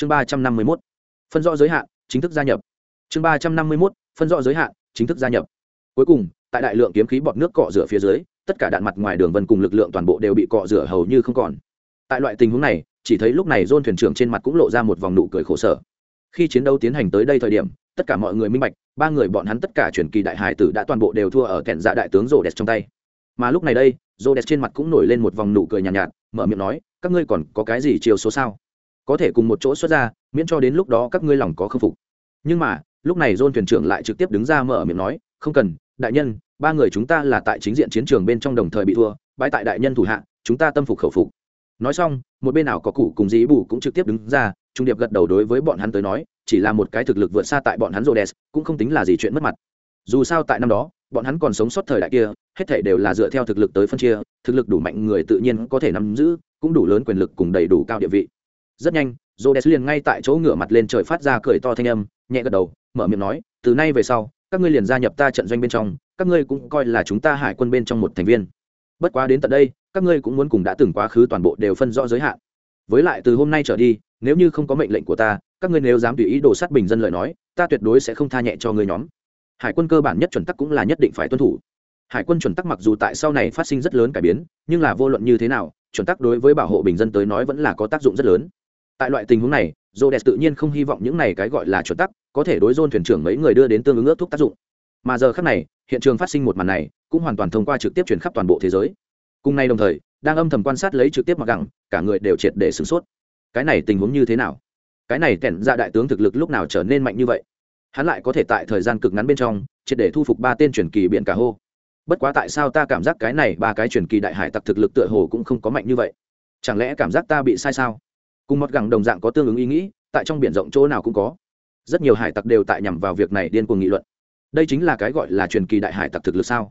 chương ba trăm năm mươi mốt phân rõ giới hạn chính thức gia nhập. Chương ba trăm năm mươi mốt phân rõ giới hạn chính thức gia nhập. Cuối cùng tại đại lượng kiếm khí bọt nước cọ rửa phía dưới tất cả đạn mặt ngoài đường vân cùng lực lượng toàn bộ đều bị cọ rửa hầu như không còn. Tại loại tình huống này chỉ thấy lúc này dôn thuyền trưởng trên mặt cũng lộ ra một vòng nụ cười khổ sở. Khi chiến đấu tiến hành tới đây thời điểm tất cả mọi người minh bạch ba người bọn hắn tất cả truyền kỳ đại hải tử đã toàn bộ đều thua ở kẹn dạ đại tướng rô đẹp trong tay. Mà lúc này đây rô đẹp trên mặt cũng nổi lên một vòng nụ cười nhàn nhạt, nhạt mở miệng nói các ngươi còn có cái gì chiều số sao? Có thể cùng một chỗ xuất ra, miễn cho đến lúc đó các ngươi lòng có khâm phục. Nhưng mà, lúc này dôn thuyền trưởng lại trực tiếp đứng ra mở miệng nói, không cần, đại nhân, ba người chúng ta là tại chính diện chiến trường bên trong đồng thời bị thua, bãi tại đại nhân thủ hạ, chúng ta tâm phục khẩu phục. Nói xong, một bên nào có cụ cùng dĩ bù cũng trực tiếp đứng ra, trung điệp gật đầu đối với bọn hắn tới nói, chỉ là một cái thực lực vượt xa tại bọn hắn rô đès cũng không tính là gì chuyện mất mặt. Dù sao tại năm đó, bọn hắn còn sống sót thời đại kia, hết thể đều là dựa theo thực lực tới phân chia, thực lực đủ mạnh người tự nhiên có thể nắm giữ, cũng đủ lớn quyền lực cùng đầy đủ cao địa vị rất nhanh rô đèn liền ngay tại chỗ ngửa mặt lên trời phát ra cười to thanh âm, nhẹ gật đầu, mở miệng nói, từ nay về sau, các ngươi liền gia nhập ta trận doanh bên trong, các ngươi cũng coi là chúng ta hải quân bên trong một thành viên. Bất quá đến tận đây, các ngươi cũng muốn cùng đã từng quá khứ toàn bộ đều phân rõ giới hạn. Với lại từ hôm nay trở đi, nếu như không có mệnh lệnh của ta, các ngươi nếu dám tùy ý đồ sát bình dân lời nói, ta tuyệt đối sẽ không tha nhẹ cho ngươi nhóm. Hải quân cơ bản nhất chuẩn tắc cũng là nhất định phải tuân thủ. Hải quân chuẩn tắc mặc dù tại sau này phát sinh rất lớn cải biến, nhưng là vô luận như thế nào, chuẩn tắc đối với bảo hộ bình dân tới nói vẫn là có tác dụng rất lớn tại loại tình huống này dô đẹp tự nhiên không hy vọng những này cái gọi là chuẩn tắc có thể đối dôn thuyền trưởng mấy người đưa đến tương ứng ước thuốc tác dụng. Mà giờ khác này, hiện trường phát sinh một màn này, cũng hoàn toàn thông qua trực tiếp chuyển khắp toàn bộ thế giới. Cùng nay đồng thời, đang âm thầm quan sát lấy trực tiếp mặc gẳng, cả người đều triệt để sửng sốt. Cái này tình huống như thế nào? Cái này kẻn ra dạ đại tướng thực lực lúc nào trở nên mạnh như vậy? Hắn lại có thể tại thời gian cực ngắn bên trong, triệt để thu phục ba tên truyền kỳ biển cả hô. Bất quá tại sao ta cảm giác cái này ba cái truyền kỳ đại hải tặc thực lực tựa hồ cũng không có mạnh như vậy? Chẳng lẽ cảm giác ta bị sai sao? Cùng một gẳng đồng dạng có tương ứng ý nghĩ, tại trong biển rộng chỗ nào cũng có. Rất nhiều hải tặc đều tại nhằm vào việc này điên cuồng nghị luận. Đây chính là cái gọi là truyền kỳ đại hải tặc thực lực sao?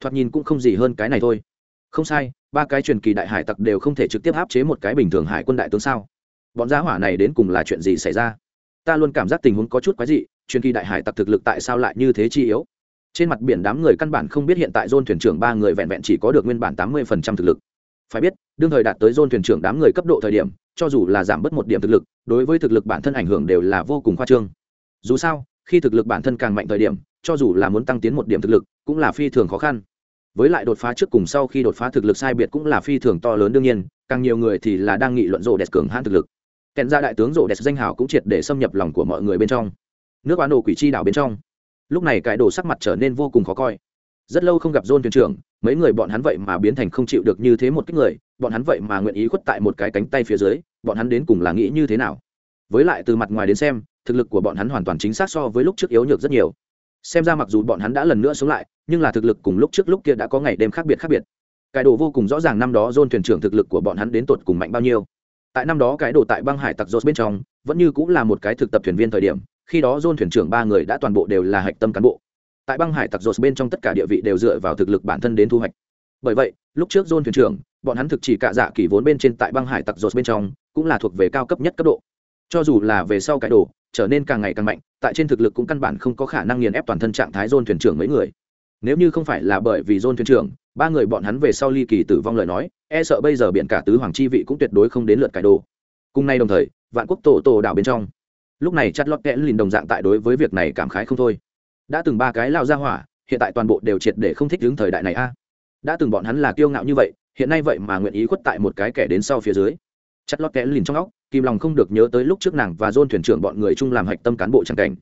Thoạt nhìn cũng không gì hơn cái này thôi. Không sai, ba cái truyền kỳ đại hải tặc đều không thể trực tiếp áp chế một cái bình thường hải quân đại tướng sao? Bọn giá hỏa này đến cùng là chuyện gì xảy ra? Ta luôn cảm giác tình huống có chút quái dị, truyền kỳ đại hải tặc thực lực tại sao lại như thế chi yếu? Trên mặt biển đám người căn bản không biết hiện tại dôn thuyền trưởng ba người vẹn vẹn chỉ có được nguyên bản tám mươi phần trăm thực lực. Phải biết, đương thời đạt tới dôn thuyền trưởng đám người cấp độ thời điểm cho dù là giảm bớt một điểm thực lực, đối với thực lực bản thân ảnh hưởng đều là vô cùng khoa trương. Dù sao, khi thực lực bản thân càng mạnh thời điểm, cho dù là muốn tăng tiến một điểm thực lực, cũng là phi thường khó khăn. Với lại đột phá trước cùng sau khi đột phá thực lực sai biệt cũng là phi thường to lớn đương nhiên, càng nhiều người thì là đang nghị luận rộ đẹp cường hãn thực lực. Kèn ra đại tướng rộ đẹp danh hào cũng triệt để xâm nhập lòng của mọi người bên trong. Nước bán đồ quỷ chi đảo bên trong. Lúc này cái đồ sắc mặt trở nên vô cùng khó coi. Rất lâu không gặp john thuyền trưởng, mấy người bọn hắn vậy mà biến thành không chịu được như thế một cái người bọn hắn vậy mà nguyện ý khuất tại một cái cánh tay phía dưới, bọn hắn đến cùng là nghĩ như thế nào? Với lại từ mặt ngoài đến xem, thực lực của bọn hắn hoàn toàn chính xác so với lúc trước yếu nhược rất nhiều. Xem ra mặc dù bọn hắn đã lần nữa sống lại, nhưng là thực lực cùng lúc trước lúc kia đã có ngày đêm khác biệt khác biệt. Cái đồ vô cùng rõ ràng năm đó dôn thuyền trưởng thực lực của bọn hắn đến tột cùng mạnh bao nhiêu. Tại năm đó cái đồ tại băng hải tặc dốt bên trong, vẫn như cũng là một cái thực tập thuyền viên thời điểm, khi đó dôn thuyền trưởng ba người đã toàn bộ đều là hạch tâm cán bộ. Tại băng hải tặc dốt bên trong tất cả địa vị đều dựa vào thực lực bản thân đến thu hoạch. Bởi vậy, lúc trước dôn thuyền trưởng bọn hắn thực chỉ cả dạ kỳ vốn bên trên tại băng hải tặc dột bên trong, cũng là thuộc về cao cấp nhất cấp độ. Cho dù là về sau cải đồ, trở nên càng ngày càng mạnh, tại trên thực lực cũng căn bản không có khả năng nghiền ép toàn thân trạng thái dôn thuyền trưởng mấy người. Nếu như không phải là bởi vì dôn thuyền trưởng, ba người bọn hắn về sau ly kỳ tử vong lời nói e sợ bây giờ biển cả tứ hoàng chi vị cũng tuyệt đối không đến lượt cải đồ. Cùng nay đồng thời, vạn quốc tổ tổ đảo bên trong. Lúc này chặt lót kẽ lìn đồng dạng tại đối với việc này cảm khái không thôi. Đã từng ba cái lao ra hỏa, hiện tại toàn bộ đều triệt để không thích đứng thời đại này a. Đã từng bọn hắn là kiêu ngạo như vậy hiện nay vậy mà nguyện ý khuất tại một cái kẻ đến sau phía dưới. Chặt lót kẽ lìn trong óc, kim lòng không được nhớ tới lúc trước nàng và dôn thuyền trưởng bọn người chung làm hạch tâm cán bộ tràng cảnh.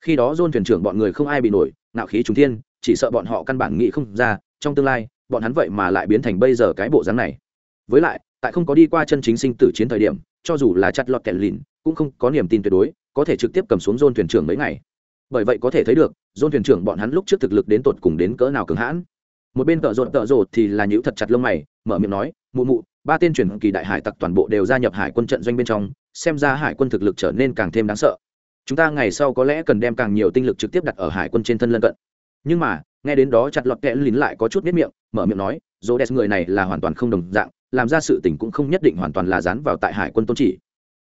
Khi đó dôn thuyền trưởng bọn người không ai bị nổi nạo khí trùng thiên, chỉ sợ bọn họ căn bản nghĩ không ra, trong tương lai, bọn hắn vậy mà lại biến thành bây giờ cái bộ dáng này. Với lại, tại không có đi qua chân chính sinh tử chiến thời điểm, cho dù là chặt lọt kẹt lìn, cũng không có niềm tin tuyệt đối, có thể trực tiếp cầm xuống dôn thuyền trưởng mấy ngày. Bởi vậy có thể thấy được, dôn thuyền trưởng bọn hắn lúc trước thực lực đến tột cùng đến cỡ nào cường hãn một bên tợ rột tợ rột thì là nhữ thật chặt lông mày, mở miệng nói, mụ mụ, ba tên truyền kỳ đại hải tặc toàn bộ đều gia nhập hải quân trận doanh bên trong, xem ra hải quân thực lực trở nên càng thêm đáng sợ. Chúng ta ngày sau có lẽ cần đem càng nhiều tinh lực trực tiếp đặt ở hải quân trên thân lân cận. Nhưng mà, nghe đến đó chặt lọt kẽ lín lại có chút biết miệng, mở miệng nói dô đès người này là hoàn toàn không đồng dạng, làm ra sự tình cũng không nhất định hoàn toàn là dán vào tại hải quân tôn chỉ.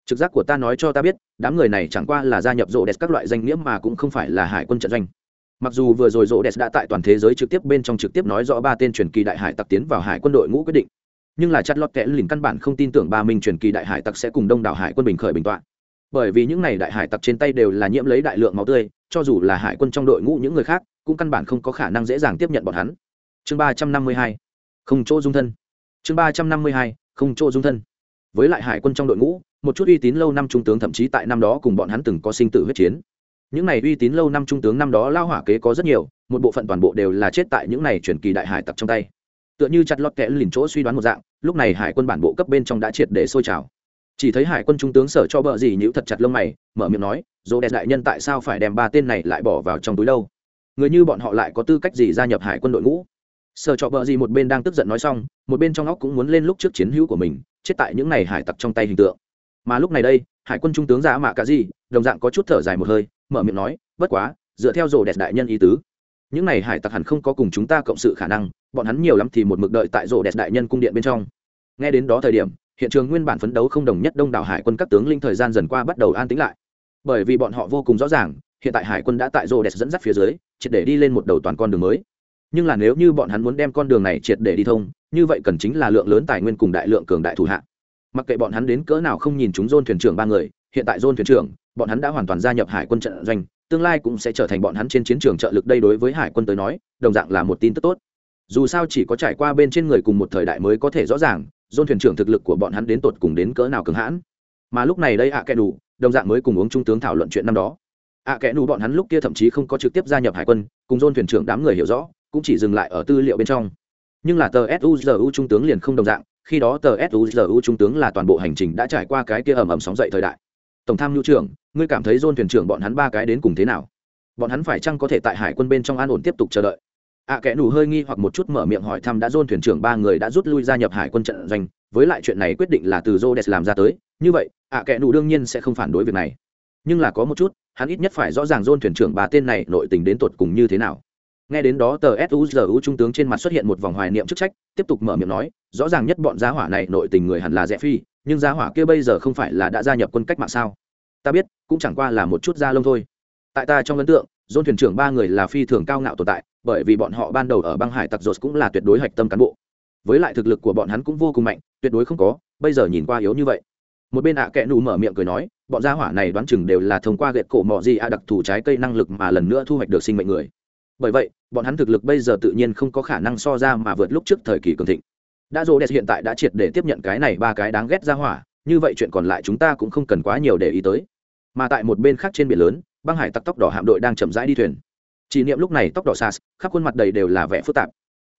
Trực giác của ta nói cho ta biết, đám người này chẳng qua là gia nhập rộ đẹp các loại danh nghĩa mà cũng không phải là hải quân trận doanh mặc dù vừa rồi rô đès đã tại toàn thế giới trực tiếp bên trong trực tiếp nói rõ ba tên truyền kỳ đại hải tặc tiến vào hải quân đội ngũ quyết định. Nhưng là chặt lọt kẽ lìn căn bản không tin tưởng ba minh truyền kỳ đại hải tặc sẽ cùng đông đảo hải quân bình khởi bình tọa bởi vì những này đại hải tặc trên tay đều là nhiễm lấy đại lượng máu tươi, cho dù là hải quân trong đội ngũ những người khác, cũng căn bản không có khả năng dễ dàng tiếp nhận bọn hắn. Chương ba trăm năm mươi hai, không chỗ dung thân. Chương ba trăm năm mươi hai, không chỗ dung thân. Với lại hải quân trong đội ngũ, một chút uy tín lâu năm trung tướng thậm chí tại năm đó cùng bọn hắn từng có sinh tử huyết chiến những này uy tín lâu năm trung tướng năm đó lao hỏa kế có rất nhiều, một bộ phận toàn bộ đều là chết tại những này truyền kỳ đại hải tặc trong tay. Tựa như chặt lọt kẽ lìn chỗ suy đoán một dạng, lúc này hải quân bản bộ cấp bên trong đã triệt để sôi trào. Chỉ thấy hải quân trung tướng sở cho bợ gì nhữ thật chặt lông mày, mở miệng nói dồ đẹp đại nhân tại sao phải đem ba tên này lại bỏ vào trong túi đâu người như bọn họ lại có tư cách gì gia nhập hải quân đội ngũ? Sở cho bợ gì một bên đang tức giận nói xong, một bên trong óc cũng muốn lên lúc trước chiến hữu của mình, chết tại những này hải tặc trong tay hình tượng. Mà lúc này đây, hải quân trung tướng giả mạ cả gì, đồng dạng có chút thở dài một hơi mở miệng nói, bất quá, dựa theo rồ đẹp đại nhân ý tứ, những này hải tặc hẳn không có cùng chúng ta cộng sự khả năng, bọn hắn nhiều lắm thì một mực đợi tại rồ đẹp đại nhân cung điện bên trong. Nghe đến đó thời điểm, hiện trường nguyên bản phấn đấu không đồng nhất đông đảo hải quân các tướng linh thời gian dần qua bắt đầu an tĩnh lại. Bởi vì bọn họ vô cùng rõ ràng, hiện tại hải quân đã tại rổ đẹp dẫn dắt phía dưới, triệt để đi lên một đầu toàn con đường mới. Nhưng là nếu như bọn hắn muốn đem con đường này triệt để đi thông, như vậy cần chính là lượng lớn tài nguyên cùng đại lượng cường đại thủ hạ. Mặc kệ bọn hắn đến cỡ nào không nhìn chúng dôn thuyền trưởng ba người, hiện tại dôn thuyền trưởng bọn hắn đã hoàn toàn gia nhập hải quân trận doanh, tương lai cũng sẽ trở thành bọn hắn trên chiến trường trợ lực đây đối với hải quân tới nói, đồng dạng là một tin tức tốt. Dù sao chỉ có trải qua bên trên người cùng một thời đại mới có thể rõ ràng, dôn thuyền trưởng thực lực của bọn hắn đến tột cùng đến cỡ nào cứng hãn. Mà lúc này đây ạ à kẻ đủ đồng dạng mới cùng uống trung tướng thảo luận chuyện năm đó. Ạ à kẻ đủ bọn hắn lúc kia thậm chí không có trực tiếp gia nhập hải quân, cùng dôn thuyền trưởng đám người hiểu rõ, cũng chỉ dừng lại ở tư liệu bên trong. Nhưng là tờ suzu trung tướng liền không đồng dạng, khi đó tờ suzu trung tướng là toàn bộ hành trình đã trải qua cái kia ầm ầm sóng dậy thời đại tổng tham nhu trưởng ngươi cảm thấy dôn thuyền trưởng bọn hắn ba cái đến cùng thế nào? Bọn hắn phải chăng có thể tại hải quân bên trong an ổn tiếp tục chờ đợi? Ạ à, kẽ nủ hơi nghi hoặc một chút mở miệng hỏi thăm đã dôn thuyền trưởng ba người đã rút lui gia nhập hải quân trận doanh với lại chuyện này quyết định là từ jodes làm ra tới. Như vậy ạ à, kẽ nủ đương nhiên sẽ không phản đối việc này. Nhưng là có một chút hắn ít nhất phải rõ ràng dôn thuyền trưởng ba tên này nội tình đến tột cùng như thế nào. Nghe đến đó tờ suzu trung tướng trên mặt xuất hiện một vòng hoài niệm chức trách tiếp tục mở miệng nói rõ ràng nhất bọn gia hỏa này nội tình người hẳn là rẽ phi nhưng gia hỏa kia bây giờ không phải là đã gia nhập quân cách mạng sao? Ta biết, cũng chẳng qua là một chút da lông thôi. Tại ta trong ấn tượng, dôn thuyền trưởng ba người là phi thường cao ngạo tồn tại, bởi vì bọn họ ban đầu ở băng hải tặc dột cũng là tuyệt đối hạch tâm cán bộ. Với lại thực lực của bọn hắn cũng vô cùng mạnh, tuyệt đối không có, bây giờ nhìn qua yếu như vậy. Một bên ạ à kẽ nù mở miệng cười nói, bọn gia hỏa này đoán chừng đều là thông qua gậy cổ mọ gì a đặc thù trái cây năng lực mà lần nữa thu hoạch được sinh mệnh người. Bởi vậy, bọn hắn thực lực bây giờ tự nhiên không có khả năng so ra mà vượt lúc trước thời kỳ cường thịnh đã rô đẹp hiện tại đã triệt để tiếp nhận cái này ba cái đáng ghét ra hỏa, như vậy chuyện còn lại chúng ta cũng không cần quá nhiều để ý tới. Mà tại một bên khác trên biển lớn, băng hải tặc tóc đỏ hạm đội đang chậm rãi đi thuyền. Chỉ niệm lúc này tóc đỏ sas khắp khuôn mặt đầy đều là vẻ phức tạp.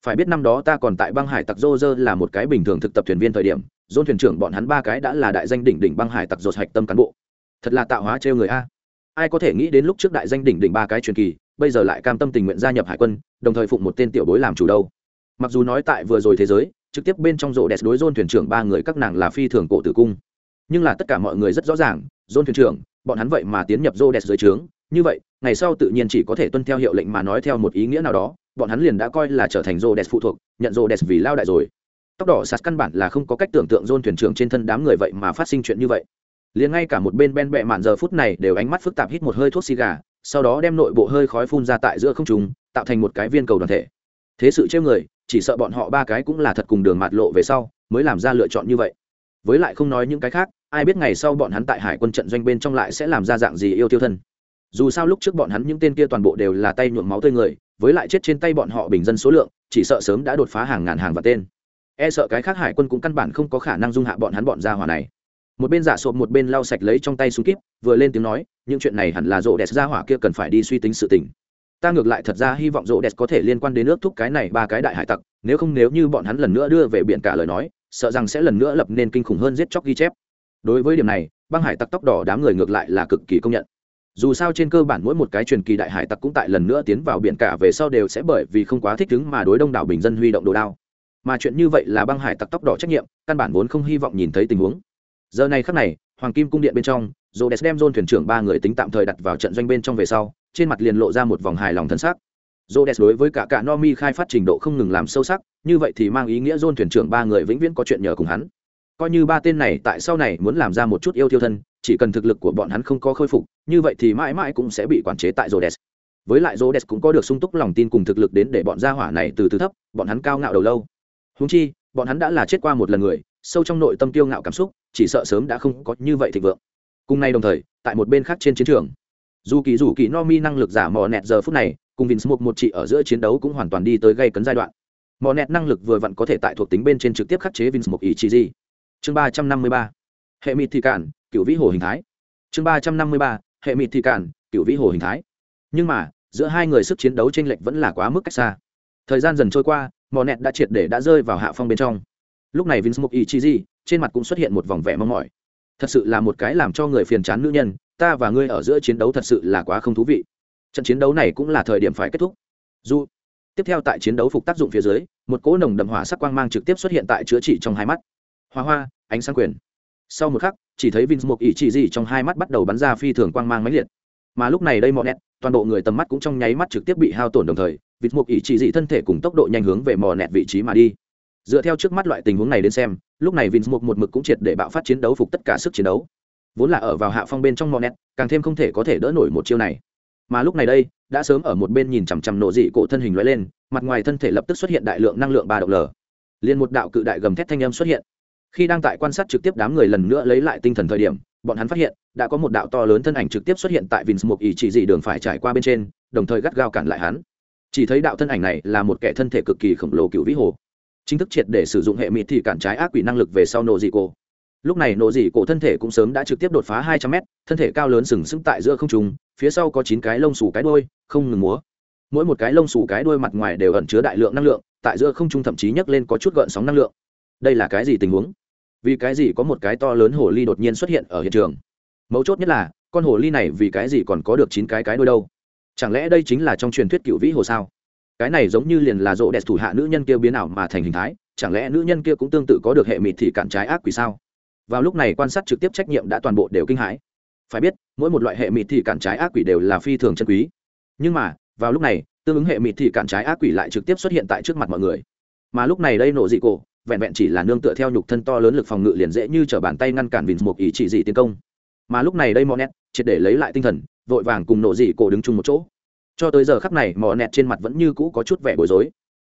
Phải biết năm đó ta còn tại băng hải tặc dô dơ là một cái bình thường thực tập thuyền viên thời điểm dôn thuyền trưởng bọn hắn ba cái đã là đại danh đỉnh đỉnh băng hải tặc dột hạch tâm cán bộ. Thật là tạo hóa trêu người a. Ai có thể nghĩ đến lúc trước đại danh đỉnh đỉnh ba cái truyền kỳ, bây giờ lại cam tâm tình nguyện gia nhập hải quân, đồng thời phụng một tên tiểu bối làm chủ đâu. Mặc dù nói tại vừa rồi thế giới trực tiếp bên trong rộ đẹp đối dôn thuyền trưởng ba người, các nàng là phi thường cổ tử cung. Nhưng là tất cả mọi người rất rõ ràng dôn thuyền trưởng, bọn hắn vậy mà tiến nhập rô đẹp dưới trướng. Như vậy, ngày sau tự nhiên chỉ có thể tuân theo hiệu lệnh mà nói theo một ý nghĩa nào đó, bọn hắn liền đã coi là trở thành rô đẹp phụ thuộc, nhận rô đẹp vì lao đại rồi. Tóc đỏ sạt căn bản là không có cách tưởng tượng dôn thuyền trưởng trên thân đám người vậy mà phát sinh chuyện như vậy. Liền ngay cả một bên ben bẹ mạn giờ phút này đều ánh mắt phức tạp hít một hơi thuốc xì gà, sau đó đem nội bộ hơi khói phun ra tại giữa không trùng tạo thành một cái viên cầu đoàn thể thế sự trêu người, chỉ sợ bọn họ ba cái cũng là thật cùng đường mạt lộ về sau, mới làm ra lựa chọn như vậy. Với lại không nói những cái khác, ai biết ngày sau bọn hắn tại hải quân trận doanh bên trong lại sẽ làm ra dạng gì yêu tiêu thân. Dù sao lúc trước bọn hắn những tên kia toàn bộ đều là tay nhuộm máu tươi người, với lại chết trên tay bọn họ bình dân số lượng, chỉ sợ sớm đã đột phá hàng ngàn hàng và tên. E sợ cái khác hải quân cũng căn bản không có khả năng dung hạ bọn hắn bọn ra hỏa này. Một bên giả sộp một bên lau sạch lấy trong tay súng kíp, vừa lên tiếng nói, những chuyện này hẳn là rộ đẹp ra hỏa kia cần phải đi suy tính sự tình ta ngược lại thật ra hy vọng rộ đẹp có thể liên quan đến nước thúc cái này ba cái đại hải tặc, nếu không nếu như bọn hắn lần nữa đưa về biển cả lời nói, sợ rằng sẽ lần nữa lập nên kinh khủng hơn giết chóc ghi chép. Đối với điểm này, băng hải tặc tóc đỏ đám người ngược lại là cực kỳ công nhận. Dù sao trên cơ bản mỗi một cái truyền kỳ đại hải tặc cũng tại lần nữa tiến vào biển cả về sau đều sẽ bởi vì không quá thích ứng mà đối đông đảo bình dân huy động đồ đao. Mà chuyện như vậy là băng hải tặc tóc đỏ trách nhiệm, căn bản vốn không hy vọng nhìn thấy tình huống. Giờ này khắc này, hoàng kim cung điện bên trong dồ đèn đem dôn thuyền trưởng ba người tính tạm thời đặt vào trận doanh bên trong về sau trên mặt liền lộ ra một vòng hài lòng thân xác. Rhodes đối với cả cả no mi khai phát trình độ không ngừng làm sâu sắc, như vậy thì mang ý nghĩa John thuyền trưởng ba người vĩnh viễn có chuyện nhờ cùng hắn. Coi như ba tên này tại sau này muốn làm ra một chút yêu thiêu thân, chỉ cần thực lực của bọn hắn không có khôi phục, như vậy thì mãi mãi cũng sẽ bị quản chế tại rhodes. Với lại rhodes cũng có được sung túc lòng tin cùng thực lực đến để bọn gia hỏa này từ từ thấp, bọn hắn cao ngạo đầu lâu. Húng chi, bọn hắn đã là chết qua một lần người, sâu trong nội tâm tiêu ngạo cảm xúc, chỉ sợ sớm đã không có như vậy thịnh vượng. Cùng nay đồng thời, tại một bên khác trên chiến trường dù kỳ dù kỳ no mi năng lực giả mò nẹt giờ phút này, cùng vinh một một chị ở giữa chiến đấu cũng hoàn toàn đi tới gây cấn giai đoạn. Mò nẹt năng lực vừa vặn có thể tại thuộc tính bên trên trực tiếp khắc chế vinh một ý chí gì? Chương ba trăm năm mươi ba. Hệ mịt thị cản, cựu vĩ hồ hình thái. Chương ba trăm năm mươi ba. Hệ mịt thị cản, cựu vĩ hồ hình thái. Nhưng mà, giữa hai người sức chiến đấu t r ê n lệch vẫn là quá mức cách xa. Thời gian dần trôi qua, mò nẹt đã triệt để đã rơi vào hạ phong bên trong. Lúc này vince một ý chí gì, trên mặt cũng xuất hiện một vòng vẻ mong mỏi. Thật sự là một cái làm cho người phiền chán nữ nhân ta và ngươi ở giữa chiến đấu thật sự là quá không thú vị. Trận chiến đấu này cũng là thời điểm phải kết thúc. Dù, tiếp theo tại chiến đấu phục tác dụng phía dưới, một cỗ nồng đậm hỏa sắc quang mang trực tiếp xuất hiện tại chữa trị trong hai mắt. Hoa hoa, ánh sáng quyền. Sau một khắc, chỉ thấy Vinh Mục ý chỉ gì trong hai mắt bắt đầu bắn ra phi thường quang mang máy liệt. Mà lúc này đây mọn nẹt, toàn bộ người tầm mắt cũng trong nháy mắt trực tiếp bị hao tổn đồng thời vịt Mục ý chỉ dị thân thể cùng tốc độ nhanh hướng về mò nẹt vị trí mà đi. Dựa theo trước mắt loại tình huống này đến xem, lúc này vịt Mục một mực cũng triệt để bạo phát chiến đấu phục tất cả sức chiến đấu vốn là ở vào hạ phong bên trong mò nét càng thêm không thể có thể đỡ nổi một chiêu này. Mà lúc này đây, đã sớm ở một bên nhìn chằm chằm nổ dị cổ thân hình lóe lên, mặt ngoài thân thể lập tức xuất hiện đại lượng năng lượng ba động lờ. Liền một đạo cự đại gầm thét thanh âm xuất hiện. Khi đang tại quan sát trực tiếp đám người lần nữa lấy lại tinh thần thời điểm, bọn hắn phát hiện, đã có một đạo to lớn thân ảnh trực tiếp xuất hiện tại vins một ý chỉ dị đường phải trải qua bên trên, đồng thời gắt gao cản lại hắn. Chỉ thấy đạo thân ảnh này là một kẻ thân thể cực kỳ khổng lồ cựu vĩ hồ. Chính thức triệt để sử dụng hệ mịt thì cản trái ác quỷ năng lực về sau nổ dị cổ lúc này nộ dị cổ thân thể cũng sớm đã trực tiếp đột phá hai trăm mét, thân thể cao lớn sừng sững tại giữa không trung, phía sau có chín cái lông xù cái đuôi, không ngừng múa. Mỗi một cái lông xù cái đuôi mặt ngoài đều ẩn chứa đại lượng năng lượng, tại giữa không trung thậm chí nhấc lên có chút gợn sóng năng lượng. Đây là cái gì tình huống? Vì cái gì có một cái to lớn hồ ly đột nhiên xuất hiện ở hiện trường? Mấu chốt nhất là, con hồ ly này vì cái gì còn có được chín cái cái đuôi đâu? Chẳng lẽ đây chính là trong truyền thuyết cựu vĩ hồ sao? Cái này giống như liền là rộ đẹp thủ hạ nữ nhân kia biến ảo mà thành hình thái, chẳng lẽ nữ nhân kia cũng tương tự có được hệ mịt thì cản trái ác quỷ sao? Vào lúc này quan sát trực tiếp trách nhiệm đã toàn bộ đều kinh hãi. Phải biết, mỗi một loại hệ mịt thị cản trái ác quỷ đều là phi thường chân quý. Nhưng mà, vào lúc này, tương ứng hệ mịt thị cản trái ác quỷ lại trực tiếp xuất hiện tại trước mặt mọi người. Mà lúc này đây nổ dị cổ, vẹn vẹn chỉ là nương tựa theo nhục thân to lớn lực phòng ngự liền dễ như t bàn tay ngăn cản vịnh một ý chỉ dị tiến công. Mà lúc này đây mò nẹt triệt để lấy lại tinh thần, vội vàng cùng nổ dị cổ đứng chung một chỗ. Cho tới giờ khắc này mò nẹt trên mặt vẫn như cũ có chút vẻ bối rối.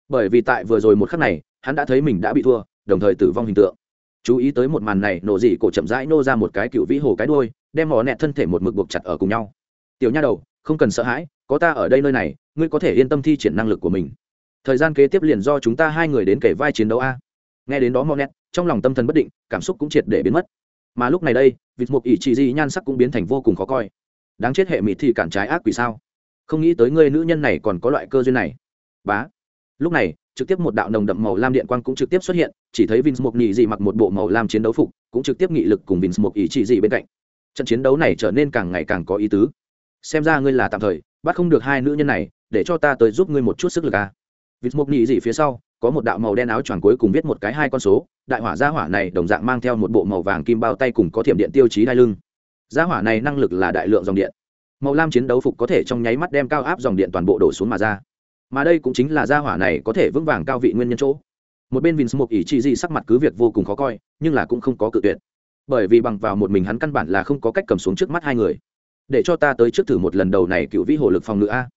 Bởi vì tại vừa rồi một khắc này, hắn đã thấy mình đã bị thua, đồng thời tử vong hình tượng chú ý tới một màn này, nổ dị cổ chậm rãi nô ra một cái cựu vĩ hồ cái đôi đem mỏ nẹt thân thể một mực buộc chặt ở cùng nhau. Tiểu nha đầu, không cần sợ hãi, có ta ở đây nơi này, ngươi có thể yên tâm thi triển năng lực của mình. Thời gian kế tiếp liền do chúng ta hai người đến kể vai chiến đấu a. Nghe đến đó mỏ nẹt, trong lòng tâm thần bất định, cảm xúc cũng triệt để biến mất. Mà lúc này đây, vịt mục ỷ trị di nhan sắc cũng biến thành vô cùng khó coi. Đáng chết hệ mịt thì cản trái ác quỷ sao? Không nghĩ tới ngươi nữ nhân này còn có loại cơ duyên này. Bá. Lúc này, trực tiếp một đạo nồng đậm màu lam điện quang cũng trực tiếp xuất hiện chỉ thấy vince Mộc nhị dị mặc một bộ màu lam chiến đấu phục, cũng trực tiếp nghị lực cùng vince Mộc ý chỉ dị bên cạnh. Trận chiến đấu này trở nên càng ngày càng có ý tứ. Xem ra ngươi là tạm thời, bắt không được hai nữ nhân này, để cho ta tới giúp ngươi một chút sức lực à. vince Mộc nhị dị phía sau, có một đạo màu đen áo choàng cuối cùng viết một cái hai con số, đại hỏa gia hỏa này đồng dạng mang theo một bộ màu vàng kim bao tay cùng có thiểm điện tiêu chí đai lưng. Gia hỏa này năng lực là đại lượng dòng điện. Màu lam chiến đấu phục có thể trong nháy mắt đem cao áp dòng điện toàn bộ đổ xuống mà ra. Mà đây cũng chính là gia hỏa này có thể vững vàng cao vị nguyên nhân chỗ một bên vince một ý chi di sắc mặt cứ việc vô cùng khó coi, nhưng là cũng không có cự tuyệt. Bởi vì bằng vào một mình hắn căn bản là không có cách cầm xuống trước mắt hai người. Để cho ta tới trước thử một lần đầu này cựu vĩ hồ lực phòng ngự a.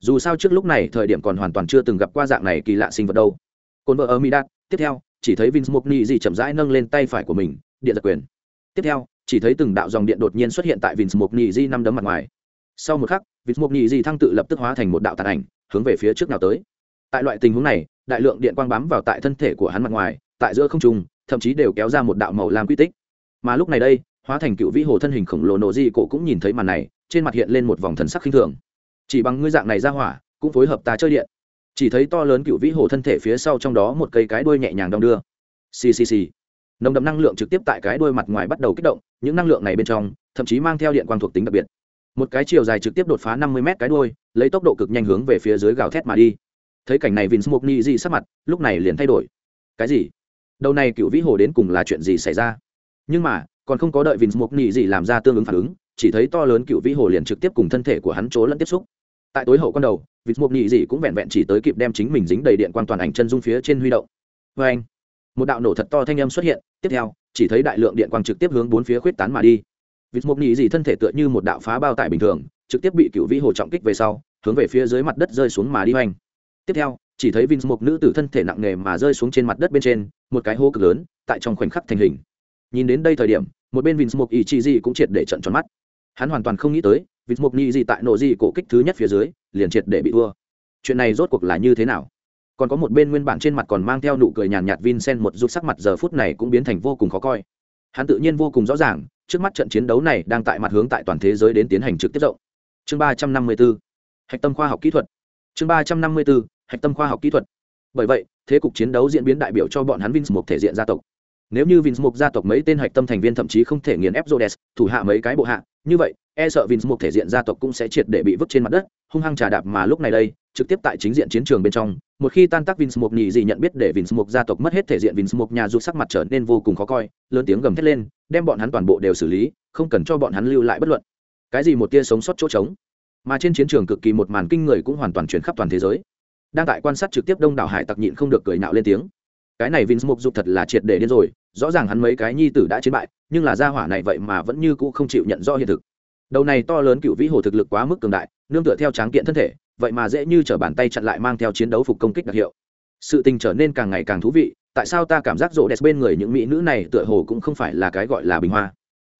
Dù sao trước lúc này thời điểm còn hoàn toàn chưa từng gặp qua dạng này kỳ lạ sinh vật đâu. Cồn vợ ở mỹ đạt tiếp theo, chỉ thấy vince mokni gì chậm rãi nâng lên tay phải của mình, điện giật quyền. Tiếp theo, chỉ thấy từng đạo dòng điện đột nhiên xuất hiện tại vince mokni di năm đấm mặt ngoài. Sau một khắc, vince mokni di thăng tự lập tức hóa thành một đạo tàn ảnh, hướng về phía trước nào tới tại loại tình huống này, đại lượng điện quang bám vào tại thân thể của hắn mặt ngoài, tại giữa không trung, thậm chí đều kéo ra một đạo màu lam quy tích. Mà lúc này đây, hóa thành cựu vĩ hồ thân hình khổng lồ nổ di, cổ cũng nhìn thấy màn này, trên mặt hiện lên một vòng thần sắc khinh thường. Chỉ bằng ngươi dạng này ra hỏa, cũng phối hợp ta chơi điện. Chỉ thấy to lớn cựu vĩ hồ thân thể phía sau trong đó một cây cái đuôi nhẹ nhàng đong đưa. Ccc nồng đậm năng lượng trực tiếp tại cái đuôi mặt ngoài bắt đầu kích động, những năng lượng này bên trong, thậm chí mang theo điện quang thuộc tính đặc biệt. Một cái chiều dài trực tiếp đột phá năm mươi mét cái đuôi, lấy tốc độ cực nhanh hướng về phía dưới gào thét mà đi thấy cảnh này vince ni di sắc mặt, lúc này liền thay đổi. Cái gì? Đầu này cựu vĩ hồ đến cùng là chuyện gì xảy ra? Nhưng mà, còn không có đợi vince ni di làm ra tương ứng phản ứng, chỉ thấy to lớn cựu vĩ hồ liền trực tiếp cùng thân thể của hắn trố lẫn tiếp xúc. Tại tối hậu con đầu vịt mục nhị dị cũng vẹn vẹn chỉ tới kịp đem chính mình dính đầy điện quan toàn ảnh chân dung phía trên huy động. Vê anh, một đạo nổ thật to thanh âm xuất hiện, tiếp theo, chỉ thấy đại lượng điện quang trực tiếp hướng bốn phía khuyết tán mà đi. Vịt mục nhị dị thân thể tựa như một đạo phá bao tải bình thường, trực tiếp bị cựu vĩ hồ trọng kích về sau, hướng về phía dưới mặt đất rơi xuống mà đi hoành tiếp theo chỉ thấy vinh mục nữ tử thân thể nặng nề mà rơi xuống trên mặt đất bên trên một cái hố cực lớn tại trong khoảnh khắc thành hình nhìn đến đây thời điểm một bên vinh mục ý chị gì cũng triệt để trận tròn mắt hắn hoàn toàn không nghĩ tới vinh mục nhị gì tại nổ gì cổ kích thứ nhất phía dưới liền triệt để bị thua chuyện này rốt cuộc là như thế nào còn có một bên nguyên bản trên mặt còn mang theo nụ cười nhàn nhạt Vincent một rút sắc mặt giờ phút này cũng biến thành vô cùng khó coi. Hắn tự nhiên vô cùng rõ ràng, trước mắt trận chiến đấu này đang tại mặt hướng tại toàn thế giới đến tiến hành trực tiếp rộng. Chương ba trăm năm mươi 354. Hạch tâm khoa học kỹ thuật. Chương ba trăm năm mươi 354. Hạch tâm khoa học kỹ thuật. Bởi vậy, thế cục chiến đấu diễn biến đại biểu cho bọn hắn vins một thể diện gia tộc. Nếu như vins một gia tộc mấy tên hạch tâm thành viên thậm chí không thể nghiền ép jodes, thủ hạ mấy cái bộ hạ, như vậy, e sợ vins một thể diện gia tộc cũng sẽ triệt để bị vứt trên mặt đất, hung hăng trà đạp mà lúc này đây, trực tiếp tại chính diện chiến trường bên trong, một khi tan tác vins một nhì gì nhận biết để vins một gia tộc mất hết thể diện vins một nhà dù sắc mặt trở nên vô cùng khó coi, lớn tiếng gầm thét lên, đem bọn hắn toàn bộ đều xử lý, không cần cho bọn hắn lưu lại bất luận. Cái gì một tia sống sót chỗ trống. Mà trên chiến trường cực kỳ một màn kinh người cũng hoàn toàn truyền khắp toàn thế giới. Đang tại quan sát trực tiếp đông đảo hải tặc nhịn không được cười nạo lên tiếng. Cái này vinh mục dục thật là triệt để điên rồi, rõ ràng hắn mấy cái nhi tử đã chiến bại, nhưng là gia hỏa này vậy mà vẫn như cũ không chịu nhận rõ hiện thực. Đầu này to lớn cựu vĩ hồ thực lực quá mức cường đại nương tựa theo tráng kiện thân thể vậy mà dễ như t r ở bàn tay chặn lại mang theo chiến đấu phục công kích đặc hiệu. Sự tình trở nên càng ngày càng thú vị tại sao ta cảm giác rộ đẹp bên người những mỹ nữ này tựa hồ cũng không phải là cái gọi là bình hoa.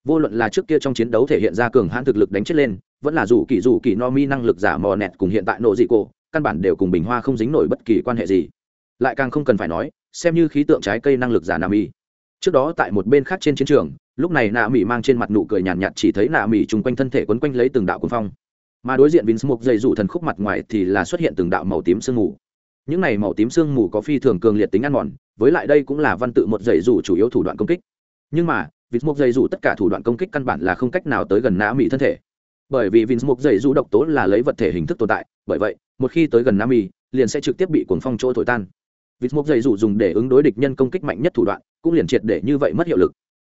Vô luận là trước kia trong chiến đấu thể hiện ra cường hãn thực lực đánh chết lên vẫn là dù kỳ dù kỳ no mi năng lực giả mò nẹt cùng hiện tại nộ dị cổ căn bản đều cùng bình hoa không dính nổi bất kỳ quan hệ gì. Lại càng không cần phải nói xem như khí tượng trái cây năng lực giả nam y trước đó tại một bên khác trên chiến trường lúc này nạ mỹ mang trên mặt nụ cười nhàn nhạt, nhạt chỉ thấy nạ mỹ chung quanh thân thể quấn quanh lấy từng đạo cuồng phong. Mà đối diện vinh mục dày dụ thần khúc mặt ngoài thì là xuất hiện từng đạo màu tím sương mù. Những này màu tím sương mù có phi thường cường liệt tính ăn mòn với lại đây cũng là văn tự một dày dụ chủ yếu thủ đoạn công kích. Nhưng mà vinh mục dày dụ tất cả thủ đoạn công kích căn bản là không cách nào tới gần nạ mỹ thân thể. Bởi vì vinh mục dày dụ độc tố là lấy vật thể hình thức tồn tại bởi vậy một khi tới gần nam y liền sẽ trực tiếp bị cuồng phong chỗ thổi tan. Vịt mục dày dụ dùng để ứng đối địch nhân công kích mạnh nhất thủ đoạn, cũng liền triệt để như vậy mất hiệu lực.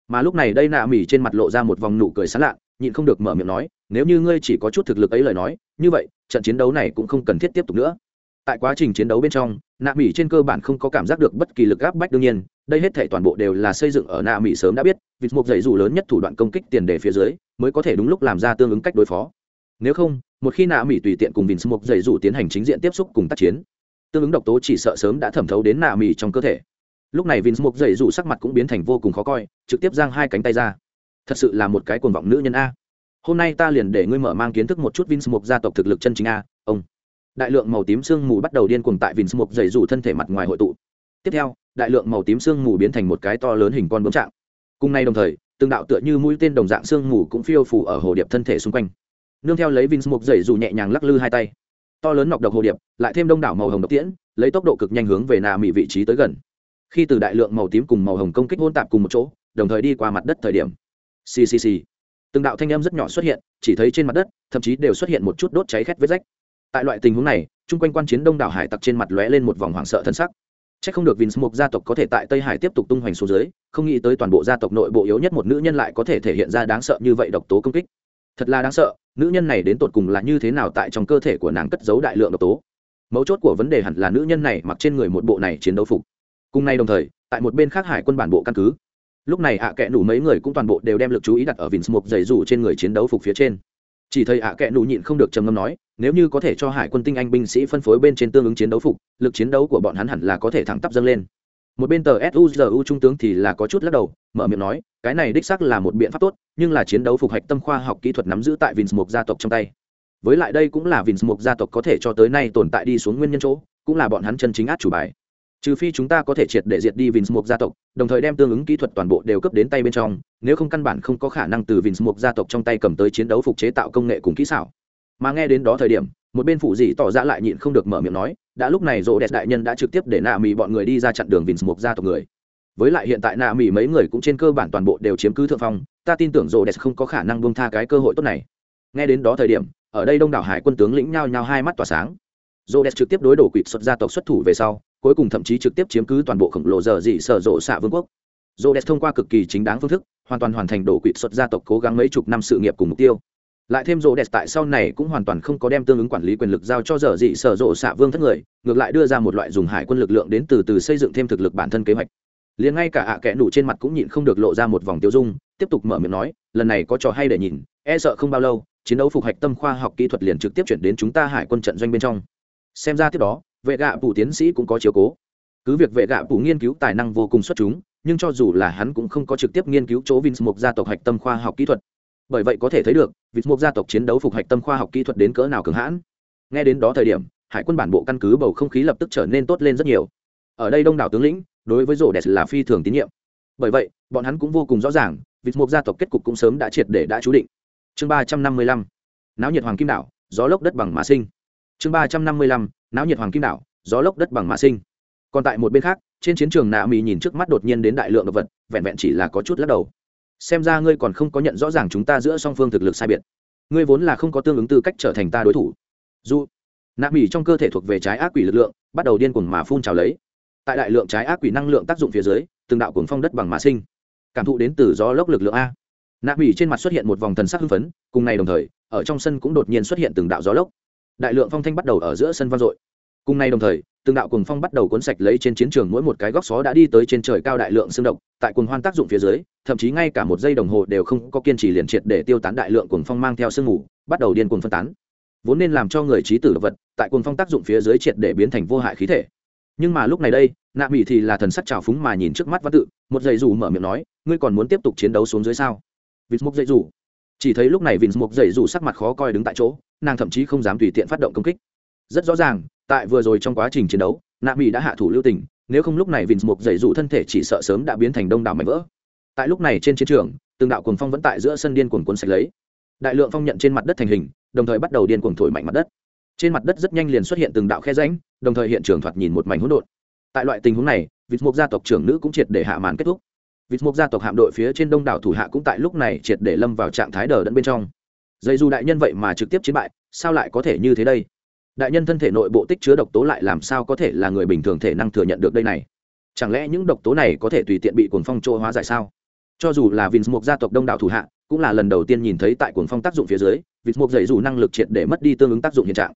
Mà lúc này đây nạ mỉ trên mặt lộ ra một vòng nụ cười sán lạ, nhịn không được mở miệng nói, nếu như ngươi chỉ có chút thực lực ấy lời nói, như vậy, trận chiến đấu này cũng không cần thiết tiếp tục nữa. Tại quá trình chiến đấu bên trong nạ mỹ trên cơ bản không có cảm giác được bất kỳ lực áp bách đương nhiên, đây hết thể toàn bộ đều là xây dựng ở nạ mỹ sớm đã biết, vịt mục dạy dù lớn nhất thủ đoạn công kích tiền đề phía dưới, mới có thể đúng lúc làm ra tương ứng cách đối phó. Nếu không một khi nạ mỹ tùy tiện cùng Vinh mục dạy dù tiến hành chính diện tiếp xúc cùng tác chiến, tương ứng độc tố chỉ sợ sớm đã thẩm thấu đến nạ mỹ trong cơ thể. Lúc này Vinh smoke dậy dù sắc mặt cũng biến thành vô cùng khó coi, trực tiếp giang hai cánh tay ra. Thật sự là một cái cuồng vọng nữ nhân a. Hôm nay ta liền để ngươi mở mang kiến thức một chút Vinh smoke gia tộc thực lực chân chính a, ông. Đại lượng màu tím sương mù bắt đầu điên cuồng tại Vinh smoke dậy dù thân thể mặt ngoài hội tụ. Tiếp theo, đại lượng màu tím sương mù biến thành một cái to lớn hình con bướm trạng. Cùng nay đồng thời, từng đạo tựa như mũi tên đồng dạng sương mù cũng phiêu phủ ở hồ điệp thân thể xung quanh nương theo lấy Vince smoke dậy dù nhẹ nhàng lắc lư hai tay. To lớn nọc độc hồ điệp lại thêm đông đảo màu hồng độc tiễn lấy tốc độ cực nhanh hướng về nà mỹ vị trí tới gần. Khi từ đại lượng màu tím cùng màu hồng công kích hỗn tạp cùng một chỗ đồng thời đi qua mặt đất thời điểm. Ccc từng đạo thanh âm rất nhỏ xuất hiện chỉ thấy trên mặt đất thậm chí đều xuất hiện một chút đốt cháy khét vết rách. Tại loại tình huống này chung quanh quan chiến đông đảo hải tặc trên mặt lóe lên một vòng hoảng sợ thân sắc. Chắc không được Vince một gia tộc có thể tại Tây Hải tiếp tục tung hoành xuống dưới, không nghĩ tới toàn bộ gia tộc nội bộ yếu nhất một nữ nhân lại có thể thể hiện ra đáng sợ như vậy độc tố công kích. Thật là đáng sợ, nữ nhân này đến tột cùng là như thế nào tại trong cơ thể của nàng cất giấu đại lượng độc tố. Mấu chốt của vấn đề hẳn là nữ nhân này mặc trên người một bộ này chiến đấu phục. Cùng nay đồng thời tại một bên khác hải quân bản bộ căn cứ. Lúc này ạ à kẽ nủ mấy người cũng toàn bộ đều đem l ự c chú ý đặt ở vins mục dày dù trên người chiến đấu phục phía trên. Chỉ thấy ạ à kẽ nủ nhịn không được trầm ngâm nói nếu như có thể cho hải quân tinh anh binh sĩ phân phối bên trên tương ứng chiến đấu phục lực chiến đấu của bọn hắn hẳn là có thể thẳng tắp dâng lên một bên tờ suzu trung tướng thì là có chút lắc đầu, mở miệng nói, cái này đích sắc là một biện pháp tốt, nhưng là chiến đấu phục hạch tâm khoa học kỹ thuật nắm giữ tại vinh gia tộc trong tay. Với lại đây cũng là vinh gia tộc có thể cho tới nay tồn tại đi xuống nguyên nhân chỗ, cũng là bọn hắn chân chính át chủ bài. Trừ phi chúng ta có thể triệt để diệt đi vinh gia tộc, đồng thời đem tương ứng kỹ thuật toàn bộ đều cấp đến tay bên trong, nếu không căn bản không có khả năng từ vinh gia tộc trong tay cầm tới chiến đấu phục chế tạo công nghệ cùng kỹ xảo. Mà nghe đến đó thời điểm một bên phụ dị tỏ ra lại nhịn không được mở miệng nói, đã lúc này rộ đẹp đại nhân đã trực tiếp để nạ mỹ bọn người đi ra chặn đường vinh mục gia tộc người. Với lại hiện tại nạ mỹ mấy người cũng trên cơ bản toàn bộ đều chiếm cứ thượng phong, ta tin tưởng rộ đẹp không có khả năng buông tha cái cơ hội tốt này. Nghe đến đó thời điểm, ở đây đông đảo hải quân tướng lĩnh nhao nhao hai mắt tỏa sáng. Rộ đẹp trực tiếp đối đổ quỵt xuất gia tộc xuất thủ về sau, cuối cùng thậm chí trực tiếp chiếm cứ toàn bộ khổng lồ giờ dị sở rộ xạ vương quốc. Rô đẹp thông qua cực kỳ chính đáng phương thức, hoàn toàn hoàn thành đổ quỵt xuất gia tộc cố gắng mấy chục năm sự nghiệp cùng mục tiêu lại thêm rô đẹp tại sau này cũng hoàn toàn không có đem tương ứng quản lý quyền lực giao cho giờ dị sở rộ xạ vương thất người ngược lại đưa ra một loại dùng hải quân lực lượng đến từ từ xây dựng thêm thực lực bản thân kế hoạch. Liền ngay cả ạ à kẽ nủ trên mặt cũng nhịn không được lộ ra một vòng tiêu dung tiếp tục mở miệng nói lần này có trò hay để nhìn e sợ không bao lâu chiến đấu phục hạch tâm khoa học kỹ thuật liền trực tiếp chuyển đến chúng ta hải quân trận doanh bên trong. Xem ra tiếp đó vệ gạ phủ tiến sĩ cũng có chiếu cố. Cứ việc vệ gạ phủ nghiên cứu tài năng vô cùng xuất chúng nhưng cho dù là hắn cũng không có trực tiếp nghiên cứu chỗ vins Mục gia tộc hạch tâm khoa học kỹ thuật. Bởi vậy có thể thấy được, vịt mộc gia tộc chiến đấu phục hạch tâm khoa học kỹ thuật đến cỡ nào cường hãn. Nghe đến đó thời điểm, hải quân bản bộ căn cứ bầu không khí lập tức trở nên tốt lên rất nhiều. Ở đây đông đảo tướng lĩnh, đối với rổ đẹp là phi thường tín nhiệm. Bởi vậy, bọn hắn cũng vô cùng rõ ràng, vịt mộc gia tộc kết cục cũng sớm đã triệt để đã chú định. Chương ba trăm năm mươi lăm Náo nhiệt hoàng kim đảo, gió lốc đất bằng mã sinh. Chương ba trăm năm mươi lăm Náo nhiệt hoàng kim đảo, gió lốc đất bằng mã sinh còn tại một bên khác trên chiến trường nạ mỹ nhìn trước mắt đột nhiên đến đại lượng động vật vẹn vẹn chỉ là có chút lắc đầu xem ra ngươi còn không có nhận rõ ràng chúng ta giữa song phương thực lực sai biệt. Ngươi vốn là không có tương ứng tư cách trở thành ta đối thủ. Dù nạ mỹ trong cơ thể thuộc về trái ác quỷ lực lượng, bắt đầu điên cuồng mà phun trào lấy. Tại đại lượng trái ác quỷ năng lượng tác dụng phía dưới, từng đạo cuồng phong đất bằng mà sinh. Cảm thụ đến từ gió lốc lực lượng a. Nạ mỹ trên mặt xuất hiện một vòng thần sắc hưng phấn, cùng ngày đồng thời, ở trong sân cũng đột nhiên xuất hiện từng đạo gió lốc. Đại lượng phong thanh bắt đầu ở giữa sân vang dội. Cùng ngày đồng thời, từng đạo cuồng phong bắt đầu cuốn sạch lấy trên chiến trường mỗi một cái góc xó đã đi tới trên trời cao đại lượng xương độc, tại cuồng hoan tác dụng phía dưới thậm chí ngay cả một giây đồng hồ đều không có kiên trì liền triệt để tiêu tán đại lượng cuồng phong mang theo sương mù, bắt đầu điên cuồng phân tán. Vốn nên làm cho người trí tử vật, tại cuồng phong tác dụng phía dưới triệt để biến thành vô hại khí thể. Nhưng mà lúc này đây, nạ mỹ thì là thần sắc trào phúng mà nhìn trước mắt văn tự, một giây dù mở miệng nói, ngươi còn muốn tiếp tục chiến đấu xuống dưới sao? Vịt mục dậy dù. Chỉ thấy lúc này vịt mục dậy dù sắc mặt khó coi đứng tại chỗ, nàng thậm chí không dám tùy tiện phát động công kích. Rất rõ ràng, tại vừa rồi trong quá trình chiến đấu, nạ mỹ đã hạ thủ lưu tình, nếu không lúc này vịt mục dậy dù thân thể chỉ sợ sớm đã biến thành đông đảo mảnh vỡ tại lúc này trên chiến trường, từng đạo cuồng phong vẫn tại giữa sân điên cuồng cuốn sạch lấy. Đại lượng phong nhận trên mặt đất thành hình, đồng thời bắt đầu điên cuồng thổi mạnh mặt đất. Trên mặt đất rất nhanh liền xuất hiện từng đạo khe ránh đồng thời hiện trường thoạt nhìn một mảnh hỗn độn. Tại loại tình huống này, vịt mục gia tộc trưởng nữ cũng triệt để hạ màn kết thúc. Vịt mục gia tộc hạm đội phía trên đông đảo thủ hạ cũng tại lúc này triệt để lâm vào trạng thái đờ đẫn bên trong. Dây dù đại nhân vậy mà trực tiếp chiến bại, sao lại có thể như thế đây? Đại nhân thân thể nội bộ tích chứa độc tố lại làm sao có thể là người bình thường thể năng thừa nhận được đây này? Chẳng lẽ những độc tố này có thể tùy tiện bị cuồng phong trôi hóa giải sao? Cho dù là vinh mục gia tộc đông đảo thủ hạ, cũng là lần đầu tiên nhìn thấy tại cuồng phong tác dụng phía dưới vịt mục dày dù năng lực triệt để mất đi tương ứng tác dụng hiện trạng.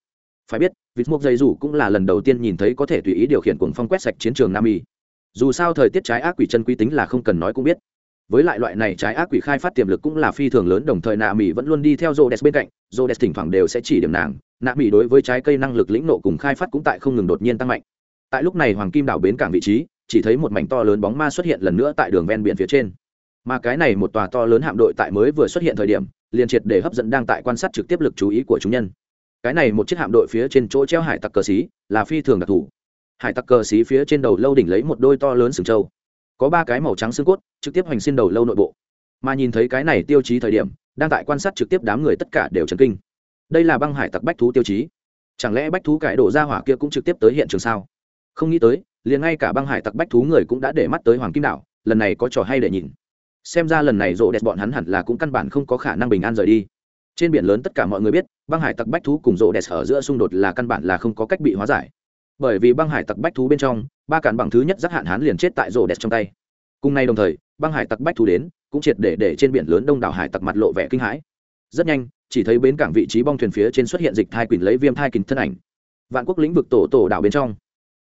Phải biết vịt mục dày dù cũng là lần đầu tiên nhìn thấy có thể tùy ý điều khiển cuồng phong quét sạch chiến trường nam y dù sao thời tiết trái ác quỷ chân quý tính là không cần nói cũng biết. Với lại loại này trái ác quỷ khai phát tiềm lực cũng là phi thường lớn, đồng thời nạ mỹ vẫn luôn đi theo rô đès bên cạnh rô đès thỉnh thoảng đều sẽ chỉ điểm nàng. Nạ mỹ đối với trái cây năng lực lĩnh nộ cùng khai phát cũng tại không ngừng đột nhiên tăng mạnh. Tại lúc này hoàng kim đảo bến cảng vị trí, chỉ thấy một mảnh to lớn bóng ma xuất hiện lần nữa tại đường ven biển phía trên mà cái này một tòa to lớn hạm đội tại mới vừa xuất hiện thời điểm, liền triệt để hấp dẫn đang tại quan sát trực tiếp lực chú ý của chúng nhân. Cái này một chiếc hạm đội phía trên chỗ treo hải tặc cờ xí là phi thường đặc thù. Hải tặc cờ xí phía trên đầu lâu đỉnh lấy một đôi to lớn sừng trâu, có ba cái màu trắng xương cốt, trực tiếp hoành xin đầu lâu nội bộ. Mà nhìn thấy cái này tiêu chí thời điểm, đang tại quan sát trực tiếp đám người tất cả đều chấn kinh. Đây là băng hải tặc bách thú tiêu chí. Chẳng lẽ bách thú cải đổ ra hỏa kia cũng trực tiếp tới hiện trường sao? Không nghĩ tới, liền ngay cả băng hải tặc bách thú người cũng đã để mắt tới hoàng kim đảo, lần này có trò hay để nhìn xem ra lần này rộ đẹp bọn hắn hẳn là cũng căn bản không có khả năng bình an rời đi. Trên biển lớn tất cả mọi người biết, băng hải tặc bách thú cùng rộ đẹp ở giữa xung đột là căn bản là không có cách bị hóa giải. Bởi vì băng hải tặc bách thú bên trong, ba cản bằng thứ nhất giác hạn hán liền chết tại rộ đẹp trong tay. Cùng nay đồng thời, băng hải tặc bách thú đến, cũng triệt để để trên biển lớn đông đảo hải tặc mặt lộ vẻ kinh hãi. Rất nhanh, chỉ thấy bến cảng vị trí bong thuyền phía trên xuất hiện dịch thai quỳnh lấy viêm thai kình thân ảnh. Vạn quốc lĩnh vực tổ tổ đảo bên trong.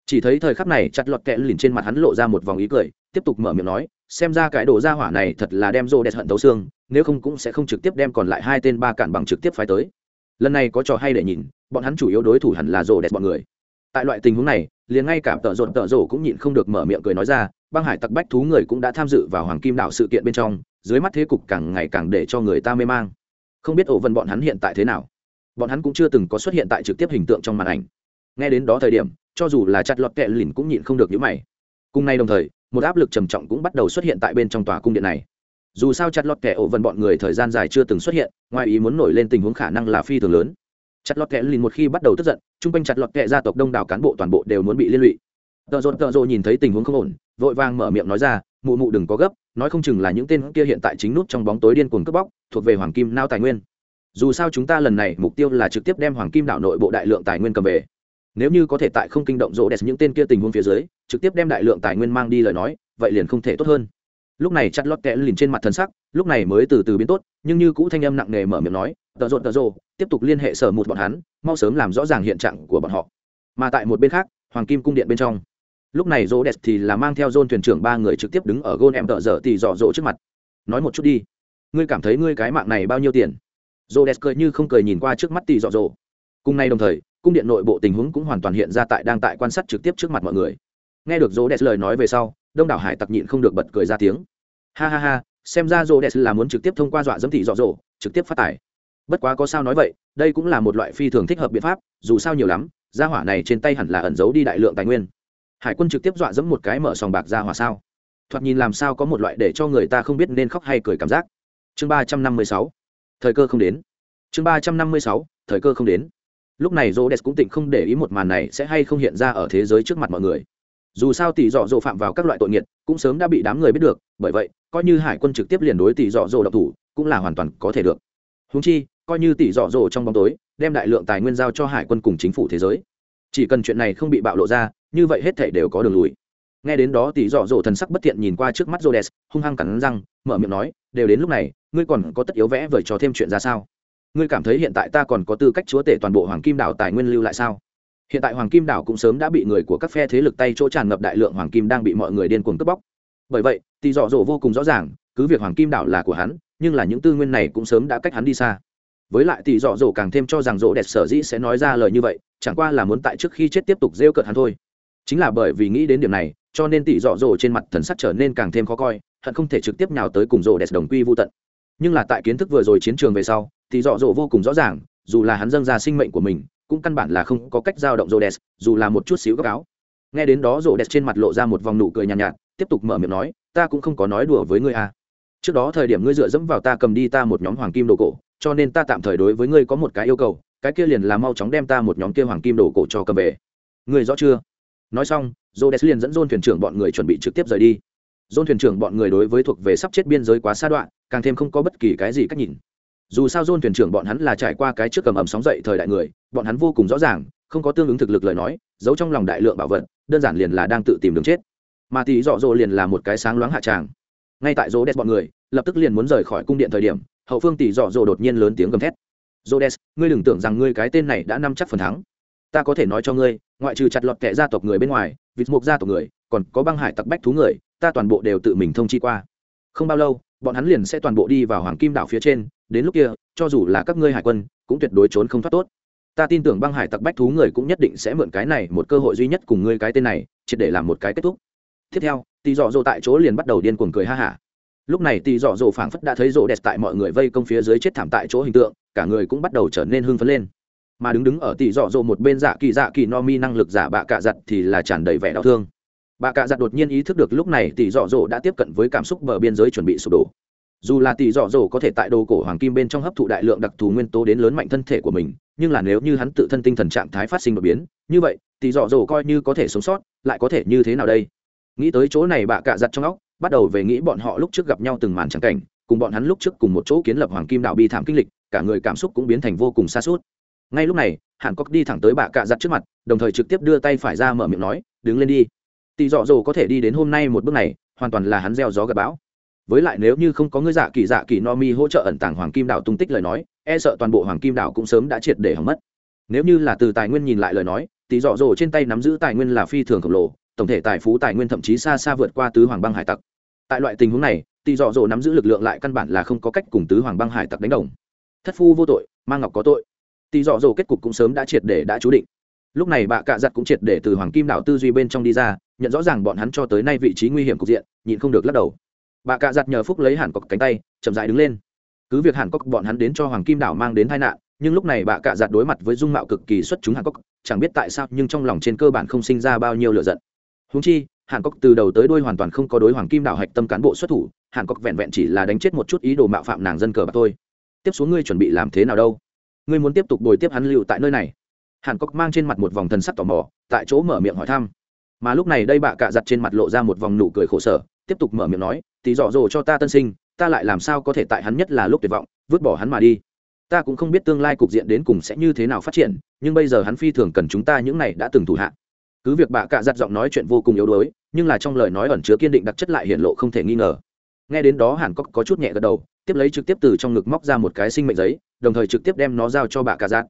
Chỉ thấy thời khắc này, chặt lọt kẹ lìn trên mặt hắn lộ ra một vòng ý cười, tiếp tục mở miệng nói xem ra cái đồ ra hỏa này thật là đem rô đẹp hận tấu xương, nếu không cũng sẽ không trực tiếp đem còn lại hai tên ba cản bằng trực tiếp phái tới. Lần này có trò hay để nhìn, bọn hắn chủ yếu đối thủ hẳn là rô đẹp bọn người. Tại loại tình huống này, liền ngay cả tợ rộn tợ rổ cũng nhịn không được mở miệng cười nói ra, băng hải tặc bách thú người cũng đã tham dự vào hoàng kim đảo sự kiện bên trong, dưới mắt thế cục càng ngày càng để cho người ta mê mang. Không biết ổ vân bọn hắn hiện tại thế nào? Bọn hắn cũng chưa từng có xuất hiện tại trực tiếp hình tượng trong màn ảnh. Nghe đến đó thời điểm, cho dù là chặt lọt kẹ lìn cũng nhịn không được những mày. Cùng nay đồng thời một áp lực trầm trọng cũng bắt đầu xuất hiện tại bên trong tòa cung điện này. Dù sao chặt lọt kẹ ổ vần bọn người thời gian dài chưa từng xuất hiện, ngoài ý muốn nổi lên tình huống khả năng là phi thường lớn. Chặt lọt kẹ lìn một khi bắt đầu tức giận, chung quanh chặt lọt kẹ gia tộc đông đảo cán bộ toàn bộ đều muốn bị liên lụy. Tợ rộn tợ rộ nhìn thấy tình huống không ổn, vội vàng mở miệng nói ra, mụ mụ đừng có gấp, nói không chừng là những tên kia hiện tại chính nút trong bóng tối điên cuồng cướp bóc, thuộc về hoàng kim nao tài nguyên. Dù sao chúng ta lần này mục tiêu là trực tiếp đem hoàng kim đảo nội bộ đại lượng tài nguyên cầm về nếu như có thể tại không kinh động rỗ đẹp những tên kia tình huống phía dưới, trực tiếp đem đại lượng tài nguyên mang đi lời nói, vậy liền không thể tốt hơn. Lúc này chặt lót kẽ lìn trên mặt thân sắc, lúc này mới từ từ biến tốt, nhưng như cũ thanh âm nặng nề mở miệng nói tợ rộn tợ rộ tiếp tục liên hệ sở một bọn hắn, mau sớm làm rõ ràng hiện trạng của bọn họ. Mà tại một bên khác, hoàng kim cung điện bên trong. Lúc này rô đẹp thì là mang theo dôn thuyền trưởng ba người trực tiếp đứng ở gôn em tợ dở thì dọ dỗ trước mặt. Nói một chút đi, ngươi cảm thấy ngươi cái mạng này bao nhiêu tiền? Rô đẹp cười như không cười nhìn qua trước mắt tì dọ dỗ. Cùng nay đồng thời cung điện nội bộ tình huống cũng hoàn toàn hiện ra tại đang tại quan sát trực tiếp trước mặt mọi người. Nghe được rô đẹp lời nói về sau, đông đảo hải tặc nhịn không được bật cười ra tiếng. Ha ha ha, xem ra rô đẹp là muốn trực tiếp thông qua dọa dẫm thị dọ dỗ, trực tiếp phát tải bất quá có sao nói vậy, đây cũng là một loại phi thường thích hợp biện pháp, dù sao nhiều lắm, gia hỏa này trên tay hẳn là ẩn giấu đi đại lượng tài nguyên. Hải quân trực tiếp dọa dẫm một cái mở sòng bạc ra hỏa sao? Thoạt nhìn làm sao có một loại để cho người ta không biết nên khóc hay cười cảm giác. Chương ba trăm năm mươi sáu, thời cơ không đến. Chương ba trăm năm mươi sáu, thời cơ không đến lúc này rô đès cũng tỉnh không để ý một màn này sẽ hay không hiện ra ở thế giới trước mặt mọi người. Dù sao tỷ dọ dỗ phạm vào các loại tội nghiệt cũng sớm đã bị đám người biết được bởi vậy coi như hải quân trực tiếp liền đối tỷ dọ dỗ độc thủ cũng là hoàn toàn có thể được. Húng chi coi như tỷ dọ dỗ trong bóng tối đem đại lượng tài nguyên giao cho hải quân cùng chính phủ thế giới. Chỉ cần chuyện này không bị bạo lộ ra như vậy hết thể đều có đường lùi. Nghe đến đó tỷ dọ dỗ thần sắc bất thiện nhìn qua trước mắt Rhodes, hung hăng cắn răng mở miệng nói đều đến lúc này ngươi còn có tất yếu vẽ vời cho thêm chuyện ra sao? Ngươi cảm thấy hiện tại ta còn có tư cách chúa tể toàn bộ hoàng kim đảo tài nguyên lưu lại sao? Hiện tại hoàng kim đảo cũng sớm đã bị người của các phe thế lực tay chỗ tràn ngập đại lượng hoàng kim đang bị mọi người điên cuồng cướp bóc. Bởi vậy, tỷ dọ dỗ vô cùng rõ ràng, cứ việc hoàng kim đảo là của hắn, nhưng là những tư nguyên này cũng sớm đã cách hắn đi xa. Với lại tỷ dọ dỗ càng thêm cho rằng dỗ đẹp sở dĩ sẽ nói ra lời như vậy, chẳng qua là muốn tại trước khi chết tiếp tục rêu cợt hắn thôi. Chính là bởi vì nghĩ đến điểm này, cho nên tỷ dọ dỗ trên mặt thần sắc trở nên càng thêm khó coi, hận không thể trực tiếp nào tới cùng dỗ đẹp đồng quy vô tận nhưng là tại kiến thức vừa rồi chiến trường về sau thì dọ dỗ vô cùng rõ ràng dù là hắn dâng ra sinh mệnh của mình cũng căn bản là không có cách giao động rô đès dù là một chút xíu góc áo nghe đến đó rô đès trên mặt lộ ra một vòng nụ cười nhàn nhạt, nhạt tiếp tục mở miệng nói ta cũng không có nói đùa với ngươi à. trước đó thời điểm ngươi dựa dẫm vào ta cầm đi ta một nhóm hoàng kim đồ cổ cho nên ta tạm thời đối với ngươi có một cái yêu cầu cái kia liền là mau chóng đem ta một nhóm kia hoàng kim đồ cổ cho cầm về. Ngươi rõ chưa? Nói xong rô đès liền dẫn dôn thuyền trưởng bọn người chuẩn bị trực tiếp rời đi dôn thuyền trưởng bọn người đối với thuộc về sắp chết biên giới quá xa đoạn, càng thêm không có bất kỳ cái gì cách nhìn. Dù sao dôn thuyền trưởng bọn hắn là trải qua cái trước cầm ẩm sóng dậy thời đại người, bọn hắn vô cùng rõ ràng, không có tương ứng thực lực lời nói, giấu trong lòng đại lượng bảo vật, đơn giản liền là đang tự tìm đường chết. Mà Tỷ dọ dỗ liền là một cái sáng loáng hạ tràng. Ngay tại rô đès bọn người, lập tức liền muốn rời khỏi cung điện thời điểm, hậu phương tỷ dọ dỗ đột nhiên lớn tiếng gầm thét. Rô ngươi đừng tưởng rằng ngươi cái tên này đã nắm chắc phần thắng. Ta có thể nói cho ngươi, ngoại trừ chặt lọt kẻ gia tộc người bên ngoài, vịt mục gia tộc người, còn có băng hải tặc bách thú người ta toàn bộ đều tự mình thông chi qua. Không bao lâu, bọn hắn liền sẽ toàn bộ đi vào hoàng kim đảo phía trên, đến lúc kia, cho dù là các ngươi hải quân, cũng tuyệt đối trốn không thoát tốt. Ta tin tưởng băng hải tặc bách thú người cũng nhất định sẽ mượn cái này một cơ hội duy nhất cùng ngươi cái tên này chỉ để làm một cái kết thúc. Tiếp theo tỷ dọ dỗ tại chỗ liền bắt đầu điên cuồng cười ha hả. Lúc này tỷ dọ dỗ phảng phất đã thấy rỗ đẹp tại mọi người vây công phía dưới chết thảm tại chỗ hình tượng, cả người cũng bắt đầu trở nên hưng phấn lên. Mà đứng đứng ở tỷ dọ dỗ một bên dạ kỳ dạ kỳ no mi năng lực giả bạ cạ giặt thì là tràn đầy vẻ đau thương bà cạ giặt đột nhiên ý thức được lúc này tỷ dọ dỗ đã tiếp cận với cảm xúc bờ biên giới chuẩn bị sụp đổ. Dù là tỷ dọ dỗ có thể tại đồ cổ hoàng kim bên trong hấp thụ đại lượng đặc thù nguyên tố đến lớn mạnh thân thể của mình, nhưng là nếu như hắn tự thân tinh thần trạng thái phát sinh đột biến, như vậy, tỷ dọ dỗ coi như có thể sống sót, lại có thể như thế nào đây? Nghĩ tới chỗ này bà cạ giặt trong óc, bắt đầu về nghĩ bọn họ lúc trước gặp nhau từng màn trắng cảnh, cùng bọn hắn lúc trước cùng một chỗ kiến lập hoàng kim đạo bi thảm kinh lịch, cả người cảm xúc cũng biến thành vô cùng xa suốt ngay lúc này, hàn cốc đi thẳng tới bà cạ giặt trước mặt, đồng thời trực tiếp đưa tay phải ra mở miệng nói, đứng lên đi tỷ dọ dỗ có thể đi đến hôm nay một bước này, hoàn toàn là hắn gieo gió gặp bão. Với lại nếu như không có ngươi dạ kỳ dạ kỳ no mi hỗ trợ ẩn tàng hoàng kim đảo tung tích lời nói e sợ toàn bộ hoàng kim đảo cũng sớm đã triệt để hỏng mất. Nếu như là từ tài nguyên nhìn lại lời nói tỷ dọ dỗ trên tay nắm giữ tài nguyên là phi thường khổng lồ, tổng thể tài phú tài nguyên thậm chí xa xa vượt qua tứ hoàng băng hải tặc. Tại loại tình huống này tỷ dọ dỗ nắm giữ lực lượng lại căn bản là không có cách cùng tứ hoàng băng hải tặc đánh đồng. Thất phu vô tội mang ngọc có tội. Tỷ dọ dỗ kết cục cũng sớm đã triệt để đã chú định lúc này bạ cạ giặt cũng triệt để từ hoàng kim đảo tư duy bên trong đi ra, nhận rõ ràng bọn hắn cho tới nay vị trí nguy hiểm cục diện, nhịn không được lắc đầu. Bà cạ giặt nhờ phúc lấy hàn cọc cánh tay, chậm dại đứng lên. Cứ việc hàn cọc bọn hắn đến cho hoàng kim đảo mang đến tai nạn, nhưng lúc này bà cạ giặt đối mặt với dung mạo cực kỳ xuất chúng hàn cọc chẳng biết tại sao nhưng trong lòng trên cơ bản không sinh ra bao nhiêu lựa giận. Húng chi, hàn cọc từ đầu tới đuôi hoàn toàn không có đối hoàng kim đảo hạch tâm cán bộ xuất thủ, hàn cọc vẹn vẹn chỉ là đánh chết một chút ý đồ mạo phạm nàng dân cờ bạc thôi. Tiếp xuống ngươi chuẩn bị làm thế nào đâu? Ngươi muốn tiếp tục bồi tiếp hắn lưu tại nơi này hàn cốc mang trên mặt một vòng thần sắc tò mò, tại chỗ mở miệng hỏi thăm. Mà lúc này đây bạ cạ giặt trên mặt lộ ra một vòng nụ cười khổ sở, tiếp tục mở miệng nói, tí dọ dồ cho ta tân sinh, ta lại làm sao có thể tại hắn nhất là lúc tuyệt vọng, vứt bỏ hắn mà đi. Ta cũng không biết tương lai cục diện đến cùng sẽ như thế nào phát triển, nhưng bây giờ hắn phi thường cần chúng ta những này đã từng thủ hạ. Cứ việc bạ cạ giặt giọng nói chuyện vô cùng yếu đuối, nhưng là trong lời nói ẩn chứa kiên định đặc chất lại hiện lộ không thể nghi ngờ. Nghe đến đó hàn cốc có chút nhẹ gật đầu, tiếp lấy trực tiếp từ trong ngực móc ra một cái sinh mệnh giấy, đồng thời trực tiếp đem nó giao cho bạ cạ giặt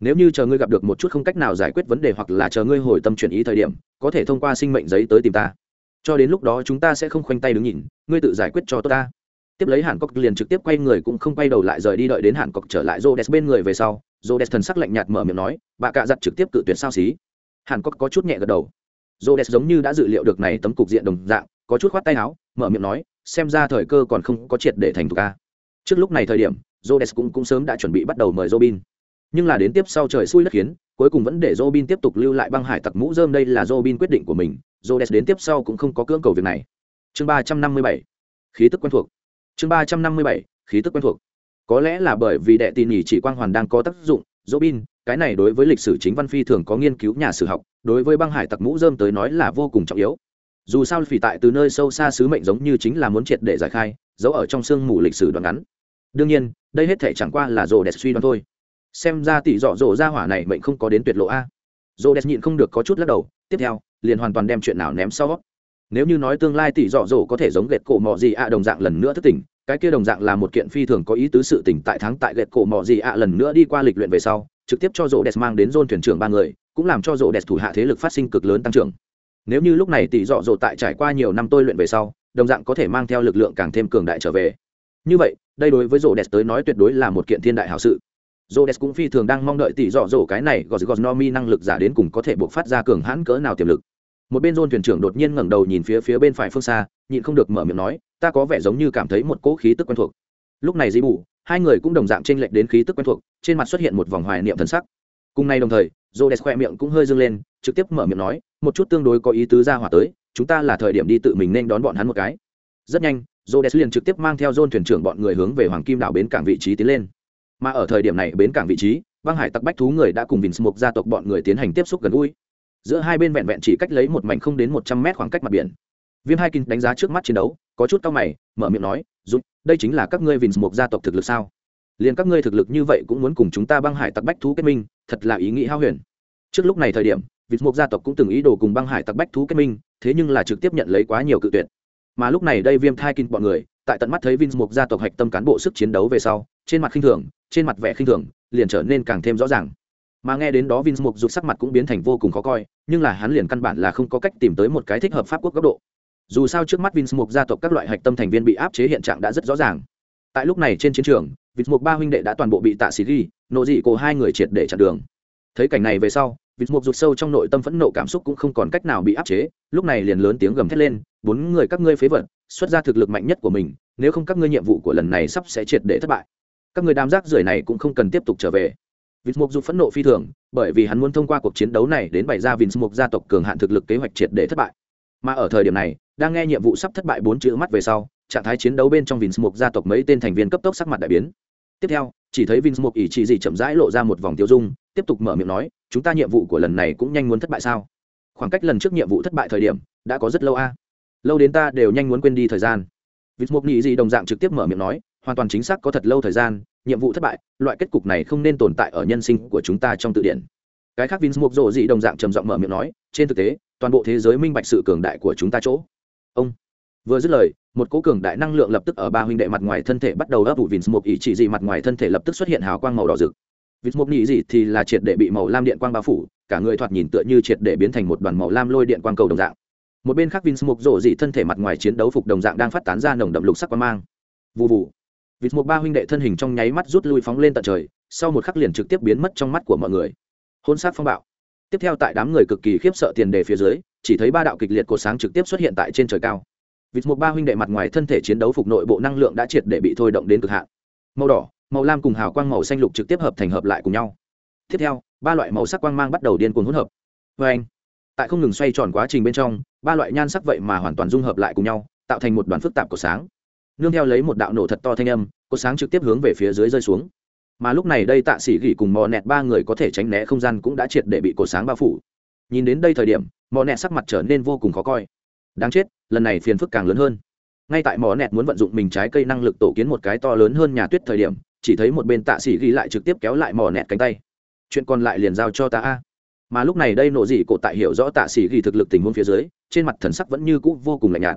nếu như chờ ngươi gặp được một chút không cách nào giải quyết vấn đề hoặc là chờ ngươi hồi tâm chuyển ý thời điểm có thể thông qua sinh mệnh giấy tới tìm ta. Cho đến lúc đó chúng ta sẽ không khoanh tay đứng nhìn ngươi tự giải quyết cho tốt ta. Tiếp lấy hàn cốc liền trực tiếp quay người cũng không quay đầu lại rời đi đợi đến hàn cốc trở lại rô đès bên người về sau rô đès thần sắc lạnh nhạt mở miệng nói bà cạ giặt trực tiếp cự tuyệt sao xí? Hàn cốc có chút nhẹ gật đầu. Rô đès giống như đã dự liệu được này tấm cục diện đồng dạng có chút khoát tay áo mở miệng nói xem ra thời cơ còn không có triệt để thành thục ca trước lúc này thời điểm jodes cũng, cũng sớm đã chuẩn bị bắt đầu mời robin nhưng là đến tiếp sau trời xui đất khiến, cuối cùng vẫn để robin tiếp tục lưu lại băng hải tặc mũ dơm đây là robin quyết định của mình. Jodes đến tiếp sau cũng không có cưỡng cầu việc này. Chương ba trăm năm mươi bảy. Khí tức quen thuộc. Chương ba trăm năm mươi bảy. Khí tức quen thuộc. Có lẽ là bởi vì đệ tỉ nhỉ chỉ quang hoàn đang có tác dụng, robin, cái này đối với lịch sử chính văn phi thường có nghiên cứu nhà sử học, đối với băng hải tặc mũ dơm tới nói là vô cùng trọng yếu. Dù sao phỉ tại từ nơi sâu xa sứ mệnh giống như chính là muốn triệt để giải khai, giấu ở trong sương mù lịch sử đoạn ngắn. Đương nhiên, đây hết thể chẳng qua là rồ đẹp suy đoán thôi xem ra tỷ dọ dỗ ra hỏa này mệnh không có đến tuyệt lộ a. Dô đẹp nhịn không được có chút lắc đầu, tiếp theo, liền hoàn toàn đem chuyện nào ném sau. Nếu như nói tương lai tỷ dọ dỗ có thể giống gệt cổ mò gì ạ đồng dạng lần nữa thất tỉnh, cái kia đồng dạng là một kiện phi thường có ý tứ sự tỉnh tại tháng tại gệt cổ mò gì ạ lần nữa đi qua lịch luyện về sau, trực tiếp cho rộ đẹp mang đến dôn thuyền trưởng ba người, cũng làm cho rộ đẹp thủ hạ thế lực phát sinh cực lớn tăng trưởng. Nếu như lúc này tỷ dọ dỗ tại trải qua nhiều năm tôi luyện về sau, đồng dạng có thể mang theo lực lượng càng thêm cường đại trở về. Như vậy, đây đối với rộ đẹp tới nói tuyệt đối là một kiện thiên đại hảo sự. Rhodes cũng phi thường đang mong đợi tỷ dọ dỗ cái này gọi gò no năng lực giả đến cùng có thể buộc phát ra cường hãn cỡ nào tiềm lực. Một bên dôn thuyền trưởng đột nhiên ngẩng đầu nhìn phía phía bên phải phương xa nhịn không được mở miệng nói ta có vẻ giống như cảm thấy một cỗ khí tức quen thuộc. Lúc này dĩ Bụ, hai người cũng đồng dạng trên lệch đến khí tức quen thuộc trên mặt xuất hiện một vòng hoài niệm thần sắc. Cùng nay đồng thời Rhodes khẽ miệng cũng hơi dương lên trực tiếp mở miệng nói một chút tương đối có ý tứ ra hỏa tới chúng ta là thời điểm đi tự mình nên đón bọn hắn một cái. Rất nhanh Rhodes liền trực tiếp mang theo dôn thuyền trưởng bọn người hướng về hoàng kim đảo bến cảng vị trí tiến lên mà ở thời điểm này bến cảng vị trí băng hải tặc bách thú người đã cùng vinh mục gia tộc bọn người tiến hành tiếp xúc gần gũi. Giữa hai bên vẹn vẹn chỉ cách lấy một mảnh không đến một trăm mét khoảng cách mặt biển. Viêm hai kinh đánh giá trước mắt chiến đấu, có chút cao mày, mở miệng nói giúp đây chính là các ngươi vinh mục gia tộc thực lực sao? Liền các ngươi thực lực như vậy cũng muốn cùng chúng ta băng hải tặc bách thú kết minh, thật là ý nghĩ hao huyền. Trước lúc này thời điểm vịt mục gia tộc cũng từng ý đồ cùng băng hải tặc bách thú kết minh, thế nhưng là trực tiếp nhận lấy quá nhiều cự tuyệt. Mà lúc này đây viêm thai kinh bọn người, tại tận mắt thấy vinh mục gia tộc hạch tâm cán bộ sức chiến đấu về sau trên mặt khinh thường, trên mặt vẻ khinh thường, liền trở nên càng thêm rõ ràng. Mà nghe đến đó vinh mục rụt sắc mặt cũng biến thành vô cùng khó coi, nhưng là hắn liền căn bản là không có cách tìm tới một cái thích hợp pháp quốc góc độ. Dù sao trước mắt vinh mục gia tộc các loại hạch tâm thành viên bị áp chế hiện trạng đã rất rõ ràng. Tại lúc này trên chiến trường Vince mục ba huynh đệ đã toàn bộ bị tạ xì ghi, nộ dị cổ hai người triệt để chặn đường. Thấy cảnh này về sau Vince mục rụt sâu trong nội tâm phẫn nộ cảm xúc cũng không còn cách nào bị áp chế, lúc này liền lớn tiếng gầm thét lên, bốn người các ngươi phế vật, xuất ra thực lực mạnh nhất của mình, nếu không các ngươi nhiệm vụ của lần này sắp sẽ triệt để thất bại các người đám rác rưởi này cũng không cần tiếp tục trở về. Vinh mục dù phẫn nộ phi thường, bởi vì hắn muốn thông qua cuộc chiến đấu này đến bày ra vinh mục gia tộc cường hạn thực lực kế hoạch triệt để thất bại. Mà ở thời điểm này, đang nghe nhiệm vụ sắp thất bại bốn chữ mắt về sau, trạng thái chiến đấu bên trong vinh mục gia tộc mấy tên thành viên cấp tốc sắc mặt đại biến. Tiếp theo, chỉ thấy vinh mục ỷ chỉ gì chậm rãi lộ ra một vòng tiêu dung, tiếp tục mở miệng nói, chúng ta nhiệm vụ của lần này cũng nhanh muốn thất bại sao? Khoảng cách lần trước nhiệm vụ thất bại thời điểm, đã có rất lâu a. Lâu đến ta đều nhanh muốn quên đi thời gian. Vinh mục nghĩ gì đồng dạng trực tiếp mở miệng nói hoàn toàn chính xác có thật lâu thời gian, nhiệm vụ thất bại, loại kết cục này không nên tồn tại ở nhân sinh của chúng ta trong tự điển. Cái khác vinh mục rộ dị đồng dạng trầm giọng mở miệng nói, trên thực tế, toàn bộ thế giới minh bạch sự cường đại của chúng ta chỗ. Ông vừa dứt lời, một cố cường đại năng lượng lập tức ở ba huynh đệ mặt ngoài thân thể bắt đầu ấp ủ vịn mục ý chỉ dị mặt ngoài thân thể lập tức xuất hiện hào quang màu đỏ rực. Vịt mục nhị gì thì là triệt để bị màu lam điện quang bao phủ, cả người thoạt nhìn tựa như triệt để biến thành một đoàn màu lam lôi điện quang cầu đồng dạng. Một bên khác vin mục rộ dị thân thể mặt ngoài chiến đấu phục đồng dạng đang phát tán ra nồng đậm lục sắc quang mang. Vụ vụ vịt một ba huynh đệ thân hình trong nháy mắt rút lui phóng lên tận trời, sau một khắc liền trực tiếp biến mất trong mắt của mọi người. Hôn sát phong bạo. Tiếp theo tại đám người cực kỳ khiếp sợ tiền đề phía dưới, chỉ thấy ba đạo kịch liệt cột sáng trực tiếp xuất hiện tại trên trời cao. Vịt một ba huynh đệ mặt ngoài thân thể chiến đấu phục nội bộ năng lượng đã triệt để bị thôi động đến cực hạn. Màu đỏ, màu lam cùng hào quang màu xanh lục trực tiếp hợp thành hợp lại cùng nhau. Tiếp theo, ba loại màu sắc quang mang bắt đầu điên cuồng hỗn hợp. Vê anh tại không ngừng xoay tròn quá trình bên trong, ba loại nhan sắc vậy mà hoàn toàn dung hợp lại cùng nhau, tạo thành một đoàn phức tạp của sáng nương theo lấy một đạo nổ thật to thanh âm, có sáng trực tiếp hướng về phía dưới rơi xuống. Mà lúc này đây tạ sĩ gỉ cùng mò nẹt ba người có thể tránh né không gian cũng đã triệt để bị cột sáng bao phủ. Nhìn đến đây thời điểm mò nẹt sắc mặt trở nên vô cùng khó coi. Đáng chết, lần này phiền phức càng lớn hơn. Ngay tại mỏ nẹt muốn vận dụng mình trái cây năng lực tổ kiến một cái to lớn hơn nhà tuyết thời điểm, chỉ thấy một bên tạ sĩ gỉ lại trực tiếp kéo lại mỏ nẹt cánh tay. Chuyện còn lại liền giao cho ta a. Mà lúc này đây nộ dị cổ tại hiểu rõ tạ sĩ gỉ thực lực tình huống phía dưới, trên mặt thần sắc vẫn như cũ vô cùng lạnh nhạt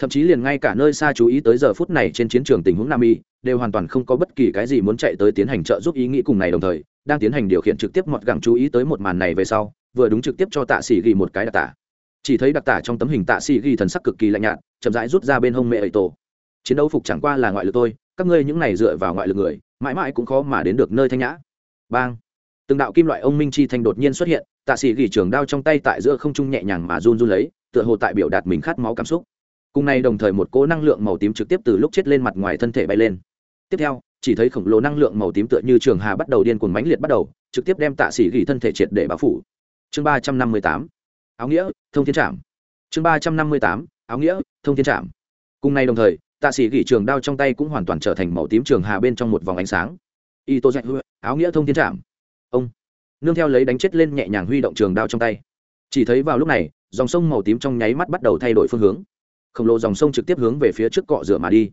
thậm chí liền ngay cả nơi xa chú ý tới giờ phút này trên chiến trường tình huống nam y, đều hoàn toàn không có bất kỳ cái gì muốn chạy tới tiến hành trợ giúp ý nghĩ cùng này đồng thời, đang tiến hành điều khiển trực tiếp mọt gẳng chú ý tới một màn này về sau, vừa đúng trực tiếp cho tạ sĩ ghi một cái đặc tả. Chỉ thấy đặc tả trong tấm hình tạ sĩ ghi thần sắc cực kỳ lạnh nhạt, chậm rãi rút ra bên hông mẹ ấy tổ. Chiến đấu phục chẳng qua là ngoại lực tôi các ngươi những này dựa vào ngoại lực người, mãi mãi cũng khó mà đến được nơi thanh nhã. Bang! Từng đạo kim loại ông minh chi thanh đột nhiên xuất hiện, tạ sĩ ghi trường đao trong tay tại giữa không trung nhẹ nhàng mà run run lấy, tựa hồ tại biểu đạt mình khát máu cảm xúc cùng này đồng thời một cỗ năng lượng màu tím trực tiếp từ lúc chết lên mặt ngoài thân thể bay lên. Tiếp theo, chỉ thấy khổng lồ năng lượng màu tím tựa như trường hà bắt đầu điên cuồng mãnh liệt bắt đầu, trực tiếp đem tạ sĩ gỉ thân thể triệt để bao phủ. Chương ba trăm năm mươi tám, áo nghĩa, thông thiên trạm chương ba trăm năm mươi tám, áo nghĩa, thông thiên trạm cùng nay đồng thời, tạ sĩ gỉ trường đao trong tay cũng hoàn toàn trở thành màu tím trường hà bên trong một vòng ánh sáng. Y tô dạy áo nghĩa thông thiên trạm ông. Nương theo lấy đánh chết lên nhẹ nhàng huy động trường đao trong tay. Chỉ thấy vào lúc này, dòng sông màu tím trong nháy mắt bắt đầu thay đổi phương hướng khổng lồ dòng sông trực tiếp hướng về phía trước cọ rửa mà đi.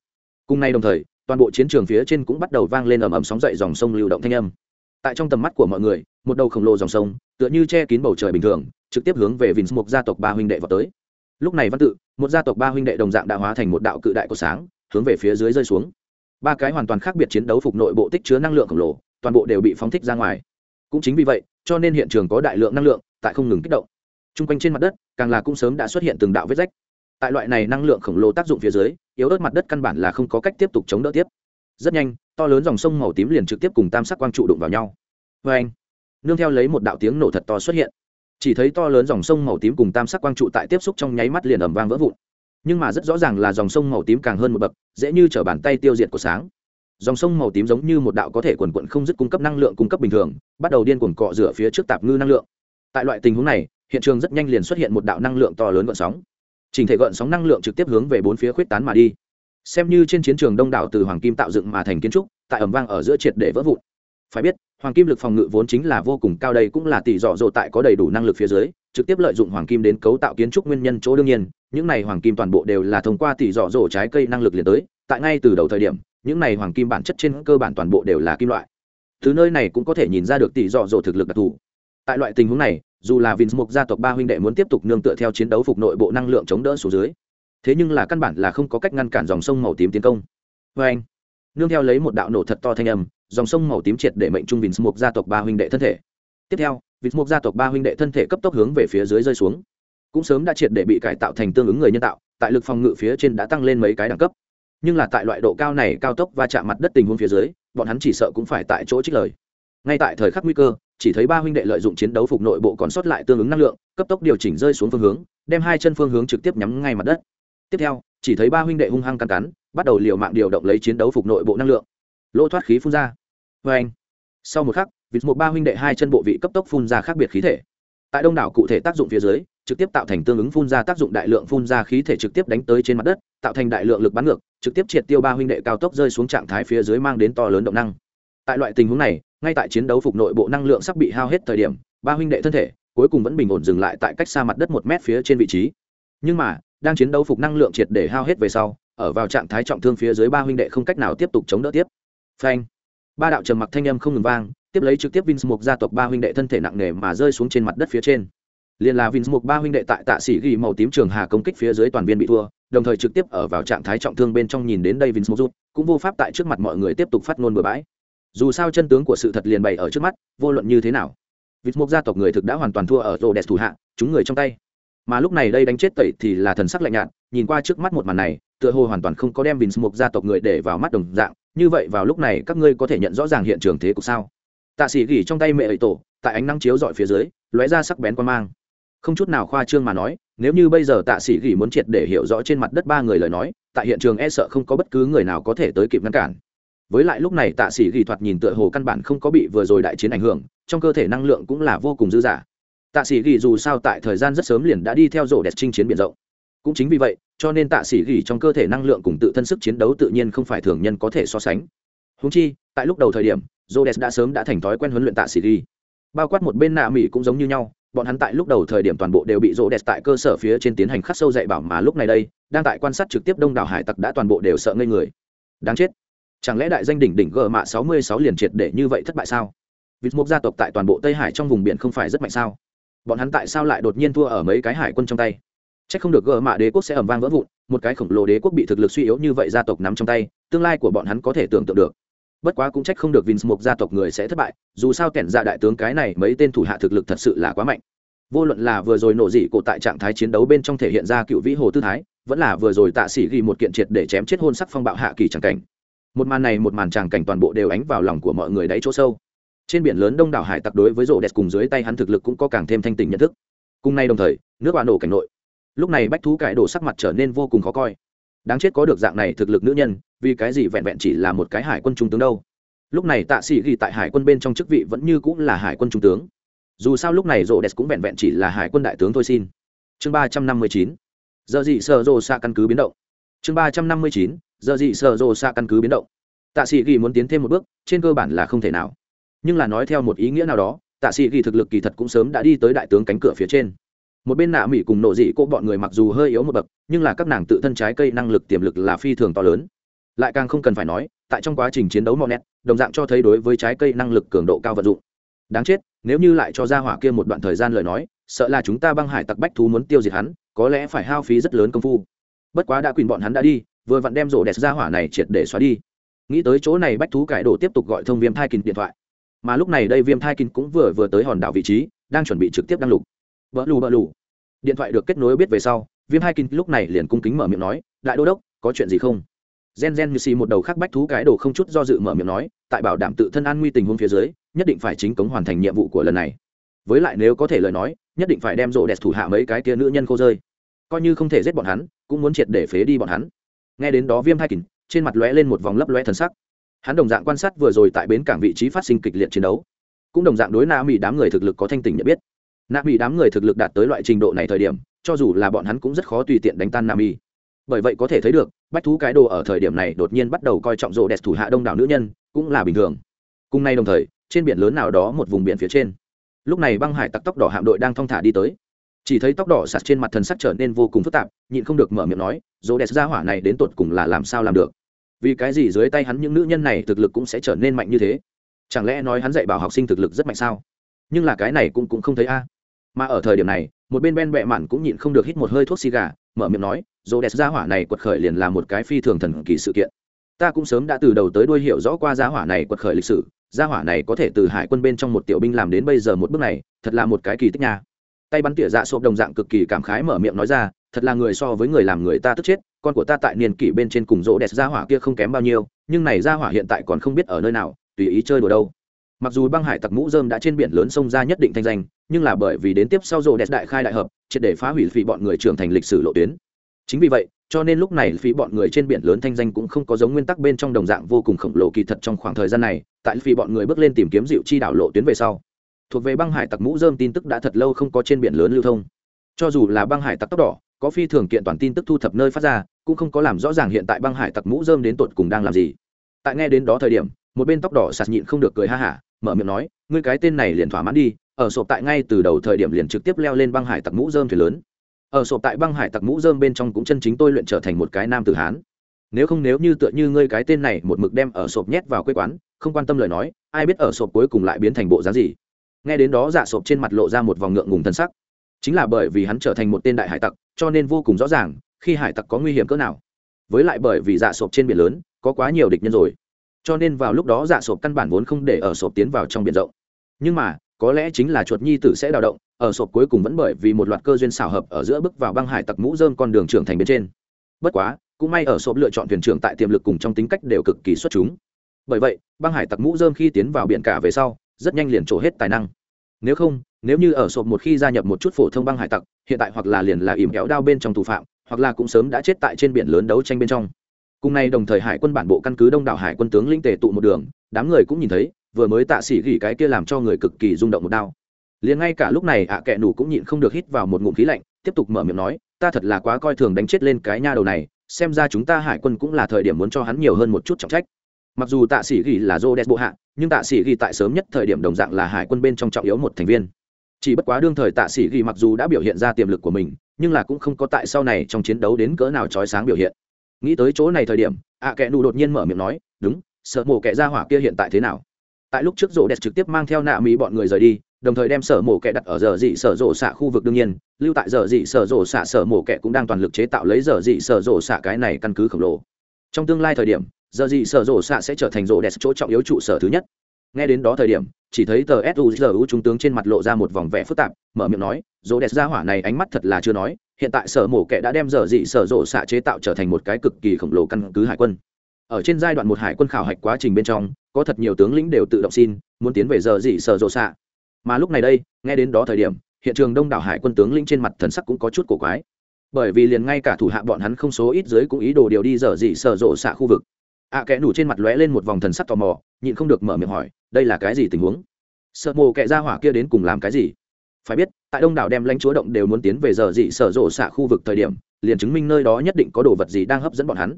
Cùng nay đồng thời, toàn bộ chiến trường phía trên cũng bắt đầu vang lên ầm ầm sóng dậy dòng sông lưu động thanh âm. Tại trong tầm mắt của mọi người, một đầu khổng lồ dòng sông, tựa như che kín bầu trời bình thường, trực tiếp hướng về vinh một gia tộc ba huynh đệ vào tới. Lúc này văn tự, một gia tộc ba huynh đệ đồng dạng đã hóa thành một đạo cự đại của sáng, hướng về phía dưới rơi xuống. Ba cái hoàn toàn khác biệt chiến đấu phục nội bộ tích chứa năng lượng khổng lồ, toàn bộ đều bị phóng thích ra ngoài. Cũng chính vì vậy, cho nên hiện trường có đại lượng năng lượng, tại không ngừng kích động. T r u n g quanh trên mặt đất, càng là cũng sớm đã xuất hiện từng đạo vết rách tại loại này năng lượng khổng lồ tác dụng phía dưới, yếu ớt mặt đất căn bản là không có cách tiếp tục chống đỡ tiếp. Rất nhanh, to lớn dòng sông màu tím liền trực tiếp cùng tam sắc quang trụ đụng vào nhau. Vê anh, nương theo lấy một đạo tiếng nổ thật to xuất hiện. Chỉ thấy to lớn dòng sông màu tím cùng tam sắc quang trụ tại tiếp xúc trong nháy mắt liền ẩm vang vỡ vụn. Nhưng mà rất rõ ràng là dòng sông màu tím càng hơn một bậc, dễ như t r ở bàn tay tiêu diệt của sáng. Dòng sông màu tím giống như một đạo có thể quần quận không dứt cung cấp năng lượng cung cấp bình thường, bắt đầu điên cuồng cọ rửa phía trước tạp ngư năng lượng. Tại loại tình huống này, hiện trường rất nhanh liền xuất hiện một đạo năng lượng to lớn gợn sóng trình thể gợn sóng năng lượng trực tiếp hướng về bốn phía khuyết tán mà đi. Xem như trên chiến trường đông đảo từ hoàng kim tạo dựng mà thành kiến trúc, tại ẩm vang ở giữa triệt để vỡ vụn. Phải biết, hoàng kim lực phòng ngự vốn chính là vô cùng cao đây cũng là tỷ dọ dỗ tại có đầy đủ năng lực phía dưới, trực tiếp lợi dụng hoàng kim đến cấu tạo kiến trúc nguyên nhân chỗ đương nhiên, những này hoàng kim toàn bộ đều là thông qua tỷ dọ dỗ trái cây năng lực liền tới, tại ngay từ đầu thời điểm, những này hoàng kim bản chất trên cơ bản toàn bộ đều là kim loại. Từ nơi này cũng có thể nhìn ra được tỷ dọ dỗ thực lực đặc thù. Tại loại tình huống này dù là vinh mục gia tộc ba huynh đệ muốn tiếp tục nương tựa theo chiến đấu phục nội bộ năng lượng chống đỡ xuống dưới, thế nhưng là căn bản là không có cách ngăn cản dòng sông màu tím tiến công. Vê anh, nương theo lấy một đạo nổ thật to thanh âm, dòng sông màu tím triệt để mệnh trung vinh mục gia tộc ba huynh đệ thân thể. Tiếp theo vinh mục gia tộc ba huynh đệ thân thể cấp tốc hướng về phía dưới rơi xuống. Cũng sớm đã triệt để bị cải tạo thành tương ứng người nhân tạo, tại lực phòng ngự phía trên đã tăng lên mấy cái đẳng cấp. Nhưng là tại loại độ cao này cao tốc và chạm mặt đất tình huống phía dưới, bọn hắn chỉ sợ cũng phải tại chỗ trích lời. Ngay tại thời khắc nguy cơ chỉ thấy ba huynh đệ lợi dụng chiến đấu phục nội bộ còn sót lại tương ứng năng lượng, cấp tốc điều chỉnh rơi xuống phương hướng, đem hai chân phương hướng trực tiếp nhắm ngay mặt đất. Tiếp theo, chỉ thấy ba huynh đệ hung hăng cắn cắn, bắt đầu liều mạng điều động lấy chiến đấu phục nội bộ năng lượng. Lỗ thoát khí phun ra. Vê anh, sau một khắc, vịt một ba huynh đệ hai chân bộ vị cấp tốc phun ra khác biệt khí thể. Tại đông đảo cụ thể tác dụng phía dưới, trực tiếp tạo thành tương ứng phun ra tác dụng đại lượng phun ra khí thể trực tiếp đánh tới trên mặt đất, tạo thành đại lượng lực bắn ngược, trực tiếp triệt tiêu ba huynh đệ cao tốc rơi xuống trạng thái phía dưới mang đến to lớn động năng tại loại tình huống này, ngay tại chiến đấu phục nội bộ năng lượng sắp bị hao hết thời điểm, ba huynh đệ thân thể cuối cùng vẫn bình ổn dừng lại tại cách xa mặt đất một mét phía trên vị trí. Nhưng mà, đang chiến đấu phục năng lượng triệt để hao hết về sau, ở vào trạng thái trọng thương phía dưới ba huynh đệ không cách nào tiếp tục chống đỡ tiếp. Phanh. Ba đạo trầm mặc thanh âm không ngừng vang, tiếp lấy trực tiếp vins mục gia tộc ba huynh đệ thân thể nặng nề mà rơi xuống trên mặt đất phía trên. Liền là vins mục ba huynh đệ tại tạ sĩ ghi màu tím trường hà công kích phía dưới toàn viên bị thua, đồng thời trực tiếp ở vào trạng thái trọng thương bên trong nhìn đến đây vins mục rút cũng vô pháp tại trước mặt mọi người tiếp tục phát ngôn bừa bãi dù sao chân tướng của sự thật liền bày ở trước mắt, vô luận như thế nào, vịt mục gia tộc người thực đã hoàn toàn thua ở rô đẹp thủ hạ, chúng người trong tay. Mà lúc này đây đánh chết tẩy thì là thần sắc lạnh nhạt, nhìn qua trước mắt một màn này, tựa hồ hoàn toàn không có đem vịt mục gia tộc người để vào mắt đồng dạng, như vậy vào lúc này các ngươi có thể nhận rõ ràng hiện trường thế cục sao? Tạ sĩ gỉ trong tay mẹ ấy tổ, tại ánh nắng chiếu dọi phía dưới, lóe ra sắc bén quan mang. Không chút nào khoa trương mà nói, nếu như bây giờ tạ sĩ gỉ muốn triệt để hiểu rõ trên mặt đất ba người lời nói, tại hiện trường e sợ không có bất cứ người nào có thể tới kịp ngăn cản với lại lúc này tạ sĩ ghi thoạt nhìn tựa hồ căn bản không có bị vừa rồi đại chiến ảnh hưởng, trong cơ thể năng lượng cũng là vô cùng dư dả. Tạ sĩ ghi dù sao tại thời gian rất sớm liền đã đi theo rổ đẹp chinh chiến biển rộng. Cũng chính vì vậy, cho nên tạ sĩ ghi trong cơ thể năng lượng cùng tự thân sức chiến đấu tự nhiên không phải thường nhân có thể so sánh. Húng chi, tại lúc đầu thời điểm rổ đẹp đã sớm đã thành thói quen huấn luyện tạ sĩ ghi. Bao quát một bên nạ mỹ cũng giống như nhau, bọn hắn tại lúc đầu thời điểm toàn bộ đều bị rỗ đẹp tại cơ sở phía trên tiến hành khắc sâu dạy bảo mà lúc này đây, đang tại quan sát trực tiếp đông đảo hải tặc đã toàn bộ đều sợ ngây người. Đáng chết chẳng lẽ đại danh đỉnh đỉnh gờ mạ sáu mươi sáu liền triệt để như vậy thất bại sao? Vịt mục gia tộc tại toàn bộ tây hải trong vùng biển không phải rất mạnh sao? Bọn hắn tại sao lại đột nhiên thua ở mấy cái hải quân trong tay? C h ắ c không được gờ mạ đế quốc sẽ ẩm vang vỡ vụn, một cái khổng lồ đế quốc bị thực lực suy yếu như vậy gia tộc nắm trong tay, tương lai của bọn hắn có thể tưởng tượng được. Bất quá cũng trách không được vinh mục gia tộc người sẽ thất bại, dù sao kẻn ra đại tướng cái này mấy tên thủ hạ thực lực thật sự là quá mạnh. Vô luận là vừa rồi nổ dị cổ tại trạng thái chiến đấu bên trong thể hiện ra cựu vĩ hồ tư thái, vẫn là vừa rồi tạ sĩ ghi một kiện triệt để chém chết hôn sắc phong bạo hạ kỳ tràng cảnh một màn này một màn tràng cảnh toàn bộ đều ánh vào lòng của mọi người đáy chỗ sâu. Trên biển lớn đông đảo hải tặc đối với rổ đẹp cùng dưới tay hắn thực lực cũng có càng thêm thanh tình nhận thức. Cùng nay đồng thời, nước bà nổ cảnh nội. Lúc này bách thú cải đổ sắc mặt trở nên vô cùng khó coi. Đáng chết có được dạng này thực lực nữ nhân, vì cái gì vẹn vẹn chỉ là một cái hải quân trung tướng đâu? Lúc này tạ sĩ ghi tại hải quân bên trong chức vị vẫn như cũng là hải quân trung tướng. Dù sao lúc này rộ đẹp cũng vẹn vẹn chỉ là hải quân đại tướng thôi xin. Chương ba trăm năm mươi chín. Giờ gì sợ rộ xạ căn cứ biến động. Chương ba trăm năm mươi chín giờ gì sợ rồ xa căn cứ biến động. Tạ sĩ ghi muốn tiến thêm một bước, trên cơ bản là không thể nào. Nhưng là nói theo một ý nghĩa nào đó, tạ sĩ ghi thực lực kỳ thật cũng sớm đã đi tới đại tướng cánh cửa phía trên. Một bên nạ mỹ cùng nộ dị cô bọn người mặc dù hơi yếu một bậc, nhưng là các nàng tự thân trái cây năng lực tiềm lực là phi thường to lớn. Lại càng không cần phải nói, tại trong quá trình chiến đấu mò nét đồng dạng cho thấy đối với trái cây năng lực cường độ cao vận dụng. Đáng chết, nếu như lại cho ra hỏa kia một đoạn thời gian lời nói, sợ là chúng ta băng hải tặc bách thú muốn tiêu diệt hắn, có lẽ phải hao phí rất lớn công phu. Bất quá đã quyền bọn hắn đã đi vừa vặn đem rổ đẹp ra hỏa này triệt để xóa đi. Nghĩ tới chỗ này bách thú cải đồ tiếp tục gọi thông viêm thai kín điện thoại. Mà lúc này đây viêm thai kín cũng vừa vừa tới hòn đảo vị trí, đang chuẩn bị trực tiếp đăng lục. Vỡ lù, bỡ lù. Điện thoại được kết nối biết về sau, viêm hai kinh lúc này liền cung kính mở miệng nói, đại đô đốc, có chuyện gì không? Gen gen như xì một đầu khác bách thú cái đồ không chút do dự mở miệng nói, tại bảo đảm tự thân an nguy tình huống phía dưới, nhất định phải chính cống hoàn thành nhiệm vụ của lần này. Với lại nếu có thể lời nói, nhất định phải đem rộ đẹp thủ hạ mấy cái tia nữ nhân khô rơi. Coi như không thể giết bọn hắn, cũng muốn triệt để phế đi bọn hắn nghe đến đó viêm hai kín trên mặt lóe lên một vòng lấp lóe thần sắc. Hắn đồng dạng quan sát vừa rồi tại bến cảng vị trí phát sinh kịch liệt chiến đấu. Cũng đồng dạng đối na mỹ đám người thực lực có thanh tình nhận biết. Nạ mỹ đám người thực lực đạt tới loại trình độ này thời điểm, cho dù là bọn hắn cũng rất khó tùy tiện đánh tan nam mỹ bởi vậy có thể thấy được, bách thú cái đồ ở thời điểm này đột nhiên bắt đầu coi trọng rộ đẹp thủ hạ đông đảo nữ nhân, cũng là bình thường. Cùng nay đồng thời, trên biển lớn nào đó một vùng biển phía trên. Lúc này băng hải tặc tóc đỏ hạm đội đang thong thả đi tới chỉ thấy tóc đỏ sạt trên mặt thần sắc trở nên vô cùng phức tạp, nhịn không được mở miệng nói rộ đẹp ra hỏa này đến tột cùng là làm sao làm được? Vì cái gì dưới tay hắn những nữ nhân này thực lực cũng sẽ trở nên mạnh như thế? Chẳng lẽ nói hắn dạy bảo học sinh thực lực rất mạnh sao? Nhưng là cái này cũng cũng không thấy a. Mà ở thời điểm này, một bên ben bẹ mạn cũng nhịn không được hít một hơi thuốc xì gà, mở miệng nói dồ đẹp ra hỏa này quật khởi liền là một cái phi thường thần kỳ sự kiện. Ta cũng sớm đã từ đầu tới đuôi hiểu rõ qua gia hỏa này quật khởi lịch sử, gia hỏa này có thể từ hải quân bên trong một tiểu binh làm đến bây giờ một bước này, thật là một cái kỳ tích nha tay bắn tỉa dạ sộp đồng dạng cực kỳ cảm khái mở miệng nói ra, thật là người so với người làm người ta tức chết, con của ta tại niên kỷ bên trên cùng rỗ đẹp gia hỏa kia không kém bao nhiêu, nhưng này gia hỏa hiện tại còn không biết ở nơi nào, tùy ý chơi đùa đâu. Mặc dù băng hải tặc mũ dơm đã trên biển lớn sông ra nhất định thanh danh, nhưng là bởi vì đến tiếp sau rô đẹp đại khai đại hợp, triệt để phá hủy phỉ bọn người trưởng thành lịch sử lộ tuyến. Chính vì vậy, cho nên lúc này phí bọn người trên biển lớn thanh danh cũng không có giống nguyên tắc bên trong đồng dạng vô cùng khổng lồ kỳ thật trong khoảng thời gian này, tại phí bọn người bước lên tìm kiếm dịu chi đảo lộ tuyến về sau thuộc về băng hải tặc mũ dơm tin tức đã thật lâu không có trên biển lớn lưu thông. Cho dù là băng hải tặc tóc đỏ, có phi thường kiện toàn tin tức thu thập nơi phát ra, cũng không có làm rõ ràng hiện tại băng hải tặc mũ dơm đến tột cùng đang làm gì. Tại nghe đến đó thời điểm, một bên tóc đỏ sạt nhịn không được cười ha hả, mở miệng nói, ngươi cái tên này liền thỏa mãn đi, ở sộp tại ngay từ đầu thời điểm liền trực tiếp leo lên băng hải tặc mũ dơm thuyền lớn. Ở sộp tại băng hải tặc mũ dơm bên trong cũng chân chính tôi luyện trở thành một cái nam tử hán. Nếu không nếu như tựa như ngươi cái tên này một mực đem ở sộp nhét vào quê quán, không quan tâm lời nói, ai biết ở sộp cuối cùng lại biến thành bộ dáng gì? Nghe đến đó dạ sộp trên mặt lộ ra một vòng ngượng ngùng thân sắc. Chính là bởi vì hắn trở thành một tên đại hải tặc, cho nên vô cùng rõ ràng, khi hải tặc có nguy hiểm cỡ nào. Với lại bởi vì dạ sộp trên biển lớn, có quá nhiều địch nhân rồi. Cho nên vào lúc đó dạ sộp căn bản vốn không để ở sộp tiến vào trong biển rộng. Nhưng mà, có lẽ chính là chuột nhi tử sẽ đào động, ở sộp cuối cùng vẫn bởi vì một loạt cơ duyên xảo hợp ở giữa bước vào băng hải tặc mũ dơm con đường trưởng thành bên trên. Bất quá, cũng may ở sộp lựa chọn thuyền trưởng tại tiềm lực cùng trong tính cách đều cực kỳ xuất chúng. Bởi vậy, băng hải tặc mũ dơm khi tiến vào biển cả về sau, rất nhanh liền trổ hết tài năng nếu không, nếu như ở sộp một khi gia nhập một chút phổ thông băng hải tặc, hiện tại hoặc là liền là ìm kéo đao bên trong tù phạm, hoặc là cũng sớm đã chết tại trên biển lớn đấu tranh bên trong. Cùng nay đồng thời hải quân bản bộ căn cứ đông đảo hải quân tướng linh tề tụ một đường, đám người cũng nhìn thấy, vừa mới tạ xỉ gỉ cái kia làm cho người cực kỳ rung động một đao. Liền ngay cả lúc này ạ à kệ nủ cũng nhịn không được hít vào một ngụm khí lạnh, tiếp tục mở miệng nói, ta thật là quá coi thường đánh chết lên cái nha đầu này, xem ra chúng ta hải quân cũng là thời điểm muốn cho hắn nhiều hơn một chút trọng trách. Mặc dù tạ sĩ gỉ là dô đen bộ hạ nhưng tạ sĩ ghi tại sớm nhất thời điểm đồng dạng là hải quân bên trong trọng yếu một thành viên. Chỉ bất quá đương thời tạ sĩ ghi mặc dù đã biểu hiện ra tiềm lực của mình, nhưng là cũng không có tại sau này trong chiến đấu đến cỡ nào trói sáng biểu hiện. Nghĩ tới chỗ này thời điểm, ạ à kệ nụ đột nhiên mở miệng nói, đúng, sợ mổ kẻ ra hỏa kia hiện tại thế nào? Tại lúc trước rổ đẹp trực tiếp mang theo nạ mỹ bọn người rời đi, đồng thời đem sở mổ kẻ đặt ở giờ dị sở rổ xạ khu vực đương nhiên, lưu tại giờ dị sở rổ xạ sở mổ kẻ cũng đang toàn lực chế tạo lấy giờ dị sở rổ xạ cái này căn cứ khổng lồ. Trong tương lai thời điểm giờ dị sở rộ xạ sẽ trở thành rộ đẹp chỗ trọng yếu trụ sở thứ nhất. Nghe đến đó thời điểm, chỉ thấy tờ suzu trung tướng trên mặt lộ ra một vòng vẻ phức tạp, mở miệng nói rộ đẹp ra hỏa này ánh mắt thật là chưa nói, hiện tại sở mổ kẻ đã đem giờ dị sở rộ xạ chế tạo trở thành một cái cực kỳ khổng lồ căn cứ hải quân. Ở trên giai đoạn một hải quân khảo hạch quá trình bên trong, có thật nhiều tướng lĩnh đều tự động xin, muốn tiến về giờ dị sở rộ xạ. Mà lúc này đây, nghe đến đó thời điểm, hiện trường đông đảo hải quân tướng lĩnh trên mặt thần sắc cũng có chút cổ quái. Bởi vì liền ngay cả thủ hạ bọn hắn không số ít dưới cũng ý đồ điều đi dở dị sở rộ xạ khu vực ạ kẽ nủ trên mặt lóe lên một vòng thần sắc tò mò nhịn không được mở miệng hỏi đây là cái gì tình huống? Sợ mồ kẻ ra hỏa kia đến cùng làm cái gì? Phải biết tại đông đảo đem lãnh chúa động đều muốn tiến về giờ dị sở rộ xạ khu vực thời điểm liền chứng minh nơi đó nhất định có đồ vật gì đang hấp dẫn bọn hắn.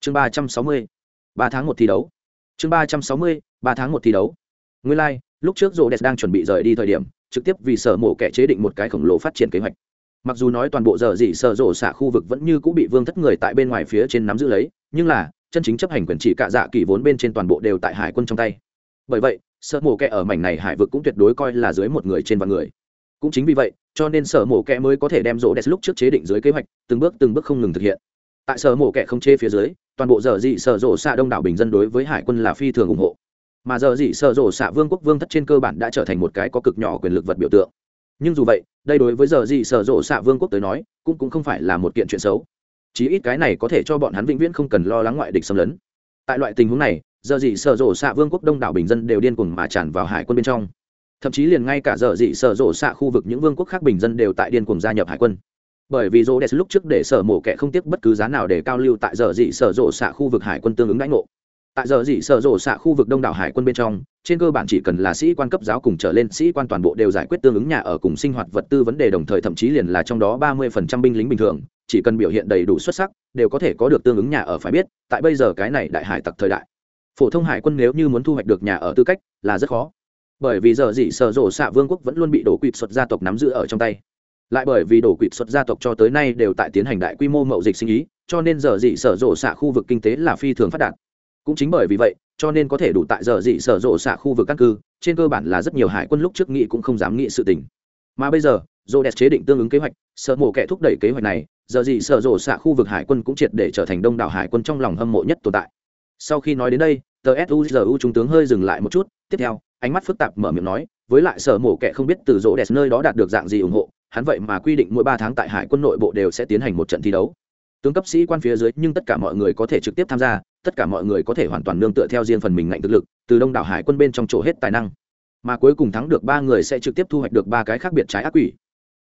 Chương ba trăm sáu mươi ba tháng một thi đấu. Chương ba trăm sáu mươi ba tháng một thi đấu. Nguyên lai、like, lúc trước rộ đẹp đang chuẩn bị rời đi thời điểm trực tiếp vì sở mộ kẻ chế định một cái khổng lồ phát triển kế hoạch. Mặc dù nói toàn bộ giờ dị sở rộ xạ khu vực vẫn như cũng bị vương thất người tại bên ngoài phía trên nắm giữ lấy nhưng là chân chính chấp hành quyền chỉ cả dạ kỳ vốn bên trên toàn bộ đều tại hải quân trong tay. Bởi vậy, sở mộ kẹ ở mảnh này hải vực cũng tuyệt đối coi là dưới một người trên vạn người. Cũng chính vì vậy, cho nên sở mộ kẹ mới có thể đem rỗ đẹp lúc trước chế định dưới kế hoạch, từng bước từng bước không ngừng thực hiện. Tại sở mộ kẹ không chê phía dưới, toàn bộ giờ dị sở rộ xạ đông đảo bình dân đối với hải quân là phi thường ủng hộ. Mà giờ dị sở rộ xạ vương quốc vương thất trên cơ bản đã trở thành một cái có cực nhỏ quyền lực vật biểu tượng. Nhưng dù vậy, đây đối với giờ dị sở rộ xạ vương quốc tới nói, cũng cũng không phải là một kiện chuyện xấu chí ít cái này có thể cho bọn hắn vĩnh viễn không cần lo lắng ngoại địch xâm lấn. Tại loại tình huống này, giờ dị sở rộ xạ vương quốc đông đảo bình dân đều điên cuồng mà tràn vào hải quân bên trong. Thậm chí liền ngay cả giờ dị sở rộ xạ khu vực những vương quốc khác bình dân đều tại điên cuồng gia nhập hải quân. Bởi vì rô đès lúc trước để sở mổ kẻ không tiếc bất cứ giá nào để cao lưu tại giờ dị sở rộ xạ khu vực hải quân tương ứng đãi ngộ. Tại giờ dị sở rộ xạ khu vực đông đảo hải quân bên trong, trên cơ bản chỉ cần là sĩ quan cấp giáo cùng trở lên sĩ quan toàn bộ đều giải quyết tương ứng nhà ở cùng sinh hoạt vật tư vấn đề đồng thời thậm chí liền là trong đó ba mươi phần trăm binh lính bình thường chỉ cần biểu hiện đầy đủ xuất sắc, đều có thể có được tương ứng nhà ở, phải biết, tại bây giờ cái này đại hải tặc thời đại, phổ thông hải quân nếu như muốn thu hoạch được nhà ở tư cách là rất khó. Bởi vì giờ dị sở rộ xạ vương quốc vẫn luôn bị đổ quỵt xuất gia tộc nắm giữ ở trong tay. Lại bởi vì đổ quỵt xuất gia tộc cho tới nay đều tại tiến hành đại quy mô mậu dịch sinh ý, cho nên giờ dị sở rộ xạ khu vực kinh tế là phi thường phát đạt. Cũng chính bởi vì vậy, cho nên có thể đủ tại giờ dị sở rộ xạ khu vực căn cư, trên cơ bản là rất nhiều hải quân lúc trước nghị cũng không dám nghĩ sự tình. Mà bây giờ dô đẹp chế định tương ứng kế hoạch, sợ mổ kẻ thúc đẩy kế hoạch này giờ gì sở rộ xạ khu vực hải quân cũng triệt để trở thành đông đảo hải quân trong lòng hâm mộ nhất tồn tại. Sau khi nói đến đây, tờ suzu trung tướng hơi dừng lại một chút. Tiếp theo, ánh mắt phức tạp mở miệng nói, với lại sở mổ kẻ không biết từ rộ đẹp nơi đó đạt được dạng gì ủng hộ, hắn vậy mà quy định mỗi ba tháng tại hải quân nội bộ đều sẽ tiến hành một trận thi đấu. Tướng cấp sĩ quan phía dưới, nhưng tất cả mọi người có thể trực tiếp tham gia, tất cả mọi người có thể hoàn toàn nương tựa theo riêng phần mình ngạnh thực lực, từ đông đảo hải quân bên trong chỗ hết tài năng. Mà cuối cùng thắng được ba người sẽ trực tiếp thu hoạch được ba cái khác biệt trái ác quỷ.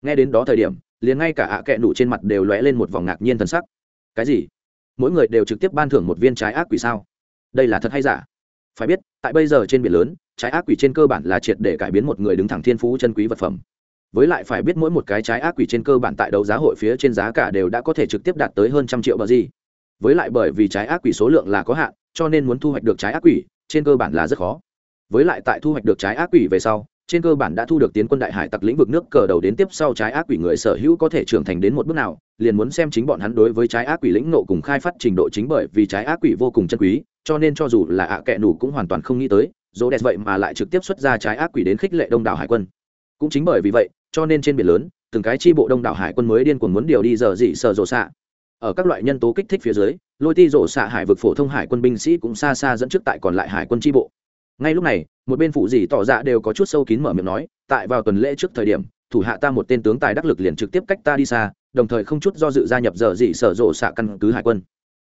Nghe đến đó thời điểm liền ngay cả ạ à kẹ nụ trên mặt đều lóe lên một vòng ngạc nhiên thần sắc. Cái gì? Mỗi người đều trực tiếp ban thưởng một viên trái ác quỷ sao? Đây là thật hay giả? Phải biết, tại bây giờ trên biển lớn, trái ác quỷ trên cơ bản là triệt để cải biến một người đứng thẳng thiên phú chân quý vật phẩm. Với lại phải biết mỗi một cái trái ác quỷ trên cơ bản tại đấu giá hội phía trên giá cả đều đã có thể trực tiếp đạt tới hơn trăm triệu bờ gì. Với lại bởi vì trái ác quỷ số lượng là có hạn, cho nên muốn thu hoạch được trái ác quỷ, trên cơ bản là rất khó. Với lại tại thu hoạch được trái ác quỷ về sau trên cơ bản đã thu được tiến quân đại hải tặc lĩnh vực nước cờ đầu đến tiếp sau trái ác quỷ người sở hữu có thể trưởng thành đến một bước nào, liền muốn xem chính bọn hắn đối với trái ác quỷ lĩnh nộ cùng khai phát trình độ chính bởi vì trái ác quỷ vô cùng chân quý, cho nên cho dù là ạ à kẹ nủ cũng hoàn toàn không nghĩ tới, dỗ đẹp vậy mà lại trực tiếp xuất ra trái ác quỷ đến khích lệ đông đảo hải quân. Cũng chính bởi vì vậy, cho nên trên biển lớn, từng cái chi bộ đông đảo hải quân mới điên cuồng muốn điều đi giờ dị sợ rộ xạ. Ở các loại nhân tố kích thích phía dưới, lôi ti rộ xạ hải vực phổ thông hải quân binh sĩ cũng xa xa dẫn trước tại còn lại hải quân chi bộ. Ngay lúc này một bên phụ dì tỏ ra đều có chút sâu kín mở miệng nói, tại vào tuần lễ trước thời điểm, thủ hạ ta một tên tướng tài đắc lực liền trực tiếp cách ta đi xa, đồng thời không chút do dự gia nhập giờ dị sở rộ xạ căn cứ hải quân.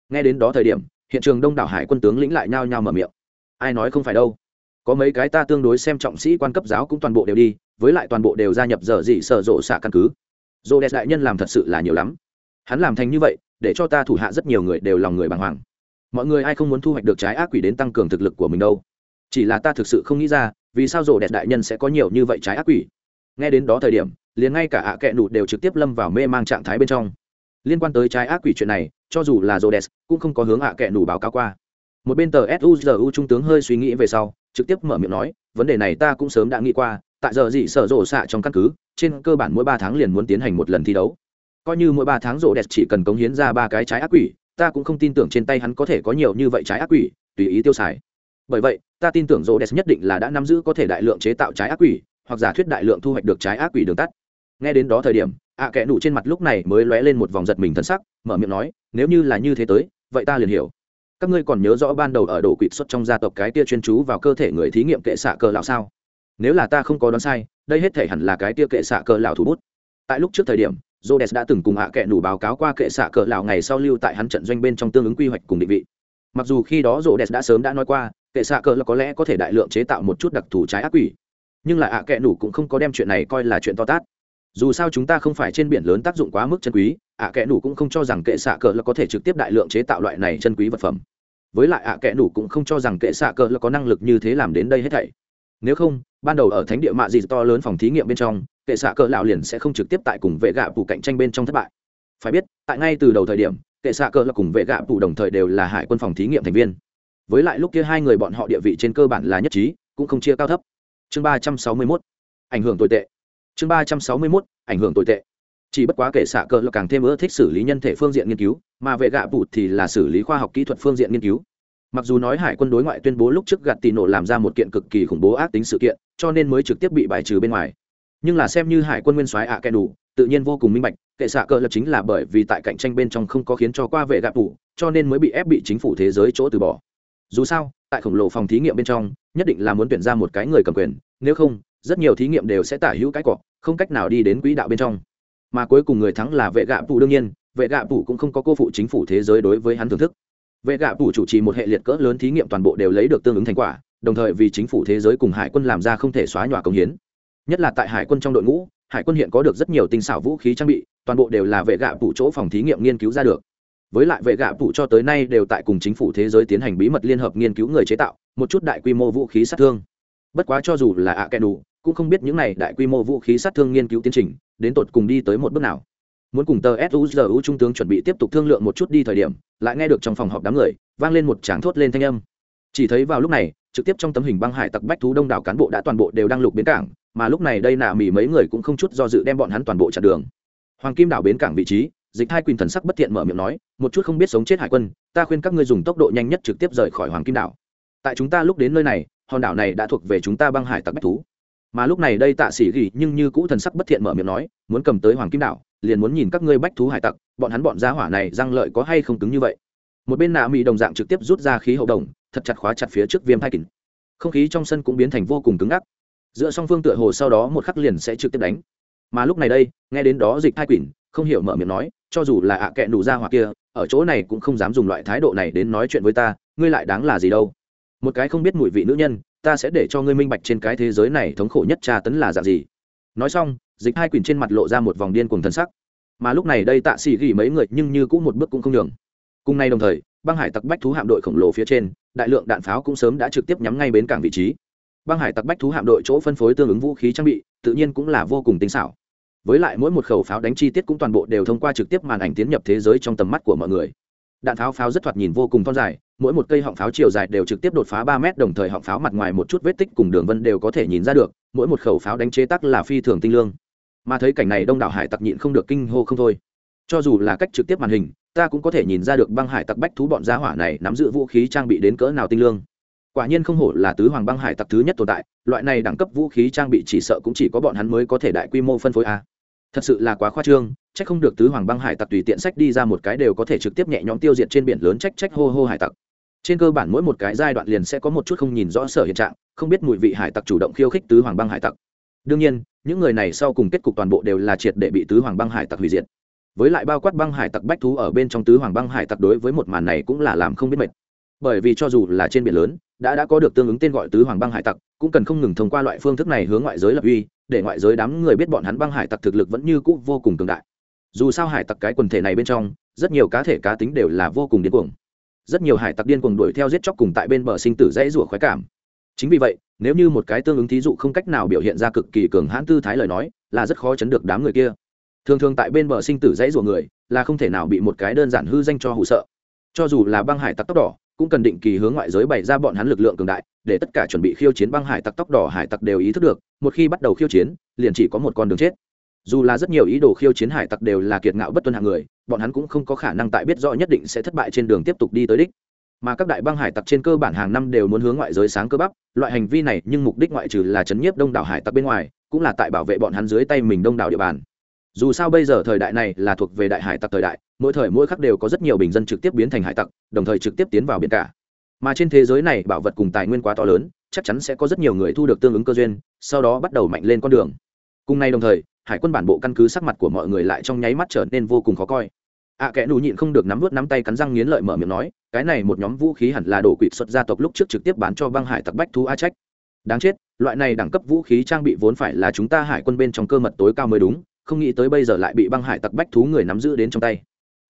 Nghe đến đó thời điểm, hiện trường đông đảo hải quân tướng lĩnh lại nhao nhao mở miệng. Ai nói không phải đâu. Có mấy cái ta tương đối xem trọng sĩ quan cấp giáo cũng toàn bộ đều đi, với lại toàn bộ đều gia nhập giờ dị sở rộ xạ căn cứ. Dô đẹp đại nhân làm thật sự là nhiều lắm. Hắn làm thành như vậy, để cho ta thủ hạ rất nhiều người đều lòng người bàng hoàng. Mọi người ai không muốn thu hoạch được trái ác quỷ đến tăng cường thực lực của mình đâu chỉ là ta thực sự không nghĩ ra, vì sao rổ đẹp đại nhân sẽ có nhiều như vậy trái ác quỷ. Nghe đến đó thời điểm, liền ngay cả ạ à kẹ nụ đều trực tiếp lâm vào mê mang trạng thái bên trong. Liên quan tới trái ác quỷ chuyện này, cho dù là rổ đẹp, cũng không có hướng ạ à kẹ nụ báo cáo qua. Một bên tờ suzu trung tướng hơi suy nghĩ về sau, trực tiếp mở miệng nói, vấn đề này ta cũng sớm đã nghĩ qua, tại giờ gì sở rổ xạ trong căn cứ, trên cơ bản mỗi ba tháng liền muốn tiến hành một lần thi đấu. Coi như mỗi ba tháng rổ đẹp chỉ cần cống hiến ra ba cái trái ác quỷ, ta cũng không tin tưởng trên tay hắn có thể có nhiều như vậy trái ác quỷ, tùy ý tiêu xài. Bởi vậy ta tin tưởng rộ nhất định là đã nắm giữ có thể đại lượng chế tạo trái ác quỷ hoặc giả thuyết đại lượng thu hoạch được trái ác quỷ đường tắt. Nghe đến đó thời điểm ạ à kẽ nụ trên mặt lúc này mới lóe lên một vòng giật mình thân sắc mở miệng nói nếu như là như thế tới vậy ta liền hiểu. Các ngươi còn nhớ rõ ban đầu ở đồ quỵt xuất trong gia tộc cái tia chuyên chú vào cơ thể người thí nghiệm kệ xạ cờ lão sao? Nếu là ta không có đoán sai đây hết thể hẳn là cái tia kệ xạ cờ lão thủ bút. Tại lúc trước thời điểm Rhodes đã từng cùng hạ kệ nủ báo cáo qua kệ xạ cờ lão ngày sau lưu tại hắn trận doanh bên trong tương ứng quy hoạch cùng định vị. Mặc dù khi đó Rhodes đã sớm đã nói qua, kệ xạ cờ là có lẽ có thể đại lượng chế tạo một chút đặc thù trái ác quỷ, nhưng là ạ kệ nủ cũng không có đem chuyện này coi là chuyện to tát. Dù sao chúng ta không phải trên biển lớn tác dụng quá mức chân quý, ạ kệ nủ cũng không cho rằng kệ xạ cờ là có thể trực tiếp đại lượng chế tạo loại này chân quý vật phẩm. Với lại ạ kệ nủ cũng không cho rằng kệ xạ cờ là có năng lực như thế làm đến đây hết thảy. Nếu không ban đầu ở thánh địa mạ gì to lớn phòng thí nghiệm bên trong kệ xạ cờ lão liền sẽ không trực tiếp tại cùng vệ gạ phủ cạnh tranh bên trong thất bại. Phải biết tại ngay từ đầu thời điểm kệ xạ cờ là cùng vệ gạ phủ đồng thời đều là hải quân phòng thí nghiệm thành viên với lại lúc kia hai người bọn họ địa vị trên cơ bản là nhất trí, cũng không chia cao thấp. Chương ba trăm sáu mươi mốt. Ảnh hưởng tồi tệ. Chương ba trăm sáu mươi mốt. Ảnh hưởng tồi tệ. Chỉ bất quá kể xạ cờ là càng thêm ưa thích xử lý nhân thể phương diện nghiên cứu, mà vệ gạ bụt thì là xử lý khoa học kỹ thuật phương diện nghiên cứu. Mặc dù nói hải quân đối ngoại tuyên bố lúc trước gạt tì nổ làm ra một kiện cực kỳ khủng bố ác tính sự kiện, cho nên mới trực tiếp bị bài trừ bên ngoài. Nhưng là xem như hải quân nguyên soái ạ kẻ đủ, tự nhiên vô cùng minh bạch, kệ xạ cờ là chính là bởi vì tại cạnh tranh bên trong không có khiến cho qua vệ gạ đủ cho nên mới bị ép bị chính phủ thế giới chỗ từ bỏ dù sao, tại khổng lồ phòng thí nghiệm bên trong, nhất định là muốn tuyển ra một cái người cầm quyền, nếu không, rất nhiều thí nghiệm đều sẽ tả hữu cái cọ, không cách nào đi đến quỹ đạo bên trong. Mà cuối cùng người thắng là vệ gạ phụ đương nhiên, vệ gạ phụ cũng không có cô phụ chính phủ thế giới đối với hắn thưởng thức. Vệ gạ phụ chủ trì một hệ liệt cỡ lớn thí nghiệm toàn bộ đều lấy được tương ứng thành quả, đồng thời vì chính phủ thế giới cùng hải quân làm ra không thể xóa nhòa công hiến. Nhất là tại hải quân trong đội ngũ, hải quân hiện có được rất nhiều tinh xảo vũ khí trang bị, toàn bộ đều là vệ gạ phụ chỗ phòng thí nghiệm nghiên cứu ra được với lại vệ gạ phụ cho tới nay đều tại cùng chính phủ thế giới tiến hành bí mật liên hợp nghiên cứu người chế tạo, một chút đại quy mô vũ khí sát thương. Bất quá cho dù là ạ kẻ đủ, cũng không biết những này đại quy mô vũ khí sát thương nghiên cứu tiến trình, đến tột cùng đi tới một bước nào. Muốn cùng tờ suzu trung tướng chuẩn bị tiếp tục thương lượng một chút đi thời điểm, lại nghe được trong phòng họp đám người, vang lên một tràng thốt lên thanh âm. Chỉ thấy vào lúc này, trực tiếp trong tấm hình băng hải tặc bách thú đông đảo cán bộ đã toàn bộ đều đang lục bến cảng, mà lúc này đây nạ mỉ mấy người cũng không chút do dự đem bọn hắn toàn bộ chặn đường. Hoàng kim đảo bến cảng vị trí dịch hai quyền thần sắc bất thiện mở miệng nói, một chút không biết sống chết hải quân, ta khuyên các ngươi dùng tốc độ nhanh nhất trực tiếp rời khỏi hoàng kim đảo. Tại chúng ta lúc đến nơi này, hòn đảo này đã thuộc về chúng ta băng hải tặc bách thú. Mà lúc này đây tạ sĩ gỉ nhưng như cũ thần sắc bất thiện mở miệng nói, muốn cầm tới hoàng kim đảo, liền muốn nhìn các ngươi bách thú hải tặc, bọn hắn bọn gia hỏa này răng lợi có hay không cứng như vậy? Một bên nạ mỹ đồng dạng trực tiếp rút ra khí hậu đồng, thật chặt khóa chặt phía trước viêm thai kín. Không khí trong sân cũng biến thành vô cùng cứng ngắc. Giữa song phương tựa hồ sau đó một khắc liền sẽ trực tiếp đánh. Mà lúc này đây, nghe đến đó dịch thai quỷ không hiểu mở miệng nói, cho dù là ạ à đủ nụ ra hoặc kia, ở chỗ này cũng không dám dùng loại thái độ này đến nói chuyện với ta, ngươi lại đáng là gì đâu. Một cái không biết mùi vị nữ nhân, ta sẽ để cho ngươi minh bạch trên cái thế giới này thống khổ nhất tra tấn là dạng gì. Nói xong, dịch hai quỳnh trên mặt lộ ra một vòng điên cùng thân sắc. Mà lúc này đây tạ xỉ ghi mấy người nhưng như cũng một bước cũng không đường cùng nay đồng thời, băng hải tặc bách thú hạm đội khổng lồ phía trên, đại lượng đạn pháo cũng sớm đã trực tiếp nhắm ngay bến cảng vị trí. Băng hải tặc bách thú hạm đội chỗ phân phối tương ứng vũ khí trang bị, tự nhiên cũng là vô cùng tinh xảo với lại mỗi một khẩu pháo đánh chi tiết cũng toàn bộ đều thông qua trực tiếp màn ảnh tiến nhập thế giới trong tầm mắt của mọi người. Đạn pháo pháo rất thoạt nhìn vô cùng thon dài, mỗi một cây họng pháo chiều dài đều trực tiếp đột phá ba mét, đồng thời họng pháo mặt ngoài một chút vết tích cùng đường vân đều có thể nhìn ra được, mỗi một khẩu pháo đánh chế tắc là phi thường tinh lương. Mà thấy cảnh này đông đảo hải tặc nhịn không được kinh hô không thôi. Cho dù là cách trực tiếp màn hình, ta cũng có thể nhìn ra được băng hải tặc bách thú bọn giá hỏa này nắm giữ vũ khí trang bị đến cỡ nào tinh lương. Quả nhiên không hổ là tứ hoàng băng hải tặc thứ nhất tồn tại, loại này đẳng cấp vũ khí trang bị chỉ sợ cũng chỉ có bọn hắn mới có thể đại quy mô phân phối a thật sự là quá khoa trương trách không được tứ hoàng băng hải tặc tùy tiện sách đi ra một cái đều có thể trực tiếp nhẹ nhõm tiêu diệt trên biển lớn trách trách hô hô hải tặc. Trên cơ bản mỗi một cái giai đoạn liền sẽ có một chút không nhìn rõ sở hiện trạng, không biết mùi vị hải tặc chủ động khiêu khích tứ hoàng băng hải tặc. Đương nhiên, những người này sau cùng kết cục toàn bộ đều là triệt để bị tứ hoàng băng hải tặc hủy diệt. Với lại bao quát băng hải tặc bách thú ở bên trong tứ hoàng băng hải tặc đối với một màn này cũng là làm không biết mệt. Bởi vì cho dù là trên biển lớn đã đã có được tương ứng tên gọi tứ hoàng băng hải tặc, cũng cần không ngừng thông qua loại phương thức này hướng ngoại giới lập uy, để ngoại giới đám người biết bọn hắn băng hải tặc thực lực vẫn như cũ vô cùng cường đại. Dù sao hải tặc cái quần thể này bên trong, rất nhiều cá thể cá tính đều là vô cùng điên cuồng. Rất nhiều hải tặc điên cuồng đuổi theo giết chóc cùng tại bên bờ sinh tử dãy rủa khoái cảm. Chính vì vậy, nếu như một cái tương ứng thí dụ không cách nào biểu hiện ra cực kỳ cường hãn tư thái lời nói, là rất khó chấn được đám người kia. Thường thường tại bên bờ sinh tử dãy rủa người, là không thể nào bị một cái đơn giản hư danh cho hụ sợ. Cho dù là băng hải tặc tóc đỏ cũng cần định kỳ hướng ngoại giới bày ra bọn hắn lực lượng cường đại, để tất cả chuẩn bị khiêu chiến băng hải tặc tóc đỏ hải tặc đều ý thức được, một khi bắt đầu khiêu chiến, liền chỉ có một con đường chết. Dù là rất nhiều ý đồ khiêu chiến hải tặc đều là kiệt ngạo bất tuân hạng người, bọn hắn cũng không có khả năng tại biết rõ nhất định sẽ thất bại trên đường tiếp tục đi tới đích. Mà các đại băng hải tặc trên cơ bản hàng năm đều muốn hướng ngoại giới sáng cơ bắp, loại hành vi này nhưng mục đích ngoại trừ là chấn nhiếp đông đảo hải tặc bên ngoài, cũng là tại bảo vệ bọn hắn dưới tay mình đông đảo địa bàn dù sao bây giờ thời đại này là thuộc về đại hải tặc thời đại mỗi thời mỗi khắc đều có rất nhiều bình dân trực tiếp biến thành hải tặc đồng thời trực tiếp tiến vào biển cả. Mà trên thế giới này bảo vật cùng tài nguyên quá to lớn chắc chắn sẽ có rất nhiều người thu được tương ứng cơ duyên sau đó bắt đầu mạnh lên con đường. Cùng nay đồng thời hải quân bản bộ căn cứ sắc mặt của mọi người lại trong nháy mắt trở nên vô cùng khó coi. Ạ à, kẽ nụ nhịn không được nắm vớt nắm tay cắn răng nghiến lợi mở miệng nói cái này một nhóm vũ khí hẳn là đổ quỵ xuất gia tộc lúc trước trực tiếp bán cho băng hải tặc bách thú a trách. Đáng chết loại này đẳng cấp vũ khí trang bị vốn phải là chúng ta hải quân bên trong cơ mật tối cao mới đúng không nghĩ tới bây giờ lại bị băng hải tặc bách thú người nắm giữ đến trong tay.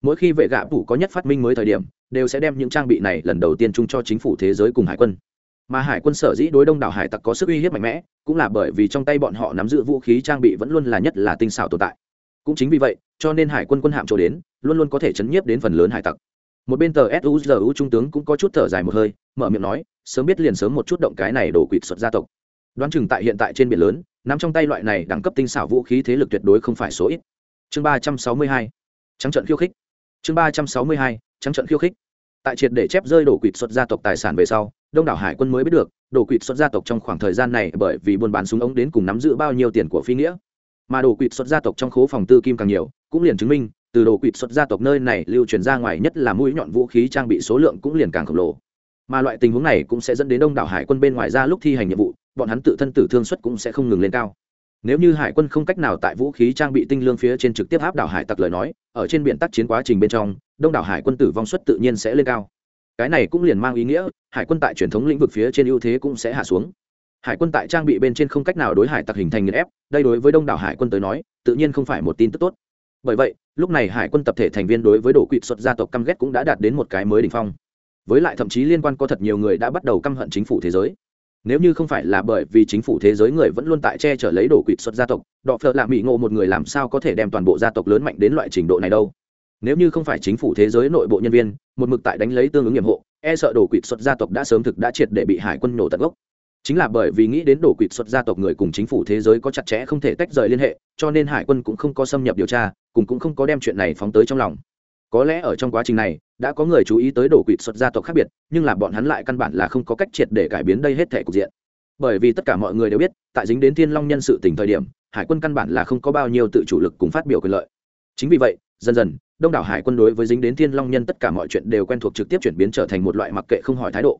Mỗi khi vệ gạ phủ có nhất phát minh mới thời điểm, đều sẽ đem những trang bị này lần đầu tiên chung cho chính phủ thế giới cùng hải quân. Mà hải quân sở dĩ đối đông đảo hải tặc có sức uy hiếp mạnh mẽ, cũng là bởi vì trong tay bọn họ nắm giữ vũ khí trang bị vẫn luôn là nhất là tinh xảo tồn tại. Cũng chính vì vậy, cho nên hải quân quân hạm trổ đến, luôn luôn có thể chấn nhiếp đến phần lớn hải tặc. Một bên tờ suzu trung tướng cũng có chút thở dài một hơi, mở miệng nói, sớm biết liền sớm một chút động cái này đổ quỵt xuất gia tộc đoán chừng tại hiện tại trên biển lớn nằm trong tay loại này đẳng cấp tinh xảo vũ khí thế lực tuyệt đối không phải số ít. Chương ba trăm sáu mươi hai, trắng trận khiêu khích. Chương ba trăm sáu mươi hai, trắng trận khiêu khích. Tại triệt để chép rơi đổ quỵt xuất gia tộc tài sản về sau, đông đảo hải quân mới biết được, đổ quỵt xuất gia tộc trong khoảng thời gian này bởi vì buôn bán súng ống đến cùng nắm giữ bao nhiêu tiền của phi nghĩa. Mà đổ quỵt xuất gia tộc trong khố phòng tư kim càng nhiều, cũng liền chứng minh, từ đồ quỵt xuất gia tộc nơi này lưu truyền ra ngoài nhất là mũi nhọn vũ khí trang bị số lượng cũng liền càng khổng lồ. Mà loại tình huống này cũng sẽ dẫn đến đông đảo hải quân bên ngoài ra lúc thi hành nhiệm vụ bọn hắn tự thân tử thương suất cũng sẽ không ngừng lên cao. Nếu như hải quân không cách nào tại vũ khí trang bị tinh lương phía trên trực tiếp áp đảo hải tặc lời nói, ở trên biển tác chiến quá trình bên trong, đông đảo hải quân tử vong suất tự nhiên sẽ lên cao. Cái này cũng liền mang ý nghĩa, hải quân tại truyền thống lĩnh vực phía trên ưu thế cũng sẽ hạ xuống. Hải quân tại trang bị bên trên không cách nào đối hải tặc hình thành nghiền ép, đây đối với đông đảo hải quân tới nói, tự nhiên không phải một tin tức tốt. Bởi vậy, lúc này hải quân tập thể thành viên đối với đồ quỵt xuất gia tộc căm ghét cũng đã đạt đến một cái mới đ ỉ n h phong. Với lại thậm chí liên quan có thật nhiều người đã bắt đầu căm hận chính phủ thế giới nếu như không phải là bởi vì chính phủ thế giới người vẫn luôn tại che chở lấy đồ quỵt xuất gia tộc, đọ phợ lạ mỹ ngộ một người làm sao có thể đem toàn bộ gia tộc lớn mạnh đến loại trình độ này đâu? Nếu như không phải chính phủ thế giới nội bộ nhân viên, một mực tại đánh lấy tương ứng nhiệm hộ e sợ đồ quỵt xuất gia tộc đã sớm thực đã triệt để bị hải quân nổ tận gốc. Chính là bởi vì nghĩ đến đổ quỵt xuất gia tộc người cùng chính phủ thế giới có chặt chẽ không thể tách rời liên hệ, cho nên hải quân cũng không có xâm nhập điều tra cùng cũng không có đem chuyện này phóng tới trong lòng có lẽ ở trong quá trình này, đã có người chú ý tới đổ quỵt xuất gia tộc khác biệt, nhưng là bọn hắn lại căn bản là không có cách triệt để cải biến đây hết thể cục diện. Bởi vì tất cả mọi người đều biết, tại dính đến thiên long nhân sự tỉnh thời điểm, hải quân căn bản là không có bao nhiêu tự chủ lực cùng phát biểu quyền lợi. Chính vì vậy, dần dần, đông đảo hải quân đối với dính đến thiên long nhân tất cả mọi chuyện đều quen thuộc trực tiếp chuyển biến trở thành một loại mặc kệ không hỏi thái độ.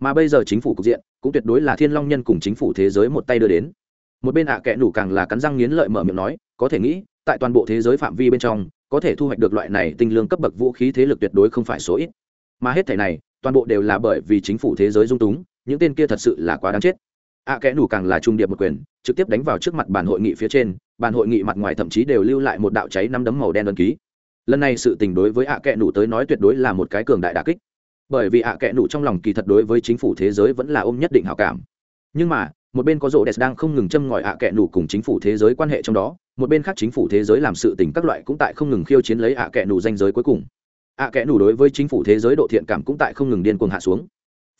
Mà bây giờ chính phủ cục diện, cũng tuyệt đối là thiên long nhân cùng chính phủ thế giới một tay đưa đến. Một bên ạ à kẽ nủ càng là cắn răng nghiến lợi mở miệng nói, có thể nghĩ, tại toàn bộ thế giới phạm vi bên trong có thể thu hoạch được loại này tinh lương cấp bậc vũ khí thế lực tuyệt đối không phải số ít. Mà hết thảy này, toàn bộ đều là bởi vì chính phủ thế giới dung túng, những tên kia thật sự là quá đáng chết. Ạ à kẽ nủ càng là trung điệp một quyền, trực tiếp đánh vào trước mặt bàn hội nghị phía trên, bàn hội nghị mặt ngoài thậm chí đều lưu lại một đạo cháy năm đấm màu đen đơn ký. Lần này sự tình đối với ạ à kẽ nủ tới nói tuyệt đối là một cái cường đại đà kích. Bởi vì ạ à kẽ nủ trong lòng kỳ thật đối với chính phủ thế giới vẫn là ôm nhất định hảo cảm. Nhưng mà một bên có rộ đẹp đang không ngừng châm ngòi ạ à kẽ nủ cùng chính phủ thế giới quan hệ trong đó, một bên khác chính phủ thế giới làm sự tình các loại cũng tại không ngừng khiêu chiến lấy ạ à kẽ nủ danh giới cuối cùng. ạ kẽ nủ đối với chính phủ thế giới độ thiện cảm cũng tại không ngừng điên cuồng hạ xuống.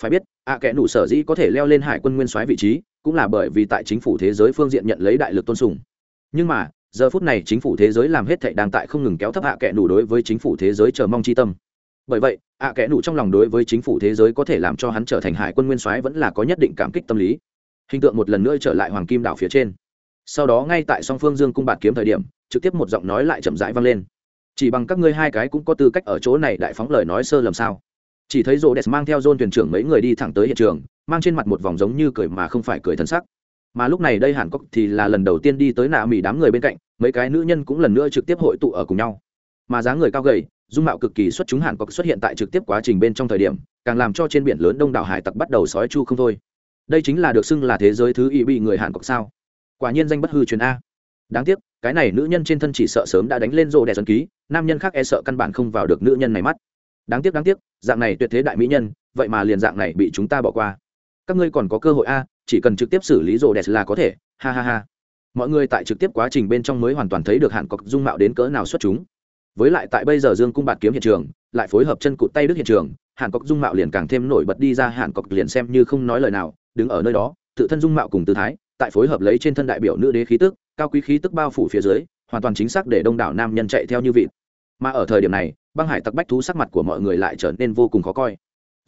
Phải biết, ạ kẽ nủ sở dĩ có thể leo lên hải quân nguyên soái vị trí, cũng là bởi vì tại chính phủ thế giới phương diện nhận lấy đại lực tôn sùng. Nhưng mà, giờ phút này chính phủ thế giới làm hết thệ đang tại không ngừng kéo thấp hạ kẽ nủ đối với chính phủ thế giới chờ mong chi tâm. Bởi vậy, ạ kẽ nủ trong lòng đối với chính phủ thế giới có thể làm cho hắn trở thành hải quân nguyên soái vẫn là có nhất định cảm kích tâm lý hình tượng một lần nữa trở lại hoàng kim đảo phía trên sau đó ngay tại song phương dương cung bạt kiếm thời điểm trực tiếp một giọng nói lại chậm rãi vang lên chỉ bằng các ngươi hai cái cũng có tư cách ở chỗ này đại phóng lời nói sơ lầm sao chỉ thấy rô đès mang theo dôn thuyền trưởng mấy người đi thẳng tới hiện trường mang trên mặt một vòng giống như cười mà không phải cười thân sắc mà lúc này đây hàn cốc thì là lần đầu tiên đi tới nạ mỉ đám người bên cạnh mấy cái nữ nhân cũng lần nữa trực tiếp hội tụ ở cùng nhau mà dáng người cao gầy dung mạo cực kỳ xuất chúng hàn cốc xuất hiện tại trực tiếp quá trình bên trong thời điểm càng làm cho trên biển lớn đông đảo hải tặc bắt đầu sói chu không thôi đây chính là được xưng là thế giới thứ y bị người hàn cốc sao? Quả nhiên danh bất hư truyền a. Đáng tiếc, cái này nữ nhân trên thân chỉ sợ sớm đã đánh lên rô đè dân ký, nam nhân khác e sợ căn bản không vào được nữ nhân này mắt. Đáng tiếc đáng tiếc, dạng này tuyệt thế đại mỹ nhân, vậy mà liền dạng này bị chúng ta bỏ qua. Các ngươi còn có cơ hội a, chỉ cần trực tiếp xử lý rô đè là có thể, ha ha ha. Mọi người tại trực tiếp quá trình bên trong mới hoàn toàn thấy được hạn cọc dung mạo đến cỡ nào xuất chúng. Với lại tại bây giờ dương cung bạt kiếm hiện trường, lại phối hợp chân cụt tay đức hiện trường, hàn cọc dung mạo liền càng thêm nổi bật đi ra, hàn cọc liền xem như không nói lời nào đứng ở nơi đó, tự thân dung mạo cùng tư thái, tại phối hợp lấy trên thân đại biểu nữ đế khí tức, cao quý khí tức bao phủ phía dưới, hoàn toàn chính xác để đông đảo nam nhân chạy theo như vịt. Mà ở thời điểm này, băng hải tặc bách thú sắc mặt của mọi người lại trở nên vô cùng khó coi.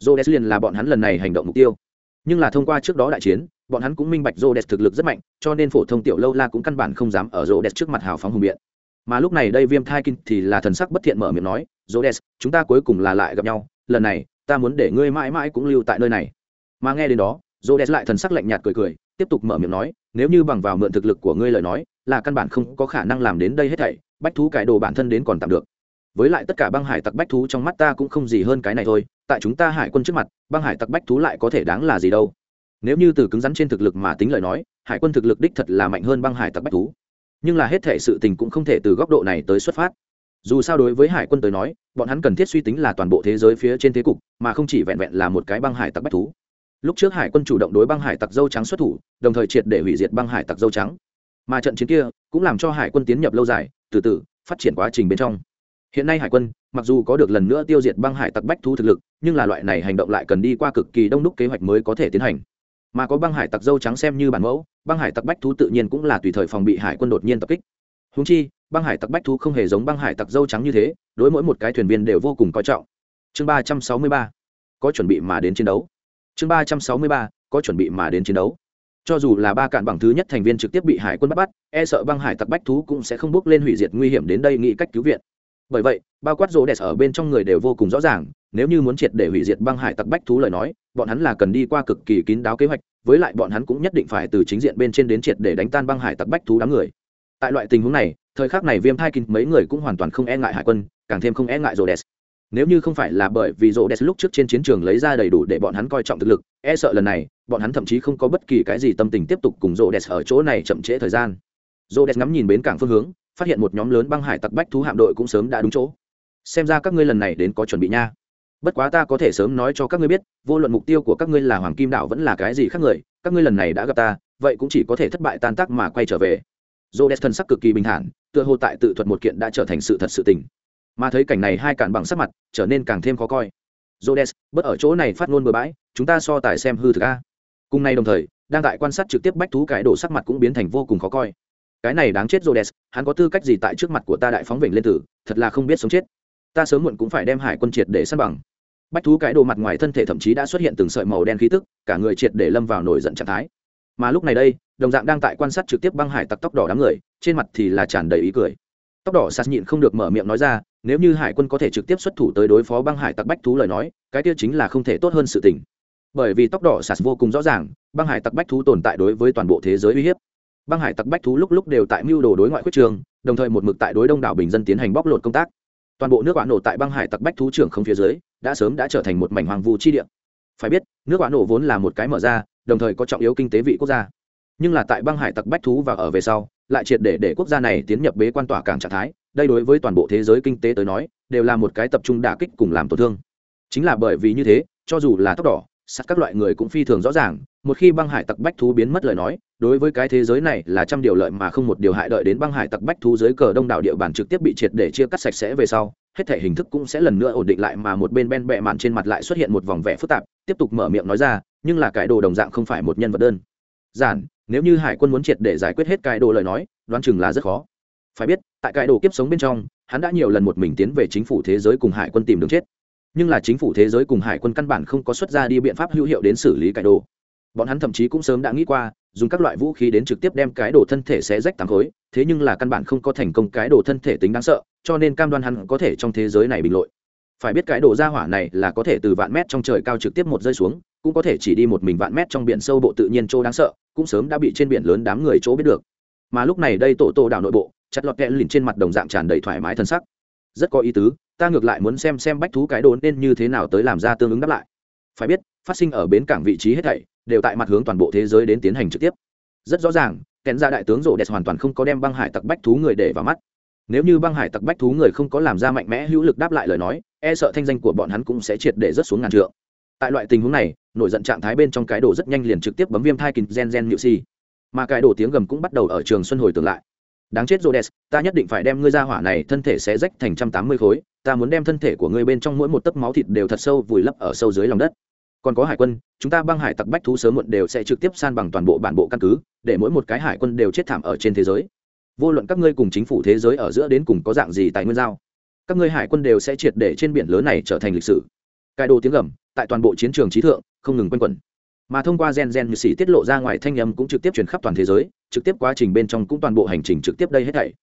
Jodes liền là bọn hắn lần này hành động mục tiêu. Nhưng là thông qua trước đó đại chiến, bọn hắn cũng minh bạch jodes thực lực rất mạnh, cho nên phổ thông tiểu lâu la cũng căn bản không dám ở jodes trước mặt hào phóng hùng biện. Mà lúc này đây viêm thai kinh thì là thần sắc bất thiện mở miệng nói jodes chúng ta cuối cùng là lại gặp nhau, lần này ta muốn để ngươi mãi mãi cũng lưu tại nơi này. Mà nghe đến đó Rhodes lại thần sắc lạnh nhạt cười cười, tiếp tục mở miệng nói, nếu như bằng vào mượn thực lực của ngươi lời nói, là căn bản không có khả năng làm đến đây hết thảy, bách thú cải đồ bản thân đến còn tạm được. Với lại tất cả băng hải tặc bách thú trong mắt ta cũng không gì hơn cái này thôi, tại chúng ta hải quân trước mặt, băng hải tặc bách thú lại có thể đáng là gì đâu. Nếu như từ cứng rắn trên thực lực mà tính lời nói, hải quân thực lực đích thật là mạnh hơn băng hải tặc bách thú. Nhưng là hết thể sự tình cũng không thể từ góc độ này tới xuất phát. Dù sao đối với hải quân tới nói, bọn hắn cần thiết suy tính là toàn bộ thế giới phía trên thế cục, mà không chỉ vẹn vẹn là một cái băng hải tặc bách thú lúc trước hải quân chủ động đối băng hải tặc dâu trắng xuất thủ, đồng thời triệt để hủy diệt băng hải tặc dâu trắng. Mà trận chiến kia cũng làm cho hải quân tiến nhập lâu dài, từ từ phát triển quá trình bên trong. Hiện nay hải quân, mặc dù có được lần nữa tiêu diệt băng hải tặc bách thu thực lực, nhưng là loại này hành động lại cần đi qua cực kỳ đông đúc kế hoạch mới có thể tiến hành. Mà có băng hải tặc dâu trắng xem như bản mẫu, băng hải tặc bách thú tự nhiên cũng là tùy thời phòng bị hải quân đột nhiên tập kích. Húng chi, băng hải tặc bách thú không hề giống băng hải tặc dâu trắng như thế, đối mỗi một cái thuyền viên đều vô cùng coi trọng. Chương ba trăm sáu mươi ba, có chuẩn bị mà đến chiến đấu chương ba trăm sáu mươi ba, có chuẩn bị mà đến chiến đấu. Cho dù là ba cạn bằng thứ nhất thành viên trực tiếp bị hải quân bắt bắt e sợ băng hải tặc bách thú cũng sẽ không bước lên hủy diệt nguy hiểm đến đây nghĩ cách cứu viện. Bởi vậy, bao quát rô đẹp ở bên trong người đều vô cùng rõ ràng, nếu như muốn triệt để hủy diệt băng hải tặc bách thú lời nói, bọn hắn là cần đi qua cực kỳ kín đáo kế hoạch, với lại bọn hắn cũng nhất định phải từ chính diện bên trên đến triệt để đánh tan băng hải tặc bách thú đám người. Tại loại tình huống này, thời khắc này viêm thai kinh mấy người cũng hoàn toàn không e ngại hải quân, càng thêm không e ngại rô đẹp nếu như không phải là bởi vì rô đès lúc trước trên chiến trường lấy ra đầy đủ để bọn hắn coi trọng thực lực e sợ lần này, bọn hắn thậm chí không có bất kỳ cái gì tâm tình tiếp tục cùng rô đès ở chỗ này chậm trễ thời gian. Rô đès ngắm nhìn bến cảng phương hướng, phát hiện một nhóm lớn băng hải tặc bách thú hạm đội cũng sớm đã đúng chỗ. Xem ra các ngươi lần này đến có chuẩn bị nha. Bất quá ta có thể sớm nói cho các ngươi biết, vô luận mục tiêu của các ngươi là hoàng kim đạo vẫn là cái gì khác người, các ngươi lần này đã gặp ta, vậy cũng chỉ có thể thất bại tan tác mà quay trở về. Dô đès thân sắc cực kỳ bình thản, tựa hồ tại tự thuật một kiện đã trở thành sự thật sự tình mà thấy cảnh này hai cản bằng sắc mặt trở nên càng thêm khó coi Jodes, bớt ở chỗ này phát ngôn bừa bãi chúng ta so tài xem hư thực a cùng nay đồng thời đang tại quan sát trực tiếp bách thú cái đổ sắc mặt cũng biến thành vô cùng khó coi cái này đáng chết Jodes, hắn có tư cách gì tại trước mặt của ta đại phóng vịnh lên tử, thật là không biết sống chết. Ta sớm muộn cũng phải đem hải quân triệt để săn bằng. Bách thú cái đồ mặt ngoài thân thể thậm chí đã xuất hiện từng sợi màu đen khí tức, cả người triệt để lâm vào nổi giận trạng thái. Mà lúc này đây, đồng dạng đang tại quan sát trực tiếp băng hải tặc tóc đỏ đám người, trên mặt thì là tràn đầy ý cười. Tóc đỏ sạt nhịn không được mở miệng nói ra, nếu như hải quân có thể trực tiếp xuất thủ tới đối phó băng hải tặc bách thú lời nói, cái kia chính là không thể tốt hơn sự tình. Bởi vì tóc đỏ sạt vô cùng rõ ràng, băng hải tặc bách thú tồn tại đối với toàn bộ thế giới uy hiếp. Băng hải tặc bách thú lúc lúc đều tại mưu đồ đối ngoại quyết trường đồng thời một mực tại đối đông đảo bình dân tiến hành bóc lột công tác. Toàn bộ nước quả nổ tại băng hải tặc bách thú trưởng không phía dưới đã sớm đã trở thành một mảnh hoàng vu chi địa. Phải biết nước quả nổ vốn là một cái mở ra đồng thời có trọng yếu kinh tế vị quốc gia. Nhưng là tại băng hải tặc bách thú và ở về sau lại triệt để để quốc gia này tiến nhập bế quan tỏa cảng trạng thái, đây đối với toàn bộ thế giới kinh tế tới nói, đều là một cái tập trung đả kích cùng làm tổn thương. Chính là bởi vì như thế, cho dù là tóc đỏ, sắt các loại người cũng phi thường rõ ràng, một khi băng hải tặc bách thú biến mất lời nói, đối với cái thế giới này là trăm điều lợi mà không một điều hại đợi đến băng hải tặc bách thú dưới cờ đông đảo địa bàn trực tiếp bị triệt để chia cắt sạch sẽ về sau, hết thể hình thức cũng sẽ lần nữa ổn định lại mà một bên ben bẹ mạn trên mặt lại xuất hiện một vòng vẻ phức tạp, tiếp tục mở miệng nói ra, nhưng là cái đồ đồng dạng không phải một nhân vật đơn. Giản nếu như hải quân muốn triệt để giải quyết hết cái đồ lời nói, đoán chừng là rất khó. Phải biết, tại cái đồ kiếp sống bên trong, hắn đã nhiều lần một mình tiến về chính phủ thế giới cùng hải quân tìm đường chết. Nhưng là chính phủ thế giới cùng hải quân căn bản không có xuất ra đi biện pháp hữu hiệu đến xử lý cái đồ. Bọn hắn thậm chí cũng sớm đã nghĩ qua, dùng các loại vũ khí đến trực tiếp đem cái đồ thân thể sẽ rách tám khối, thế nhưng là căn bản không có thành công cái đồ thân thể tính đáng sợ, cho nên cam đoan hắn có thể trong thế giới này bình lội. Phải biết cái đồ ra hỏa này là có thể từ vạn mét trong trời cao trực tiếp một rơi xuống cũng có thể chỉ đi một mình vạn mét trong biển sâu bộ tự nhiên chỗ đáng sợ, cũng sớm đã bị trên biển lớn đám người chỗ biết được. Mà lúc này đây tổ tổ đảo nội bộ, chặt lọt kẽ lìn trên mặt đồng dạng tràn đầy thoải mái thân sắc. Rất có ý tứ, ta ngược lại muốn xem xem bách thú cái đốn nên như thế nào tới làm ra tương ứng đáp lại. Phải biết, phát sinh ở bến cảng vị trí hết thảy, đều tại mặt hướng toàn bộ thế giới đến tiến hành trực tiếp. Rất rõ ràng, kèn ra đại tướng rộ đẹp hoàn toàn không có đem băng hải tặc bách thú người để vào mắt. Nếu như băng hải tặc bách thú người không có làm ra mạnh mẽ hữu lực đáp lại lời nói e sợ thanh danh của bọn hắn cũng sẽ triệt để rất xuống ngàn trượng. Tại loại tình huống này nổi giận trạng thái bên trong cái đồ rất nhanh liền trực tiếp bấm viêm thai kình gen gen nhự si mà cái đồ tiếng gầm cũng bắt đầu ở trường xuân hồi tưởng lại. Đáng chết rô đès ta nhất định phải đem ngươi ra hỏa này thân thể sẽ rách thành trăm tám mươi khối, ta muốn đem thân thể của ngươi bên trong mỗi một tấc máu thịt đều thật sâu vùi lấp ở sâu dưới lòng đất. Còn có hải quân, chúng ta băng hải tặc bách thú sớm muộn đều sẽ trực tiếp san bằng toàn bộ bản bộ căn cứ, để mỗi một cái hải quân đều chết thảm ở trên thế giới. Vô luận các ngươi cùng chính phủ thế giới ở giữa đến cùng có dạng gì tại nguyên giao, các ngươi hải quân đều sẽ triệt để trên biển lớn này trở thành lịch sử cài đồ tiếng gầm, tại toàn bộ chiến trường trí thượng, không ngừng quanh quẩn. Mà thông qua gen gen như sĩ tiết lộ ra ngoài thanh âm cũng trực tiếp truyền khắp toàn thế giới, trực tiếp quá trình bên trong cũng toàn bộ hành trình trực tiếp đây hết thảy.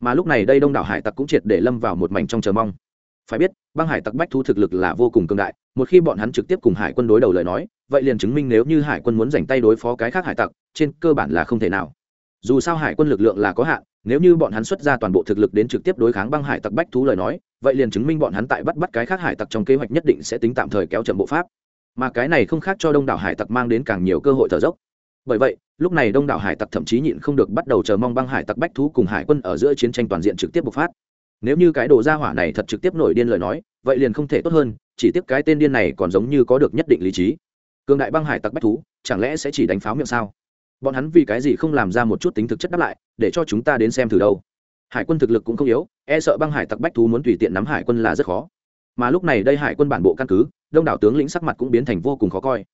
Mà lúc này đây đông đảo hải tặc cũng triệt để lâm vào một mảnh trong chờ mong. Phải biết, băng hải tặc bách thu thực lực là vô cùng cường đại, một khi bọn hắn trực tiếp cùng hải quân đối đầu lời nói, vậy liền chứng minh nếu như hải quân muốn dành tay đối phó cái khác hải tặc, trên cơ bản là không thể nào. Dù sao hải quân lực lượng là có hạn nếu như bọn hắn xuất ra toàn bộ thực lực đến trực tiếp đối kháng băng hải tặc bách thú lời nói, vậy liền chứng minh bọn hắn tại bắt bắt cái khác hải tặc trong kế hoạch nhất định sẽ tính tạm thời kéo chậm bộ pháp. Mà cái này không khác cho đông đảo hải tặc mang đến càng nhiều cơ hội thở dốc. Bởi vậy, lúc này đông đảo hải tặc thậm chí nhịn không được bắt đầu chờ mong băng hải tặc bách thú cùng hải quân ở giữa chiến tranh toàn diện trực tiếp bộc phát. Nếu như cái đồ ra hỏa này thật trực tiếp nổi điên lời nói, vậy liền không thể tốt hơn, chỉ tiếp cái tên điên này còn giống như có được nhất định lý trí. Cường đại băng hải tặc bách thú, chẳng lẽ sẽ chỉ đánh pháo miệng sao? Bọn hắn vì cái gì không làm ra một chút tính thực chất đáp lại, để cho chúng ta đến xem thử đâu. Hải quân thực lực cũng không yếu e sợ băng hải tặc bách thú muốn tùy tiện nắm hải quân là rất khó. Mà lúc này đây hải quân bản bộ căn cứ, đông đảo tướng lĩnh sắc mặt cũng biến thành vô cùng khó coi.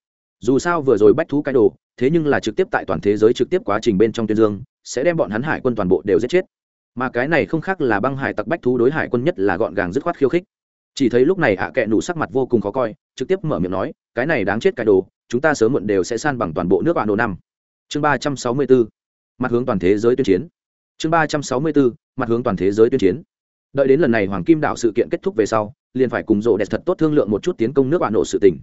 Dù sao vừa rồi bách thú cái đồ, thế nhưng là trực tiếp tại toàn thế giới trực tiếp quá trình bên trong tuyên dương, sẽ đem bọn hắn hải quân toàn bộ đều giết chết. Mà cái này không khác là băng hải tặc bách thú đối hải quân nhất là gọn gàng dứt khoát khiêu khích. Chỉ thấy lúc này ạ à kệ nụ sắc mặt vô cùng khó coi, trực tiếp mở miệng nói, cái này đáng chết cái đồ, chúng ta sớm muộn đều sẽ san bằng toàn bộ nước bạn đồ năm chương ba trăm sáu mươi bốn mặt hướng toàn thế giới tuyên chiến. Chương ba trăm sáu mươi bốn mặt hướng toàn thế giới tuyên chiến. Đợi đến lần này hoàng kim đạo sự kiện kết thúc về sau, liền phải cùng rộ đẹp thật tốt thương lượng một chút tiến công nước bạn nộ sự tình.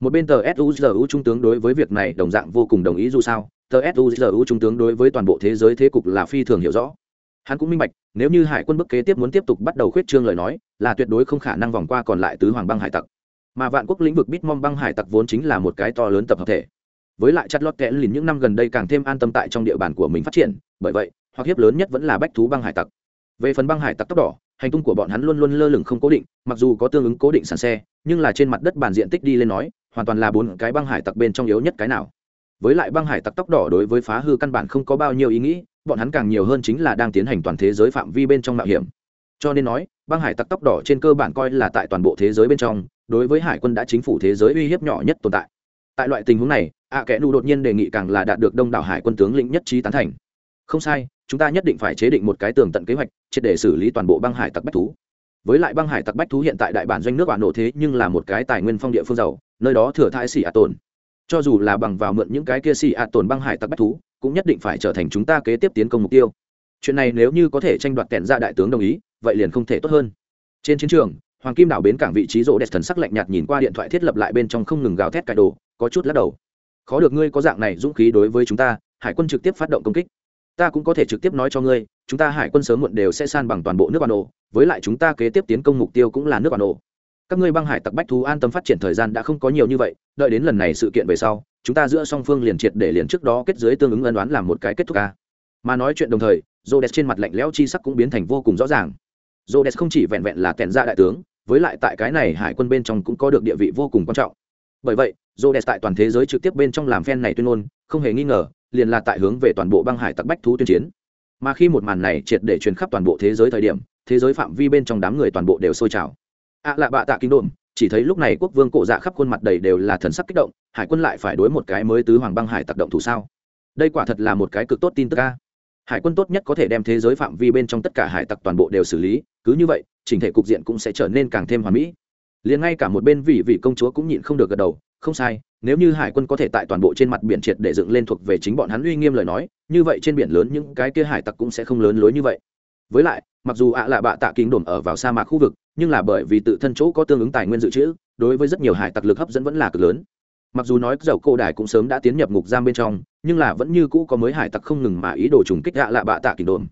Một bên tờ suzu trung tướng đối với việc này đồng dạng vô cùng đồng ý dù sao, tờ suzu trung tướng đối với toàn bộ thế giới thế cục là phi thường hiểu rõ. Hắn cũng minh bạch, nếu như hải quân bức kế tiếp muốn tiếp tục bắt đầu khuyết trương lời nói, là tuyệt đối không khả năng vòng qua còn lại tứ hoàng băng hải tặc. Mà vạn quốc lĩnh vực bitmom băng hải tặc vốn chính là một cái to lớn tập hợp thể với lại chặt lót kẽ lìn những năm gần đây càng thêm an tâm tại trong địa bàn của mình phát triển, bởi vậy, hoặc hiếp lớn nhất vẫn là bách thú băng hải tặc. Về phần băng hải tặc tóc đỏ, hành tung của bọn hắn luôn luôn lơ lửng không cố định, mặc dù có tương ứng cố định sàn xe, nhưng là trên mặt đất bàn diện tích đi lên nói, hoàn toàn là bốn cái băng hải tặc bên trong yếu nhất cái nào. Với lại băng hải tặc tóc đỏ đối với phá hư căn bản không có bao nhiêu ý nghĩ, bọn hắn càng nhiều hơn chính là đang tiến hành toàn thế giới phạm vi bên trong mạo hiểm. Cho nên nói, băng hải tặc tóc đỏ trên cơ bản coi là tại toàn bộ thế giới bên trong, đối với hải quân đã chính phủ thế giới uy hiếp nhỏ nhất tồn tại tại loại tình huống này, ạ kẽ nụ đột nhiên đề nghị càng là đạt được đông đảo hải quân tướng lĩnh nhất trí tán thành. Không sai, chúng ta nhất định phải chế định một cái tường tận kế hoạch, triệt để xử lý toàn bộ băng hải tặc bách thú. Với lại băng hải tặc bách thú hiện tại đại bản doanh nước bạn nổ thế nhưng là một cái tài nguyên phong địa phương giàu, nơi đó thừa thai xỉ ạ tồn. Cho dù là bằng vào mượn những cái kia xỉ ạ tồn băng hải tặc bách thú, cũng nhất định phải trở thành chúng ta kế tiếp tiến công mục tiêu. Chuyện này nếu như có thể tranh đoạt kẹn ra đại tướng đồng ý, vậy liền không thể tốt hơn. Trên chiến trường, hoàng kim đảo bến cảng vị trí rỗ đẹp thần sắc lạnh nhạt nhìn qua điện thoại thiết lập lại bên trong không ngừng gào thét cải đồ có chút lắc đầu. Khó được ngươi có dạng này dũng khí đối với chúng ta, hải quân trực tiếp phát động công kích. Ta cũng có thể trực tiếp nói cho ngươi, chúng ta hải quân sớm muộn đều sẽ san bằng toàn bộ nước bản đồ với lại chúng ta kế tiếp tiến công mục tiêu cũng là nước bản đồ các ngươi băng hải tặc bách thú an tâm phát triển thời gian đã không có nhiều như vậy, đợi đến lần này sự kiện về sau, chúng ta giữa song phương liền triệt để liền trước đó kết giới tương ứng ân đoán làm một cái kết thúc ca. Mà nói chuyện đồng thời j trên mặt lạnh lẽo chi sắc cũng biến thành vô cùng rõ ràng. J không chỉ vẹn vẹn là kèn ra dạ đại tướng, với lại tại cái này hải quân bên trong cũng có được địa vị vô cùng quan trọng. Bởi vậy j tại toàn thế giới trực tiếp bên trong làm phen này tuyên ngôn, không hề nghi ngờ, liền là tại hướng về toàn bộ băng hải tặc bách thú tuyên chiến. Mà khi một màn này triệt để truyền khắp toàn bộ thế giới thời điểm, thế giới phạm vi bên trong đám người toàn bộ đều sôi trào. Ạ à lạ bạ tạ kinh đồn, chỉ thấy lúc này quốc vương cổ dạ khắp khuôn mặt đầy đều là thần sắc kích động, hải quân lại phải đối một cái mới tứ hoàng băng hải tặc động thủ sao? Đây quả thật là một cái cực tốt tin tức ca hải quân tốt nhất có thể đem thế giới phạm vi bên trong tất cả hải tặc toàn bộ đều xử lý, cứ như vậy, chỉnh thể cục diện cũng sẽ trở nên càng thêm hoàn mỹ liền ngay cả một bên vị vị công chúa cũng nhịn không được gật đầu, không sai, nếu như hải quân có thể tại toàn bộ trên mặt biển triệt để dựng lên thuộc về chính bọn hắn uy nghiêm lời nói, như vậy trên biển lớn những cái kia hải tặc cũng sẽ không lớn lối như vậy. Với lại, mặc dù ạ là bạ tạ kính đồn ở vào sa mạc khu vực, nhưng là bởi vì tự thân chỗ có tương ứng tài nguyên dự trữ, đối với rất nhiều hải tặc lực hấp dẫn vẫn là cực lớn. Mặc dù nói dầu cô đài cũng sớm đã tiến nhập ngục giam bên trong, nhưng là vẫn như cũ có mới hải tặc không ngừng mà ý đồ trùng kích ạ lạ bạ tạ kính đồn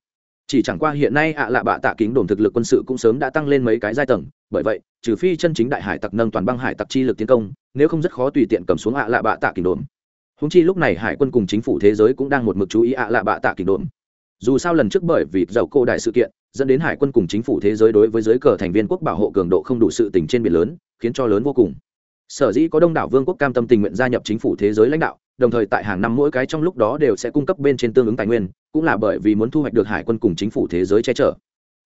chỉ chẳng qua hiện nay ạ lạ bạ tạ kính đồn thực lực quân sự cũng sớm đã tăng lên mấy cái giai tầng, bởi vậy, trừ phi chân chính đại hải tặc nâng toàn băng hải tặc chi lực tiến công, nếu không rất khó tùy tiện cầm xuống ạ lạ bạ tạ kính đồn. Húng chi lúc này hải quân cùng chính phủ thế giới cũng đang một mực chú ý ạ lạ bạ tạ kính đồn. Dù sao lần trước bởi vì dầu cô đại sự kiện, dẫn đến hải quân cùng chính phủ thế giới đối với giới cờ thành viên quốc bảo hộ cường độ không đủ sự tình trên biển lớn, khiến cho lớn vô cùng. Sở dĩ có đông đảo vương quốc cam tâm tình nguyện gia nhập chính phủ thế giới lãnh đạo đồng thời tại hàng năm mỗi cái trong lúc đó đều sẽ cung cấp bên trên tương ứng tài nguyên, cũng là bởi vì muốn thu hoạch được hải quân cùng chính phủ thế giới che chở.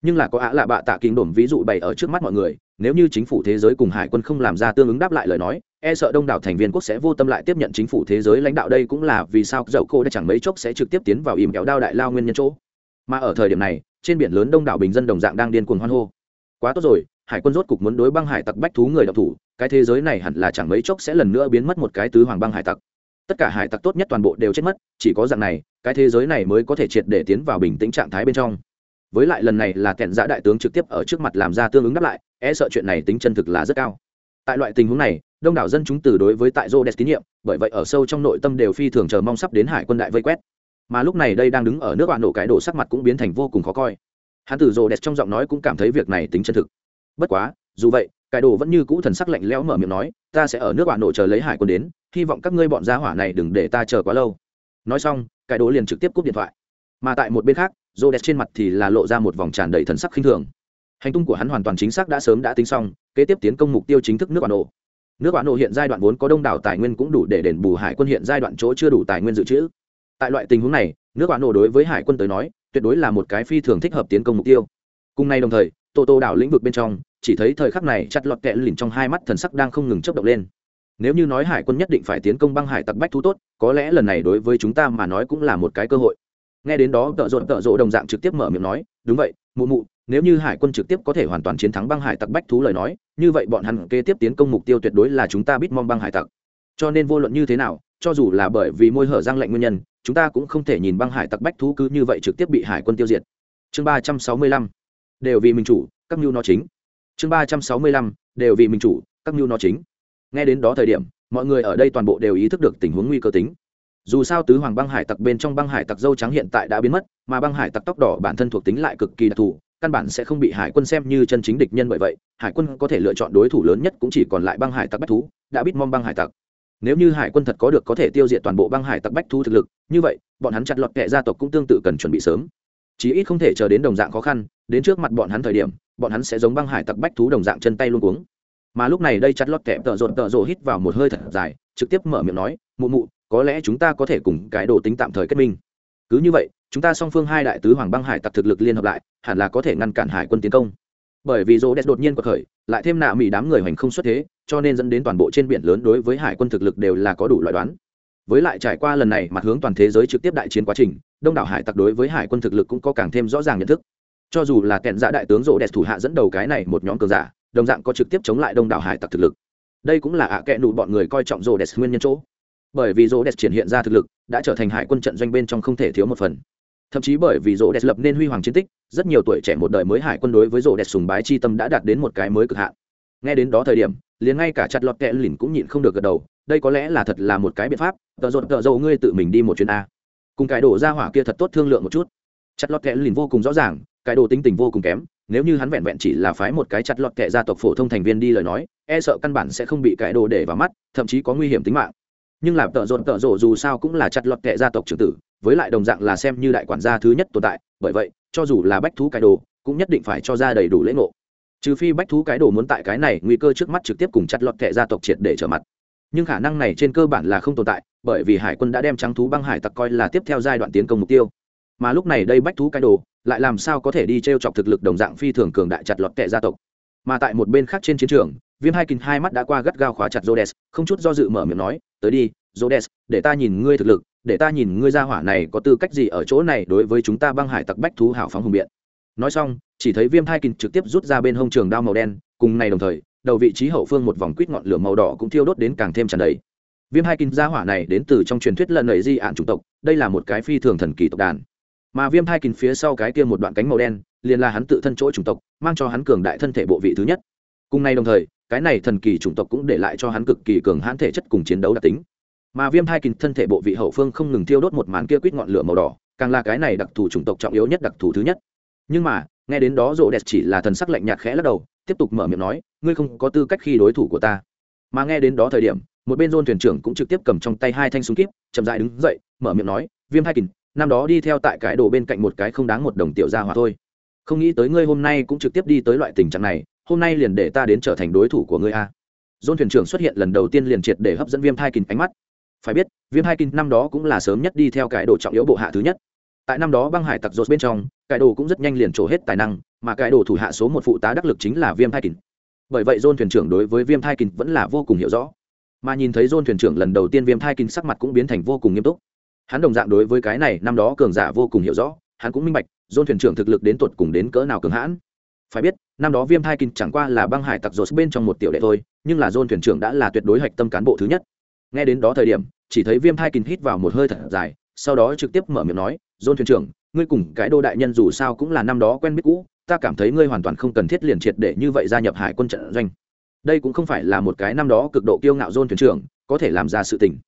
Nhưng là có ạ lạ bạ tạ kinh đồn ví dụ bày ở trước mắt mọi người, nếu như chính phủ thế giới cùng hải quân không làm ra tương ứng đáp lại lời nói e sợ đông đảo thành viên quốc sẽ vô tâm lại tiếp nhận chính phủ thế giới lãnh đạo đây cũng là vì sao dậu cô đã chẳng mấy chốc sẽ trực tiếp tiến vào ìm kéo đao đại lao nguyên nhân chỗ. Mà ở thời điểm này, trên biển lớn đông đảo bình dân đồng dạng đang điên cuồng hoan hô. Quá tốt rồi, hải quân rốt cục muốn đối băng hải tặc bách thú người đọc thủ, cái thế giới này hẳn là chẳng mấy chốc sẽ lần nữa biến mất một cái tứ hoàng băng hải tặc tất cả hải tặc tốt nhất toàn bộ đều chết mất, chỉ có dạng này, cái thế giới này mới có thể triệt để tiến vào bình tĩnh trạng thái bên trong. Với lại lần này là kẹn giã đại tướng trực tiếp ở trước mặt làm ra tương ứng đáp lại e sợ chuyện này tính chân thực là rất cao. Tại loại tình huống này, đông đảo dân chúng từ đối với tại rô đẹp tín nhiệm, bởi vậy ở sâu trong nội tâm đều phi thường chờ mong sắp đến hải quân đại vây quét. Mà lúc này đây đang đứng ở nước bạn nổ cái đổ sắc mặt cũng biến thành vô cùng khó coi. Hắn từ rô đẹp trong giọng nói cũng cảm thấy việc này tính chân thực. Bất quá, dù vậy cái đồ vẫn như cũ thần sắc lạnh lẽo mở miệng nói, ta sẽ ở nước bạn nổ chờ lấy hải quân đến, hy vọng các ngươi bọn gia hỏa này đừng để ta chờ quá lâu. Nói xong, cái đồ liền trực tiếp cúp điện thoại. Mà tại một bên khác rô đẹp trên mặt thì là lộ ra một vòng tràn đầy thần sắc khinh thường. Hành tung của hắn hoàn toàn chính xác đã sớm đã tính xong, kế tiếp tiến công mục tiêu chính thức nước bạn nổ nước bạn nổ hiện giai đoạn vốn có đông đảo tài nguyên cũng đủ để đền bù hải quân hiện giai đoạn chỗ chưa đủ tài nguyên dự trữ. Tại loại tình huống này, nước bạn nổ đối với hải quân tới nói, tuyệt đối là một cái phi thường thích hợp tiến công mục tiêu. Cùng nay đồng thời, tô tô đảo lĩnh vực bên trong chỉ thấy thời khắc này chặt lọt kẹ lìn trong hai mắt thần sắc đang không ngừng chấp động lên. Nếu như nói hải quân nhất định phải tiến công băng hải tặc bách thú tốt, có lẽ lần này đối với chúng ta mà nói cũng là một cái cơ hội. Nghe đến đó, tợ rộn tợ rộ đồng dạng trực tiếp mở miệng nói, đúng vậy, mụ mụ, nếu như hải quân trực tiếp có thể hoàn toàn chiến thắng băng hải tặc bách thú lời nói, như vậy bọn hắn kế tiếp tiến công mục tiêu tuyệt đối là chúng ta biết mong băng hải tặc. Cho nên vô luận như thế nào, cho dù là bởi vì môi hở răng lạnh nguyên nhân, chúng ta cũng không thể nhìn băng hải tặc bách thú cứ như vậy trực tiếp bị hải quân tiêu diệt. Chương ba trăm sáu mươi lăm. Đều vì mình chủ, các mưu nó chính chương ba trăm sáu mươi lăm, đều vì mình chủ, các mưu nó chính. Nghe đến đó thời điểm, mọi người ở đây toàn bộ đều ý thức được tình huống nguy cơ tính. Dù sao tứ hoàng băng hải tặc bên trong băng hải tặc dâu trắng hiện tại đã biến mất, mà băng hải tặc tóc đỏ bản thân thuộc tính lại cực kỳ đặc thù, căn bản sẽ không bị hải quân xem như chân chính địch nhân bởi vậy, hải quân có thể lựa chọn đối thủ lớn nhất cũng chỉ còn lại băng hải tặc bách thú, đã biết mong băng hải tặc. Nếu như hải quân thật có được có thể tiêu diệt toàn bộ băng hải tặc bách thú thực lực, như vậy, bọn hắn chặt lọt kệ gia tộc cũng tương tự cần chuẩn bị sớm. Chí ít không thể chờ đến đồng dạng khó khăn, đến trước mặt bọn hắn thời điểm bọn hắn sẽ giống băng hải tặc bách thú đồng dạng chân tay luôn cuống. Mà lúc này đây chặt lót kẹp tợ rột tợ rộ hít vào một hơi thật dài, trực tiếp mở miệng nói, mụ mụ, có lẽ chúng ta có thể cùng cái đồ tính tạm thời kết minh. Cứ như vậy, chúng ta song phương hai đại tứ hoàng băng hải tặc thực lực liên hợp lại, hẳn là có thể ngăn cản hải quân tiến công. Bởi vì rô đès đột nhiên quật khởi, lại thêm nạ mỹ đám người hoành không xuất thế, cho nên dẫn đến toàn bộ trên biển lớn đối với hải quân thực lực đều là có đủ loại đoán. Với lại trải qua lần này, mặt hướng toàn thế giới trực tiếp đại chiến quá trình, đông đảo hải tặc đối với hải quân thực lực cũng có càng thêm rõ ràng nhận thức cho dù là kẹn giả dạ đại tướng rô đẹp thủ hạ dẫn đầu cái này một nhóm cường giả, đồng dạng có trực tiếp chống lại đông đảo hải tặc thực lực. Đây cũng là ạ à kẽ nụ bọn người coi trọng rô đẹp nguyên nhân chỗ. Bởi vì rô đẹp triển hiện ra thực lực, đã trở thành hải quân trận doanh bên trong không thể thiếu một phần. Thậm chí bởi vì rô đẹp lập nên huy hoàng chiến tích, rất nhiều tuổi trẻ một đời mới hải quân đối với rô đẹp sùng bái chi tâm đã đạt đến một cái mới cực hạn. Nghe đến đó thời điểm, liền ngay cả chặt lọt kẹ lìn cũng nhịn không được gật đầu, đây có lẽ là thật là một cái biện pháp, tợ rột tợ dầu ngươi tự mình đi một chuyến a. Cùng cái đổ ra hỏa kia thật tốt thương lượng một chút. Chặt lọt kẹ lìn vô cùng rõ ràng cái đồ tính tình vô cùng kém, nếu như hắn vẹn vẹn chỉ là phái một cái chặt lọt kệ gia tộc phổ thông thành viên đi lời nói e sợ căn bản sẽ không bị cái đồ để vào mắt, thậm chí có nguy hiểm tính mạng. Nhưng làm tợ dồn tợ rộ dù sao cũng là chặt lọt kệ gia tộc trưởng tử, với lại đồng dạng là xem như đại quản gia thứ nhất tồn tại, bởi vậy, cho dù là bách thú cái đồ, cũng nhất định phải cho ra đầy đủ lễ ngộ. Trừ phi bách thú cái đồ muốn tại cái này nguy cơ trước mắt trực tiếp cùng chặt lọt kệ gia tộc triệt để trở mặt. Nhưng khả năng này trên cơ bản là không tồn tại, bởi vì hải quân đã đem trắng thú băng hải tặc coi là tiếp theo giai đoạn tiến công mục tiêu. Mà lúc này đây bách thú cái đồ lại làm sao có thể đi t r e o chọc thực lực đồng dạng phi thường cường đại chặt lọt kệ gia tộc mà tại một bên khác trên chiến trường viêm hai kín hai mắt đã qua gắt gao khóa chặt Rhodes, không chút do dự mở miệng nói, "Tới đi, Rhodes, để ta nhìn ngươi thực lực, để ta nhìn ngươi gia hỏa này có tư cách gì ở chỗ này đối với chúng ta băng hải tặc bách thú hảo phóng hùng biện." Nói xong, chỉ thấy Viêm Hai Kín trực tiếp rút ra bên hông trường đao màu đen, cùng này đồng thời, đầu vị trí hậu phương một vòng quýt ngọn lửa màu đỏ cũng thiêu đốt đến càng thêm tràn đầy. Viêm Hai Kín gia hỏa này đến từ trong truyền thuyết lần nảy di ạn chủng tộc, đây là một cái phi thường thần kỳ tộc đàn. Mà Viêm thai Kín phía sau cái kia một đoạn cánh màu đen, liền là hắn tự thân chỗ chủng tộc, mang cho hắn cường đại thân thể bộ vị thứ nhất. Cùng nay đồng thời, cái này thần kỳ chủng tộc cũng để lại cho hắn cực kỳ cường hãn thể chất cùng chiến đấu đặc tính. Mà viêm thai kình thân thể bộ vị hậu phương không ngừng tiêu đốt một màn kia quýt ngọn lửa màu đỏ càng là cái này đặc thù chủng tộc trọng yếu nhất đặc thù thứ nhất. Nhưng mà nghe đến đó rộ đẹp chỉ là thần sắc lạnh nhạt khẽ lắc đầu tiếp tục mở miệng nói ngươi không có tư cách khi đối thủ của ta. Mà nghe đến đó thời điểm một bên rôn thuyền trưởng cũng trực tiếp cầm trong tay hai thanh súng kíp chậm dại đứng dậy mở miệng nói viêm hai kình năm đó đi theo tại cái đồ bên cạnh một cái không đáng một đồng tiểu gia hỏa thôi. Không nghĩ tới ngươi hôm nay cũng trực tiếp đi tới loại tình trạng này, hôm nay liền để ta đến trở thành đối thủ của ngươi a. Dôn thuyền trưởng xuất hiện lần đầu tiên liền triệt để hấp dẫn viêm thai kín ánh mắt. Phải biết, viêm hai Kình năm đó cũng là sớm nhất đi theo cái đồ trọng yếu bộ hạ thứ nhất. Tại năm đó băng hải tặc rốt bên trong, cái đồ cũng rất nhanh liền trổ hết tài năng, mà cái đồ thủ hạ số một phụ tá đắc lực chính là viêm thai Kình. bởi vậy dôn thuyền trưởng đối với viêm thai Kình vẫn là vô cùng hiểu rõ. Mà nhìn thấy dôn thuyền trưởng lần đầu tiên viêm thai Kình sắc mặt cũng biến thành vô cùng nghiêm túc hắn đồng dạng đối với cái này năm đó cường giả vô cùng hiểu rõ, hắn cũng minh bạch dôn thuyền trưởng thực lực đến tột cùng đến cỡ nào cường hãn. Phải biết, năm đó viêm thai kinh chẳng qua là băng hải tặc rột bên trong một tiểu đệ thôi, nhưng là dôn thuyền trưởng đã là tuyệt đối hạch tâm cán bộ thứ nhất. Nghe đến đó thời điểm, chỉ thấy viêm thai kinh hít vào một hơi thật dài, sau đó trực tiếp mở miệng nói dôn thuyền trưởng, ngươi cùng cái đô đại nhân dù sao cũng là năm đó quen biết cũ, ta cảm thấy ngươi hoàn toàn không cần thiết liền triệt để như vậy gia nhập hải quân trận doanh. Đây cũng không phải là một cái năm đó cực độ kiêu ngạo dôn thuyền trưởng có thể làm ra sự tình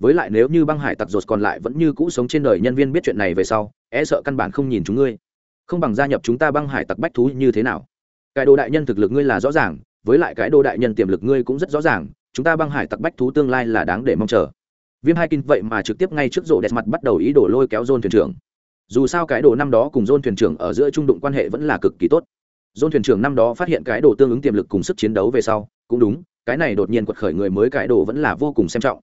với lại nếu như băng hải tặc rột còn lại vẫn như cũ sống trên đời nhân viên biết chuyện này về sau e sợ căn bản không nhìn chúng ngươi. Không bằng gia nhập chúng ta băng hải tặc bách thú như thế nào? Cái đồ đại nhân thực lực ngươi là rõ ràng, với lại cái đồ đại nhân tiềm lực ngươi cũng rất rõ ràng, chúng ta băng hải tặc bách thú tương lai là đáng để mong chờ. Viêm hai kinh vậy mà trực tiếp ngay trước rộ đẹp mặt bắt đầu ý đồ lôi kéo dôn thuyền trưởng. Dù sao cái đồ năm đó cùng dôn thuyền trưởng ở giữa trung đụng quan hệ vẫn là cực kỳ tốt. Dôn thuyền trưởng năm đó phát hiện cái đồ tương ứng tiềm lực cùng sức chiến đấu về sau, cũng đúng, cái này đột nhiên quật khởi người mới cái đồ vẫn là vô cùng xem trọng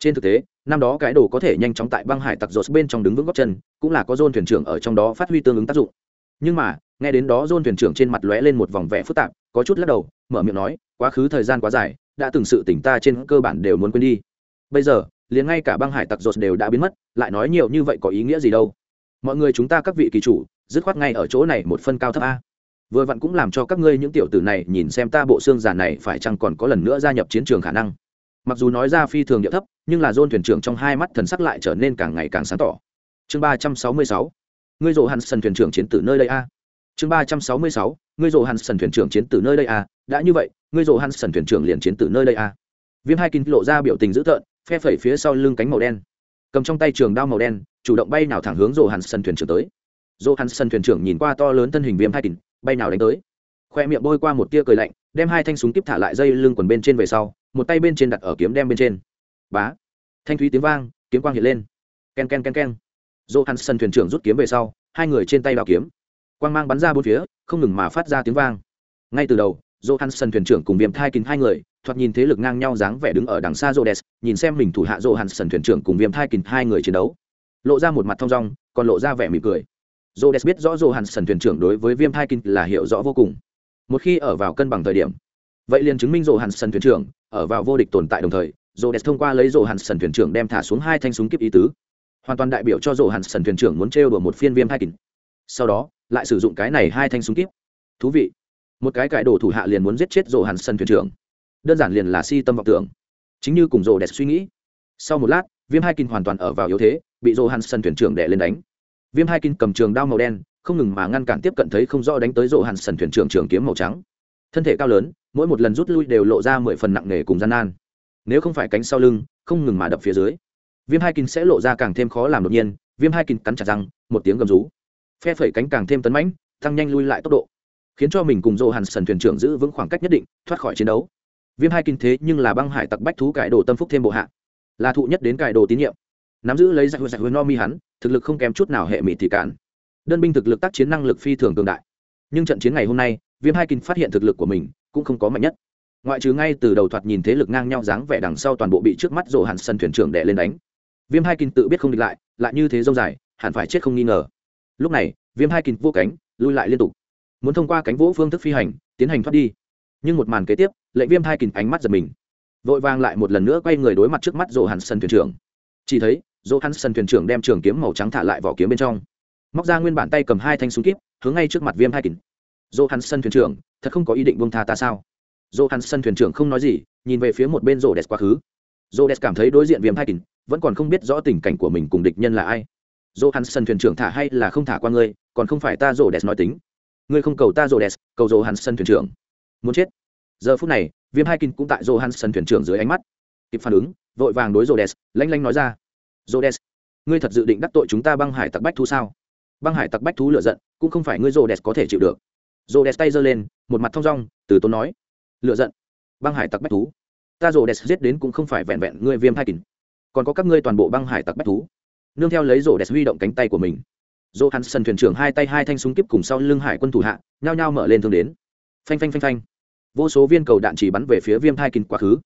trên thực tế, năm đó cái đồ có thể nhanh chóng tại băng hải tặc rột bên trong đứng vững góc chân, cũng là có dôn thuyền trưởng ở trong đó phát huy tương ứng tác dụng. Nhưng mà, nghe đến đó dôn thuyền trưởng trên mặt lóe lên một vòng vẻ phức tạp, có chút lắc đầu, mở miệng nói, quá khứ thời gian quá dài, đã từng sự tỉnh ta trên cơ bản đều muốn quên đi. Bây giờ, liền ngay cả băng hải tặc rột đều đã biến mất, lại nói nhiều như vậy có ý nghĩa gì đâu? Mọi người chúng ta các vị kỳ chủ, dứt khoát ngay ở chỗ này một phân cao thấp a. Vừa vặn cũng làm cho các ngươi những tiểu tử này nhìn xem ta bộ xương già này phải chăng còn có lần nữa gia nhập chiến trường khả năng mặc dù nói ra phi thường địa thấp, nhưng là dôn thuyền trưởng trong hai mắt thần sắc lại trở nên càng ngày càng sáng tỏ. Chương ba trăm sáu mươi sáu, ngươi rộ hàn sần thuyền trưởng chiến tử nơi đây a. Chương ba trăm sáu mươi sáu, ngươi rộ hàn sần thuyền trưởng chiến tử nơi đây a. Đã như vậy, ngươi rộ hàn sần thuyền trưởng liền chiến tử nơi đây a. Viêm hai kinh lộ ra biểu tình dữ tợn, phe phẩy phía sau lưng cánh màu đen. Cầm trong tay trường đao màu đen, chủ động bay nào thẳng hướng rộ hàn sần thuyền trưởng tới. Rộ hàn sần thuyền trưởng nhìn qua to lớn thân hình viêm hai kinh bay nào đánh tới. Khoe miệng bôi qua một tia cười lạnh, đem hai thanh súng kíp thả lại dây lưng quần bên trên về sau một tay bên trên đặt ở kiếm đem bên trên. Bá. Thanh thúy tiếng vang, kiếm quang hiện lên. K e n k e n k e n k e n hắn sân thuyền trưởng rút kiếm về sau, hai người trên tay đào kiếm. Quang mang bắn ra bốn phía, không ngừng mà phát ra tiếng vang. Ngay từ đầu dô hắn sân thuyền trưởng cùng viêm thai kín hai người, thoạt nhìn thế lực ngang nhau dáng vẻ đứng ở đằng xa rô đès nhìn xem mình thủ hạ dô hắn sân thuyền trưởng cùng viêm thai kín hai người chiến đấu. Lộ ra một mặt thong dong, còn lộ ra vẻ mỉm cười. Dô đès biết rõ dô hắn sân thuyền trưởng đối với viêm thai kín là hiểu rõ vô cùng. Một khi ở vào cân bằng thời điểm, vậy liền chứng minh dô hắn sân thuyền trưởng ở vào vô địch tồn tại đồng thời dồ đẹp thông qua lấy dồ hàn sần thuyền trưởng đem thả xuống hai thanh súng kiếp ý tứ. Hoàn toàn đại biểu cho dồ hàn sần thuyền trưởng muốn trêu đùa một phiên viêm hai kín sau đó, lại sử dụng cái này hai thanh súng kíp thú vị. Một cái cải đồ thủ hạ liền muốn giết chết dồ hàn sần thuyền trưởng. Đơn giản liền là si tâm vọng tưởng. Chính như cùng dồ đẹp suy nghĩ. Sau một lát, viêm hai kín hoàn toàn ở vào yếu thế, bị dồ hàn sần thuyền trưởng đè lên đánh. Viêm hai kín cầm trường đao màu đen, không ngừng mà ngăn cản tiếp cận thấy không rõ đánh tới dồ hàn sần thuyền trưởng trường kiếm màu trắng thân thể cao lớn, mỗi một lần rút lui đều lộ ra mười phần nặng nề cùng gian nan. Nếu không phải cánh sau lưng, không ngừng mà đập phía dưới, viêm hai kín sẽ lộ ra càng thêm khó làm đột nhiên, viêm hai kín cắn chặt răng, một tiếng gầm rú. Phe phẩy cánh càng thêm tấn mãnh, tăng nhanh lui lại tốc độ, khiến cho mình cùng dô hàn sần thuyền trưởng giữ vững khoảng cách nhất định, thoát khỏi chiến đấu. Viêm hai kinh thế nhưng là băng hải tặc bách thú cải đồ tâm phúc thêm bộ hạ, là thụ nhất đến cải đồ tín nhiệm. Nắm giữ lấy giặc huyền no mi hắn, thực lực không kém chút nào hệ mị thị cản đơn binh thực lực tác chiến năng lực phi thường cường đại. Nhưng trận chiến ngày hôm nay viêm hai kinh phát hiện thực lực của mình cũng không có mạnh nhất. Ngoại trừ ngay từ đầu thoạt nhìn thế lực ngang nhau dáng vẻ đằng sau toàn bộ bị trước mắt rổ hàn sân thuyền trưởng đè lên đánh. Viêm hai kinh tự biết không địch lại lại như thế dông dài, hẳn phải chết không nghi ngờ. Lúc này, viêm hai kinh vô cánh, lui lại liên tục. Muốn thông qua cánh vỗ phương thức phi hành, tiến hành thoát đi. Nhưng một màn kế tiếp lệnh viêm hai kinh ánh mắt giật mình. Vội vàng lại một lần nữa quay người đối mặt trước mắt rổ hẳn sân thuyền trưởng. Chỉ thấy rổ hẳn sân thuyền trưởng đem trường kiếm màu trắng thả lại vỏ kiếm bên trong. Móc ra nguyên bản tay cầm hai thanh súng kíp, hướng ngay trước mặt viêm hai kinh. Johansson thuyền trưởng thật không có ý định buông tha ta sao? Johansson thuyền trưởng không nói gì nhìn về phía một bên Rhodes quá khứ. Rhodes cảm thấy đối diện viêm hai kinh vẫn còn không biết rõ tình cảnh của mình cùng địch nhân là ai. Johansson thuyền trưởng thả hay là không thả qua ngươi còn không phải ta Rhodes nói tính. Ngươi không cầu ta Rhodes, cầu Johansson thuyền trưởng. Muốn chết. Giờ phút này viêm hai kinh cũng tại Johansson thuyền trưởng dưới ánh mắt. Kịp phản ứng vội vàng đối Rhodes, lanh lanh nói ra. Rhodes, ngươi thật dự định đắc tội chúng ta băng hải tặc bách thú sao? Băng hải tặc bách thú lửa giận cũng không phải ngươi Rhodes có thể chịu được rô đès tay giơ lên, một mặt thong dong, từ tốn nói, lựa giận, băng hải tặc bách thú. Ta rô đès giết đến cũng không phải vẹn vẹn ngươi viêm hai kín còn có các ngươi toàn bộ băng hải tặc bách thú. Nương theo lấy Rô đẹp huy động cánh tay của mình dỗ hắn sân thuyền trưởng hai tay hai thanh súng kíp cùng sau lưng hải quân thủ hạ, nhao nhao mở lên thương đến. Phanh phanh phanh phanh. Vô số viên cầu đạn chỉ bắn về phía viêm thai kín quá khứ.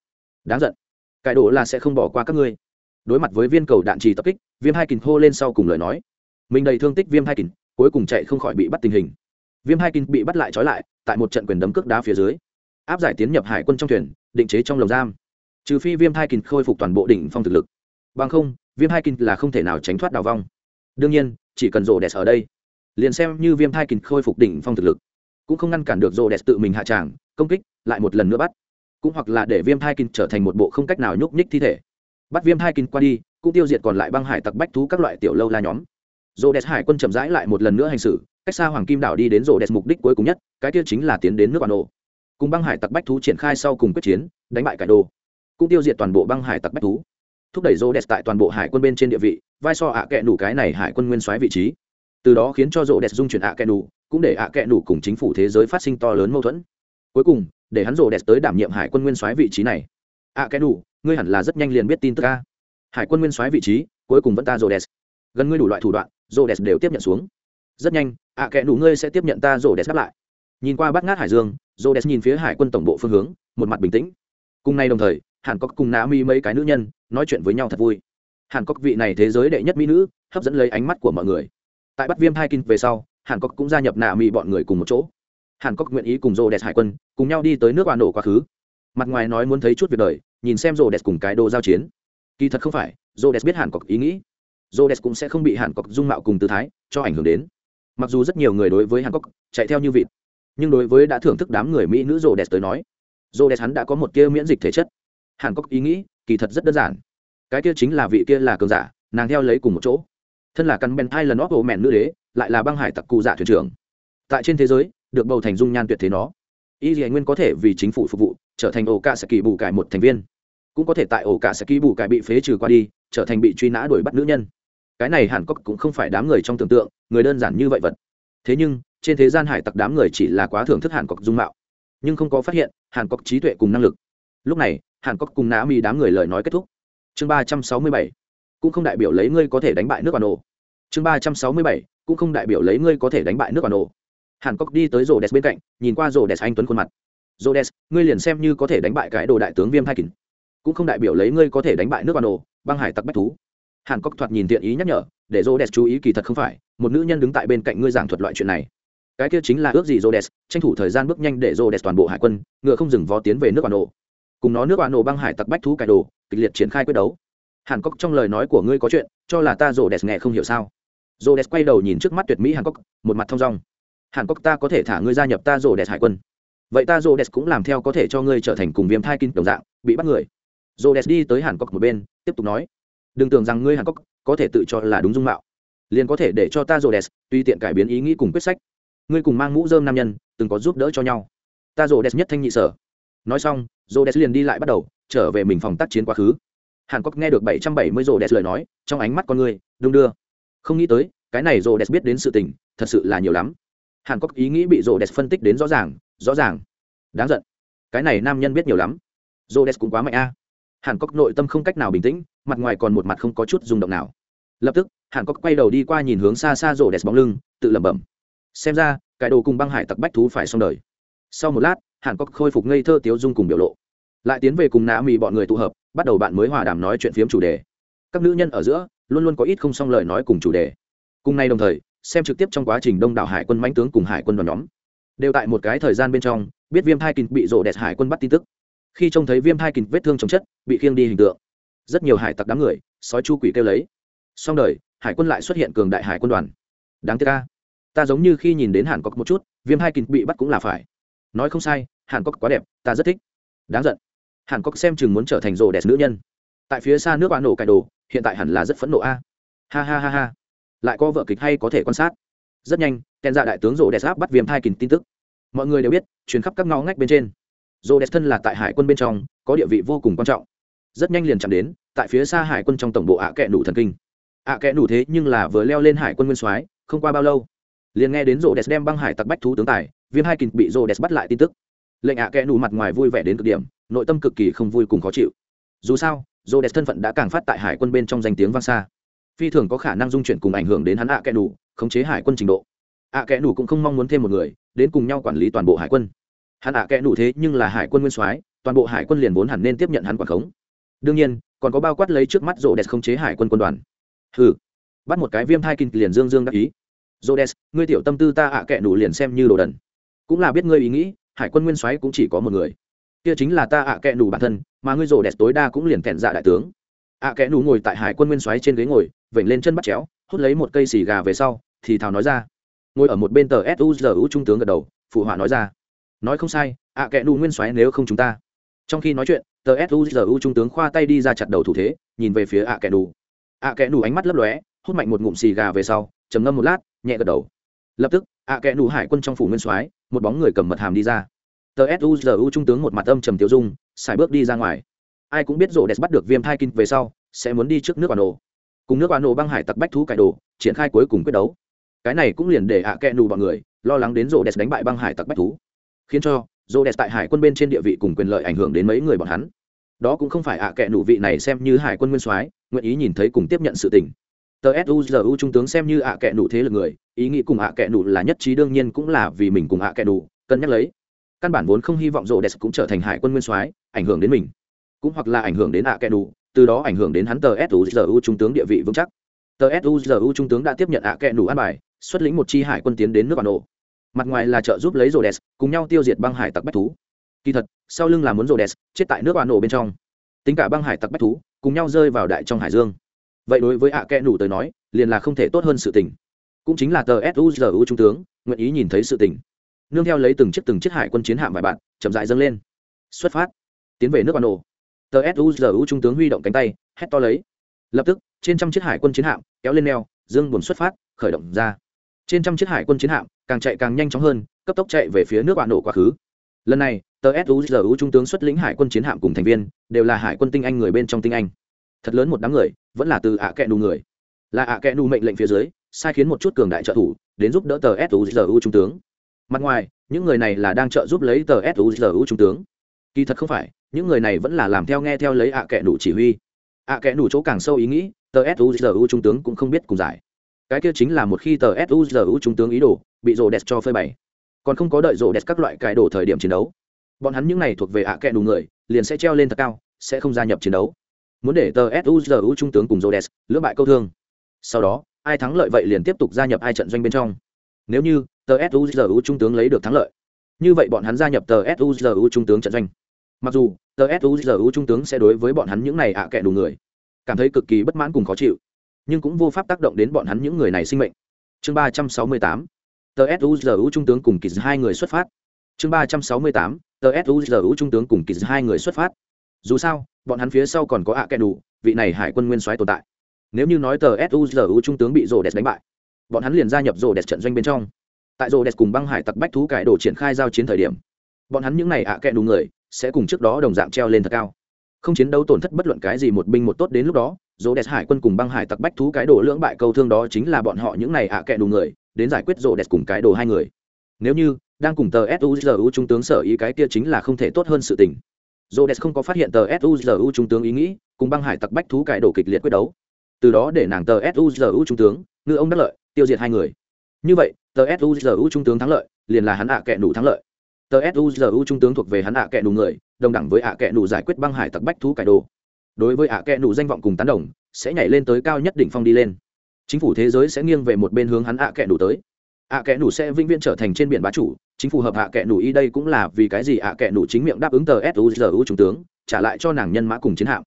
Đáng giận. Cải đồ là sẽ không bỏ qua các ngươi. Đối mặt với viên cầu đạn trì tập kích, viêm hai kình hô lên sau cùng lời nói, mình đầy thương tích viêm hai kình, cuối cùng chạy không khỏi bị bắt tình hình viêm hai kình bị bắt lại trói lại tại một trận quyền đấm cước đá phía dưới áp giải tiến nhập hải quân trong thuyền định chế trong lồng giam trừ phi viêm hai kình khôi phục toàn bộ đỉnh phong thực lực bằng không viêm hai kinh là không thể nào tránh thoát đào vong đương nhiên chỉ cần rổ đẹp ở đây liền xem như viêm hai kinh khôi phục đỉnh phong thực lực cũng không ngăn cản được rổ đẹp tự mình hạ tràng công kích lại một lần nữa bắt cũng hoặc là để viêm hai kinh trở thành một bộ không cách nào nhúc nhích thi thể bắt viêm hai kinh qua đi cũng tiêu diệt còn lại băng hải tặc bách thú các loại tiểu lâu la nhóm Rô đẹp hải quân chậm rãi lại một lần nữa hành xử, cách xa hoàng kim đảo đi đến Rô đẹp mục đích cuối cùng nhất, cái kia chính là tiến đến nước bản đồ. Cùng băng hải tặc bách thú triển khai sau cùng quyết chiến, đánh bại cải đồ cũng tiêu diệt toàn bộ băng hải tặc bách thú. Thúc đẩy rô đẹp tại toàn bộ hải quân bên trên địa vị, vai so ạ à kẹ nủ cái này hải quân nguyên soái vị trí. Từ đó khiến cho rô đẹp dung chuyển ạ à kẹ nủ, cũng để ạ à kẹ nủ cùng chính phủ thế giới phát sinh to lớn mâu thuẫn. Cuối cùng, để hắn rô đẹp tới đảm nhiệm hải quân nguyên soái vị trí này. Ạ kẹ nủ, ngươi hẳn là rất nhanh liền biết tin tức ca hải quân nguyên soái vị trí, cuối cùng vẫn ta rô đès gần ngươi đủ loại thủ đoạn rô đẹp đều tiếp nhận xuống. Rất nhanh, ạ kẽ đủ ngươi sẽ tiếp nhận ta rô đẹp đáp lại. Nhìn qua bắt ngát hải dương rô đẹp nhìn phía hải quân tổng bộ phương hướng, một mặt bình tĩnh. Cùng nay đồng thời, hàn cốc cùng nã mi mấy cái nữ nhân nói chuyện với nhau thật vui. Hàn cốc vị này thế giới đệ nhất mỹ nữ, hấp dẫn lấy ánh mắt của mọi người. Tại bắt viêm hai kinh về sau, hàn cốc cũng gia nhập nạ mi bọn người cùng một chỗ. Hàn cốc nguyện ý cùng rô đẹp hải quân cùng nhau đi tới nước bà nổ quá khứ. Mặt ngoài nói muốn thấy chút việc đời, nhìn xem rô đẹp cùng cái đồ giao chiến. Kỳ thật không phải rô đẹp biết hàn cốc ý nghĩ. Rhodes cũng sẽ không bị hàn cốc dung mạo cùng tư thái cho ảnh hưởng đến. Mặc dù rất nhiều người đối với hàn cốc chạy theo như vịt, nhưng đối với đã thưởng thức đám người mỹ nữ Rhodes tới nói, Rhodes hắn đã có một kia miễn dịch thể chất. Hàn cốc ý nghĩ kỳ thật rất đơn giản. Cái kia chính là vị kia là cường giả, nàng theo lấy cùng một chỗ. Thân là căn ben hai lần óc bộ nữ đế, lại là băng hải tặc cụ giả dạ thuyền trưởng. Tại trên thế giới, được bầu thành dung nhan tuyệt thế nó. Y dì nguyên có thể vì chính phủ phục vụ, trở thành ổ cả sẽ kỳ bù cải một thành viên. Cũng có thể tại ổ cả sẽ kỳ bù cải bị phế trừ qua đi, trở thành bị truy nã đuổi bắt nữ nhân cái này hàn cốc cũng không phải đám người trong tưởng tượng, người đơn giản như vậy vật. Thế nhưng, trên thế gian hải tặc đám người chỉ là quá thưởng thức hàn cốc dung mạo. Nhưng không có phát hiện, hàn cốc trí tuệ cùng năng lực. Lúc này, hàn cốc cùng nã mi đám người lời nói kết thúc. Chương ba trăm sáu mươi bảy, cũng không đại biểu lấy ngươi có thể đánh bại nước bản đồ chương ba trăm sáu mươi bảy, cũng không đại biểu lấy ngươi có thể đánh bại nước bản đồ hàn cốc đi tới rổ đès bên cạnh, nhìn qua rổ đès anh tuấn khuôn mặt. Rổ đès ngươi liền xem như có thể đánh bại cái đồ đại tướng viêm hai kín. cũng không đại biểu lấy ngươi có thể đánh bại nước bản đồ băng hải tặc bách thú hàn cốc thoạt nhìn tiện ý nhắc nhở, để Rô đès chú ý kỳ thật không phải, một nữ nhân đứng tại bên cạnh ngươi giảng thuật loại chuyện này. Cái kia chính là ước gì Rô đès tranh thủ thời gian bước nhanh để Rô đès toàn bộ hải quân, ngựa không dừng vó tiến về nước bà nổ cùng nó nước bà nổ băng hải tặc bách thú cải đồ, kịch liệt triển khai quyết đấu. Hàn cốc trong lời nói của ngươi có chuyện, cho là ta Rô đès nghe không hiểu sao? Rô đès quay đầu nhìn trước mắt tuyệt mỹ hàn cốc một mặt thong dong. Hàn cốc ta có thể thả ngươi gia nhập ta Rô đès hải quân. Vậy ta Rô đès cũng làm theo có thể cho ngươi trở thành cùng viêm thai kinh đồng dạng, bị bắt người. Rô đès đi tới hàn cốc một bên, tiếp tục nói đừng tưởng rằng ngươi hàn cốc có thể tự cho là đúng dung mạo, liền có thể để cho ta Rô đès tùy tiện cải biến ý nghĩ cùng quyết sách. Ngươi cùng mang mũ dơm nam nhân, từng có giúp đỡ cho nhau. Ta Rô đès nhất thanh nhị sở. Nói xong Rô đès liền đi lại bắt đầu, trở về mình phòng tác chiến quá khứ. Hàn cốc nghe được bảy trăm bảy mươi Rô đès lời nói, trong ánh mắt con người, đung đưa. Không nghĩ tới, cái này Rô đès biết đến sự tình, thật sự là nhiều lắm. Hàn cốc ý nghĩ bị Rô đès phân tích đến rõ ràng rõ ràng. Đáng giận. Cái này nam nhân biết nhiều lắm. Rô đès cũng quá mạnh a. Hàn cốc nội tâm không cách nào bình tĩnh mặt ngoài còn một mặt không có chút rung động nào. Lập tức, hàn cốc quay đầu đi qua nhìn hướng xa xa rổ đẹp bóng lưng, tự lẩm bẩm. Xem ra, cái đồ cùng băng hải tặc bách thú phải xong đời. Sau một lát, hàn cốc khôi phục ngây thơ tiếu dung cùng biểu lộ. Lại tiến về cùng nạ mì bọn người tụ hợp, bắt đầu bạn mới hòa đàm nói chuyện phiếm chủ đề. Các nữ nhân ở giữa, luôn luôn có ít không xong lời nói cùng chủ đề. Cùng nay đồng thời, xem trực tiếp trong quá trình đông đảo hải quân mãnh tướng cùng hải quân đoàn nhóm. Đều tại một cái thời gian bên trong, biết viêm thai kình bị rổ đẹp hải quân bắt tin tức. Khi trông thấy viêm thai kình vết thương chồng chất, bị khiêng đi hình tượng rất nhiều hải tặc đám người, sói chu quỷ kêu lấy. Xong đời, hải quân lại xuất hiện cường đại hải quân đoàn. Đáng tiếc ca ta giống như khi nhìn đến hàn cốc một chút, viêm hai kình bị bắt cũng là phải. Nói không sai, hàn cốc quá đẹp, ta rất thích. Đáng giận. Hàn cốc xem chừng muốn trở thành rồ đẹp nữ nhân. Tại phía xa nước bạn nổ cải đồ, hiện tại hẳn là rất phẫn nộ a. Ha ha ha ha. Lại có vợ kịch hay có thể quan sát. Rất nhanh kèn dạ đại tướng rồ đẹp áp bắt viêm Hai kình tin tức. Mọi người đều biết chuyến khắp các ngõ ngách bên trên. Rồ đẹp thân là tại hải quân bên trong, có địa vị vô cùng quan trọng rất nhanh liền chạm đến, tại phía xa hải quân trong tổng bộ ạ kẹ nủ thần kinh. Ạ kẹ nủ thế nhưng là vừa leo lên hải quân nguyên soái, không qua bao lâu, liền nghe đến rô đès đem băng hải tặc bách thú tướng tài, viêm hai kình bị rô đès bắt lại tin tức. Lệnh ạ kẽ nủ mặt ngoài vui vẻ đến cực điểm, nội tâm cực kỳ không vui cùng khó chịu. Dù sao rô đès thân phận đã càng phát tại hải quân bên trong danh tiếng vang xa. Phi thường có khả năng dung chuyển cùng ảnh hưởng đến hắn ạ kẽ nủ, khống chế hải quân trình độ. Ạ kẽ nủ cũng không mong muốn thêm một người, đến cùng nhau quản lý toàn bộ hải quân. Hắn ạ kẽ nủ thế nhưng là hải quân nguyên soái, toàn bộ hải quân liền vốn hẳn nên tiếp nhận hắn quản khống đương nhiên, còn có bao quát lấy trước mắt rô đès không chế hải quân quân đoàn. Hừ. Bắt một cái viêm thai kinh liền dương dương đắc ý. Rô đès ngươi tiểu tâm tư ta ạ kệ đủ liền xem như đồ đần. Cũng là biết ngươi ý nghĩ, hải quân nguyên soái cũng chỉ có một người. Kia chính là ta ạ à kẽ bản thân, mà ngươi rô đès tối đa cũng liền kẹn dạ đại tướng. Ạ à kẽ ngồi tại hải quân nguyên soái trên ghế ngồi, vểnh lên chân bắt chéo, hút lấy một cây xì gà về sau, thì thào nói ra. Ngồi ở một bên tờ suzu trung tướng gật đầu, phụ họa nói ra. Nói không sai, ạ à kẽ nguyên soái nếu không chúng ta. Trong khi nói chuyện tờ suzu trung tướng khoa tay đi ra chặt đầu thủ thế, nhìn về phía ạ kẻ đủ ạ kẻ đủ ánh mắt lấp lóe, hút mạnh một ngụm xì gà về sau, trầm ngâm một lát, nhẹ gật đầu. Lập tức, ạ kẻ đủ hải quân trong phủ nguyên soái, một bóng người cầm mật hàm đi ra. Tờ suzu trung tướng một mặt âm trầm tiêu dung xài bước đi ra ngoài. Ai cũng biết rổ đẹp bắt được viêm thai kinh về sau, sẽ muốn đi trước nước bà nổ cùng nước bà nổ băng hải tặc bách thú cải đồ, triển khai cuối cùng quyết đấu. Cái này cũng liền để ạ kẹ nù bọn người, lo lắng đến rổ đẹp đánh bại băng hải tặc bách thú. Khiến cho rổ đẹp tại hải quân bên trên địa vị cùng quyền lợi ảnh hưởng đến mấy người bọn hắn. Đó cũng không phải ạ kệ nụ vị này xem như hải quân nguyên soái, nguyện ý nhìn thấy cùng tiếp nhận sự tình. Tờ suzu trung tướng xem như ạ kệ nụ thế lực người, ý nghĩ cùng ạ kệ nụ là nhất trí đương nhiên cũng là vì mình cùng ạ kệ nụ, cân nhắc lấy. Căn bản vốn không hy vọng rộ đẹp cũng trở thành hải quân nguyên soái, ảnh hưởng đến mình. Cũng hoặc là ảnh hưởng đến ạ kệ nụ, từ đó ảnh hưởng đến hắn tờ suzu trung tướng địa vị vững chắc. Tờ suzu trung tướng đã tiếp nhận ạ kệ nụ an bài, xuất lĩnh một chi hải quân tiến đến nước bản đồ mặt ngoài là trợ giúp lấy rô đès cùng nhau tiêu diệt băng hải tặc bách thú. Kỳ thật, sau lưng là muốn rô đès chết tại nước oan nổ bên trong. Tính cả băng hải tặc bách thú, cùng nhau rơi vào đại trong hải dương. Vậy đối với ạ kẽ nủ tới nói, liền là không thể tốt hơn sự tình. Cũng chính là tờ suzu trung tướng, nguyện ý nhìn thấy sự tình. Nương theo lấy từng chiếc từng chiếc hải quân chiến hạm vài bạn, chậm dại dâng lên. Xuất phát. Tiến về nước oan nổ. Tờ suzu trung tướng huy động cánh tay, hét to lấy. Lập tức, trên trăm chiếc hải quân chiến hạm, kéo lên neo, dương buồn xuất phát, khởi động ra. Trên trăm chiếc hải quân chiến hạm càng chạy càng nhanh chóng hơn, cấp tốc chạy về phía nước bạn nổ quá khứ. Lần này, tờ suzu trung tướng xuất lĩnh hải quân chiến hạm cùng thành viên, đều là hải quân tinh anh người bên trong tinh anh. Thật lớn một đám người, vẫn là từ ạ kẹ nù người. Là ạ kẹ nù mệnh lệnh phía dưới, sai khiến một chút cường đại trợ thủ, đến giúp đỡ tờ suzu trung tướng. Mặt ngoài, những người này là đang trợ giúp lấy tờ suzu trung tướng. Kỳ thật không phải, những người này vẫn là làm theo nghe theo lấy ạ kẹ nù chỉ huy. Ạ kẹ nù chỗ càng sâu ý nghĩ, tờ suzu trung tướng cũng không biết cùng giải cái kia chính là một khi tờ suzu trung tướng ý đồ, bị rồ đẹp cho phơi bày. Còn không có đợi rồ đẹp các loại cải đồ thời điểm chiến đấu. Bọn hắn những này thuộc về ạ kẹ đủ người, liền sẽ treo lên thật cao, sẽ không gia nhập chiến đấu. Muốn để tờ suzu trung tướng cùng Rhodes lưỡng bại câu thương. Sau đó, ai thắng lợi vậy liền tiếp tục gia nhập hai trận doanh bên trong. Nếu như tờ suzu trung tướng lấy được thắng lợi, như vậy bọn hắn gia nhập tờ suzu trung tướng trận doanh. Mặc dù tờ suzu trung tướng sẽ đối với bọn hắn những này ạ kệ đủ người, cảm thấy cực kỳ bất mãn cùng khó chịu nhưng cũng vô pháp tác động đến bọn hắn những người này sinh mệnh. Chương ba trăm sáu mươi tám, tờ suzu trung tướng cùng kỳ hai người xuất phát. Chương ba trăm sáu mươi tám, tờ suzu trung tướng cùng kỳ hai người xuất phát. Dù sao, bọn hắn phía sau còn có ạ kẹ đủ, vị này hải quân nguyên soái tồn tại. Nếu như nói tờ suzu trung tướng bị rồ đẹp đánh bại, bọn hắn liền gia nhập rồ đẹp trận doanh bên trong. Tại rồ đẹp cùng băng hải tặc bách thú cải đồ triển khai giao chiến thời điểm, bọn hắn những n à y ạ đủ người sẽ cùng trước đó đồng dạng treo lên thật cao. Không chiến đấu tổn thất bất luận cái gì một binh một tốt đến lúc đó rồ đẹp hải quân cùng băng hải tặc bách thú cái đồ lưỡng bại câu thương đó chính là bọn họ những n à y ạ kẹ đủ người đến giải quyết rồ đẹp cùng cái đồ hai người nếu như đang cùng tờ suzu trung tướng sở ý cái kia chính là không thể tốt hơn sự tình Rhodes không có phát hiện tờ SUZU trung tướng ý nghĩ, cùng băng hải tặc bách thú cái đồ kịch liệt quyết đấu. Từ đó để nàng tờ SUZU trung tướng, ngư ông đắc lợi, tiêu diệt hai người. Như vậy, tờ SUZU trung tướng thắng lợi, liền là hắn ạ à kệ đủ thắng lợi. Tờ SUZU trung tướng thuộc về hắn ạ à kệ đủ người, đồng đẳng với ạ kẹ kệ đủ giải quyết băng hải tặc bách thú cải đồ. Đối với ạ kẽ nụ danh vọng cùng tán đồng, sẽ nhảy lên tới cao nhất đỉnh phong đi lên. Chính phủ thế giới sẽ nghiêng về một bên hướng hắn ạ kẽ nụ tới. ạ kẽ nụ sẽ vĩnh viễn trở thành trên biển bá chủ, chính phủ hợp ạ kẽ nụ y đây cũng là vì cái gì ạ kẽ nụ chính miệng đáp ứng tờ suzu trung tướng trả lại cho nàng nhân mã cùng chiến hạm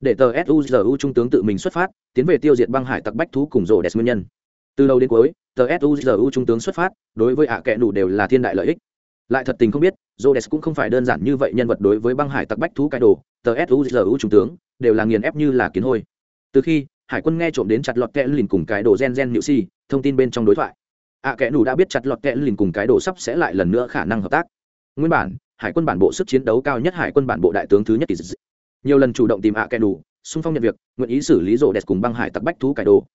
để tờ suzu trung tướng tự mình xuất phát tiến về tiêu diệt băng hải tặc bách thú cùng rồ đẹp nguyên nhân từ đầu đến cuối tờ suzu trung tướng xuất phát đối với ạ kẽ nụ đều là thiên đại lợi ích lại thật tình không biết rồ đẹp cũng không phải đơn giản như vậy nhân vật đối với băng hải tặc bách thú cái đồ tờ suzu trung tướng đều là nghiền ép như là kiến hôi. Từ khi hải quân nghe trộm đến chặt lọt kẽ lìn cùng cái đồ gen gen nhự si thông tin bên trong đối thoại. Ạ à, kẽ nủ đã biết chặt lọt kẽ lìn cùng cái đồ sắp sẽ lại lần nữa khả năng hợp tác. Nguyên bản hải quân bản bộ sức chiến đấu cao nhất hải quân bản bộ đại tướng thứ nhất kỳ dị nhiều lần chủ động tìm ạ à kẽ nủ xung phong nhận việc nguyện ý xử lý rộ đẹp cùng băng hải tặc bách thú cải đồ.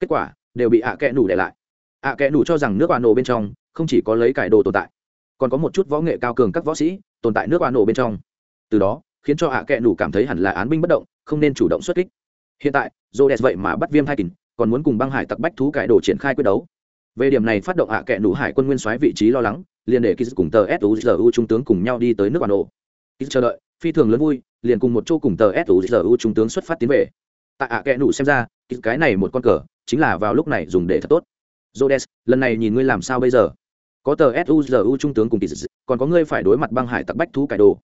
Kết quả đều bị ạ à kẽ nủ để lại. Ạ kẽ đủ cho rằng nước bà nổ bên trong không chỉ có lấy cải đồ tồn tại còn có một chút võ nghệ cao cường các võ sĩ tồn tại nước bà nổ bên trong. Từ đó khiến cho ạ kệ nủ cảm thấy hẳn là án binh bất động, không nên chủ động xuất kích. Hiện tại dô đẹp vậy mà bắt viêm hai kín còn muốn cùng băng hải tặc bách thú cải đồ triển khai quyết đấu. Về điểm này phát động hạ à kệ nụ hải quân nguyên soái vị trí lo lắng, liền để kiz cùng tờ suzu trung tướng cùng nhau đi tới nước bản đồ. Kiz chờ đợi, phi thường lớn vui, liền cùng một chỗ cùng tờ suzu trung tướng xuất phát tiến về. Tại hạ à kệ nụ xem ra cái này một con cờ, chính là vào lúc này dùng để thật tốt. Jodes lần này nhìn ngươi làm sao bây giờ? Có tờ suzu trung tướng cùng kiz còn có ngươi phải đối mặt băng hải tặc bách thú cải đồ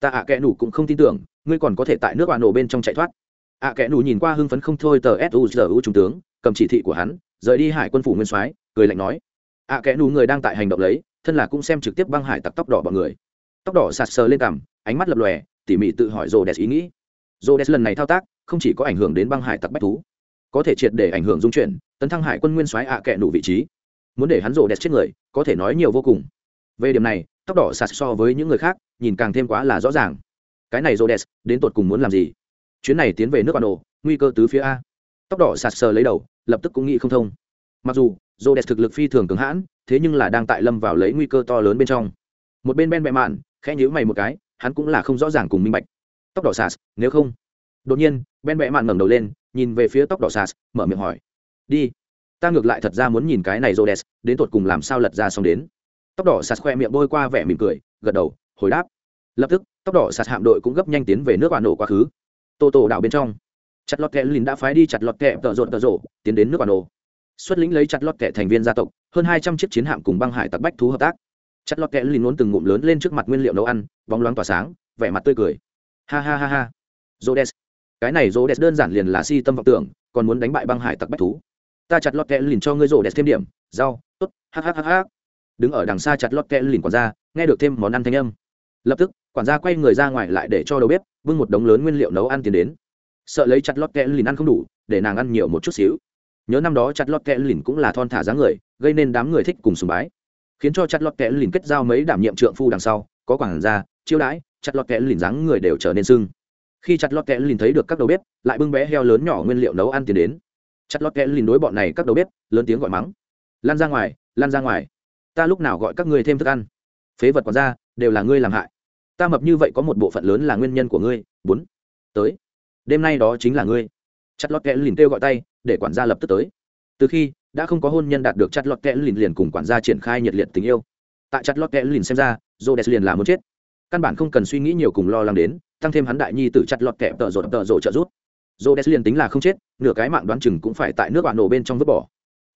ta hạ à kệ cũng không tin tưởng ngươi còn có thể tại nước bà nổ bên trong chạy thoát. Ạ kẽ nủ nhìn qua hưng phấn không thôi tờ suzu trung tướng cầm chỉ thị của hắn rời đi hải quân phủ nguyên soái cười lạnh nói. Ạ à, kẽ nủ người đang tại hành động lấy thân là cũng xem trực tiếp băng hải tặc tóc đỏ bọn người. Tóc đỏ sạt sờ lên cằm ánh mắt lập lòe tỉ mỉ tự hỏi rô đès ý nghĩ. Rô đès lần này thao tác không chỉ có ảnh hưởng đến băng hải tặc bách thú có thể triệt để ảnh hưởng dung chuyển tấn thăng hải quân nguyên soái ạ kẽ nủ vị trí. Muốn để hắn rô đès chết người có thể nói nhiều vô cùng. Về điểm này tóc đỏ sạt so với những người khác, nhìn càng thêm quá là rõ ràng. Cái này rô đến tột cùng muốn làm gì? Chuyến này tiến về nước bản đồ, nguy cơ tứ phía a. Tóc đỏ sạt sờ lấy đầu, lập tức cũng nghĩ không thông. Mặc dù dô thực lực phi thường cứng hãn, thế nhưng là đang tại lâm vào lấy nguy cơ to lớn bên trong. Một bên ben bẹ mạn, khẽ nhíu mày một cái, hắn cũng là không rõ ràng cùng minh bạch. Tóc đỏ sạt, nếu không? Đột nhiên, ben bẹ mạn ngẩng đầu lên, nhìn về phía tóc đỏ sạt, mở miệng hỏi. Đi. Ta ngược lại thật ra muốn nhìn cái này rô đến tột cùng làm sao lật ra xong đến? Tóc đỏ sạt khoe miệng bôi qua vẻ mỉm cười gật đầu hồi đáp. Lập tức tóc đỏ sạt hạm đội cũng gấp nhanh tiến về nước bà nổ quá khứ. Tô tô đảo bên trong. Chặt lọt kẹ lìn đã phái đi chặt lọt kẹ tợ rộn tợ rộ tiến đến nước bà nổ. Xuất lĩnh lấy chặt lọt kẹ thành viên gia tộc hơn hai trăm chiếc chiến hạm cùng băng hải tặc bách thú hợp tác. Chặt lọt kẹ lìn nốn từng ngụm lớn lên trước mặt nguyên liệu nấu ăn bóng loáng tỏa sáng vẻ mặt tươi cười. Ha ha ha ha. Rhodes. Cái này Rhodes đơn giản liền là si tâm vọng tưởng, còn muốn đánh bại băng hải tặc bách thú. Ta chặt lọt kẹ lìn cho ngươi Rhodes thêm điểm, rau, tốt, ha ha ha ha. Đứng ở đằng xa chặt lọt kẹ lìn quản gia, nghe được thêm món ăn thanh âm. Lập tức, quản gia quay người ra ngoài lại để cho đầu bếp vưng một đống lớn nguyên liệu nấu ăn tiền đến. Sợ lấy chặt lọt kẹ lìn ăn không đủ, để nàng ăn nhiều một chút xíu. Nhớ năm đó chặt lọt kẹ lìn cũng là thon thả dáng người, gây nên đám người thích cùng sùng bái. Khiến cho chặt lọt kẹ lìn kết giao mấy đảm nhiệm trượng phu đằng sau, có quản gia, chiêu đãi, chặt lọt kẹ lìn dáng người đều trở nên sưng khi chặt lọt kẽ lìn thấy được các đầu bếp lại bưng bé heo lớn nhỏ nguyên liệu nấu ăn tiền đến chặt lọt kẽ lìn đối bọn này các đầu bếp lớn tiếng gọi mắng lan ra ngoài lan ra ngoài ta lúc nào gọi các ngươi thêm thức ăn? Phế vật còn ra, đều là ngươi làm hại. Ta mập như vậy có một bộ phận lớn là nguyên nhân của ngươi. Bốn. Tới. Đêm nay đó chính là ngươi. Chặt lọt kẽ lìn kêu gọi tay, để quản gia lập tức tới. Từ khi đã không có hôn nhân đạt được chặt lọt kẽ lìn liền cùng quản gia triển khai nhiệt liệt tình yêu. Tại chặt lọt kẽ lìn xem ra j o liền là muốn chết. Căn bản không cần suy nghĩ nhiều cùng lo lắng đến, tăng thêm hắn đại nhi tử chặt lọt kẽ tợ rột tợ rộ trợ rút dô đès liền tính là không chết, nửa cái mạng đoán chừng cũng phải tại nước bạn nổ bên trong vứt bỏ.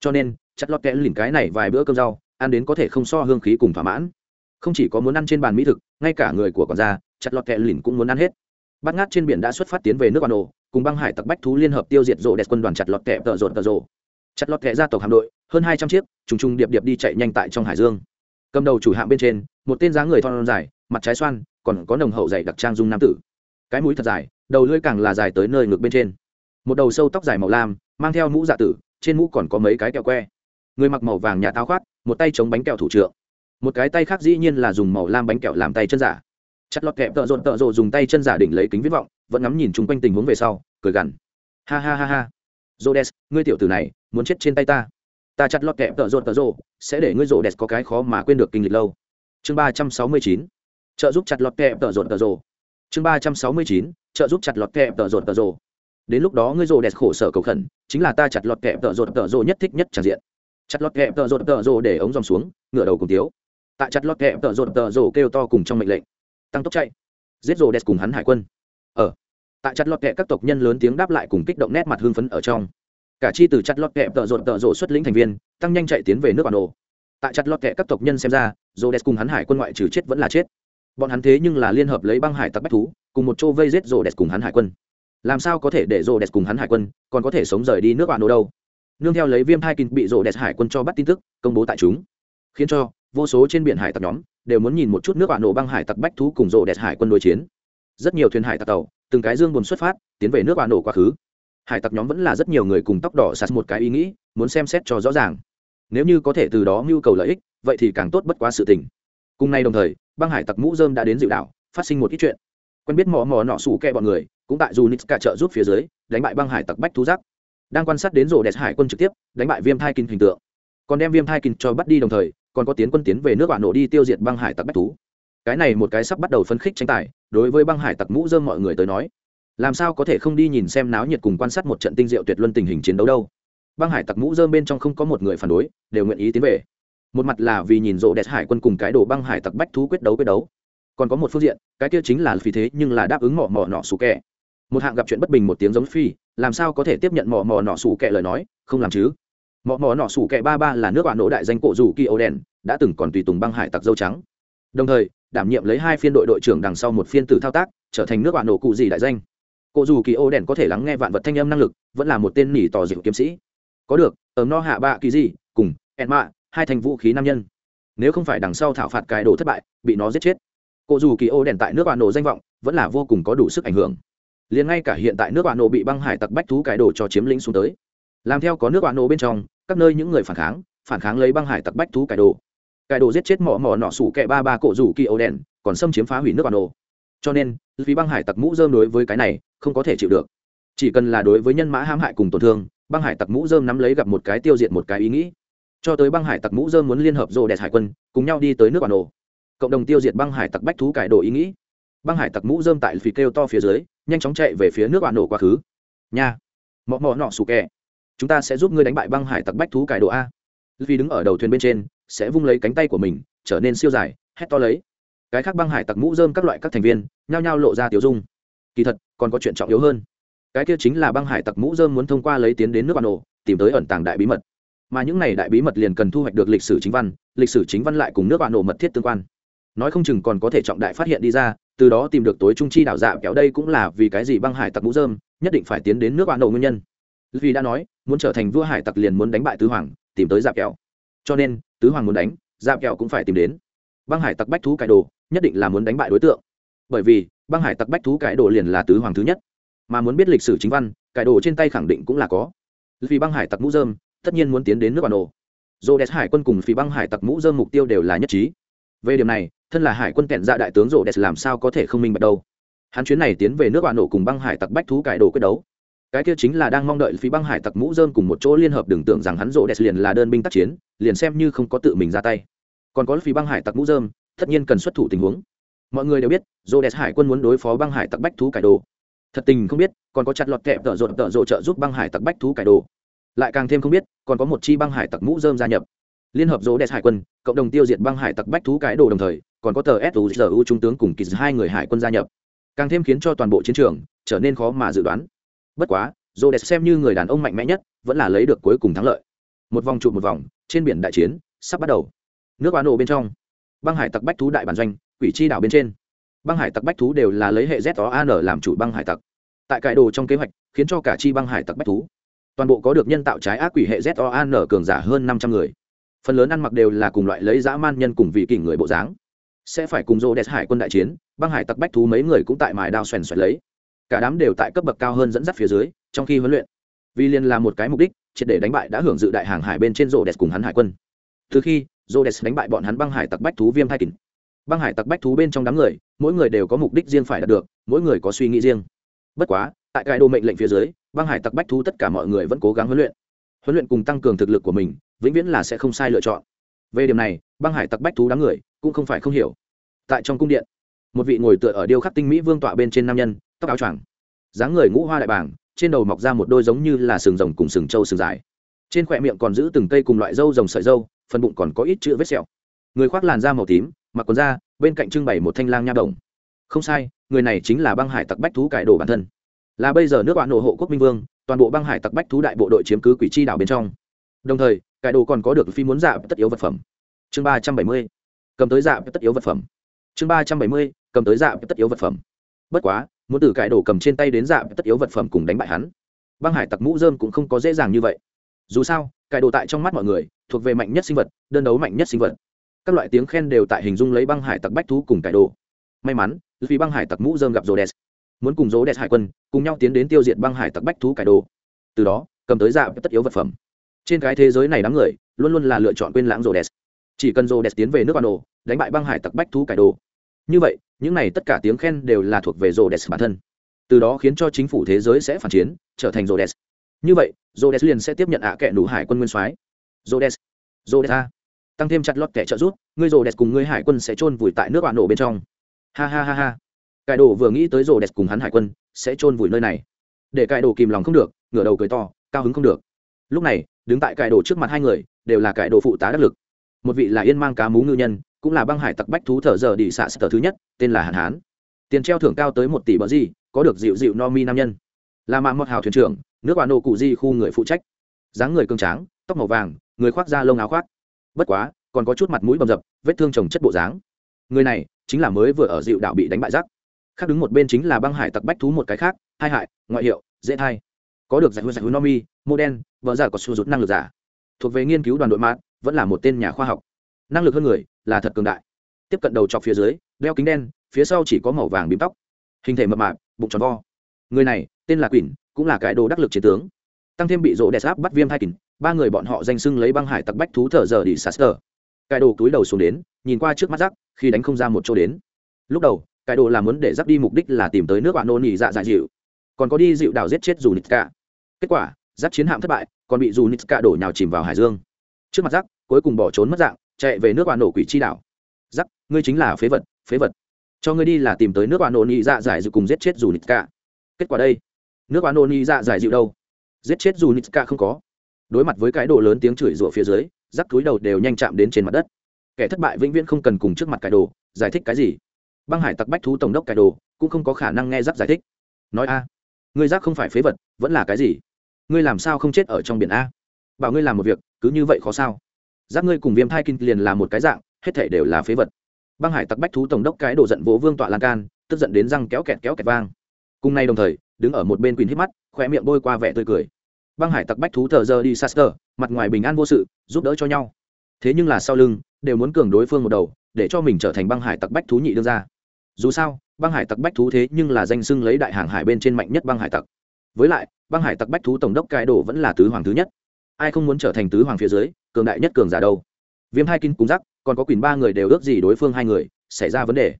Cho nên, chặt lọt kẽ lìn cái này vài bữa cơm rau ăn đến có thể không so hương khí cùng thỏa mãn. Không chỉ có muốn ăn trên bàn mỹ thực, ngay cả người của còn ra chặt lọt kẹ lìn cũng muốn ăn hết. Bát ngát trên biển đã xuất phát tiến về nước quan ổ cùng băng hải tặc bách thú liên hợp tiêu diệt rộ đẹp quân đoàn chặt lọt kẹ tợ rột tợ rộ. Chặt lọt kẹ gia tộc hạm đội, hơn hai trăm chiếc, trùng trùng điệp điệp đi chạy nhanh tại trong hải dương. Cầm đầu chủ hạm bên trên, một tên dáng người thon dài, mặt trái xoan, còn có nồng hậu dày đặc trang dung nam tử. Cái mũi thật dài, đầu lưỡi càng là dài tới nơi ngực bên trên. Một đầu sâu tóc dài màu lam, mang theo mũ dạ tử, trên mũ còn có mấy cái kẹo que người mặc màu vàng nhà táo khoát một tay chống bánh kẹo thủ trượng. Một cái tay khác dĩ nhiên là dùng màu lam bánh kẹo làm tay chân giả. Chặt lọt kẹp tợ rộn tợ rộ dùng tay chân giả đỉnh lấy kính viết vọng vẫn ngắm nhìn chung quanh tình huống về sau cười gằn. Ha ha ha ha. Rhodes, ngươi tiểu tử này muốn chết trên tay ta. Ta chặt lọt kẹp tợ rộn tợ rộ sẽ để ngươi Rhodes có cái khó mà quên được kinh lịch lâu. Chương ba trăm sáu mươi chín. Trợ giúp chặt lọt kẹp tợ rộn tợ rộ. Chương ba trăm sáu mươi chín. Trợ giúp chặt lọt kẹp tợ rộn tợ rộ. Đến lúc đó ngươi rô đès khổ sở cầu khẩn chính là ta chặt lọt kẹp tợ rộn tợ rộ nhất thích nhất tràn diện chặt lót kẹp tợ rột tợ rồ để ống dòng xuống ngựa đầu cùng tiếu. Tại chặt lót kẹp tợ rột tợ rồ kêu to cùng trong mệnh lệnh. Tăng tốc chạy. Giết rồ đẹp cùng hắn hải quân. Ở tại chặt lọt kẹp các tộc nhân lớn tiếng đáp lại cùng kích động nét mặt hưng phấn ở trong. Cả chi từ chặt lọt kẹp tợ rột tợ rộ xuất lĩnh thành viên, tăng nhanh chạy tiến về nước bản đồ. Tại chặt lọt kẹp các tộc nhân xem ra, rồ đẹp cùng hắn hải quân ngoại trừ chết vẫn là chết. Bọn hắn thế nhưng là liên hợp lấy băng hải tặc bách thú, cùng một chỗ vây giết rồ đẹp cùng hắn hải quân. Làm sao có thể để rồ đẹp cùng hắn hải quân, còn có thể sống rời đi nước bản đồ đâu? Nương theo lấy viêm hai kinh bị rộ đẹp hải quân cho bắt tin tức, công bố tại chúng. Khiến cho, vô số trên biển hải tặc nhóm, đều muốn nhìn một chút nước bạo nổ băng hải tặc bách thú cùng rộ đẹp hải quân đối chiến. Rất nhiều thuyền hải tặc tàu, từng cái dương buồn xuất phát, tiến về nước bạo nổ quá khứ. Hải tặc nhóm vẫn là rất nhiều người cùng tóc đỏ sạt một cái ý nghĩ, muốn xem xét cho rõ ràng. Nếu như có thể từ đó mưu cầu lợi ích, vậy thì càng tốt bất quá sự tình. Cùng nay đồng thời, băng hải tặc mũ dơm đã đến dịu đảo, phát sinh một ít chuyện. Quen biết mò mò nọ sủ kẹ bọn người, cũng tại dù nitska trợ giúp phía dưới, đánh bại băng hải tặc bách thú giác đang quan sát đến rổ đẹp hải quân trực tiếp, đánh bại viêm thai kinh hình tượng. Còn đem viêm thai kinh cho bắt đi đồng thời, còn có tiến quân tiến về nước bạn nổ đi tiêu diệt băng hải tặc bách thú. Cái này một cái sắp bắt đầu phấn khích tranh tài, đối với băng hải tặc mũ dơm mọi người tới nói, làm sao có thể không đi nhìn xem náo nhiệt cùng quan sát một trận tinh diệu tuyệt luân tình hình chiến đấu đâu. Băng hải tặc mũ dơm bên trong không có một người phản đối, đều nguyện ý tiến về. Một mặt là vì nhìn rộ đẹp hải quân cùng cái đồ băng hải tặc bách thú quyết đấu quyết đấu. Còn có một phương diện, cái kia chính là vì thế nhưng là đáp ứng mỏ mỏ nọ xù kẹ. Một hạng gặp chuyện bất bình một tiếng giống phi làm sao có thể tiếp nhận mò mò nọ sủ kệ lời nói, không làm chứ? Mò mò nọ sủ kệ ba ba là nước bạn nổ đại danh cổ dù kỳ ô đen đã từng còn tùy tùng băng hải tặc dâu trắng. Đồng thời, đảm nhiệm lấy hai phiên đội đội trưởng đằng sau một phiên tử thao tác, trở thành nước bạn nổ cụ gì đại danh. Cổ dù kỳ ô đen có thể lắng nghe vạn vật thanh âm năng lực, vẫn là một tên nỉ tỏ dịu kiếm sĩ. Có được ấm no hạ bạ kỳ gì, cùng, ẹn mạ, hai thành vũ khí nam nhân. Nếu không phải đằng sau thảo phạt cài đồ thất bại, bị nó giết chết. Cổ dù kỳ ô đèn tại nước bạn nổ danh vọng, vẫn là vô cùng có đủ sức ảnh hưởng liền ngay cả hiện tại nước bạn nổ bị băng hải tặc bách thú cài đồ cho chiếm lĩnh xuống tới. Làm theo có nước bạn nổ bên trong, các nơi những người phản kháng phản kháng lấy băng hải tặc bách thú cài đồ. Cài đồ giết chết mỏ mỏ nọ sủ kẹ ba ba cổ rủ kỳ ấu đèn, còn xâm chiếm phá hủy nước bạn nổ. Cho nên, vì băng hải tặc mũ dơm đối với cái này, không có thể chịu được. Chỉ cần là đối với nhân mã hãm hại cùng tổn thương, băng hải tặc mũ dơm nắm lấy gặp một cái tiêu diệt một cái ý nghĩ. Cho tới băng hải tặc mũ dơm muốn liên hợp rô đẹp hải quân, cùng nhau đi tới nước bản đồ cộng đồng tiêu diệt băng hải tặc bách thú cải đồ ý nghĩ. Băng hải tặc mũ dơm tại phì kêu to phía dưới nhanh chóng chạy về phía nước bạn nổ quá khứ. Nha. Mọ mọ nọ sủ kẹ. Chúng ta sẽ giúp ngươi đánh bại băng hải tặc bách thú cải đồ a. Vì đứng ở đầu thuyền bên trên, sẽ vung lấy cánh tay của mình, trở nên siêu dài, hét to lấy. Cái khác băng hải tặc mũ dơm các loại các thành viên, nhao nhao lộ ra tiểu dung. Kỳ thật, còn có chuyện trọng yếu hơn. Cái kia chính là băng hải tặc mũ dơm muốn thông qua lấy tiến đến nước bạn nổ, tìm tới ẩn tàng đại bí mật. Mà những này đại bí mật liền cần thu hoạch được lịch sử chính văn, lịch sử chính văn lại cùng nước bạn nổ mật thiết tương quan. Nói không chừng còn có thể trọng đại phát hiện đi ra từ đó tìm được tối trung chi đảo dạ kéo đây cũng là vì cái gì băng hải tặc mũ dơm nhất định phải tiến đến nước bạn đầu nguyên nhân. Vì đã nói, muốn trở thành vua hải tặc liền muốn đánh bại tứ hoàng, tìm tới dạ kéo. Cho nên, tứ hoàng muốn đánh dạ kéo cũng phải tìm đến. Băng hải tặc bách thú cải đồ, nhất định là muốn đánh bại đối tượng. Bởi vì, băng hải tặc bách thú cải đồ liền là tứ hoàng thứ nhất. Mà muốn biết lịch sử chính văn, cải đồ trên tay khẳng định cũng là có. Vì băng hải tặc mũ dơm tất nhiên muốn tiến đến nước bạn đồ dô đẹp hải quân cùng phí băng hải tặc mũ dơm mục tiêu đều là nhất trí. Về điểm này thân là hải quân kẹn dạ đại tướng rộ đẹp làm sao có thể không minh bạch đâu. Hắn chuyến này tiến về nước bạn nổ cùng băng hải tặc bách thú cải đồ quyết đấu. Cái kia chính là đang mong đợi phí băng hải tặc mũ dơm cùng một chỗ liên hợp đừng tưởng rằng hắn rộ đẹp liền là đơn binh tác chiến, liền xem như không có tự mình ra tay. Còn có phí băng hải tặc mũ dơm, tất nhiên cần xuất thủ tình huống. Mọi người đều biết, rộ đẹp hải quân muốn đối phó băng hải tặc bách thú cải đồ. Thật tình không biết, còn có chặt lọt kẹp tợ rộn tợ rộ trợ giúp băng hải tặc bách thú cải đồ. Lại càng thêm không biết, còn có một chi băng hải tặc mũ dơm gia nhập liên hợp dỗ đẹp hải quân, cộng đồng tiêu diệt băng hải tặc bách thú cái đồ đồng thời, còn có tờ suzu trung tướng cùng kỳ hai người hải quân gia nhập. Càng thêm khiến cho toàn bộ chiến trường trở nên khó mà dự đoán. Bất quá, dỗ đẹp xem như người đàn ông mạnh mẽ nhất, vẫn là lấy được cuối cùng thắng lợi. Một vòng chụp một vòng, trên biển đại chiến sắp bắt đầu. Nước bán ổ bên trong, băng hải tặc bách thú đại bản doanh, quỷ chi đảo bên trên. Băng hải tặc bách thú đều là lấy hệ z o an làm chủ băng hải tặc. Tại cải đồ trong kế hoạch, khiến cho cả chi băng hải tặc bách thú, toàn bộ có được nhân tạo trái ác quỷ hệ z o an cường giả hơn năm trăm người phần lớn ăn mặc đều là cùng loại lấy dã man nhân cùng vị kỷ người bộ dáng. Sẽ phải cùng rô đẹp hải quân đại chiến, băng hải tặc bách thú mấy người cũng tại mài đao xoèn xoèn lấy. Cả đám đều tại cấp bậc cao hơn dẫn dắt phía dưới, trong khi huấn luyện. Vì liền là một cái mục đích, triệt để đánh bại đã hưởng dự đại hàng hải bên trên rô đẹp cùng hắn hải quân. Từ khi rô đẹp đánh bại bọn hắn băng hải tặc bách thú viêm hai kín băng hải tặc bách thú bên trong đám người, mỗi người đều có mục đích riêng phải đạt được, mỗi người có suy nghĩ riêng. Bất quá, tại cái đồ mệnh lệnh phía dưới, băng hải tặc bách thú tất cả mọi người vẫn cố gắng huấn luyện. Huấn luyện cùng tăng cường thực lực của mình vĩnh viễn là sẽ không sai lựa chọn. Về điểm này, băng hải tặc bách thú đám người cũng không phải không hiểu. Tại trong cung điện, một vị ngồi tựa ở điêu khắc tinh mỹ vương tọa bên trên nam nhân, tóc áo choàng, dáng người ngũ hoa đại bảng trên đầu mọc ra một đôi giống như là sừng rồng cùng sừng trâu sừng dài. Trên khỏe miệng còn giữ từng cây cùng loại râu rồng sợi râu, phần bụng còn có ít chữ vết sẹo. Người khoác làn da màu tím, mặc quần da, bên cạnh trưng bày một thanh lang nha đồng. Không sai, người này chính là băng hải tặc bách thú cải đồ bản thân. Là bây giờ nước bạn nội hộ quốc minh vương, toàn bộ băng hải tặc bách thú đại bộ đội chiếm cứ quỷ chi đảo bên trong. Đồng thời cải đồ còn có được phi muốn dạ tất yếu vật phẩm. Chương ba trăm bảy mươi, cầm tới dạ tất yếu vật phẩm. Chương ba trăm bảy mươi, cầm tới dạ tất yếu vật phẩm. Bất quá, muốn từ cải đồ cầm trên tay đến dạ tất yếu vật phẩm cùng đánh bại hắn, băng hải tặc mũ dơm cũng không có dễ dàng như vậy. Dù sao cải đồ tại trong mắt mọi người, thuộc về mạnh nhất sinh vật, đơn đấu mạnh nhất sinh vật. Các loại tiếng khen đều tại hình dung lấy băng hải tặc bách thú cùng cải đồ. May mắn, vì băng hải tặc mũ dơm gặp rô đès muốn cùng rô đès hải quân, cùng nhau tiến đến tiêu diệt băng hải tặc bách thú cải đồ. Từ đó, cầm tới dạ tất yếu vật phẩm trên cái thế giới này đám người luôn luôn là lựa chọn quên lãng rồ đès chỉ cần rồ đès tiến về nước ban đồ, đánh bại băng hải tặc bách thú cải đồ. Như vậy, những này tất cả tiếng khen đều là thuộc về rồ đès bản thân. Từ đó khiến cho chính phủ thế giới sẽ phản chiến, trở thành rồ đès như vậy rồ đès liền sẽ tiếp nhận ạ à kệ đủ hải quân nguyên soái. Rồ đès rồ đès a. Tăng thêm chặt lót kẻ trợ giúp, ngươi rồ đès cùng ngươi hải quân sẽ chôn vùi tại nước bạn nổ bên trong. Ha ha ha ha. Cải đồ vừa nghĩ tới rồ đès cùng hắn hải quân, sẽ chôn vùi nơi này. Để cải đồ kìm lòng không được, ngửa đầu cười to, cao hứng không được. Lúc này đứng tại cải đồ trước mặt hai người, đều là cải đồ phụ tá đắc lực. Một vị là yên mang cá mú ngư nhân, cũng là băng hải tặc bách thú thở giờ đi xạ sở thứ nhất, tên là hạn hán. Tiền treo thưởng cao tới một tỷ bờ gì, có được dịu dịu no mi nam nhân. Là mạng mọt hào thuyền trưởng, nước bà nô cụ di khu người phụ trách. Dáng người cương tráng, tóc màu vàng, người khoác da lông áo khoác. Bất quá, còn có chút mặt mũi bầm dập, vết thương trồng chất bộ dáng. Người này, chính là mới vừa ở dịu đạo bị đánh bại rắc khác đứng một bên chính là băng hải tặc bách thú một cái khác, hai hại, ngoại hiệu, dễ thai có được giải hữu giải hữu nomi mô đen vợ giả có sử dụng năng lực giả. Thuộc về nghiên cứu đoàn đội mạng vẫn là một tên nhà khoa học. Năng lực hơn người, là thật cường đại. Tiếp cận đầu chọc phía dưới, đeo kính đen, phía sau chỉ có màu vàng bím tóc. Hình thể mập mạp, bụng tròn vo. Người này, tên là quỳnh, cũng là cái đồ đắc lực chiến tướng. Tăng thêm bị rỗ đẹp áp bắt viêm hai kỳnh ba người bọn họ danh sưng lấy băng hải tặc bách thú thở giờ đi saster. Cái đồ túi đầu xuống đến, nhìn qua trước mắt rắc khi đánh không ra một chỗ đến. Lúc đầu, cái đồ là muốn để rắc đi mục đích là tìm tới nước bạn nôn nhị dạ dạ dịu. Còn có đi dịu đảo giết chết dù nịt cả kết quả giáp chiến hạm thất bại còn bị dù nitska cả đổ nhào chìm vào hải dương. Trước mặt giáp, cuối cùng bỏ trốn mất dạng chạy về nước bạn nổ quỷ chi đảo. Giáp, ngươi chính là phế vật phế vật. Cho ngươi đi là tìm tới nước bạn nổ nhị dạ giải dịu cùng giết chết dù nitska cả kết quả đây. Nước bạn nổ nhị dạ giải dịu đâu? Giết chết dù nitska cả không có. Đối mặt với cái đồ lớn tiếng chửi rủa phía dưới giáp túi đầu đều nhanh chạm đến trên mặt đất. Kẻ thất bại vĩnh viễn không cần cùng trước mặt cái đồ giải thích cái gì? Băng hải tặc bách thú tổng đốc cái đồ cũng không có khả năng nghe giáp giải thích. Nói a ngươi giáp không phải phế vật vẫn là cái gì? Ngươi làm sao không chết ở trong biển a? Bảo ngươi làm một việc, cứ như vậy khó sao? Giáp ngươi cùng viêm thai kinh liền là một cái dạng, hết thể đều là phế vật. Băng hải tặc bách thú tổng đốc cái đồ giận vỗ vương tọa lan can, tức giận đến răng kéo kẹt kéo kẹt vang. Cùng nay đồng thời, đứng ở một bên quỳnh hít mắt khỏe miệng bôi qua vẻ tươi cười. Băng hải tặc bách thú thờ giờ đi saster mặt ngoài bình an vô sự, giúp đỡ cho nhau. Thế nhưng là sau lưng, đều muốn cường đối phương một đầu, để cho mình trở thành băng hải tặc bách thú nhị đương ra dù sao, băng hải tặc bách thú thế nhưng là danh xưng lấy đại hàng hải bên trên mạnh nhất băng hải tặc với lại, băng hải tặc bách thú tổng đốc cai đồ vẫn là tứ hoàng thứ nhất. Ai không muốn trở thành tứ hoàng phía dưới, cường đại nhất cường giả đâu. Viêm hai kinh cúng rắc còn có quyền ba người đều ước gì đối phương hai người, xảy ra vấn đề.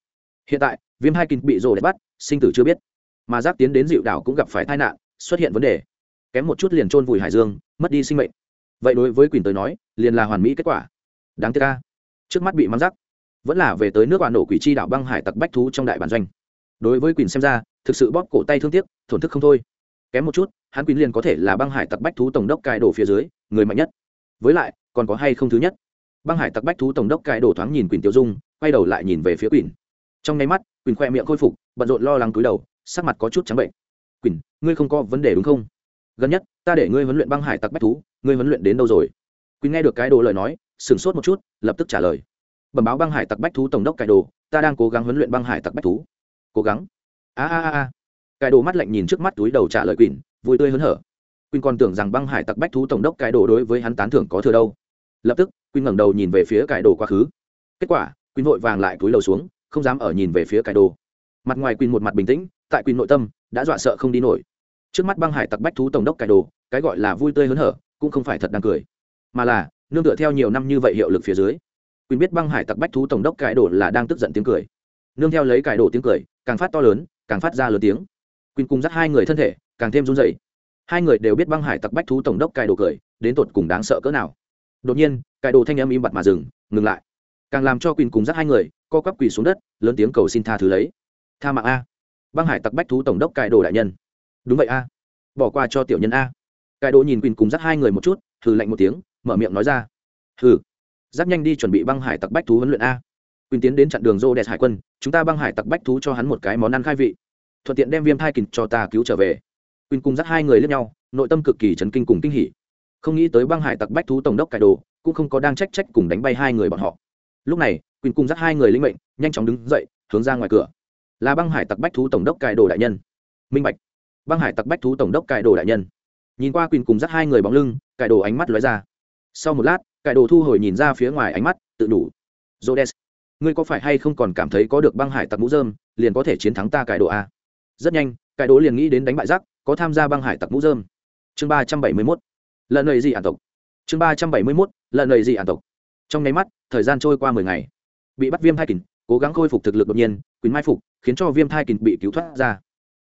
Hiện tại, viêm hai kinh bị rồ đẹp bắt, sinh tử chưa biết. Mà giáp tiến đến dịu đảo cũng gặp phải tai nạn, xuất hiện vấn đề. Kém một chút liền trôn vùi hải dương, mất đi sinh mệnh. Vậy đối với quyền tới nói, liền là hoàn mỹ kết quả. Đáng tiếc ca trước mắt bị mắng rắc vẫn là về tới nước bạn nổ quỷ chi đảo băng hải tặc bách thú trong đại bản doanh. Đối với quyền xem ra, thực sự bóp cổ tay thương tiếc, thổn thức không thôi kém một chút hắn quýnh liền có thể là băng hải tặc bách thú tổng đốc cài đổ phía dưới người mạnh nhất. Với lại còn có hay không thứ nhất? Băng hải tặc bách thú tổng đốc cài đổ thoáng nhìn quỳnh tiêu dung quay đầu lại nhìn về phía quỳnh. trong nháy mắt quỳnh khoe miệng khôi phục bận rộn lo lắng túi đầu sắc mặt có chút trắng bệnh. Quỳnh, ngươi không có vấn đề đúng không? Gần nhất ta để ngươi huấn luyện băng hải tặc bách thú ngươi huấn luyện đến đâu rồi? Quỳnh nghe được cái đồ lời nói sửng sốt một chút lập tức trả lời. Bẩm báo băng hải tặc bách thú tổng đốc cải đồ ta đang cố gắng huấn luyện băng hải tặc bách thú. Cố gắng? A a a a cái đồ mắt lạnh nhìn trước mắt túi đầu trả lời quỳnh, vui tươi hớn hở. Quỳnh còn tưởng rằng băng hải tặc bách thú tổng đốc cái đồ đối với hắn tán thưởng có thừa đâu. Lập tức, quỳnh ngẩng đầu nhìn về phía cái đồ quá khứ. Kết quả, quỳnh vội vàng lại túi đầu xuống, không dám ở nhìn về phía cái đồ. Mặt ngoài quỳnh một mặt bình tĩnh, tại quỳnh nội tâm, đã dọa sợ không đi nổi. Trước mắt băng hải tặc bách thú tổng đốc cái đồ, cái gọi là vui tươi hớn hở, cũng không phải thật đang cười. Mà là, nương tựa theo nhiều năm như vậy hiệu lực phía dưới, Quỳnh biết băng hải tặc bách thú tổng đốc cái đồ là đang tức giận tiếng cười. Nương theo lấy cái đồ tiếng cười, càng phát to lớn, càng phát ra lớn tiếng. Quỳnh cùng dắt hai người thân thể, càng thêm run dậy hai người đều biết băng hải tặc bách thú tổng đốc cài đồ cười, đến tột cùng đáng sợ cỡ nào. Đột nhiên cài đồ thanh âm im bặt mà dừng, ngừng lại. Càng làm cho Quỳnh cùng dắt hai người, co quắp quỳ xuống đất, lớn tiếng cầu xin tha thứ lấy. Tha mạng a. Băng hải tặc bách thú tổng đốc cài đồ đại nhân. Đúng vậy a. Bỏ qua cho tiểu nhân a. Cài đồ nhìn Quỳnh cùng dắt hai người một chút thử lạnh một tiếng, mở miệng nói ra. Hừ. Giáp nhanh đi chuẩn bị băng hải tặc bách thú huấn luyện a. Quỳnh tiến đến chặn đường rô đẹp hải quân, chúng ta băng hải tặc bách thú cho hắn một cái món ăn khai vị thuận tiện đem viêm thai kình cho ta cứu trở về. Quỳnh cùng dắt hai người lướt nhau, nội tâm cực kỳ chấn kinh cùng kinh hỉ. Không nghĩ tới băng hải tặc bách thú tổng đốc cải đồ, cũng không có đang trách trách cùng đánh bay hai người bọn họ. Lúc này, quỳnh cùng dắt hai người linh mệnh, nhanh chóng đứng dậy, hướng ra ngoài cửa. Là băng hải tặc bách thú tổng đốc cải đồ đại nhân. Minh bạch. Băng hải tặc bách thú tổng đốc cải đồ đại nhân. Nhìn qua quỳnh cùng dắt hai người bóng lưng, cải đồ ánh mắt lóe ra. Sau một lát, cải đồ thu hồi nhìn ra phía ngoài ánh mắt, tự đủ. Jodes ngươi có phải hay không còn cảm thấy có được băng hải tặc mũ dơm liền có thể chiến thắng ta cải đồ a? Rất nhanh cải đố liền nghĩ đến đánh bại giác có tham gia băng hải tặc mũ dơm chương ba trăm bảy mươi mốt, lần này gì ản tộc? Chương ba trăm bảy mươi mốt, lần này gì ản tộc? Trong nháy mắt, thời gian trôi qua mười ngày. Bị bắt viêm thai kình, cố gắng khôi phục thực lực đột nhiên quyền mai phục, khiến cho viêm thai kình bị cứu thoát ra.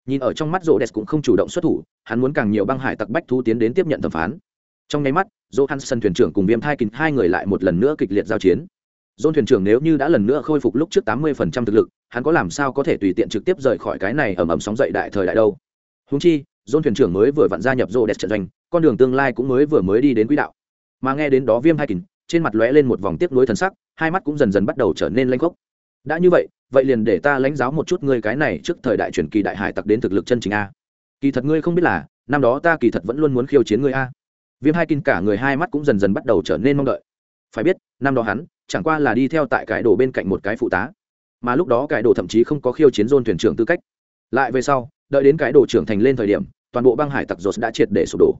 Nhìn ở trong mắt rô đès cũng không chủ động xuất thủ, hắn muốn càng nhiều băng hải tặc bách thu tiến đến tiếp nhận thẩm phán. Trong nháy mắt johansson thuyền trưởng cùng viêm thai kình hai người lại một lần nữa kịch liệt giao chiến. John thuyền trưởng nếu như đã lần nữa khôi phục lúc trước tám mươi phần trăm thực lực, hắn có làm sao có thể tùy tiện trực tiếp rời khỏi cái này ầm ầm sóng dậy đại thời đại đâu. Huống chi, John thuyền trưởng mới vừa vặn gia nhập Rhodes trận doanh, con đường tương lai cũng mới vừa mới đi đến quỹ đạo. Mà nghe đến đó Viêm Hai Kình, trên mặt lóe lên một vòng tiếc nuối thần sắc, hai mắt cũng dần dần bắt đầu trở nên lênh khốc. Đã như vậy, vậy liền để ta lãnh giáo một chút ngươi cái này trước thời đại truyền kỳ đại hải tặc đến thực lực chân chính a. Kỳ thật ngươi không biết là, năm đó ta kỳ thật vẫn luôn muốn khiêu chiến ngươi a viêm hai kinh cả người hai mắt cũng dần dần bắt đầu trở nên mong đợi phải biết năm đó hắn chẳng qua là đi theo tại cải đồ bên cạnh một cái phụ tá. Mà lúc đó cải đồ thậm chí không có khiêu chiến dôn thuyền trưởng tư cách. Lại về sau, đợi đến cải đồ trưởng thành lên thời điểm, toàn bộ băng hải tặc dột đã triệt để sụp đổ.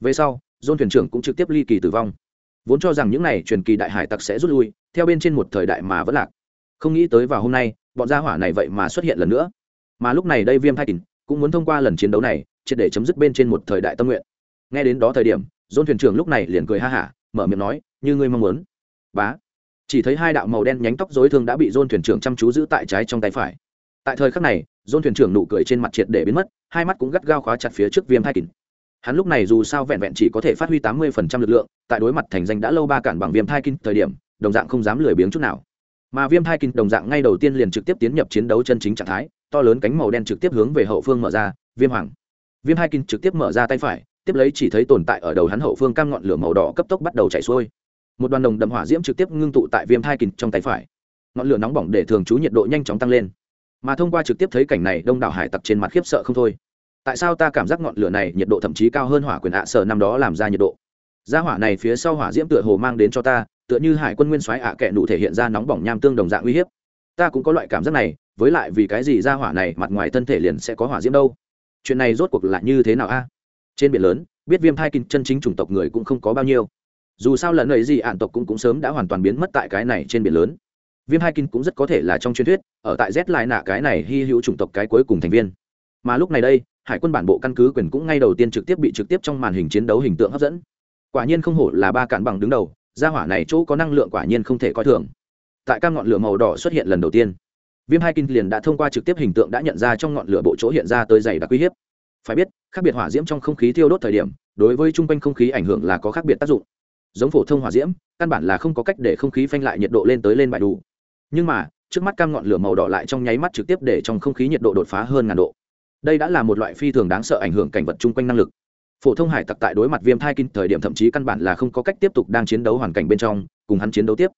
Về sau dôn thuyền trưởng cũng trực tiếp ly kỳ tử vong. Vốn cho rằng những n à y truyền kỳ đại hải tặc sẽ rút lui, theo bên trên một thời đại mà vẫn lạc. Không nghĩ tới vào hôm nay, bọn gia hỏa này vậy mà xuất hiện lần nữa. Mà lúc này đây viêm hai kín cũng muốn thông qua lần chiến đấu này, triệt để chấm dứt bên trên một thời đại tâm nguyện. Nghe đến đó thời điểm dôn thuyền trưởng lúc này liền cười ha hả, mở miệng nói, như ngươi mong muốn. Bá chỉ thấy hai đạo màu đen nhánh tóc dối thương đã bị dôn thuyền trưởng chăm chú giữ tại trái trong tay phải. Tại thời khắc này dôn thuyền trưởng nụ cười trên mặt triệt để biến mất, hai mắt cũng gắt gao khóa chặt phía trước viêm thai kín hắn lúc này dù sao vẹn vẹn chỉ có thể phát huy tám mươi phần trăm lực lượng, tại đối mặt thành danh đã lâu ba cản bằng viêm thai kinh thời điểm, đồng dạng không dám lười biếng chút nào. Mà viêm thai kinh đồng dạng ngay đầu tiên liền trực tiếp tiến nhập chiến đấu chân chính trạng thái, to lớn cánh màu đen trực tiếp hướng về hậu phương mở ra, viêm hoàng. Viêm hai kinh trực tiếp mở ra tay phải, tiếp lấy chỉ thấy tồn tại ở đầu hắn hậu phương cam ngọn lửa màu đỏ cấp tốc bắt đầu chạy xuôi một đoàn đồng đậm hỏa diễm trực tiếp ngưng tụ tại viêm thai kinh trong tay phải. Ngọn lửa nóng bỏng để thường trú nhiệt độ nhanh chóng tăng lên. Mà thông qua trực tiếp thấy cảnh này, đông đảo hải tặc trên mặt khiếp sợ không thôi. Tại sao ta cảm giác ngọn lửa này nhiệt độ thậm chí cao hơn hỏa quyền ạ sở năm đó làm ra nhiệt độ? Gia hỏa này phía sau hỏa diễm tựa hồ mang đến cho ta, tựa như hải quân nguyên soái ạ kệ nụ thể hiện ra nóng bỏng nham tương đồng dạng uy hiếp. Ta cũng có loại cảm giác này, với lại vì cái gì gia hỏa này mặt ngoài thân thể liền sẽ có hỏa diễm đâu? Chuyện này rốt cuộc là như thế nào a? Trên biển lớn, biết viêm thai kinh chân chính chủng tộc người cũng không có bao nhiêu dù sao lần ấy gì ạn tộc cũng cũng sớm đã hoàn toàn biến mất tại cái này trên biển lớn. Viêm hai kinh cũng rất có thể là trong truyền thuyết, ở tại z lại nạ cái này hy hữu chủng tộc cái cuối cùng thành viên. Mà lúc này đây, hải quân bản bộ căn cứ quyền cũng ngay đầu tiên trực tiếp bị trực tiếp trong màn hình chiến đấu hình tượng hấp dẫn. Quả nhiên không hổ là ba cản bằng đứng đầu, gia hỏa này chỗ có năng lượng quả nhiên không thể coi thường. Tại các ngọn lửa màu đỏ xuất hiện lần đầu tiên, viêm hai kinh liền đã thông qua trực tiếp hình tượng đã nhận ra trong ngọn lửa bộ chỗ hiện ra tới dày đặc uy hiếp. Phải biết, khác biệt hỏa diễm trong không khí thiêu đốt thời điểm, đối với chung quanh không khí ảnh hưởng là có khác biệt tác dụng giống phổ thông hỏa diễm, căn bản là không có cách để không khí phanh lại nhiệt độ lên tới lên bài đủ. Nhưng mà, trước mắt cam ngọn lửa màu đỏ lại trong nháy mắt trực tiếp để trong không khí nhiệt độ đột phá hơn ngàn độ. Đây đã là một loại phi thường đáng sợ ảnh hưởng cảnh vật chung quanh năng lực. Phổ thông hải tặc tại đối mặt viêm thai kinh thời điểm thậm chí căn bản là không có cách tiếp tục đang chiến đấu hoàn cảnh bên trong, cùng hắn chiến đấu tiếp.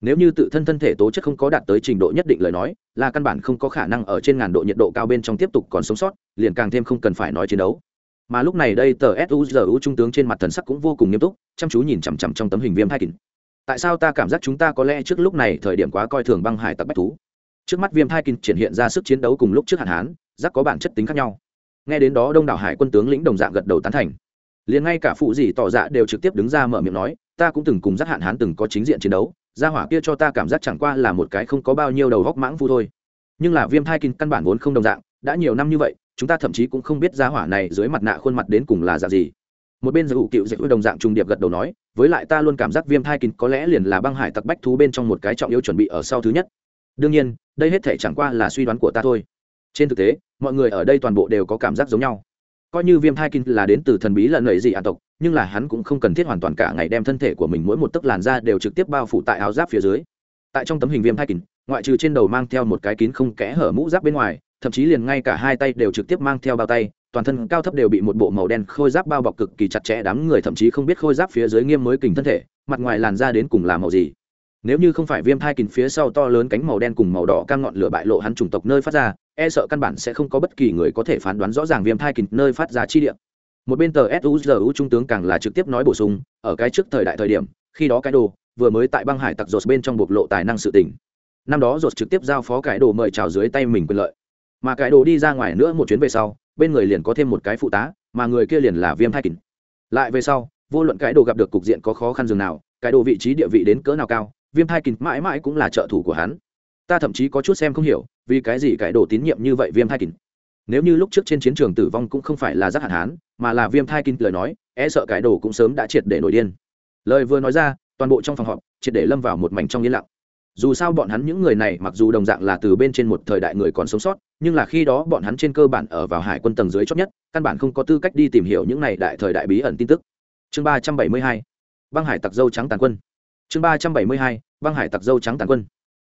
Nếu như tự thân thân thể tố chất không có đạt tới trình độ nhất định lời nói, là căn bản không có khả năng ở trên ngàn độ nhiệt độ cao bên trong tiếp tục còn sống sót, liền càng thêm không cần phải nói chiến đấu mà lúc này đây tờ suzu trung tướng trên mặt thần sắc cũng vô cùng nghiêm túc, chăm chú nhìn chằm chằm trong tấm hình viêm hai kín. Tại sao ta cảm giác chúng ta có lẽ trước lúc này thời điểm quá coi thường băng hải tặc bách thú? Trước mắt viêm hai kín triển hiện ra sức chiến đấu cùng lúc trước hạn hán giác có bản chất tính khác nhau. Nghe đến đó đông đảo hải quân tướng lĩnh đồng dạng gật đầu tán thành. Liền ngay cả phụ gì tỏ dạ đều trực tiếp đứng ra mở miệng nói, ta cũng từng cùng giác hạn hán từng có chính diện chiến đấu, gia hỏa kia cho ta cảm giác chẳng qua là một cái không có bao nhiêu đầu góc mãng phu thôi. Nhưng là viêm thai kinh căn bản vốn không đồng dạng, đã nhiều năm như vậy chúng ta thậm chí cũng không biết gia hỏa này dưới mặt nạ khuôn mặt đến cùng là dạng gì. Một bên giữ cựu dạy đồng dạng trùng điệp gật đầu nói, với lại ta luôn cảm giác viêm thai kín có lẽ liền là băng hải tặc bách thú bên trong một cái trọng yếu chuẩn bị ở sau thứ nhất. Đương nhiên, đây hết thể chẳng qua là suy đoán của ta thôi. Trên thực tế, mọi người ở đây toàn bộ đều có cảm giác giống nhau. Coi như viêm thai kín là đến từ thần bí lần lợi gì an tộc, nhưng là hắn cũng không cần thiết hoàn toàn cả ngày đem thân thể của mình mỗi một tấc làn da đều trực tiếp bao phủ tại áo giáp phía dưới. Tại trong tấm hình viêm thai kín, ngoại trừ trên đầu mang theo một cái kín không kẽ hở mũ giáp bên ngoài thậm chí liền ngay cả hai tay đều trực tiếp mang theo bao tay, toàn thân cao thấp đều bị một bộ màu đen khôi giáp bao bọc cực kỳ chặt chẽ, đám người thậm chí không biết khôi giáp phía dưới nghiêm mới kình thân thể, mặt ngoài làn ra đến cùng là màu gì. Nếu như không phải viêm thai kình phía sau to lớn cánh màu đen cùng màu đỏ cam ngọn lửa bại lộ hắn chủng tộc nơi phát ra e sợ căn bản sẽ không có bất kỳ người có thể phán đoán rõ ràng viêm thai kình nơi phát ra chi địa. Một bên tờ suzu trung tướng càng là trực tiếp nói bổ sung, ở cái trước thời đại thời điểm, khi đó cái đồ vừa mới tại băng hải tặc dột bên trong bộc lộ tài năng sự tỉnh năm đó dột trực tiếp giao phó cái đồ mời chào dưới tay mình quyền lợi mà cái đồ đi ra ngoài nữa một chuyến về sau, bên người liền có thêm một cái phụ tá, mà người kia liền là viêm thai kín lại về sau, vô luận cái đồ gặp được cục diện có khó khăn dường nào, cái đồ vị trí địa vị đến cỡ nào cao, viêm thai kín mãi mãi cũng là trợ thủ của hắn. Ta thậm chí có chút xem không hiểu, vì cái gì cái đồ tín nhiệm như vậy viêm thai kín nếu như lúc trước trên chiến trường tử vong cũng không phải là giác hạn hán, mà là viêm thai kín lời nói e sợ cái đồ cũng sớm đã triệt để nổi điên. Lời vừa nói ra, toàn bộ trong phòng họp triệt để lâm vào một mảnh trong yên lặng dù sao bọn hắn những người này mặc dù đồng dạng là từ bên trên một thời đại người còn sống sót, nhưng là khi đó bọn hắn trên cơ bản ở vào hải quân tầng dưới chót nhất, căn bản không có tư cách đi tìm hiểu những này đại thời đại bí ẩn tin tức. Chương ba trăm bảy mươi hai, băng hải tặc dâu trắng tàn quân. Chương ba trăm bảy mươi hai, băng hải tặc dâu trắng tàn quân.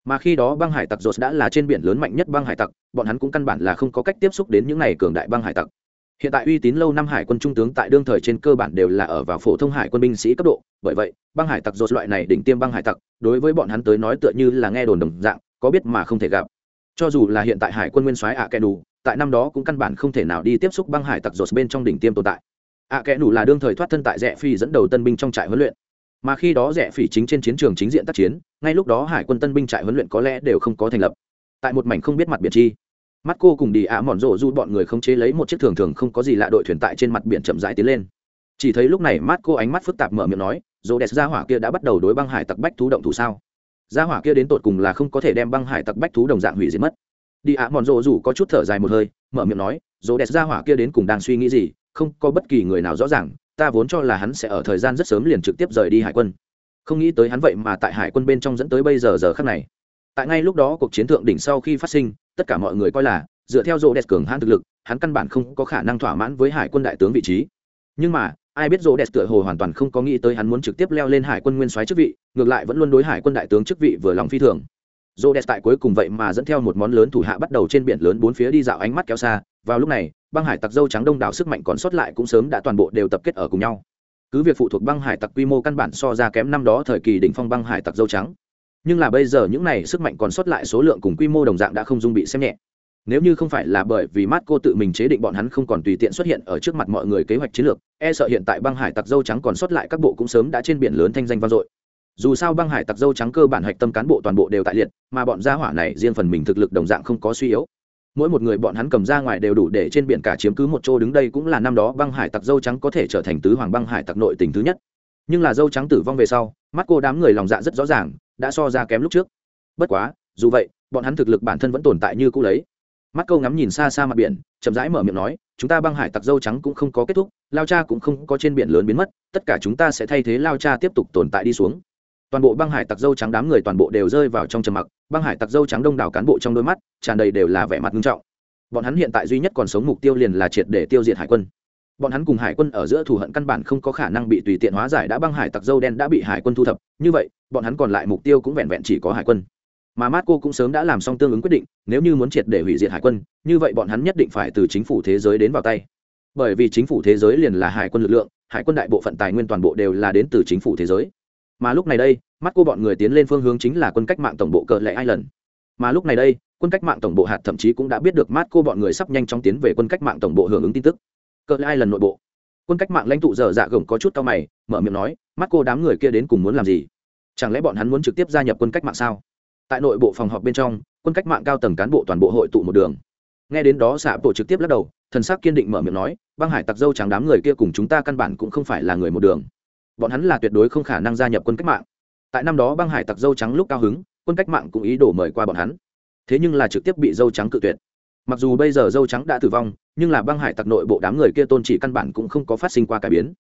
Mà khi đó băng hải tặc dột đã là trên biển lớn mạnh nhất băng hải tặc, bọn hắn cũng căn bản là không có cách tiếp xúc đến những n à y cường đại băng hải tặc hiện tại uy tín lâu năm hải quân trung tướng tại đương thời trên cơ bản đều là ở vào phổ thông hải quân binh sĩ cấp độ. Bởi vậy, băng hải tặc dột loại này đỉnh tiêm băng hải tặc, đối với bọn hắn tới nói tựa như là nghe đồn đồng dạng, có biết mà không thể gặp. Cho dù là hiện tại hải quân nguyên soái ạ kẻ đủ tại năm đó cũng căn bản không thể nào đi tiếp xúc băng hải tặc dột bên trong đỉnh tiêm tồn tại. Ạ kẻ đủ là đương thời thoát thân tại rẽ phi dẫn đầu tân binh trong trại huấn luyện. Mà khi đó rẽ phỉ chính trên chiến trường chính diện tác chiến, ngay lúc đó hải quân tân binh trại huấn luyện có lẽ đều không có thành lập. Tại một mảnh không biết mặt biển chi mắt cô cùng đi ạ mòn rộ du bọn người không chế lấy một chiếc thường thường không có gì lạ đội thuyền tại trên mặt biển chậm rãi tiến lên. Chỉ thấy lúc này mắt cô ánh mắt phức tạp mở miệng nói, rô đẹp, gia hỏa kia đã bắt đầu đối băng hải tặc bách thú động thủ sao? Gia hỏa kia đến tột cùng là không có thể đem băng hải tặc bách thú đồng dạng hủy diệt mất. Đi ạ mòn rộ dù có chút thở dài một hơi, mở miệng nói, rô đẹp, gia hỏa kia đến cùng đang suy nghĩ gì? Không có bất kỳ người nào rõ ràng, ta vốn cho là hắn sẽ ở thời gian rất sớm liền trực tiếp rời đi hải quân. Không nghĩ tới hắn vậy mà tại hải quân bên trong dẫn tới bây giờ giờ khắc này. Tại ngay lúc đó cuộc chiến thượng đỉnh sau khi phát sinh tất cả mọi người coi là, dựa theo rô đẹp cường hãn thực lực, hắn căn bản không có khả năng thỏa mãn với hải quân đại tướng vị trí. Nhưng mà, ai biết rô đẹp tựa hồ hoàn toàn không có nghĩ tới hắn muốn trực tiếp leo lên hải quân nguyên soái chức vị, ngược lại vẫn luôn đối hải quân đại tướng chức vị vừa lòng phi thường. Rô đẹp tại cuối cùng vậy mà dẫn theo một món lớn thủ hạ bắt đầu trên biển lớn bốn phía đi dạo ánh mắt kéo xa. Vào lúc này, băng hải tặc dâu trắng đông đảo sức mạnh còn sót lại cũng sớm đã toàn bộ đều tập kết ở cùng nhau. Cứ việc phụ thuộc băng hải tặc quy mô căn bản so ra kém năm đó thời kỳ đỉnh phong băng hải tặc dâu trắng nhưng là bây giờ những này sức mạnh còn sót lại số lượng cùng quy mô đồng dạng đã không dung bị xem nhẹ. Nếu như không phải là bởi vì mắt cô tự mình chế định bọn hắn không còn tùy tiện xuất hiện ở trước mặt mọi người kế hoạch chiến lược e sợ hiện tại băng hải tặc dâu trắng còn sót lại các bộ cũng sớm đã trên biển lớn thanh danh vang dội. Dù sao băng hải tặc dâu trắng cơ bản hạch tâm cán bộ toàn bộ đều tại liệt, mà bọn gia hỏa này riêng phần mình thực lực đồng dạng không có suy yếu. Mỗi một người bọn hắn cầm ra ngoài đều đủ để trên biển cả chiếm cứ một chỗ đứng đây cũng là năm đó băng hải tặc dâu trắng có thể trở thành tứ hoàng băng hải tặc nội tình thứ nhất. Nhưng là dâu trắng tử vong về sau mắt cô đám người lòng dạ rất rõ ràng đã so ra kém lúc trước. Bất quá, dù vậy, bọn hắn thực lực bản thân vẫn tồn tại như cũ lấy. Mắt câu ngắm nhìn xa xa mặt biển, chậm rãi mở miệng nói, chúng ta băng hải tặc dâu trắng cũng không có kết thúc, lao cha cũng không có trên biển lớn biến mất, tất cả chúng ta sẽ thay thế lao cha tiếp tục tồn tại đi xuống. Toàn bộ băng hải tặc dâu trắng đám người toàn bộ đều rơi vào trong trầm mặc, băng hải tặc dâu trắng đông đảo cán bộ trong đôi mắt tràn đầy đều là vẻ mặt nghiêm trọng. Bọn hắn hiện tại duy nhất còn sống mục tiêu liền là triệt để tiêu diệt hải quân bọn hắn cùng hải quân ở giữa thù hận căn bản không có khả năng bị tùy tiện hóa giải đã băng hải tặc dâu đen đã bị hải quân thu thập. Như vậy, bọn hắn còn lại mục tiêu cũng vẹn vẹn chỉ có hải quân. Mà mát cô cũng sớm đã làm xong tương ứng quyết định, nếu như muốn triệt để hủy diệt hải quân, như vậy bọn hắn nhất định phải từ chính phủ thế giới đến vào tay. Bởi vì chính phủ thế giới liền là hải quân lực lượng, hải quân đại bộ phận tài nguyên toàn bộ đều là đến từ chính phủ thế giới. Mà lúc này đây mắt cô bọn người tiến lên phương hướng chính là quân cách mạng tổng bộ cờ lệ ai lần mà lúc này đây, quân cách mạng tổng bộ hạt thậm chí cũng đã biết được mát cô bọn người sắp nhanh chóng tiến về quân cách mạng tổng bộ hưởng ứng tin tức cờ lệ lần nội bộ? Quân cách mạng lãnh tụ dở dạ gồng có chút tao mày, mở miệng nói, mắt cô đám người kia đến cùng muốn làm gì? Chẳng lẽ bọn hắn muốn trực tiếp gia nhập quân cách mạng sao? Tại nội bộ phòng họp bên trong, quân cách mạng cao tầng cán bộ toàn bộ hội tụ một đường. Nghe đến đó, xạ bộ trực tiếp lắc đầu, thần sắc kiên định mở miệng nói, băng hải tặc dâu trắng đám người kia cùng chúng ta căn bản cũng không phải là người một đường. Bọn hắn là tuyệt đối không khả năng gia nhập quân cách mạng. Tại năm đó băng hải tặc dâu trắng lúc cao hứng, quân cách mạng cũng ý đồ mời qua bọn hắn. Thế nhưng là trực tiếp bị dâu trắng cự tuyệt mặc dù bây giờ dâu trắng đã tử vong, nhưng là băng hải tặc nội bộ đám người kia tôn trị căn bản cũng không có phát sinh qua cải biến.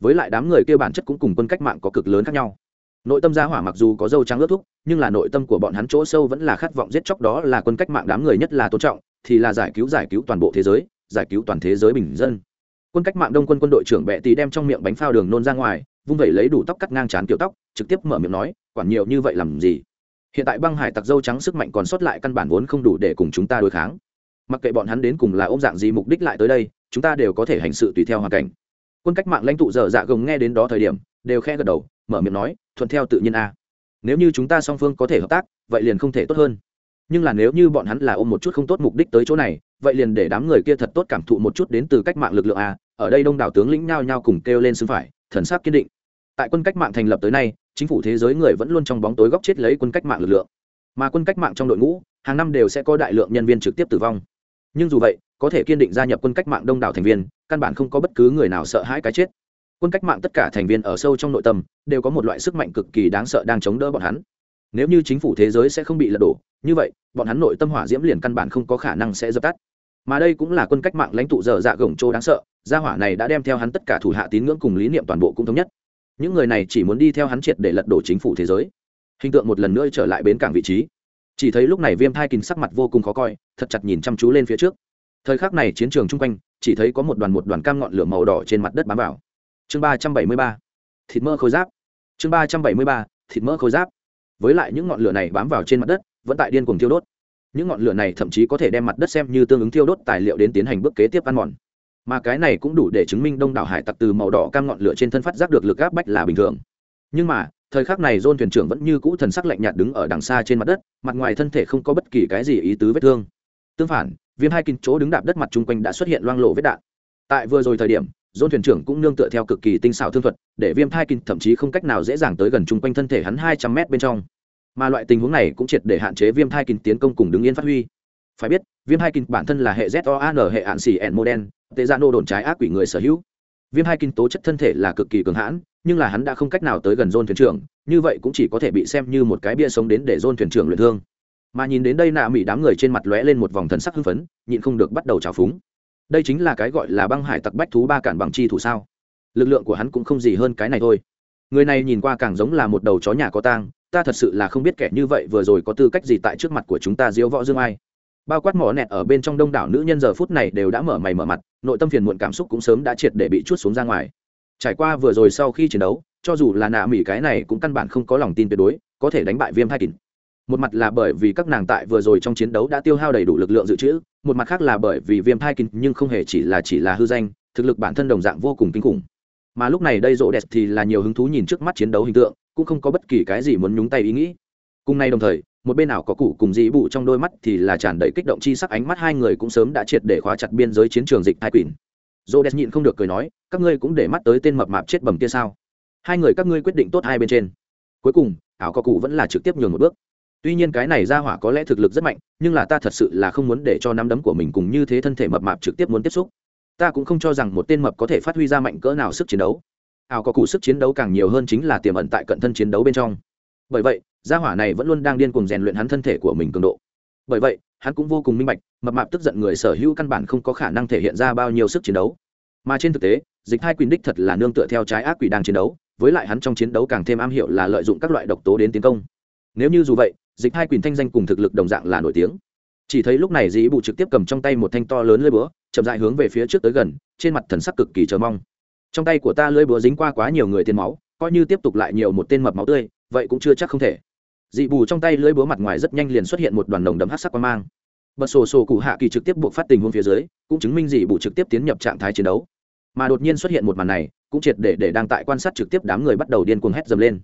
Với lại đám người kia bản chất cũng cùng quân cách mạng có cực lớn khác nhau. Nội tâm gia hỏa mặc dù có dâu trắng ướt thúc, nhưng là nội tâm của bọn hắn chỗ sâu vẫn là khát vọng giết chóc đó là quân cách mạng đám người nhất là tôn trọng, thì là giải cứu giải cứu toàn bộ thế giới, giải cứu toàn thế giới bình dân. Quân cách mạng đông quân quân đội trưởng bệ tý đem trong miệng bánh phao đường nôn ra ngoài, vung vẩy lấy đủ tóc cắt ngang trán kiểu tóc, trực tiếp mở miệng nói, quản nhiều như vậy làm gì? Hiện tại băng hải tặc dâu trắng sức mạnh còn sót lại căn bản vốn không đủ để cùng chúng ta đối kháng mặc kệ bọn hắn đến cùng là ôm dạng gì mục đích lại tới đây, chúng ta đều có thể hành sự tùy theo hoàn cảnh. Quân cách mạng lãnh tụ dở dạ gồng nghe đến đó thời điểm, đều khe gật đầu, mở miệng nói, thuận theo tự nhiên a. Nếu như chúng ta song phương có thể hợp tác, vậy liền không thể tốt hơn. Nhưng là nếu như bọn hắn là ôm một chút không tốt mục đích tới chỗ này, vậy liền để đám người kia thật tốt cảm thụ một chút đến từ cách mạng lực lượng a. Ở đây đông đảo tướng lĩnh nhao nhao cùng kêu lên xứng phải, thần sắc kiên định. Tại quân cách mạng thành lập tới nay, chính phủ thế giới người vẫn luôn trong bóng tối góc chết lấy quân cách mạng lực lượng. Mà quân cách mạng trong đội ngũ, hàng năm đều sẽ có đại lượng nhân viên trực tiếp tử vong nhưng dù vậy, có thể kiên định gia nhập quân cách mạng đông đảo thành viên, căn bản không có bất cứ người nào sợ hãi cái chết. Quân cách mạng tất cả thành viên ở sâu trong nội tâm, đều có một loại sức mạnh cực kỳ đáng sợ đang chống đỡ bọn hắn. Nếu như chính phủ thế giới sẽ không bị lật đổ, như vậy, bọn hắn nội tâm hỏa diễm liền căn bản không có khả năng sẽ dập tắt. Mà đây cũng là quân cách mạng lãnh tụ dở dạ gồng trô đáng sợ, gia hỏa này đã đem theo hắn tất cả thủ hạ tín ngưỡng cùng lý niệm toàn bộ cũng thống nhất. Những người này chỉ muốn đi theo hắn triệt để lật đổ chính phủ thế giới. Hình tượng một lần nữa trở lại bến cảng vị trí chỉ thấy lúc này viêm thai kín sắc mặt vô cùng khó coi, thật chặt nhìn chăm chú lên phía trước. Thời khắc này chiến trường chung quanh, chỉ thấy có một đoàn một đoàn cam ngọn lửa màu đỏ trên mặt đất bám vào. Chương ba trăm bảy mươi ba, thịt mỡ khối giáp. Chương ba trăm bảy mươi ba, thịt mỡ khối giáp. Với lại những ngọn lửa này bám vào trên mặt đất, vẫn tại điên cuồng thiêu đốt. Những ngọn lửa này thậm chí có thể đem mặt đất xem như tương ứng thiêu đốt tài liệu đến tiến hành bước kế tiếp ăn mòn. Mà cái này cũng đủ để chứng minh đông đảo hải tặc từ màu đỏ cam ngọn lửa trên thân phát giác được lực áp bách là bình thường. Nhưng mà thời khắc này dôn thuyền trưởng vẫn như cũ thần sắc lạnh nhạt đứng ở đằng xa trên mặt đất, mặt ngoài thân thể không có bất kỳ cái gì ý tứ vết thương. Tương phản, viêm hai kinh chỗ đứng đạp đất mặt chung quanh đã xuất hiện loang lộ vết đạn. Tại vừa rồi thời điểm dôn thuyền trưởng cũng nương tựa theo cực kỳ tinh xảo thương thuật, để viêm hai kinh thậm chí không cách nào dễ dàng tới gần chung quanh thân thể hắn hai trăm mét bên trong. Mà loại tình huống này cũng triệt để hạn chế viêm hai kinh tiến công cùng đứng yên phát huy. Phải biết, viêm hai kinh bản thân là hệ z o hệ hạn xì ẻn mô đen tệ ra nô đồn trái ác quỷ người sở hữu. Viêm hai kinh tố chất thân thể là cực kỳ cường hãn nhưng là hắn đã không cách nào tới gần dôn thuyền trưởng, như vậy cũng chỉ có thể bị xem như một cái bia sống đến để dôn thuyền trưởng luyện thương. Mà nhìn đến đây nạ mỹ đám người trên mặt lóe lên một vòng thần sắc hưng phấn, nhịn không được bắt đầu trào phúng. Đây chính là cái gọi là băng hải tặc bách thú ba cản bằng chi thủ sao? Lực lượng của hắn cũng không gì hơn cái này thôi. Người này nhìn qua càng giống là một đầu chó nhà có tang, ta thật sự là không biết kẻ như vậy vừa rồi có tư cách gì tại trước mặt của chúng ta diễu võ dương ai. Bao quát mỏ nẹt ở bên trong đông đảo nữ nhân giờ phút này đều đã mở mày mở mặt, nội tâm phiền muộn cảm xúc cũng sớm đã triệt để bị chút xuống ra ngoài trải qua vừa rồi sau khi chiến đấu, cho dù là nạ mỹ cái này cũng căn bản không có lòng tin tuyệt đối, có thể đánh bại viêm hai kín một mặt là bởi vì các nàng tại vừa rồi trong chiến đấu đã tiêu hao đầy đủ lực lượng dự trữ, một mặt khác là bởi vì viêm thai kinh nhưng không hề chỉ là chỉ là hư danh, thực lực bản thân đồng dạng vô cùng kinh khủng. Mà lúc này đây rỗ đẹp thì là nhiều hứng thú nhìn trước mắt chiến đấu hình tượng, cũng không có bất kỳ cái gì muốn nhúng tay ý nghĩ. Cùng nay đồng thời, một bên nào có cụ cùng dĩ bụ trong đôi mắt thì là tràn đầy kích động chi sắc, ánh mắt hai người cũng sớm đã triệt để khóa chặt biên giới chiến trường dịch thai quỳnh rỗ đẹp nhịn không được cười nói, các ngươi cũng để mắt tới tên mập mạp chết bầm kia sao? Hai người các ngươi quyết định tốt hai bên trên. Cuối cùng, ảo có cụ vẫn là trực tiếp nhường một bước. Tuy nhiên cái này ra hỏa có lẽ thực lực rất mạnh, nhưng là ta thật sự là không muốn để cho nắm đấm của mình cùng như thế thân thể mập mạp trực tiếp muốn tiếp xúc. Ta cũng không cho rằng một tên mập có thể phát huy ra mạnh cỡ nào sức chiến đấu. Ảo có cụ sức chiến đấu càng nhiều hơn chính là tiềm ẩn tại cận thân chiến đấu bên trong. Bởi vậy gia hỏa này vẫn luôn đang điên cùng rèn luyện hắn thân thể của mình cường độ bởi vậy, hắn cũng vô cùng minh bạch, mập mạp tức giận người sở hữu căn bản không có khả năng thể hiện ra bao nhiêu sức chiến đấu. Mà trên thực tế, dịch hai quyền đích thật là nương tựa theo trái ác quỷ đang chiến đấu, với lại hắn trong chiến đấu càng thêm am hiểu là lợi dụng các loại độc tố đến tiến công. Nếu như dù vậy, dịch hai quyền thanh danh cùng thực lực đồng dạng là nổi tiếng. Chỉ thấy lúc này dĩ bụ trực tiếp cầm trong tay một thanh to lớn lưỡi búa, chậm dại hướng về phía trước tới gần, trên mặt thần sắc cực kỳ chờ mong. Trong tay của ta lưỡi búa dính qua quá nhiều người tiền máu, coi như tiếp tục lại nhiều một tên mập máu tươi, vậy cũng chưa chắc không thể dị bù trong tay lưỡi búa mặt ngoài rất nhanh liền xuất hiện một đoàn nồng đấm hát sắc quang mang. Bật sổ sổ cụ hạ kỳ trực tiếp buộc phát tình huống phía dưới, cũng chứng minh dị bù trực tiếp tiến nhập trạng thái chiến đấu. Mà đột nhiên xuất hiện một màn này, cũng triệt để để đang tại quan sát trực tiếp đám người bắt đầu điên cuồng hét dầm lên.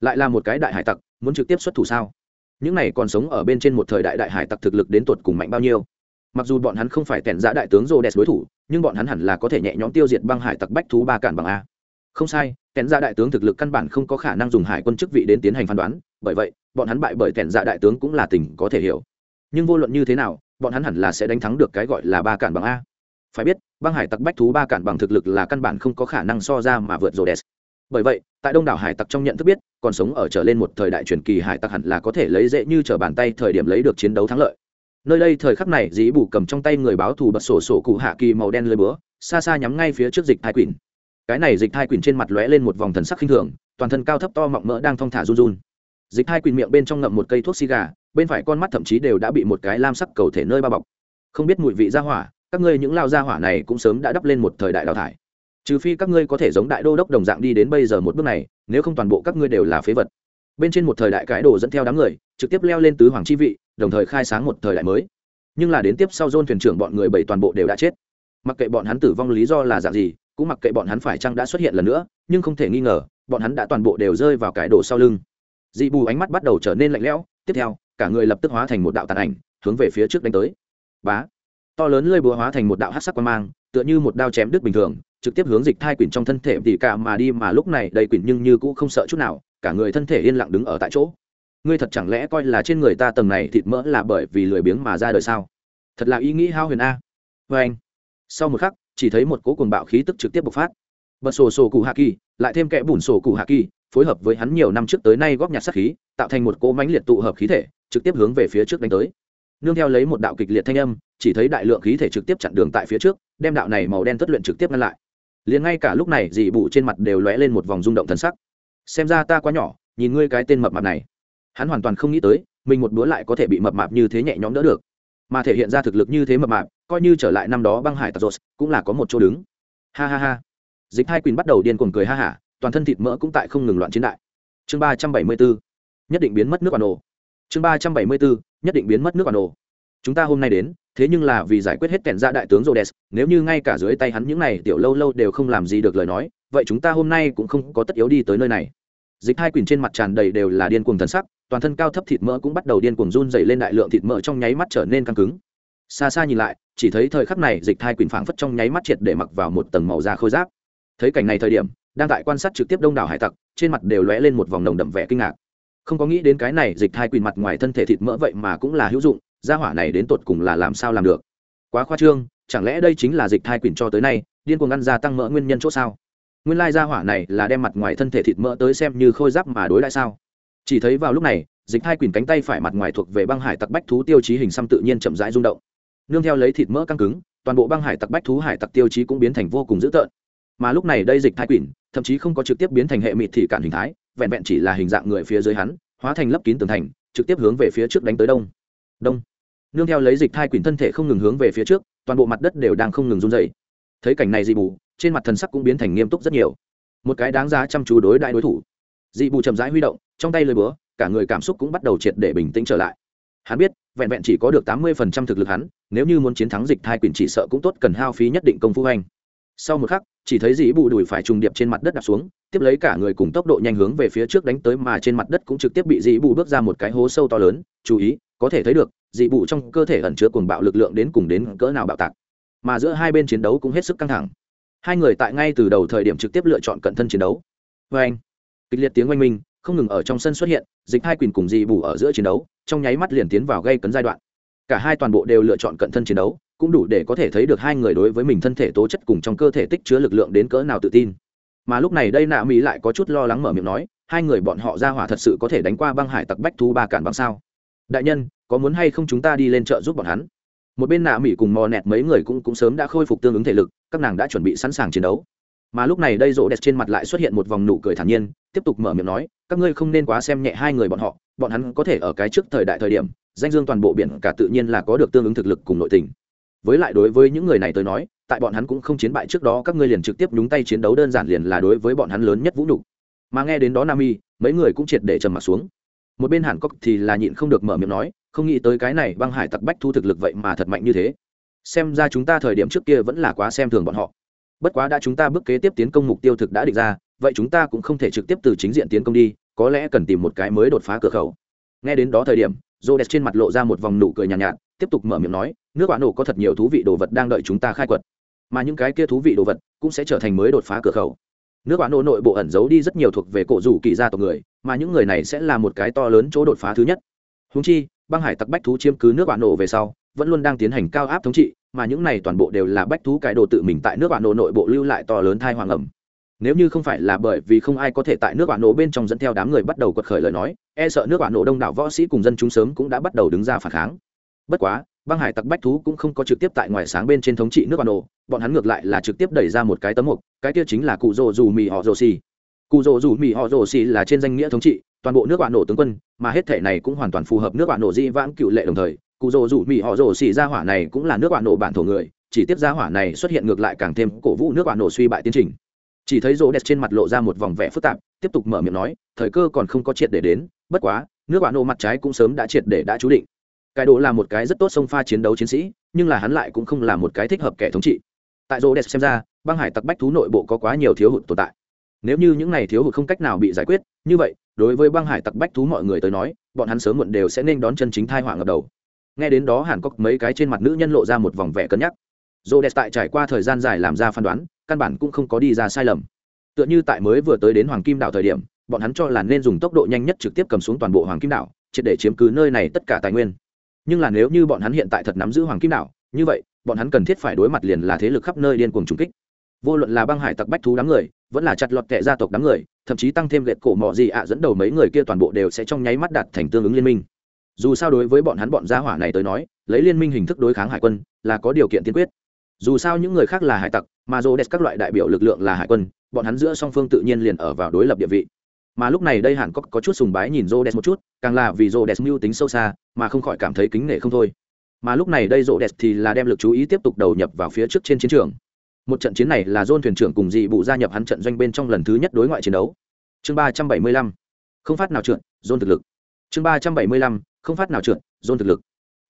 Lại là một cái đại hải tặc, muốn trực tiếp xuất thủ sao? Những này còn sống ở bên trên một thời đại đại hải tặc thực lực đến tuột cùng mạnh bao nhiêu? Mặc dù bọn hắn không phải tẻn giã đại tướng rô đès đối thủ, nhưng bọn hắn hẳn là có thể nhẹ nhõm tiêu diệt băng hải tặc bách thú ba cản bằng a. Không sai tẻn giã đại tướng thực lực căn bản không có khả năng dùng hải quân chức vị đến tiến hành phán đoán, bởi vậy bọn hắn bại bởi tẻn dạ đại tướng cũng là tình có thể hiểu. Nhưng vô luận như thế nào, bọn hắn hẳn là sẽ đánh thắng được cái gọi là ba cản bằng a. Phải biết, băng hải tặc bách thú ba cản bằng thực lực là căn bản không có khả năng so ra mà vượt rồ đèn bởi vậy, tại đông đảo hải tặc trong nhận thức biết, còn sống ở trở lên một thời đại truyền kỳ hải tặc hẳn là có thể lấy dễ như trở bàn tay thời điểm lấy được chiến đấu thắng lợi. Nơi đây thời khắc này dĩ bù cầm trong tay người báo thù bật sổ sổ cụ hạ kỳ màu đen lơi búa, xa xa nhắm ngay phía trước dịch thai quỳnh cái này dịch thai quỳnh trên mặt lóe lên một vòng thần sắc khinh thường, toàn thân cao thấp to mọng mỡ đang thong thả run run dịch hai quyền miệng bên trong ngậm một cây thuốc xì gà bên phải con mắt thậm chí đều đã bị một cái lam sắc cầu thể nơi bao bọc. Không biết mùi vị ra hỏa, các ngươi những lao ra hỏa này cũng sớm đã đắp lên một thời đại đào thải. Trừ phi các ngươi có thể giống đại đô đốc đồng dạng đi đến bây giờ một bước này, nếu không toàn bộ các ngươi đều là phế vật. Bên trên một thời đại cái đồ dẫn theo đám người, trực tiếp leo lên tứ hoàng chi vị, đồng thời khai sáng một thời đại mới. Nhưng là đến tiếp sau dôn thuyền trưởng bọn người bảy toàn bộ đều đã chết. Mặc kệ bọn hắn tử vong lý do là dạng gì, cũng mặc kệ bọn hắn phải chăng đã xuất hiện lần nữa, nhưng không thể nghi ngờ, bọn hắn đã toàn bộ đều rơi vào cái đồ sau lưng dị bù ánh mắt bắt đầu trở nên lạnh lẽo, tiếp theo, cả người lập tức hóa thành một đạo tàn ảnh, hướng về phía trước đánh tới. Bá! To lớn lơi búa hóa thành một đạo hát sắc quan mang, tựa như một đao chém đứt bình thường, trực tiếp hướng dịch thai quỷ trong thân thể tỉ cả mà đi mà lúc này đầy quỷ nhưng như cũng không sợ chút nào, cả người thân thể yên lặng đứng ở tại chỗ. Ngươi thật chẳng lẽ coi là trên người ta tầng này thịt mỡ là bởi vì lười biếng mà ra đời sao? Thật là ý nghĩ hao huyền a. Vê anh, sau một khắc, chỉ thấy một cố cuồng bạo khí tức trực tiếp bộc phát. Bật sổ sổ cụ hạ kỳ, lại thêm kẽ bùn sổ cụ hạ kỳ phối hợp với hắn nhiều năm trước tới nay góp nhặt sát khí, tạo thành một cỗ mánh liệt tụ hợp khí thể, trực tiếp hướng về phía trước đánh tới. Nương theo lấy một đạo kịch liệt thanh âm, chỉ thấy đại lượng khí thể trực tiếp chặn đường tại phía trước, đem đạo này màu đen thất luyện trực tiếp ngăn lại. Liền ngay cả lúc này, dị bụ trên mặt đều lóe lên một vòng rung động thần sắc. Xem ra ta quá nhỏ, nhìn ngươi cái tên mập mạp này. Hắn hoàn toàn không nghĩ tới, mình một búa lại có thể bị mập mạp như thế nhẹ nhõm đỡ được. Mà thể hiện ra thực lực như thế mập mạp, coi như trở lại năm đó băng hải tazos cũng là có một chỗ đứng. Ha ha ha. Dịch hai quyền bắt đầu điên cuồng cười ha hả toàn thân thịt mỡ cũng tại không ngừng loạn chiến đại chương ba trăm bảy mươi bốn nhất định biến mất nước bản đồ chương ba trăm bảy mươi bốn nhất định biến mất nước bản đồ chúng ta hôm nay đến thế nhưng là vì giải quyết hết kẻn ra đại tướng Rhodes, nếu như ngay cả dưới tay hắn những này tiểu lâu lâu đều không làm gì được lời nói, vậy chúng ta hôm nay cũng không có tất yếu đi tới nơi này. Dịch hai quỳnh trên mặt tràn đầy đều là điên cuồng thần sắc, toàn thân cao thấp thịt mỡ cũng bắt đầu điên cuồng run rẩy lên đại lượng thịt mỡ trong nháy mắt trở nên căng cứng. Xa xa nhìn lại, chỉ thấy thời khắc này dịch hai quỳnh phảng phất trong nháy mắt triệt để mặc vào một tầng màu da khôi giáp. Thấy cảnh này thời điểm, đang tại quan sát trực tiếp đông đảo hải tặc, trên mặt đều lóe lên một vòng nồng đậm vẻ kinh ngạc. Không có nghĩ đến cái này dịch thai quyền mặt ngoài thân thể thịt mỡ vậy mà cũng là hữu dụng, gia hỏa này đến tột cùng là làm sao làm được? Quá khoa trương chẳng lẽ đây chính là dịch thai quỷ cho tới nay điên cuồng ăn gia tăng mỡ nguyên nhân chỗ sao? Nguyên lai gia hỏa này là đem mặt ngoài thân thể thịt mỡ tới xem như khôi giáp mà đối lại sao? Chỉ thấy vào lúc này dịch thai quỷ cánh tay phải mặt ngoài thuộc về băng hải tặc bách thú tiêu chí hình xăm tự nhiên chậm rãi rung động. Nương theo lấy thịt mỡ căng cứng toàn bộ băng hải tặc bách thú hải tặc tiêu chí cũng biến thành vô cùng dữ tợn mà lúc này đây dịch thái quỷ, thậm chí không có trực tiếp biến thành hệ mịt thị cản hình thái, vẹn vẹn chỉ là hình dạng người phía dưới hắn, hóa thành lấp kín tường thành, trực tiếp hướng về phía trước đánh tới đông. Đông. Nương theo lấy dịch thai quỷ thân thể không ngừng hướng về phía trước, toàn bộ mặt đất đều đang không ngừng run dày thấy cảnh này dị bù, trên mặt thần sắc cũng biến thành nghiêm túc rất nhiều. Một cái đáng giá chăm chú đối đại đối thủ. Dị bù chậm rãi huy động, trong tay lời búa, cả người cảm xúc cũng bắt đầu triệt để bình tĩnh trở lại. Hắn biết, vẹn vẹn chỉ có được tám mươi phần trăm thực lực hắn, nếu như muốn chiến thắng dịch thai quỷ chỉ sợ cũng tốt, cần hao phí nhất định công phu hành sau một khắc, chỉ thấy dĩ bù đùi phải trùng điệp trên mặt đất đạp xuống, tiếp lấy cả người cùng tốc độ nhanh hướng về phía trước đánh tới mà trên mặt đất cũng trực tiếp bị dĩ bù bước ra một cái hố sâu to lớn. Chú ý, có thể thấy được dị bù trong cơ thể ẩn chứa cuồng bạo lực lượng đến cùng đến cỡ nào bạo tạc. Mà giữa hai bên chiến đấu cũng hết sức căng thẳng. Hai người tại ngay từ đầu thời điểm trực tiếp lựa chọn cận thân chiến đấu. Vê anh. Kịch liệt tiếng oanh minh, không ngừng ở trong sân xuất hiện, dịch hai quyền cùng dị bù ở giữa chiến đấu, trong nháy mắt liền tiến vào gây cấn giai đoạn cả hai toàn bộ đều lựa chọn cận thân chiến đấu, cũng đủ để có thể thấy được hai người đối với mình thân thể tố chất cùng trong cơ thể tích chứa lực lượng đến cỡ nào tự tin. Mà lúc này đây nạ mỹ lại có chút lo lắng mở miệng nói, hai người bọn họ ra hỏa thật sự có thể đánh qua băng hải tặc bách thu ba cản băng sao? Đại nhân, có muốn hay không chúng ta đi lên chợ giúp bọn hắn? Một bên nạ mỹ cùng mò nẹt mấy người cũng cũng sớm đã khôi phục tương ứng thể lực, các nàng đã chuẩn bị sẵn sàng chiến đấu. Mà lúc này đây rộ đẹp trên mặt lại xuất hiện một vòng nụ cười thản nhiên, tiếp tục mở miệng nói, các ngươi không nên quá xem nhẹ hai người bọn họ, bọn hắn có thể ở cái trước thời đại thời điểm danh dương toàn bộ biển cả tự nhiên là có được tương ứng thực lực cùng nội tình. Với lại đối với những người này tới nói, tại bọn hắn cũng không chiến bại trước đó, các ngươi liền trực tiếp nhúng tay chiến đấu đơn giản liền là đối với bọn hắn lớn nhất vũ nhục. Mà nghe đến đó nam y mấy người cũng triệt để trầm mặt xuống. Một bên hàn cốc thì là nhịn không được mở miệng nói, không nghĩ tới cái này băng hải tặc bách thu thực lực vậy mà thật mạnh như thế. Xem ra chúng ta thời điểm trước kia vẫn là quá xem thường bọn họ. Bất quá đã chúng ta bước kế tiếp tiến công mục tiêu thực đã định ra, vậy chúng ta cũng không thể trực tiếp từ chính diện tiến công đi, có lẽ cần tìm một cái mới đột phá cửa khẩu. Nghe đến đó thời điểm rô đẹp trên mặt lộ ra một vòng nụ cười nhàn nhạt, nhạt tiếp tục mở miệng nói nước quả nổ có thật nhiều thú vị đồ vật đang đợi chúng ta khai quật mà những cái kia thú vị đồ vật cũng sẽ trở thành mới đột phá cửa khẩu. Nước quả nổ nội bộ ẩn giấu đi rất nhiều thuộc về cổ rủ kỳ gia tộc người mà những người này sẽ là một cái to lớn chỗ đột phá thứ nhất. Húng chi băng hải tặc bách thú chiếm cứ nước quả nổ về sau vẫn luôn đang tiến hành cao áp thống trị mà những này toàn bộ đều là bách thú cái đồ tự mình tại nước quả nổ nội bộ lưu lại to lớn thai hoàng ẩm nếu như không phải là bởi vì không ai có thể tại nước quả nổ bên trong dẫn theo đám người bắt đầu quật khởi lời nói e sợ nước quả nổ đông đảo võ sĩ cùng dân chúng sớm cũng đã bắt đầu đứng ra phản kháng. Bất quá, băng hải tặc bách thú cũng không có trực tiếp tại ngoài sáng bên trên thống trị nước quả nổ bọn hắn ngược lại là trực tiếp đẩy ra một cái tấm mục, cái kia chính là cụ rồ dù mì họ rồ xì. Cụ rồ dù mì họ rồ xì là trên danh nghĩa thống trị, toàn bộ nước quả nổ tướng quân, mà hết thể này cũng hoàn toàn phù hợp nước quả nổ di vãng cựu lệ đồng thời, cụ rồ dù mì họ rồ xì ra hỏa này cũng là nước quả nổ bản thổ người, chỉ tiếp ra hỏa này xuất hiện ngược lại càng thêm cổ vũ nước quả nổ suy bại tiến trình chỉ thấy rô đẹp trên mặt lộ ra một vòng vẻ phức tạp, tiếp tục mở miệng nói, thời cơ còn không có triệt để đến, bất quá, nước bạn nổ mặt trái cũng sớm đã triệt để đã chú định. Cái đồ là một cái rất tốt sông pha chiến đấu chiến sĩ, nhưng là hắn lại cũng không là một cái thích hợp kẻ thống trị. Tại rô đẹp xem ra, băng hải tặc bách thú nội bộ có quá nhiều thiếu hụt tồn tại. Nếu như những này thiếu hụt không cách nào bị giải quyết, như vậy, đối với băng hải tặc bách thú mọi người tới nói, bọn hắn sớm muộn đều sẽ nên đón chân chính thai họa ngập đầu. Nghe đến đó hàn cốc mấy cái trên mặt nữ nhân lộ ra một vòng vẻ cân nhắc. Dô đẹp tại trải qua thời gian dài làm ra phán đoán căn bản cũng không có đi ra sai lầm. Tựa như tại mới vừa tới đến hoàng kim đảo thời điểm, bọn hắn cho là nên dùng tốc độ nhanh nhất trực tiếp cầm xuống toàn bộ hoàng kim đảo, triệt để chiếm cứ nơi này tất cả tài nguyên. Nhưng là nếu như bọn hắn hiện tại thật nắm giữ hoàng kim đảo, như vậy, bọn hắn cần thiết phải đối mặt liền là thế lực khắp nơi điên cuồng trùng kích. Vô luận là băng hải tặc bách thú đám người, vẫn là chặt lọt kệ gia tộc đám người, thậm chí tăng thêm lệ cổ mọ gì ạ dẫn đầu mấy người kia toàn bộ đều sẽ trong nháy mắt đạt thành tương ứng liên minh. Dù sao đối với bọn hắn bọn gia hỏa này tới nói, lấy liên minh hình thức đối kháng hải quân là có điều kiện tiên quyết dù sao những người khác là hải tặc, mà dô đẹp các loại đại biểu lực lượng là hải quân, bọn hắn giữa song phương tự nhiên liền ở vào đối lập địa vị. Mà lúc này đây hàn cốc có chút sùng bái nhìn rô đẹp một chút, càng là vì rô đẹp mưu tính sâu xa, mà không khỏi cảm thấy kính nể không thôi. Mà lúc này đây rô đẹp thì là đem lực chú ý tiếp tục đầu nhập vào phía trước trên chiến trường. Một trận chiến này là dôn thuyền trưởng cùng dị bụ gia nhập hắn trận doanh bên trong lần thứ nhất đối ngoại chiến đấu. Chương ba trăm bảy mươi lăm. Không phát nào trượt dôn thực lực. Chương ba trăm bảy mươi lăm. Không phát nào trượt dôn thực lực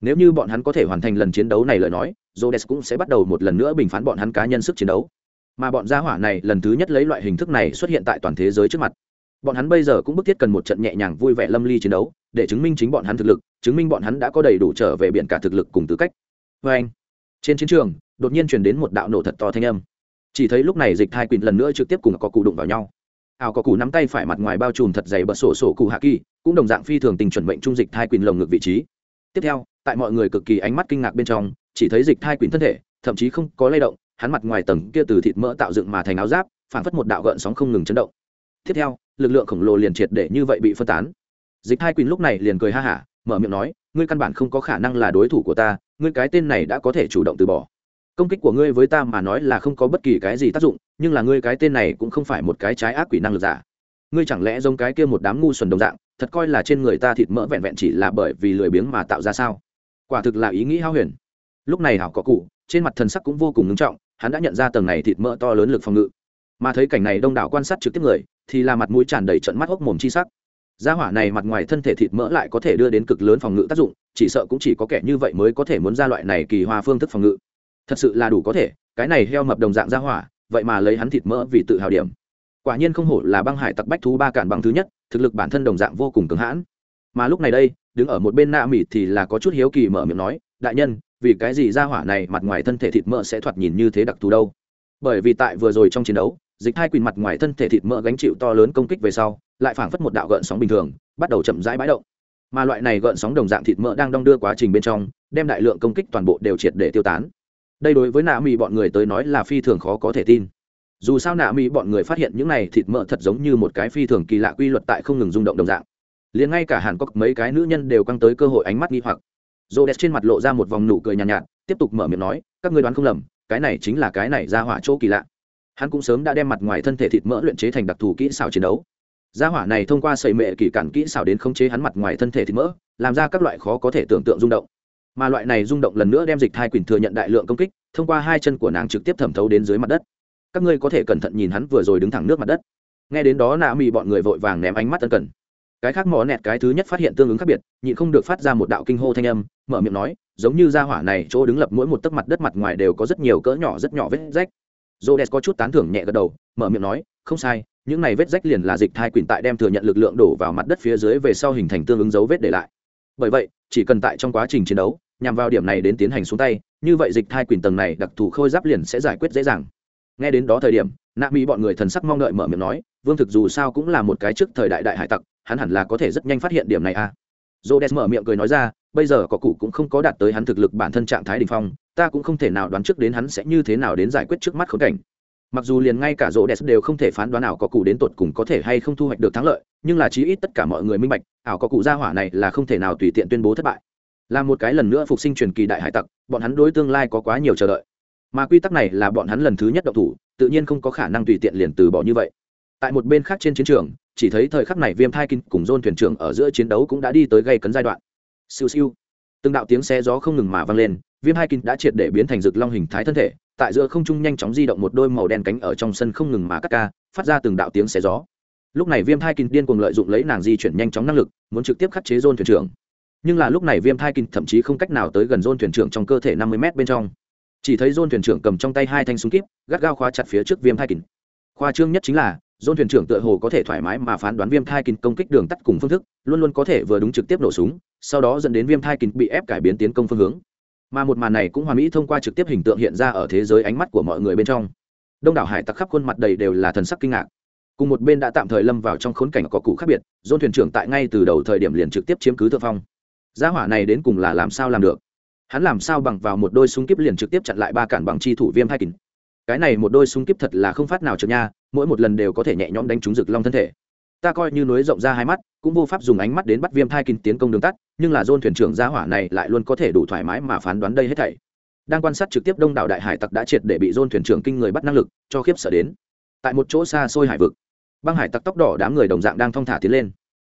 nếu như bọn hắn có thể hoàn thành lần chiến đấu này lời nói Rhodes cũng sẽ bắt đầu một lần nữa bình phán bọn hắn cá nhân sức chiến đấu. Mà bọn gia hỏa này lần thứ nhất lấy loại hình thức này xuất hiện tại toàn thế giới trước mặt. Bọn hắn bây giờ cũng bức thiết cần một trận nhẹ nhàng vui vẻ lâm ly chiến đấu, để chứng minh chính bọn hắn thực lực, chứng minh bọn hắn đã có đầy đủ trở về biển cả thực lực cùng tư cách. vê anh, trên chiến trường, đột nhiên truyền đến một đạo nổ thật to thanh âm. Chỉ thấy lúc này dịch thai quỳnh lần nữa trực tiếp cùng có cụ đụng vào nhau. Ảo có cụ nắm tay phải mặt ngoài bao trùm thật dày bật sổ sổ cụ hạ kỳ, cũng đồng dạng phi thường tình chuẩn mệnh trung dịch thai quỳnh lồng ngực vị trí. Tiếp theo, tại mọi người cực kỳ ánh mắt kinh ngạc bên trong, chỉ thấy dịch thai quỷ thân thể thậm chí không có lay động hắn mặt ngoài tầng kia từ thịt mỡ tạo dựng mà thành áo giáp phản phất một đạo gợn sóng không ngừng chấn động. Tiếp theo lực lượng khổng lồ liền triệt để như vậy bị phân tán. Dịch thai quỳnh lúc này liền cười ha hả mở miệng nói ngươi căn bản không có khả năng là đối thủ của ta ngươi cái tên này đã có thể chủ động từ bỏ. Công kích của ngươi với ta mà nói là không có bất kỳ cái gì tác dụng nhưng là ngươi cái tên này cũng không phải một cái trái ác quỷ năng lực giả. Ngươi chẳng lẽ giống cái kia một đám ngu xuẩn đồng dạng thật coi là trên người ta thịt mỡ vẹn vẹn chỉ là bởi vì lười biếng mà tạo ra sao? Quả thực là ý nghĩ hao huyền. Lúc này hảo có cụ, trên mặt thần sắc cũng vô cùng ngưng trọng, hắn đã nhận ra tầng này thịt mỡ to lớn lực phòng ngự. Mà thấy cảnh này đông đảo quan sát trực tiếp người, thì là mặt mũi tràn đầy trận mắt hốc mồm chi sắc. Gia hỏa này mặt ngoài thân thể thịt mỡ lại có thể đưa đến cực lớn phòng ngự tác dụng, chỉ sợ cũng chỉ có kẻ như vậy mới có thể muốn ra loại này kỳ hoa phương thức phòng ngự. Thật sự là đủ có thể, cái này heo mập đồng dạng gia hỏa, vậy mà lấy hắn thịt mỡ vì tự hào điểm. Quả nhiên không hổ là băng hải tặc bách thú ba cản bằng thứ nhất, thực lực bản thân đồng dạng vô cùng cứng hãn mà lúc này đây, đứng ở một bên nạ mịt thì là có chút hiếu kỳ mở miệng nói, đại nhân, vì cái gì gia hỏa này mặt ngoài thân thể thịt mỡ sẽ thoạt nhìn như thế đặc thù đâu? Bởi vì tại vừa rồi trong chiến đấu, dịch hai quyền mặt ngoài thân thể thịt mỡ gánh chịu to lớn công kích về sau, lại phảng phất một đạo gợn sóng bình thường, bắt đầu chậm rãi bãi động. Mà loại này gợn sóng đồng dạng thịt mỡ đang đong đưa quá trình bên trong, đem đại lượng công kích toàn bộ đều triệt để tiêu tán. Đây đối với nạ mỹ bọn người tới nói là phi thường khó có thể tin. Dù sao nạ mỹ bọn người phát hiện những này thịt mỡ thật giống như một cái phi thường kỳ lạ quy luật tại không ngừng rung động đồng dạng liền ngay cả hàn cốc mấy cái nữ nhân đều căng tới cơ hội ánh mắt nghi hoặc. Rô đẹp trên mặt lộ ra một vòng nụ cười nhàn nhạt, nhạt tiếp tục mở miệng nói các ngươi đoán không lầm cái này chính là cái này ra hỏa chỗ kỳ lạ. Hắn cũng sớm đã đem mặt ngoài thân thể thịt mỡ luyện chế thành đặc thù kỹ xảo chiến đấu. Gia hỏa này thông qua sầy mệ kỳ cản kỹ xảo đến khống chế hắn mặt ngoài thân thể thịt mỡ làm ra các loại khó có thể tưởng tượng rung động. Mà loại này rung động lần nữa đem dịch thai quỳnh thừa nhận đại lượng công kích thông qua hai chân của nàng trực tiếp thẩm thấu đến dưới mặt đất. Các ngươi có thể cẩn thận nhìn hắn vừa rồi đứng thẳng nước mặt đất. Nghe đến đó nạ mì bọn người vội vàng ném ánh mắt tân cần cái khác mỏ nẹt cái thứ nhất phát hiện tương ứng khác biệt, nhịn không được phát ra một đạo kinh hô thanh âm, mở miệng nói, giống như ra hỏa này chỗ đứng lập mỗi một tấc mặt đất mặt ngoài đều có rất nhiều cỡ nhỏ rất nhỏ vết rách. J o có chút tán thưởng nhẹ gật đầu, mở miệng nói, không sai, những này vết rách liền là dịch thai quỳnh tại đem thừa nhận lực lượng đổ vào mặt đất phía dưới về sau hình thành tương ứng dấu vết để lại. Bởi vậy, chỉ cần tại trong quá trình chiến đấu, nhằm vào điểm này đến tiến hành xuống tay, như vậy dịch thai quỳnh tầng này đặc thù khôi giáp liền sẽ giải quyết dễ dàng. Nghe đến đó thời điểm, nạ mỹ bọn người thần sắc mong đợi mở miệng nói, vương thực dù sao cũng là một cái trước thời đại đại hải tặc hắn hẳn là có thể rất nhanh phát hiện điểm này à. Rhodes mở miệng cười nói ra, bây giờ có cụ cũng không có đạt tới hắn thực lực bản thân trạng thái đỉnh phong, ta cũng không thể nào đoán trước đến hắn sẽ như thế nào đến giải quyết trước mắt khốn cảnh. Mặc dù liền ngay cả rô đều không thể phán đoán ảo có cụ đến tột cùng có thể hay không thu hoạch được thắng lợi, nhưng là chí ít tất cả mọi người minh bạch, ảo có cụ gia hỏa này là không thể nào tùy tiện tuyên bố thất bại. Là một cái lần nữa phục sinh truyền kỳ đại hải tặc, bọn hắn đối tương lai có quá nhiều chờ đợi. Mà quy tắc này là bọn hắn lần thứ nhất động thủ, tự nhiên không có khả năng tùy tiện liền từ bỏ như vậy. Tại một bên khác trên chiến trường chỉ thấy thời khắc này viêm thai kinh cùng dôn thuyền trưởng ở giữa chiến đấu cũng đã đi tới gây cấn giai đoạn. Siêu siêu. Từng đạo tiếng xe gió không ngừng mà vang lên, viêm hai kinh đã triệt để biến thành rực long hình thái thân thể, tại giữa không trung nhanh chóng di động một đôi màu đen cánh ở trong sân không ngừng mà cắt ca, phát ra từng đạo tiếng xe gió. Lúc này viêm thai kinh điên cuồng lợi dụng lấy nàng di chuyển nhanh chóng năng lực, muốn trực tiếp khắc chế dôn thuyền trưởng. Nhưng là lúc này viêm thai kinh thậm chí không cách nào tới gần dôn thuyền trưởng trong cơ thể năm mươi m bên trong. Chỉ thấy dôn thuyền trưởng cầm trong tay hai thanh súng kíp, gắt gao khóa chặt phía trước viêm thai kinh. Khoa trương nhất chính là dôn thuyền trưởng tựa hồ có thể thoải mái mà phán đoán viêm thai kín công kích đường tắt cùng phương thức, luôn luôn có thể vừa đúng trực tiếp nổ súng, sau đó dẫn đến viêm thai kín bị ép cải biến tiến công phương hướng. Mà một màn này cũng hoàn mỹ thông qua trực tiếp hình tượng hiện ra ở thế giới ánh mắt của mọi người bên trong. Đông đảo hải tặc khắp khuôn mặt đầy đều là thần sắc kinh ngạc. Cùng một bên đã tạm thời lâm vào trong khốn cảnh có cụ khác biệt, dôn thuyền trưởng tại ngay từ đầu thời điểm liền trực tiếp chiếm cứ thượng phong. Gia hỏa này đến cùng là làm sao làm được? Hắn làm sao bằng vào một đôi súng kíp liền trực tiếp chặn lại ba cản bằng chi thủ viêm hai kín cái này một đôi súng kíp thật là không phát nào trượt nha mỗi một lần đều có thể nhẹ nhõm đánh trúng rực long thân thể. Ta coi như núi rộng ra hai mắt, cũng vô pháp dùng ánh mắt đến bắt viêm thai kinh tiến công đường tắt, nhưng là dôn thuyền trưởng gia hỏa này lại luôn có thể đủ thoải mái mà phán đoán đây hết thảy. Đang quan sát trực tiếp đông đảo đại hải tặc đã triệt để bị dôn thuyền trưởng kinh người bắt năng lực, cho khiếp sợ đến. Tại một chỗ xa xôi hải vực, băng hải tặc tóc đỏ đám người đồng dạng đang thong thả tiến lên.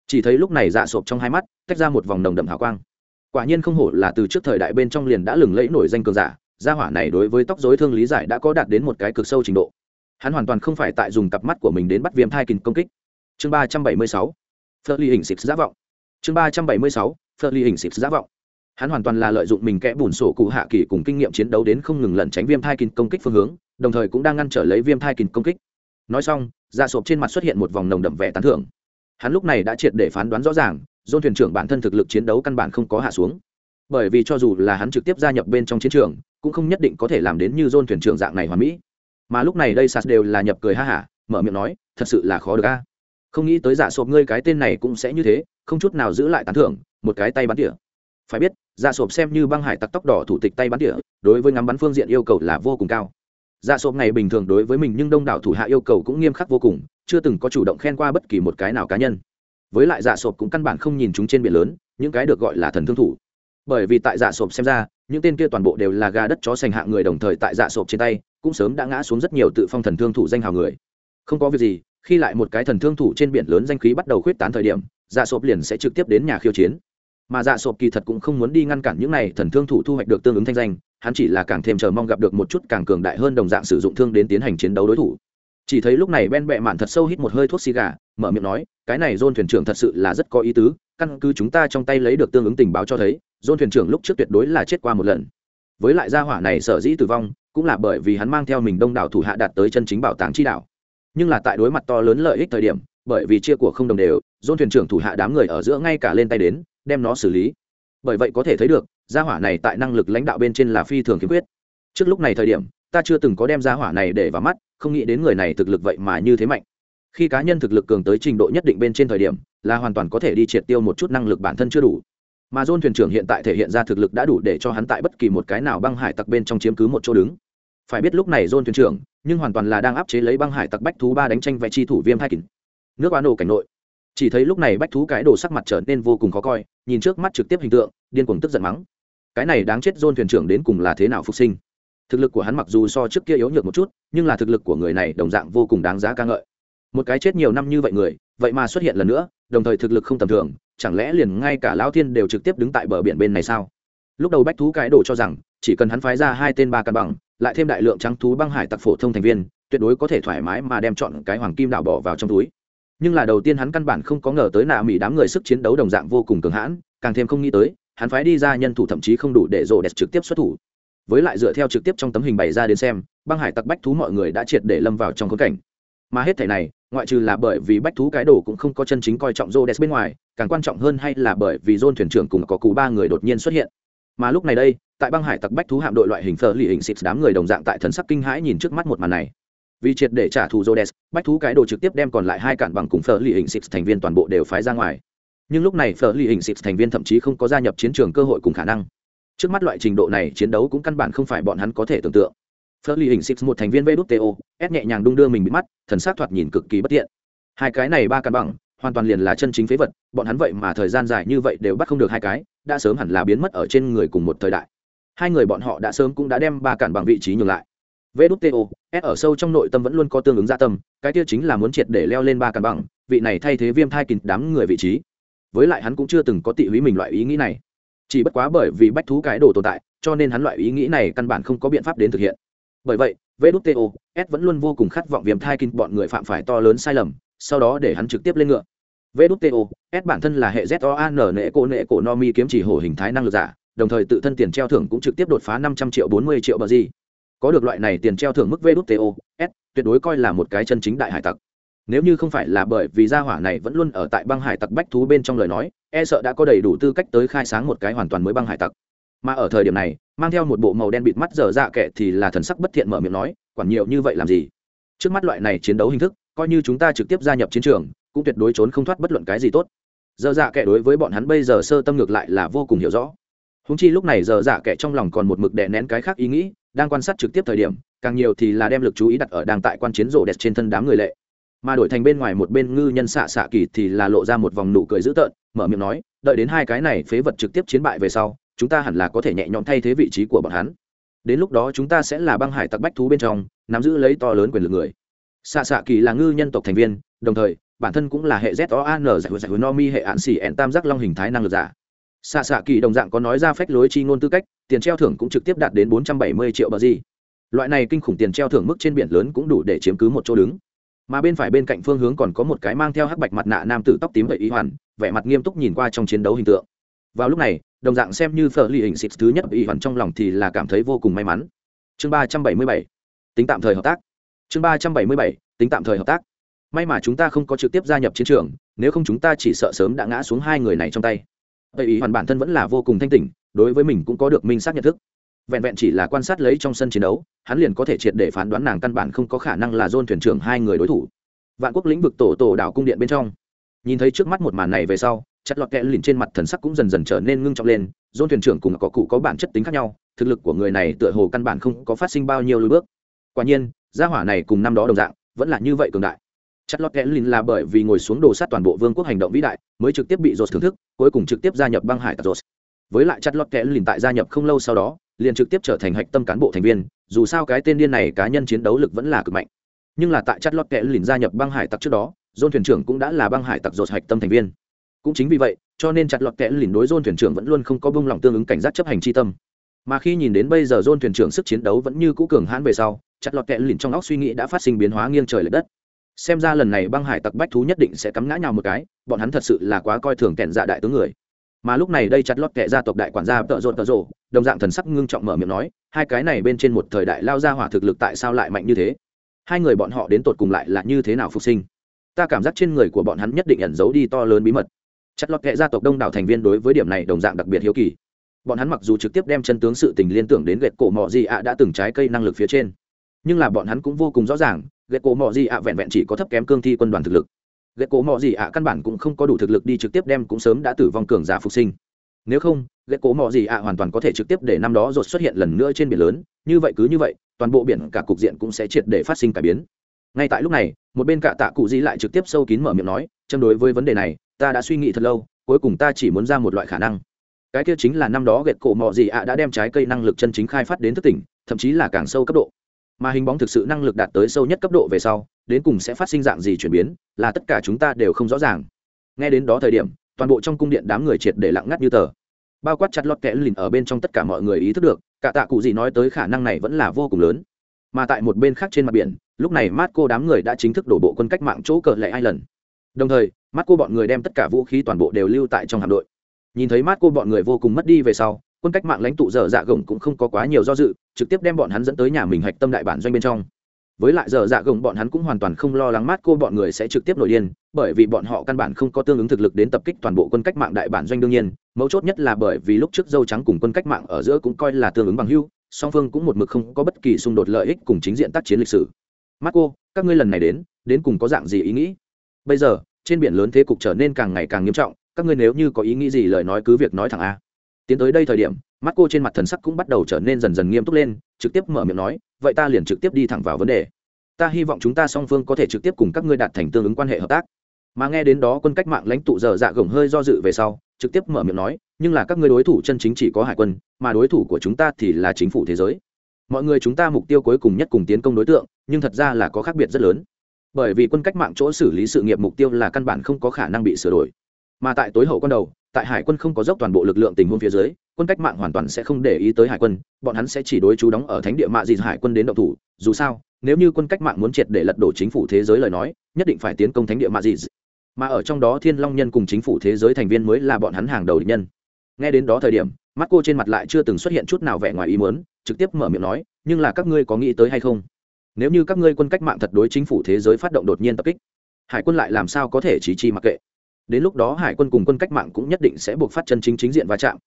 Chỉ thấy lúc này dạ sộp trong hai mắt, tách ra một vòng đồng đậm hào quang. Quả nhiên không hổ là từ trước thời đại bên trong liền đã lừng lẫy nổi danh cường giả, gia hỏa này đối với tóc dối thương lý giải đã có đạt đến một cái cực sâu trình độ hắn hoàn toàn không phải tại dùng cặp mắt của mình đến bắt viêm thai kình công kích. Chương ba trăm bảy mươi sáu phơ ly hình xịt giá vọng. Chương ba trăm bảy mươi sáu phơ ly hình xịt giá vọng. Hắn hoàn toàn là lợi dụng mình kẽ bùn sổ cụ hạ kỳ cùng kinh nghiệm chiến đấu đến không ngừng lẩn tránh viêm thai kình công kích phương hướng, đồng thời cũng đang ngăn trở lấy viêm thai kình công kích. Nói xong, da sộp trên mặt xuất hiện một vòng nồng đậm vẻ tán thưởng. Hắn lúc này đã triệt để phán đoán rõ ràng dôn thuyền trưởng bản thân thực lực chiến đấu căn bản không có hạ xuống. Bởi vì cho dù là hắn trực tiếp gia nhập bên trong chiến trường, cũng không nhất định có thể làm đến như dôn thuyền trưởng dạng này hoàn mỹ mà lúc này đây sas đều là nhập cười ha hả, mở miệng nói, thật sự là khó được a. Không nghĩ tới giả sộp ngươi cái tên này cũng sẽ như thế, không chút nào giữ lại tán thưởng, một cái tay bắn tỉa. Phải biết giả sộp xem như băng hải tặc tóc đỏ thủ tịch tay bắn tỉa, đối với ngắm bắn phương diện yêu cầu là vô cùng cao. Giả sộp này bình thường đối với mình nhưng đông đảo thủ hạ yêu cầu cũng nghiêm khắc vô cùng, chưa từng có chủ động khen qua bất kỳ một cái nào cá nhân. Với lại giả sộp cũng căn bản không nhìn chúng trên biển lớn, những cái được gọi là thần thương thủ. Bởi vì tại giả sộp xem ra, những tên kia toàn bộ đều là gà đất chó sành hạng người đồng thời tại dạ sộp trên tay cũng sớm đã ngã xuống rất nhiều tự phong thần thương thủ danh hào người. Không có việc gì, khi lại một cái thần thương thủ trên biển lớn danh khí bắt đầu khuyết tán thời điểm dạ sộp liền sẽ trực tiếp đến nhà khiêu chiến. Mà dạ sộp kỳ thật cũng không muốn đi ngăn cản những này thần thương thủ thu hoạch được tương ứng thanh danh, hắn chỉ là càng thêm chờ mong gặp được một chút càng cường đại hơn đồng dạng sử dụng thương đến tiến hành chiến đấu đối thủ. Chỉ thấy lúc này ben bẹ mạn thật sâu hít một hơi thuốc xì gà, mở miệng nói, cái này dôn thuyền trưởng thật sự là rất có ý tứ, căn cứ chúng ta trong tay lấy được tương ứng tình báo cho thấy dôn thuyền trưởng lúc trước tuyệt đối là chết qua một lần. Với lại gia hỏa này sở dĩ tử vong cũng là bởi vì hắn mang theo mình đông đảo thủ hạ đạt tới chân chính bảo tàng chi đảo nhưng là tại đối mặt to lớn lợi ích thời điểm, bởi vì chia của không đồng đều, dôn thuyền trưởng thủ hạ đám người ở giữa ngay cả lên tay đến, đem nó xử lý. Bởi vậy có thể thấy được, gia hỏa này tại năng lực lãnh đạo bên trên là phi thường khiếm khuyết trước lúc này thời điểm, ta chưa từng có đem gia hỏa này để vào mắt, không nghĩ đến người này thực lực vậy mà như thế mạnh. Khi cá nhân thực lực cường tới trình độ nhất định bên trên thời điểm, là hoàn toàn có thể đi triệt tiêu một chút năng lực bản thân chưa đủ. Mà dôn thuyền trưởng hiện tại thể hiện ra thực lực đã đủ để cho hắn tại bất kỳ một cái nào băng hải tặc bên trong chiếm cứ một chỗ đứng phải biết lúc này dôn thuyền trưởng, nhưng hoàn toàn là đang áp chế lấy băng hải tặc bách thú ba đánh tranh vẽ chi thủ viêm hai kín. nước oán đồ cảnh nội. Chỉ thấy lúc này bách thú cái đồ sắc mặt trở nên vô cùng khó coi, nhìn trước mắt trực tiếp hình tượng, điên cuồng tức giận mắng. Cái này đáng chết dôn thuyền trưởng đến cùng là thế nào phục sinh? Thực lực của hắn mặc dù so trước kia yếu nhược một chút, nhưng là thực lực của người này đồng dạng vô cùng đáng giá ca ngợi. Một cái chết nhiều năm như vậy người, vậy mà xuất hiện lần nữa, đồng thời thực lực không tầm thường, chẳng lẽ liền ngay cả lão thiên đều trực tiếp đứng tại bờ biển bên này sao? Lúc đầu bách thú cái đồ cho rằng, chỉ cần hắn phái ra hai tên ba cân bằng lại thêm đại lượng trắng thú băng hải tặc phổ thông thành viên tuyệt đối có thể thoải mái mà đem chọn cái hoàng kim đảo bỏ vào trong túi. Nhưng là đầu tiên hắn căn bản không có ngờ tới nạ mỹ đám người sức chiến đấu đồng dạng vô cùng cường hãn càng thêm không nghĩ tới hắn phái đi ra nhân thủ thậm chí không đủ để rồ đẹp trực tiếp xuất thủ. Với lại dựa theo trực tiếp trong tấm hình bày ra đến xem băng hải tặc bách thú mọi người đã triệt để lâm vào trong khốn cảnh. Mà hết thể này ngoại trừ là bởi vì bách thú cái đồ cũng không có chân chính coi trọng rô Rhodes bên ngoài, càng quan trọng hơn hay là bởi vì dôn thuyền trưởng cùng có cụ ba người đột nhiên xuất hiện. Mà lúc này đây, tại băng hải tặc bách thú hạm đội loại hình phở lì hình xịt đám người đồng dạng tại thần sắc kinh hãi nhìn trước mắt một màn này. Vì triệt để trả thù jodes, bách thú cái đồ trực tiếp đem còn lại hai cản bằng cùng phở lì hình xịt thành viên toàn bộ đều phái ra ngoài. Nhưng lúc này phở lì hình xịt thành viên thậm chí không có gia nhập chiến trường cơ hội cùng khả năng. Trước mắt loại trình độ này chiến đấu cũng căn bản không phải bọn hắn có thể tưởng tượng. Phở lì hình xịt một thành viên vto ép nhẹ nhàng đung đưa mình bị mắt, thần sắc thoạt nhìn cực kỳ bất tiện hai cái này ba cản bằng hoàn toàn liền là chân chính phế vật bọn hắn vậy mà thời gian dài như vậy đều bắt không được hai cái đã sớm hẳn là biến mất ở trên người cùng một thời đại. Hai người bọn họ đã sớm cũng đã đem ba cản bằng vị trí nhường lại. Vto s ở sâu trong nội tâm vẫn luôn có tương ứng gia tâm, cái tiêu chính là muốn triệt để leo lên ba cản bằng, vị này thay thế viêm thai kín đám người vị trí. Với lại hắn cũng chưa từng có tị húy mình loại ý nghĩ này. Chỉ bất quá bởi vì bách thú cái đồ tồn tại, cho nên hắn loại ý nghĩ này căn bản không có biện pháp đến thực hiện. Bởi vậy vto s vẫn luôn vô cùng khát vọng viêm thai kín bọn người phạm phải to lớn sai lầm, sau đó để hắn trực tiếp lên ngựa vđto s bản thân là hệ zoan nệ cổ nệ cổ no mi kiếm chỉ hổ hình thái năng lực giả, đồng thời tự thân tiền treo thưởng cũng trực tiếp đột phá năm trăm triệu bốn mươi triệu bờ gì. Có được loại này tiền treo thưởng mức vđto s, tuyệt đối coi là một cái chân chính đại hải tặc. Nếu như không phải là bởi vì gia hỏa này vẫn luôn ở tại băng hải tặc bách thú bên trong lời nói e sợ đã có đầy đủ tư cách tới khai sáng một cái hoàn toàn mới băng hải tặc. Mà ở thời điểm này, mang theo một bộ màu đen bịt mắt dở dạ kệ thì là thần sắc bất thiện mở miệng nói, quản nhiều như vậy làm gì? Trước mắt loại này chiến đấu hình thức, coi như chúng ta trực tiếp gia nhập chiến trường cũng tuyệt đối trốn không thoát bất luận cái gì tốt. Giờ dạ kệ đối với bọn hắn bây giờ sơ tâm ngược lại là vô cùng hiểu rõ. Húng chi lúc này giờ dạ kệ trong lòng còn một mực đè nén cái khác ý nghĩ, đang quan sát trực tiếp thời điểm, càng nhiều thì là đem lực chú ý đặt ở đang tại quan chiến rổ đẹp trên thân đám người lệ. Mà đổi thành bên ngoài một bên ngư nhân xạ xạ kỳ thì là lộ ra một vòng nụ cười dữ tợn, mở miệng nói, đợi đến hai cái này phế vật trực tiếp chiến bại về sau, chúng ta hẳn là có thể nhẹ nhõm thay thế vị trí của bọn hắn. Đến lúc đó chúng ta sẽ là băng hải tặc bách thú bên trong, nắm giữ lấy to lớn quyền lực người. Xạ xạ kỳ là ngư nhân tộc thành viên, đồng thời bản thân cũng là hệ z o an giải hữu giải hữu no mi hệ hạn xỉ ẹn tam giác long hình thái năng lực giả. Xạ xạ kỳ đồng dạng có nói ra phách lối chi ngôn tư cách, tiền treo thưởng cũng trực tiếp đạt đến bốn trăm bảy mươi triệu bờ gì. Loại này kinh khủng tiền treo thưởng mức trên biển lớn cũng đủ để chiếm cứ một chỗ đứng. Mà bên phải bên cạnh phương hướng còn có một cái mang theo hắc bạch mặt nạ nam tử tóc tím vậy ý hoàn, vẻ mặt nghiêm túc nhìn qua trong chiến đấu hình tượng. Vào lúc này, đồng dạng xem như phở lì hình xịt thứ nhất y hoàn trong lòng thì là cảm thấy vô cùng may mắn. Chương ba trăm bảy mươi bảy, tính tạm thời hợp tác. Chương ba trăm bảy mươi bảy, tính tạm thời hợp tác may mà chúng ta không có trực tiếp gia nhập chiến trường, nếu không chúng ta chỉ sợ sớm đã ngã xuống hai người này trong tay. Vậy ý hoàn bản thân vẫn là vô cùng thanh tỉnh, đối với mình cũng có được minh xác nhận thức. Vẹn vẹn chỉ là quan sát lấy trong sân chiến đấu, hắn liền có thể triệt để phán đoán nàng căn bản không có khả năng là dôn thuyền trưởng hai người đối thủ. Vạn quốc lĩnh vực tổ tổ đảo cung điện bên trong. Nhìn thấy trước mắt một màn này về sau, chặt lọt kẽ lìn trên mặt thần sắc cũng dần dần trở nên ngưng trọng lên dôn thuyền trưởng cùng có cụ có bản chất tính khác nhau, thực lực của người này tựa hồ căn bản không có phát sinh bao nhiêu lối bước. Quả nhiên, gia hỏa này cùng năm đó đồng dạng, vẫn là như vậy cường đại chất lót kẽ lìn là bởi vì ngồi xuống đồ sát toàn bộ vương quốc hành động vĩ đại, mới trực tiếp bị dột thưởng thức, cuối cùng trực tiếp gia nhập băng hải tặc dột với lại chất lót kẽ lìn tại gia nhập không lâu sau đó, liền trực tiếp trở thành hạch tâm cán bộ thành viên, dù sao cái tên điên này cá nhân chiến đấu lực vẫn là cực mạnh. Nhưng là tại chất lót kẽ lìn gia nhập băng hải tặc trước đó John thuyền trưởng cũng đã là băng hải tặc dột hạch tâm thành viên. Cũng chính vì vậy, cho nên chặt lọt kẽ lìn đối John thuyền trưởng vẫn luôn không có bông lòng tương ứng cảnh giác chấp hành chi tâm. Mà khi nhìn đến bây giờ John thuyền trưởng sức chiến đấu vẫn như cũ cường hãn về sau, chặt lọt kẽ lìn trong óc suy nghĩ đã phát sinh biến hóa nghiêng trời lệch đất xem ra lần này băng hải tặc bách thú nhất định sẽ cắm ngã nhau một cái, bọn hắn thật sự là quá coi thường kẻn dạ đại tướng người. Mà lúc này đây chặt lót kẻ gia tộc đại quản gia tợ rộn tợ rộ, đồng dạng thần sắc ngưng trọng mở miệng nói, hai cái này bên trên một thời đại lao ra hỏa thực lực tại sao lại mạnh như thế? Hai người bọn họ đến tột cùng lại là như thế nào phục sinh? Ta cảm giác trên người của bọn hắn nhất định ẩn giấu đi to lớn bí mật. Chặt lọt kệ gia tộc đông đảo thành viên đối với điểm này đồng dạng đặc biệt hiếu kỳ. Bọn hắn mặc dù trực tiếp đem chân tướng sự tình liên tưởng đến gậy cổ mọ gì ạ đã từng trái cây năng lực phía trên, nhưng là bọn hắn cũng vô cùng rõ ràng gậy cổ mọ gì ạ, vẹn vẹn chỉ có thấp kém cương thi quân đoàn thực lực. Gậy cổ mọ gì ạ, căn bản cũng không có đủ thực lực đi trực tiếp đem cũng sớm đã tử vong cường giả phục sinh. Nếu không, gậy cổ mọ gì ạ hoàn toàn có thể trực tiếp để năm đó rột xuất hiện lần nữa trên biển lớn. Như vậy cứ như vậy, toàn bộ biển cả cục diện cũng sẽ triệt để phát sinh cải biến. Ngay tại lúc này, một bên cạ tạ cụ di lại trực tiếp sâu kín mở miệng nói, châm đối với vấn đề này, ta đã suy nghĩ thật lâu, cuối cùng ta chỉ muốn ra một loại khả năng. Cái kia chính là năm đó ghẹt cổ mọ gì ạ đã đem trái cây năng lực chân chính khai phát đến thức tỉnh, thậm chí là càng sâu cấp độ mà hình bóng thực sự năng lực đạt tới sâu nhất cấp độ về sau, đến cùng sẽ phát sinh dạng gì chuyển biến, là tất cả chúng ta đều không rõ ràng. Nghe đến đó thời điểm, toàn bộ trong cung điện đám người triệt để lặng ngắt như tờ. Bao quát chặt lọt kẽ lìn ở bên trong tất cả mọi người ý thức được, cả tạ cụ gì nói tới khả năng này vẫn là vô cùng lớn. Mà tại một bên khác trên mặt biển, lúc này mát cô đám người đã chính thức đổ bộ quân cách mạng chỗ cờ lệ hai lần đồng thời mát cô bọn người đem tất cả vũ khí toàn bộ đều lưu tại trong hạm đội. Nhìn thấy mát cô bọn người vô cùng mất đi về sau quân cách mạng lãnh tụ dở dạ gồng cũng không có quá nhiều do dự, trực tiếp đem bọn hắn dẫn tới nhà mình hạch tâm đại bản doanh bên trong. Với lại giờ dạ gồng bọn hắn cũng hoàn toàn không lo lắng mát cô bọn người sẽ trực tiếp nổi điên, bởi vì bọn họ căn bản không có tương ứng thực lực đến tập kích toàn bộ quân cách mạng đại bản doanh đương nhiên, mấu chốt nhất là bởi vì lúc trước dâu trắng cùng quân cách mạng ở giữa cũng coi là tương ứng bằng hưu song phương cũng một mực không có bất kỳ xung đột lợi ích cùng chính diện tác chiến lịch sử. Mát cô, các ngươi lần này đến đến cùng có dạng gì ý nghĩ? Bây giờ, trên biển lớn thế cục trở nên càng ngày càng nghiêm trọng, các ngươi nếu như có ý nghĩ gì lời nói cứ việc nói thẳng a tiến tới đây thời điểm, mắt cô trên mặt thần sắc cũng bắt đầu trở nên dần dần nghiêm túc lên, trực tiếp mở miệng nói, vậy ta liền trực tiếp đi thẳng vào vấn đề. Ta hy vọng chúng ta song phương có thể trực tiếp cùng các ngươi đạt thành tương ứng quan hệ hợp tác. Mà nghe đến đó quân cách mạng lãnh tụ giờ dạ gồng hơi do dự về sau, trực tiếp mở miệng nói, nhưng là các ngươi đối thủ chân chính chỉ có hải quân, mà đối thủ của chúng ta thì là chính phủ thế giới. Mọi người chúng ta mục tiêu cuối cùng nhất cùng tiến công đối tượng, nhưng thật ra là có khác biệt rất lớn. Bởi vì quân cách mạng chỗ xử lý sự nghiệp mục tiêu là căn bản không có khả năng bị sửa đổi. Mà tại tối hậu con đầu tại hải quân không có dốc toàn bộ lực lượng tình huống phía dưới, quân cách mạng hoàn toàn sẽ không để ý tới hải quân, bọn hắn sẽ chỉ đối chú đóng ở thánh địa mạ gì hải quân đến động thủ. Dù sao, nếu như quân cách mạng muốn triệt để lật đổ chính phủ thế giới lời nói, nhất định phải tiến công thánh địa mạ gì mà ở trong đó thiên long nhân cùng chính phủ thế giới thành viên mới là bọn hắn hàng đầu địch nhân. Nghe đến đó thời điểm, mắt cô trên mặt lại chưa từng xuất hiện chút nào vẻ ngoài ý muốn, trực tiếp mở miệng nói, nhưng là các ngươi có nghĩ tới hay không? Nếu như các ngươi quân cách mạng thật đối chính phủ thế giới phát động đột nhiên tập kích, hải quân lại làm sao có thể trí chi mặc kệ? Đến lúc đó hải quân cùng quân cách mạng cũng nhất định sẽ buộc phát chân chính chính diện va chạm.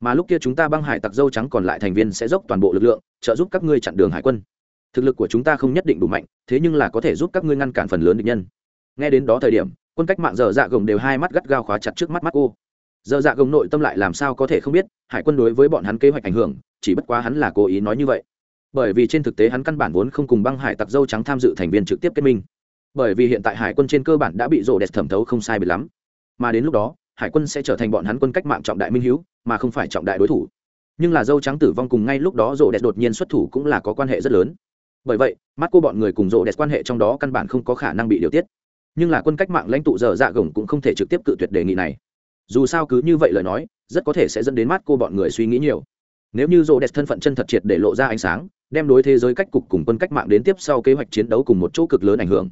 Mà lúc kia chúng ta băng hải tặc dâu trắng còn lại thành viên sẽ dốc toàn bộ lực lượng, trợ giúp các ngươi chặn đường hải quân. Thực lực của chúng ta không nhất định đủ mạnh, thế nhưng là có thể giúp các ngươi ngăn cản phần lớn địch nhân. Nghe đến đó thời điểm, quân cách mạng dở dạ gồng đều hai mắt gắt gao khóa chặt trước mắt mắt cô dở dạ gồng nội tâm lại làm sao có thể không biết, hải quân đối với bọn hắn kế hoạch ảnh hưởng, chỉ bất quá hắn là cố ý nói như vậy. Bởi vì trên thực tế hắn căn bản vốn không cùng băng hải tặc dâu trắng tham dự thành viên trực tiếp kết minh. Bởi vì hiện tại hải quân trên cơ bản đã bị rộ đẹp thẩm thấu không sai bị lắm mà đến lúc đó, hải quân sẽ trở thành bọn hắn quân cách mạng trọng đại minh hữu mà không phải trọng đại đối thủ. Nhưng là dâu trắng tử vong cùng ngay lúc đó rộ đẹp đột nhiên xuất thủ cũng là có quan hệ rất lớn. Bởi vậy mắt cô bọn người cùng rộ đẹp quan hệ trong đó căn bản không có khả năng bị điều tiết. Nhưng là quân cách mạng lãnh tụ dở dạ gồng cũng không thể trực tiếp cự tuyệt đề nghị này. Dù sao cứ như vậy lời nói, rất có thể sẽ dẫn đến mắt cô bọn người suy nghĩ nhiều. Nếu như rộ đẹp thân phận chân thật triệt để lộ ra ánh sáng, đem đối thế giới cách cục cùng quân cách mạng đến tiếp sau kế hoạch chiến đấu cùng một chỗ cực lớn ảnh hưởng.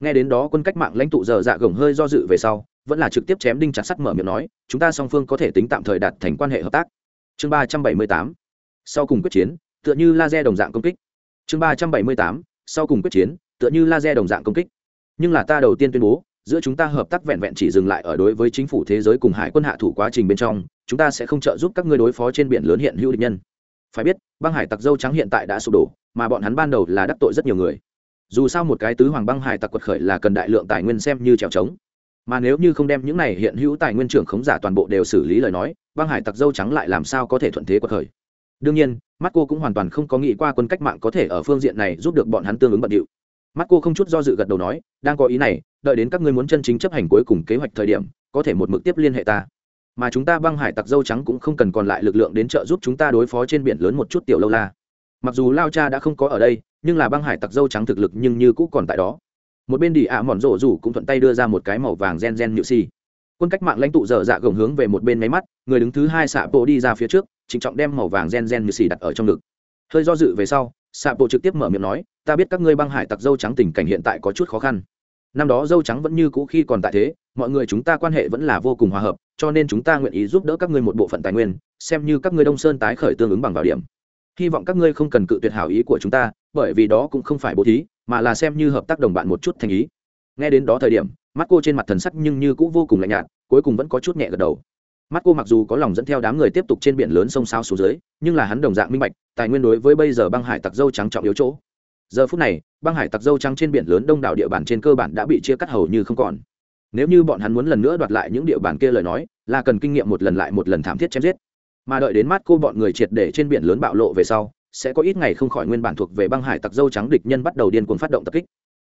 Nghe đến đó quân cách mạng lãnh tụ dở dạ gồng hơi do dự về sau vẫn là trực tiếp chém đinh chặt sắt mở miệng nói, chúng ta song phương có thể tính tạm thời đạt thành quan hệ hợp tác. Chương ba trăm bảy mươi tám, sau cùng quyết chiến, tựa như laser đồng dạng công kích. Chương ba trăm bảy mươi tám, sau cùng quyết chiến, tựa như laser đồng dạng công kích. Nhưng là ta đầu tiên tuyên bố, giữa chúng ta hợp tác vẹn vẹn chỉ dừng lại ở đối với chính phủ thế giới cùng hải quân hạ thủ quá trình bên trong, chúng ta sẽ không trợ giúp các ngươi đối phó trên biển lớn hiện hữu địch nhân. Phải biết, băng hải tặc dâu trắng hiện tại đã sụp đổ, mà bọn hắn ban đầu là đắc tội rất nhiều người. Dù sao một cái tứ hoàng băng hải tặc quật khởi là cần đại lượng tài nguyên xem như trèo trống mà nếu như không đem những này hiện hữu tài nguyên trưởng khống giả toàn bộ đều xử lý lời nói, băng hải tặc dâu trắng lại làm sao có thể thuận thế cuộc khởi? Đương nhiên, mắt cô cũng hoàn toàn không có nghĩ qua quân cách mạng có thể ở phương diện này giúp được bọn hắn tương ứng bận điệu. Mắt cô không chút do dự gật đầu nói, đang có ý này, đợi đến các ngươi muốn chân chính chấp hành cuối cùng kế hoạch thời điểm, có thể một mực tiếp liên hệ ta. Mà chúng ta băng hải tặc dâu trắng cũng không cần còn lại lực lượng đến trợ giúp chúng ta đối phó trên biển lớn một chút tiểu lâu la. Mặc dù lao cha đã không có ở đây, nhưng là băng hải tặc dâu trắng thực lực nhưng như cũ còn tại đó một bên đi ạ mòn rổ rủ cũng thuận tay đưa ra một cái màu vàng gen gen nhự si quân cách mạng lãnh tụ dở dạ gồng hướng về một bên máy mắt, người đứng thứ hai xạ bộ đi ra phía trước trịnh trọng đem màu vàng gen gen nhự xì đặt ở trong ngực. Hơi do dự về sau, xạ bộ trực tiếp mở miệng nói, ta biết các ngươi băng hải tặc dâu trắng tình cảnh hiện tại có chút khó khăn. Năm đó dâu trắng vẫn như cũ khi còn tại thế, mọi người chúng ta quan hệ vẫn là vô cùng hòa hợp, cho nên chúng ta nguyện ý giúp đỡ các ngươi một bộ phận tài nguyên, xem như các ngươi đông sơn tái khởi tương ứng bằng vào điểm. Hy vọng các ngươi không cần cự tuyệt hảo ý của chúng ta, bởi vì đó cũng không phải bố thí mà là xem như hợp tác đồng bạn một chút thành ý. Nghe đến đó thời điểm mắt cô trên mặt thần sắc nhưng như cũng vô cùng lạnh nhạt, cuối cùng vẫn có chút nhẹ gật đầu. Mắt cô mặc dù có lòng dẫn theo đám người tiếp tục trên biển lớn sông sao xuống dưới, nhưng là hắn đồng dạng minh bạch, tài nguyên đối với bây giờ băng hải tặc dâu trắng trọng yếu chỗ. Giờ phút này, băng hải tặc dâu trắng trên biển lớn đông đảo địa bàn trên cơ bản đã bị chia cắt hầu như không còn. Nếu như bọn hắn muốn lần nữa đoạt lại những địa bàn kia lời nói, là cần kinh nghiệm một lần lại một lần thảm thiết chém giết. Mà đợi đến mắt cô bọn người triệt để trên biển lớn bạo lộ về sau sẽ có ít ngày không khỏi nguyên bản thuộc về băng hải tặc dâu trắng địch nhân bắt đầu điên cuồng phát động tập kích.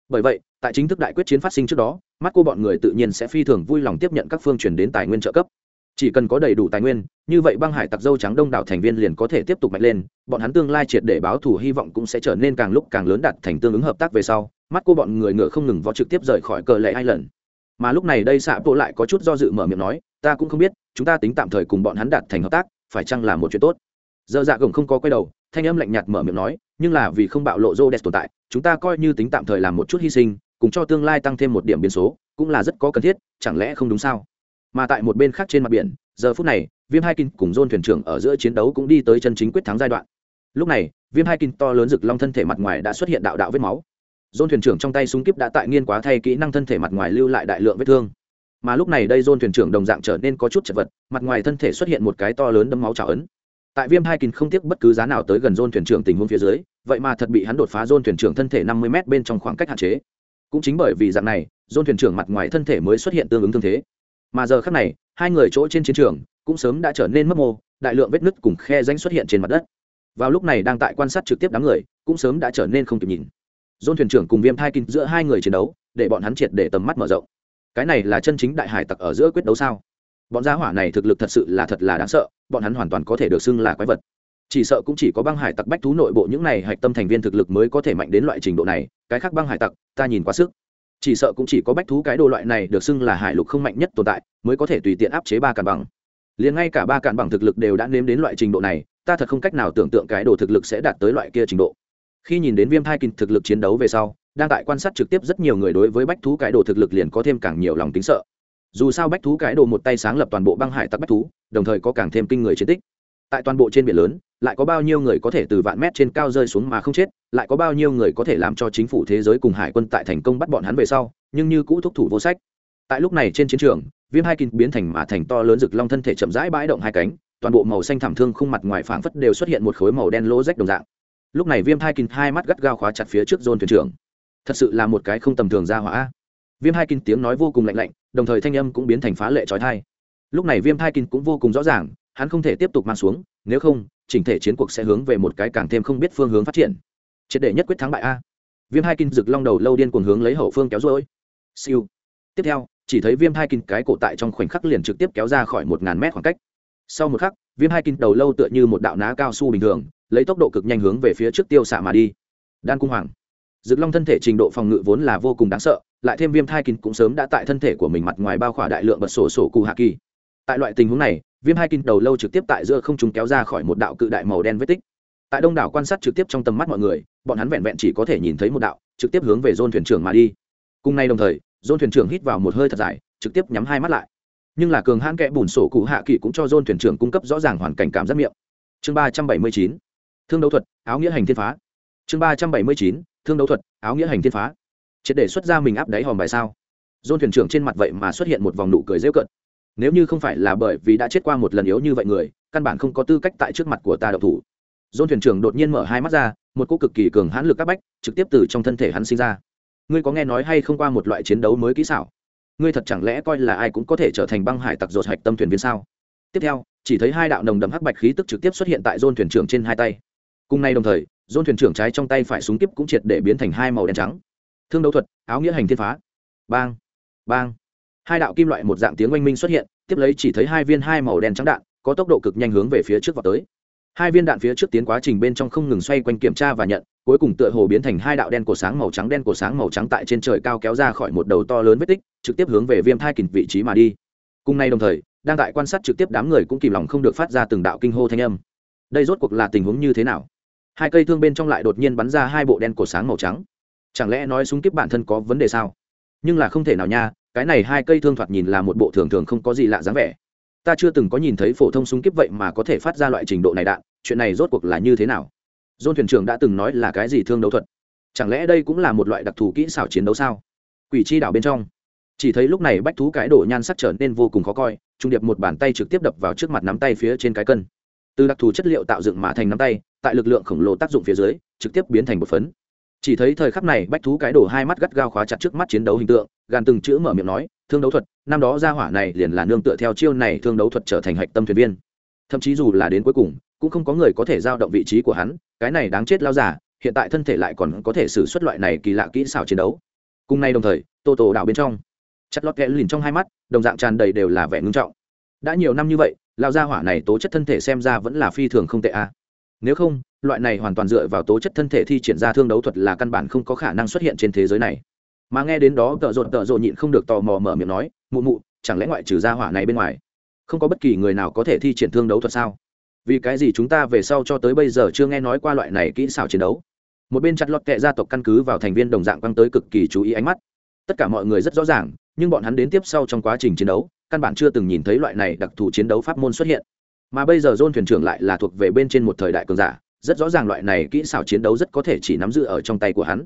Bởi vậy, tại chính thức đại quyết chiến phát sinh trước đó, mắt cô bọn người tự nhiên sẽ phi thường vui lòng tiếp nhận các phương chuyển đến tài nguyên trợ cấp. Chỉ cần có đầy đủ tài nguyên, như vậy băng hải tặc dâu trắng đông đảo thành viên liền có thể tiếp tục mạnh lên, bọn hắn tương lai triệt để báo thù hy vọng cũng sẽ trở nên càng lúc càng lớn đạt thành tương ứng hợp tác về sau, mắt cô bọn người ngựa không ngừng võ trực tiếp rời khỏi cờ lệ hai lần. Mà lúc này đây xạ bộ lại có chút do dự mở miệng nói, ta cũng không biết, chúng ta tính tạm thời cùng bọn hắn đạt thành hợp tác, phải chăng là một chuyện tốt? Dơ dạ gồng không có quay đầu thanh âm lạnh nhạt mở miệng nói, nhưng là vì không bạo lộ rô đẹp tồn tại, chúng ta coi như tính tạm thời làm một chút hy sinh, cùng cho tương lai tăng thêm một điểm biến số, cũng là rất có cần thiết, chẳng lẽ không đúng sao? Mà tại một bên khác trên mặt biển, giờ phút này, viêm hai kinh cùng dôn thuyền trưởng ở giữa chiến đấu cũng đi tới chân chính quyết thắng giai đoạn. Lúc này, viêm hai kinh to lớn rực long thân thể mặt ngoài đã xuất hiện đạo đạo vết máu. Dôn thuyền trưởng trong tay súng kíp đã tại nghiên quá thay kỹ năng thân thể mặt ngoài lưu lại đại lượng vết thương. Mà lúc này đây dôn thuyền trưởng đồng dạng trở nên có chút chật vật, mặt ngoài thân thể xuất hiện một cái to lớn đấm máu trào ấn tại viêm hai kín không tiếc bất cứ giá nào tới gần dôn thuyền trưởng tình huống phía dưới, vậy mà thật bị hắn đột phá dôn thuyền trưởng thân thể năm mươi m bên trong khoảng cách hạn chế. Cũng chính bởi vì dạng này dôn thuyền trưởng mặt ngoài thân thể mới xuất hiện tương ứng thương thế. Mà giờ khác này, hai người chỗ trên chiến trường cũng sớm đã trở nên mất mô, đại lượng vết nứt cùng khe danh xuất hiện trên mặt đất. Vào lúc này đang tại quan sát trực tiếp đám người, cũng sớm đã trở nên không kịp nhìn. Dôn thuyền trưởng cùng viêm thai kinh giữa hai người chiến đấu, để bọn hắn triệt để tầm mắt mở rộng. Cái này là chân chính đại hải tặc ở giữa quyết đấu sao? Bọn gia hỏa này thực lực thật sự là thật là đáng sợ, bọn hắn hoàn toàn có thể được xưng là quái vật. Chỉ sợ cũng chỉ có băng hải tặc bách thú nội bộ những này hạch tâm thành viên thực lực mới có thể mạnh đến loại trình độ này, cái khác băng hải tặc, ta nhìn quá sức. Chỉ sợ cũng chỉ có bách thú cái đồ loại này được xưng là hải lục không mạnh nhất tồn tại, mới có thể tùy tiện áp chế ba càn bằng. Liền ngay cả ba càn bằng thực lực đều đã nếm đến loại trình độ này, ta thật không cách nào tưởng tượng cái đồ thực lực sẽ đạt tới loại kia trình độ. Khi nhìn đến viêm thai kinh thực lực chiến đấu về sau, đang tại quan sát trực tiếp rất nhiều người đối với bách thú cái đồ thực lực liền có thêm càng nhiều lòng tính sợ dù sao bách thú cái đồ một tay sáng lập toàn bộ băng hải tặc bách thú, đồng thời có càng thêm kinh người chiến tích. Tại toàn bộ trên biển lớn, lại có bao nhiêu người có thể từ vạn mét trên cao rơi xuống mà không chết, lại có bao nhiêu người có thể làm cho chính phủ thế giới cùng hải quân tại thành công bắt bọn hắn về sau, nhưng như cũ thúc thủ vô sách. Tại lúc này trên chiến trường, viêm hai kinh biến thành mà thành to lớn rực long thân thể chậm rãi bãi động hai cánh, toàn bộ màu xanh thảm thương khung mặt ngoài phảng phất đều xuất hiện một khối màu đen lỗ rách đồng dạng. Lúc này viêm hai kinh hai mắt gắt gao khóa chặt phía trước dôn thuyền trưởng. Thật sự là một cái không tầm thường ra hỏa viêm hai kinh tiếng nói vô cùng lạnh lạnh đồng thời thanh âm cũng biến thành phá lệ trói thai. Lúc này viêm hai kinh cũng vô cùng rõ ràng hắn không thể tiếp tục mang xuống nếu không chỉnh thể chiến cuộc sẽ hướng về một cái càng thêm không biết phương hướng phát triển. Triệt để nhất quyết thắng bại a. Viêm hai kinh rực long đầu lâu điên cuồng hướng lấy hậu phương kéo rối. Siêu. Tiếp theo chỉ thấy viêm hai kinh cái cổ tại trong khoảnh khắc liền trực tiếp kéo ra khỏi một ngàn mét khoảng cách. Sau một khắc viêm hai kinh đầu lâu tựa như một đạo ná cao su bình thường lấy tốc độ cực nhanh hướng về phía trước tiêu xạ mà đi. Đan cung hoàng. Rực Long thân thể trình độ phòng ngự vốn là vô cùng đáng sợ, lại thêm viêm thai kín cũng sớm đã tại thân thể của mình mặt ngoài bao khỏa đại lượng bật sổ sổ cụ hạ kỳ. Tại loại tình huống này, viêm hai kín đầu lâu trực tiếp tại giữa không trung kéo ra khỏi một đạo cự đại màu đen vết tích. Tại đông đảo quan sát trực tiếp trong tầm mắt mọi người, bọn hắn vẹn vẹn chỉ có thể nhìn thấy một đạo, trực tiếp hướng về dôn thuyền trưởng mà đi. Cùng nay đồng thời, dôn thuyền trưởng hít vào một hơi thật dài, trực tiếp nhắm hai mắt lại. Nhưng là cường hãn kẽ bùn sổ cụ hạ kỳ cũng cho dôn thuyền trưởng cung cấp rõ ràng hoàn cảnh cảm giác miệng. Chương ba trăm bảy mươi chín Thương đấu thuật, áo nghĩa hành thiên phá. Chương ba trăm bảy mươi chín thương đấu thuật áo nghĩa hành thiên phá triệt để xuất ra mình áp đáy hòm bài sao? Dôn thuyền trưởng trên mặt vậy mà xuất hiện một vòng nụ cười rêu cận nếu như không phải là bởi vì đã chết qua một lần yếu như vậy người, căn bản không có tư cách tại trước mặt của ta đậu thủ. Dôn thuyền trưởng đột nhiên mở hai mắt ra, một cô cực kỳ cường hãn lực các bách trực tiếp từ trong thân thể hắn sinh ra. Ngươi có nghe nói hay không qua một loại chiến đấu mới kỹ xảo? Ngươi thật chẳng lẽ coi là ai cũng có thể trở thành băng hải tặc dột hạch tâm thuyền viên sao? Tiếp theo, chỉ thấy hai đạo nồng đậm hắc bạch khí tức trực tiếp xuất hiện tại dôn thuyền trưởng trên hai tay. Cùng nay đồng thời, dôn thuyền trưởng trái trong tay phải súng kíp cũng triệt để biến thành hai màu đen trắng thương đấu thuật, áo nghĩa hành thiên phá. Bang bang. Hai đạo kim loại một dạng tiếng oanh minh xuất hiện, tiếp lấy chỉ thấy hai viên hai màu đen trắng đạn, có tốc độ cực nhanh hướng về phía trước vào tới. Hai viên đạn phía trước tiến quá trình bên trong không ngừng xoay quanh kiểm tra và nhận, cuối cùng tựa hồ biến thành hai đạo đen cổ sáng màu trắng, đen cổ sáng màu trắng tại trên trời cao kéo ra khỏi một đầu to lớn vết tích, trực tiếp hướng về viêm thai kình vị trí mà đi. Cùng nay đồng thời, đang tại quan sát trực tiếp đám người cũng kìm lòng không được phát ra từng đạo kinh hô thanh âm. Đây rốt cuộc là tình huống như thế nào? Hai cây thương bên trong lại đột nhiên bắn ra hai bộ đen cổ sáng màu trắng chẳng lẽ nói súng kíp bản thân có vấn đề sao? Nhưng là không thể nào nha, cái này hai cây thương thoạt nhìn là một bộ thường thường không có gì lạ dáng vẻ. Ta chưa từng có nhìn thấy phổ thông súng kíp vậy mà có thể phát ra loại trình độ này đạn, chuyện này rốt cuộc là như thế nào? Dôn thuyền trưởng đã từng nói là cái gì thương đấu thuật? Chẳng lẽ đây cũng là một loại đặc thù kỹ xảo chiến đấu sao? Quỷ chi đảo bên trong. Chỉ thấy lúc này bách thú cái đổ nhan sắc trở nên vô cùng khó coi, trung điệp một bàn tay trực tiếp đập vào trước mặt nắm tay phía trên cái cân. Từ đặc thù chất liệu tạo dựng mà thành nắm tay, tại lực lượng khổng lồ tác dụng phía dưới, trực tiếp biến thành một phấn chỉ thấy thời khắc này bách thú cái đổ hai mắt gắt gao khóa chặt trước mắt chiến đấu hình tượng, gàn từng chữ mở miệng nói, thương đấu thuật, năm đó ra hỏa này liền là nương tựa theo chiêu này thương đấu thuật trở thành hạch tâm thuyền viên. Thậm chí dù là đến cuối cùng, cũng không có người có thể giao động vị trí của hắn, cái này đáng chết lao giả, hiện tại thân thể lại còn có thể xử xuất loại này kỳ lạ kỹ xảo chiến đấu. Cùng nay đồng thời, tô tổ đạo bên trong, chặt lót kẽ lìn trong hai mắt, đồng dạng tràn đầy đều là vẻ ngưng trọng. Đã nhiều năm như vậy, lao gia hỏa này tố chất thân thể xem ra vẫn là phi thường không tệ a. Nếu không loại này hoàn toàn dựa vào tố chất thân thể thi triển ra thương đấu thuật là căn bản không có khả năng xuất hiện trên thế giới này. Mà nghe đến đó, tợ rộn tợ rộn nhịn không được tò mò mở miệng nói, mụ mụ, chẳng lẽ ngoại trừ gia hỏa này bên ngoài, không có bất kỳ người nào có thể thi triển thương đấu thuật sao? Vì cái gì chúng ta về sau cho tới bây giờ chưa nghe nói qua loại này kỹ xảo chiến đấu? Một bên chặt lọt kệ gia tộc căn cứ vào thành viên đồng dạng quăng tới cực kỳ chú ý ánh mắt. Tất cả mọi người rất rõ ràng, nhưng bọn hắn đến tiếp sau trong quá trình chiến đấu, căn bản chưa từng nhìn thấy loại này đặc thù chiến đấu pháp môn xuất hiện. Mà bây giờ dôn thuyền trưởng lại là thuộc về bên trên một thời đại cường giả rất rõ ràng loại này kỹ xảo chiến đấu rất có thể chỉ nắm giữ ở trong tay của hắn.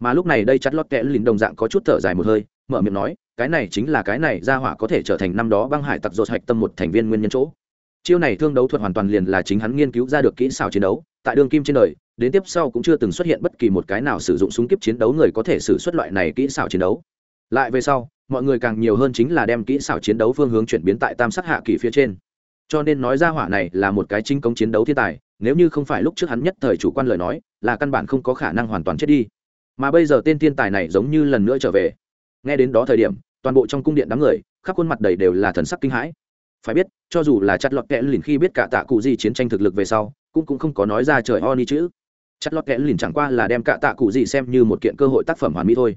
Mà lúc này đây chặt lót kẽ lìn đồng dạng có chút thở dài một hơi, mở miệng nói, cái này chính là cái này ra hỏa có thể trở thành năm đó băng hải tặc dột hạch tâm một thành viên nguyên nhân chỗ. Chiêu này thương đấu thuật hoàn toàn liền là chính hắn nghiên cứu ra được kỹ xảo chiến đấu, tại đường kim trên đời, đến tiếp sau cũng chưa từng xuất hiện bất kỳ một cái nào sử dụng súng kíp chiến đấu người có thể sử xuất loại này kỹ xảo chiến đấu. Lại về sau, mọi người càng nhiều hơn chính là đem kỹ xảo chiến đấu phương hướng chuyển biến tại tam sắc hạ kỳ phía trên. Cho nên nói ra hỏa này là một cái chính công chiến đấu thiên tài nếu như không phải lúc trước hắn nhất thời chủ quan lời nói, là căn bản không có khả năng hoàn toàn chết đi. Mà bây giờ tên thiên tài này giống như lần nữa trở về. Nghe đến đó thời điểm, toàn bộ trong cung điện đám người, khắp khuôn mặt đầy đều là thần sắc kinh hãi. Phải biết, cho dù là chặt lọt kẽ lìn khi biết cả tạ cụ gì chiến tranh thực lực về sau, cũng cũng không có nói ra trời ho ni chữ. Chặt lọt kẽ lìn chẳng qua là đem cả tạ cụ gì xem như một kiện cơ hội tác phẩm hoàn mỹ thôi.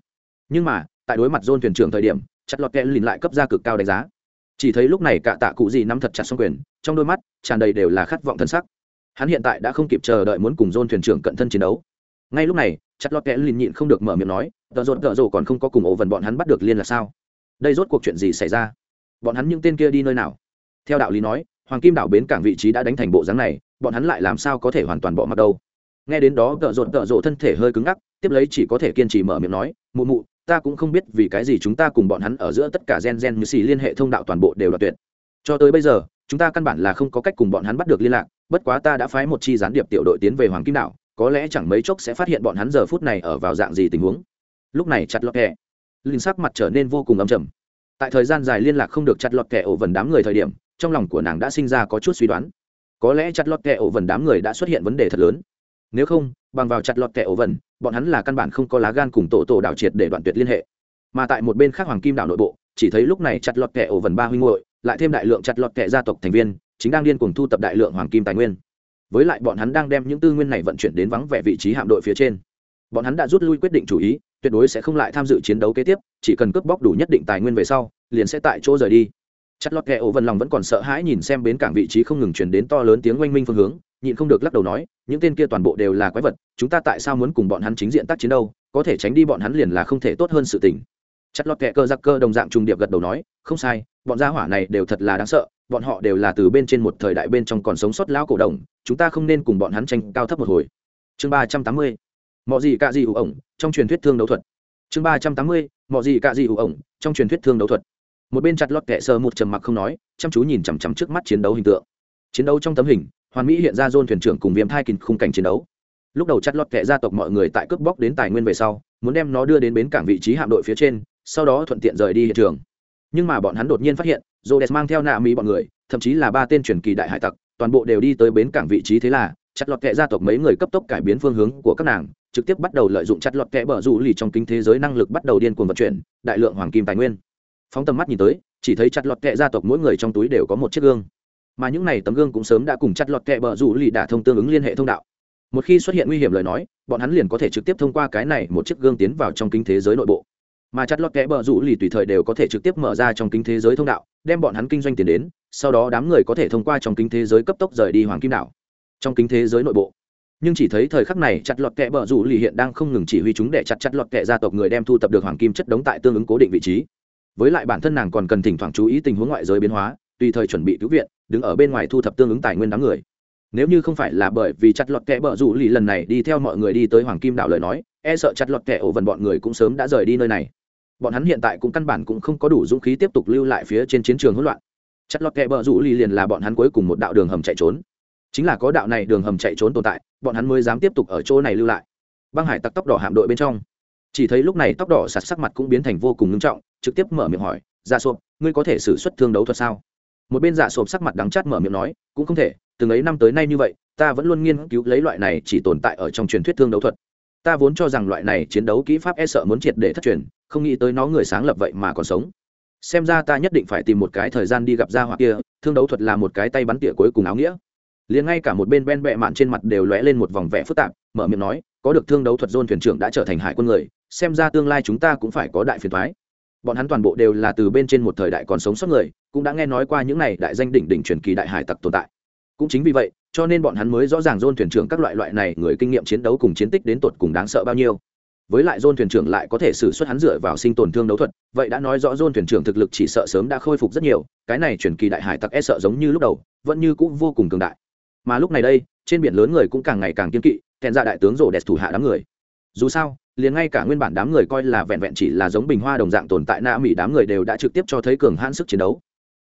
Nhưng mà, tại đối mặt dôn thuyền trưởng thời điểm, chặt lọt kẽ lìn lại cấp ra cực cao đánh giá. Chỉ thấy lúc này cả tạ cụ gì nắm thật chặt xong quyền, trong đôi mắt tràn đầy đều là khát vọng thân sắc hắn hiện tại đã không kịp chờ đợi muốn cùng dôn thuyền trưởng cận thân chiến đấu. Ngay lúc này, chặt lọt kẽ lìn nhịn không được mở miệng nói, tợ rột, tợ rồ còn không có cùng ổ vần bọn hắn bắt được liên là sao? Đây rốt cuộc chuyện gì xảy ra? Bọn hắn những tên kia đi nơi nào? Theo đạo lý nói, hoàng kim đảo bến cảng vị trí đã đánh thành bộ dáng này, bọn hắn lại làm sao có thể hoàn toàn bỏ mặt đâu? Nghe đến đó, tợ rột, tợ rộ thân thể hơi cứng ngắc, tiếp lấy chỉ có thể kiên trì mở miệng nói, mụ mụ, ta cũng không biết vì cái gì chúng ta cùng bọn hắn ở giữa tất cả gen gen như xì liên hệ thông đạo toàn bộ đều là tuyệt. Cho tới bây giờ, chúng ta căn bản là không có cách cùng bọn hắn bắt được liên lạc bất quá ta đã phái một chi gián điệp tiểu đội tiến về hoàng kim đảo, có lẽ chẳng mấy chốc sẽ phát hiện bọn hắn giờ phút này ở vào dạng gì tình huống. Lúc này chặt lọt kẹ. Linh sắc mặt trở nên vô cùng âm trầm. Tại thời gian dài liên lạc không được chặt lọt kẹ ổ vần đám người thời điểm, trong lòng của nàng đã sinh ra có chút suy đoán. Có lẽ chặt lọt kẹ ổ vần đám người đã xuất hiện vấn đề thật lớn. Nếu không, bằng vào chặt lọt kẹ ổ vần, bọn hắn là căn bản không có lá gan cùng tổ tổ đảo triệt để đoạn tuyệt liên hệ. Mà tại một bên khác hoàng kim đảo nội bộ, chỉ thấy lúc này chặt lọt kẹ ổ vần ba huynh hội lại thêm đại lượng chặt lọt kẹ gia tộc thành viên chính đang điên cuồng thu tập đại lượng hoàng kim tài nguyên. Với lại bọn hắn đang đem những tư nguyên này vận chuyển đến vắng vẻ vị trí hạm đội phía trên. Bọn hắn đã rút lui quyết định chủ ý, tuyệt đối sẽ không lại tham dự chiến đấu kế tiếp, chỉ cần cướp bóc đủ nhất định tài nguyên về sau, liền sẽ tại chỗ rời đi. Chất lót kẹ ổ vần lòng vẫn còn sợ hãi nhìn xem bến cảng vị trí không ngừng chuyển đến to lớn tiếng oanh minh phương hướng, nhịn không được lắc đầu nói, những tên kia toàn bộ đều là quái vật, chúng ta tại sao muốn cùng bọn hắn chính diện tác chiến đâu? Có thể tránh đi bọn hắn liền là không thể tốt hơn sự tình. Chất lót kẹ cơ giặc cơ đồng dạng trùng điệp gật đầu nói, không sai bọn gia hỏa này đều thật là đáng sợ, bọn họ đều là từ bên trên một thời đại bên trong còn sống sót lão cổ đồng, chúng ta không nên cùng bọn hắn tranh cao thấp một hồi. Chương ba trăm tám mươi mọi gì cạ gì ủ ổng, trong truyền thuyết thương đấu thuật. Chương ba trăm tám mươi mọi gì cạ gì ủ ổng, trong truyền thuyết thương đấu thuật. Một bên chặt lọt kệ sơ một trầm mặc không nói, chăm chú nhìn chằm chằm trước mắt chiến đấu hình tượng. Chiến đấu trong tấm hình, hoàn mỹ hiện ra dôn thuyền trưởng cùng viêm thai kình khung cảnh chiến đấu. Lúc đầu chặt lọt kệ gia tộc mọi người tại cướp bóc đến tài nguyên về sau, muốn đem nó đưa đến bến cảng vị trí hạm đội phía trên, sau đó thuận tiện rời đi hiện trường nhưng mà bọn hắn đột nhiên phát hiện rô đès mang theo nạ mỹ bọn người, thậm chí là ba tên truyền kỳ đại hải tặc, toàn bộ đều đi tới bến cảng vị trí thế là, chặt lọt kẹ gia tộc mấy người cấp tốc cải biến phương hướng của các nàng, trực tiếp bắt đầu lợi dụng chặt lọt kẹ bờ rủ lì trong kinh thế giới năng lực bắt đầu điên cuồng vận chuyển, đại lượng hoàng kim tài nguyên. Phóng tầm mắt nhìn tới, chỉ thấy chặt lọt kẹ gia tộc mỗi người trong túi đều có một chiếc gương. Mà những này tấm gương cũng sớm đã cùng chặt lọt kẹ bờ rủ lì đả thông tương ứng liên hệ thông đạo. Một khi xuất hiện nguy hiểm lời nói, bọn hắn liền có thể trực tiếp thông qua cái này một chiếc gương tiến vào trong kinh thế giới nội bộ mà chặt lọt kẽ bờ rủ lì tùy thời đều có thể trực tiếp mở ra trong kinh thế giới thông đạo, đem bọn hắn kinh doanh tiền đến, sau đó đám người có thể thông qua trong kinh thế giới cấp tốc rời đi hoàng kim đảo. Trong kinh thế giới nội bộ, nhưng chỉ thấy thời khắc này chặt lọt kẹ bờ rủ lì hiện đang không ngừng chỉ huy chúng để chặt chặt lọt kẹ gia tộc người đem thu tập được hoàng kim chất đống tại tương ứng cố định vị trí. Với lại bản thân nàng còn cần thỉnh thoảng chú ý tình huống ngoại giới biến hóa, tùy thời chuẩn bị cứu viện, đứng ở bên ngoài thu thập tương ứng tài nguyên đám người. Nếu như không phải là bởi vì chặt lọt kẽ bờ rủ lì lần này đi theo mọi người đi tới hoàng kim đảo lời nói e sợ chặt lọt kẻ ổ vần bọn người cũng sớm đã rời đi nơi này. Bọn hắn hiện tại cũng căn bản cũng không có đủ dũng khí tiếp tục lưu lại phía trên chiến trường hỗn loạn. Chặt lọt kẻ bờ rủ lì liền là bọn hắn cuối cùng một đạo đường hầm chạy trốn. Chính là có đạo này đường hầm chạy trốn tồn tại, bọn hắn mới dám tiếp tục ở chỗ này lưu lại. Băng hải tặc tóc đỏ hạm đội bên trong. Chỉ thấy lúc này tóc đỏ sạt sắc mặt cũng biến thành vô cùng ngưng trọng, trực tiếp mở miệng hỏi dạ sộp, ngươi có thể xử suất thương đấu thuật sao? Một bên dạ sộp sắc mặt đắng chát mở miệng nói, cũng không thể, từng ấy năm tới nay như vậy, ta vẫn luôn nghiên cứu lấy loại này chỉ tồn tại ở trong truyền thuyết thương đấu thuật ta vốn cho rằng loại này chiến đấu kỹ pháp e sợ muốn triệt để thất truyền, không nghĩ tới nó người sáng lập vậy mà còn sống. Xem ra ta nhất định phải tìm một cái thời gian đi gặp gia hỏa kia, thương đấu thuật là một cái tay bắn tỉa cuối cùng áo nghĩa. Liền ngay cả một bên ben bẹ mạn trên mặt đều lóe lên một vòng vẽ phức tạp, mở miệng nói, có được thương đấu thuật dôn thuyền trưởng đã trở thành hải quân người, xem ra tương lai chúng ta cũng phải có đại phiền thoái bọn hắn toàn bộ đều là từ bên trên một thời đại còn sống sót người, cũng đã nghe nói qua những này đại danh đỉnh đỉnh truyền kỳ đại hải tặc tồn tại. Cũng chính vì vậy cho nên bọn hắn mới rõ ràng dôn thuyền trưởng các loại loại này người kinh nghiệm chiến đấu cùng chiến tích đến tột cùng đáng sợ bao nhiêu. Với lại dôn thuyền trưởng lại có thể xử suất hắn dựa vào sinh tồn thương đấu thuật, vậy đã nói rõ dôn thuyền trưởng thực lực chỉ sợ sớm đã khôi phục rất nhiều, cái này truyền kỳ đại hải tặc e sợ giống như lúc đầu, vẫn như cũng vô cùng cường đại. Mà lúc này đây, trên biển lớn người cũng càng ngày càng kiên kỵ, Thẹn ra đại tướng rổ đẹp thủ hạ đám người. Dù sao, liền ngay cả nguyên bản đám người coi là vẹn vẹn chỉ là giống bình hoa đồng dạng tồn tại na mỹ đám người đều đã trực tiếp cho thấy cường hãn sức chiến đấu.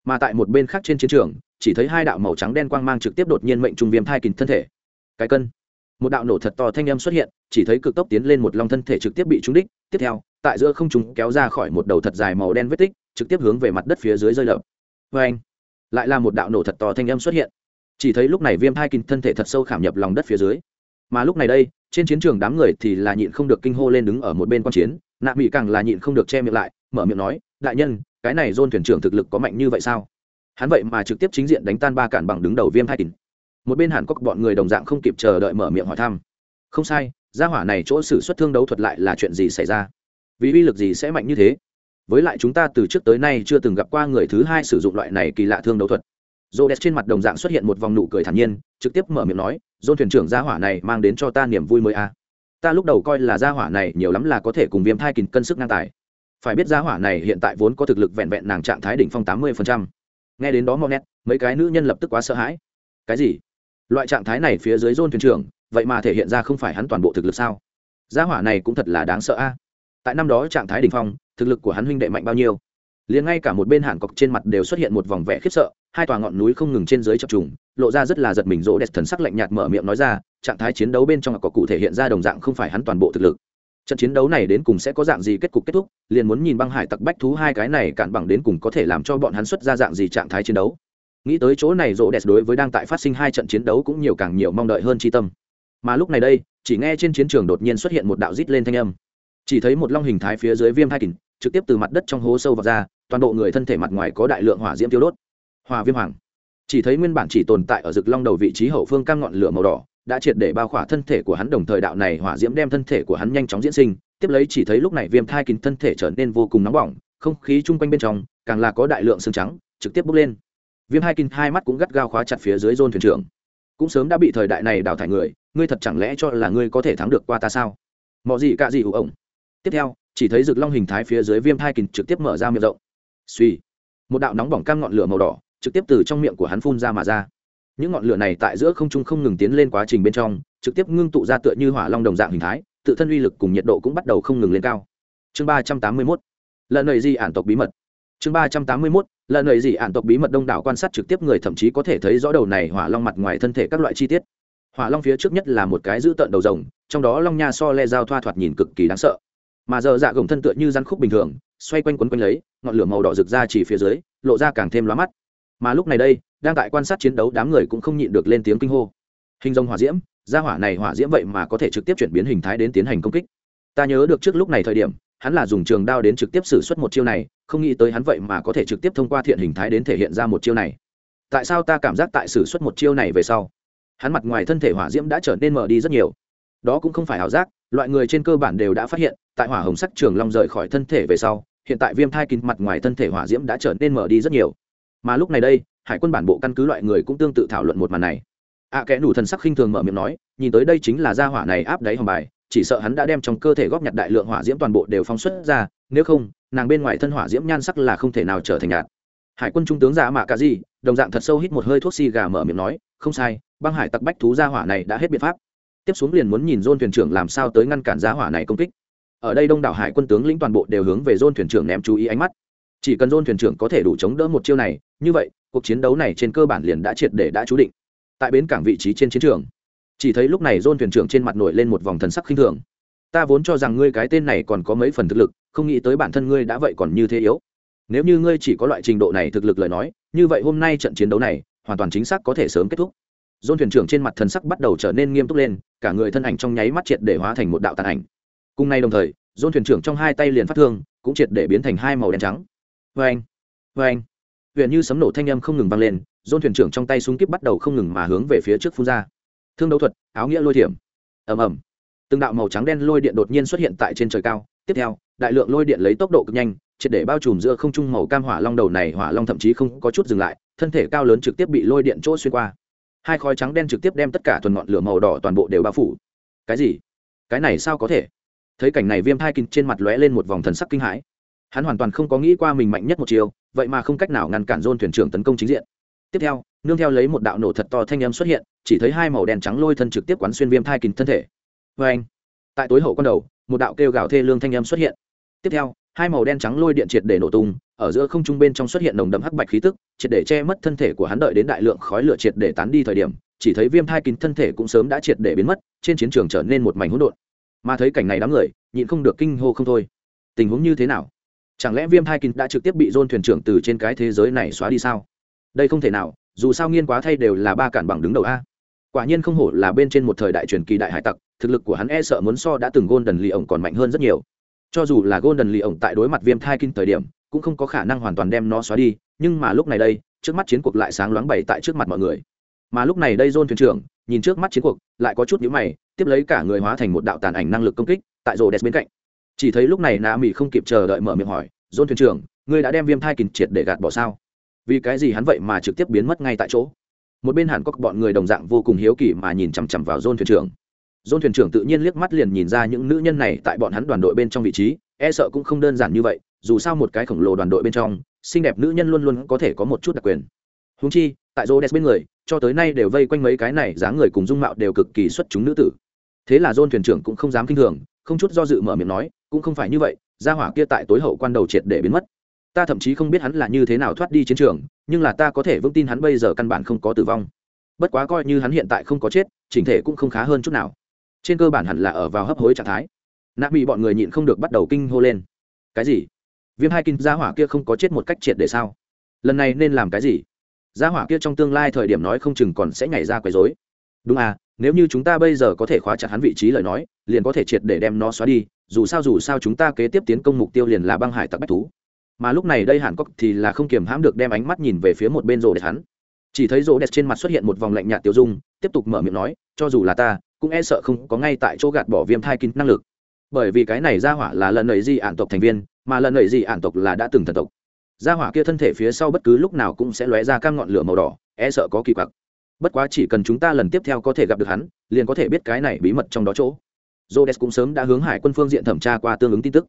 Mà tại một bên khác trên chiến trường chỉ thấy hai đạo màu trắng đen quang mang trực tiếp đột nhiên mệnh trung viêm thai kình thân thể. Cái cân. Một đạo nổ thật to thanh âm xuất hiện, chỉ thấy cực tốc tiến lên một lòng thân thể trực tiếp bị trúng đích. Tiếp theo, tại giữa không chúng kéo ra khỏi một đầu thật dài màu đen vết tích, trực tiếp hướng về mặt đất phía dưới rơi lợp vê anh lại là một đạo nổ thật to thanh âm xuất hiện. Chỉ thấy lúc này viêm thai kình thân thể thật sâu khảm nhập lòng đất phía dưới. Mà lúc này đây, trên chiến trường đám người thì là nhịn không được kinh hô lên đứng ở một bên quan chiến. Nạ mỹ càng là nhịn không được che miệng lại, mở miệng nói, đại nhân, cái này dôn thuyền trưởng thực lực có mạnh như vậy sao? Hắn vậy mà trực tiếp chính diện đánh tan ba cản bằng đứng đầu viêm hai kín một bên hàn cốc bọn người đồng dạng không kịp chờ đợi mở miệng hỏi thăm. Không sai, gia hỏa này chỗ xử xuất thương đấu thuật lại là chuyện gì xảy ra? Vì uy lực gì sẽ mạnh như thế? Với lại chúng ta từ trước tới nay chưa từng gặp qua người thứ hai sử dụng loại này kỳ lạ thương đấu thuật. Rô đẹp trên mặt đồng dạng xuất hiện một vòng nụ cười thản nhiên, trực tiếp mở miệng nói, dôn thuyền trưởng gia hỏa này mang đến cho ta niềm vui mới a. À. ta lúc đầu coi là gia hỏa này nhiều lắm là có thể cùng viêm thai kình cân sức ngang tài. Phải biết gia hỏa này hiện tại vốn có thực lực vẹn vẹn nàng trạng thái đỉnh phong tám mươi nghe đến đó mò nét, mấy cái nữ nhân lập tức quá sợ hãi. Cái gì? Loại trạng thái này phía dưới dôn thuyền trưởng, vậy mà thể hiện ra không phải hắn toàn bộ thực lực sao? Gia hỏa này cũng thật là đáng sợ a. Tại năm đó trạng thái đ ỉ n h phong, thực lực của hắn huynh đệ mạnh bao nhiêu? Liền ngay cả một bên hàn cọc trên mặt đều xuất hiện một vòng vẻ khiếp sợ, hai tòa ngọn núi không ngừng trên dưới chập trùng, lộ ra rất là giật mình rỗ đẹp thần sắc lạnh nhạt mở miệng nói ra, trạng thái chiến đấu bên trong có cụ thể hiện ra đồng dạng không phải hắn toàn bộ thực lực trận chiến đấu này đến cùng sẽ có dạng gì kết cục kết thúc, liền muốn nhìn băng hải tặc bách thú hai cái này cản bằng đến cùng có thể làm cho bọn hắn xuất ra dạng gì trạng thái chiến đấu. Nghĩ tới chỗ này rỗ đẹp đối với đang tại phát sinh hai trận chiến đấu cũng nhiều càng nhiều mong đợi hơn chi tâm. Mà lúc này đây, chỉ nghe trên chiến trường đột nhiên xuất hiện một đạo rít lên thanh âm. Chỉ thấy một long hình thái phía dưới viêm hai kỳnh trực tiếp từ mặt đất trong hố sâu vào ra, toàn bộ người thân thể mặt ngoài có đại lượng hỏa diễm tiêu đốt. Hòa viêm hoàng. Chỉ thấy nguyên bản chỉ tồn tại ở rực long đầu vị trí hậu phương cam ngọn lửa màu đỏ đã triệt để bao khỏa thân thể của hắn, đồng thời đạo này hỏa diễm đem thân thể của hắn nhanh chóng diễn sinh. Tiếp lấy chỉ thấy lúc này viêm thai kín thân thể trở nên vô cùng nóng bỏng, không khí chung quanh bên trong càng là có đại lượng xương trắng trực tiếp bốc lên. Viêm hai kinh hai mắt cũng gắt gao khóa chặt phía dưới dôn thuyền trưởng. Cũng sớm đã bị thời đại này đào thải người, ngươi thật chẳng lẽ cho là ngươi có thể thắng được qua ta sao? Mọi gì cả gì hữu ổng. Tiếp theo, chỉ thấy rực long hình thái phía dưới viêm hai kinh trực tiếp mở ra miệng rộng. Suy một đạo nóng bỏng cam ngọn lửa màu đỏ trực tiếp từ trong miệng của hắn phun ra mà ra những ngọn lửa này tại giữa không trung không ngừng tiến lên quá trình bên trong, trực tiếp ngưng tụ ra tựa như hỏa long đồng dạng hình thái, tự thân uy lực cùng nhiệt độ cũng bắt đầu không ngừng lên cao. Chương ba trăm tám mươi mốt. Lần này gì ản tộc bí mật. Chương ba trăm tám mươi mốt. Lần này gì ản tộc bí mật đông đảo quan sát trực tiếp người thậm chí có thể thấy rõ đầu này hỏa long mặt ngoài thân thể các loại chi tiết. Hỏa long phía trước nhất là một cái dữ tợn đầu rồng, trong đó long nha so le dao thoa thoạt nhìn cực kỳ đáng sợ. Mà giờ dạ gồng thân tựa như rắn khúc bình thường, xoay quanh quấn quanh lấy, ngọn lửa màu đỏ rực ra chỉ phía dưới, lộ ra càng thêm lóa mắt. Mà lúc này đây đang tại quan sát chiến đấu, đám người cũng không nhịn được lên tiếng kinh hô. Hình rồng hỏa diễm, gia hỏa này hỏa diễm vậy mà có thể trực tiếp chuyển biến hình thái đến tiến hành công kích. Ta nhớ được trước lúc này thời điểm, hắn là dùng trường đao đến trực tiếp xử suất một chiêu này, không nghĩ tới hắn vậy mà có thể trực tiếp thông qua thiện hình thái đến thể hiện ra một chiêu này. Tại sao ta cảm giác tại xử suất một chiêu này về sau, hắn mặt ngoài thân thể hỏa diễm đã trở nên mở đi rất nhiều. Đó cũng không phải ảo giác, loại người trên cơ bản đều đã phát hiện, tại hỏa hồng sắc trường long rời khỏi thân thể về sau, hiện tại viêm thai kín mặt ngoài thân thể hỏa diễm đã trở nên mở đi rất nhiều. Mà lúc này đây hải quân bản bộ căn cứ loại người cũng tương tự thảo luận một màn này. Ạ kẽ nủ thần sắc khinh thường mở miệng nói, nhìn tới đây chính là gia hỏa này áp đáy hòm bài, chỉ sợ hắn đã đem trong cơ thể góp nhặt đại lượng hỏa diễm toàn bộ đều phóng xuất ra, nếu không, nàng bên ngoài thân hỏa diễm nhan sắc là không thể nào trở thành nhạt. Hải quân trung tướng giả mạ cả gì đồng dạng thật sâu hít một hơi thuốc xì gà mở miệng nói, không sai, băng hải tặc bách thú gia hỏa này đã hết biện pháp. Tiếp xuống liền muốn nhìn dôn thuyền trưởng làm sao tới ngăn cản gia hỏa này công kích. Ở đây đông đảo hải quân tướng lĩnh toàn bộ đều hướng về dôn thuyền trưởng ném chú ý ánh mắt. Chỉ cần dôn thuyền trưởng có thể đủ chống đỡ một chiêu này, như vậy cuộc chiến đấu này trên cơ bản liền đã triệt để đã chú định. Tại bến cảng vị trí trên chiến trường, chỉ thấy lúc này dôn thuyền trưởng trên mặt nổi lên một vòng thần sắc khinh thường. Ta vốn cho rằng ngươi cái tên này còn có mấy phần thực lực, không nghĩ tới bản thân ngươi đã vậy còn như thế yếu. Nếu như ngươi chỉ có loại trình độ này thực lực lời nói, như vậy hôm nay trận chiến đấu này, hoàn toàn chính xác có thể sớm kết thúc. Dôn thuyền trưởng trên mặt thần sắc bắt đầu trở nên nghiêm túc lên, cả người thân ảnh trong nháy mắt triệt để hóa thành một đạo tàn ảnh. Cùng nay đồng thời dôn thuyền trưởng trong hai tay liền phát thương, cũng triệt để biến thành hai màu đen trắng. Vê anh vê anh huyện như sấm nổ thanh âm không ngừng vang lên, dôn thuyền trưởng trong tay súng kíp bắt đầu không ngừng mà hướng về phía trước phun ra. Thương đấu thuật, áo nghĩa lôi thiểm. Ầm ầm. Từng đạo màu trắng đen lôi điện đột nhiên xuất hiện tại trên trời cao. Tiếp theo, đại lượng lôi điện lấy tốc độ cực nhanh, triệt để bao trùm giữa không trung màu cam hỏa long đầu này, hỏa long thậm chí không có chút dừng lại, thân thể cao lớn trực tiếp bị lôi điện chỗ xuyên qua. Hai khói trắng đen trực tiếp đem tất cả thuần ngọn lửa màu đỏ toàn bộ đều bao phủ. Cái gì? Cái này sao có thể? Thấy cảnh này viêm hai kinh trên mặt lóe lên một vòng thần sắc kinh hãi hắn hoàn toàn không có nghĩ qua mình mạnh nhất một chiều, vậy mà không cách nào ngăn cản dôn thuyền trưởng tấn công chính diện. Tiếp theo, nương theo lấy một đạo nổ thật to thanh âm xuất hiện, chỉ thấy hai màu đen trắng lôi thân trực tiếp quán xuyên viêm thai kín thân thể. Vê anh, tại tối hậu con đầu, một đạo kêu gào thê lương thanh âm xuất hiện. Tiếp theo, hai màu đen trắng lôi điện triệt để nổ tung, ở giữa không trung bên trong xuất hiện nồng đậm hắc bạch khí tức, triệt để che mất thân thể của hắn đợi đến đại lượng khói lửa triệt để tán đi thời điểm, chỉ thấy viêm thai kín thân thể cũng sớm đã triệt để biến mất, trên chiến trường trở nên một mảnh hỗn độn. Mà thấy cảnh này đám người, nhịn không được kinh hô không thôi. Tình huống như thế nào? Chẳng lẽ viêm thai kín đã trực tiếp bị dôn thuyền trưởng từ trên cái thế giới này xóa đi sao? Đây không thể nào, dù sao nghiên quá thay đều là ba cản bằng đứng đầu a. Quả nhiên không hổ là bên trên một thời đại truyền kỳ đại hải tặc, thực lực của hắn e sợ muốn so đã từng gôn đần lì ổng còn mạnh hơn rất nhiều. Cho dù là golden lì ổng tại đối mặt viêm thai kinh thời điểm, cũng không có khả năng hoàn toàn đem nó xóa đi, nhưng mà lúc này đây, trước mắt chiến cuộc lại sáng loáng bày tại trước mặt mọi người. Mà lúc này đây dôn thuyền trưởng, nhìn trước mắt chiến cuộc, lại có chút nhíu mày, tiếp lấy cả người hóa thành một đạo tàn ảnh năng lực công kích, tại rồ đès bên cạnh chỉ thấy lúc này nạ mỹ không kịp chờ đợi mở miệng hỏi john thuyền trưởng, ngươi đã đem viêm thai kình triệt để gạt bỏ sao? Vì cái gì hắn vậy mà trực tiếp biến mất ngay tại chỗ? Một bên hẳn cóc bọn người đồng dạng vô cùng hiếu kỳ mà nhìn chằm chằm vào john thuyền trưởng. Dôn thuyền trưởng tự nhiên liếc mắt liền nhìn ra những nữ nhân này tại bọn hắn đoàn đội bên trong vị trí e sợ cũng không đơn giản như vậy, dù sao một cái khổng lồ đoàn đội bên trong, xinh đẹp nữ nhân luôn luôn có thể có một chút đặc quyền. Húng chi, tại rô bên người, cho tới nay đều vây quanh mấy cái này dáng người cùng dung mạo đều cực kỳ xuất chúng nữ tử. Thế là dôn thuyền trưởng cũng không dám kinh thường không chút do dự mở miệng nói, cũng không phải như vậy, gia hỏa kia tại tối hậu quan đầu triệt để biến mất. Ta thậm chí không biết hắn là như thế nào thoát đi chiến trường, nhưng là ta có thể vững tin hắn bây giờ căn bản không có tử vong. Bất quá coi như hắn hiện tại không có chết, chỉnh thể cũng không khá hơn chút nào. Trên cơ bản hẳn là ở vào hấp hối trạng thái. Nạ bị bọn người nhịn không được bắt đầu kinh hô lên. Cái gì? Viêm hai kinh, gia hỏa kia không có chết một cách triệt để sao? Lần này nên làm cái gì? Gia hỏa kia trong tương lai thời điểm nói không chừng còn sẽ nhảy ra quấy dối đúng à nếu như chúng ta bây giờ có thể khóa chặt hắn vị trí lời nói, liền có thể triệt để đem nó xóa đi, dù sao dù sao chúng ta kế tiếp tiến công mục tiêu liền là băng hải tặc bách thú. Mà lúc này đây hàn cốc thì là không kiềm hãm được đem ánh mắt nhìn về phía một bên rô đẹp hắn. Chỉ thấy rô đẹp trên mặt xuất hiện một vòng lạnh nhạt tiêu dung, tiếp tục mở miệng nói, cho dù là ta, cũng e sợ không có ngay tại chỗ gạt bỏ viêm thai kín năng lực. Bởi vì cái này ra hỏa là lần nầy di ản tộc thành viên, mà lần nầy di ản tộc là đã từng thần tộc. Ra hỏa kia thân thể phía sau bất cứ lúc nào cũng sẽ lóe ra cam ngọn lửa màu đỏ e sợ có kỳ quặc bất quá chỉ cần chúng ta lần tiếp theo có thể gặp được hắn, liền có thể biết cái này bí mật trong đó chỗ. Jodes cũng sớm đã hướng hải quân phương diện thẩm tra qua tương ứng tin tức.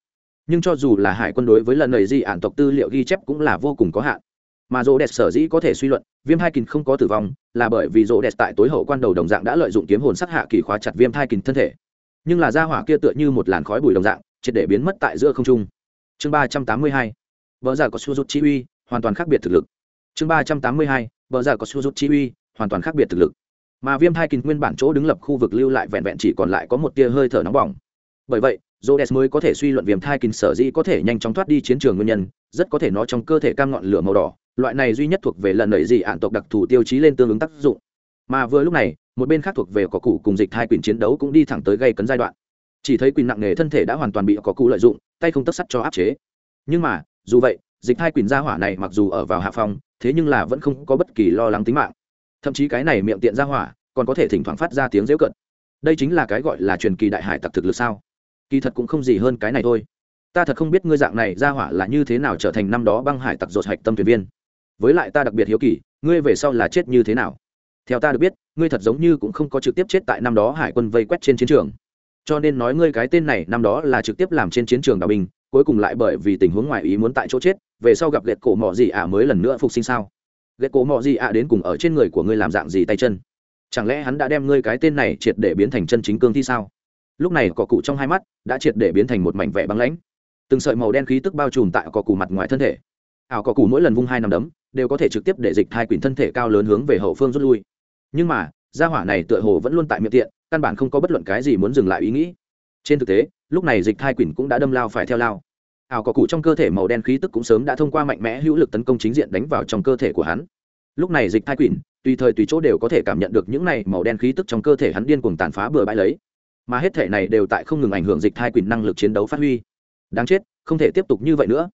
Nhưng cho dù là hải quân đối với lần này di ản tộc tư liệu ghi chép cũng là vô cùng có hạn. Mà rô sở dĩ có thể suy luận, viêm hai kình không có tử vong, là bởi vì rô tại tối hậu quan đầu đồng dạng đã lợi dụng kiếm hồn sắc hạ kỳ khóa chặt viêm hai kình thân thể. Nhưng là ra hỏa kia tựa như một làn khói bụi đồng dạng, triệt để biến mất tại giữa không trung. Chương ba trăm tám mươi hai, vợ già có su rút chi uy, hoàn toàn khác biệt thực lực. Chương ba trăm tám mươi hai, vợ già có su rút chi uy hoàn toàn khác biệt thực lực mà viêm thai kình nguyên bản chỗ đứng lập khu vực lưu lại vẹn vẹn chỉ còn lại có một tia hơi thở nóng bỏng bởi vậy Rhodes mới có thể suy luận viêm thai kín sở dĩ có thể nhanh chóng thoát đi chiến trường nguyên nhân, rất có thể nó trong cơ thể cam ngọn lửa màu đỏ, loại này duy nhất thuộc về lần nảy gì ạn tộc đặc thù tiêu chí lên tương ứng tác dụng. Mà vừa lúc này, một bên khác thuộc về có cụ cùng dịch thai quyền chiến đấu cũng đi thẳng tới gây cấn giai đoạn. Chỉ thấy quyền nặng nghề thân thể đã hoàn toàn bị có cụ lợi dụng, tay không tất sắt cho áp chế. Nhưng mà, dù vậy, dịch thai quyền gia hỏa này mặc dù ở vào hạ phòng, thế nhưng là vẫn không có bất kỳ lo lắng tính mạng. Thậm chí cái này miệng tiện ra hỏa, còn có thể thỉnh thoảng phát ra tiếng giễu cận Đây chính là cái gọi là truyền kỳ đại hải tặc thực lực sao? kỳ thật cũng không gì hơn cái này thôi. Ta thật không biết ngươi dạng này ra hỏa là như thế nào trở thành năm đó băng hải tặc dột hạch tâm thuyền viên. Với lại ta đặc biệt hiếu kỳ ngươi về sau là chết như thế nào? Theo ta được biết ngươi thật giống như cũng không có trực tiếp chết tại năm đó hải quân vây quét trên chiến trường. Cho nên nói ngươi cái tên này năm đó là trực tiếp làm trên chiến trường đào binh cuối cùng lại bởi vì tình huống ngoại ý muốn tại chỗ chết về sau gặp liệt cổ mỏ gì ạ mới lần nữa phục sinh sao? Ghét cổ mọ gì ạ, đến cùng ở trên người của ngươi làm dạng gì tay chân? Chẳng lẽ hắn đã đem ngươi cái tên này triệt để biến thành chân chính cương thi sao? Lúc này cỏ cụ trong hai mắt đã triệt để biến thành một mảnh vẻ băng lãnh. Từng sợi màu đen khí tức bao trùm tại cỏ cụ mặt ngoài thân thể. Ảo cỏ cụ mỗi lần vung hai nằm đấm, đều có thể trực tiếp để dịch hai quyển thân thể cao lớn hướng về hậu phương rút lui. Nhưng mà, gia hỏa này tựa hồ vẫn luôn tại miệng tiện, căn bản không có bất luận cái gì muốn dừng lại ý nghĩ. Trên thực tế, lúc này dịch hai quyển cũng đã đâm lao phải theo lao ảo cỏ cụ trong cơ thể màu đen khí tức cũng sớm đã thông qua mạnh mẽ hữu lực tấn công chính diện đánh vào trong cơ thể của hắn. Lúc này dịch thai quyển tùy thời tùy chỗ đều có thể cảm nhận được những này màu đen khí tức trong cơ thể hắn điên cuồng tàn phá bừa bãi lấy. Mà hết thể này đều tại không ngừng ảnh hưởng dịch thai quyền năng lực chiến đấu phát huy. Đáng chết, không thể tiếp tục như vậy nữa.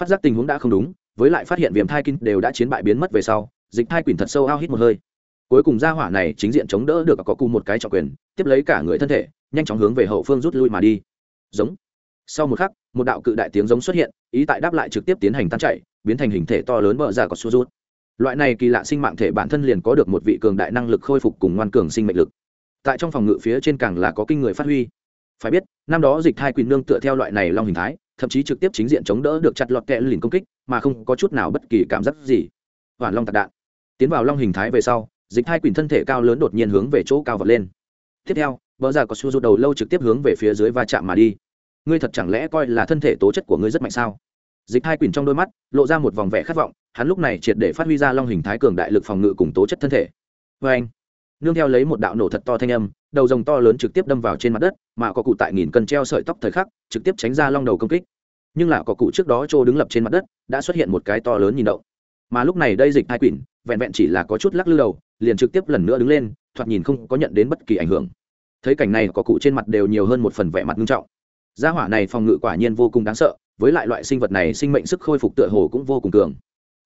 Phát giác tình huống đã không đúng, với lại phát hiện viêm thai kinh đều đã chiến bại biến mất về sau, dịch thai quyền thật sâu ao hít một hơi. Cuối cùng ra hỏa này chính diện chống đỡ được có cù một cái trọng quyền, tiếp lấy cả người thân thể, nhanh chóng hướng về hậu phương rút lui mà đi. Giống sau một khắc một đạo cự đại tiếng giống xuất hiện ý tại đáp lại trực tiếp tiến hành tan chảy, biến thành hình thể to lớn bờ ra có số rút. Loại này kỳ lạ sinh mạng thể bản thân liền có được một vị cường đại năng lực khôi phục cùng ngoan cường sinh mệnh lực. Tại trong phòng ngự phía trên càng là có kinh người phát huy. Phải biết năm đó dịch thai quyền nương tựa theo loại này long hình thái thậm chí trực tiếp chính diện chống đỡ được chặt lọt kẹ lìn công kích mà không có chút nào bất kỳ cảm giác gì. Hoàn long tạc đạn. Tiến vào long hình thái về sau dịch thai quyền thân thể cao lớn đột nhiên hướng về chỗ cao vật lên. Tiếp theo vợ già có xu rút đầu lâu trực tiếp hướng về phía dưới va chạm mà đi ngươi thật chẳng lẽ coi là thân thể tố chất của ngươi rất mạnh sao? Dịch hai quyền trong đôi mắt lộ ra một vòng vẻ khát vọng, hắn lúc này triệt để phát huy ra long hình thái cường đại lực phòng ngự cùng tố chất thân thể. Vê anh, nương theo lấy một đạo nổ thật to thanh âm, đầu rồng to lớn trực tiếp đâm vào trên mặt đất, mà có cụ tại nghìn cân treo sợi tóc thời khắc, trực tiếp tránh ra long đầu công kích. Nhưng là có cụ trước đó trô đứng lập trên mặt đất, đã xuất hiện một cái to lớn nhìn động. Mà lúc này đây dịch hai quỷ vẹn vẹn chỉ là có chút lắc lư đầu, liền trực tiếp lần nữa đứng lên, thoạt nhìn không có nhận đến bất kỳ ảnh hưởng. Thấy cảnh này, có cụ trên mặt đều nhiều hơn một phần vẻ mặt nghiêm trọng gia hỏa này phòng ngự quả nhiên vô cùng đáng sợ, với lại loại sinh vật này sinh mệnh sức khôi phục tựa hồ cũng vô cùng cường.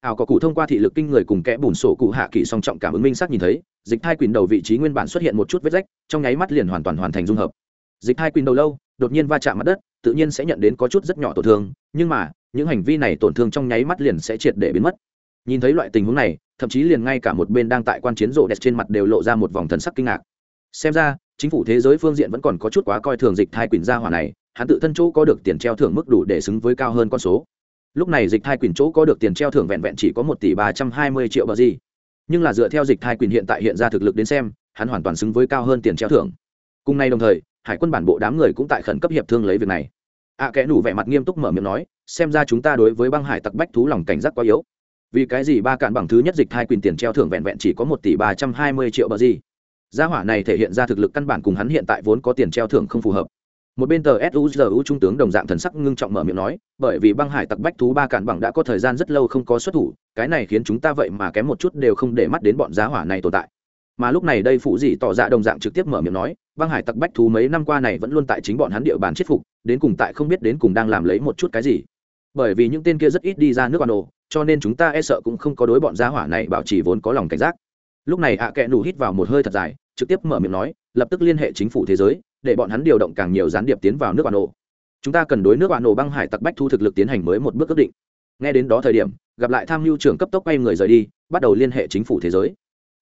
Ảo có cụ thông qua thị lực kinh người cùng kẽ bùn sổ cụ hạ kỳ song trọng cảm ứng minh sắc nhìn thấy, dịch thai quyền đầu vị trí nguyên bản xuất hiện một chút vết rách, trong nháy mắt liền hoàn toàn hoàn thành dung hợp. Dịch thai quyền đầu lâu, đột nhiên va chạm mặt đất, tự nhiên sẽ nhận đến có chút rất nhỏ tổn thương, nhưng mà, những hành vi này tổn thương trong nháy mắt liền sẽ triệt để biến mất. Nhìn thấy loại tình huống này, thậm chí liền ngay cả một bên đang tại quan chiến rộ đẹp trên mặt đều lộ ra một vòng thần sắc kinh ngạc. Xem ra, chính phủ thế giới phương diện vẫn còn có chút quá coi thường dịch thai quyền gia hỏa này hắn tự thân chỗ có được tiền treo thưởng mức đủ để xứng với cao hơn con số. Lúc này dịch thai quyền chỗ có được tiền treo thưởng vẹn vẹn chỉ có một tỷ ba trăm hai mươi triệu bờ gì. Nhưng là dựa theo dịch thai quyền hiện tại hiện ra thực lực đến xem hắn hoàn toàn xứng với cao hơn tiền treo thưởng. Cùng nay đồng thời hải quân bản bộ đám người cũng tại khẩn cấp hiệp thương lấy việc này. Ạ à, kẽ nủ vẻ mặt nghiêm túc mở miệng nói xem ra chúng ta đối với băng hải tặc bách thú lòng cảnh giác quá yếu. Vì cái gì ba cạn bằng thứ nhất dịch thai quyền tiền treo thưởng vẹn vẹn chỉ có một tỷ ba trăm hai mươi triệu bờ gì? Gia hỏa này thể hiện ra thực lực căn bản cùng hắn hiện tại vốn có tiền treo thưởng không phù hợp một bên tờ suzu trung tướng đồng dạng thần sắc ngưng trọng mở miệng nói, bởi vì băng hải tặc bách thú ba cản bằng đã có thời gian rất lâu không có xuất thủ, cái này khiến chúng ta vậy mà kém một chút đều không để mắt đến bọn giá hỏa này tồn tại. Mà lúc này đây phụ dị tỏ ra đồng dạng trực tiếp mở miệng nói, băng hải tặc bách thú mấy năm qua này vẫn luôn tại chính bọn hắn địa bàn chết phục, đến cùng tại không biết đến cùng đang làm lấy một chút cái gì. Bởi vì những tên kia rất ít đi ra nước quan đồ cho nên chúng ta e sợ cũng không có đối bọn giá hỏa này bảo trì vốn có lòng cảnh giác. Lúc này ạ à kẽ nủ hít vào một hơi thật dài, trực tiếp mở miệng nói, lập tức liên hệ chính phủ thế giới để bọn hắn điều động càng nhiều gián điệp tiến vào nước bạn nổ chúng ta cần đối nước bạn nổ băng hải tặc bách thu thực lực tiến hành mới một bước ước định. Nghe đến đó thời điểm, gặp lại tham mưu trưởng cấp tốc quay người rời đi, bắt đầu liên hệ chính phủ thế giới.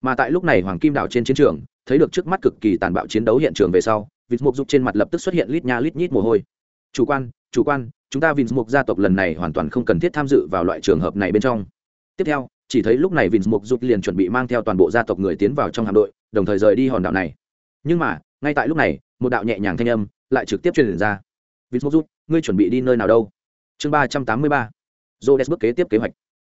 Mà tại lúc này hoàng kim đảo trên chiến trường, thấy được trước mắt cực kỳ tàn bạo chiến đấu hiện trường về sau, vịt mục dục trên mặt lập tức xuất hiện lít nha lít nhít mồ hôi. Chủ quan chủ quan, chúng ta vịt mục gia tộc lần này hoàn toàn không cần thiết tham dự vào loại trường hợp này bên trong. Tiếp theo, chỉ thấy lúc này vịt mục dục liền chuẩn bị mang theo toàn bộ gia tộc người tiến vào trong hạm đội, đồng thời rời đi hòn đảo này. Nhưng mà, ngay tại lúc này một đạo nhẹ nhàng thanh âm lại trực tiếp truyền ra. Vịt mục rút ngươi chuẩn bị đi nơi nào đâu? Chương ba trăm tám mươi ba. Jodes bước kế tiếp kế hoạch.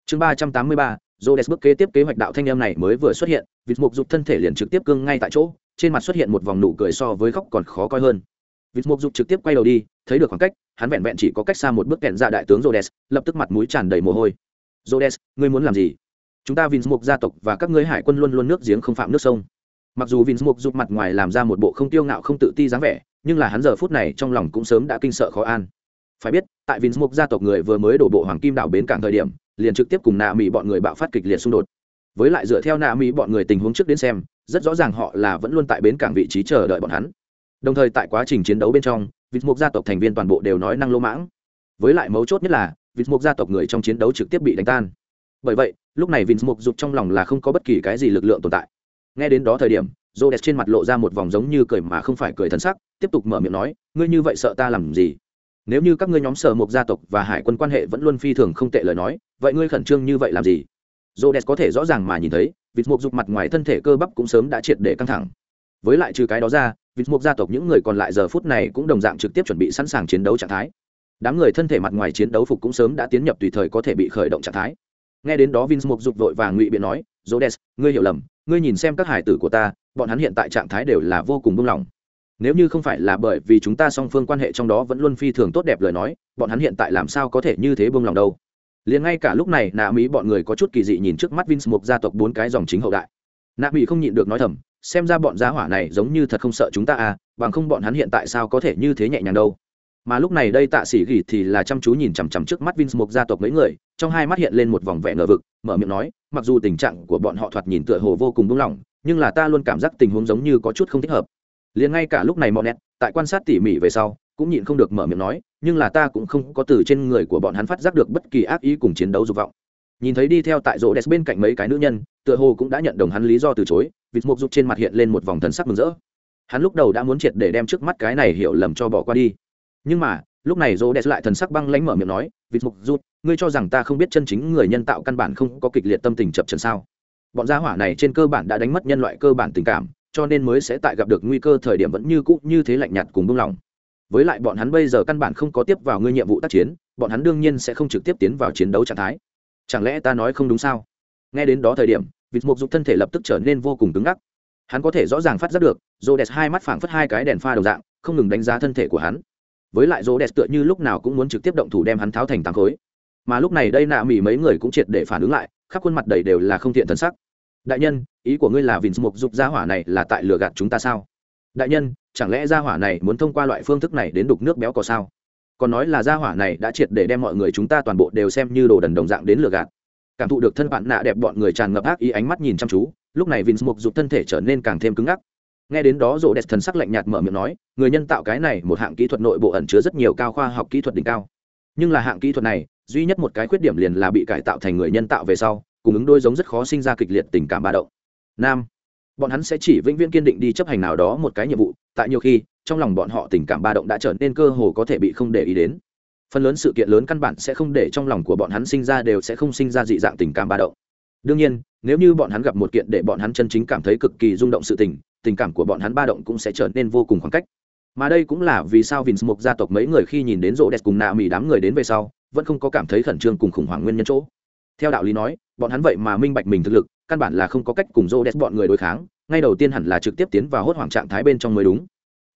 Chương ba trăm tám mươi ba jodes bước kế tiếp kế hoạch đạo thanh âm này mới vừa xuất hiện vịt mục rút thân thể liền trực tiếp cương ngay tại chỗ, trên mặt xuất hiện một vòng nụ cười so với khóc còn khó coi hơn. Vịt mục rút trực tiếp quay đầu đi, thấy được khoảng cách, hắn vẹn vẹn chỉ có cách xa một bước kẹn ra đại tướng jodes lập tức mặt mũi tràn đầy mồ hôi. Jodes ngươi muốn làm gì? Chúng ta vịt mục gia tộc và các ngươi hải quân luôn luôn nước giếng không phạm nước sông mặc dù Vinh mục giúp mặt ngoài làm ra một bộ không tiêu ngạo không tự ti dáng vẻ, nhưng là hắn giờ phút này trong lòng cũng sớm đã kinh sợ khó an. Phải biết, tại Vinh mục gia tộc người vừa mới đổ bộ hoàng kim đảo bến cảng thời điểm, liền trực tiếp cùng nạ mỹ bọn người bạo phát kịch liệt xung đột. Với lại dựa theo nạ mỹ bọn người tình huống trước đến xem, rất rõ ràng họ là vẫn luôn tại bến cảng vị trí chờ đợi bọn hắn. Đồng thời tại quá trình chiến đấu bên trong vịt mục gia tộc thành viên toàn bộ đều nói năng lô mãng. Với lại mấu chốt nhất là vịt mục gia tộc người trong chiến đấu trực tiếp bị đánh tan. Bởi vậy, lúc này vịt mục dục trong lòng là không có bất kỳ cái gì lực lượng tồn tại nghe đến đó thời điểm rô đẹp trên mặt lộ ra một vòng giống như cười mà không phải cười thân sắc, tiếp tục mở miệng nói, ngươi như vậy sợ ta làm gì? Nếu như các ngươi nhóm sở mục gia tộc và hải quân quan hệ vẫn luôn phi thường không tệ lời nói, vậy ngươi khẩn trương như vậy làm gì? Rô đẹp có thể rõ ràng mà nhìn thấy, vịt mục dục mặt ngoài thân thể cơ bắp cũng sớm đã triệt để căng thẳng. Với lại trừ cái đó ra, vịt mục gia tộc những người còn lại giờ phút này cũng đồng dạng trực tiếp chuẩn bị sẵn sàng chiến đấu trạng thái. Đám người thân thể mặt ngoài chiến đấu phục cũng sớm đã tiến nhập tùy thời có thể bị khởi động trạng thái. Nghe đến đó Vinh mục dục vội vàng ngụy biện nói jodes ngươi hiểu lầm ngươi nhìn xem các hải tử của ta, bọn hắn hiện tại trạng thái đều là vô cùng buông lỏng. Nếu như không phải là bởi vì chúng ta song phương quan hệ trong đó vẫn luôn phi thường tốt đẹp lời nói, bọn hắn hiện tại làm sao có thể như thế buông lòng đâu? Liền ngay cả lúc này, nạ mỹ bọn người có chút kỳ dị nhìn trước mắt vince một gia tộc bốn cái dòng chính hậu đại. Nạ mỹ không nhịn được nói thầm, xem ra bọn giá hỏa này giống như thật không sợ chúng ta à bằng không bọn hắn hiện tại sao có thể như thế nhẹ nhàng đâu? Mà lúc này đây tạ sĩ gỉ thì là chăm chú nhìn chằm chằm trước mắt vince mục gia tộc mấy người, trong hai mắt hiện lên một vòng vẻ ngờ vực, mở miệng nói, mặc dù tình trạng của bọn họ thoạt nhìn tựa hồ vô cùng buông lỏng, nhưng là ta luôn cảm giác tình huống giống như có chút không thích hợp. Liền ngay cả lúc này mò nét tại quan sát tỉ mỉ về sau, cũng nhịn không được mở miệng nói, nhưng là ta cũng không có từ trên người của bọn hắn phát giác được bất kỳ ác ý cùng chiến đấu dục vọng. Nhìn thấy đi theo tại rỗ đẹp bên cạnh mấy cái nữ nhân, tựa hồ cũng đã nhận đồng hắn lý do từ chối, vịt mục dục trên mặt hiện lên một vòng thần sắc mừng rỡ. Hắn lúc đầu đã muốn triệt để đem trước mắt cái này hiểu lầm cho bỏ qua đi nhưng mà, lúc này rô đẹp lại thần sắc băng lãnh mở miệng nói, vịt mục rút ngươi cho rằng ta không biết chân chính người nhân tạo căn bản không có kịch liệt tâm tình chập trần sao? Bọn gia hỏa này trên cơ bản đã đánh mất nhân loại cơ bản tình cảm, cho nên mới sẽ tại gặp được nguy cơ thời điểm vẫn như cũ như thế lạnh nhạt cùng buông lỏng với lại bọn hắn bây giờ căn bản không có tiếp vào ngươi nhiệm vụ tác chiến, bọn hắn đương nhiên sẽ không trực tiếp tiến vào chiến đấu trạng thái. Chẳng lẽ ta nói không đúng sao? Nghe đến đó thời điểm, vịt mục dục thân thể lập tức trở nên vô cùng cứng ngắc. Hắn có thể rõ ràng phát giác được, rô đẹp hai mắt phảng phất hai cái đèn pha đầu dạng, không ngừng đánh giá thân thể của hắn với lại rô đẹp tựa như lúc nào cũng muốn trực tiếp động thủ đem hắn tháo thành tám khối. Mà lúc này đây nạ mỉ mấy người cũng triệt để phản ứng lại, khắp khuôn mặt đầy đều là không thiện thân sắc. Đại nhân, ý của ngươi là vịt mục dục gia hỏa này là tại lừa gạt chúng ta sao? Đại nhân, chẳng lẽ gia hỏa này muốn thông qua loại phương thức này đến đục nước béo có sao? Còn nói là gia hỏa này đã triệt để đem mọi người chúng ta toàn bộ đều xem như đồ đần đồng dạng đến lừa gạt. Cảm thụ được thân bạn nạ đẹp bọn người tràn ngập ác ý ánh mắt nhìn chăm chú, lúc này vince mục dục thân thể trở nên càng thêm cứng ngắc nghe đến đó rộ đẹp thần sắc lạnh nhạt mở miệng nói, người nhân tạo cái này một hạng kỹ thuật nội bộ ẩn chứa rất nhiều cao khoa học kỹ thuật đỉnh cao. Nhưng là hạng kỹ thuật này, duy nhất một cái khuyết điểm liền là bị cải tạo thành người nhân tạo về sau, cùng ứng đôi giống rất khó sinh ra kịch liệt tình cảm ba động. Nam, bọn hắn sẽ chỉ vĩnh viễn kiên định đi chấp hành nào đó một cái nhiệm vụ, tại nhiều khi, trong lòng bọn họ tình cảm ba động đã trở nên cơ hồ có thể bị không để ý đến. Phần lớn sự kiện lớn căn bản sẽ không để trong lòng của bọn hắn sinh ra đều sẽ không sinh ra dị dạng tình cảm ba động. Đương nhiên, nếu như bọn hắn gặp một kiện để bọn hắn chân chính cảm thấy cực kỳ rung động sự tình tình cảm của bọn hắn ba động cũng sẽ trở nên vô cùng khoảng cách. Mà đây cũng là vì sao Vince Mục gia tộc mấy người khi nhìn đến rộ đẹp cùng nạ mì đám người đến về sau, vẫn không có cảm thấy khẩn trương cùng khủng hoảng nguyên nhân chỗ. Theo đạo lý nói, bọn hắn vậy mà minh bạch mình thực lực, căn bản là không có cách cùng rô đès bọn người đối kháng, ngay đầu tiên hẳn là trực tiếp tiến vào hốt hoảng trạng thái bên trong mới đúng.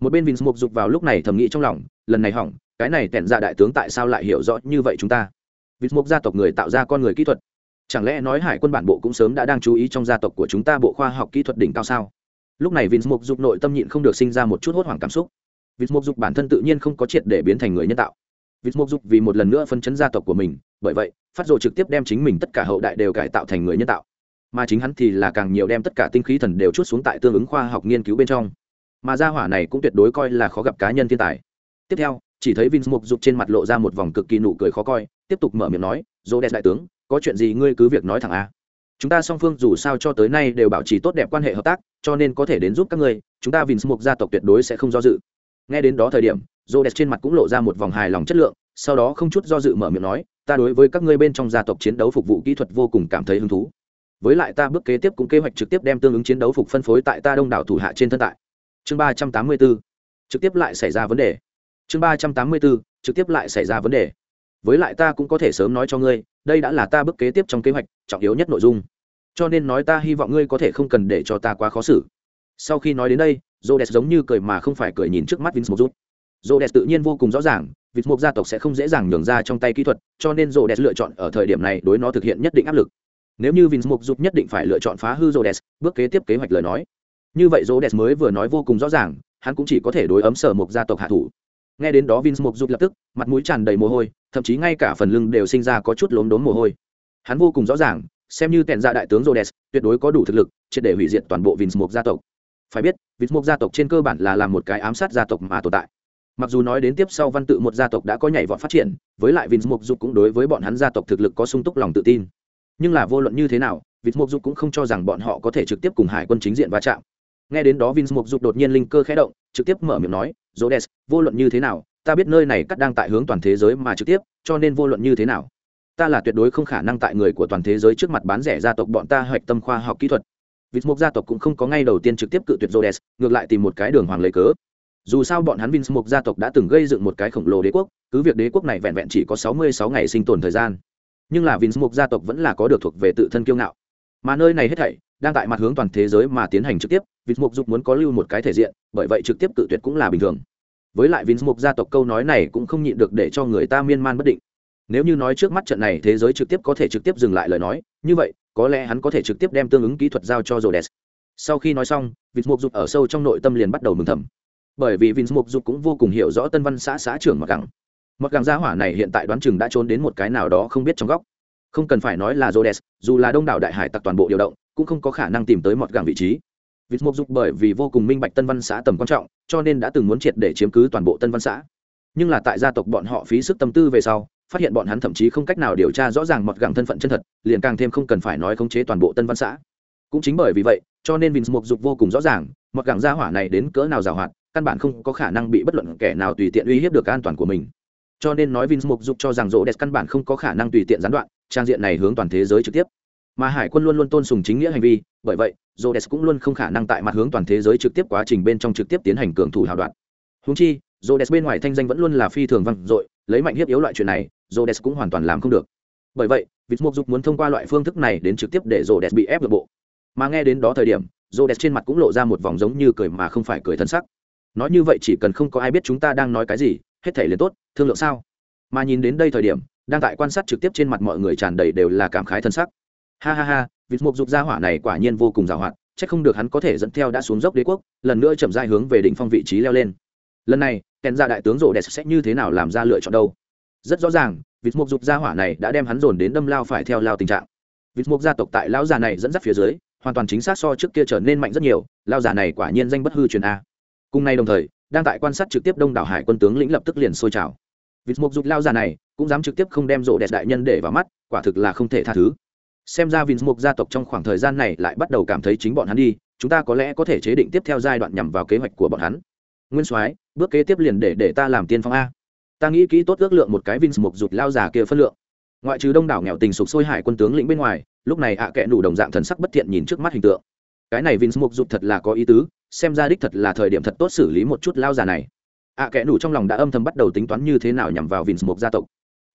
Một bên vince dục vào lúc này thầm nghĩ trong lòng, lần này hỏng, cái này tẹn ra đại tướng tại sao lại hiểu rõ như vậy chúng ta? Vince gia tộc người tạo ra con người kỹ thuật. Chẳng lẽ nói hải quân bản bộ cũng sớm đã đang chú ý trong gia tộc của chúng ta bộ khoa học kỹ thuật đỉnh cao sao? Lúc này Vinh mục dục nội tâm nhịn không được sinh ra một chút hốt hoảng cảm xúc. Vinh mục dục bản thân tự nhiên không có triệt để biến thành người nhân tạo. Vinh mục dục vì một lần nữa phân chấn gia tộc của mình, bởi vậy, phát rồ trực tiếp đem chính mình tất cả hậu đại đều cải tạo thành người nhân tạo. Mà chính hắn thì là càng nhiều đem tất cả tinh khí thần đều chút xuống tại tương ứng khoa học nghiên cứu bên trong. Mà gia hỏa này cũng tuyệt đối coi là khó gặp cá nhân thiên tài. Tiếp theo, chỉ thấy Vinh mục dục trên mặt lộ ra một vòng cực kỳ nụ cười khó coi, tiếp tục mở miệng nói dô đẹp đại tướng, có chuyện gì ngươi cứ việc nói thẳng a chúng ta song phương dù sao cho tới nay đều bảo trì tốt đẹp quan hệ hợp tác, cho nên có thể đến giúp các ngươi, chúng ta vinh mục gia tộc tuyệt đối sẽ không do dự. Nghe đến đó thời điểm dô đẹp trên mặt cũng lộ ra một vòng hài lòng chất lượng, sau đó không chút do dự mở miệng nói, ta đối với các ngươi bên trong gia tộc chiến đấu phục vụ kỹ thuật vô cùng cảm thấy hứng thú. Với lại ta bước kế tiếp cũng kế hoạch trực tiếp đem tương ứng chiến đấu phục phân phối tại ta đông đảo thủ hạ trên thân tại. Chương ba trăm tám mươi b ố trực tiếp lại xảy ra vấn đề. Chương ba trăm tám mươi b ố trực tiếp lại xảy ra vấn đề. Với lại ta cũng có thể sớm nói cho ngươi đây đã là ta bước kế tiếp trong kế hoạch, trọng yếu nhất nội dung. Cho nên nói ta hy vọng ngươi có thể không cần để cho ta quá khó xử. Sau khi nói đến đây j o d e s giống như cười mà không phải cười nhìn trước mắt vince một rút j o d e s tự nhiên vô cùng rõ ràng vịt mục gia tộc sẽ không dễ dàng nhường ra trong tay kỹ thuật, cho nên rô đès lựa chọn ở thời điểm này đối nó thực hiện nhất định áp lực. Nếu như vịt mục giúp nhất định phải lựa chọn phá hư rô đès bước kế tiếp kế hoạch lời nói. Như vậy rô đès mới vừa nói vô cùng rõ ràng, hắn cũng chỉ có thể đối ấm sở mục gia tộc hạ thủ. Nghe đến đó vince mục giúp lập tức, mặt mũi tràn đầy mồ hôi thậm chí ngay cả phần lưng đều sinh ra có chút lốm đốm mồ hôi. Hắn vô cùng rõ ràng xem như tèn ra đại tướng Rhodes tuyệt đối có đủ thực lực triệt để hủy diệt toàn bộ Vinsmoke Mục gia tộc. Phải biết, Vinsmoke Mục gia tộc trên cơ bản là làm một cái ám sát gia tộc mà tồn tại. Mặc dù nói đến tiếp sau văn tự một gia tộc đã có nhảy vọt phát triển với lại Vinsmoke mục dục cũng đối với bọn hắn gia tộc thực lực có sung túc lòng tự tin. Nhưng là vô luận như thế nào Vinsmoke mục dục cũng không cho rằng bọn họ có thể trực tiếp cùng hải quân chính diện va chạm. Nghe đến đó Vinsmoke mục dục đột nhiên linh cơ khẽ động trực tiếp mở miệng nói Rhodes, vô luận như thế nào ta biết nơi này cắt đang tại hướng toàn thế giới mà trực tiếp, cho nên vô luận như thế nào, ta là tuyệt đối không khả năng tại người của toàn thế giới trước mặt bán rẻ gia tộc bọn ta hoạch tâm khoa học kỹ thuật. Vịt mục gia tộc cũng không có ngay đầu tiên trực tiếp cự tuyệt jodes ngược lại tìm một cái đường hoàng lấy cớ. Dù sao bọn hắn vins mục gia tộc đã từng gây dựng một cái khổng lồ đế quốc, cứ việc đế quốc này vẹn vẹn chỉ có sáu mươi sáu ngày sinh tồn thời gian, nhưng là vins mục gia tộc vẫn là có được thuộc về tự thân kiêu ngạo. Mà nơi này hết thảy, đang tại mặt hướng toàn thế giới mà tiến hành trực tiếp Vịt mục dục muốn có lưu một cái thể diện, bởi vậy trực tiếp cự tuyệt cũng là bình thường với lại vinh mục gia tộc câu nói này cũng không nhịn được để cho người ta miên man bất định. Nếu như nói trước mắt trận này thế giới trực tiếp có thể trực tiếp dừng lại lời nói, như vậy, có lẽ hắn có thể trực tiếp đem tương ứng kỹ thuật giao cho rhodes. Sau khi nói xong vinh mục dục ở sâu trong nội tâm liền bắt đầu mừng thầm. Bởi vì vinh mục dục cũng vô cùng hiểu rõ tân văn xã xã trưởng mặc gẳng. Mặc gẳng gia hỏa này hiện tại đoán chừng đã trốn đến một cái nào đó không biết trong góc. Không cần phải nói là rhodes, dù là đông đảo đại hải tặc toàn bộ điều động, cũng không có khả năng tìm tới mọt gẳng vị trí vịt mộc dục bởi vì vô cùng minh bạch tân văn xã tầm quan trọng cho nên đã từng muốn triệt để chiếm cứ toàn bộ tân văn xã. Nhưng là tại gia tộc bọn họ phí sức tâm tư về sau phát hiện bọn hắn thậm chí không cách nào điều tra rõ ràng một gẳng thân phận chân thật liền càng thêm không cần phải nói khống chế toàn bộ tân văn xã. Cũng chính bởi vì vậy cho nên vịt mộc dục vô cùng rõ ràng một gẳng gia hỏa này đến cỡ nào giàu hoạt căn bản không có khả năng bị bất luận kẻ nào tùy tiện uy hiếp được an toàn của mình. Cho nên nói Vince Mục dục cho rằng rỗ đẹp căn bản không có khả năng tùy tiện gián đoạn, trang diện này hướng toàn thế giới trực tiếp. Mà Hải quân luôn luôn tôn sùng chính nghĩa hành vi, bởi vậy, Rhodes cũng luôn không khả năng tại mặt hướng toàn thế giới trực tiếp quá trình bên trong trực tiếp tiến hành cường thủ hào đoạn. húng chi, Rhodes bên ngoài thanh danh vẫn luôn là phi thường vang dội, lấy mạnh hiếp yếu loại chuyện này, Rhodes cũng hoàn toàn làm không được. Bởi vậy, Vince Mục dục muốn thông qua loại phương thức này đến trực tiếp để Rhodes bị ép được bộ. Mà nghe đến đó thời điểm, Rhodes trên mặt cũng lộ ra một vòng giống như cười mà không phải cười thân sắc. Nói như vậy chỉ cần không có ai biết chúng ta đang nói cái gì, hết thảy liền tốt, thương lượng sao? mà nhìn đến đây thời điểm đang tại quan sát trực tiếp trên mặt mọi người tràn đầy đều là cảm khái thân sắc ha ha ha, vịt mục dục gia hỏa này quả nhiên vô cùng giàu hoạt c h ắ c không được hắn có thể dẫn theo đã xuống dốc đế quốc, lần nữa chậm dai hướng về đỉnh phong vị trí leo lên. Lần này, kèn ra đại tướng rổ đẹp sẽ như thế nào làm ra lựa chọn đâu? Rất rõ ràng, vịt mục dục gia hỏa này đã đem hắn dồn đến đâm lao phải theo lao tình trạng. Vịt mục gia tộc tại lão già này dẫn dắt phía dưới, hoàn toàn chính xác so trước kia trở nên mạnh rất nhiều lao già này quả nhiên danh bất hư truyền a. Cùng nay đồng thời, đang tại quan sát trực tiếp đông đảo hải quân tướng lĩnh lập tức liền sôi trào. Vịt mục dục lao già này cũng dám trực tiếp không đem rộ đẹp đại nhân để vào mắt, quả thực là không thể tha thứ xem ra vịt mục gia tộc trong khoảng thời gian này lại bắt đầu cảm thấy chính bọn hắn đi chúng ta có lẽ có thể chế định tiếp theo giai đoạn nhằm vào kế hoạch của bọn hắn. Nguyên soái bước kế tiếp liền để để ta làm tiên phong a. Ta nghĩ kỹ tốt ước lượng một cái vinh mục rụt lao già kia phân lượng. Ngoại trừ đông đảo nghèo tình sục sôi hải quân tướng lĩnh bên ngoài lúc này ạ à kẽ đủ đồng dạng thần sắc bất thiện nhìn trước mắt hình tượng. Cái này vinh mục rụt thật là có ý tứ xem ra đích thật là thời điểm thật tốt xử lý một chút lao già này. ạ à, kẽ trong lòng đã âm thầm bắt đầu tính toán như thế nào nhằm vào vinh Mục gia tộc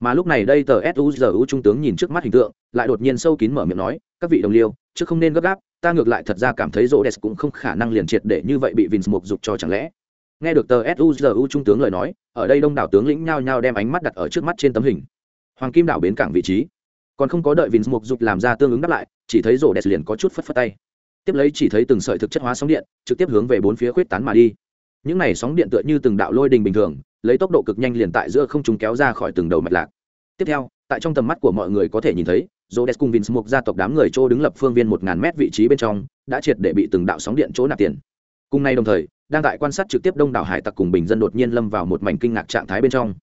mà lúc này đây tờ suzu trung tướng nhìn trước mắt hình tượng, lại đột nhiên sâu kín mở miệng nói, các vị đồng liêu, chứ không nên gấp gáp, ta ngược lại thật ra cảm thấy rô đès cũng không khả năng liền triệt để như vậy bị vins mục dục cho chẳng lẽ. Nghe được tờ suzu trung tướng lời nói, ở đây đông đảo tướng lĩnh nhao nhao đem ánh mắt đặt ở trước mắt trên tấm hình. Hoàng kim đảo bến cảng vị trí. Còn không có đợi vins mục dục làm ra tương ứng đáp lại, chỉ thấy rô đès liền có chút phất phất tay. Tiếp lấy chỉ thấy từng sợi thực chất hóa sóng điện, trực tiếp hướng về bốn phía khuyết tán mà đi. Những này sóng điện tựa như từng đạo lôi đình bình thường, lấy tốc độ cực nhanh liền tại giữa không chúng kéo ra khỏi từng đầu mạch lạc tiếp theo tại trong tầm mắt của mọi người có thể nhìn thấy Rhodes cùng Vince Mục gia tộc đám người chỗ đứng lập phương viên một ngàn mét vị trí bên trong, đã triệt để bị từng đạo sóng điện chỗ nạp tiền. Cùng nay đồng thời, đang tại quan sát trực tiếp đông đảo hải tặc cùng bình dân đột nhiên lâm vào một mảnh kinh ngạc trạng thái bên trong.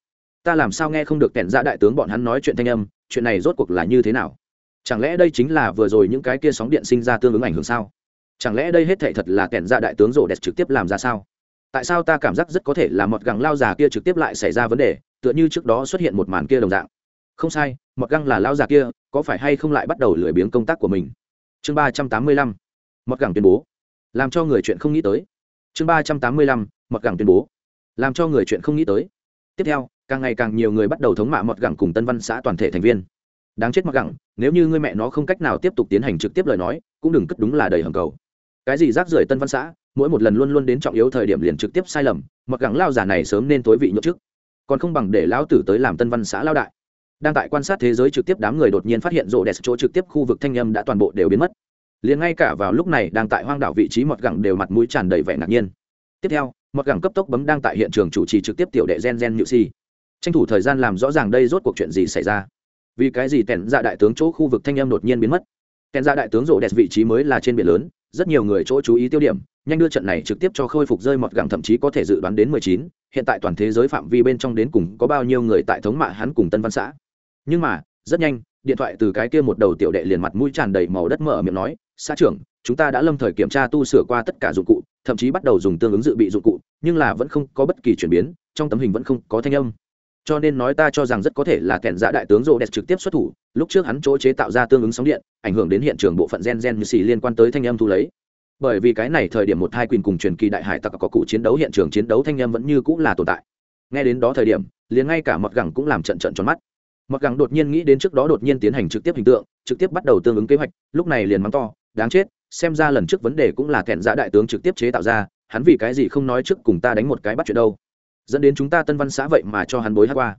Ta làm sao nghe không được kẻn ra dạ đại tướng bọn hắn nói chuyện thanh âm, chuyện này rốt cuộc là như thế nào? Chẳng lẽ đây chính là vừa rồi những cái kia sóng điện sinh ra tương ứng ảnh hưởng sao? Chẳng lẽ đây hết thảy thật là kẻn ra dạ đại tướng Rhodes trực tiếp làm ra sao? tại sao ta cảm giác rất có thể là một gẳng lao già kia trực tiếp lại xảy ra vấn đề tựa như trước đó xuất hiện một màn kia đồng dạng không sai mọt găng là lao già kia, có phải hay không lại bắt đầu lười biếng công tác của mình? Chương ba trăm tám mươi lăm mọt găng tuyên bố. Làm cho người chuyện không nghĩ tới. Chương ba trăm tám mươi lăm mọt găng tuyên bố. Làm cho người chuyện không nghĩ tới. Tiếp theo, càng ngày càng nhiều người bắt đầu thống mạ mọt gẳng cùng tân văn xã toàn thể thành viên. Đáng chết mọt gẳng nếu như người mẹ nó không cách nào tiếp tục tiến hành trực tiếp lời nói, cũng đừng cất đúng là đầy hầm cầu. Cái gì rác rưởi tân văn xã, mỗi một lần luôn luôn đến trọng yếu thời điểm liền trực tiếp sai lầm mọt gẳng lao giả này sớm nên tối vị nhậu trước còn không bằng để lão tử tới làm tân văn xã lao đại đang tại quan sát thế giới trực tiếp đám người đột nhiên phát hiện rộ đẹp chỗ trực tiếp khu vực thanh âm đã toàn bộ đều biến mất. Liền ngay cả vào lúc này đang tại hoang đảo vị trí mọt gẳng đều mặt mũi tràn đầy vẻ ngạc nhiên. Tiếp theo, mọt gẳng cấp tốc bấm đang tại hiện trường chủ trì trực tiếp tiểu đệ gen gen nhự si. Tranh thủ thời gian làm rõ ràng đây rốt cuộc chuyện gì xảy ra. Vì cái gì tẻn ra dạ đại tướng chỗ khu vực thanh âm đột nhiên biến mất? Tẻn ra dạ đại tướng rộ đẹp vị trí mới là trên biển lớn, rất nhiều người chỗ chú ý tiêu điểm, nhanh đưa trận này trực tiếp cho khôi phục rơi mọt gẳng thậm chí có thể dự đoán đến mười chín, hiện tại toàn thế giới phạm vi bên trong đến cùng có bao nhiêu người tại thống mạ hắn cùng tân văn xã? Nhưng mà, rất nhanh, điện thoại từ cái kia một đầu tiểu đệ liền mặt mũi tràn đầy màu đất mở miệng nói, xã trưởng, chúng ta đã lâm thời kiểm tra tu sửa qua tất cả dụng cụ, thậm chí bắt đầu dùng tương ứng dự bị dụng cụ, nhưng là vẫn không có bất kỳ chuyển biến, trong tấm hình vẫn không có thanh âm. Cho nên nói ta cho rằng rất có thể là kẻn dạ đại tướng rô đẹp trực tiếp xuất thủ, lúc trước hắn chỗ chế tạo ra tương ứng sóng điện, ảnh hưởng đến hiện trường bộ phận gen gen như xì liên quan tới thanh âm thu lấy. Bởi vì cái này thời điểm một hai quyền cùng truyền kỳ đại hải tặc có cụ chiến đấu hiện trường chiến đấu thanh âm vẫn như cũng là tồn tại. Nghe đến đó thời điểm, liền ngay cả mọt gẳng cũng làm trận trận tròn mắt mặc gắng đột nhiên nghĩ đến trước đó đột nhiên tiến hành trực tiếp hình tượng, trực tiếp bắt đầu tương ứng kế hoạch, lúc này liền mắng to, đáng chết, xem ra lần trước vấn đề cũng là kẹn giã đại tướng trực tiếp chế tạo ra, hắn vì cái gì không nói trước cùng ta đánh một cái bắt chuyện đâu? Dẫn đến chúng ta tân văn xã vậy mà cho hắn bối hát qua.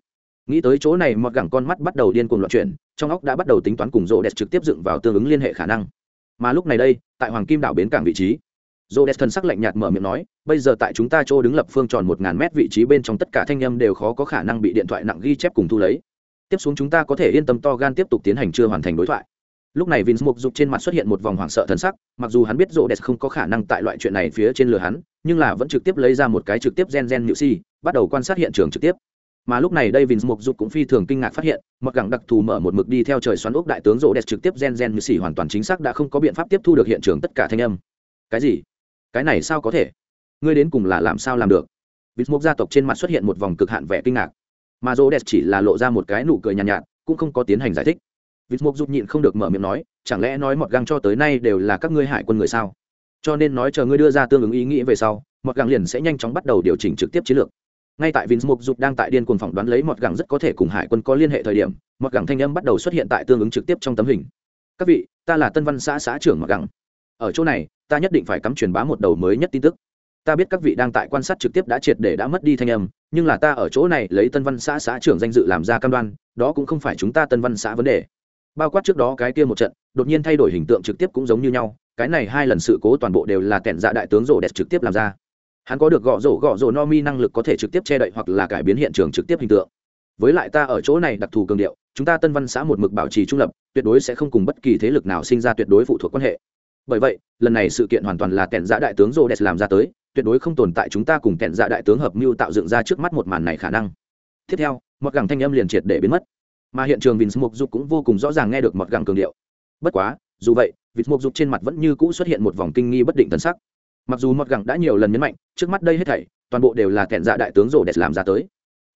Nghĩ tới chỗ này mọt gẳng con mắt bắt đầu điên cuồng loạn chuyển, trong óc đã bắt đầu tính toán cùng rô đẹp trực tiếp dựng vào tương ứng liên hệ khả năng. Mà lúc này đây, tại hoàng kim đảo bến cảng vị trí rô đẹp thần sắc lạnh nhạt mở miệng nói, bây giờ tại chúng ta chỗ đứng lập phương tròn một ngàn mét vị trí bên trong tất cả thanh â m đều khó có khả năng bị điện thoại nặng ghi chép cùng thu lấy tiếp xuống chúng ta có thể yên tâm to gan tiếp tục tiến hành chưa hoàn thành đối thoại. Lúc này Vinh mục dục trên mặt xuất hiện một vòng hoảng sợ thần sắc, mặc dù hắn biết Rộ đẹp không có khả năng tại loại chuyện này phía trên lừa hắn, nhưng là vẫn trực tiếp lấy ra một cái trực tiếp gen gen nhự si, bắt đầu quan sát hiện trường trực tiếp. Mà lúc này đây Vinh mục dục cũng phi thường kinh ngạc phát hiện mặc gẳng đặc thù mở một mực đi theo trời xoắn ốc đại tướng Rộ đẹp trực tiếp gen gen nhự si hoàn toàn chính xác đã không có biện pháp tiếp thu được hiện trường tất cả thanh âm. Cái gì? Cái này sao có thể? Ngươi đến cùng là làm sao làm được? Vinh mục gia tộc trên mặt xuất hiện một vòng cực hạn vẻ kinh ngạc mà rô đẹp chỉ là lộ ra một cái nụ cười nhàn nhạt, nhạt cũng không có tiến hành giải thích. Vịt mục dục nhịn không được mở miệng nói chẳng lẽ nói mọt găng cho tới nay đều là các ngươi hải quân người sao? Cho nên nói chờ ngươi đưa ra tương ứng ý nghĩ về sau mọt găng liền sẽ nhanh chóng bắt đầu điều chỉnh trực tiếp chiến lược. Ngay tại vịt mục dục đang tại điên cuồng phỏng đoán lấy mọt găng rất có thể cùng hải quân có liên hệ thời điểm mọt găng thanh âm bắt đầu xuất hiện tại tương ứng trực tiếp trong tấm hình. Các vị ta là tân văn xã xã trưởng mọt găng. Ở chỗ này ta nhất định phải cắm truyền bá một đầu mới nhất tin tức ta biết các vị đang tại quan sát trực tiếp đã triệt để đã mất đi thanh âm, nhưng là ta ở chỗ này lấy tân văn xã xã trưởng danh dự làm ra cam đoan, đó cũng không phải chúng ta tân văn xã vấn đề. Bao quát trước đó cái kia một trận, đột nhiên thay đổi hình tượng trực tiếp cũng giống như nhau, cái này hai lần sự cố toàn bộ đều là kẹn dạ đại tướng rổ đẹp trực tiếp làm ra. Hắn có được gõ rổ gõ rổ no mi năng lực có thể trực tiếp che đậy hoặc là cải biến hiện trường trực tiếp hình tượng. Với lại ta ở chỗ này đặc thù cường điệu, chúng ta tân văn xã một mực bảo trì trung lập, tuyệt đối sẽ không cùng bất kỳ thế lực nào sinh ra tuyệt đối phụ thuộc quan hệ. Bởi vậy, lần này sự kiện hoàn toàn là kẹn dạ đại tướng rổ đẹp làm ra tới tuyệt đối không tồn tại chúng ta cùng kẹn dạ đại tướng hợp mưu tạo dựng ra trước mắt một màn này khả năng. Tiếp theo, một gẳng thanh âm liền triệt để biến mất. Mà hiện trường vince mục dục cũng vô cùng rõ ràng nghe được một gẳng cường điệu. Bất quá, dù vậy, vince mục dục trên mặt vẫn như cũ xuất hiện một vòng kinh nghi bất định tân sắc. Mặc dù một gẳng đã nhiều lần nhấn mạnh, trước mắt đây hết thảy, toàn bộ đều là kẹn dạ đại tướng rổ đẹp làm ra tới.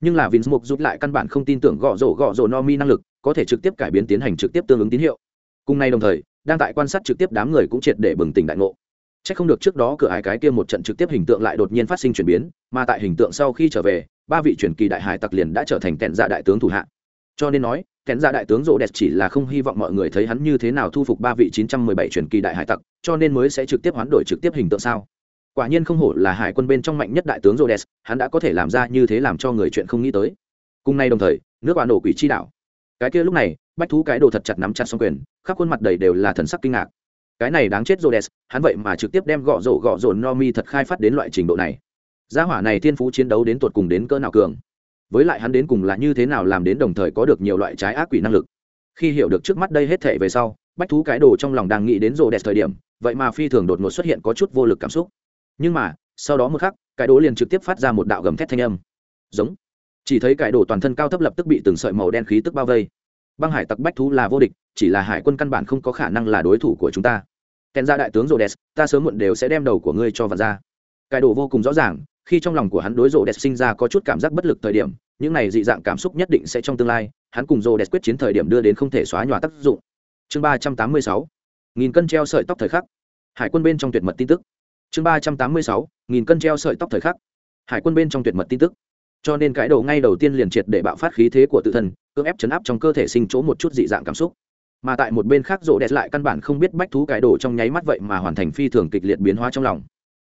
Nhưng là vince mục dục lại căn bản không tin tưởng gõ rổ gõ rổ no mi năng lực, có thể trực tiếp cải biến tiến hành trực tiếp tương ứng tín hiệu. Cùng nay đồng thời, đang tại quan sát trực tiếp đám người cũng triệt để bừng tỉnh đại ngộ. Chắc không được trước đó cửa hải cái kia một trận trực tiếp hình tượng lại đột nhiên phát sinh chuyển biến, mà tại hình tượng sau khi trở về, ba vị truyền kỳ đại hải tặc liền đã trở thành kẹn dạ đại tướng thủ hạ. Cho nên nói, kẹn dạ đại tướng rộ đẹp chỉ là không hy vọng mọi người thấy hắn như thế nào thu phục ba vị 917 truyền kỳ đại hải tặc, cho nên mới sẽ trực tiếp hoán đổi trực tiếp hình tượng sao? Quả nhiên không hổ là hải quân bên trong mạnh nhất đại tướng Rhodes, hắn đã có thể làm ra như thế làm cho người chuyện không nghĩ tới. Cùng nay đồng thời, nước quả nổ quỷ chi đảo. Cái kia lúc này, bách thú cái đồ thật chặt nắm chặt song quyền, khắp khuôn mặt đầy đều là thần sắc kinh ngạc cái này đáng chết Rhodes, hắn vậy mà trực tiếp đem gõ rổ gõ rổ Nomi thật khai phát đến loại trình độ này. Gia hỏa này thiên phú chiến đấu đến tuột cùng đến cỡ nào cường. Với lại hắn đến cùng là như thế nào làm đến đồng thời có được nhiều loại trái ác quỷ năng lực. Khi hiểu được trước mắt đây hết thảy về sau, bách thú cái đồ trong lòng đang nghĩ đến Rhodes thời điểm, vậy mà phi thường đột ngột xuất hiện có chút vô lực cảm xúc. Nhưng mà, sau đó một khắc, cái đồ liền trực tiếp phát ra một đạo gầm thét thanh âm. Giống. Chỉ thấy cái đồ toàn thân cao thấp lập tức bị từng sợi màu đen khí tức bao vây băng hải tặc bách thú là vô địch, chỉ là hải quân căn bản không có khả năng là đối thủ của chúng ta. Kèn ra đại tướng rô đès ta sớm muộn đều sẽ đem đầu của ngươi cho vật ra. Cải đồ vô cùng rõ ràng, khi trong lòng của hắn đối rô đès sinh ra có chút cảm giác bất lực thời điểm, những này dị dạng cảm xúc nhất định sẽ trong tương lai, hắn cùng rô đès quyết chiến thời điểm đưa đến không thể xóa nhòa tác dụng. Chương ba trăm tám mươi sáu, nghìn cân treo sợi tóc thời khắc. Hải quân bên trong tuyệt mật tin tức. Chương ba trăm tám mươi sáu, nghìn cân treo sợi tóc thời khắc. Hải quân bên trong tuyệt mật tin tức. Cho nên cái đầu ngay đầu tiên liền triệt để bạo phát khí thế của tự thân cưỡng ép chấn áp trong cơ thể sinh chỗ một chút dị dạng cảm xúc. Mà tại một bên khác rộ đẹp lại căn bản không biết bách thú cái đồ trong nháy mắt vậy mà hoàn thành phi thường kịch liệt biến hóa trong lòng.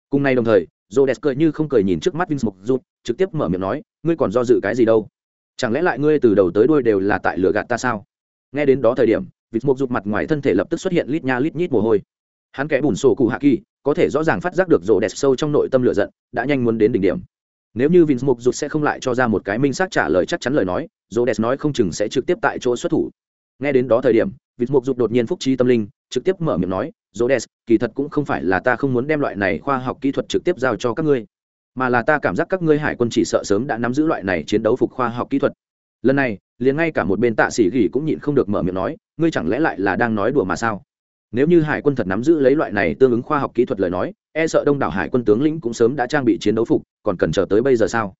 Cùng nay đồng thời rộ đẹp cười như không cười nhìn trước mắt vinh mục rút trực tiếp mở miệng nói, ngươi còn do dự cái gì đâu? Chẳng lẽ lại ngươi từ đầu tới đuôi đều là tại lửa gạt ta sao? Nghe đến đó thời điểm vịt mục rụt mặt ngoài thân thể lập tức xuất hiện lít nha lít nhít mồ hôi. Hắn kẽ bùn sổ cụ hạ kỳ, có thể rõ ràng phát giác được rộ đẹp sâu trong nội tâm lửa giận, đã nhanh muốn đến đỉnh điểm nếu như vince mục Dục sẽ không lại cho ra một cái minh xác trả lời chắc chắn lời nói rộ nói không chừng sẽ trực tiếp tại chỗ xuất thủ. Nghe đến đó thời điểm, Vince mục dục đột nhiên phúc trí tâm linh, trực tiếp mở miệng nói dỗ kỳ thật cũng không phải là ta không muốn đem loại này khoa học kỹ thuật trực tiếp giao cho các ngươi, mà là ta cảm giác các ngươi hải quân chỉ sợ sớm đã nắm giữ loại này chiến đấu phục khoa học kỹ thuật. Lần này, liền ngay cả một bên tạ sĩ gỉ cũng nhịn không được mở miệng nói, ngươi chẳng lẽ lại là đang nói đùa mà sao? Nếu như hải quân thật nắm giữ lấy loại này tương ứng khoa học kỹ thuật lời nói e sợ đông đảo hải quân tướng lĩnh cũng sớm đã trang bị chiến đấu phục còn cần chờ tới bây giờ sao?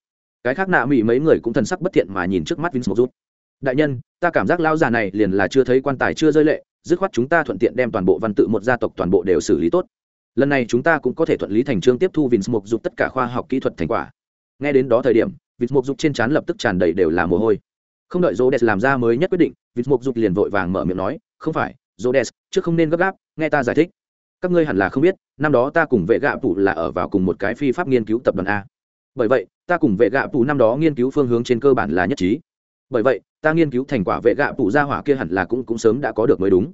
Cái khác nạ mỹ mấy người cũng thần sắc bất thiện mà nhìn trước mắt Vinh vince rút đại nhân ta cảm giác lao già này liền là chưa thấy quan tài chưa rơi lệ dứt khoát chúng ta thuận tiện đem toàn bộ văn tự một gia tộc toàn bộ đều xử lý tốt. Lần này chúng ta cũng có thể thuận lý thành trương tiếp thu Vinh mục giúp tất cả khoa học kỹ thuật thành quả. Nghe đến đó thời điểm Vinh mục giúp trên trán lập tức tràn đầy đều là mồ hôi. Không đợi Jodes làm ra mới nhất quyết định, Vịt Mục Dục liền vội vàng mở miệng nói, "Không phải, Jodes, trước không nên gấp gáp, nghe ta giải thích. Các ngươi hẳn là không biết, năm đó ta cùng vệ gạ phụ là ở vào cùng một cái phi pháp nghiên cứu tập đoàn a. Bởi vậy, ta cùng vệ gạ phụ năm đó nghiên cứu phương hướng trên cơ bản là nhất trí. Bởi vậy, ta nghiên cứu thành quả vệ gạ phụ gia hỏa kia hẳn là cũng cũng sớm đã có được mới đúng.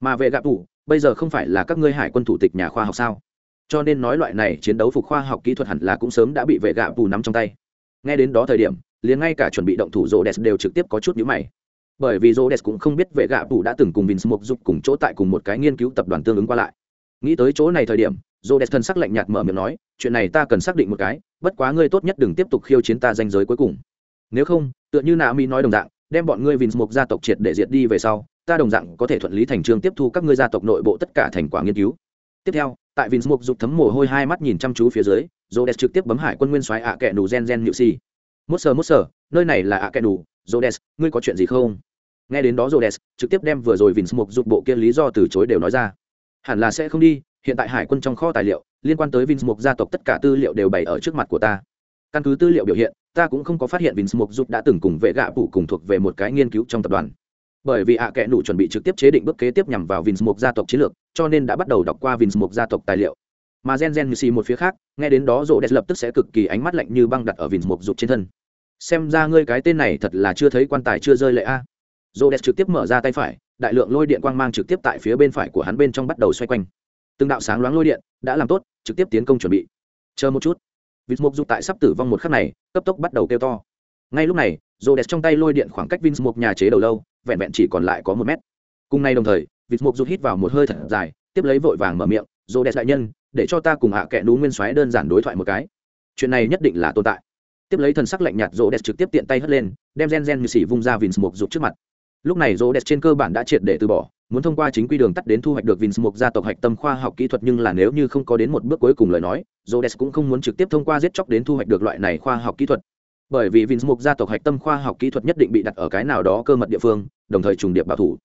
Mà vệ gạ phụ, bây giờ không phải là các ngươi hải quân thủ tịch nhà khoa học sao? Cho nên nói loại này chiến đấu phục khoa học kỹ thuật hẳn là cũng sớm đã bị vệ gạ phụ nắm trong tay. Nghe đến đó thời điểm, liền ngay cả chuẩn bị động thủ rô đès đều trực tiếp có chút nhữ mày bởi vì rô đès cũng không biết vệ gạ phủ đã từng cùng vin mục giúp cùng chỗ tại cùng một cái nghiên cứu tập đoàn tương ứng qua lại nghĩ tới chỗ này thời điểm rô đẹp thân sắc lạnh nhạt mở miệng nói, chuyện này ta cần xác định một cái, bất quá ngươi tốt nhất đừng tiếp tục khiêu chiến ta danh giới cuối cùng. Nếu không, tựa như nạ mi nói đồng dạng, đem bọn ngươi vinh mục gia tộc triệt để diệt đi về sau, ta đồng dạng có thể thuận lý thành trương tiếp thu các ngươi gia tộc nội bộ tất cả thành quả nghiên cứu. Tiếp theo, tại vinh mục dục thấm mồ hôi hai mắt nhìn chăm chú phía dưới rô đẹp trực tiếp bấm hải quân nguyên soái ạ kẹ nù gen gen nhự si. Mốt sờ mốt sờ, nơi này là ạ kẻ đủ đẹp ngươi có chuyện gì không? Nghe đến đó jodes trực tiếp đem vừa rồi vinh mục dục bộ kia lý do từ chối đều nói ra hẳn là sẽ không đi, hiện tại hải quân trong kho tài liệu, liên quan tới vins mục gia tộc tất cả tư liệu đều bày ở trước mặt của ta. Căn cứ tư liệu biểu hiện, ta cũng không có phát hiện vins mục giúp đã từng cùng vệ gạ phụ cùng thuộc về một cái nghiên cứu trong tập đoàn. Bởi vì ạ à kẽ nụ chuẩn bị trực tiếp chế định bước kế tiếp nhằm vào vins mục gia tộc chiến lược, cho nên đã bắt đầu đọc qua vins mục gia tộc tài liệu. Mà gen gen như xì một phía khác, nghe đến đó rộ đẹp lập tức sẽ cực kỳ ánh mắt lạnh như băng đặt ở vins mục dục trên thân. Xem ra ngươi cái tên này thật là chưa thấy quan tài chưa rơi lệ a rô đès trực tiếp mở ra tay phải, đại lượng lôi điện quang mang trực tiếp tại phía bên phải của hắn bên trong bắt đầu xoay quanh. Từng đạo sáng loáng lôi điện đã làm tốt, trực tiếp tiến công chuẩn bị. Chờ một chút. Vịt mục dục tại sắp tử vong một khắc này, cấp tốc bắt đầu kêu to. Ngay lúc này rô đès trong tay lôi điện khoảng cách vinh mục nhà chế đầu lâu, vẹn vẹn chỉ còn lại có một mét. Cùng nay đồng thời vịt mục dục hít vào một hơi thật dài, tiếp lấy vội vàng mở miệng rô đès đại nhân, để cho ta cùng hạ à kẻ nú nguyên soái đơn giản đối thoại một cái. Chuyện này nhất định là tồn tại. Tiếp lấy thần sắc lạnh nhạt rô đẹp trực tiếp tiện tay hất lên, đem gen gen như xỉ vung ra vins mục dục trước mặt lúc này rô đẹp trên cơ bản đã triệt để từ bỏ, muốn thông qua chính quy đường tắt đến thu hoạch được vins mục gia tộc hạch tâm khoa học kỹ thuật, nhưng là nếu như không có đến một bước cuối cùng lời nói, Rhodes cũng không muốn trực tiếp thông qua giết chóc đến thu hoạch được loại này khoa học kỹ thuật. Bởi vì vins mục gia tộc hạch tâm khoa học kỹ thuật nhất định bị đặt ở cái nào đó cơ mật địa phương, đồng thời trùng điệp bảo thủ.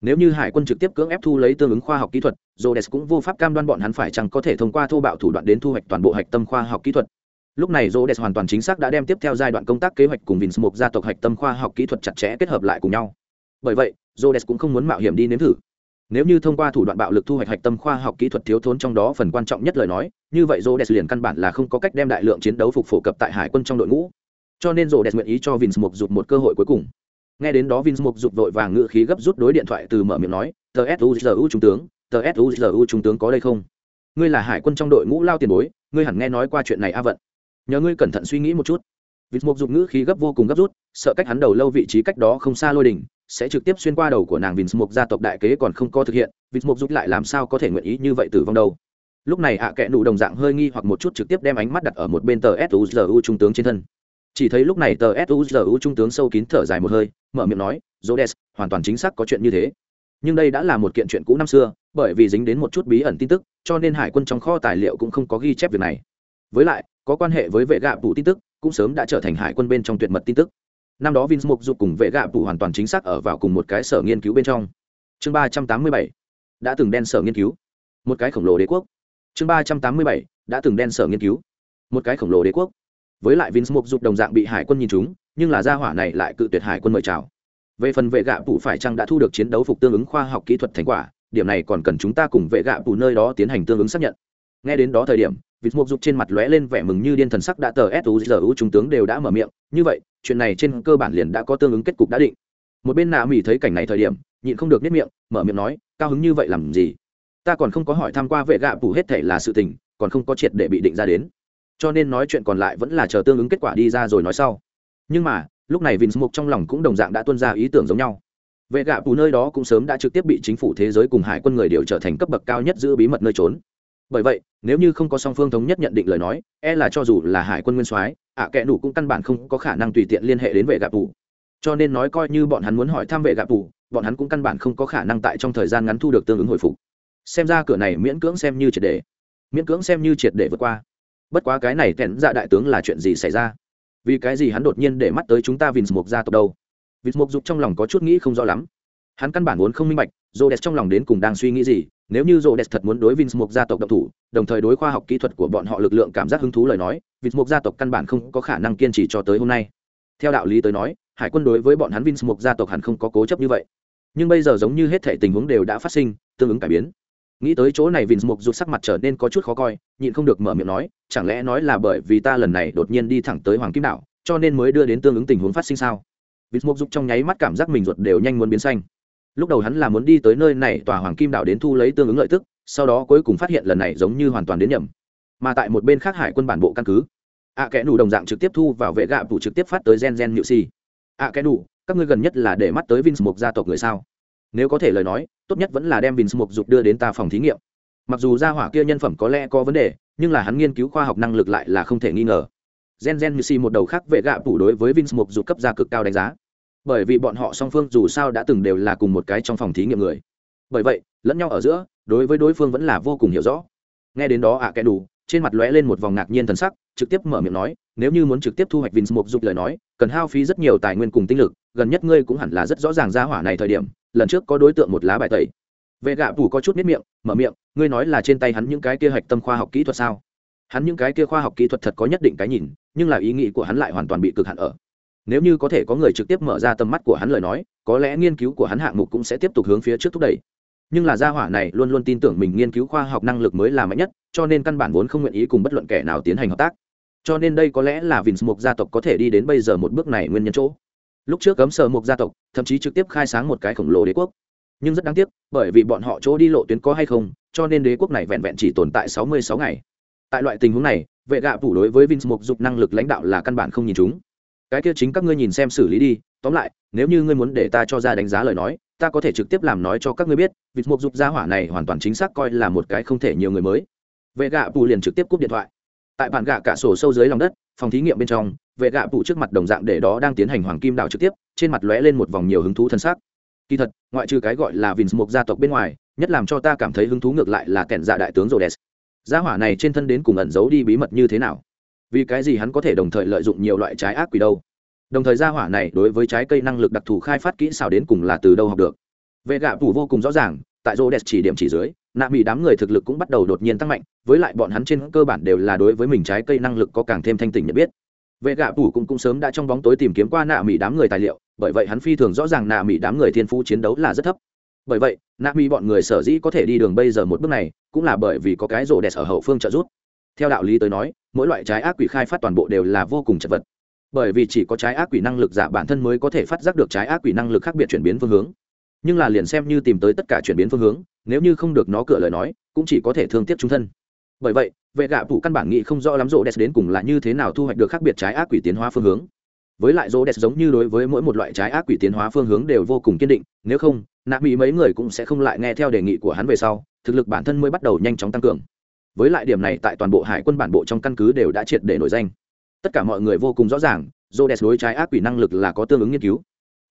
Nếu như hải quân trực tiếp cưỡng ép thu lấy tương ứng khoa học kỹ thuật, Rhodes cũng vô pháp cam đoan bọn hắn phải chăng có thể thông qua thô bạo thủ đoạn đến thu hoạch toàn bộ hạch tâm khoa học kỹ thuật. Lúc này Rhodes hoàn toàn chính xác đã đem tiếp theo giai đoạn công tác kế hoạch cùng vins mục gia tộc hạch tâm khoa học kỹ thuật chặt chẽ kết hợp lại cùng nhau bởi vậy jodes cũng không muốn mạo hiểm đi nếm thử. Nếu như thông qua thủ đoạn bạo lực thu hoạch hạch tâm khoa học kỹ thuật thiếu thốn trong đó phần quan trọng nhất lời nói, như vậy jodes liền căn bản là không có cách đem đại lượng chiến đấu phục phổ cập tại hải quân trong đội ngũ. Cho nên jodes nguyện ý cho vins mục rụt một cơ hội cuối cùng. Nghe đến đó vins mục rụt vội vàng ngự khí gấp rút đối điện thoại từ mở miệng nói, tờ suzu trung tướng, tờ suzu trung tướng có đây không? Ngươi là hải quân trong đội ngũ lao tiền bối, ngươi hẳn nghe nói qua chuyện này a vận. Nhờ ngươi cẩn thận suy nghĩ một chút. Vịt mục dục ngữ khí gấp vô cùng gấp rút, sợ cách hắn đầu lâu vị trí cách đó không xa lôi đỉnh sẽ trực tiếp xuyên qua đầu của nàng vịt mục gia tộc đại kế còn không có thực hiện vịt mục lại làm sao có thể nguyện ý như vậy tử vong đâu. Lúc này ạ à kẽ nụ đồng dạng hơi nghi hoặc một chút trực tiếp đem ánh mắt đặt ở một bên tờ suzu trung tướng trên thân. Chỉ thấy lúc này tờ suzu trung tướng sâu kín thở dài một hơi mở miệng nói Rhodes, hoàn toàn chính xác có chuyện như thế. Nhưng đây đã là một kiện chuyện cũ năm xưa bởi vì dính đến một chút bí ẩn tin tức cho nên hải quân trong kho tài liệu cũng không có ghi chép việc này. Với lại có quan hệ với vệ gạ vụ tin tức cũng sớm đã trở thành hải quân bên trong tuyệt mật tin tức năm đó vince mục dục cùng vệ gạ phụ hoàn toàn chính xác ở vào cùng một cái sở nghiên cứu bên trong. Chương ba trăm tám mươi bảy, đã từng đen sở nghiên cứu. Một cái khổng lồ đế quốc. Chương ba trăm tám mươi bảy, đã từng đen sở nghiên cứu. Một cái khổng lồ đế quốc. Với lại vince mục dục đồng dạng bị hải quân nhìn chúng, nhưng là gia hỏa này lại cự tuyệt hải quân mời chào. Về phần vệ gạ phụ phải chăng đã thu được chiến đấu phục tương ứng khoa học kỹ thuật thành quả, điểm này còn cần chúng ta cùng vệ gạ phụ nơi đó tiến hành tương ứng xác nhận. Nghe đến đó thời điểm vịt mục dục trên mặt lóe lên vẻ mừng như điên thần sắc đã tờ suzu trung tướng đều đã mở miệng. Như vậy, chuyện này trên cơ bản liền đã có tương ứng kết cục đã định. Một bên nạ mỹ thấy cảnh này thời điểm, nhịn không được nhất miệng, mở miệng nói, cao hứng như vậy làm gì? Ta còn không có hỏi tham q u a vệ gạ phủ hết thể là sự tình, còn không có triệt để bị định ra đến. Cho nên nói chuyện còn lại vẫn là chờ tương ứng kết quả đi ra rồi nói sau. Nhưng mà, lúc này vince mục trong lòng cũng đồng dạng đã tuân ra ý tưởng giống nhau. Vệ gạ phủ nơi đó cũng sớm đã trực tiếp bị chính phủ thế giới cùng hải quân người điều trở thành cấp bậc cao nhất giữ bí mật nơi trốn bởi vậy, nếu như không có song phương thống nhất nhận định lời nói e là cho dù là hải quân nguyên soái, ạ à kẽ đủ cũng căn bản không có khả năng tùy tiện liên hệ đến vệ gạp tù. Cho nên nói coi như bọn hắn muốn hỏi thăm vệ gạp tù, bọn hắn cũng căn bản không có khả năng tại trong thời gian ngắn thu được tương ứng hồi phục. Xem ra cửa này miễn cưỡng xem như triệt để, miễn cưỡng xem như triệt để vượt qua. Bất quá cái này thẹn dạ đại tướng là chuyện gì xảy ra? Vì cái gì hắn đột nhiên để mắt tới chúng ta vinh mục gia tộc đâu? Vinh mục dục trong lòng có chút nghĩ không rõ lắm. Hắn căn bản vốn không minh bạch rô đẹp trong lòng đến cùng đang suy nghĩ gì nếu như Rhodes thật muốn đối Vinsmok gia tộc độc thủ, đồng thời đối khoa học kỹ thuật của bọn họ lực lượng cảm giác hứng thú lời nói Vinsmok gia tộc căn bản không có khả năng kiên trì cho tới hôm nay. Theo đạo lý tới nói, hải quân đối với bọn hắn Vinsmok gia tộc hẳn không có cố chấp như vậy. Nhưng bây giờ giống như hết thảy tình huống đều đã phát sinh, tương ứng cải biến. Nghĩ tới chỗ này Vinsmok rụt sắc mặt trở nên có chút khó coi, nhịn không được mở miệng nói, chẳng lẽ nói là bởi vì ta lần này đột nhiên đi thẳng tới hoàng kim đảo, cho nên mới đưa đến tương ứng tình huống phát sinh sao? Vinsmok rụt trong nháy mắt cảm giác mình ruột đều nhanh muốn biến xanh lúc đầu hắn là muốn đi tới nơi này tòa hoàng kim đảo đến thu lấy tương ứng lợi tức sau đó cuối cùng phát hiện lần này giống như hoàn toàn đến nhầm. Mà tại một bên khác hải quân bản bộ căn cứ ạ à, kẽ nủ đồng dạng trực tiếp thu vào vệ gạ vụ trực tiếp phát tới gen gen nhự si. Ạ à, kẽ nủ các ngươi gần nhất là để mắt tới vince mục gia tộc người sao? Nếu có thể lời nói tốt nhất vẫn là đem vince mục dục đưa đến ta phòng thí nghiệm. Mặc dù gia hỏa kia nhân phẩm có lẽ có vấn đề nhưng là hắn nghiên cứu khoa học năng lực lại là không thể nghi ngờ. Gen gen nhự si một đầu khác vệ gạ vụ đối với vince mục dục cấp gia cực cao đánh giá bởi vì bọn họ song phương dù sao đã từng đều là cùng một cái trong phòng thí nghiệm người. Bởi vậy, lẫn nhau ở giữa, đối với đối phương vẫn là vô cùng hiểu rõ. Nghe đến đó ạ à kẻ đủ, trên mặt lóe lên một vòng ngạc nhiên thần sắc, trực tiếp mở miệng nói, nếu như muốn trực tiếp thu hoạch vinh mục dục lời nói, cần hao phí rất nhiều tài nguyên cùng tinh lực, gần nhất ngươi cũng hẳn là rất rõ ràng ra hỏa này thời điểm, lần trước có đối tượng một lá bài tẩy. Vệ gạ phủ có chút miết miệng, mở miệng, ngươi nói là trên tay hắn những cái kia hạch tâm khoa học kỹ thuật sao? Hắn những cái kia khoa học kỹ thuật thật có nhất định cái nhìn, nhưng là ý nghĩ của hắn lại hoàn toàn bị cực hạn ở nếu như có thể có người trực tiếp mở ra tầm mắt của hắn lời nói, có lẽ nghiên cứu của hắn hạng mục cũng sẽ tiếp tục hướng phía trước thúc đẩy. Nhưng là gia hỏa này luôn luôn tin tưởng mình nghiên cứu khoa học năng lực mới là mạnh nhất, cho nên căn bản vốn không nguyện ý cùng bất luận kẻ nào tiến hành hợp tác. Cho nên đây có lẽ là vì một gia tộc có thể đi đến bây giờ một bước này nguyên nhân chỗ. Lúc trước cấm sờ một gia tộc, thậm chí trực tiếp khai sáng một cái khổng lồ đế quốc. Nhưng rất đáng tiếc, bởi vì bọn họ chỗ đi lộ tuyến có hay không, cho nên đế quốc này vẹn vẹn chỉ tồn tại sáu mươi sáu ngày. Tại loại tình huống này, vệ gạ phủ đối với vince mục dục năng lực lãnh đạo là căn bản không nhìn chúng cái kia chính các ngươi nhìn xem xử lý đi, tóm lại, nếu như ngươi muốn để ta cho ra đánh giá lời nói, ta có thể trực tiếp làm nói cho các ngươi biết, vịt mục dục gia hỏa này hoàn toàn chính xác coi là một cái không thể nhiều người mới. Vệ gạ Bù liền trực tiếp cúp điện thoại. Tại bản gạ cả sổ sâu dưới lòng đất, phòng thí nghiệm bên trong, vệ gạ Bù trước mặt đồng dạng để đó đang tiến hành hoàng kim đạo trực tiếp, trên mặt lóe lên một vòng nhiều hứng thú thân xác. Kỳ thật, ngoại trừ cái gọi là vịt mục gia tộc bên ngoài, nhất làm cho ta cảm thấy hứng thú ngược lại là kẻn dạ đại tướng rồ đèn gia hỏa này trên thân đến cùng ẩn giấu đi bí mật như thế nào? Vì cái gì hắn có thể đồng thời lợi dụng nhiều loại trái ác quỷ đâu? Đồng thời gia hỏa này đối với trái cây năng lực đặc thù khai phát kỹ xảo đến cùng là từ đâu học được? Vệ gạ phủ vô cùng rõ ràng, tại rô đẹp chỉ điểm chỉ dưới, nạ mỹ đám người thực lực cũng bắt đầu đột nhiên tăng mạnh, với lại bọn hắn trên cơ bản đều là đối với mình trái cây năng lực có càng thêm thanh tỉnh nhận biết. Vệ gạ phủ cũng cũng sớm đã trong bóng tối tìm kiếm qua nạ mỹ đám người tài liệu, bởi vậy hắn phi thường rõ ràng nạ mỹ đám người thiên phú chiến đấu là rất thấp. Bởi vậy, nạ mỹ bọn người sở dĩ có thể đi đường bây giờ một bước này, cũng là bởi vì có cái rô đẹp ở hậu phương trợ giúp. Theo đạo lý tới nói mỗi loại trái ác quỷ khai phát toàn bộ đều là vô cùng chật vật. Bởi vì chỉ có trái ác quỷ năng lực giả bản thân mới có thể phát giác được trái ác quỷ năng lực khác biệt chuyển biến phương hướng. Nhưng là liền xem như tìm tới tất cả chuyển biến phương hướng, nếu như không được nó cửa lời nói, cũng chỉ có thể thương tiếc trung thân. Bởi vậy, vệ gạ phụ căn bản nghị không rõ lắm rô đès đến cùng là như thế nào thu hoạch được khác biệt trái ác quỷ tiến hóa phương hướng. Với lại rô đès giống như đối với mỗi một loại trái ác quỷ tiến hóa phương hướng đều vô cùng kiên định, nếu không, nạ mỹ mấy người cũng sẽ không lại nghe theo đề nghị của hắn về sau, thực lực bản thân mới bắt đầu nhanh chóng tăng cường với lại điểm này tại toàn bộ hải quân bản bộ trong căn cứ đều đã triệt để nổi danh. Tất cả mọi người vô cùng rõ ràng rô đès đối trái ác quỷ năng lực là có tương ứng nghiên cứu.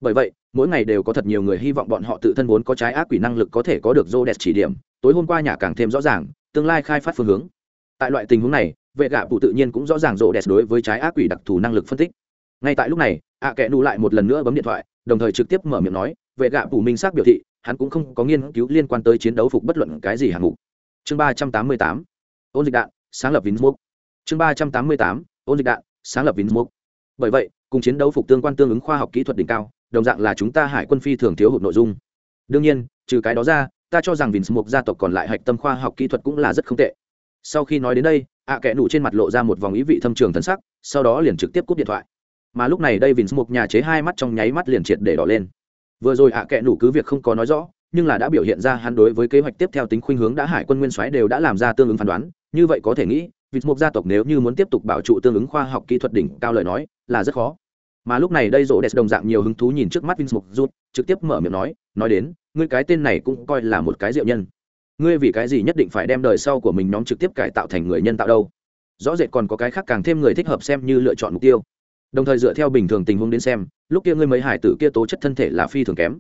Bởi vậy, mỗi ngày đều có thật nhiều người hy vọng bọn họ tự thân vốn có trái ác quỷ năng lực có thể có được rô đès chỉ điểm, tối hôm qua nhà càng thêm rõ ràng, tương lai khai phát phương hướng. Tại loại tình huống này, vệ gạ phụ tự nhiên cũng rõ ràng rô đès đối với trái ác quỷ đặc thù năng lực phân tích. Ngay tại lúc này, ạ à kẽ nụ lại một lần nữa bấm điện thoại, đồng thời trực tiếp mở miệng nói, vệ gạ phụ minh xác biểu thị, hắn cũng không có nghiên cứu liên quan tới chiến đấu phục bất luận cái gì hạng mục. Chương ba trăm tám mươi tám ôn dịch đạn, sáng lập vinsmoke chương ba trăm tám mươi tám, ôn dịch đạn, sáng lập vinsmoke bởi vậy, cùng chiến đấu phục tương quan tương ứng khoa học kỹ thuật đỉnh cao, đồng dạng là chúng ta hải quân phi thường thiếu hụt nội dung. Đương nhiên, trừ cái đó ra, ta cho rằng vinsmoke gia tộc còn lại hạch tâm khoa học kỹ thuật cũng là rất không tệ. Sau khi nói đến đây, ạ à kẽ nụ trên mặt lộ ra một vòng ý vị thâm trường thân sắc, sau đó liền trực tiếp cúp điện thoại. Mà lúc này đây vinsmoke nhà chế hai mắt trong nháy mắt liền triệt để đỏ lên. Vừa rồi ạ à kẽ nụ cứ việc không có nói rõ, nhưng là đã biểu hiện ra hắn đối với kế hoạch tiếp theo tính khuynh hướng đã hải quân nguyên soái đều đã làm ra tương ứng phán đoán như vậy có thể nghĩ, vịt mục gia tộc nếu như muốn tiếp tục bảo trụ tương ứng khoa học kỹ thuật đỉnh cao lời nói, là rất khó. Mà lúc này đây rộ đẹp đồng dạng nhiều hứng thú nhìn trước mắt Vinh mục rút trực tiếp mở miệng nói nói đến, ngươi cái tên này cũng coi là một cái diệu nhân. Ngươi vì cái gì nhất định phải đem đời sau của mình nhóm trực tiếp cải tạo thành người nhân tạo đâu? Rõ rệt còn có cái khác càng thêm người thích hợp xem như lựa chọn mục tiêu. Đồng thời dựa theo bình thường tình huống đến xem, lúc kia ngươi mấy hải tử kia tố chất thân thể là phi thường kém.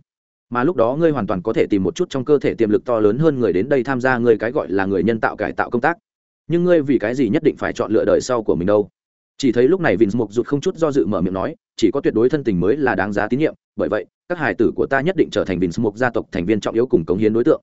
Mà lúc đó ngươi hoàn toàn có thể tìm một chút trong cơ thể tiềm lực to lớn hơn người đến đây tham gia ngươi cái gọi là người nhân tạo cải tạo công tác nhưng ngươi vì cái gì nhất định phải chọn lựa đời sau của mình đâu? Chỉ thấy lúc này vinh mục rụt không chút do dự mở miệng nói, chỉ có tuyệt đối thân tình mới là đáng giá tín nhiệm, bởi vậy, các hải tử của ta nhất định trở thành vinh mục gia tộc thành viên trọng yếu cùng cống hiến đối tượng.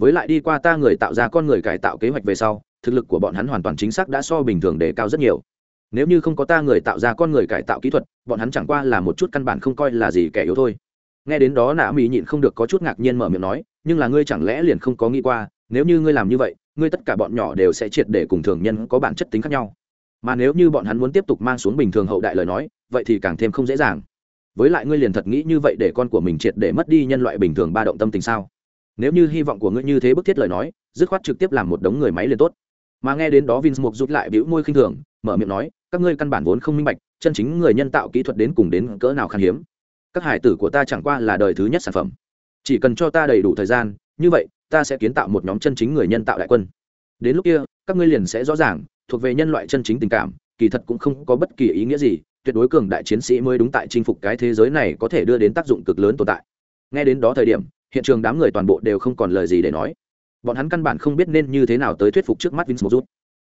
Với lại đi qua ta người tạo ra con người cải tạo kế hoạch về sau, thực lực của bọn hắn hoàn toàn chính xác đã so bình thường đề cao rất nhiều. Nếu như không có ta người tạo ra con người cải tạo kỹ thuật, bọn hắn chẳng qua là một chút căn bản không coi là gì kẻ yếu thôi. Nghe đến đó nạ mỹ nhịn không được có chút ngạc nhiên mở miệng nói, nhưng là ngươi chẳng lẽ liền không có nghĩ qua, nếu như ngươi làm như vậy ngươi tất cả bọn nhỏ đều sẽ triệt để cùng thường nhân có bản chất tính khác nhau. Mà nếu như bọn hắn muốn tiếp tục mang xuống bình thường hậu đại lời nói, vậy thì càng thêm không dễ dàng. Với lại ngươi liền thật nghĩ như vậy để con của mình triệt để mất đi nhân loại bình thường ba động tâm tình sao? Nếu như hy vọng của ngươi như thế bức thiết lời nói, dứt khoát trực tiếp làm một đống người máy liền tốt. Mà nghe đến đó vins mục rút lại bĩu môi khinh thường, mở miệng nói, các ngươi căn bản vốn không minh bạch, chân chính người nhân tạo kỹ thuật đến cùng đến cỡ nào khan hiếm. Các hải tử của ta chẳng qua là đời thứ nhất sản phẩm. Chỉ cần cho ta đầy đủ thời gian, như vậy ta sẽ kiến tạo một nhóm chân chính người nhân tạo đại quân. Đến lúc kia, các ngươi liền sẽ rõ ràng, thuộc về nhân loại chân chính tình cảm, kỳ thật cũng không có bất kỳ ý nghĩa gì, tuyệt đối cường đại chiến sĩ mới đúng tại chinh phục cái thế giới này có thể đưa đến tác dụng cực lớn tồn tại. Nghe đến đó thời điểm, hiện trường đám người toàn bộ đều không còn lời gì để nói. Bọn hắn căn bản không biết nên như thế nào tới thuyết phục trước mắt vince mozut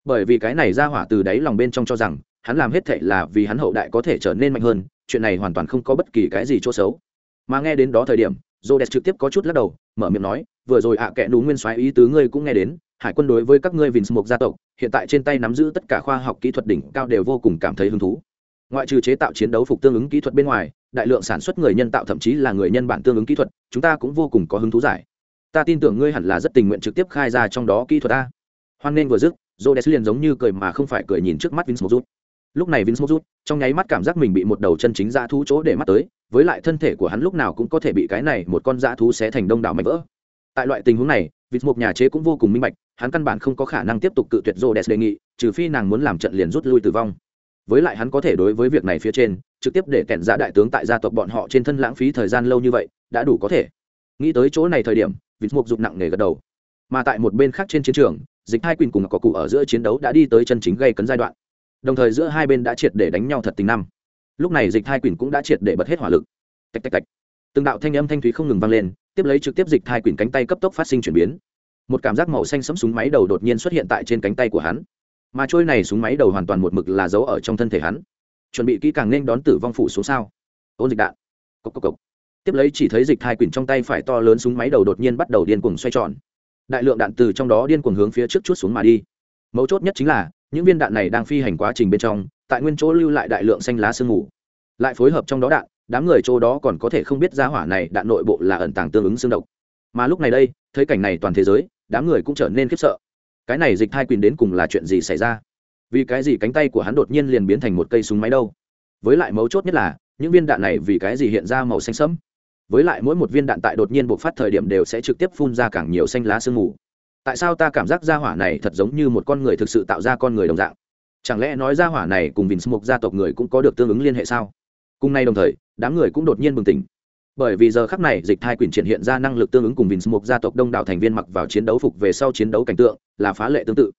bởi vì cái này ra hỏa từ đáy lòng bên trong cho rằng, hắn làm hết thệ là vì hắn hậu đại có thể trở nên mạnh hơn, chuyện này hoàn toàn không có bất kỳ cái gì chỗ xấu. Mà nghe đến đó thời điểm j trực tiếp có chút lắc đầu, mở miệng nói vừa rồi ạ à kẻ nú nguyên soái ý tứ ngươi cũng nghe đến hải quân đối với các ngươi vinh mục gia tộc hiện tại trên tay nắm giữ tất cả khoa học kỹ thuật đỉnh cao đều vô cùng cảm thấy hứng thú. Ngoại trừ chế tạo chiến đấu phục tương ứng kỹ thuật bên ngoài đại lượng sản xuất người nhân tạo thậm chí là người nhân bản tương ứng kỹ thuật chúng ta cũng vô cùng có hứng thú giải. Ta tin tưởng ngươi hẳn là rất tình nguyện trực tiếp khai ra trong đó kỹ thuật ta. Hoan nên vừa dứt jodes liền giống như cười mà không phải cười nhìn trước mắt Vince rút. Lúc này Vince rút trong nháy mắt cảm giác mình bị một đầu chân chính dã thú chỗ để mắt tới, với lại thân thể của hắn lúc nào cũng có thể bị cái này một con dã thú xé thành đông đảo mạnh vỡ. Tại loại tình huống này, vịt mục nhà chế cũng vô cùng minh bạch, hắn căn bản không có khả năng tiếp tục cự tuyệt Rhodes đề nghị, trừ phi nàng muốn làm trận liền rút lui tử vong. Với lại hắn có thể đối với việc này phía trên, trực tiếp để kẹn giả đại tướng tại gia tộc bọn họ trên thân lãng phí thời gian lâu như vậy, đã đủ có thể. Nghĩ tới chỗ này thời điểm, vịt Mục dục nặng nề gật đầu. Mà tại một bên khác trên chiến trường, dịch hai quyền cùng có cụ ở giữa chiến đấu đã đi tới chân chính gây cấn giai đoạn đồng thời giữa hai bên đã triệt để đánh nhau thật tình năm lúc này dịch hai quyền cũng đã triệt để bật hết hỏa lực tạch tạch tạch từng đạo thanh âm thanh thúy không ngừng vang lên tiếp lấy trực tiếp dịch thai quyển cánh tay cấp tốc phát sinh chuyển biến. Một cảm giác màu xanh sẫm súng máy đầu đột nhiên xuất hiện tại trên cánh tay của hắn. Mà trôi này súng máy đầu hoàn toàn một mực là giấu ở trong thân thể hắn. Chuẩn bị kỹ càng nên đón tử vong phủ xuống sao? Ôn dịch đạn. Cốc cốc cốc. tiếp lấy chỉ thấy dịch thai quyển trong tay phải to lớn súng máy đầu đột nhiên bắt đầu điên cuồng xoay tròn. Đại lượng đạn từ trong đó điên cuồng hướng phía trước chút xuống mà đi. Mấu chốt nhất chính là, những viên đạn này đang phi hành quá trình bên trong, tại nguyên chỗ lưu lại đại lượng xanh lá sương mù. Lại phối hợp trong đó đạn đám người chỗ đó còn có thể không biết ra hỏa này đạn nội bộ là ẩn tàng tương ứng xương độc. Mà lúc này đây, thấy cảnh này toàn thế giới, đám người cũng trở nên khiếp sợ. Cái này dịch thai quyền đến cùng là chuyện gì xảy ra? Vì cái gì cánh tay của hắn đột nhiên liền biến thành một cây súng máy đâu? Với lại mấu chốt nhất là, những viên đạn này vì cái gì hiện ra màu xanh sẫm? Với lại mỗi một viên đạn tại đột nhiên bộc phát thời điểm đều sẽ trực tiếp phun ra càng nhiều xanh lá sương mù. Tại sao ta cảm giác ra hỏa này thật giống như một con người thực sự tạo ra con người đồng dạng? Chẳng lẽ nói ra hỏa này cùng vinh smoke gia tộc người cũng có được tương ứng liên hệ sao? Cùng nay đồng thời đám người cũng đột nhiên bừng tỉnh. Bởi vì giờ khắc này dịch thai quyển triển hiện ra năng lực tương ứng cùng vinh smoke gia tộc đông đảo thành viên mặc vào chiến đấu phục về sau chiến đấu cảnh tượng, là phá lệ tương tự.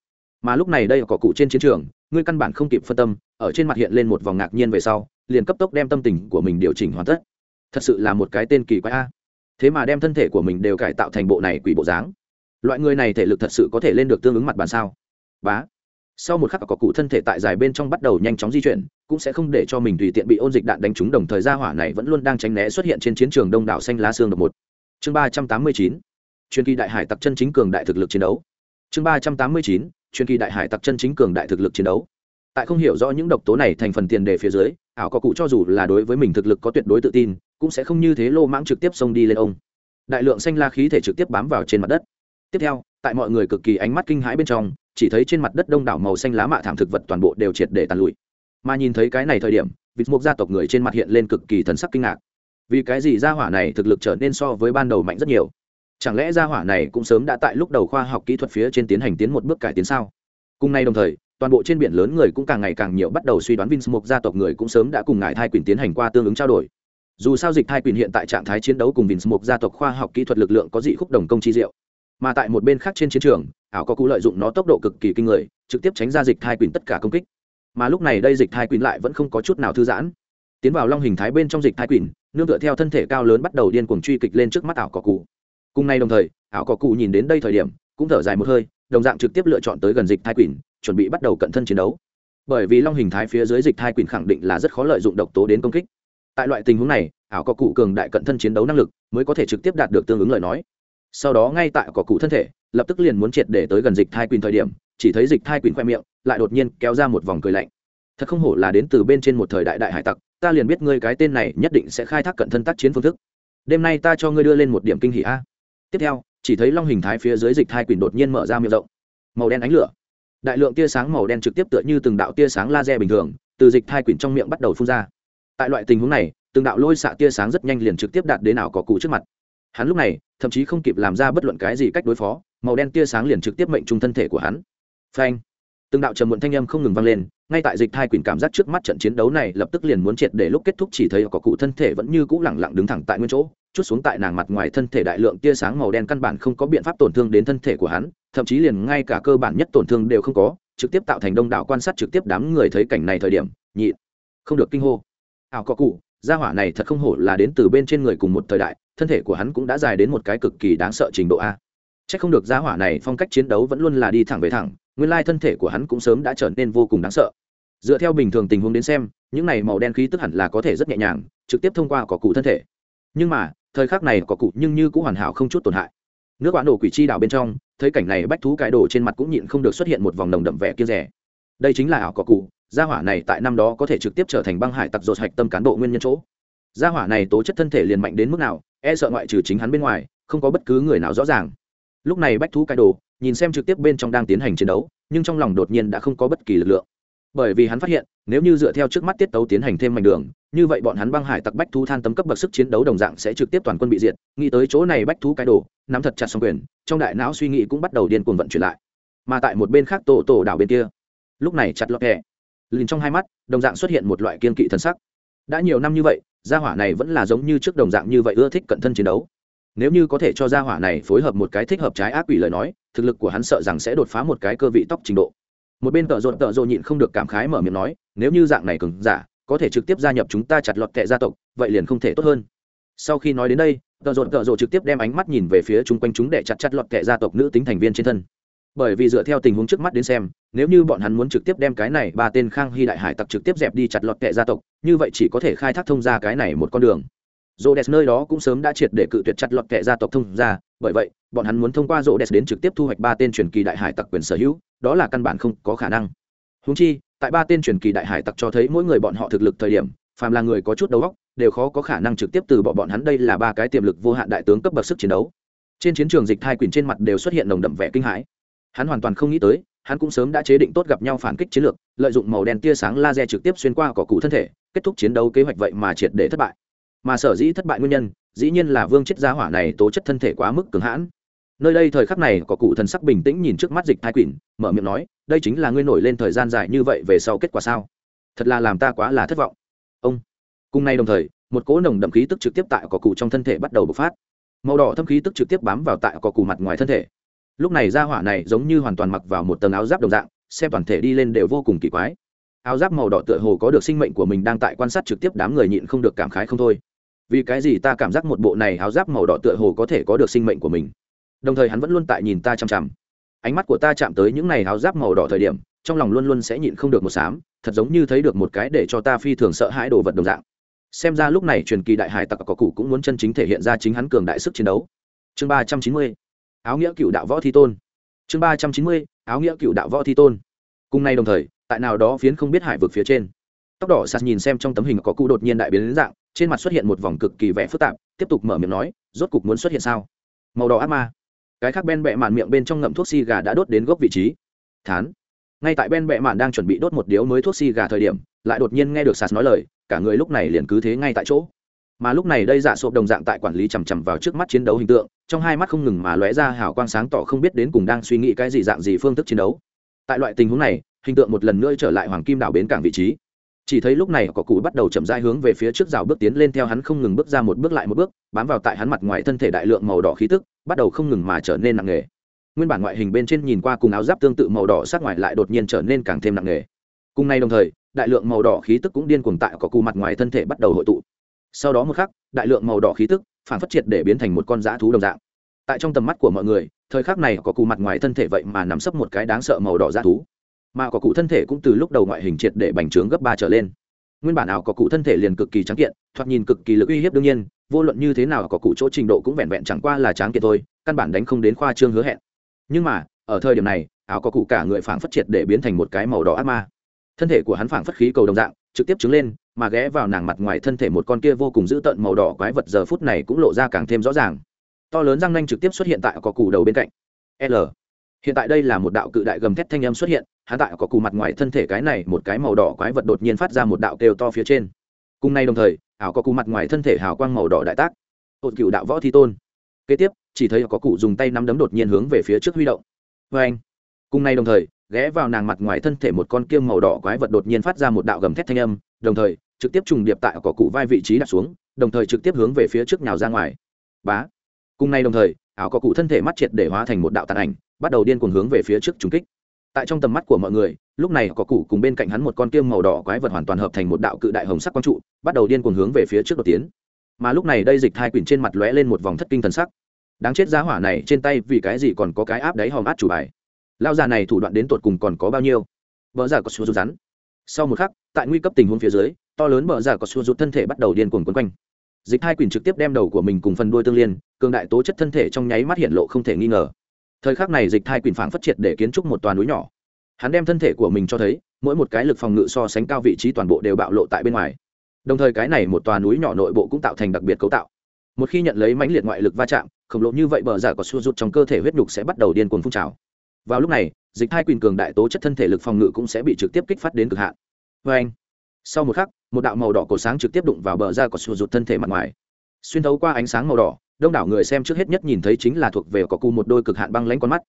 Mà lúc này đây có cụ trên chiến trường, ngươi căn bản không kịp phân tâm, ở trên mặt hiện lên một vòng ngạc nhiên về sau, liền cấp tốc đem tâm tình của mình điều chỉnh hoàn tất. Thật sự là một cái tên kỳ quái a. Thế mà đem thân thể của mình đều cải tạo thành bộ này quỷ bộ dáng. Loại người này thể lực thật sự có thể lên được tương ứng mặt bàn sao? Bá sau một khắc có cụ thân thể tại dài bên trong bắt đầu nhanh chóng di chuyển, cũng sẽ không để cho mình tùy tiện bị ôn dịch đạn đánh trúng, đồng thời gia hỏa này vẫn luôn đang tránh né xuất hiện trên chiến trường đông đảo xanh lá xương độc một. Chương ba trăm tám mươi chín, truyền kỳ đại hải tặc chân chính cường đại thực lực chiến đấu. Chương ba trăm tám mươi chín, truyền kỳ đại hải tặc chân chính cường đại thực lực chiến đấu. Tại không hiểu rõ những độc tố này thành phần tiền đề phía dưới, ảo có cụ cho dù là đối với mình thực lực có tuyệt đối tự tin, cũng sẽ không như thế lô mãng trực tiếp xông đi lên ông. Đại lượng xanh la khí thể trực tiếp bám vào trên mặt đất. Tiếp theo, tại mọi người cực kỳ ánh mắt kinh hãi bên trong chỉ thấy trên mặt đất đông đảo màu xanh lá mạ thảm thực vật toàn bộ đều triệt để tàn lụi mà nhìn thấy cái này thời điểm, vịt mục gia tộc người trên mặt hiện lên cực kỳ thần sắc kinh ngạc vì cái gì gia hỏa này thực lực trở nên so với ban đầu mạnh rất nhiều chẳng lẽ gia hỏa này cũng sớm đã tại lúc đầu khoa học kỹ thuật phía trên tiến hành tiến một bước cải tiến sao cùng nay đồng thời, toàn bộ trên biển lớn người cũng càng ngày càng nhiều bắt đầu suy đoán Vinsmoke gia tộc người cũng sớm đã cùng ngài thai quyền tiến hành qua tương ứng trao đổi. Dù sao dịch thai quyền hiện tại trạng thái chiến đấu cùng Vinsmoke gia tộc khoa học kỹ thuật lực lượng có dị khúc đồng công chi diệu. Mà tại một bên khác trên chiến trường, ảo có cụ lợi dụng nó tốc độ cực kỳ kinh người, trực tiếp tránh ra dịch thai quyền tất cả công kích. mà lúc này đây dịch thai quyền lại vẫn không có chút nào thư giãn. Tiến vào long hình thái bên trong dịch thai quyền nương tựa theo thân thể cao lớn bắt đầu điên cuồng truy kịch lên trước mắt ảo cỏ cụ cùng nay đồng thời ảo cỏ cụ nhìn đến đây thời điểm cũng thở dài một hơi đồng dạng trực tiếp lựa chọn tới gần dịch thai quyền chuẩn bị bắt đầu cận thân chiến đấu. Bởi vì long hình thái phía dưới dịch thai quyền khẳng định là rất khó lợi dụng độc tố đến công kích. Tại loại tình huống này ảo cỏ cụ cường đại cận thân chiến đấu năng lực mới có thể trực tiếp đạt được tương ứng lời nói sau đó ngay tại cỏ cụ thân thể, lập tức liền muốn triệt để tới gần dịch thai quỳnh thời điểm, chỉ thấy dịch thai quỳnh khoe miệng lại đột nhiên kéo ra một vòng cười lạnh. Thật không hổ là đến từ bên trên một thời đại đại hải tặc, ta liền biết ngươi cái tên này nhất định sẽ khai thác cận thân tác chiến phương thức. Đêm nay ta cho ngươi đưa lên một điểm kinh hỷ a. Tiếp theo, chỉ thấy long hình thái phía dưới dịch thai quỳnh đột nhiên mở ra miệng rộng. Màu đen ánh lửa. Đại lượng tia sáng màu đen trực tiếp tựa như từng đạo tia sáng laser bình thường, từ dịch thai quỳnh trong miệng bắt đầu phun ra. Tại loại tình huống này, từng đạo lôi xạ tia sáng rất nhanh liền trực tiếp đạt đến ảo cỏ cụ trước mặt hắn lúc này, thậm chí không kịp làm ra bất luận cái gì cách đối phó, màu đen tia sáng liền trực tiếp mệnh trung thân thể của hắn. Phanh! Từng đạo trầm muộn thanh âm không ngừng vang lên, ngay tại dịch thai Quyền cảm giác trước mắt trận chiến đấu này lập tức liền muốn triệt để lúc kết thúc chỉ thấy có cụ thân thể vẫn như cũ lẳng lặng đứng thẳng tại nguyên chỗ, chút xuống tại nàng mặt ngoài thân thể đại lượng tia sáng màu đen căn bản không có biện pháp tổn thương đến thân thể của hắn, thậm chí liền ngay cả cơ bản nhất tổn thương đều không có, trực tiếp tạo thành đông đảo quan sát trực tiếp đám người thấy cảnh này thời điểm nhị không được kinh hô. Ảo có cụ, gia hỏa này thật không hổ là đến từ bên trên người cùng một thời đại thân thể của hắn cũng đã dài đến một cái cực kỳ đáng sợ trình độ a. C h ắ c không được gia hỏa này phong cách chiến đấu vẫn luôn là đi thẳng về thẳng, nguyên lai thân thể của hắn cũng sớm đã trở nên vô cùng đáng sợ. Dựa theo bình thường tình huống đến xem, những này màu đen khí tức hẳn là có thể rất nhẹ nhàng, trực tiếp thông qua cỏ cụ thân thể. Nhưng mà, thời khắc này cỏ cụ nhưng như cũng hoàn hảo không chút tổn hại. Nước quán đồ quỷ chi đảo bên trong, thấy cảnh này bách thú cái đồ trên mặt cũng nhịn không được xuất hiện một vòng nồng đậm vẻ kia rẻ đây chính là ảo cỏ cụ, gia hỏa này tại năm đó có thể trực tiếp trở thành băng hải tặc dột hạch tâm cán bộ nguyên nhân chỗ. Gia hỏa này tố chất thân thể liền mạnh đến mức nào e sợ ngoại trừ chính hắn bên ngoài, không có bất cứ người nào rõ ràng. Lúc này bách thú cái đồ nhìn xem trực tiếp bên trong đang tiến hành chiến đấu, nhưng trong lòng đột nhiên đã không có bất kỳ lực lượng. Bởi vì hắn phát hiện, nếu như dựa theo trước mắt tiết tấu tiến hành thêm mảnh đường, như vậy bọn hắn băng hải tặc bách thú than tấm cấp bậc sức chiến đấu đồng dạng sẽ trực tiếp toàn quân bị diệt. Nghĩ tới chỗ này bách thú cái đồ nắm thật chặt xong quyền, trong đại não suy nghĩ cũng bắt đầu điên cuồng vận chuyển lại. Mà tại một bên khác tổ tổ đảo bên kia, lúc này chặt lọt kẹ lìn trong hai mắt, đồng dạng xuất hiện một loại kiên kỵ thân sắc đã nhiều năm như vậy, gia hỏa này vẫn là giống như trước đồng dạng như vậy ưa thích cận thân chiến đấu. Nếu như có thể cho gia hỏa này phối hợp một cái thích hợp trái ác quỷ lời nói, thực lực của hắn sợ rằng sẽ đột phá một cái cơ vị tóc trình độ. Một bên tợ rộn tợ rộn nhịn không được cảm khái mở miệng nói, nếu như dạng này cứng giả, có thể trực tiếp gia nhập chúng ta chặt lọt kệ gia tộc, vậy liền không thể tốt hơn. Sau khi nói đến đây, tợ rộn tợ rộn trực tiếp đem ánh mắt nhìn về phía chung quanh chúng để chặt chặt lọt kệ gia tộc nữ tính thành viên trên thân bởi vì dựa theo tình huống trước mắt đến xem, nếu như bọn hắn muốn trực tiếp đem cái này ba tên khang hy đại hải tặc trực tiếp dẹp đi chặt lọt kệ gia tộc, như vậy chỉ có thể khai thác thông ra cái này một con đường. Rô đès nơi đó cũng sớm đã triệt để cự tuyệt chặt lọt kệ gia tộc thông ra, bởi vậy, bọn hắn muốn thông qua rô đès đến trực tiếp thu hoạch ba tên truyền kỳ đại hải tặc quyền sở hữu, đó là căn bản không có khả năng. Húng chi, tại ba tên truyền kỳ đại hải tặc cho thấy mỗi người bọn họ thực lực thời điểm, phàm là người có chút đầu óc, đều khó có khả năng trực tiếp từ bỏ bọn hắn. Đây là ba cái tiềm lực vô hạn đại tướng cấp bậc sức chiến đấu. Trên chiến trường dịch thai quyền trên mặt đều xuất hiện nồng đậm vẻ kinh hãi hắn hoàn toàn không nghĩ tới, hắn cũng sớm đã chế định tốt gặp nhau phản kích chiến lược, lợi dụng màu đen tia sáng laser trực tiếp xuyên qua cỏ cụ thân thể, kết thúc chiến đấu kế hoạch vậy mà triệt để thất bại. Mà sở dĩ thất bại nguyên nhân, dĩ nhiên là vương chết gia hỏa này tố chất thân thể quá mức cường hãn. Nơi đây thời khắc này có cụ thần sắc bình tĩnh nhìn trước mắt dịch thai quỷ, mở miệng nói, đây chính là ngươi nổi lên thời gian dài như vậy về sau kết quả sao? Thật là làm ta quá là thất vọng. Ông. Cùng nay đồng thời, một cỗ nồng đậm khí tức trực tiếp tại cỏ cụ trong thân thể bắt đầu bộc phát. Màu đỏ thâm khí tức trực tiếp bám vào tại cỏ cụ mặt ngoài thân thể lúc này ra hỏa này giống như hoàn toàn mặc vào một tầng áo giáp đồng dạng, xem toàn thể đi lên đều vô cùng kỳ quái. Áo giáp màu đỏ tựa hồ có được sinh mệnh của mình đang tại quan sát trực tiếp đám người nhịn không được cảm khái không thôi. Vì cái gì ta cảm giác một bộ này áo giáp màu đỏ tựa hồ có thể có được sinh mệnh của mình? Đồng thời hắn vẫn luôn tại nhìn ta chằm chằm. Ánh mắt của ta chạm tới những này áo giáp màu đỏ thời điểm, trong lòng luôn luôn sẽ nhịn không được một xám thật giống như thấy được một cái để cho ta phi thường sợ hãi đồ vật đồng dạng. Xem ra lúc này truyền kỳ đại hải tặc có cụ cũng muốn chân chính thể hiện ra chính hắn cường đại sức chiến đấu. Chương ba trăm chín mươi áo nghĩa cựu đạo võ thi tôn. Chương ba trăm chín mươi, áo nghĩa cựu đạo võ thi tôn. Cùng nay đồng thời, tại nào đó phiến không biết hải vực phía trên, tóc đỏ sạt nhìn xem trong tấm hình có cụ đột nhiên đại biến đến dạng, trên mặt xuất hiện một vòng cực kỳ vẻ phức tạp, tiếp tục mở miệng nói, rốt cục muốn xuất hiện sao? Màu đỏ ác ma. Cái khác ben bẹ mạn miệng bên trong ngậm thuốc xì gà đã đốt đến gốc vị trí. Thán. Ngay tại ben bẹ mạn đang chuẩn bị đốt một điếu mới thuốc xì gà thời điểm, lại đột nhiên nghe được sạt nói lời, cả người lúc này liền cứ thế ngay tại chỗ mà lúc này đây dạ sộp đồng dạng tại quản lý chằm chằm vào trước mắt chiến đấu hình tượng, trong hai mắt không ngừng mà lóe ra hào quang sáng tỏ không biết đến cùng đang suy nghĩ cái gì dạng gì phương thức chiến đấu. Tại loại tình huống này, hình tượng một lần nữa trở lại hoàng kim đảo bến cảng vị trí. Chỉ thấy lúc này có cụ bắt đầu chậm rãi hướng về phía trước rào bước tiến lên theo hắn không ngừng bước ra một bước lại một bước, bám vào tại hắn mặt ngoài thân thể đại lượng màu đỏ khí tức, bắt đầu không ngừng mà trở nên nặng nề. Nguyên bản ngoại hình bên trên nhìn qua cùng áo giáp tương tự màu đỏ sát ngoài lại đột nhiên trở nên càng thêm nặng nề. Cùng nay đồng thời, đại lượng màu đỏ khí tức cũng điên cuồng tại có cụ mặt ngoài thân thể bắt đầu hội tụ sau đó một khắc, đại lượng màu đỏ khí tức phản phát triệt để biến thành một con dã thú đồng dạng. Tại trong tầm mắt của mọi người, thời khắc này có cụ mặt ngoài thân thể vậy mà nắm sấp một cái đáng sợ màu đỏ dã thú. Mà có cụ thân thể cũng từ lúc đầu ngoại hình triệt để bành trướng gấp ba trở lên. Nguyên bản nào có cụ thân thể liền cực kỳ trắng kiện, thoạt nhìn cực kỳ lực uy hiếp đương nhiên, vô luận như thế nào có cụ chỗ trình độ cũng vẹn vẹn chẳng qua là tráng kiện thôi, căn bản đánh không đến khoa trương hứa hẹn. Nhưng mà, ở thời điểm này áo có cụ cả người phảng phất triệt để biến thành một cái màu đỏ ác ma. Thân thể của hắn phảng phất khí cầu đồng dạng trực tiếp trứng lên, mà ghé vào nàng mặt ngoài thân thể một con kia vô cùng dữ tợn màu đỏ quái vật giờ phút này cũng lộ ra càng thêm rõ ràng. To lớn răng nanh trực tiếp xuất hiện tại có cù đầu bên cạnh. L. Hiện tại đây là một đạo cự đại gầm thét thanh âm xuất hiện, hắn tại có cù mặt ngoài thân thể cái này một cái màu đỏ quái vật đột nhiên phát ra một đạo kêu to phía trên. Cùng nay đồng thời, ảo có cù mặt ngoài thân thể hào quang màu đỏ đại tác. Hột cựu đạo võ thi tôn. Kế tiếp, chỉ thấy có cụ dùng tay nắm đấm đột nhiên hướng về phía trước huy động. Vê anh cùng nay đồng thời ghé vào nàng mặt ngoài thân thể một con kiêm màu đỏ quái vật đột nhiên phát ra một đạo gầm thét thanh âm, đồng thời, trực tiếp trùng điệp tại cỏ cụ vai vị trí đặt xuống, đồng thời trực tiếp hướng về phía trước nhào ra ngoài. Bá. Cùng nay đồng thời, ảo cỏ cụ thân thể mắt triệt để hóa thành một đạo tàn ảnh, bắt đầu điên cuồng hướng về phía trước trùng kích. Tại trong tầm mắt của mọi người, lúc này cỏ cụ cùng bên cạnh hắn một con kiêm màu đỏ quái vật hoàn toàn hợp thành một đạo cự đại hồng sắc quang trụ, bắt đầu điên cuồng hướng về phía trước đột tiến. Mà lúc này đây dịch thai quyển trên mặt lóe lên một vòng thất kinh thần sắc. Đáng chết giá hỏa này trên tay vì cái gì còn có cái áp đáy hòm át chủ bài? Lao già này thủ đoạn đến tột cùng còn có bao nhiêu? Vợ già có xua rút rắn. Sau một khắc, tại nguy cấp tình huống phía dưới, to lớn vợ già có xua rút thân thể bắt đầu điên cuồng quấn quanh. Dịch hai quyền trực tiếp đem đầu của mình cùng phần đuôi tương liên, cường đại tố chất thân thể trong nháy mắt hiện lộ không thể nghi ngờ. Thời khắc này dịch hai quyền phảng phát triệt để kiến trúc một toàn núi nhỏ. Hắn đem thân thể của mình cho thấy, mỗi một cái lực phòng ngự so sánh cao vị trí toàn bộ đều bạo lộ tại bên ngoài. Đồng thời cái này một tòa núi nhỏ nội bộ cũng tạo thành đặc biệt cấu tạo. Một khi nhận lấy mãnh liệt ngoại lực va chạm, khổng lồ như vậy bờ giả có xua rút trong cơ thể huyết nhục sẽ bắt đầu điên cuồng phun trào vào lúc này, dịch hai quyền cường đại tố chất thân thể lực phòng ngự cũng sẽ bị trực tiếp kích phát đến cực hạn. Vê anh, sau một khắc, một đạo màu đỏ cổ sáng trực tiếp đụng vào bờ da của sụt rụt thân thể mặt ngoài. Xuyên thấu qua ánh sáng màu đỏ, đông đảo người xem trước hết nhất nhìn thấy chính là thuộc về có cu một đôi cực hạn băng lánh con mắt.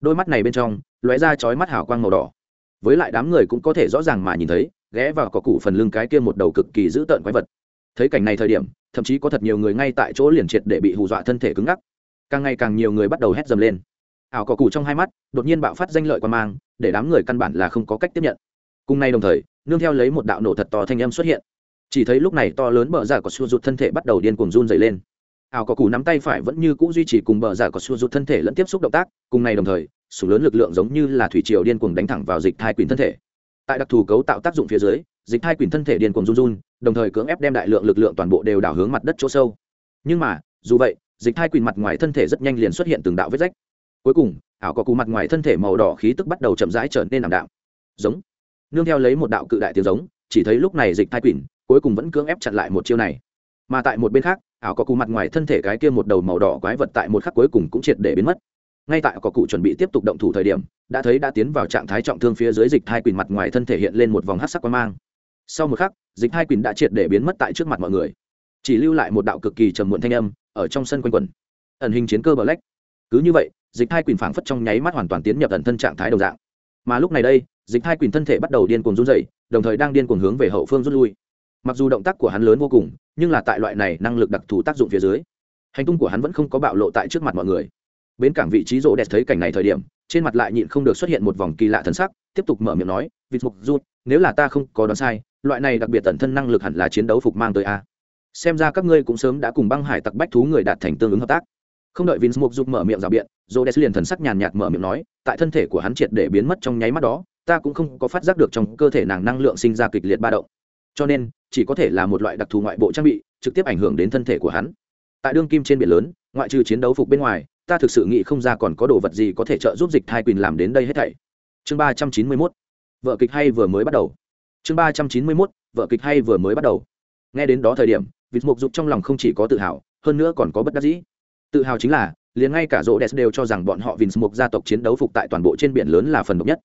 Đôi mắt này bên trong, lóe ra chói mắt hào quang màu đỏ. Với lại đám người cũng có thể rõ ràng mà nhìn thấy, ghé vào có cụ phần lưng cái kia một đầu cực kỳ dữ tợn quái vật. Thấy cảnh này thời điểm, thậm chí có thật nhiều người ngay tại chỗ liền triệt để bị hù dọa thân thể cứng ngắc. Càng ngày càng nhiều người bắt đầu hét dầm lên ảo cỏ cụ trong hai mắt, đột nhiên bạo phát danh lợi quan mang, để đám người căn bản là không có cách tiếp nhận. Cùng nay đồng thời, nương theo lấy một đạo nổ thật to thanh âm xuất hiện. Chỉ thấy lúc này to lớn bờ giả có xua rụt thân thể bắt đầu điên cuồng run dày lên. Ảo cỏ cụ nắm tay phải vẫn như cũ duy trì cùng bờ giả có xua rụt thân thể lẫn tiếp xúc động tác, cùng nay đồng thời, súng lớn lực lượng giống như là thủy triều điên cuồng đánh thẳng vào dịch thai quyền thân thể. Tại đặc thù cấu tạo tác dụng phía dưới, dịch thai quyền thân thể điên cuồng run run, đồng thời cưỡng ép đem đại lượng lực lượng toàn bộ đều đảo hướng mặt đất chỗ sâu. Nhưng mà, dù vậy, dịch thai quyền mặt ngoài thân thể rất nhanh liền xuất hiện từng đạo vết rách cuối cùng ảo có cù mặt ngoài thân thể màu đỏ khí tức bắt đầu chậm rãi trở nên ảm đạm. Giống. Nương theo lấy một đạo cự đại tiếng giống chỉ thấy lúc này dịch thai quỷ, cuối cùng vẫn cưỡng ép chặn lại một chiêu này. Mà tại một bên khác ảo có cù mặt ngoài thân thể cái kia một đầu màu đỏ quái vật tại một khắc cuối cùng cũng triệt để biến mất. Ngay tại có cụ chuẩn bị tiếp tục động thủ thời điểm đã thấy đã tiến vào trạng thái trọng thương phía dưới dịch thai quỷ mặt ngoài thân thể hiện lên một vòng hát sắc quang mang. Sau một khắc dịch thai quỷ đã triệt để biến mất tại trước mặt mọi người. Chỉ lưu lại một đạo cực kỳ trầm muộn thanh âm ở trong sân quanh quẩn. Ẩn hình chiến cơ bờ lách cứ như vậy dịch Thai Quyền phảng phất trong nháy mắt hoàn toàn tiến nhập tận thân trạng thái đồng dạng. Mà lúc này đây, dịch Thai Quyền thân thể bắt đầu điên cuồng run dậy đồng thời đang điên cuồng hướng về hậu phương rút lui. Mặc dù động tác của hắn lớn vô cùng, nhưng là tại loại này năng lực đặc thù tác dụng phía dưới, hành tung của hắn vẫn không có bạo lộ tại trước mặt mọi người. Bến cảng vị trí rỗ đẹp thấy cảnh này thời điểm, trên mặt lại nhịn không được xuất hiện một vòng kỳ lạ thần sắc, tiếp tục mở miệng nói, vịt mục rút nếu là ta không có đoán sai, loại này đặc biệt tận thân năng lực hẳn là chiến đấu phục mang tới a. Xem ra các ngươi cũng sớm đã cùng băng hải tặc bách thú người đạt thành tương ứng hợp tác không đợi Vince Mục Dục mở miệng rào biện, Rhodes liền thần sắc nhàn nhạt mở miệng nói, tại thân thể của hắn triệt để biến mất trong nháy mắt đó, ta cũng không có phát giác được trong cơ thể nàng năng lượng sinh ra kịch liệt ba động. Cho nên, chỉ có thể là một loại đặc thù ngoại bộ trang bị, trực tiếp ảnh hưởng đến thân thể của hắn. Tại đương kim trên biển lớn, ngoại trừ chiến đấu phục bên ngoài, ta thực sự nghĩ không ra còn có đồ vật gì có thể trợ giúp dịch thai Quỳnh làm đến đây hết thảy. Chương ba trăm chín mươi mốt. Vợ kịch hay vừa mới bắt đầu. Chương ba trăm chín mươi mốt. Vợ kịch hay vừa mới bắt đầu. Nghe đến đó thời điểm vịt mục dục trong lòng không chỉ có tự hào hơn nữa còn có bất đắc dĩ tự hào chính là liền ngay cả rỗ đès đều cho rằng bọn họ vinh mục gia tộc chiến đấu phục tại toàn bộ trên biển lớn là phần độc nhất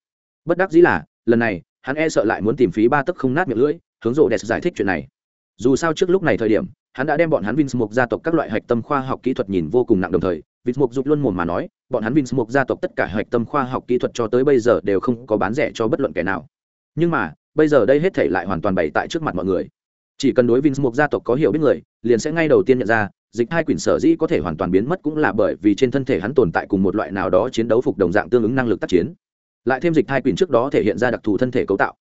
bất đắc dĩ là lần này hắn e sợ lại muốn tìm phí ba tấc không nát miệng lưỡi hướng rỗ đès giải thích chuyện này dù sao trước lúc này thời điểm hắn đã đem bọn hắn Vince Mục gia tộc các loại hạch tâm khoa học kỹ thuật nhìn vô cùng nặng đồng thời, Vince Mục dục luôn mồm mà nói, bọn hắn Vince Mục gia tộc tất cả hạch tâm khoa học kỹ thuật cho tới bây giờ đều không có bán rẻ cho bất luận kẻ nào. Nhưng mà, bây giờ đây hết thảy lại hoàn toàn bày tại trước mặt mọi người. Chỉ cần đối Vince Mục gia tộc có hiểu biết người, liền sẽ ngay đầu tiên nhận ra, dịch hai quyển sở dĩ có thể hoàn toàn biến mất cũng là bởi vì trên thân thể hắn tồn tại cùng một loại nào đó chiến đấu phục đồng dạng tương ứng năng lực tác chiến. Lại thêm dịch hai quyển trước đó thể hiện ra đặc thù thân thể cấu tạo.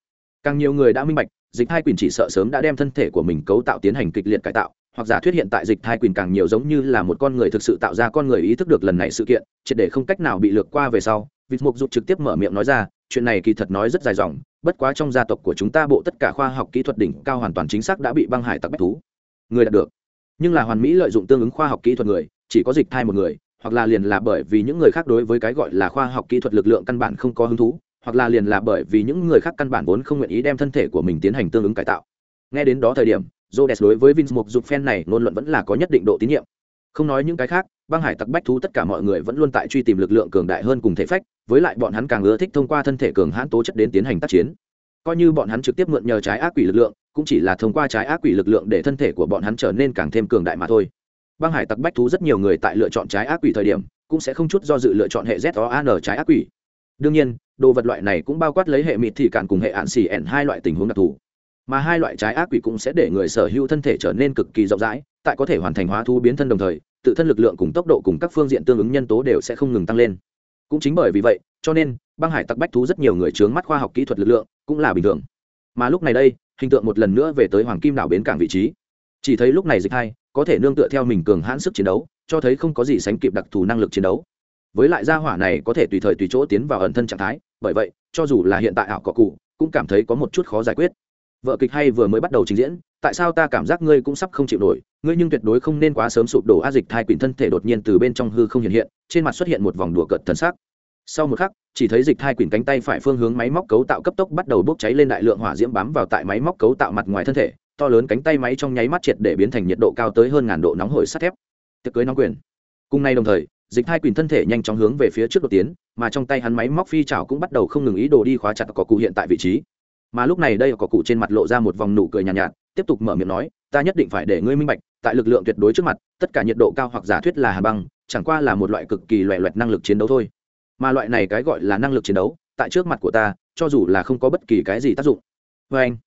càng nhiều người đã minh bạch, dịch hai quyển chỉ sợ sớm đã đem thân thể của mình cấu tạo tiến hành kịch liệt cải tạo, hoặc giả thuyết hiện tại dịch hai quyền càng nhiều giống như là một con người thực sự tạo ra con người ý thức được lần này sự kiện, triệt để không cách nào bị lược qua về sau, vịt mục dục trực tiếp mở miệng nói ra, chuyện này kỳ thật nói rất dài dòng, bất quá trong gia tộc của chúng ta bộ tất cả khoa học kỹ thuật đỉnh cao hoàn toàn chính xác đã bị băng hải tặc bách thú người đạt được nhưng là hoàn mỹ lợi dụng tương ứng khoa học kỹ thuật người chỉ có dịch thai một người hoặc là liền là bởi vì những người khác đối với cái gọi là khoa học kỹ thuật lực lượng căn bản không có hứng thú hoặc là liền là bởi vì những người khác căn bản vốn không nguyện ý đem thân thể của mình tiến hành tương ứng cải tạo nghe đến đó thời điểm Rhodes đối với Vince Mục dục fan này ngôn luận vẫn là có nhất định độ tín nhiệm. Không nói những cái khác, băng hải tặc bách thú tất cả mọi người vẫn luôn tại truy tìm lực lượng cường đại hơn cùng thể phách, với lại bọn hắn càng ưa thích thông qua thân thể cường hãn tố chất đến tiến hành tác chiến. Coi như bọn hắn trực tiếp mượn nhờ trái ác quỷ lực lượng, cũng chỉ là thông qua trái ác quỷ lực lượng để thân thể của bọn hắn trở nên càng thêm cường đại mà thôi. Băng hải tặc bách thú rất nhiều người tại lựa chọn trái ác quỷ thời điểm, cũng sẽ không chút do dự lựa chọn hệ ZOAN trái ác quỷ. Đương nhiên, đồ vật loại này cũng bao quát lấy hệ mịt thì cản cùng hệ ạn xì ẻn hai loại tình huống đặc thù mà hai loại trái ác quỷ cũng sẽ để người sở hữu thân thể trở nên cực kỳ rộng rãi tại có thể hoàn thành hóa thu biến thân đồng thời tự thân lực lượng cùng tốc độ cùng các phương diện tương ứng nhân tố đều sẽ không ngừng tăng lên cũng chính bởi vì vậy cho nên băng hải tặc bách thú rất nhiều người chướng mắt khoa học kỹ thuật lực lượng cũng là bình thường mà lúc này đây hình tượng một lần nữa về tới hoàng kim đảo bến cảng vị trí. Chỉ thấy lúc này dịch hai có thể nương tựa theo mình cường hãn sức chiến đấu, cho thấy không có gì sánh kịp đặc thù năng lực chiến đấu. Với lại gia hỏa này có thể tùy thời tùy chỗ tiến vào ẩn thân trạng thái, bởi vậy, cho dù là hiện tại ảo cọ cụ, cũng cảm thấy có một chút khó giải quyết. Vợ kịch hay vừa mới bắt đầu trình diễn, tại sao ta cảm giác ngươi cũng sắp không chịu nổi, ngươi nhưng tuyệt đối không nên quá sớm sụp đổ a dịch thai quỳnh thân thể đột nhiên từ bên trong hư không hiện hiện, trên mặt xuất hiện một vòng đùa cợt thần sắc sau một khắc chỉ thấy dịch thai quỳnh cánh tay phải phương hướng máy móc cấu tạo cấp tốc bắt đầu bốc cháy lên đại lượng hỏa diễm bám vào tại máy móc cấu tạo mặt ngoài thân thể to lớn cánh tay máy trong nháy mắt triệt để biến thành nhiệt độ cao tới hơn ngàn độ nóng hổi sắt thép. Tiệc cưới nóng quyền. Cùng nay đồng thời dịch thai quỳnh thân thể nhanh chóng hướng về phía trước đột tiến mà trong tay hắn máy móc phi trào cũng bắt đầu không ngừng ý đồ đi khóa chặt cỏ cụ hiện tại vị trí. Mà lúc này đây cỏ cụ trên mặt lộ ra một vòng nụ cười nhàn nhạt, nhạt tiếp tục mở miệng nói ta nhất định phải để ngươi minh bạch tại lực lượng tuyệt đối trước mặt tất cả nhiệt độ cao hoặc giả thuyết là hà băng chẳng qua là một loại cực kỳ loẹ loẹt năng lực chiến đấu thôi mà loại này cái gọi là năng lực chiến đấu, tại trước mặt của ta, cho dù là không có bất kỳ cái gì tác dụng. Vê anh,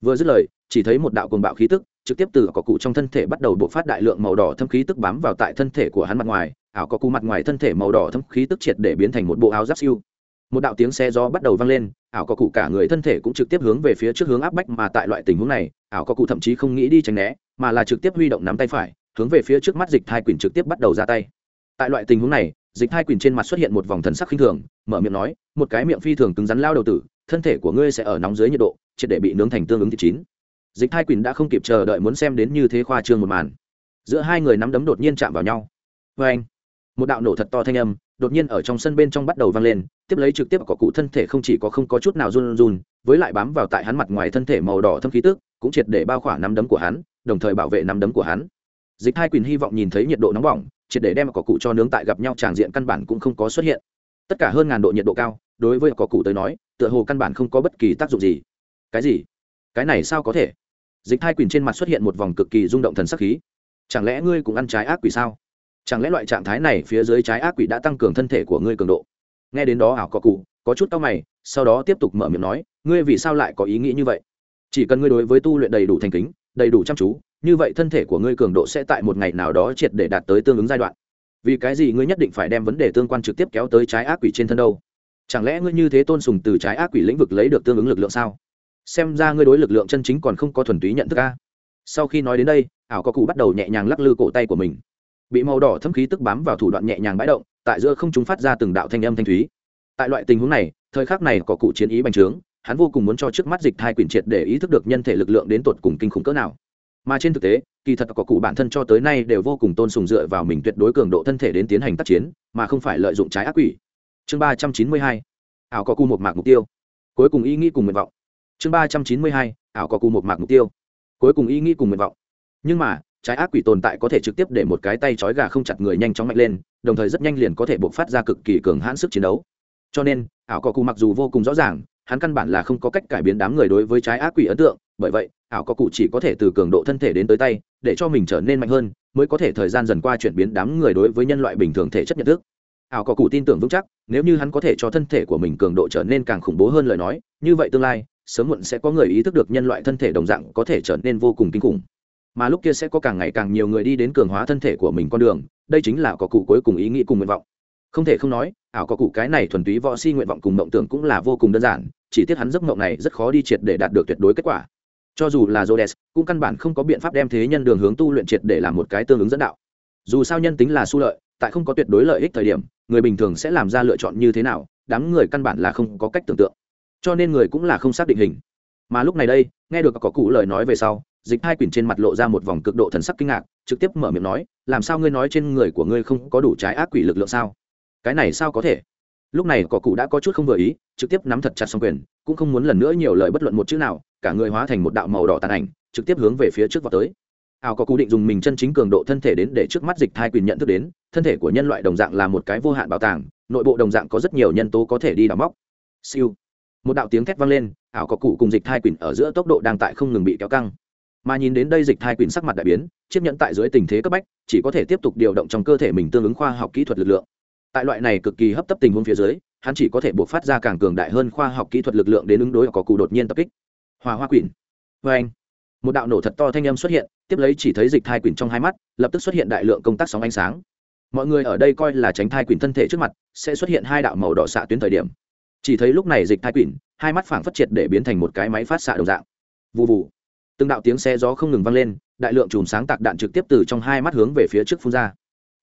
vừa dứt lời, chỉ thấy một đạo cuồng bạo khí tức, trực tiếp từ có cụ trong thân thể bắt đầu bộc phát đại lượng màu đỏ thâm khí tức bám vào tại thân thể của hắn mặt ngoài, ảo có cụ mặt ngoài thân thể màu đỏ thâm khí tức triệt để biến thành một bộ áo giáp siêu. Một đạo tiếng xe gió bắt đầu vang lên, ảo có cụ cả người thân thể cũng trực tiếp hướng về phía trước hướng áp bách mà tại loại tình huống này, ảo có cụ thậm chí không nghĩ đi tránh né, mà là trực tiếp huy động nắm tay phải, hướng về phía trước mắt dịch thai quỳnh trực tiếp bắt đầu ra tay. Tại loại tình huống này dịch hai quỳnh trên mặt xuất hiện một vòng thần sắc khinh thường, mở miệng nói, một cái miệng phi thường cứng rắn lao đầu tử, thân thể của ngươi sẽ ở nóng dưới nhiệt độ, triệt để bị nướng thành tương ứng thịt chín. Dịch hai quỳnh đã không kịp chờ đợi muốn xem đến như thế khoa trương một màn. Giữa hai người nắm đấm đột nhiên chạm vào nhau. Vê anh, một đạo nổ thật to thanh âm, đột nhiên ở trong sân bên trong bắt đầu vang lên, tiếp lấy trực tiếp cỏ cụ thân thể không chỉ có không có chút nào run run, với lại bám vào tại hắn mặt ngoài thân thể màu đỏ thâm khí tức, cũng triệt để bao khỏa nắm đấm của hắn, đồng thời bảo vệ nắm đấm của hắn. Dịch hai quyền hy vọng nhìn thấy nhiệt độ nóng bỏng triệt để đem cỏ cụ cho nướng tại gặp nhau tràng diện căn bản cũng không có xuất hiện. Tất cả hơn ngàn độ nhiệt độ cao, đối với cỏ cụ tới nói, tựa hồ căn bản không có bất kỳ tác dụng gì. Cái gì? Cái này sao có thể? Dịch thai quyền trên mặt xuất hiện một vòng cực kỳ rung động thần sắc khí. Chẳng lẽ ngươi cũng ăn trái ác quỷ sao? Chẳng lẽ loại trạng thái này phía dưới trái ác quỷ đã tăng cường thân thể của ngươi cường độ? Nghe đến đó ảo có cụ có chút tao mày, sau đó tiếp tục mở miệng nói, ngươi vì sao lại có ý nghĩ như vậy? Chỉ cần ngươi đối với tu luyện đầy đủ thành kính, đầy đủ chăm chú như vậy thân thể của ngươi cường độ sẽ tại một ngày nào đó triệt để đạt tới tương ứng giai đoạn. Vì cái gì ngươi nhất định phải đem vấn đề tương quan trực tiếp kéo tới trái ác quỷ trên thân đâu? Chẳng lẽ ngươi như thế tôn sùng từ trái ác quỷ lĩnh vực lấy được tương ứng lực lượng sao? Xem ra ngươi đối lực lượng chân chính còn không có thuần túy nhận thức ca sau khi nói đến đây, ảo có cụ bắt đầu nhẹ nhàng lắc lư cổ tay của mình. Bị màu đỏ thâm khí tức bám vào thủ đoạn nhẹ nhàng bãi động, tại giữa không chúng phát ra từng đạo thanh âm thanh thúy. Tại loại tình huống này, thời khắc này có cụ chiến ý bành trướng, hắn vô cùng muốn cho trước mắt dịch thai quyển triệt để ý thức được nhân thể lực lượng đến tột cùng kinh khủng cỡ nào mà trên thực tế, kỳ thật có cụ bản thân cho tới nay đều vô cùng tôn sùng dựa vào mình tuyệt đối cường độ thân thể đến tiến hành tác chiến, mà không phải lợi dụng trái ác quỷ. Chương ba trăm chín mươi hai, ảo có cụ một mạc mục tiêu. Cuối cùng ý nghĩ cùng nguyện vọng. Chương ba trăm chín mươi hai, ảo có cụ một mạc mục tiêu. Cuối cùng ý nghĩ cùng nguyện vọng. Nhưng mà, trái ác quỷ tồn tại có thể trực tiếp để một cái tay trói gà không chặt người nhanh chóng mạnh lên, đồng thời rất nhanh liền có thể buộc phát ra cực kỳ cường hãn sức chiến đấu. Cho nên, ảo có cụ mặc dù vô cùng rõ ràng, hắn căn bản là không có cách cải biến đám người đối với trái ác quỷ ấn tượng bởi vậy, ảo có cụ chỉ có thể từ cường độ thân thể đến tới tay, để cho mình trở nên mạnh hơn, mới có thể thời gian dần qua chuyển biến đám người đối với nhân loại bình thường thể chất nhận thức. Ảo có cụ tin tưởng vững chắc, nếu như hắn có thể cho thân thể của mình cường độ trở nên càng khủng bố hơn lời nói, như vậy tương lai, sớm muộn sẽ có người ý thức được nhân loại thân thể đồng dạng có thể trở nên vô cùng kinh khủng. Mà lúc kia sẽ có càng ngày càng nhiều người đi đến cường hóa thân thể của mình con đường, đây chính là có cụ cuối cùng ý nghĩ cùng nguyện vọng. Không thể không nói, ảo có cụ cái này thuần túy võ si nguyện vọng cùng mộng tưởng cũng là vô cùng đơn giản, chỉ tiếc hắn giấc mộng này rất khó đi triệt để đạt được tuyệt đối kết quả cho dù là Rhodes, cũng căn bản không có biện pháp đem thế nhân đường hướng tu luyện triệt để làm một cái tương ứng dẫn đạo. Dù sao nhân tính là xu lợi, tại không có tuyệt đối lợi ích thời điểm, người bình thường sẽ làm ra lựa chọn như thế nào, đám người căn bản là không có cách tưởng tượng. Cho nên người cũng là không xác định hình. Mà lúc này đây, nghe được có cụ lời nói về sau, dịch hai quyển trên mặt lộ ra một vòng cực độ thần sắc kinh ngạc, trực tiếp mở miệng nói, làm sao ngươi nói trên người của ngươi không có đủ trái ác quỷ lực lượng sao? Cái này sao có thể? lúc này cỏ cụ đã có chút không vừa ý trực tiếp nắm thật chặt xong quyền cũng không muốn lần nữa nhiều lời bất luận một chữ nào cả người hóa thành một đạo màu đỏ tàn ảnh, trực tiếp hướng về phía trước vào tới. Ảo có cố định dùng mình chân chính cường độ thân thể đến để trước mắt dịch thai quyền nhận thức đến, thân thể của nhân loại đồng dạng là một cái vô hạn bảo tàng, nội bộ đồng dạng có rất nhiều nhân tố có thể đi đào móc. Siêu. Một đạo tiếng thét vang lên, ảo có cụ cùng dịch thai quyền ở giữa tốc độ đang tại không ngừng bị kéo căng. Mà nhìn đến đây dịch thai quyền sắc mặt đại biến, chiếc nhận tại dưới tình thế cấp bách, chỉ có thể tiếp tục điều động trong cơ thể mình tương ứng khoa học kỹ thuật lực lượng. Tại loại này cực kỳ hấp tấp tình huống phía dưới, hắn chỉ có thể buộc phát ra càng cường đại hơn khoa học kỹ thuật lực lượng đến ứng đối có cụ đột nhiên tập kích hòa hoa quỷ vê anh, một đạo nổ thật to thanh âm xuất hiện, tiếp lấy chỉ thấy dịch thai quỷ trong hai mắt, lập tức xuất hiện đại lượng công tác sóng ánh sáng. Mọi người ở đây coi là tránh thai quỷ thân thể trước mặt, sẽ xuất hiện hai đạo màu đỏ xạ tuyến thời điểm. Chỉ thấy lúc này dịch thai quỷ hai mắt phảng phất triệt để biến thành một cái máy phát xạ đồng dạng. Vụ vụ từng đạo tiếng xe gió không ngừng vang lên, đại lượng chùm sáng tạc đạn trực tiếp từ trong hai mắt hướng về phía trước phun ra.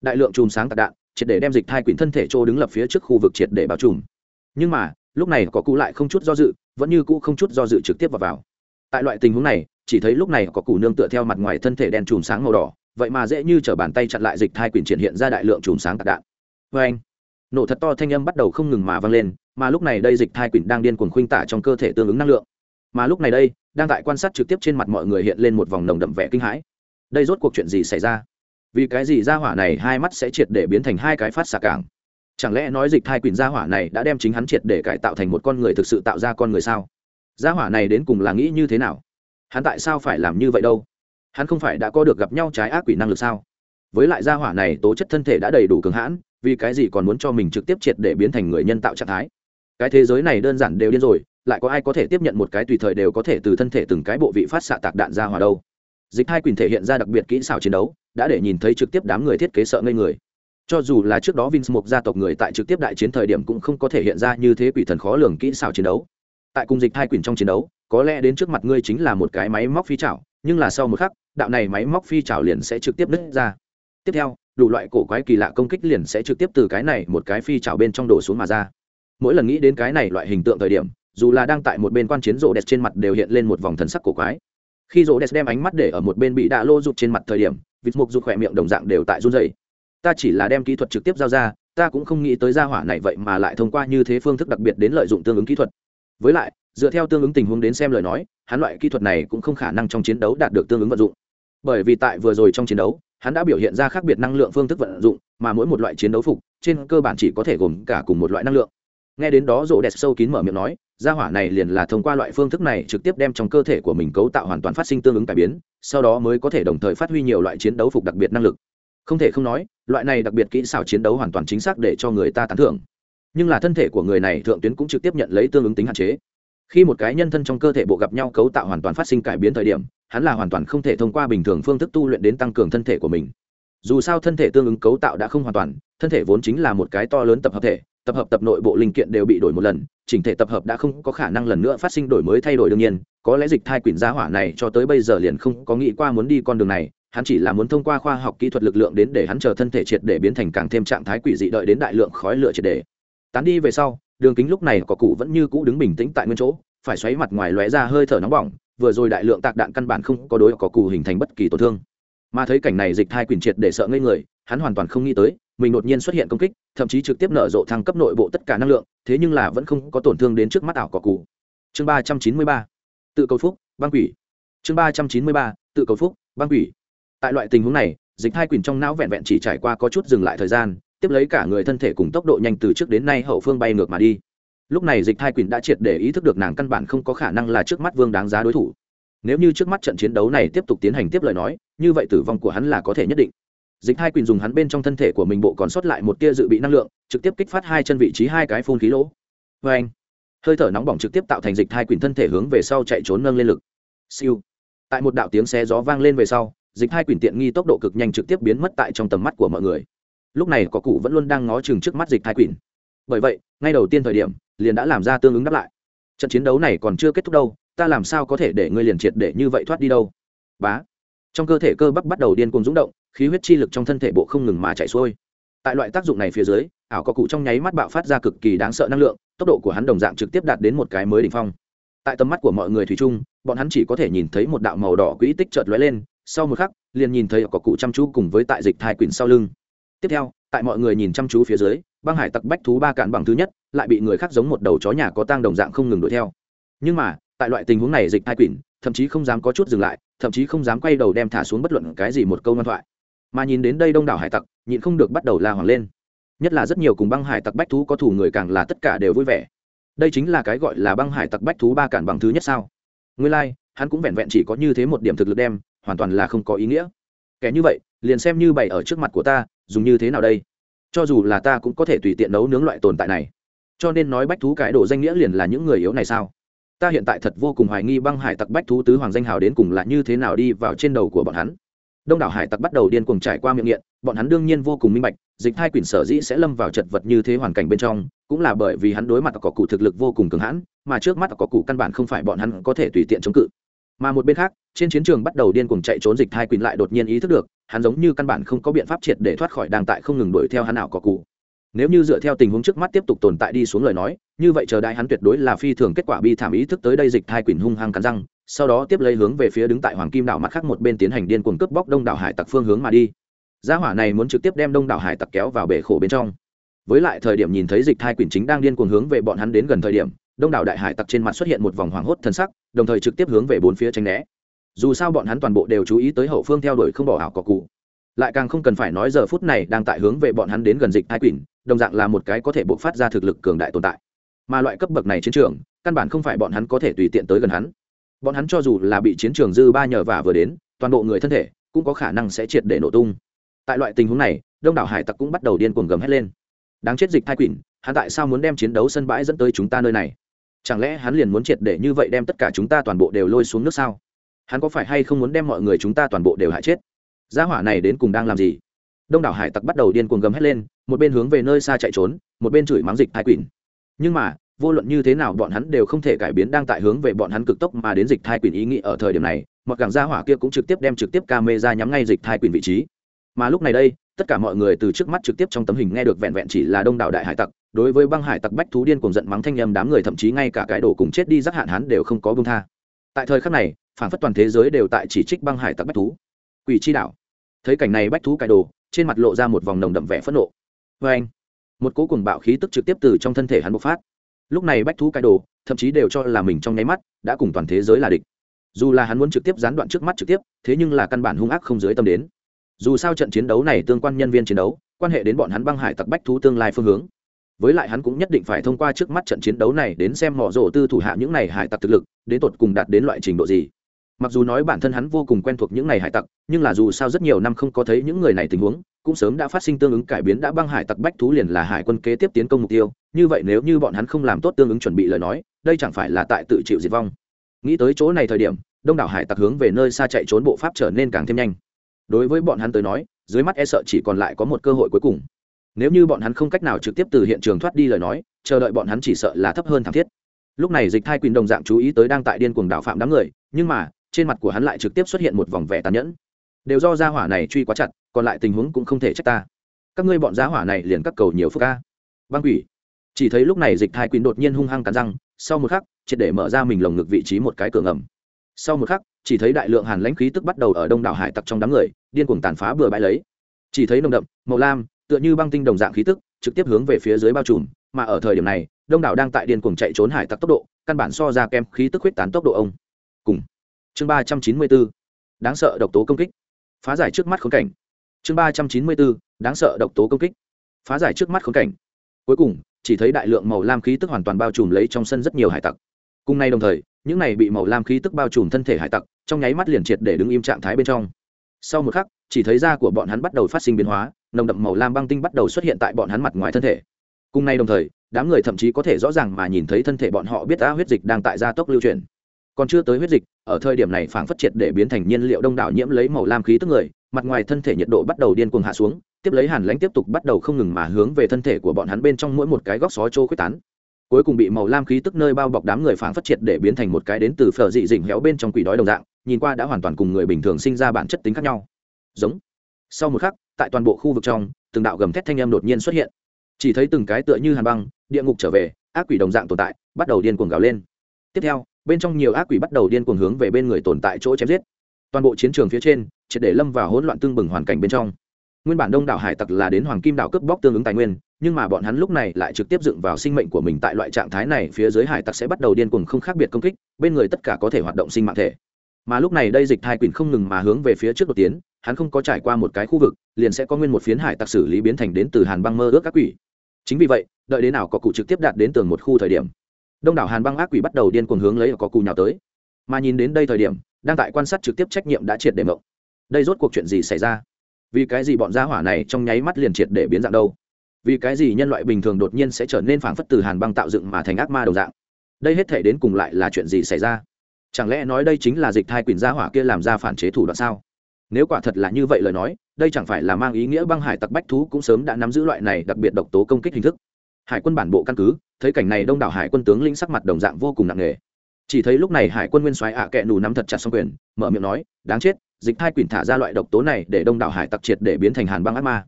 Đại lượng chùm sáng tạc đạn, triệt để đem dịch thai quyển thân thể trô đứng lập phía trước khu vực triệt để bao trùm. Nhưng mà lúc này có cụ lại không chút do dự, vẫn như cũ không chút do dự trực tiếp vào vào. Tại loại tình huống này, chỉ thấy lúc này có cụ nương tựa theo mặt ngoài thân thể đen chùm sáng màu đỏ, vậy mà dễ như t bàn tay chặn lại dịch thai quyển triển hiện ra đại lượng chùm sáng tạc đạn. Vê anh, nổ thật to thanh âm bắt đầu không ngừng mà vang lên, mà lúc này đây dịch thai quyển đang điên cuồng khuynh tả trong cơ thể tương ứng năng lượng. Mà lúc này đây, đang tại quan sát trực tiếp trên mặt mọi người hiện lên một vòng nồng đậm vẻ kinh hãi. Đây rốt cuộc chuyện gì xảy ra? Vì cái gì ra hỏa này hai mắt sẽ triệt để biến thành hai cái phát xạ cảng? Chẳng lẽ nói dịch thai quyền gia hỏa này đã đem chính hắn triệt để cải tạo thành một con người thực sự tạo ra con người sao? Gia hỏa này đến cùng là nghĩ như thế nào? Hắn tại sao phải làm như vậy đâu? Hắn không phải đã có được gặp nhau trái ác quỷ năng lực sao? Với lại gia hỏa này tố chất thân thể đã đầy đủ cường hãn, vì cái gì còn muốn cho mình trực tiếp triệt để biến thành người nhân tạo trạng thái? Cái thế giới này đơn giản đều điên rồi, lại có ai có thể tiếp nhận một cái tùy thời đều có thể từ thân thể từng cái bộ vị phát xạ tạc đạn ra hỏa đâu? Dịch hai quyền thể hiện ra đặc biệt kỹ xảo chiến đấu, đã để nhìn thấy trực tiếp đám người thiết kế sợ ngây người cho dù là trước đó Vince một gia tộc người tại trực tiếp đại chiến thời điểm cũng không có thể hiện ra như thế quỷ thần khó lường kỹ xảo chiến đấu. Tại cùng dịch hai quỷ trong chiến đấu, có lẽ đến trước mặt ngươi chính là một cái máy móc phi chảo, nhưng là sau một khắc, đạo này máy móc phi chảo liền sẽ trực tiếp nứt ra. Tiếp theo, đủ loại cổ quái kỳ lạ công kích liền sẽ trực tiếp từ cái này một cái phi chảo bên trong đổ xuống mà ra. Mỗi lần nghĩ đến cái này loại hình tượng thời điểm, dù là đang tại một bên quan chiến rộ đẹp trên mặt đều hiện lên một vòng thần sắc cổ quái. Khi rộ đẹp đem ánh mắt để ở một bên bị đạ lô rụt trên mặt thời điểm vịt mục rụt khỏe miệng đồng dạng đều tại run dày ta chỉ là đem kỹ thuật trực tiếp giao ra, ta cũng không nghĩ tới gia hỏa này vậy mà lại thông qua như thế phương thức đặc biệt đến lợi dụng tương ứng kỹ thuật. Với lại, dựa theo tương ứng tình huống đến xem lời nói, hắn loại kỹ thuật này cũng không khả năng trong chiến đấu đạt được tương ứng vận dụng. Bởi vì tại vừa rồi trong chiến đấu, hắn đã biểu hiện ra khác biệt năng lượng phương thức vận dụng, mà mỗi một loại chiến đấu phục, trên cơ bản chỉ có thể gồm cả cùng một loại năng lượng. Nghe đến đó rộ đẹp sâu kín mở miệng nói, gia hỏa này liền là thông qua loại phương thức này trực tiếp đem trong cơ thể của mình cấu tạo hoàn toàn phát sinh tương ứng cải biến, sau đó mới có thể đồng thời phát huy nhiều loại chiến đấu phục đặc biệt năng lực không thể không nói, loại này đặc biệt kỹ xảo chiến đấu hoàn toàn chính xác để cho người ta tán thưởng. Nhưng là thân thể của người này thượng tuyến cũng trực tiếp nhận lấy tương ứng tính hạn chế. Khi một cái nhân thân trong cơ thể bộ gặp nhau cấu tạo hoàn toàn phát sinh cải biến thời điểm, hắn là hoàn toàn không thể thông qua bình thường phương thức tu luyện đến tăng cường thân thể của mình. Dù sao thân thể tương ứng cấu tạo đã không hoàn toàn, thân thể vốn chính là một cái to lớn tập hợp thể, tập hợp tập nội bộ linh kiện đều bị đổi một lần, chỉnh thể tập hợp đã không có khả năng lần nữa phát sinh đổi mới thay đổi đương nhiên, có lẽ dịch thai quyển gia hỏa này cho tới bây giờ liền không có nghĩ qua muốn đi con đường này hắn chỉ là muốn thông qua khoa học kỹ thuật lực lượng đến để hắn chờ thân thể triệt để biến thành càng thêm trạng thái quỷ dị đợi đến đại lượng khói lửa triệt để. Tán đi về sau, đường kính lúc này có cụ vẫn như cũ đứng bình tĩnh tại nguyên chỗ, phải xoáy mặt ngoài lóe ra hơi thở nóng bỏng, vừa rồi đại lượng tạc đạn căn bản không có đối có cụ hình thành bất kỳ tổn thương. Mà thấy cảnh này dịch thai quyền triệt để sợ ngây người, hắn hoàn toàn không nghĩ tới, mình đột nhiên xuất hiện công kích, thậm chí trực tiếp nở rộ thăng cấp nội bộ tất cả năng lượng, thế nhưng là vẫn không có tổn thương đến trước mắt ảo cỏ cụ. Chương ba trăm chín mươi ba, tự cầu phúc, băng quỷ. Chương ba trăm chín mươi ba, tự cầu phúc, băng quỷ tại loại tình huống này, dịch hai quỳnh trong não vẹn vẹn chỉ trải qua có chút dừng lại thời gian, tiếp lấy cả người thân thể cùng tốc độ nhanh từ trước đến nay hậu phương bay ngược mà đi. Lúc này dịch hai quỳnh đã triệt để ý thức được nàng căn bản không có khả năng là trước mắt vương đáng giá đối thủ. Nếu như trước mắt trận chiến đấu này tiếp tục tiến hành tiếp lời nói, như vậy tử vong của hắn là có thể nhất định. Dịch hai quyền dùng hắn bên trong thân thể của mình bộ còn sót lại một tia dự bị năng lượng, trực tiếp kích phát hai chân vị trí hai cái phun khí lỗ. Vê anh, hơi thở nóng bỏng trực tiếp tạo thành dịch hai quyền thân thể hướng về sau chạy trốn nâng lên lực. Siêu. Tại một đạo tiếng xe gió vang lên về sau dịch hai quyền tiện nghi tốc độ cực nhanh trực tiếp biến mất tại trong tầm mắt của mọi người. Lúc này có cụ vẫn luôn đang ngó chừng trước mắt dịch hai quyền bởi vậy, ngay đầu tiên thời điểm, liền đã làm ra tương ứng đáp lại. Trận chiến đấu này còn chưa kết thúc đâu, ta làm sao có thể để ngươi liền triệt để như vậy thoát đi đâu? Bá. Trong cơ thể cơ bắp bắt đầu điên cuồng rúng động, khí huyết chi lực trong thân thể bộ không ngừng mà chạy xuôi. Tại loại tác dụng này phía dưới, ảo có cụ trong nháy mắt bạo phát ra cực kỳ đáng sợ năng lượng, tốc độ của hắn đồng dạng trực tiếp đạt đến một cái mới đỉnh phong. Tại tầm mắt của mọi người thủy chung, bọn hắn chỉ có thể nhìn thấy một đạo màu đỏ quỹ tích chợt lóe lên sau một khắc liền nhìn thấy có cụ chăm chú cùng với tại dịch thai quỳnh sau lưng. Tiếp theo tại mọi người nhìn chăm chú phía dưới băng hải tặc bách thú ba cạn bằng thứ nhất lại bị người khác giống một đầu chó nhà có tang đồng dạng không ngừng đuổi theo. Nhưng mà tại loại tình huống này dịch thai quỳnh thậm chí không dám có chút dừng lại thậm chí không dám quay đầu đem thả xuống bất luận cái gì một câu ngoan thoại. Mà nhìn đến đây đông đảo hải tặc nhịn không được bắt đầu la hoàng lên. Nhất là rất nhiều cùng băng hải tặc bách thú có thủ người càng là tất cả đều vui vẻ. Đây chính là cái gọi là băng hải tặc bách thú ba cản bằng thứ nhất sao? Nguyên lai、like, hắn cũng vẹn vẹn chỉ có như thế một điểm thực lực đem hoàn toàn là không có ý nghĩa. Kẻ như vậy, liền xem như bày ở trước mặt của ta, dùng như thế nào đây? Cho dù là ta cũng có thể tùy tiện nấu nướng loại tồn tại này. Cho nên nói bách thú cái đồ danh nghĩa liền là những người yếu này sao? Ta hiện tại thật vô cùng hoài nghi băng hải tặc bách thú tứ hoàng danh hào đến cùng là như thế nào đi vào trên đầu của bọn hắn. Đông đảo hải tặc bắt đầu điên cuồng trải qua miệng nghiện, bọn hắn đương nhiên vô cùng minh bạch, dịch hai quyển sở dĩ sẽ lâm vào chật vật như thế hoàn cảnh bên trong, cũng là bởi vì hắn đối mặt có cụ thực lực vô cùng cường hãn, mà trước mắt có cụ căn bản không phải bọn hắn có thể tùy tiện chống cự mà một bên khác, trên chiến trường bắt đầu điên cuồng chạy trốn dịch thai quỳnh lại đột nhiên ý thức được, hắn giống như căn bản không có biện pháp triệt để thoát khỏi đang tại không ngừng đuổi theo hắn nào có cụ. Nếu như dựa theo tình huống trước mắt tiếp tục tồn tại đi xuống lời nói, như vậy chờ đại hắn tuyệt đối là phi thường kết quả bi thảm ý thức tới đây dịch thai quỳnh hung hăng cắn răng, sau đó tiếp lấy hướng về phía đứng tại hoàng kim đảo mặt khác một bên tiến hành điên cuồng cướp bóc đông đảo hải tặc phương hướng mà đi. Gia hỏa này muốn trực tiếp đem đông đảo hải tặc kéo vào bể khổ bên trong. Với lại thời điểm nhìn thấy dịch thai quỳnh chính đang điên cuồng hướng về bọn hắn đến gần thời điểm, đông đảo đại hải tặc trên mặt xuất hiện một vòng hoảng hốt thân sắc đồng thời trực tiếp hướng về bốn phía tránh né. Dù sao bọn hắn toàn bộ đều chú ý tới hậu phương theo đuổi không bỏ ảo cỏ cụ. Lại càng không cần phải nói giờ phút này đang tại hướng về bọn hắn đến gần dịch hai quyển đồng dạng là một cái có thể bộc phát ra thực lực cường đại tồn tại. Mà loại cấp bậc này chiến trường, căn bản không phải bọn hắn có thể tùy tiện tới gần hắn. Bọn hắn cho dù là bị chiến trường dư ba nhờ và vừa đến, toàn bộ người thân thể cũng có khả năng sẽ triệt để nổ tung. Tại loại tình huống này, đông đảo hải tặc cũng bắt đầu điên cuồng gầm hét lên. Đáng chết dịch thai quỷ hắn tại sao muốn đem chiến đấu sân bãi dẫn tới chúng ta nơi này? Chẳng lẽ hắn liền muốn triệt để như vậy đem tất cả chúng ta toàn bộ đều lôi xuống nước sao? Hắn có phải hay không muốn đem mọi người chúng ta toàn bộ đều hại chết? Gia hỏa này đến cùng đang làm gì? Đông đảo hải tặc bắt đầu điên cuồng gầm hét lên, một bên hướng về nơi xa chạy trốn, một bên chửi mắng dịch thai quỷ. Nhưng mà, vô luận như thế nào bọn hắn đều không thể cải biến đang tại hướng về bọn hắn cực tốc mà đến dịch thai quỷ ý nghĩ ở thời điểm này, mặc cảng gia hỏa kia cũng trực tiếp đem trực tiếp camera nhắm ngay dịch thai quỷ vị trí. Mà lúc này đây, tất cả mọi người từ trước mắt trực tiếp trong tấm hình nghe được vẹn vẹn chỉ là đông đảo đại hải tặc đối với băng hải tặc bách thú điên cùng giận mắng thanh nhầm đám người thậm chí ngay cả cái đồ cùng chết đi giác hạn hắn đều không có bông tha. Tại thời khắc này, phản phất toàn thế giới đều tại chỉ trích băng hải tặc bách thú. Quỷ chi đạo. Thấy cảnh này bách thú cải đồ, trên mặt lộ ra một vòng nồng đậm vẻ phẫn nộ. Vê anh, một cố cùng bạo khí tức trực tiếp từ trong thân thể hắn bộc phát. Lúc này bách thú cải đồ, thậm chí đều cho là mình trong nháy mắt đã cùng toàn thế giới là địch. Dù là hắn muốn trực tiếp gián đoạn trước mắt trực tiếp, thế nhưng là căn bản hung ác không dưới tâm đến. Dù sao trận chiến đấu này tương quan nhân viên chiến đấu, quan hệ đến bọn hắn băng hải tặc bách thú tương lai phương hướng với lại hắn cũng nhất định phải thông qua trước mắt trận chiến đấu này đến xem mỏ rổ tư thủ hạ những này hải tặc thực lực, đến tột cùng đạt đến loại trình độ gì. Mặc dù nói bản thân hắn vô cùng quen thuộc những này hải tặc, nhưng là dù sao rất nhiều năm không có thấy những người này tình huống, cũng sớm đã phát sinh tương ứng cải biến đã băng hải tặc bách thú liền là hải quân kế tiếp tiến công mục tiêu. Như vậy nếu như bọn hắn không làm tốt tương ứng chuẩn bị lời nói, đây chẳng phải là tại tự chịu diệt vong. Nghĩ tới chỗ này thời điểm, đông đảo hải tặc hướng về nơi xa chạy trốn bộ pháp trở nên càng thêm nhanh. Đối với bọn hắn tới nói, dưới mắt e sợ chỉ còn lại có một cơ hội cuối cùng nếu như bọn hắn không cách nào trực tiếp từ hiện trường thoát đi lời nói, chờ đợi bọn hắn chỉ sợ là thấp hơn thảm thiết. Lúc này dịch thai quyền đồng dạng chú ý tới đang tại điên cuồng đảo phạm đám người, nhưng mà, trên mặt của hắn lại trực tiếp xuất hiện một vòng vẻ tàn nhẫn. Đều do gia hỏa này truy quá chặt, còn lại tình huống cũng không thể trách ta. Các ngươi bọn gia hỏa này liền các cầu nhiều phúc ca băng quỷ. Chỉ thấy lúc này dịch thai quyền đột nhiên hung hăng cắn răng, sau một khắc, triệt để mở ra mình lồng ngực vị trí một cái cửa ngầm. Sau một khắc, chỉ thấy đại lượng hàn lãnh khí tức bắt đầu ở đông đảo hải tặc trong đám người, điên cuồng tàn phá bừa bãi lấy. Chỉ thấy nồng đậm, màu lam tựa như băng tinh đồng dạng khí tức, trực tiếp hướng về phía dưới bao trùm, mà ở thời điểm này, đông đảo đang tại điên cuồng chạy trốn hải tặc tốc độ, căn bản so ra kem khí tức huyết tán tốc độ ông. Cùng. Chương ba trăm chín mươi bốn đáng sợ độc tố công kích. Phá giải trước mắt khốn cảnh. Chương ba trăm chín mươi bốn đáng sợ độc tố công kích. Phá giải trước mắt khốn cảnh. Cuối cùng, chỉ thấy đại lượng màu lam khí tức hoàn toàn bao trùm lấy trong sân rất nhiều hải tặc. Cùng nay đồng thời, những này bị màu lam khí tức bao trùm thân thể hải tặc, trong nháy mắt liền triệt để đứng im trạng thái bên trong. Sau một khắc, chỉ thấy da của bọn hắn bắt đầu phát sinh biến hóa nồng đậm màu lam băng tinh bắt đầu xuất hiện tại bọn hắn mặt ngoài thân thể. Cùng nay đồng thời, đám người thậm chí có thể rõ ràng mà nhìn thấy thân thể bọn họ biết đã huyết dịch đang tại gia tốc lưu truyền. còn chưa tới huyết dịch, ở thời điểm này phảng phất triệt để biến thành nhiên liệu đông đảo nhiễm lấy màu lam khí tức người, mặt ngoài thân thể nhiệt độ bắt đầu điên cuồng hạ xuống, tiếp lấy hàn lãnh tiếp tục bắt đầu không ngừng mà hướng về thân thể của bọn hắn bên trong mỗi một cái góc xó trô quyết tán. Cuối cùng bị màu lam khí tức nơi bao bọc đám người phảng phất triệt để biến thành một cái đến từ phở dị dỉnh héo bên trong quỷ đói đồng dạng, nhìn qua đã hoàn toàn cùng người bình thường sinh ra bản chất tính khác nhau. Giống. Sau một khắc tại toàn bộ khu vực trong, từng đạo gầm thét thanh âm đột nhiên xuất hiện. Chỉ thấy từng cái tựa như hàn băng, địa ngục trở về, ác quỷ đồng dạng tồn tại, bắt đầu điên cuồng gào lên. Tiếp theo, bên trong nhiều ác quỷ bắt đầu điên cuồng hướng về bên người tồn tại chỗ chém giết. Toàn bộ chiến trường phía trên, triệt để lâm vào hỗn loạn tương bừng hoàn cảnh bên trong. Nguyên bản đông đảo hải tặc là đến hoàng kim đảo cướp bóc tương ứng tài nguyên, nhưng mà bọn hắn lúc này lại trực tiếp dựng vào sinh mệnh của mình tại loại trạng thái này phía dưới hải tặc sẽ bắt đầu điên cuồng không khác biệt công kích, bên người tất cả có thể hoạt động sinh mạng thể. Mà lúc này đây dịch thai quỷ không ngừng mà hướng về phía trước đột tiến hắn không có trải qua một cái khu vực, liền sẽ có nguyên một phiến hải tặc xử lý biến thành đến từ hàn băng mơ ước các quỷ. Chính vì vậy, đợi đến nào có cụ trực tiếp đạt đến tường một khu thời điểm, đông đảo hàn băng ác quỷ bắt đầu điên cuồng hướng lấy ở có cụ nhào tới. Mà nhìn đến đây thời điểm, đang tại quan sát trực tiếp trách nhiệm đã triệt để mộng. Đây rốt cuộc chuyện gì xảy ra? Vì cái gì bọn gia hỏa này trong nháy mắt liền triệt để biến dạng đâu? Vì cái gì nhân loại bình thường đột nhiên sẽ trở nên phảng phất từ hàn băng tạo dựng mà thành ác ma đồng dạng? Đây hết thể đến cùng lại là chuyện gì xảy ra? Chẳng lẽ nói đây chính là dịch thai quỳnh gia hỏa kia làm ra phản chế thủ đoạn sao? Nếu quả thật là như vậy lời nói, đây chẳng phải là mang ý nghĩa băng hải tặc bách thú cũng sớm đã nắm giữ loại này đặc biệt độc tố công kích hình thức. Hải quân bản bộ căn cứ, thấy cảnh này đông đảo hải quân tướng lĩnh sắc mặt đồng dạng vô cùng nặng nề. Chỉ thấy lúc này hải quân nguyên soái ạ à kẹ nù nắm thật chặt xong quyền, mở miệng nói, đáng chết, dịch thai quỳnh thả ra loại độc tố này để đông đảo hải tặc triệt để biến thành hàn băng ác ma.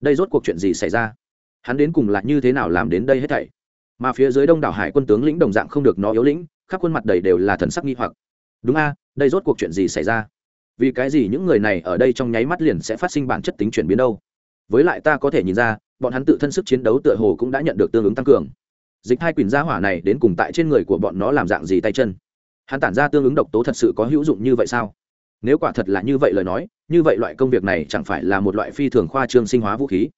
Đây rốt cuộc chuyện gì xảy ra? Hắn đến cùng là như thế nào làm đến đây hết thảy? Mà phía dưới đông đảo hải quân tướng lĩnh đồng dạng không được nó yếu lĩnh, khắp khuôn mặt đầy đều là thần sắc nghi hoặc. Đúng a, đây rốt cuộc chuyện gì xảy ra? Vì cái gì những người này ở đây trong nháy mắt liền sẽ phát sinh bản chất tính chuyển biến đâu? Với lại ta có thể nhìn ra, bọn hắn tự thân sức chiến đấu tựa hồ cũng đã nhận được tương ứng tăng cường. Dịch hai quyền gia hỏa này đến cùng tại trên người của bọn nó làm dạng gì tay chân? Hắn tản ra tương ứng độc tố thật sự có hữu dụng như vậy sao? Nếu quả thật là như vậy lời nói, như vậy loại công việc này chẳng phải là một loại phi thường khoa trương sinh hóa vũ khí.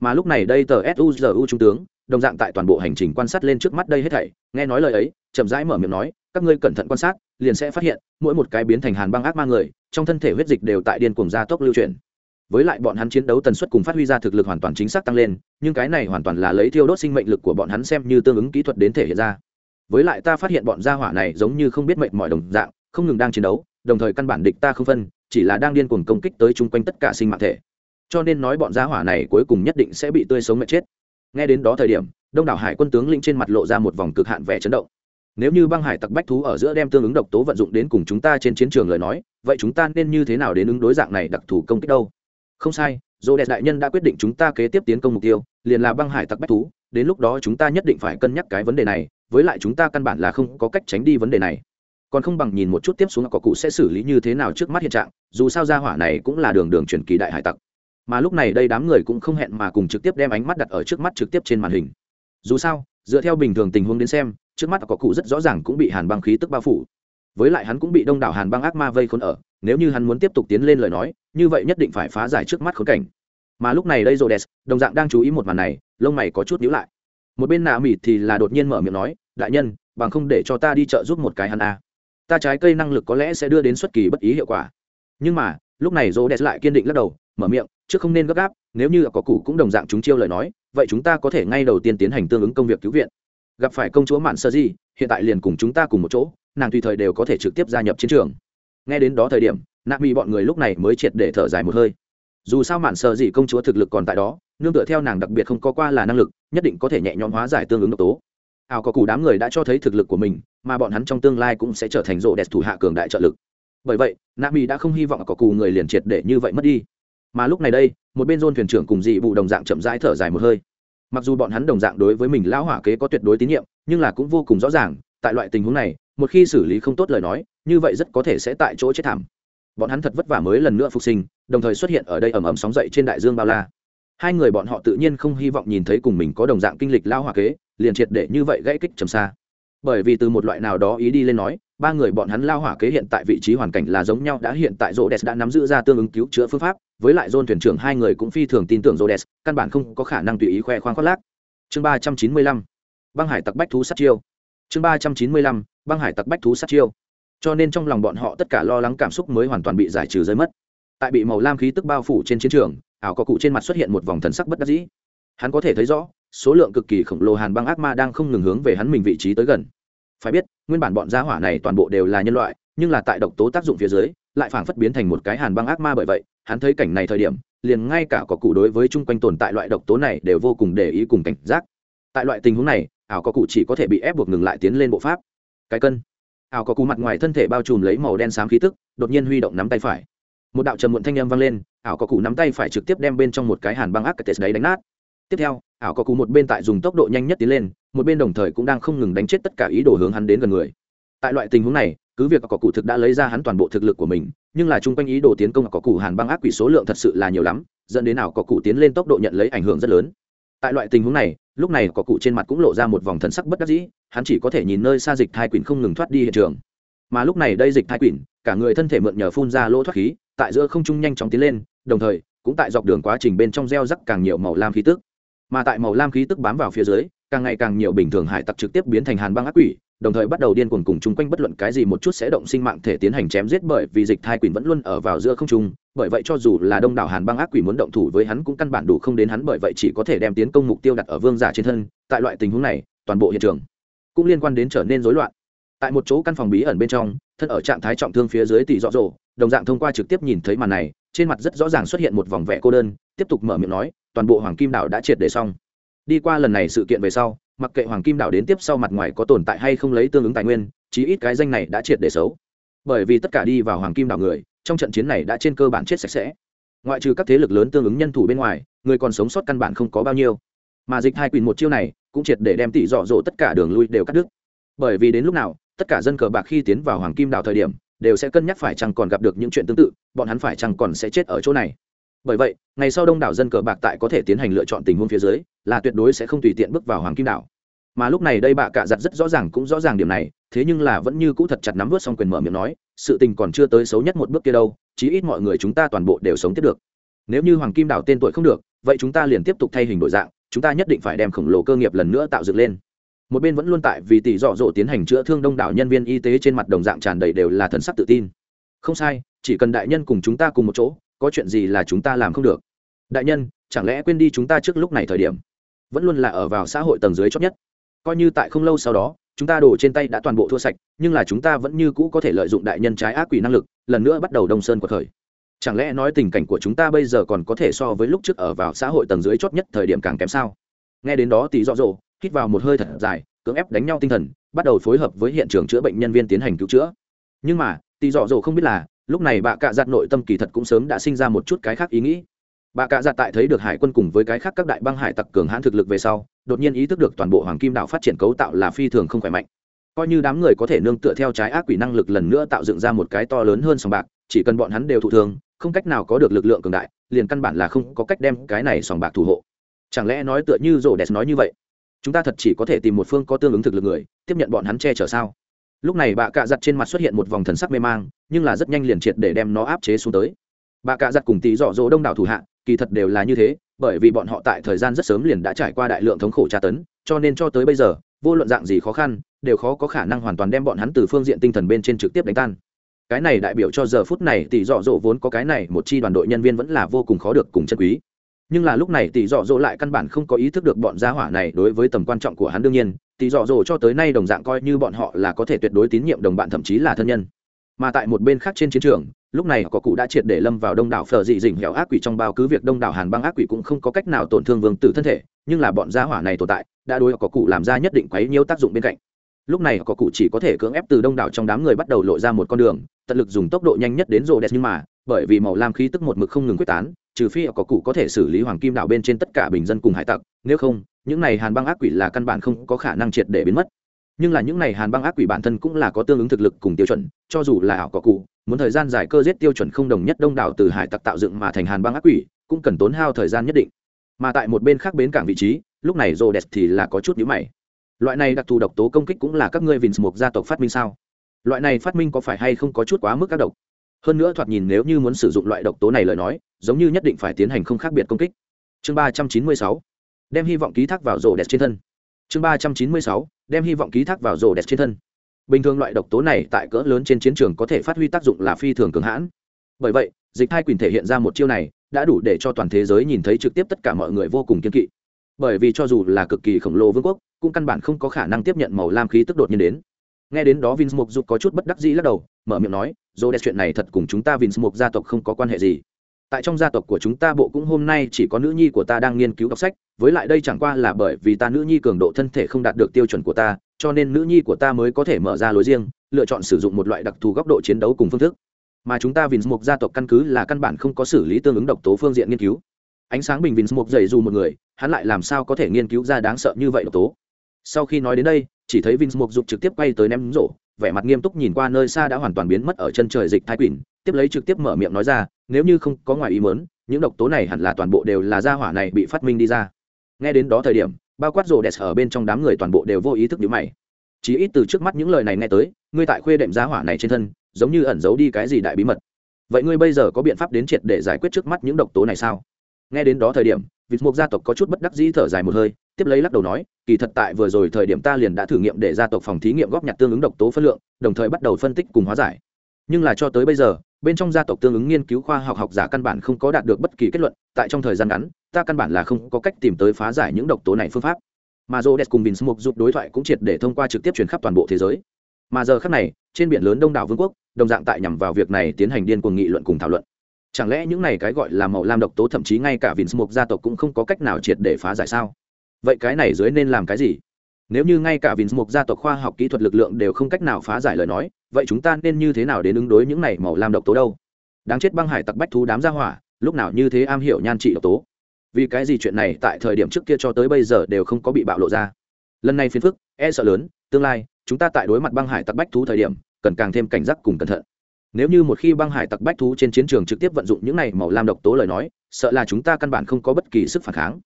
Mà lúc này đây tờ suzu trung tướng, đồng dạng tại toàn bộ hành trình quan sát lên trước mắt đây hết thảy, nghe nói lời ấy, chậm rãi mở miệng nói, các ngươi cẩn thận quan sát, liền sẽ phát hiện, mỗi một cái biến thành hàn băng ác ma người trong thân thể huyết dịch đều tại điên cuồng gia tốc lưu chuyển. Với lại bọn hắn chiến đấu tần suất cùng phát huy ra thực lực hoàn toàn chính xác tăng lên, nhưng cái này hoàn toàn là lấy thiêu đốt sinh mệnh lực của bọn hắn xem như tương ứng kỹ thuật đến thể hiện ra. Với lại ta phát hiện bọn gia hỏa này giống như không biết mệnh mọi đồng dạng, không ngừng đang chiến đấu, đồng thời căn bản địch ta không phân, chỉ là đang điên cuồng công kích tới chung quanh tất cả sinh mạng thể. Cho nên nói bọn gia hỏa này cuối cùng nhất định sẽ bị tươi sống mệt chết. Nghe đến đó thời điểm, đông đảo hải quân tướng lĩnh trên mặt lộ ra một vòng cực hạn vẻ chấn động nếu như băng hải tặc bách thú ở giữa đem tương ứng độc tố vận dụng đến cùng chúng ta trên chiến trường lời nói, vậy chúng ta nên như thế nào đến ứng đối dạng này đặc thù công kích đâu? Không sai dô đẹp đại nhân đã quyết định chúng ta kế tiếp tiến công mục tiêu, liền là băng hải tặc bách thú, đến lúc đó chúng ta nhất định phải cân nhắc cái vấn đề này, với lại chúng ta căn bản là không có cách tránh đi vấn đề này. Còn không bằng nhìn một chút tiếp xuống có cụ sẽ xử lý như thế nào trước mắt hiện trạng, dù sao ra hỏa này cũng là đường đường truyền kỳ đại hải tặc. Mà lúc này đây đám người cũng không hẹn mà cùng trực tiếp đem ánh mắt đặt ở trước mắt trực tiếp trên màn hình. Dù sao, dựa theo bình thường tình huống đến xem trước mắt có cụ rất rõ ràng cũng bị hàn băng khí tức bao phủ. Với lại hắn cũng bị đông đảo hàn băng ác ma vây khốn ở, nếu như hắn muốn tiếp tục tiến lên lời nói, như vậy nhất định phải phá giải trước mắt khốn cảnh. Mà lúc này đây rô đès đồng dạng đang chú ý một màn này, lông mày có chút nhíu lại. Một bên nạ mịt thì là đột nhiên mở miệng nói, đại nhân, bằng không để cho ta đi chợ giúp một cái hắn a à. ta trái cây năng lực có lẽ sẽ đưa đến xuất kỳ bất ý hiệu quả. Nhưng mà, lúc này rô đès lại kiên định lắc đầu, mở miệng, chứ không nên gấp gáp, nếu như có cụ cũng đồng dạng chúng chiêu lời nói, vậy chúng ta có thể ngay đầu tiên tiến hành tương ứng công việc cứu viện gặp phải công chúa mạn sơ di, hiện tại liền cùng chúng ta cùng một chỗ, nàng tùy thời đều có thể trực tiếp gia nhập chiến trường. Nghe đến đó thời điểm nạ mỹ bọn người lúc này mới triệt để thở dài một hơi. Dù sao mạn sơ di công chúa thực lực còn tại đó, nương tựa theo nàng đặc biệt không có qua là năng lực, nhất định có thể nhẹ nhõm hóa giải tương ứng độc tố. Ảo có cù đám người đã cho thấy thực lực của mình, mà bọn hắn trong tương lai cũng sẽ trở thành rộ đẹp thủ hạ cường đại trợ lực. Bởi vậy nạ mỹ đã không hy vọng có cù người liền triệt để như vậy mất đi. Mà lúc này đây, một bên dôn thuyền trưởng cùng dị vụ đồng dạng chậm rãi thở dài một hơi mặc dù bọn hắn đồng dạng đối với mình lão hỏa kế có tuyệt đối tín nhiệm, nhưng là cũng vô cùng rõ ràng, tại loại tình huống này, một khi xử lý không tốt lời nói, như vậy rất có thể sẽ tại chỗ chết thảm. Bọn hắn thật vất vả mới lần nữa phục sinh, đồng thời xuất hiện ở đây ẩm ẩm sóng dậy trên đại dương bao la. Hai người bọn họ tự nhiên không hy vọng nhìn thấy cùng mình có đồng dạng kinh lịch lao Hòa kế, liền triệt để như vậy gãy kích trầm xa. Bởi vì từ một loại nào đó ý đi lên nói, ba người bọn hắn lao hỏa kế hiện tại vị trí hoàn cảnh là giống nhau, đã hiện tại rô đès đã nắm giữ ra tương ứng cứu chữa phương pháp với lại dôn thuyền trưởng hai người cũng phi thường tin tưởng Rhodes, căn bản không có khả năng tùy ý khoe khoang khoác lác. Chương ba trăm chín mươi lăm, băng hải tặc bách thú sát chiêu. Chương ba trăm chín mươi lăm, băng hải tặc bách thú sát chiêu. Cho nên trong lòng bọn họ tất cả lo lắng cảm xúc mới hoàn toàn bị giải trừ rơi mất. Tại bị màu lam khí tức bao phủ trên chiến trường, ảo có cụ trên mặt xuất hiện một vòng thần sắc bất đắc dĩ. Hắn có thể thấy rõ, số lượng cực kỳ khổng lồ hàn băng ác ma đang không ngừng hướng về hắn mình vị trí tới gần. Phải biết, nguyên bản bọn gia hỏa này toàn bộ đều là nhân loại nhưng là tại độc tố tác dụng phía dưới, lại phảng phất biến thành một cái hàn băng ác ma bởi vậy, hắn thấy cảnh này thời điểm, liền ngay cả có cụ đối với chung quanh tồn tại loại độc tố này đều vô cùng để ý cùng cảnh giác. Tại loại tình huống này, ảo có cụ chỉ có thể bị ép buộc ngừng lại tiến lên bộ pháp. Cái cân. Ảo có cụ mặt ngoài thân thể bao trùm lấy màu đen xám khí tức, đột nhiên huy động nắm tay phải. Một đạo trầm muộn thanh âm vang lên, ảo có cụ nắm tay phải trực tiếp đem bên trong một cái hàn băng ác cái tết đấy đánh nát. Tiếp theo, ảo có cụ một bên tại dùng tốc độ nhanh nhất tiến lên, một bên đồng thời cũng đang không ngừng đánh chết tất cả ý đồ hướng hắn đến gần người. Tại loại tình huống này cứ việc có cụ thực đã lấy ra hắn toàn bộ thực lực của mình, nhưng là chung quanh ý đồ tiến công có cụ hàn băng ác quỷ số lượng thật sự là nhiều lắm, dẫn đến nào có cụ tiến lên tốc độ nhận lấy ảnh hưởng rất lớn. Tại loại tình huống này, lúc này có cụ trên mặt cũng lộ ra một vòng thần sắc bất đắc dĩ, hắn chỉ có thể nhìn nơi xa dịch thai quỷ không ngừng thoát đi hiện trường. Mà lúc này đây dịch thai quỷ, cả người thân thể mượn nhờ phun ra lỗ thoát khí, tại giữa không trung nhanh chóng tiến lên, đồng thời, cũng tại dọc đường quá trình bên trong gieo rắc càng nhiều màu lam khí tức. Mà tại màu lam khí tức bám vào phía dưới, càng ngày càng nhiều bình thường hải tặc trực tiếp biến thành hàn băng ác quỷ đồng thời bắt đầu điên cuồng cùng chung quanh bất luận cái gì một chút sẽ động sinh mạng thể tiến hành chém giết bởi vì dịch thai quỷ vẫn luôn ở vào giữa không trung. Bởi vậy cho dù là đông đảo hàn băng ác quỷ muốn động thủ với hắn cũng căn bản đủ không đến hắn, bởi vậy chỉ có thể đem tiến công mục tiêu đặt ở vương giả trên thân. Tại loại tình huống này, toàn bộ hiện trường cũng liên quan đến trở nên rối loạn. Tại một chỗ căn phòng bí ẩn bên trong, thân ở trạng thái trọng thương phía dưới tỷ rõ rộ đồng dạng thông qua trực tiếp nhìn thấy màn này, trên mặt rất rõ ràng xuất hiện một vòng vẽ cô đơn, tiếp tục mở miệng nói, toàn bộ hoàng kim đảo đã triệt để xong đi qua lần này sự kiện về sau, mặc kệ hoàng kim đảo đến tiếp sau mặt ngoài có tồn tại hay không lấy tương ứng tài nguyên, chí ít cái danh này đã triệt để xấu. Bởi vì tất cả đi vào hoàng kim đảo người, trong trận chiến này đã trên cơ bản chết sạch sẽ. Ngoại trừ các thế lực lớn tương ứng nhân thủ bên ngoài, người còn sống sót căn bản không có bao nhiêu. Mà dịch hai quỳnh một chiêu này, cũng triệt để đem tỷ dọ dỗ tất cả đường lui đều cắt đứt. Bởi vì đến lúc nào, tất cả dân cờ bạc khi tiến vào hoàng kim đảo thời điểm, đều sẽ cân nhắc phải chăng còn gặp được những chuyện tương tự, bọn hắn phải chăng còn sẽ chết ở chỗ này bởi vậy, ngày sau đông đảo dân cờ bạc tại có thể tiến hành lựa chọn tình huống phía dưới, là tuyệt đối sẽ không tùy tiện bước vào hoàng kim đảo. Mà lúc này đây bạ cạ giặt rất rõ ràng cũng rõ ràng điểm này, thế nhưng là vẫn như cũ thật chặt nắm vớt xong quyền mở miệng nói, sự tình còn chưa tới xấu nhất một bước kia đâu, chí ít mọi người chúng ta toàn bộ đều sống tiếp được. Nếu như hoàng kim đảo tên tuổi không được, vậy chúng ta liền tiếp tục thay hình đổi dạng, chúng ta nhất định phải đem khổng lồ cơ nghiệp lần nữa tạo dựng lên. Một bên vẫn luôn tại vì tỷ dọ dỗ tiến hành chữa thương đông đảo nhân viên y tế trên mặt đồng dạng tràn đầy đều là thần sắc tự tin. Không sai, chỉ cần đại nhân cùng chúng ta cùng một chỗ có chuyện gì là chúng ta làm không được? Đại nhân, chẳng lẽ quên đi chúng ta trước lúc này thời điểm? Vẫn luôn là ở vào xã hội tầng dưới chót nhất. Coi như tại không lâu sau đó, chúng ta đổ trên tay đã toàn bộ thua sạch, nhưng là chúng ta vẫn như cũ có thể lợi dụng đại nhân trái ác quỷ năng lực, lần nữa bắt đầu đông sơn cuộc khởi. Chẳng lẽ nói tình cảnh của chúng ta bây giờ còn có thể so với lúc trước ở vào xã hội tầng dưới chót nhất thời điểm càng kém sao? Nghe đến đó thì dọ rộ hít vào một hơi thật dài, cưỡng ép đánh nhau tinh thần, bắt đầu phối hợp với hiện trường chữa bệnh nhân viên tiến hành cứu chữa. Nhưng mà tỷ dọ dỗ không biết là lúc này bà cạ giặt nội tâm kỳ thật cũng sớm đã sinh ra một chút cái khác ý nghĩ. Bà cạ giặt tại thấy được hải quân cùng với cái khác các đại băng hải tặc cường hãn thực lực về sau, đột nhiên ý thức được toàn bộ hoàng kim đảo phát triển cấu tạo là phi thường không khỏe mạnh. Coi như đám người có thể nương tựa theo trái ác quỷ năng lực lần nữa tạo dựng ra một cái to lớn hơn sòng bạc, chỉ cần bọn hắn đều thụ thương, không cách nào có được lực lượng cường đại, liền căn bản là không có cách đem cái này sòng bạc thủ hộ. Chẳng lẽ nói tựa như rổ đẹp nói như vậy? Chúng ta thật chỉ có thể tìm một phương có tương ứng thực lực người, tiếp nhận bọn hắn che chở sao? Lúc này bà cạ giặt trên mặt xuất hiện một vòng thần sắc mê mang, nhưng là rất nhanh liền triệt để đem nó áp chế xuống tới. Bà cạ giặt cùng tí dọ dỗ đông đảo thủ hạ, kỳ thật đều là như thế, bởi vì bọn họ tại thời gian rất sớm liền đã trải qua đại lượng thống khổ tra tấn, cho nên cho tới bây giờ, vô luận dạng gì khó khăn, đều khó có khả năng hoàn toàn đem bọn hắn từ phương diện tinh thần bên trên trực tiếp đánh tan. Cái này đại biểu cho giờ phút này tỷ dọ dỗ vốn có cái này một chi đoàn đội nhân viên vẫn là vô cùng khó được cùng chân quý. Nhưng là lúc này tỷ dọ dỗ lại căn bản không có ý thức được bọn gia hỏa này đối với tầm quan trọng của hắn đương nhiên tỷ dọ dỗ cho tới nay đồng dạng coi như bọn họ là có thể tuyệt đối tín nhiệm đồng bạn thậm chí là thân nhân. Mà tại một bên khác trên chiến trường, lúc này có cụ đã triệt để lâm vào đông đảo phở dị dình hẻo ác quỷ trong bao cứ việc đông đảo hàn băng ác quỷ cũng không có cách nào tổn thương vương tử thân thể, nhưng là bọn gia hỏa này tồn tại, đã đối có cụ làm ra nhất định quấy nhiễu tác dụng bên cạnh. Lúc này có cụ chỉ có thể cưỡng ép từ đông đảo trong đám người bắt đầu lộ ra một con đường, tận lực dùng tốc độ nhanh nhất đến rô đẹp nhưng mà, bởi vì màu lam khí tức một mực không ngừng quyết tán, trừ phi có cụ có thể xử lý hoàng kim đảo bên trên tất cả bình dân cùng hải tặc, nếu không những này hàn băng ác quỷ là căn bản không có khả năng triệt để biến mất. Nhưng là những này hàn băng ác quỷ bản thân cũng là có tương ứng thực lực cùng tiêu chuẩn, cho dù là ảo có cụ, muốn thời gian giải cơ giết tiêu chuẩn không đồng nhất đông đảo từ hải tặc tạo dựng mà thành hàn băng ác quỷ, cũng cần tốn hao thời gian nhất định. Mà tại một bên khác bến cảng vị trí, lúc này rô đẹp thì là có chút nhữ mày. Loại này đặc thù độc tố công kích cũng là các ngươi vins mục gia tộc phát minh sao? Loại này phát minh có phải hay không có chút quá mức các độc? Hơn nữa thoạt nhìn nếu như muốn sử dụng loại độc tố này lời nói, giống như nhất định phải tiến hành không khác biệt công kích. Chương ba trăm chín mươi sáu đem hy vọng ký thác vào rổ đẹp trên thân. Chương ba trăm chín mươi sáu, đem hy vọng ký thác vào rổ đẹp trên thân. Bình thường loại độc tố này tại cỡ lớn trên chiến trường có thể phát huy tác dụng là phi thường cường hãn. Bởi vậy, dịch hai quyền thể hiện ra một chiêu này đã đủ để cho toàn thế giới nhìn thấy trực tiếp tất cả mọi người vô cùng kiên kỵ. Bởi vì cho dù là cực kỳ khổng lồ vương quốc, cũng căn bản không có khả năng tiếp nhận màu lam khí tức đột nhiên đến. Nghe đến đó vinh mục dục có chút bất đắc dĩ lắc đầu, mở miệng nói dồ đẹp chuyện này thật cùng chúng ta vinh mục gia tộc không có quan hệ gì tại trong gia tộc của chúng ta bộ cũng hôm nay chỉ có nữ nhi của ta đang nghiên cứu đọc sách, với lại đây chẳng qua là bởi vì ta nữ nhi cường độ thân thể không đạt được tiêu chuẩn của ta, cho nên nữ nhi của ta mới có thể mở ra lối riêng, lựa chọn sử dụng một loại đặc thù góc độ chiến đấu cùng phương thức. Mà chúng ta vinh mục gia tộc căn cứ là căn bản không có xử lý tương ứng độc tố phương diện nghiên cứu. Ánh sáng bình vinh mục dày dù một người, hắn lại làm sao có thể nghiên cứu ra đáng sợ như vậy độc tố? Sau khi nói đến đây, chỉ thấy vinh mục dục trực tiếp quay tới ném rổ, vẻ mặt nghiêm túc nhìn qua nơi xa đã hoàn toàn biến mất ở chân trời dịch thái quỷ tiếp lấy trực tiếp mở miệng nói ra, nếu như không có ngoài ý mớn những độc tố này hẳn là toàn bộ đều là gia hỏa này bị phát minh đi ra. Nghe đến đó thời điểm, bao quát rồ đẹp ở bên trong đám người toàn bộ đều vô ý thức nhữ mày. Chỉ ít từ trước mắt những lời này nghe tới, ngươi tại khuê đệm gia hỏa này trên thân, giống như ẩn giấu đi cái gì đại bí mật. Vậy ngươi bây giờ có biện pháp đến triệt để giải quyết trước mắt những độc tố này sao? Nghe đến đó thời điểm, vịt mục gia tộc có chút bất đắc dĩ thở dài một hơi, tiếp lấy lắc đầu nói, kỳ thật tại vừa rồi thời điểm ta liền đã thử nghiệm để gia tộc phòng thí nghiệm góp nhặt tương ứng độc tố phân lượng, đồng thời bắt đầu phân tích cùng hóa giải. Nhưng là cho tới bây giờ bên trong gia tộc tương ứng nghiên cứu khoa học học giả căn bản không có đạt được bất kỳ kết luận, tại trong thời gian ngắn, ta căn bản là không có cách tìm tới phá giải những độc tố này phương pháp. Mà j đẹp cùng vinh mục giúp đối thoại cũng triệt để thông qua trực tiếp truyền khắp toàn bộ thế giới. Mà giờ khác này, trên biển lớn đông đảo vương quốc, đồng dạng tại nhằm vào việc này tiến hành điên cuồng nghị luận cùng thảo luận. Chẳng lẽ những này cái gọi là màu lam độc tố thậm chí ngay cả vinh mục gia tộc cũng không có cách nào triệt để phá giải sao? Vậy cái này dưới nên làm cái gì? Nếu như ngay cả vinh mục gia tộc khoa học kỹ thuật lực lượng đều không cách nào phá giải lời nói, vậy chúng ta nên như thế nào đến ứng đối những này màu lam độc tố đâu? Đáng chết băng hải tặc bách thú đám gia hỏa, lúc nào như thế am hiểu nhan trị độc tố? Vì cái gì chuyện này tại thời điểm trước kia cho tới bây giờ đều không có bị bạo lộ ra? Lần này phiền phức e sợ lớn, tương lai, chúng ta tại đối mặt băng hải tặc bách thú thời điểm, cần càng thêm cảnh giác cùng cẩn thận. Nếu như một khi băng hải tặc bách thú trên chiến trường trực tiếp vận dụng những này màu lam độc tố lời nói, sợ là chúng ta căn bản không có bất kỳ sức phản kháng.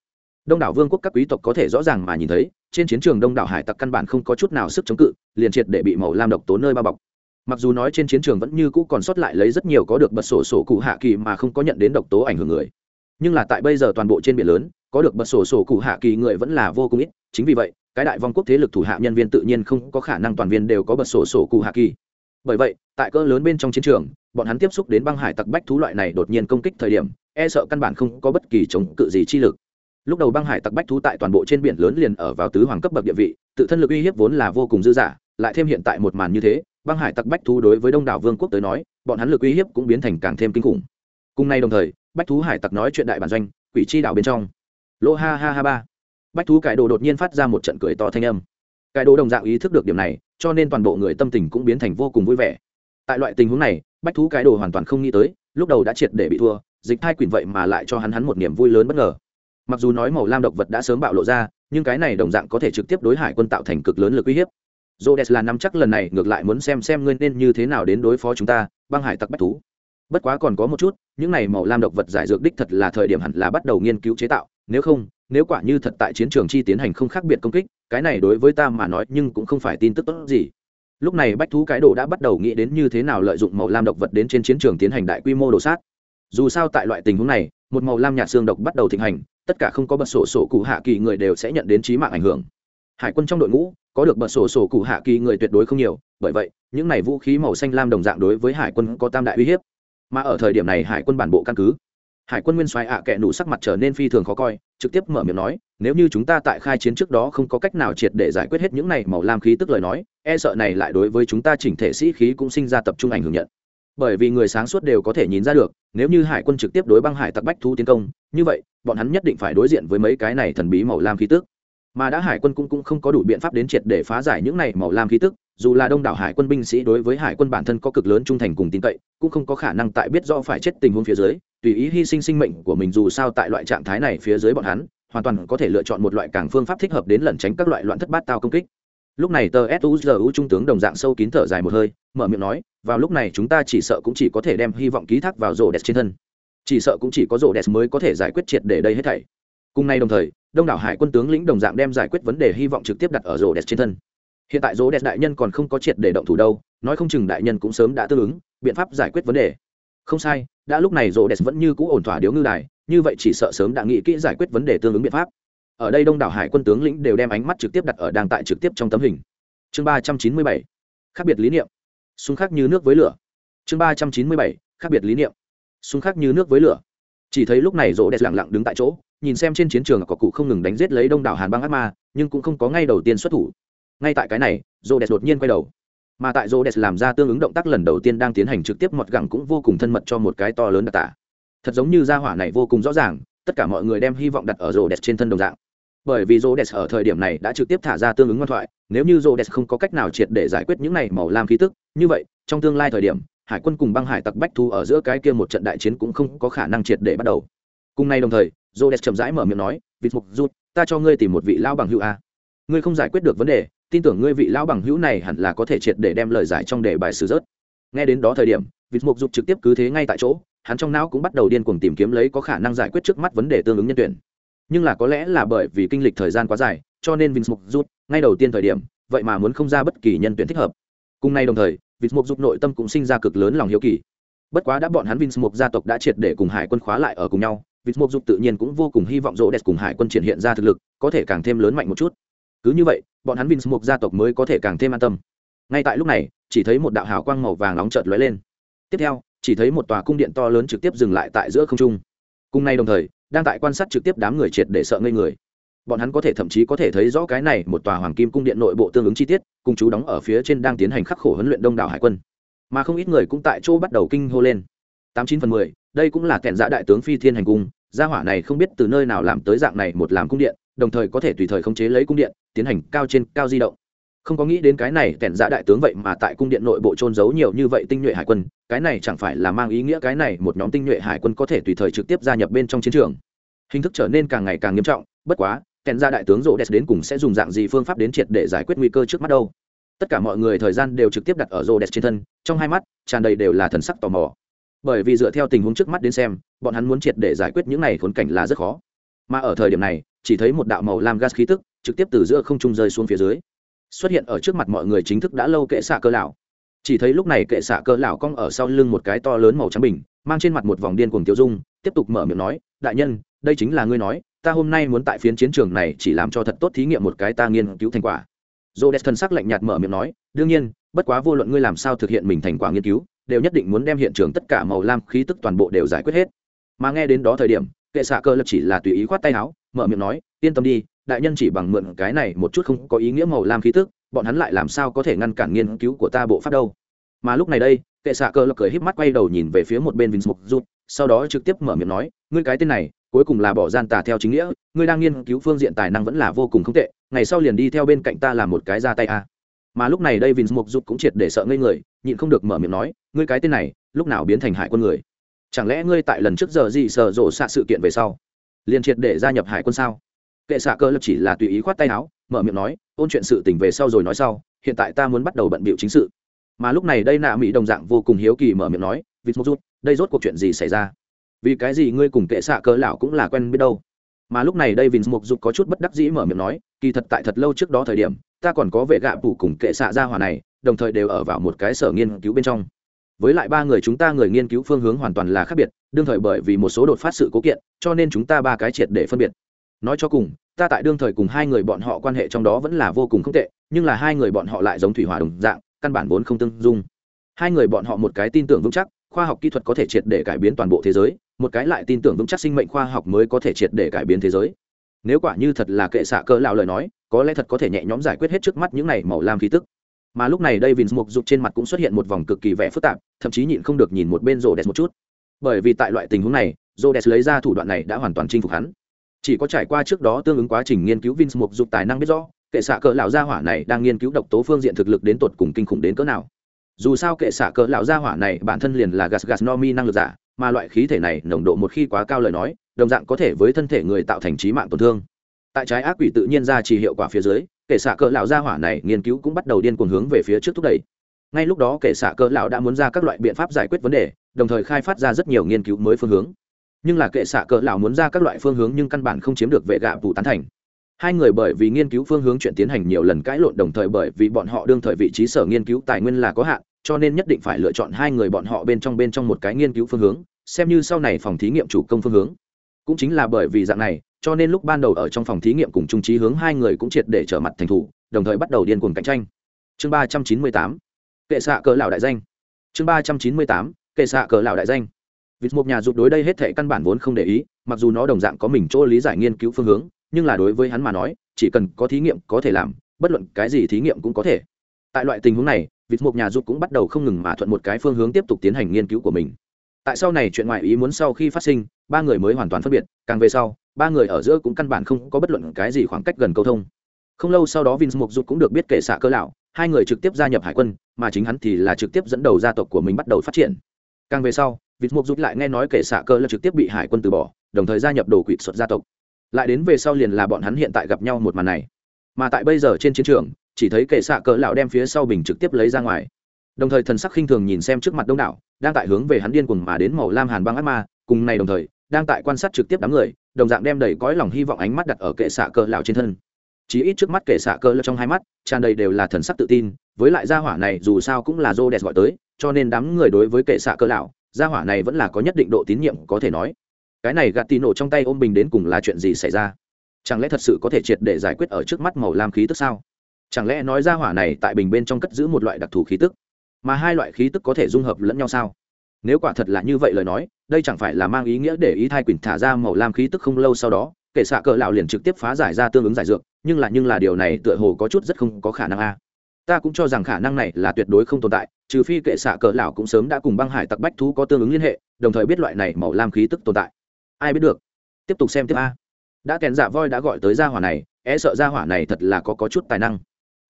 Đông đảo vương quốc các quý tộc có thể rõ ràng mà nhìn thấy trên chiến trường đông đảo hải tặc căn bản không có chút nào sức chống cự, liền triệt để bị màu lam độc tố nơi bao bọc. Mặc dù nói trên chiến trường vẫn như cũ còn sót lại lấy rất nhiều có được bật sổ sổ cụ hạ kỳ mà không có nhận đến độc tố ảnh hưởng người. Nhưng là tại bây giờ toàn bộ trên biển lớn, có được bật sổ sổ cụ hạ kỳ người vẫn là vô cùng ít, chính vì vậy, cái đại vong quốc thế lực thủ hạ nhân viên tự nhiên không có khả năng toàn viên đều có bật sổ sổ cụ hạ kỳ. Bởi vậy, tại cỡ lớn bên trong chiến trường, bọn hắn tiếp xúc đến băng hải tặc bách thú loại này đột nhiên công kích thời điểm e sợ căn bản không có bất kỳ chống cự gì chi lực lúc đầu băng hải tặc bách thú tại toàn bộ trên biển lớn liền ở vào tứ hoàng cấp bậc địa vị, tự thân lực uy hiếp vốn là vô cùng dư dả, lại thêm hiện tại một màn như thế, băng hải tặc bách thú đối với đông đảo vương quốc tới nói, bọn hắn lực uy hiếp cũng biến thành càng thêm kinh khủng. Cùng nay đồng thời, bách thú hải tặc nói chuyện đại bản doanh, quỷ chi đảo bên trong. Lô ha ha ha ba. Bách thú cải đồ đột nhiên phát ra một trận cười to thanh âm. Cải đồ đồng dạng ý thức được điểm này, cho nên toàn bộ người tâm tình cũng biến thành vô cùng vui vẻ. Tại loại tình huống này, bách thú cải đồ hoàn toàn không nghĩ tới, lúc đầu đã triệt để bị thua, dịch thai quỷ vậy mà lại cho hắn hắn một niềm vui lớn bất ngờ mặc dù nói màu lam độc vật đã sớm bạo lộ ra nhưng cái này đồng dạng có thể trực tiếp đối hải quân tạo thành cực lớn lực uy hiếp Rhodes là nắm chắc lần này ngược lại muốn xem xem ngươi nên như thế nào đến đối phó chúng ta, băng hải tặc bách thú. Bất quá còn có một chút, những này màu lam độc vật giải dược đích thật là thời điểm hẳn là bắt đầu nghiên cứu chế tạo, nếu không, nếu quả như thật tại chiến trường chi tiến hành không khác biệt công kích, cái này đối với ta mà nói nhưng cũng không phải tin tức tốt gì. Lúc này bách thú cái đồ đã bắt đầu nghĩ đến như thế nào lợi dụng màu lam độc vật đến trên chiến trường tiến hành đại quy mô đồ sát. Dù sao tại loại tình huống này, một màu lam nhạt xương độc bắt đầu thịnh hành, tất cả không có bật sổ sổ cụ hạ kỳ người đều sẽ nhận đến chí mạng ảnh hưởng. Hải quân trong đội ngũ, có được bật sổ sổ cụ hạ kỳ người tuyệt đối không nhiều bởi vậy những này vũ khí màu xanh lam đồng dạng đối với hải quân có tam đại uy hiếp mà ở thời điểm này hải quân bản bộ căn cứ hải quân nguyên soái ạ à kệ nụ sắc mặt trở nên phi thường khó coi trực tiếp mở miệng nói nếu như chúng ta tại khai chiến trước đó không có cách nào triệt để giải quyết hết những này màu lam khí tức lời nói e sợ này lại đối với chúng ta chỉnh thể sĩ khí cũng sinh ra tập trung ảnh hưởng nhận bởi vì người sáng suốt đều có thể nhìn ra được nếu như hải quân trực tiếp đối băng hải tặc bách thu tiến công như vậy bọn hắn nhất định phải đối diện với mấy cái này thần bí màu lam khí tức. Mà đã hải quân cũng, cũng không có đủ biện pháp đến triệt để phá giải những này màu lam khí tức dù là đông đảo hải quân binh sĩ đối với hải quân bản thân có cực lớn trung thành cùng tin cậy cũng không có khả năng tại biết do phải chết tình huống phía dưới tùy ý hy sinh sinh mệnh của mình dù sao tại loại trạng thái này phía dưới bọn hắn hoàn toàn có thể lựa chọn một loại càng phương pháp thích hợp đến lẩn tránh các loại loạn thất bát tao công kích. Lúc này tờ suzu trung tướng đồng dạng sâu kín thở dài một hơi mở miệng nói vào lúc này chúng ta chỉ sợ cũng chỉ có thể đem hy vọng ký thác vào rổ đẹp trên thân chỉ sợ cũng chỉ có rổ đẹp mới có thể giải quyết triệt để đây hết thảy. Cùng nay đồng thời, đông đảo hải quân tướng lĩnh đồng dạng đem giải quyết vấn đề hy vọng trực tiếp đặt ở rổ đẹp trên thân. Hiện tại rổ đẹp đại nhân còn không có triệt để động thủ đâu, nói không chừng đại nhân cũng sớm đã tương ứng, biện pháp giải quyết vấn đề. Không sai, đã lúc này rổ đẹp vẫn như cũ ổn thỏa điếu ngư đài, như vậy chỉ sợ sớm đã nghĩ kỹ giải quyết vấn đề tương ứng biện pháp. Ở đây đông đảo hải quân tướng lĩnh đều đem ánh mắt trực tiếp đặt ở đang tại trực tiếp trong tấm hình. Chương ba trăm chín mươi bảy, khác biệt lý niệm. Xung khắc như nước với lửa. Chương ba trăm chín mươi bảy, khác biệt lý niệm xung khắc như nước với lửa. Chỉ thấy lúc này rỗ đẹp lặng lặng đứng tại chỗ, nhìn xem trên chiến trường có cụ không ngừng đánh giết lấy đông đảo hàn băng ác ma, nhưng cũng không có ngay đầu tiên xuất thủ. Ngay tại cái này, rỗ đẹp đột nhiên quay đầu. Mà tại rỗ đẹp làm ra tương ứng động tác lần đầu tiên đang tiến hành trực tiếp mọt gẳng cũng vô cùng thân mật cho một cái to lớn đặc tả. Thật giống như gia hỏa này vô cùng rõ ràng, tất cả mọi người đem hy vọng đặt ở rô đẹp trên thân đồng dạng. Bởi vì rô đẹp ở thời điểm này đã trực tiếp thả ra tương ứng ngoan thoại, nếu như rô đẹp không có cách nào triệt để giải quyết những này màu lam khí tức, như vậy, trong tương lai thời điểm hải quân cùng băng hải tặc bách thu ở giữa cái kia một trận đại chiến cũng không có khả năng triệt để bắt đầu. Cùng nay đồng thời rô đẹp chậm rãi mở miệng nói, vịt mục rút, ta cho ngươi tìm một vị lao bằng hữu a. Ngươi không giải quyết được vấn đề, tin tưởng ngươi vị lao bằng hữu này hẳn là có thể triệt để đem lời giải trong đề bài sử rớt. Nghe đến đó thời điểm, vịt mục rút trực tiếp cứ thế ngay tại chỗ, hắn trong não cũng bắt đầu điên cuồng tìm kiếm lấy có khả năng giải quyết trước mắt vấn đề tương ứng nhân tuyển. Nhưng là có lẽ là bởi vì kinh lịch thời gian quá dài, cho nên vịt mục rút, ngay đầu tiên thời điểm, vậy mà muốn không ra bất kỳ nhân tuyển thích hợp. Cùng nay đồng thời vịt mục dục nội tâm cũng sinh ra cực lớn lòng hiếu kỳ. Bất quá đã bọn hắn vinh mục gia tộc đã triệt để cùng hải quân khóa lại ở cùng nhau vịt mục dục tự nhiên cũng vô cùng hy vọng rỗ đẹp cùng hải quân triển hiện ra thực lực, có thể càng thêm lớn mạnh một chút. Cứ như vậy, bọn hắn vinh mục gia tộc mới có thể càng thêm an tâm. Ngay tại lúc này, chỉ thấy một đạo hào quang màu vàng nóng chợt lóe lên. Tiếp theo, chỉ thấy một tòa cung điện to lớn trực tiếp dừng lại tại giữa không trung. Cùng nay đồng thời, đang tại quan sát trực tiếp đám người triệt để sợ ngây người. Bọn hắn có thể thậm chí có thể thấy rõ cái này một tòa hoàng kim cung điện nội bộ tương ứng chi tiết cùng chú đóng ở phía trên đang tiến hành khắc khổ huấn luyện đông đảo hải quân. Mà không ít người cũng tại chỗ bắt đầu kinh hô lên. Tám chín phần mười, đây cũng là kẻn giã dạ đại tướng phi thiên hành cung, gia hỏa này không biết từ nơi nào làm tới dạng này một làm cung điện, đồng thời có thể tùy thời khống chế lấy cung điện, tiến hành cao trên cao di động. Không có nghĩ đến cái này kẻn giã dạ đại tướng vậy mà tại cung điện nội bộ trôn giấu nhiều như vậy tinh nhuệ hải quân, cái này chẳng phải là mang ý nghĩa cái này một nhóm tinh nhuệ hải quân có thể tùy thời trực tiếp gia nhập bên trong chiến trường. Hình thức trở nên càng ngày càng nghiêm trọng, bất quá kèn ra đại tướng rộ đẹp đến cùng sẽ dùng dạng gì phương pháp đến triệt để giải quyết nguy cơ trước mắt đâu. Tất cả mọi người thời gian đều trực tiếp đặt ở Rô đẹp trên thân, trong hai mắt tràn đầy đều là thần sắc tò mò. Bởi vì dựa theo tình huống trước mắt đến xem, bọn hắn muốn triệt để giải quyết những này khốn cảnh là rất khó. Mà ở thời điểm này, chỉ thấy một đạo màu lam gas khí tức trực tiếp từ giữa không trung rơi xuống phía dưới. Xuất hiện ở trước mặt mọi người chính thức đã lâu kệ xạ cơ lão. Chỉ thấy lúc này kệ xạ cơ lão cong ở sau lưng một cái to lớn màu trắng bình, mang trên mặt một vòng điên cuồng tiêu dung, tiếp tục mở miệng nói, đại nhân, đây chính là ngươi nói ta hôm nay muốn tại phiến chiến trường này chỉ làm cho thật tốt thí nghiệm một cái ta nghiên cứu thành quả. Dô đẹp thân sắc lạnh nhạt mở miệng nói, đương nhiên, bất quá vô luận ngươi làm sao thực hiện mình thành quả nghiên cứu, đều nhất định muốn đem hiện trường tất cả màu lam khí tức toàn bộ đều giải quyết hết. Mà nghe đến đó thời điểm, kệ xạ cơ lập chỉ là tùy ý khoát tay áo, mở miệng nói, yên tâm đi, đại nhân chỉ bằng mượn cái này một chút không có ý nghĩa màu lam khí tức, bọn hắn lại làm sao có thể ngăn cản nghiên cứu của ta bộ pháp đâu. Mà lúc này đây kệ xạ cơ lập cười híp mắt quay đầu nhìn về phía một bên vince mục rút sau đó trực tiếp mở miệng nói, ngươi cái tên này, cuối cùng là bỏ gian tà theo chính nghĩa, ngươi đang nghiên cứu phương diện tài năng vẫn là vô cùng không tệ, ngày sau liền đi theo bên cạnh ta làm một cái ra tay a. Mà lúc này đây vince mục rút cũng triệt để sợ ngây người, nhịn không được mở miệng nói, ngươi cái tên này, lúc nào biến thành hải quân người? Chẳng lẽ ngươi tại lần trước giờ gì sợ rộ xạ sự kiện về sau, liền triệt để gia nhập hải quân sao? Kệ xạ cơ lập chỉ là tùy ý khoát tay áo, mở miệng nói, ôn chuyện sự tình về sau rồi nói sau, hiện tại ta muốn bắt đầu bận bịu chính sự mà lúc này đây nạ mỹ đồng dạng vô cùng hiếu kỳ mở miệng nói vịt mục rút đây rốt cuộc chuyện gì xảy ra? Vì cái gì ngươi cùng kệ xạ cỡ lão cũng là quen biết đâu? Mà lúc này đây vịt mục rút có chút bất đắc dĩ mở miệng nói, kỳ thật tại thật lâu trước đó thời điểm, ta còn có vệ gạ phủ cùng kệ xạ gia hỏa này, đồng thời đều ở vào một cái sở nghiên cứu bên trong. Với lại ba người chúng ta người nghiên cứu phương hướng hoàn toàn là khác biệt, đương thời bởi vì một số đột phát sự cố kiện, cho nên chúng ta ba cái triệt để phân biệt. Nói cho cùng, ta tại đương thời cùng hai người bọn họ quan hệ trong đó vẫn là vô cùng không tệ, nhưng là hai người bọn họ lại giống thủy hỏa đồng dạng căn bản vốn không tương dung. Hai người bọn họ một cái tin tưởng vững chắc, khoa học kỹ thuật có thể triệt để cải biến toàn bộ thế giới, một cái lại tin tưởng vững chắc sinh mệnh khoa học mới có thể triệt để cải biến thế giới. Nếu quả như thật là kệ xạ cỡ lão lời nói, có lẽ thật có thể nhẹ nhõm giải quyết hết trước mắt những này màu lam khí tức. Mà lúc này đây vinh mục dục trên mặt cũng xuất hiện một vòng cực kỳ vẻ phức tạp, thậm chí nhịn không được nhìn một bên rô đẹp một chút. Bởi vì tại loại tình huống này rô đẹp lấy ra thủ đoạn này đã hoàn toàn chinh phục hắn. Chỉ có trải qua trước đó tương ứng quá trình nghiên cứu vinh mục dục tài năng biết rõ kệ xạ cỡ lão gia hỏa này đang nghiên cứu độc tố phương diện thực lực đến tột cùng kinh khủng đến cỡ nào. Dù sao kệ xạ cỡ lão gia hỏa này bản thân liền là gas gas no mi năng lực giả, mà loại khí thể này nồng độ một khi quá cao lời nói, đồng dạng có thể với thân thể người tạo thành trí mạng tổn thương. Tại trái ác quỷ tự nhiên ra chỉ hiệu quả phía dưới, kệ xạ cỡ lão gia hỏa này nghiên cứu cũng bắt đầu điên cuồng hướng về phía trước thúc đẩy. Ngay lúc đó kệ xạ cỡ lão đã muốn ra các loại biện pháp giải quyết vấn đề, đồng thời khai phát ra rất nhiều nghiên cứu mới phương hướng. Nhưng là kệ xạ cỡ lão muốn ra các loại phương hướng nhưng căn bản không chiếm được vệ gạ vụ tán thành hai người bởi vì nghiên cứu phương hướng chuyện tiến hành nhiều lần cãi lộn đồng thời bởi vì bọn họ đương thời vị trí sở nghiên cứu tài nguyên là có hạn, cho nên nhất định phải lựa chọn hai người bọn họ bên trong bên trong một cái nghiên cứu phương hướng, xem như sau này phòng thí nghiệm chủ công phương hướng. Cũng chính là bởi vì dạng này, cho nên lúc ban đầu ở trong phòng thí nghiệm cùng trung trí hướng hai người cũng triệt để trở mặt thành thủ, đồng thời bắt đầu điên cuồng cạnh tranh. Chương ba trăm chín mươi tám, kệ xạ cỡ lão đại danh. Chương ba trăm chín mươi tám, kệ xạ cỡ lão đại danh. Vịt một nhà dục đối đây hết thể căn bản vốn không để ý, mặc dù nó đồng dạng có mình chỗ lý giải nghiên cứu phương hướng nhưng là đối với hắn mà nói, chỉ cần có thí nghiệm có thể làm, bất luận cái gì thí nghiệm cũng có thể. Tại loại tình huống này, vịt một nhà dục cũng bắt đầu không ngừng mà thuận một cái phương hướng tiếp tục tiến hành nghiên cứu của mình. Tại sau này chuyện ngoại ý muốn sau khi phát sinh, ba người mới hoàn toàn phân biệt, càng về sau, ba người ở giữa cũng căn bản không có bất luận cái gì khoảng cách gần câu thông. Không lâu sau đó vince mục Dục cũng được biết kể xạ cơ lão, hai người trực tiếp gia nhập hải quân, mà chính hắn thì là trực tiếp dẫn đầu gia tộc của mình bắt đầu phát triển. Càng về sau vince mục Dục lại nghe nói kể xạ cơ là trực tiếp bị hải quân từ bỏ, đồng thời gia nhập đồ quỵt xuất gia tộc lại đến về sau liền là bọn hắn hiện tại gặp nhau một màn này. Mà tại bây giờ trên chiến trường, chỉ thấy kệ xạ cỡ lão đem phía sau bình trực tiếp lấy ra ngoài. Đồng thời thần sắc khinh thường nhìn xem trước mặt đông đảo, đang tại hướng về hắn điên cuồng mà đến màu lam hàn băng ác ma, cùng này đồng thời, đang tại quan sát trực tiếp đám người, đồng dạng đem đầy cõi lòng hy vọng ánh mắt đặt ở kệ xạ cỡ lão trên thân. Chỉ ít trước mắt kệ xạ cỡ lão trong hai mắt, tràn đầy đều là thần sắc tự tin, với lại gia hỏa này dù sao cũng là Rhodes gọi tới, cho nên đám người đối với kệ xạ cỡ lão, gia hỏa này vẫn là có nhất định độ tín nhiệm có thể nói cái này gạt tì nổ trong tay ôm bình đến cùng là chuyện gì xảy ra? Chẳng lẽ thật sự có thể triệt để giải quyết ở trước mắt màu lam khí tức sao? Chẳng lẽ nói ra hỏa này tại bình bên trong cất giữ một loại đặc thù khí tức, mà hai loại khí tức có thể dung hợp lẫn nhau sao? Nếu quả thật là như vậy lời nói, đây chẳng phải là mang ý nghĩa để ý thai quỳnh thả ra màu lam khí tức không lâu sau đó, kể xạ cỡ lão liền trực tiếp phá giải ra tương ứng giải dược, nhưng là nhưng là điều này tựa hồ có chút rất không có khả năng a. Ta cũng cho rằng khả năng này là tuyệt đối không tồn tại, trừ phi kệ xạ cỡ lão cũng sớm đã cùng băng hải tặc bách thú có tương ứng liên hệ, đồng thời biết loại này màu lam khí tức tồn tại ai biết được. Tiếp tục xem tiếp a. Đã kèn dạ voi đã gọi tới gia hỏa này e sợ gia hỏa này thật là có, có chút tài năng.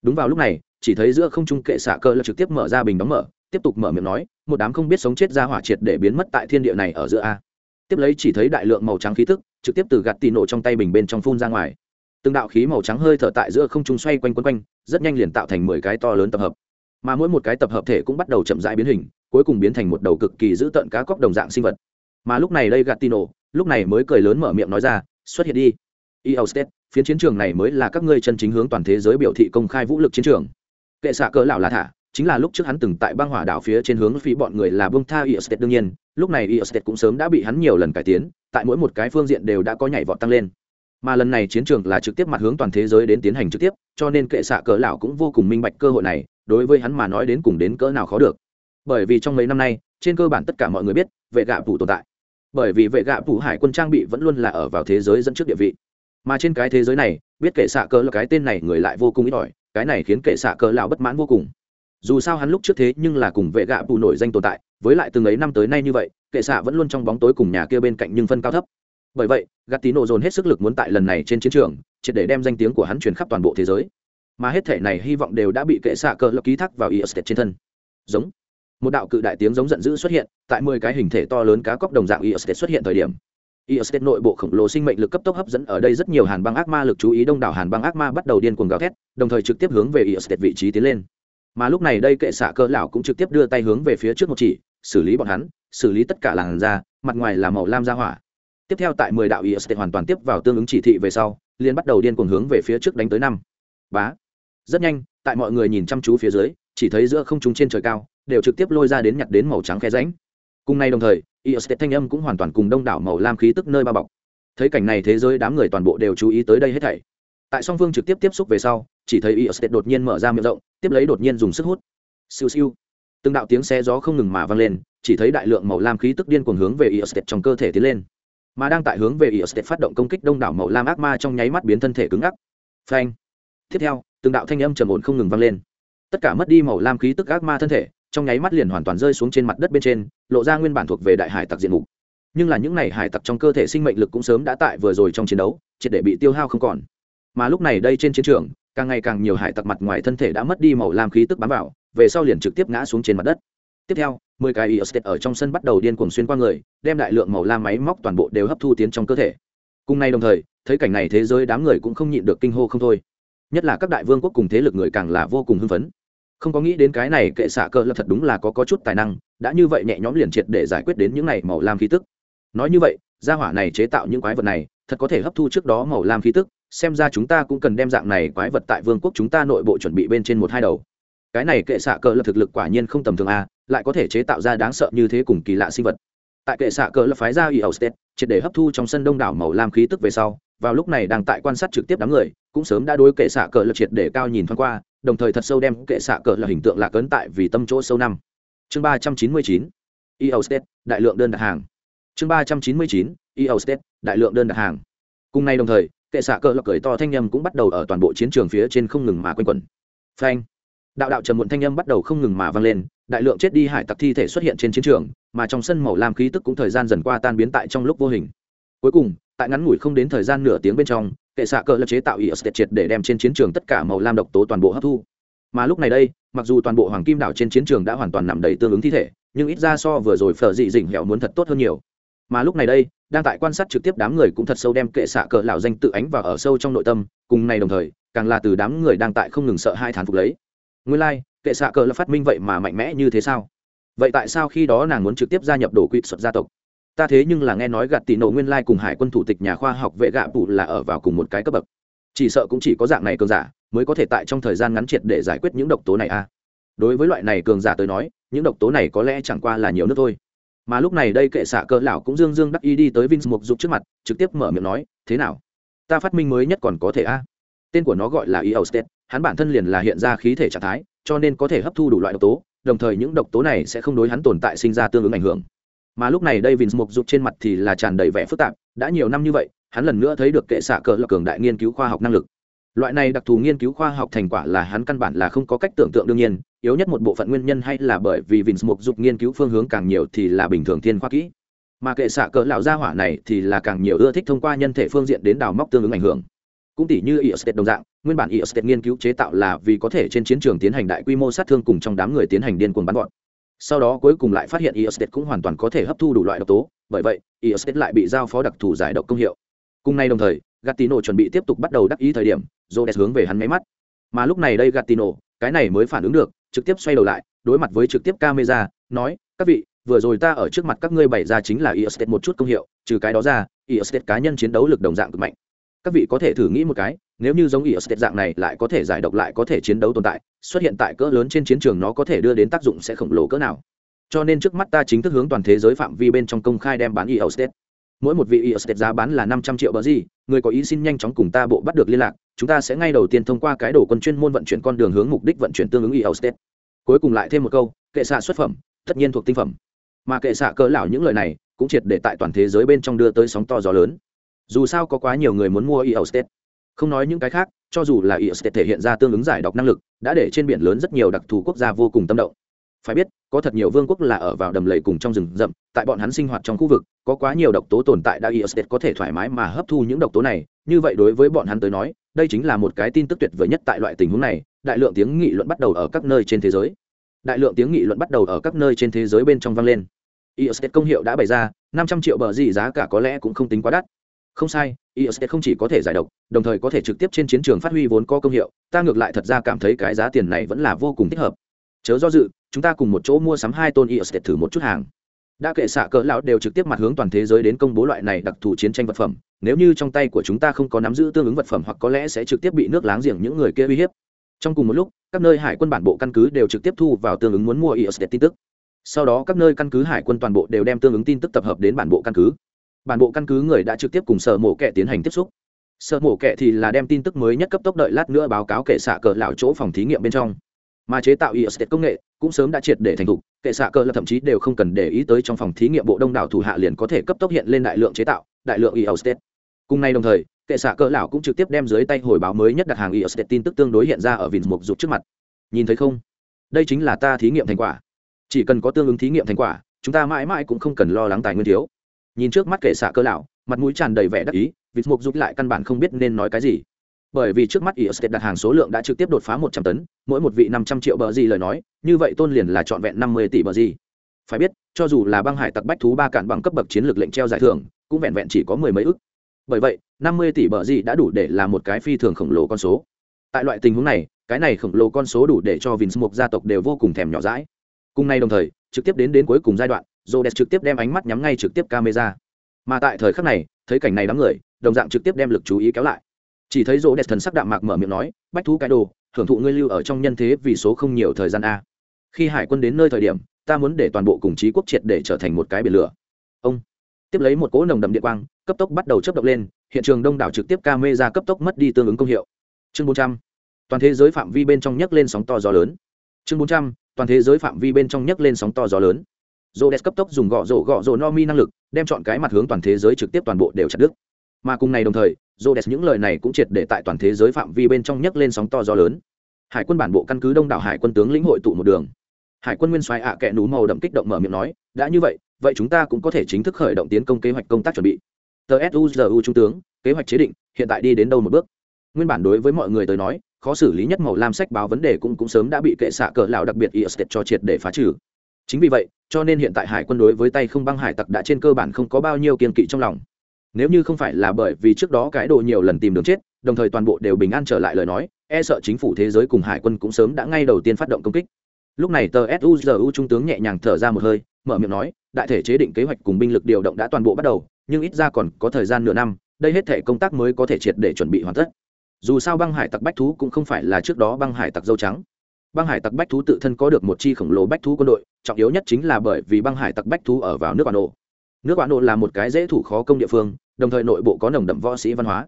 Đúng vào lúc này chỉ thấy giữa không trung kệ xạ cơ là trực tiếp mở ra bình đóng mở tiếp tục mở miệng nói một đám không biết sống chết gia hỏa triệt để biến mất tại thiên địa này ở giữa a. Tiếp lấy chỉ thấy đại lượng màu trắng khí tức trực tiếp từ gạt tì nổ trong tay bình bên trong phun ra ngoài. Từng đạo khí màu trắng hơi thở tại giữa không trung xoay quanh quấn quanh rất nhanh liền tạo thành mười cái to lớn tập hợp. Mà mỗi một cái tập hợp thể cũng bắt đầu chậm rãi biến hình cuối cùng biến thành một đầu cực kỳ dữ tợn cá cóc đồng dạng sinh vật. Mà lúc này đây gạt tì nổ lúc này mới cười lớn mở miệng nói ra xuất hiện đi EO State, phiến chiến trường này mới là các ngươi chân chính hướng toàn thế giới biểu thị công khai vũ lực chiến trường. Kệ xạ cỡ lão là thả, chính là lúc trước hắn từng tại băng hỏa đảo phía trên hướng phí bọn người là bông tha EO State đương nhiên, lúc này EO State cũng sớm đã bị hắn nhiều lần cải tiến, tại mỗi một cái phương diện đều đã có nhảy vọt tăng lên. Mà lần này chiến trường là trực tiếp mặt hướng toàn thế giới đến tiến hành trực tiếp, cho nên kệ xạ cỡ lão cũng vô cùng minh bạch cơ hội này, đối với hắn mà nói đến cùng đến cỡ nào khó được. Bởi vì trong mấy năm nay, trên cơ bản tất cả mọi người biết, vệ gạ phủ tồn tại bởi vì vệ gạ phủ hải quân trang bị vẫn luôn là ở vào thế giới dẫn trước địa vị. Mà trên cái thế giới này, biết kệ xạ cờ là cái tên này người lại vô cùng ít ỏi, cái này khiến kệ xạ cờ lão bất mãn vô cùng. Dù sao hắn lúc trước thế nhưng là cùng vệ gạ phủ nổi danh tồn tại, với lại từng ấy năm tới nay như vậy, kệ xạ vẫn luôn trong bóng tối cùng nhà kia bên cạnh nhưng phân cao thấp. Bởi vậy gạt tí nổ dồn hết sức lực muốn tại lần này trên chiến trường, triệt để đem danh tiếng của hắn truyền khắp toàn bộ thế giới. Mà hết thể này hy vọng đều đã bị kệ xạ cờ lập ký thác vào ý trên thân. Giống một đạo cự đại tiếng giống giận dữ xuất hiện, tại mười cái hình thể to lớn cá cóc đồng dạng Eostet xuất hiện thời điểm. Eostet nội bộ khổng lồ sinh mệnh lực cấp tốc hấp dẫn ở đây rất nhiều hàn băng ác ma lực chú ý đông đảo hàn băng ác ma bắt đầu điên cuồng gào thét, đồng thời trực tiếp hướng về Eostet vị trí tiến lên. Mà lúc này đây kệ xạ cơ lão cũng trực tiếp đưa tay hướng về phía trước một chỉ, xử lý bọn hắn, xử lý tất cả làn da, mặt ngoài là màu lam ra hỏa. Tiếp theo tại mười đạo Eostet hoàn toàn tiếp vào tương ứng chỉ thị về sau, liền bắt đầu điên cuồng hướng về phía trước đánh tới năm. Bá. Rất nhanh, tại mọi người nhìn chăm chú phía dưới, chỉ thấy giữa không trung trên trời cao đều trực tiếp lôi ra đến nhặt đến màu trắng khe ránh cùng nay đồng thời iostet thanh âm cũng hoàn toàn cùng đông đảo màu lam khí tức nơi bao bọc. Thấy cảnh này thế giới đám người toàn bộ đều chú ý tới đây hết thảy. Tại song phương trực tiếp tiếp xúc về sau, chỉ thấy iostet đột nhiên mở ra miệng rộng, tiếp lấy đột nhiên dùng sức hút. Siêu siêu. Từng đạo tiếng xe gió không ngừng mà vang lên, chỉ thấy đại lượng màu lam khí tức điên cuồng hướng về iostet trong cơ thể tiến lên. Mà đang tại hướng về iostet phát động công kích đông đảo màu lam ác ma trong nháy mắt biến thân thể cứng ngắc. Phanh. Tiếp theo, từng đạo thanh âm trầm ổn không ngừng vang lên. Tất cả mất đi màu lam khí tức ác ma thân thể trong nháy mắt liền hoàn toàn rơi xuống trên mặt đất bên trên, lộ ra nguyên bản thuộc về đại hải tặc diện mục. Nhưng là những n à y hải tặc trong cơ thể sinh mệnh lực cũng sớm đã tại vừa rồi trong chiến đấu, triệt để bị tiêu hao không còn. Mà lúc này đây trên chiến trường, càng ngày càng nhiều hải tặc mặt ngoài thân thể đã mất đi màu lam khí tức bám vào, về sau liền trực tiếp ngã xuống trên mặt đất. Tiếp theo, mười cái iostet ở trong sân bắt đầu điên cuồng xuyên qua người, đem đại lượng màu lam máy móc toàn bộ đều hấp thu tiến trong cơ thể. Cùng nay đồng thời, thấy cảnh này thế giới đám người cũng không nhịn được kinh hô không thôi. Nhất là các đại vương quốc cùng thế lực người càng là vô cùng hưng phấn không có nghĩ đến cái này kệ xạ cơ lập thật đúng là có, có chút tài năng đã như vậy nhẹ nhõm liền triệt để giải quyết đến những này màu lam khí tức. Nói như vậy gia hỏa này chế tạo những quái vật này thật có thể hấp thu trước đó màu lam khí tức xem ra chúng ta cũng cần đem dạng này quái vật tại vương quốc chúng ta nội bộ chuẩn bị bên trên một hai đầu. Cái này kệ xạ cơ lập thực lực quả nhiên không tầm thường a lại có thể chế tạo ra đáng sợ như thế cùng kỳ lạ sinh vật. Tại kệ xạ cơ lập phái ra y ẩu stet triệt để hấp thu trong sân đông đảo màu lam khí tức về sau vào lúc này đang tại quan sát trực tiếp đám người cũng sớm đã đối kệ xạ cờ là triệt để cao nhìn thoáng qua đồng thời thật sâu đem kệ xạ cờ là hình tượng lạc ấn tại vì tâm chỗ sâu năm chương ba trăm chín mươi chín EO State, đại lượng đơn đặt hàng. Chương ba trăm chín mươi chín EO State, đại lượng đơn đặt hàng. Cùng ngày đồng thời, kệ xạ cờ là cười to thanh âm cũng bắt đầu ở toàn bộ chiến trường phía trên không ngừng mà quanh quẩn. Phanh. Đạo đạo trầm muộn thanh âm bắt đầu không ngừng mà vang lên, đại lượng chết đi hải tặc thi thể xuất hiện trên chiến trường mà trong sân màu lam khí tức cũng thời gian dần qua tan biến tại trong lúc vô hình cuối cùng tại ngắn ngủi không đến thời gian nửa tiếng bên trong kệ xạ cờ lập chế tạo ios triệt để đem trên chiến trường tất cả màu lam độc tố toàn bộ hấp thu. Mà lúc này đây mặc dù toàn bộ hoàng kim đảo trên chiến trường đã hoàn toàn nằm đầy tương ứng thi thể nhưng ít ra so vừa rồi phở dị dỉnh hẻo muốn thật tốt hơn nhiều. Mà lúc này đây đang tại quan sát trực tiếp đám người cũng thật sâu đem kệ xạ cờ lão danh tự ánh vào ở sâu trong nội tâm cùng này đồng thời càng là từ đám người đang tại không ngừng sợ hai thán phục lấy. Nguyên lai like, kệ xạ cờ là phát minh vậy mà mạnh mẽ như thế sao? Vậy tại sao khi đó nàng muốn trực tiếp gia nhập đổ quỵ xuất gia tộc? Ta thế nhưng là nghe nói gạt tỷ nổ nguyên lai cùng hải quân thủ tịch nhà khoa học vệ gạ bụ là ở vào cùng một cái cấp bậc chỉ sợ cũng chỉ có dạng này cường giả mới có thể tại trong thời gian ngắn triệt để giải quyết những độc tố này a đối với loại này cường giả tới nói những độc tố này có lẽ chẳng qua là nhiều nước thôi mà lúc này đây kệ xạ cỡ lão cũng dương dương đắc ý đi tới vins Mục Dục trước mặt, trực tiếp mở miệng nói, "Thế nào? Ta phát minh mới nhất còn có thể a?" Tên của nó gọi là Eostate, hắn bản thân liền là hiện ra khí thể trạng thái, cho nên có thể hấp thu đủ loại độc tố, đồng thời những độc tố này sẽ không đối hắn tồn tại sinh ra tương ứng ảnh hưởng. Mà lúc này đây Vince Mục Dục trên mặt thì là tràn đầy vẻ phức tạp, đã nhiều năm như vậy, hắn lần nữa thấy được kệ xạ cờ là cường đại nghiên cứu khoa học năng lực. Loại này đặc thù nghiên cứu khoa học thành quả là hắn căn bản là không có cách tưởng tượng đương nhiên yếu nhất một bộ phận nguyên nhân hay là bởi vì Vince Mục dục nghiên cứu phương hướng càng nhiều thì là bình thường thiên khoa kỹ. Mà kệ xạ cỡ lão gia hỏa này thì là càng nhiều ưa thích thông qua nhân thể phương diện đến đào móc tương ứng ảnh hưởng. Cũng tỷ như Iostet đồng dạng nguyên bản Iostet nghiên cứu chế tạo là vì có thể trên chiến trường tiến hành đại quy mô sát thương cùng trong đám người tiến hành điên cuồng bắn gọn sau đó cuối cùng lại phát hiện Iostet cũng hoàn toàn có thể hấp thu đủ loại độc tố, bởi vậy Iostet lại bị giao phó đặc thù giải độc công hiệu. Cùng nay đồng thời, Gatino chuẩn bị tiếp tục bắt đầu đắc ý thời điểm Rhodes hướng về hắn máy mắt. Mà lúc này đây Gatino, cái này mới phản ứng được, trực tiếp xoay đầu lại, đối mặt với trực tiếp camera, nói, các vị, vừa rồi ta ở trước mặt các ngươi bày ra chính là Estate một chút công hiệu, trừ cái đó ra Estate cá nhân chiến đấu lực đồng dạng cực mạnh các vị có thể thử nghĩ một cái, nếu như giống Estate dạng này lại có thể giải độc lại có thể chiến đấu tồn tại, xuất hiện tại cỡ lớn trên chiến trường nó có thể đưa đến tác dụng sẽ khổng lồ cỡ nào. Cho nên trước mắt ta chính thức hướng toàn thế giới phạm vi bên trong công khai đem bán Estate mỗi một vị Estate giá bán là năm trăm triệu bờ gì, người có ý xin nhanh chóng cùng ta bộ bắt được liên lạc, chúng ta sẽ ngay đầu tiên thông qua cái đồ quân chuyên môn vận chuyển con đường hướng mục đích vận chuyển tương ứng Estate cuối cùng lại thêm một câu, kệ xạ xuất phẩm, tất nhiên thuộc tinh phẩm. Mà kệ xạ cỡ lão những lời này, cũng triệt để tại toàn thế giới bên trong đưa tới sóng to gió lớn dù sao có quá nhiều người muốn mua EO State. Không nói những cái khác, cho dù là EO State thể hiện ra tương ứng giải độc năng lực, đã để trên biển lớn rất nhiều đặc thù quốc gia vô cùng tâm động. Phải biết, có thật nhiều vương quốc là ở vào đầm lầy cùng trong rừng rậm, tại bọn hắn sinh hoạt trong khu vực, có quá nhiều độc tố tồn tại đã EO State có thể thoải mái mà hấp thu những độc tố này. Như vậy đối với bọn hắn tới nói, đây chính là một cái tin tức tuyệt vời nhất tại loại tình huống này, đại lượng tiếng nghị luận bắt đầu ở các nơi trên thế giới. Đại lượng tiếng nghị luận bắt đầu ở các nơi trên thế giới bên trong vang lên. Iostet công hiệu đã bày ra, năm trăm triệu bờ gì giá cả có lẽ cũng không tính quá đắt không sai iostet không chỉ có thể giải độc, đồng thời có thể trực tiếp trên chiến trường phát huy vốn có công hiệu, ta ngược lại thật ra cảm thấy cái giá tiền này vẫn là vô cùng thích hợp. Chớ do dự, chúng ta cùng một chỗ mua sắm hai tôn iostet thử một chút hàng. Đã kệ xạ cỡ lão đều trực tiếp mặt hướng toàn thế giới đến công bố loại này đặc thù chiến tranh vật phẩm, nếu như trong tay của chúng ta không có nắm giữ tương ứng vật phẩm hoặc có lẽ sẽ trực tiếp bị nước láng giềng những người kia uy hiếp. Trong cùng một lúc, các nơi hải quân bản bộ căn cứ đều trực tiếp thu vào tương ứng muốn mua ISD tin tức. Sau đó các nơi căn cứ hải quân toàn bộ đều đem tương ứng tin tức tập hợp đến bản bộ căn cứ bản bộ căn cứ người đã trực tiếp cùng sở mổ kẻ tiến hành tiếp xúc. Sở mổ kẻ thì là đem tin tức mới nhất cấp tốc đợi lát nữa báo cáo kệ xạ cờ lão chỗ phòng thí nghiệm bên trong. Mà chế tạo ISD công nghệ cũng sớm đã triệt để thành thục, kệ xạ cờ là thậm chí đều không cần để ý tới trong phòng thí nghiệm bộ đông đảo thủ hạ liền có thể cấp tốc hiện lên đại lượng chế tạo, đại lượng ISD cùng nay đồng thời, kệ xạ cờ lão cũng trực tiếp đem dưới tay hồi báo mới nhất đặt hàng ios tin tức tương đối hiện ra ở vịn mục dục trước mặt. Nhìn thấy không? Đây chính là ta thí nghiệm thành quả. Chỉ cần có tương ứng thí nghiệm thành quả, chúng ta mãi mãi cũng không cần lo lắng tài nguyên thiếu nhìn trước mắt kệ xạ cơ lão, mặt mũi tràn đầy vẻ đắc ý, vịt mục giúp lại căn bản không biết nên nói cái gì. Bởi vì trước mắt ios đặt hàng số lượng đã trực tiếp đột phá một trăm tấn, mỗi một vị năm trăm triệu bờ gì lời nói, như vậy tôn liền là trọn vẹn năm mươi tỷ bờ gì. Phải biết, cho dù là băng hải tặc bách thú ba cản bằng cấp bậc chiến lược lệnh treo giải thưởng, cũng vẹn vẹn chỉ có mười mấy ức. Bởi vậy, năm mươi tỷ bờ gì đã đủ để là một cái phi thường khổng lồ con số. Tại loại tình huống này, cái này khổng lồ con số đủ để cho Vince gia tộc đều vô cùng thèm nhỏ dãi. Cùng nay đồng thời, trực tiếp đến đến cuối cùng giai đoạn Rhodes trực tiếp đem ánh mắt nhắm ngay trực tiếp camera. Mà tại thời khắc này, thấy cảnh này đám người, đồng dạng trực tiếp đem lực chú ý kéo lại. Chỉ thấy Rhodes thần sắc đạm mạc mở miệng nói, bách thú cái đồ hưởng thụ ngươi lưu ở trong nhân thế vì số không nhiều thời gian a. Khi hải quân đến nơi thời điểm, ta muốn để toàn bộ cùng chí quốc triệt để trở thành một cái biển lửa. Ông tiếp lấy một cỗ nồng đậm điện quang, cấp tốc bắt đầu chấp động lên, hiện trường đông đảo trực tiếp camera cấp tốc mất đi tương ứng công hiệu. Chương bốn trăm, toàn thế giới phạm vi bên trong nhấc lên sóng to gió lớn. Chương bốn trăm, toàn thế giới phạm vi bên trong nhấc lên sóng to gió lớn rô đès cấp tốc dùng gõ rổ gõ rổ no mi năng lực, đem chọn cái mặt hướng toàn thế giới trực tiếp toàn bộ đều chặt đứt. Mà cùng ngày đồng thời rô đès những lời này cũng triệt để tại toàn thế giới phạm vi bên trong nhấc lên sóng to gió lớn. Hải quân bản bộ căn cứ đông đảo hải quân tướng lĩnh hội tụ một đường. Hải quân nguyên soái ạ kẽ nú màu đậm kích động mở miệng nói, đã như vậy vậy chúng ta cũng có thể chính thức khởi động tiến công kế hoạch công tác chuẩn bị. Tờ suzu trung tướng, kế hoạch chế định, hiện tại đi đến đâu một bước? Nguyên bản đối với mọi người tới nói, khó xử lý nhất màu lam sách báo vấn đề cũng cũng sớm đã bị kệ xạ cờ lão đặc biệt IST cho triệt để phá trừ chính vì vậy, cho nên hiện tại hải quân đối với tay không băng hải tặc đã trên cơ bản không có bao nhiêu kiên kỵ trong lòng. Nếu như không phải là bởi vì trước đó cái đồ nhiều lần tìm đường chết, đồng thời toàn bộ đều bình an trở lại lời nói e sợ chính phủ thế giới cùng hải quân cũng sớm đã ngay đầu tiên phát động công kích. Lúc này tờ suzu trung tướng nhẹ nhàng thở ra một hơi, mở miệng nói, đại thể chế định kế hoạch cùng binh lực điều động đã toàn bộ bắt đầu, nhưng ít ra còn có thời gian nửa năm, đây hết thể công tác mới có thể triệt để chuẩn bị hoàn tất. Dù sao băng hải tặc bách thú cũng không phải là trước đó băng hải tặc dâu trắng băng hải tặc bách thú tự thân có được một chi khổng lồ bách thú quân đội, trọng yếu nhất chính là bởi vì băng hải tặc bách thú ở vào nước bản nộ. Nước bản nộ là một cái dễ thủ khó công địa phương, đồng thời nội bộ có nồng đậm võ sĩ văn hóa.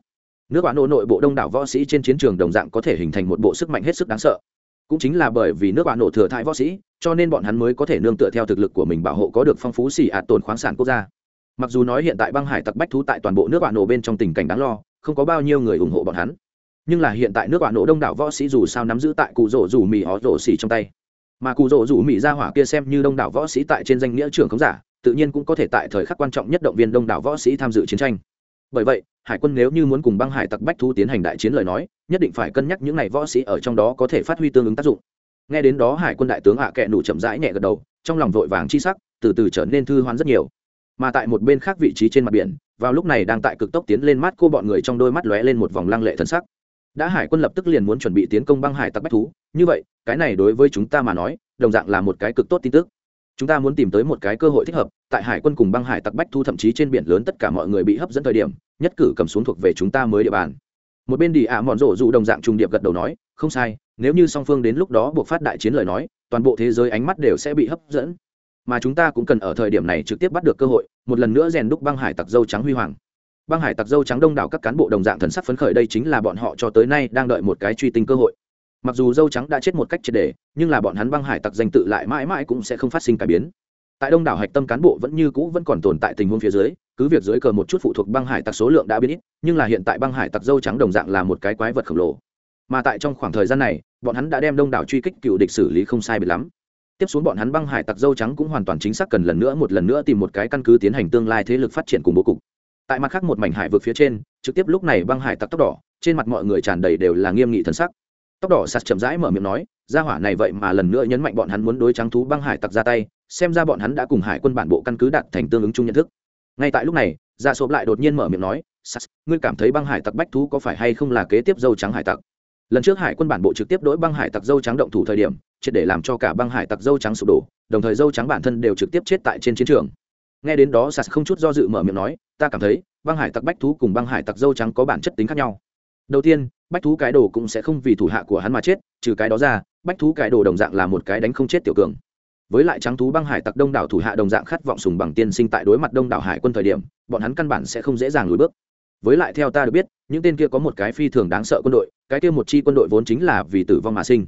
Nước bản nộ nội bộ đông đảo võ sĩ trên chiến trường đồng dạng có thể hình thành một bộ sức mạnh hết sức đáng sợ. Cũng chính là bởi vì nước bản nộ thừa thãi võ sĩ, cho nên bọn hắn mới có thể nương tựa theo thực lực của mình bảo hộ có được phong phú xì ạt tồn khoáng sản quốc gia. Mặc dù nói hiện tại băng hải tặc bách thú tại toàn bộ nước bản nộ bên trong tình cảnh đáng lo, không có bao nhiêu người ủng hộ bọn hắn nhưng là hiện tại nước bạn nổ đông đảo võ sĩ dù sao nắm giữ tại cụ rỗ rủ mì họ rổ xỉ trong tay. Mà cụ rỗ rủ mì ra hỏa kia xem như đông đảo võ sĩ tại trên danh nghĩa trưởng khống giả, tự nhiên cũng có thể tại thời khắc quan trọng nhất động viên đông đảo võ sĩ tham dự chiến tranh. Bởi vậy, hải quân nếu như muốn cùng băng hải tặc bách thu tiến hành đại chiến lời nói, nhất định phải cân nhắc những n à y võ sĩ ở trong đó có thể phát huy tương ứng tác dụng. Nghe đến đó hải quân đại tướng hạ à kệ nủ chậm rãi nhẹ gật đầu, trong lòng vội vàng chi sắc, từ từ trở nên thư hoán rất nhiều. Mà tại một bên khác vị trí trên mặt biển, vào lúc này đang tại cực tốc tiến lên mắt cô bọn người trong đôi mắt lóe lên một vòng lăng lệ thân sắc đã hải quân lập tức liền muốn chuẩn bị tiến công băng hải tặc bách thú. Như vậy, cái này đối với chúng ta mà nói, đồng dạng là một cái cực tốt tin tức. Chúng ta muốn tìm tới một cái cơ hội thích hợp, tại hải quân cùng băng hải tặc bách thu thậm chí trên biển lớn tất cả mọi người bị hấp dẫn thời điểm, nhất cử cầm xuống thuộc về chúng ta mới địa bàn. Một bên đi ạ à mọn rổ dù đồng dạng trùng điệp gật đầu nói, không sai, nếu như song phương đến lúc đó buộc phát đại chiến lời nói, toàn bộ thế giới ánh mắt đều sẽ bị hấp dẫn. Mà chúng ta cũng cần ở thời điểm này trực tiếp bắt được cơ hội, một lần nữa rèn đúc băng hải tặc dâu trắng huy hoàng băng hải tặc dâu trắng đông đảo các cán bộ đồng dạng thần sắc phấn khởi đây chính là bọn họ cho tới nay đang đợi một cái truy tinh cơ hội. Mặc dù dâu trắng đã chết một cách triệt đề nhưng là bọn hắn băng hải tặc danh tự lại mãi mãi cũng sẽ không phát sinh cải biến. Tại đông đảo hạch tâm cán bộ vẫn như cũ vẫn còn tồn tại tình huống phía dưới, cứ việc dưới cờ một chút phụ thuộc băng hải tặc số lượng đã biến ít, nhưng là hiện tại băng hải tặc dâu trắng đồng dạng là một cái quái vật khổng lồ. Mà tại trong khoảng thời gian này, bọn hắn đã đem đông đảo truy kích cựu địch xử lý không sai biệt lắm. Tiếp xuống bọn hắn băng hải tặc dâu trắng cũng hoàn toàn chính xác cần lần nữa một lần nữa tìm một cái căn cứ tiến hành tương lai thế lực phát triển cùng bố cục tại mặt khác một mảnh hải vực phía trên, trực tiếp lúc này băng hải tặc tóc đỏ, trên mặt mọi người tràn đầy đều là nghiêm nghị thân sắc. Tóc đỏ sạt chậm rãi mở miệng nói ra hỏa này vậy mà lần nữa nhấn mạnh bọn hắn muốn đối trắng thú băng hải tặc ra tay, xem ra bọn hắn đã cùng hải quân bản bộ căn cứ đạt thành tương ứng chung nhận thức. Ngay tại lúc này ra sộp lại đột nhiên mở miệng nói sas ngươi cảm thấy băng hải tặc bách thú có phải hay không là kế tiếp dâu trắng hải tặc? Lần trước hải quân bản bộ trực tiếp đối băng hải tặc dâu trắng động thủ thời điểm, triệt để làm cho cả băng hải tặc dâu trắng sụp đổ, đồng thời dâu trắng bản thân đều trực tiếp chết tại trên chiến trường nghe đến đó sas không chút do dự mở miệng nói, ta cảm thấy, băng hải tặc bách thú cùng băng hải tặc dâu trắng có bản chất tính khác nhau. Đầu tiên, bách thú cái đồ cũng sẽ không vì thủ hạ của hắn mà chết, trừ cái đó ra, bách thú cái đồ đồng dạng là một cái đánh không chết tiểu cường. Với lại trắng thú băng hải tặc đông đảo thủ hạ đồng dạng khát vọng sùng bằng tiên sinh tại đối mặt đông đảo hải quân thời điểm, bọn hắn căn bản sẽ không dễ dàng lùi bước. Với lại theo ta được biết, những tên kia có một cái phi thường đáng sợ quân đội, cái kia một chi quân đội vốn chính là vì tử vong mà sinh.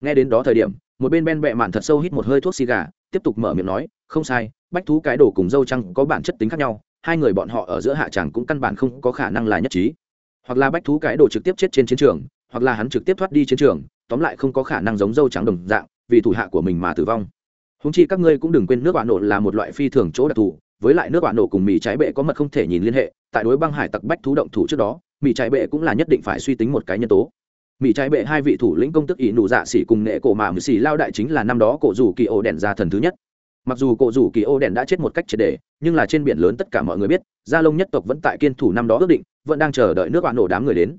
Nghe đến đó thời điểm, một bên ben bẹ mạn thật sâu hít một hơi thuốc xì gà, tiếp tục mở miệng nói, không sai bách thú cái đồ cùng dâu trăng có bản chất tính khác nhau, hai người bọn họ ở giữa hạ tràng cũng căn bản không có khả năng là nhất trí. Hoặc là bách thú cái đồ trực tiếp chết trên chiến trường, hoặc là hắn trực tiếp thoát đi chiến trường, tóm lại không có khả năng giống dâu trắng đồng dạng, vì thủ hạ của mình mà tử vong. Húng chi các ngươi cũng đừng quên nước bạn nổ là một loại phi thường chỗ đặc thù, với lại nước bạn nổ cùng mì trái bệ có mật không thể nhìn liên hệ, tại đối băng hải tặc bách thú động thủ trước đó, mì trái bệ cũng là nhất định phải suy tính một cái nhân tố. Mỹ trái bệ hai vị thủ lĩnh công tức ỷ nụ dạ xỉ cùng nệ cổ mà mười xỉ lao đại chính là năm đó cổ rủ kỳ ổ đèn ra thần thứ nhất mặc dù cổ rủ kỳ ô đèn đã chết một cách triệt đề nhưng là trên biển lớn tất cả mọi người biết, gia lông nhất tộc vẫn tại kiên thủ năm đó ước định, vẫn đang chờ đợi nước bạn nổ đám người đến.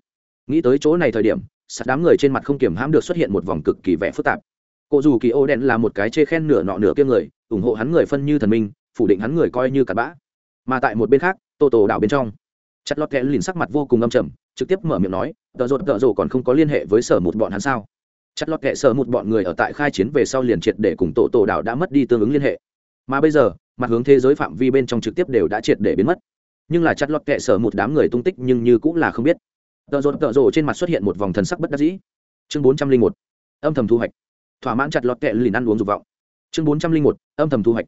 Nghĩ tới chỗ này thời điểm, sạt đám người trên mặt không kiểm hãm được xuất hiện một vòng cực kỳ vẻ phức tạp. Cổ dù kỳ ô đen là một cái chê khen nửa nọ nửa kia người, ủng hộ hắn người phân như thần minh, phủ định hắn người coi như cặn bã. Mà tại một bên khác, tô tổ đảo bên trong, chặt lọt kẽ lìn sắc mặt vô cùng âm trầm, trực tiếp mở miệng nói, tợ rột, tợ rồ còn không có liên hệ với sở một bọn hắn sao? Chặt lọt kệ sở một bọn người ở tại khai chiến về sau liền triệt để cùng tổ tổ đảo đã mất đi tương ứng liên hệ. Mà bây giờ, mặt hướng thế giới phạm vi bên trong trực tiếp đều đã triệt để biến mất. Nhưng là chặt lọt kệ sở một đám người tung tích nhưng như cũng là không biết. Tợ rột, tợ rồ trên mặt xuất hiện một vòng thần sắc bất đắc dĩ. Chương bốn trăm linh một, âm thầm thu hoạch. Thỏa mãn chặt lọt kệ lìn ăn uống dục vọng. Chương bốn trăm linh một, âm thầm thu hoạch.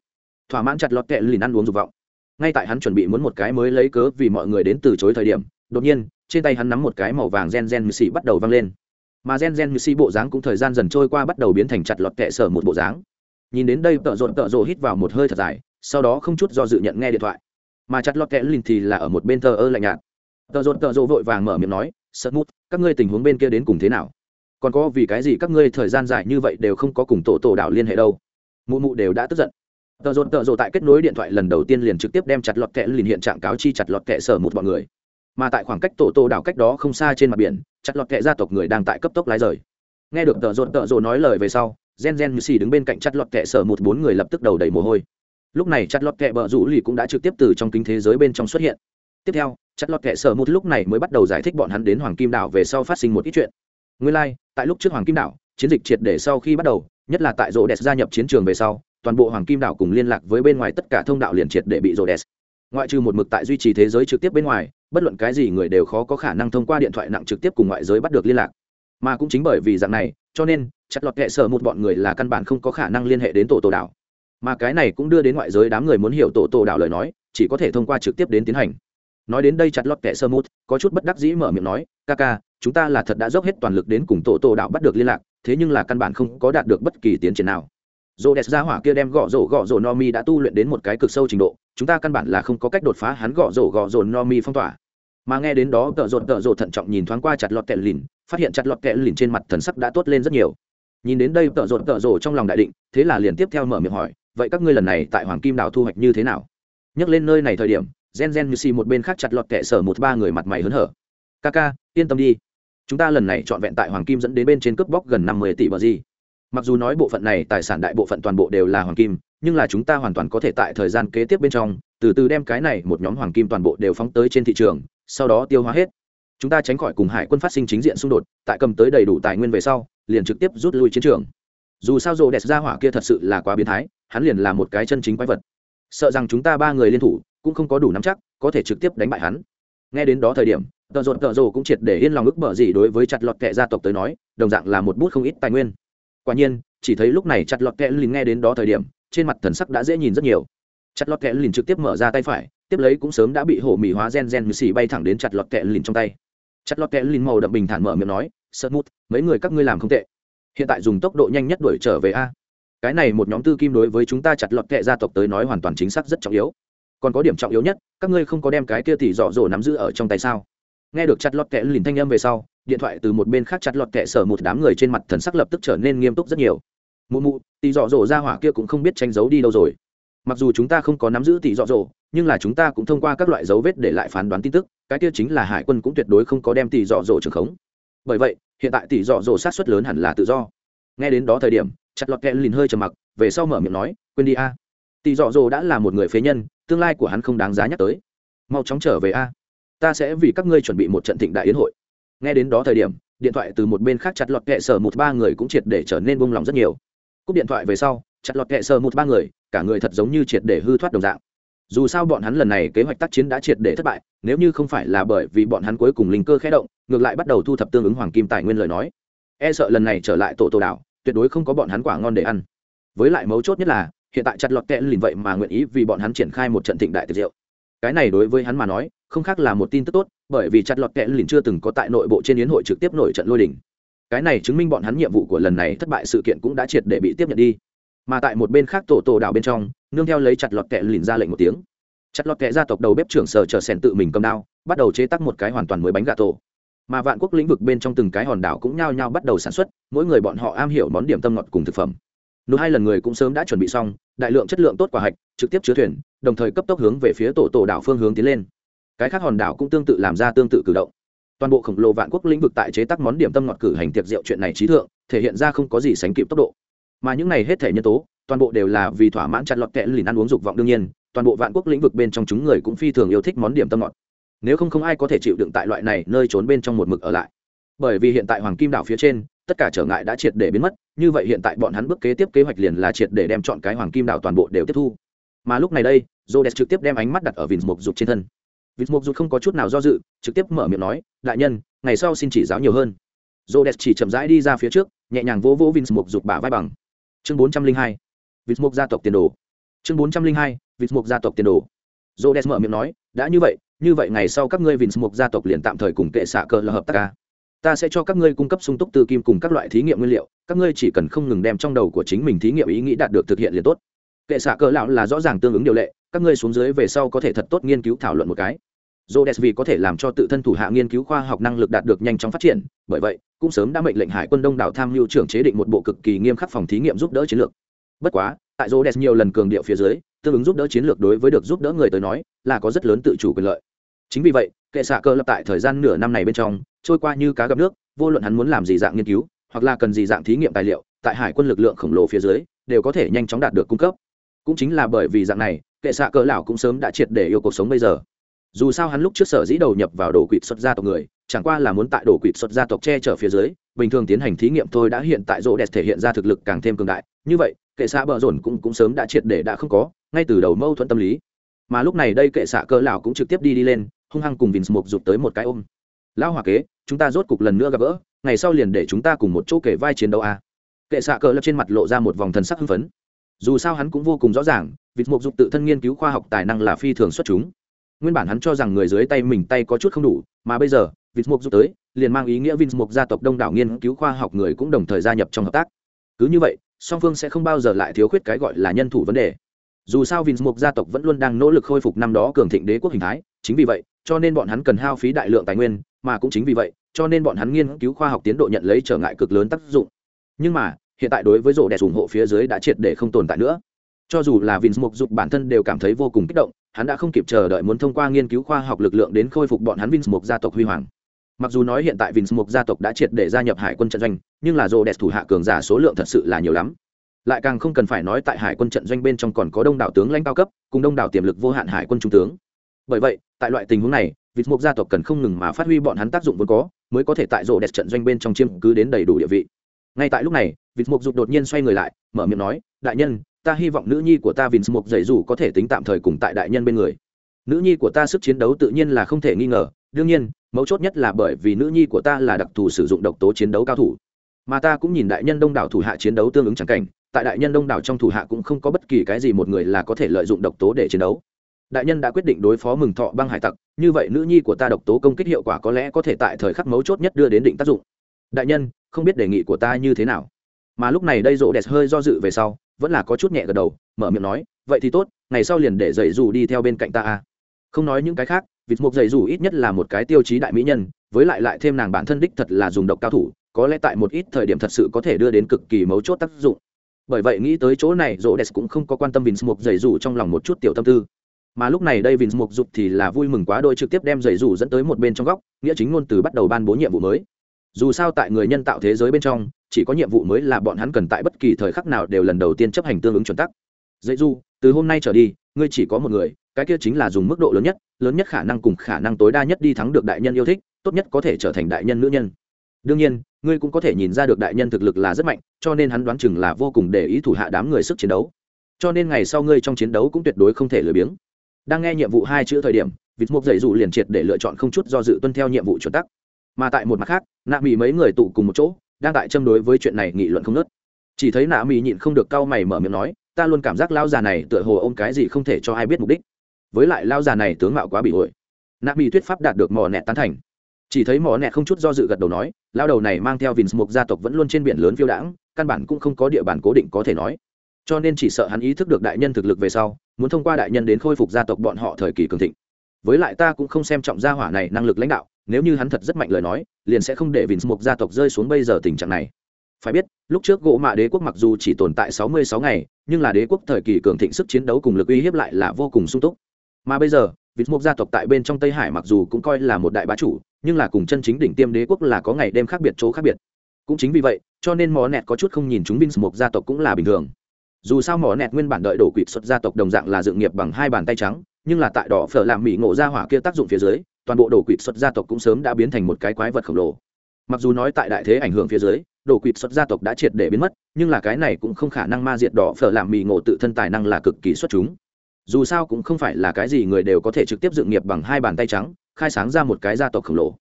Thỏa mãn chặt lọt kệ lìn ăn uống dục vọng. Ngay tại hắn chuẩn bị muốn một cái mới lấy cớ vì mọi người đến từ chối thời điểm, đột nhiên, trên tay hắn nắm một cái màu vàng gen gen mười xị bắt đầu văng lên mà gen gen như si bộ dáng cũng thời gian dần trôi qua bắt đầu biến thành chặt lọt kệ sở một bộ dáng. Nhìn đến đây, tợ rộn tợ rộ hít vào một hơi thật dài, sau đó không chút do dự nhận nghe điện thoại. Mà chặt lọt kệ lìn thì là ở một bên thờ ơ lạnh nhạt. Tợ rộn tợ rộ vội vàng mở miệng nói sợ mút, các ngươi tình huống bên kia đến cùng thế nào? Còn có vì cái gì các ngươi thời gian dài như vậy đều không có cùng tổ tổ đảo liên hệ đâu? Mụ mụ đều đã tức giận. Tợ rộn tợ rộ tại kết nối điện thoại lần đầu tiên liền trực tiếp đem chặt lọt kệ lìn hiện trạng cáo chi chặt lọt kệ sở một bọn người mà tại khoảng cách tổ tổ đảo cách đó không xa trên mặt biển chặt lọt kệ gia tộc người đang tại cấp tốc lái rời. Nghe được tợ rộn tợ rộn nói lời về sau gen gen như xì đứng bên cạnh chặt lọt kệ sở một bốn người lập tức đầu đầy mồ hôi. Lúc này chặt lọt kệ bờ rủ lì cũng đã trực tiếp từ trong kính thế giới bên trong xuất hiện. Tiếp theo chặt lọt kệ sở một lúc này mới bắt đầu giải thích bọn hắn đến hoàng kim đảo về sau phát sinh một ít chuyện. Nguyên lai、like, tại lúc trước hoàng kim đảo chiến dịch triệt để sau khi bắt đầu nhất là tại rô đès gia nhập chiến trường về sau toàn bộ hoàng kim đảo cùng liên lạc với bên ngoài tất cả thông đạo liền triệt để bị rô đès ngoại trừ một mực tại duy trì thế giới trực tiếp bên ngoài bất luận cái gì người đều khó có khả năng thông qua điện thoại nặng trực tiếp cùng ngoại giới bắt được liên lạc. Mà cũng chính bởi vì dạng này, cho nên, chặt lọt kệ sở một bọn người là căn bản không có khả năng liên hệ đến tổ tổ đảo. Mà cái này cũng đưa đến ngoại giới đám người muốn hiểu tổ tổ đảo lời nói, chỉ có thể thông qua trực tiếp đến tiến hành. Nói đến đây chặt lọt kệ sơ mút có chút bất đắc dĩ mở miệng nói, ca ca, chúng ta là thật đã dốc hết toàn lực đến cùng tổ tổ đảo bắt được liên lạc, thế nhưng là căn bản không có đạt được bất kỳ tiến triển nào dồ đẹp ra hỏa kia đem gõ rổ gõ rổ no mi đã tu luyện đến một cái cực sâu trình độ, chúng ta căn bản là không có cách đột phá hắn gõ rổ gõ rổ no mi phong tỏa. Mà nghe đến đó, tợ rột tợ rột thận trọng nhìn thoáng qua chặt lọt kẹ lìn, phát hiện chặt lọt kẹ lìn trên mặt thần sắc đã tốt lên rất nhiều. Nhìn đến đây, tợ rột tợ rột trong lòng đại định, thế là liền tiếp theo mở miệng hỏi, vậy các ngươi lần này tại hoàng kim đảo thu hoạch như thế nào? Nhắc lên nơi này thời điểm, gen gen như xì một bên khác chặt lọt kẹ sở một ba người mặt mày hớn hở. Ca ca, yên tâm đi. Chúng ta lần này trọn vẹn tại hoàng kim dẫn đến bên trên cướp bóc gần năm mươi tỷ bờ gì mặc dù nói bộ phận này tài sản đại bộ phận toàn bộ đều là hoàng kim, nhưng là chúng ta hoàn toàn có thể tại thời gian kế tiếp bên trong, từ từ đem cái này một nhóm hoàng kim toàn bộ đều phóng tới trên thị trường, sau đó tiêu hóa hết. Chúng ta tránh khỏi cùng hải quân phát sinh chính diện xung đột, tại cầm tới đầy đủ tài nguyên về sau, liền trực tiếp rút lui chiến trường. Dù sao rồ đẹp ra hỏa kia thật sự là quá biến thái, hắn liền là một cái chân chính quái vật. Sợ rằng chúng ta ba người liên thủ, cũng không có đủ nắm chắc, có thể trực tiếp đánh bại hắn. Nghe đến đó thời điểm tợ rộn tợ rồ cũng triệt để yên lòng ức bở gì đối với chặt lọt kệ gia tộc tới nói, đồng dạng là một bút không ít tài nguyên quả nhiên, chỉ thấy lúc này chặt lọt kẽ lìn nghe đến đó thời điểm, trên mặt thần sắc đã dễ nhìn rất nhiều. Chặt lọt kẽ lìn trực tiếp mở ra tay phải, tiếp lấy cũng sớm đã bị hổ mì hóa gen gen như xì bay thẳng đến chặt lọt kẽ lìn trong tay. Chặt lọt kẽ lìn màu đậm bình thản mở miệng nói sợt mút, mấy người các ngươi làm không tệ. Hiện tại dùng tốc độ nhanh nhất đuổi trở về a. Cái này một nhóm tư kim đối với chúng ta chặt lọt kẽ gia tộc tới nói hoàn toàn chính xác rất trọng yếu. Còn có điểm trọng yếu nhất, các ngươi không có đem cái kia tỉ dọ dỗ nắm giữ ở trong tay sao? Nghe được chặt lọt kẽ lìn thanh âm về sau điện thoại từ một bên khác chặt lọt kệ sở một đám người trên mặt thần sắc lập tức trở nên nghiêm túc rất nhiều. Mụ mụ, tỷ dọ dỗ ra hỏa kia cũng không biết tranh giấu đi đâu rồi. Mặc dù chúng ta không có nắm giữ tỷ dọ dỗ, nhưng là chúng ta cũng thông qua các loại dấu vết để lại phán đoán tin tức, cái kia chính là hải quân cũng tuyệt đối không có đem tỷ dọ dỗ trường khống. Bởi vậy, hiện tại tỷ dọ dỗ sát xuất lớn hẳn là tự do. Nghe đến đó thời điểm, chặt lọt kệ lìn hơi trầm mặc, về sau mở miệng nói, quên đi a. Tỷ dọ dỗ đã là một người phế nhân, tương lai của hắn không đáng giá nhắc tới. Mau chóng trở về a. Ta sẽ vì các ngươi chuẩn bị một trận thịnh đại yến hội nghe đến đó thời điểm, điện thoại từ một bên khác chặt lọt kệ sở một ba người cũng triệt để trở nên buông lòng rất nhiều. Cúp điện thoại về sau, chặt lọt kệ sở một ba người, cả người thật giống như triệt để hư thoát đồng dạng. Dù sao bọn hắn lần này kế hoạch tác chiến đã triệt để thất bại, nếu như không phải là bởi vì bọn hắn cuối cùng linh cơ khé động, ngược lại bắt đầu thu thập tương ứng hoàng kim tài nguyên lời nói. E sợ lần này trở lại tổ tổ đảo, tuyệt đối không có bọn hắn quả ngon để ăn. Với lại mấu chốt nhất là, hiện tại chặt lọt kẽ lìn vậy mà nguyện ý vì bọn hắn triển khai một trận thịnh đại tiệc rượu. Cái này đối với hắn mà nói, không khác là một tin tức tốt bởi vì chặt lọt kẽ lìn chưa từng có tại nội bộ trên yến hội trực tiếp nổi trận lôi đình. Cái này chứng minh bọn hắn nhiệm vụ của lần này thất bại sự kiện cũng đã triệt để bị tiếp nhận đi. Mà tại một bên khác tổ tổ đảo bên trong, nương theo lấy chặt lọt kẽ lìn ra lệnh một tiếng. Chặt lọt kẽ gia tộc đầu bếp trưởng sở chờ sèn tự mình cầm đao, bắt đầu chế tác một cái hoàn toàn mới bánh gà tổ. Mà vạn quốc lĩnh vực bên trong từng cái hòn đảo cũng nhao nhao bắt đầu sản xuất, mỗi người bọn họ am hiểu món điểm tâm ngọt cùng thực phẩm. Nụ hai lần người cũng sớm đã chuẩn bị xong, đại lượng chất lượng tốt quả hạch, trực tiếp chứa thuyền, đồng thời cấp tốc hướng về phía tổ tổ đảo phương hướng tiến lên cái khác hòn đảo cũng tương tự làm ra tương tự cử động. Toàn bộ khổng lồ vạn quốc lĩnh vực tại chế tác món điểm tâm ngọt cử hành tiệc rượu chuyện này trí thượng, thể hiện ra không có gì sánh kịp tốc độ. Mà những này hết thể nhân tố, toàn bộ đều là vì thỏa mãn chặt lọt kẽ lìn ăn uống dục vọng đương nhiên, toàn bộ vạn quốc lĩnh vực bên trong chúng người cũng phi thường yêu thích món điểm tâm ngọt. Nếu không không ai có thể chịu đựng tại loại này nơi trốn bên trong một mực ở lại. Bởi vì hiện tại hoàng kim đảo phía trên, tất cả trở ngại đã triệt để biến mất, như vậy hiện tại bọn hắn bước kế tiếp kế hoạch liền là triệt để đem chọn cái hoàng kim đảo toàn bộ đều tiếp thu. Mà lúc này đây j trực tiếp đem ánh mắt đặt ở Vinh mục dục trên thân vịt mục dù không có chút nào do dự, trực tiếp mở miệng nói, đại nhân, ngày sau xin chỉ giáo nhiều hơn. J chỉ chậm rãi đi ra phía trước, nhẹ nhàng vỗ vỗ vịt mục dục bả vai bằng. Chương bốn trăm linh hai, vịt mục gia tộc tiền đồ. Chương bốn trăm linh hai, vịt mục gia tộc tiền đồ. J mở miệng nói, đã như vậy như vậy ngày sau các ngươi vịt mục gia tộc liền tạm thời cùng kệ xạ cờ là hợp tác ca. Ta sẽ cho các ngươi cung cấp sung túc từ kim cùng các loại thí nghiệm nguyên liệu, các ngươi chỉ cần không ngừng đem trong đầu của chính mình thí nghiệm ý nghĩ đạt được thực hiện liền tốt. Kệ xạ Cờ lão là rõ ràng tương ứng điều lệ các ngươi xuống dưới về sau có thể thật tốt nghiên cứu thảo luận một cái Rhodes vì có thể làm cho tự thân thủ hạ nghiên cứu khoa học năng lực đạt được nhanh chóng phát triển, bởi vậy, cũng sớm đã mệnh lệnh Hải quân Đông đảo tham mưu trưởng chế định một bộ cực kỳ nghiêm khắc phòng thí nghiệm giúp đỡ chiến lược. Bất quá, tại Rhodes nhiều lần cường điệu phía dưới, tương ứng giúp đỡ chiến lược đối với được giúp đỡ người tới nói, là có rất lớn tự chủ quyền lợi. Chính vì vậy, kệ xạ cơ lập tại thời gian nửa năm này bên trong, trôi qua như cá gặp nước, vô luận hắn muốn làm gì dạng nghiên cứu, hoặc là cần gì dạng thí nghiệm tài liệu, tại Hải quân lực lượng khổng lồ phía dưới, đều có thể nhanh chóng đạt được cung cấp. Cũng chính là bởi vì dạng này, kệ xạ cỡ lão cũng sớm đã triệt để yêu cuộc sống bây giờ. Dù sao hắn lúc trước sở dĩ đầu nhập vào đồ quỵt xuất gia tộc người, chẳng qua là muốn tại đồ quỵt xuất gia tộc che chở phía dưới, bình thường tiến hành thí nghiệm thôi đã hiện tại rô đẹp thể hiện ra thực lực càng thêm cường đại. Như vậy, kệ xạ bờ rồn cũng cũng sớm đã triệt để đã không có, ngay từ đầu mâu thuẫn tâm lý. Mà lúc này đây kệ xạ cỡ lão cũng trực tiếp đi đi lên, hung hăng cùng vinh mục rụt tới một cái ôm. Lão hòa kế, chúng ta rốt cục lần nữa gặp gỡ, ngày sau liền để chúng ta cùng một chỗ kể vai chiến đấu a. Kệ xạ cỡ lập trên mặt lộ ra một vòng thần sắc hưng phấn dù sao hắn cũng vô cùng rõ ràng, vịt mục dục tự thân nghiên cứu khoa học tài năng là phi thường xuất chúng. Nguyên bản hắn cho rằng người dưới tay mình tay có chút không đủ, mà bây giờ, vịt mục Dục tới, liền mang ý nghĩa vịt mục gia tộc đông đảo nghiên cứu khoa học người cũng đồng thời gia nhập trong hợp tác. Cứ như vậy, song phương sẽ không bao giờ lại thiếu khuyết cái gọi là nhân thủ vấn đề. Dù sao vịt mục gia tộc vẫn luôn đang nỗ lực khôi phục năm đó cường thịnh đế quốc hình thái, chính vì vậy, cho nên bọn hắn cần hao phí đại lượng tài nguyên, mà cũng chính vì vậy, cho nên bọn hắn nghiên cứu khoa học tiến độ nhận lấy trở ngại cực lớn tác dụng. Nhưng mà hiện tại đối với rổ đẹp ủng hộ phía dưới đã triệt để không tồn tại nữa cho dù là Vince Mục Dục bản thân đều cảm thấy vô cùng kích động, hắn đã không kịp chờ đợi muốn thông qua nghiên cứu khoa học lực lượng đến khôi phục bọn hắn Vince Mục gia tộc huy hoàng. Mặc dù nói hiện tại Vince Mục gia tộc đã triệt để gia nhập hải quân trận doanh, nhưng là Rhodes thủ hạ cường giả số lượng thật sự là nhiều lắm. Lại càng không cần phải nói tại hải quân trận doanh bên trong còn có đông đảo tướng lãnh cao cấp, cùng đông đảo tiềm lực vô hạn hải quân trung tướng. Bởi vậy, tại loại tình huống này, Vince Mục gia tộc cần không ngừng mà phát huy bọn hắn tác dụng vốn có, mới có thể tại Rhodes trận doanh bên trong chiếm cứ đến đầy đủ địa vị. Ngay tại lúc này, vịt Mục dục đột nhiên xoay người lại, mở miệng nói, "Đại nhân, ta hy vọng nữ nhi của ta vịt mục dạy dù có thể tính tạm thời cùng tại đại nhân bên người. Nữ nhi của ta sức chiến đấu tự nhiên là không thể nghi ngờ đương nhiên mấu chốt nhất là bởi vì nữ nhi của ta là đặc thù sử dụng độc tố chiến đấu cao thủ. Mà ta cũng nhìn đại nhân đông đảo thủ hạ chiến đấu tương ứng chẳng cảnh tại đại nhân đông đảo trong thủ hạ cũng không có bất kỳ cái gì một người là có thể lợi dụng độc tố để chiến đấu. Đại nhân đã quyết định đối phó mừng thọ băng hải tặc như vậy nữ nhi của ta độc tố công kích hiệu quả có lẽ có thể tại thời khắc mấu chốt nhất đưa đến định tác dụng đại nhân, không biết đề nghị của ta như thế nào. Mà lúc này đây rộ đẹp hơi do dự về sau, vẫn là có chút nhẹ gật đầu, mở miệng nói, vậy thì tốt, ngày sau liền để dạy dù đi theo bên cạnh ta à không nói những cái khác, vịt mục dạy dù ít nhất là một cái tiêu chí đại mỹ nhân, với lại lại thêm nàng bản thân đích thật là dùng độc cao thủ, có lẽ tại một ít thời điểm thật sự có thể đưa đến cực kỳ mấu chốt tác dụng. Bởi vậy nghĩ tới chỗ này rộ đẹp cũng không có quan tâm vịt mục dạy dù trong lòng một chút tiểu tâm tư. Mà lúc này đây vịt mục dục thì là vui mừng quá đôi trực tiếp đem dạy dù dẫn tới một bên trong góc, nghĩa chính ngôn từ bắt đầu ban bố nhiệm vụ mới dù sao tại người nhân tạo thế giới bên trong, chỉ có nhiệm vụ mới là bọn hắn cần tại bất kỳ thời khắc nào đều lần đầu tiên chấp hành tương ứng chuẩn tắc. Dạy du, từ hôm nay trở đi, ngươi chỉ có một người, cái kia chính là dùng mức độ lớn nhất lớn nhất khả năng cùng khả năng tối đa nhất đi thắng được đại nhân yêu thích, tốt nhất có thể trở thành đại nhân nữ nhân. Đương nhiên, ngươi cũng có thể nhìn ra được đại nhân thực lực là rất mạnh, cho nên hắn đoán chừng là vô cùng để ý thủ hạ đám người sức chiến đấu. Cho nên ngày sau ngươi trong chiến đấu cũng tuyệt đối không thể lười biếng. Đang nghe nhiệm vụ hai chữ thời điểm, vịt mục dạy dù liền triệt để lựa chọn không chút do dự tuân theo nhiệm vụ chuẩn tắc mà tại một mặt khác, nạ mỹ mấy người tụ cùng một chỗ, đang tại châm đối với chuyện này nghị luận không nớt chỉ thấy nạ mỹ nhịn không được cau mày mở miệng nói, ta luôn cảm giác lao già này tựa hồ ôm cái gì không thể cho ai biết mục đích. Với lại lao già này tướng mạo quá bị ổi. Nạ mỹ thuyết pháp đạt được mò nẹt tán thành. Chỉ thấy mò nẹt không chút do dự gật đầu nói lao đầu này mang theo vins mục gia tộc vẫn luôn trên biển lớn phiêu đãng, căn bản cũng không có địa bàn cố định có thể nói. Cho nên chỉ sợ hắn ý thức được đại nhân thực lực về sau, muốn thông qua đại nhân đến khôi phục gia tộc bọn họ thời kỳ cường thịnh. Với lại ta cũng không xem trọng gia hỏa này năng lực lãnh đạo nếu như hắn thật rất mạnh lời nói, liền sẽ không để vinh mục gia tộc rơi xuống bây giờ tình trạng này. Phải biết, lúc trước gỗ mạ đế quốc mặc dù chỉ tồn tại sáu mươi sáu ngày, nhưng là đế quốc thời kỳ cường thịnh sức chiến đấu cùng lực uy hiếp lại là vô cùng sung túc. Mà bây giờ vịt mục gia tộc tại bên trong tây hải mặc dù cũng coi là một đại bá chủ, nhưng là cùng chân chính đỉnh tiêm đế quốc là có ngày đêm khác biệt, chỗ khác biệt. Cũng chính vì vậy, cho nên mỏ nẹt có chút không nhìn chúng vinh mục gia tộc cũng là bình thường. Dù sao mỏ nẹt nguyên bản đợi đổ quỵt xuất gia tộc đồng dạng là dựng nghiệp bằng hai bàn tay trắng, nhưng là tại đỏ phở làm mỹ ngộ ra hỏa kia tác dụng phía dưới toàn bộ đồ quỵt xuất gia tộc cũng sớm đã biến thành một cái quái vật khổng lồ. Mặc dù nói tại đại thế ảnh hưởng phía dưới, đồ quỵt xuất gia tộc đã triệt để biến mất, nhưng là cái này cũng không khả năng ma diệt đỏ phở làm mì ngộ tự thân tài năng là cực kỳ xuất chúng. Dù sao cũng không phải là cái gì người đều có thể trực tiếp dựng nghiệp bằng hai bàn tay trắng, khai sáng ra một cái gia tộc khổng lồ.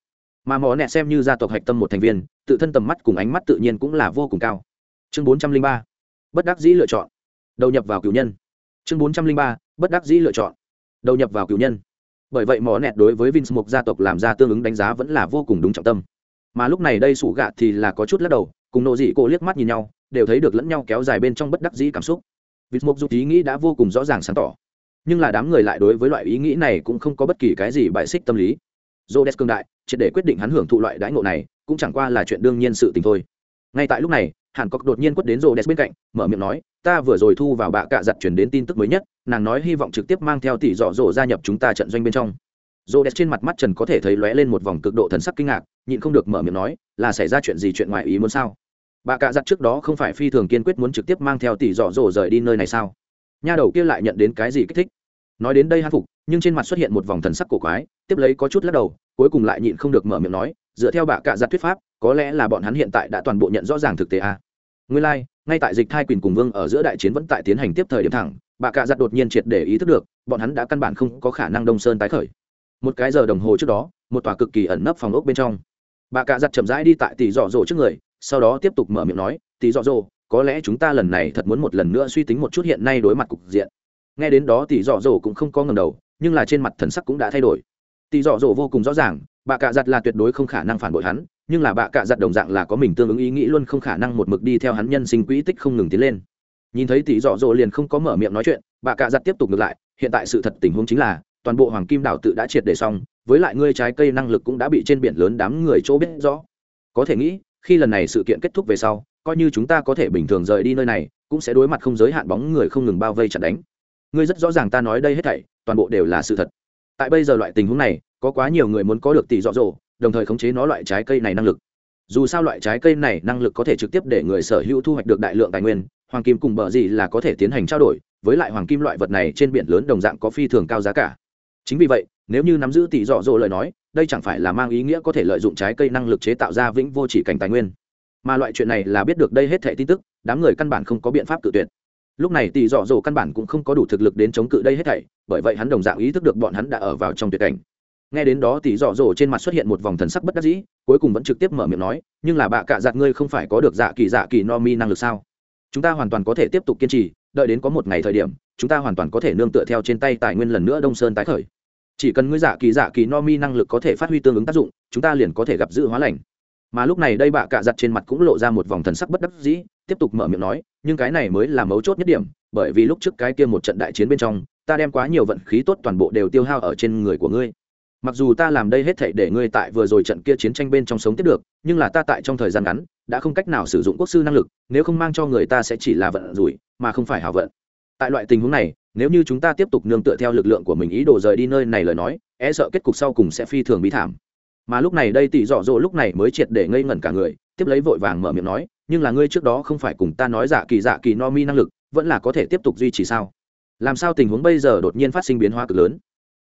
Mà mỏ nẹ xem như gia tộc hạch tâm một thành viên, tự thân tầm mắt cùng ánh mắt tự nhiên cũng là vô cùng cao. Chương bốn trăm linh ba, bất đắc dĩ lựa chọn. Đầu nhập vào cử nhân. Chương bốn trăm linh ba, bất đắc dĩ lựa chọn. Đầu nhập vào cử nhân bởi vậy mỏ nẹt đối với vinsmok mục gia tộc làm ra tương ứng đánh giá vẫn là vô cùng đúng trọng tâm. Mà lúc này đây sủ gạ thì là có chút lắc đầu, cùng nộ dị cổ liếc mắt nhìn nhau, đều thấy được lẫn nhau kéo dài bên trong bất đắc dĩ cảm xúc. Vinsmok mục ý nghĩ đã vô cùng rõ ràng sáng tỏ. Nhưng là đám người lại đối với loại ý nghĩ này cũng không có bất kỳ cái gì bại xích tâm lý. Dô đès cương đại, triệt để quyết định hắn hưởng thụ loại đãi ngộ này, cũng chẳng qua là chuyện đương nhiên sự tình thôi. Ngay tại lúc này hàn cốc đột nhiên quất đến rô đès bên cạnh, mở miệng nói, ta vừa rồi thu vào bạ cạ giặt chuyển đến tin tức mới nhất, nàng nói hy vọng trực tiếp mang theo tỷ dọ dỗ gia nhập chúng ta trận doanh bên trong. Rô đès trên mặt mắt trần có thể thấy lóe lên một vòng cực độ thần sắc kinh ngạc, nhịn không được mở miệng nói, là xảy ra chuyện gì chuyện ngoài ý muốn sao? Bà cạ giặt trước đó không phải phi thường kiên quyết muốn trực tiếp mang theo tỷ dọ dỗ rời đi nơi này sao? Nha đầu kia lại nhận đến cái gì kích thích? Nói đến đây hát phục, nhưng trên mặt xuất hiện một vòng thần sắc cổ quái, tiếp lấy có chút lắc đầu, cuối cùng lại nhịn không được mở miệng nói, dựa theo bà cạ giặt thuyết pháp có lẽ là bọn hắn hiện tại đã toàn bộ nhận rõ ràng thực tế a. À. nguyên lai、like, ngay tại dịch thai quyền cùng vương ở giữa đại chiến vẫn tại tiến hành tiếp thời điểm thẳng bà cạ giặt đột nhiên triệt để ý thức được bọn hắn đã căn bản không có khả năng đông sơn tái khởi. Một cái giờ đồng hồ trước đó một tòa cực kỳ ẩn nấp phòng ốc bên trong. Bà cạ giặt chậm rãi đi tại tỷ dọ dỗ trước người sau đó tiếp tục mở miệng nói tỷ dọ dỗ có lẽ chúng ta lần này thật muốn một lần nữa suy tính một chút hiện nay đối mặt cục diện. Nghe đến đó tỷ dọ dỗ cũng không có ngầm đầu nhưng là trên mặt thần sắc cũng đã thay đổi. Tỷ dọ dỗ vô cùng rõ ràng bà cạ giặt là tuyệt đối không khả năng phản bội hắn, nhưng là bà cạ giặt đồng dạng là có mình tương ứng ý nghĩ luôn không khả năng một mực đi theo hắn nhân sinh quỹ tích không ngừng tiến lên. Nhìn thấy tỷ dọ dỗ liền không có mở miệng nói chuyện, bà cạ giặt tiếp tục ngược lại, hiện tại sự thật tình huống chính là, toàn bộ hoàng kim đảo tự đã triệt để xong, với lại ngươi trái cây năng lực cũng đã bị trên biển lớn đám người chỗ biết rõ. Có thể nghĩ, khi lần này sự kiện kết thúc về sau, coi như chúng ta có thể bình thường rời đi nơi này, cũng sẽ đối mặt không giới hạn bóng người không ngừng bao vây chặt đánh. Ngươi rất rõ ràng ta nói đây hết thảy, toàn bộ đều là sự thật. Tại bây giờ loại tình huống này có quá nhiều người muốn có được tỷ dọ dỗ, đồng thời khống chế nó loại trái cây này năng lực. Dù sao loại trái cây này năng lực có thể trực tiếp để người sở hữu thu hoạch được đại lượng tài nguyên, hoàng kim cùng bờ gì là có thể tiến hành trao đổi, với lại hoàng kim loại vật này trên biển lớn đồng dạng có phi thường cao giá cả. Chính vì vậy, nếu như nắm giữ tỷ dọ dỗ lời nói, đây chẳng phải là mang ý nghĩa có thể lợi dụng trái cây năng lực chế tạo ra vĩnh vô chỉ cảnh tài nguyên. Mà loại chuyện này là biết được đây hết thẻ tin tức, đám người căn bản không có biện pháp cự tuyệt. Lúc này tỷ dọ dỗ căn bản cũng không có đủ thực lực đến chống cự đây hết thảy, bởi vậy hắn đồng dạng ý thức được bọn hắn đã ở vào trong tuyệt cảnh nghe đến đó tỷ dọ dỗ trên mặt xuất hiện một vòng thần sắc bất đắc dĩ, cuối cùng vẫn trực tiếp mở miệng nói, nhưng là bạ cạ giặt ngươi không phải có được dạ kỳ dạ kỳ no mi năng lực sao? Chúng ta hoàn toàn có thể tiếp tục kiên trì, đợi đến có một ngày thời điểm, chúng ta hoàn toàn có thể nương tựa theo trên tay tài nguyên lần nữa đông sơn tái khởi. Chỉ cần ngươi dạ kỳ dạ kỳ no mi năng lực có thể phát huy tương ứng tác dụng, chúng ta liền có thể gặp dự hóa lành. Mà lúc này đây bạ cạ giặt trên mặt cũng lộ ra một vòng thần sắc bất đắc dĩ, tiếp tục mở miệng nói, nhưng cái này mới là mấu chốt nhất điểm, bởi vì lúc trước cái kia một trận đại chiến bên trong, ta đem quá nhiều vận khí tốt toàn bộ đều tiêu hao ở trên người của ngươi mặc dù ta làm đây hết thảy để ngươi tại vừa rồi trận kia chiến tranh bên trong sống tiếp được, nhưng là ta tại trong thời gian ngắn, đã không cách nào sử dụng quốc sư năng lực, nếu không mang cho người ta sẽ chỉ là vận rủi, mà không phải hảo vận. Tại loại tình huống này, nếu như chúng ta tiếp tục nương tựa theo lực lượng của mình ý đồ rời đi nơi này lời nói e sợ kết cục sau cùng sẽ phi thường bí thảm. Mà lúc này đây tỷ dọ dỗ lúc này mới triệt để ngây ngẩn cả người, tiếp lấy vội vàng mở miệng nói, nhưng là ngươi trước đó không phải cùng ta nói giả kỳ giả kỳ no mi năng lực, vẫn là có thể tiếp tục duy trì sao? Làm sao tình huống bây giờ đột nhiên phát sinh biến hóa cực lớn?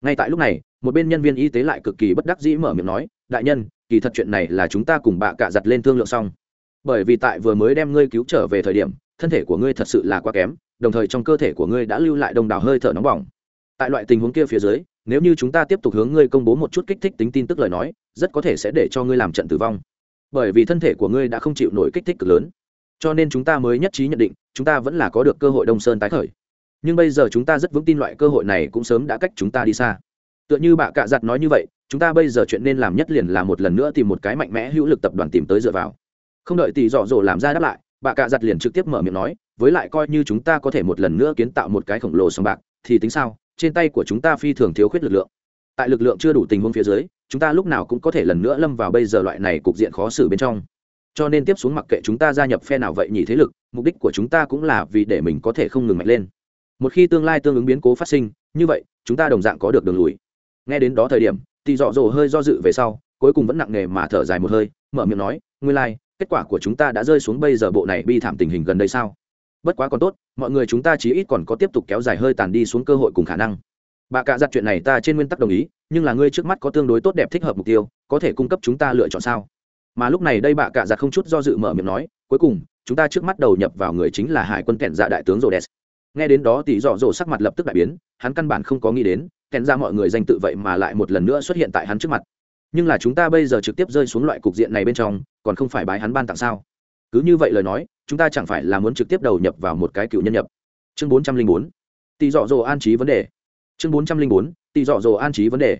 Ngay tại lúc này, một bên nhân viên y tế lại cực kỳ bất đắc dĩ mở miệng nói, đại nhân, kỳ thật chuyện này là chúng ta cùng bạ cạ giặt lên thương lượng xong. Bởi vì tại vừa mới đem ngươi cứu trở về thời điểm, thân thể của ngươi thật sự là quá kém, đồng thời trong cơ thể của ngươi đã lưu lại đồng đảo hơi thở nóng bỏng. Tại loại tình huống kia phía dưới, nếu như chúng ta tiếp tục hướng ngươi công bố một chút kích thích tính tin tức lời nói, rất có thể sẽ để cho ngươi làm trận tử vong. Bởi vì thân thể của ngươi đã không chịu nổi kích thích cực lớn. Cho nên chúng ta mới nhất trí nhận định, chúng ta vẫn là có được cơ hội đông sơn tái khởi nhưng bây giờ chúng ta rất vững tin loại cơ hội này cũng sớm đã cách chúng ta đi xa. Tựa như bà cạ giặt nói như vậy, chúng ta bây giờ chuyện nên làm nhất liền là một lần nữa tìm một cái mạnh mẽ hữu lực tập đoàn tìm tới dựa vào. Không đợi tỷ dọ dỗ làm ra đáp lại, bà cạ giặt liền trực tiếp mở miệng nói, với lại coi như chúng ta có thể một lần nữa kiến tạo một cái khổng lồ sòng bạc, thì tính sao? Trên tay của chúng ta phi thường thiếu khuyết lực lượng. Tại lực lượng chưa đủ tình huống phía dưới, chúng ta lúc nào cũng có thể lần nữa lâm vào bây giờ loại này cục diện khó xử bên trong. Cho nên tiếp xuống mặc kệ chúng ta gia nhập phe nào vậy nhỉ thế lực, mục đích của chúng ta cũng là vì để mình có thể không ngừng mạnh lên một khi tương lai tương ứng biến cố phát sinh như vậy chúng ta đồng dạng có được đường lùi. Nghe đến đó thời điểm thì dọ dỗ hơi do dự về sau cuối cùng vẫn nặng nề mà thở dài một hơi mở miệng nói nguyên lai、like, kết quả của chúng ta đã rơi xuống bây giờ bộ này bi thảm tình hình gần đây sao? Bất quá còn tốt mọi người chúng ta chí ít còn có tiếp tục kéo dài hơi tàn đi xuống cơ hội cùng khả năng. Bà cạ giặt chuyện này ta trên nguyên tắc đồng ý nhưng là ngươi trước mắt có tương đối tốt đẹp thích hợp mục tiêu có thể cung cấp chúng ta lựa chọn sao? Mà lúc này đây bà cạ giặt không chút do dự mở miệng nói cuối cùng chúng ta trước mắt đầu nhập vào người chính là hải quân kẹn dạ đại tướng rô đès nghe đến đó tỷ dọ dỗ sắc mặt lập tức đại biến, hắn căn bản không có nghĩ đến, kèn ra mọi người danh tự vậy mà lại một lần nữa xuất hiện tại hắn trước mặt. Nhưng là chúng ta bây giờ trực tiếp rơi xuống loại cục diện này bên trong, còn không phải bái hắn ban tặng sao? Cứ như vậy lời nói, chúng ta chẳng phải là muốn trực tiếp đầu nhập vào một cái cựu nhân nhập. Chương bốn trăm linh bốn. Tỷ dọ dỗ an trí vấn đề. Chương bốn trăm linh bốn. Tỷ dọ dỗ an trí vấn đề.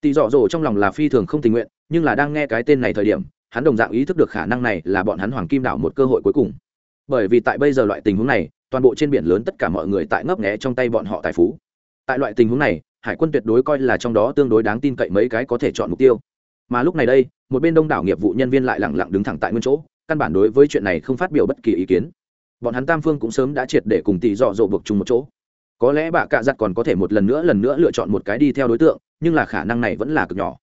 Tỷ dọ dỗ trong lòng là phi thường không tình nguyện, nhưng là đang nghe cái tên này thời điểm, hắn đồng dạng ý thức được khả năng này là bọn hắn hoàng kim đảo một cơ hội cuối cùng. Bởi vì tại bây giờ loại tình huống này toàn bộ trên biển lớn tất cả mọi người tại ngấp nghé trong tay bọn họ tài phú. Tại loại tình huống này, hải quân tuyệt đối coi là trong đó tương đối đáng tin cậy mấy cái có thể chọn mục tiêu. Mà lúc này đây, một bên đông đảo nghiệp vụ nhân viên lại lẳng lặng đứng thẳng tại nguyên chỗ, căn bản đối với chuyện này không phát biểu bất kỳ ý kiến. Bọn hắn tam phương cũng sớm đã triệt để cùng tỷ dọ dỗ buộc chung một chỗ. Có lẽ bà cạ giặt còn có thể một lần nữa lần nữa lựa chọn một cái đi theo đối tượng, nhưng là khả năng này vẫn là cực nhỏ.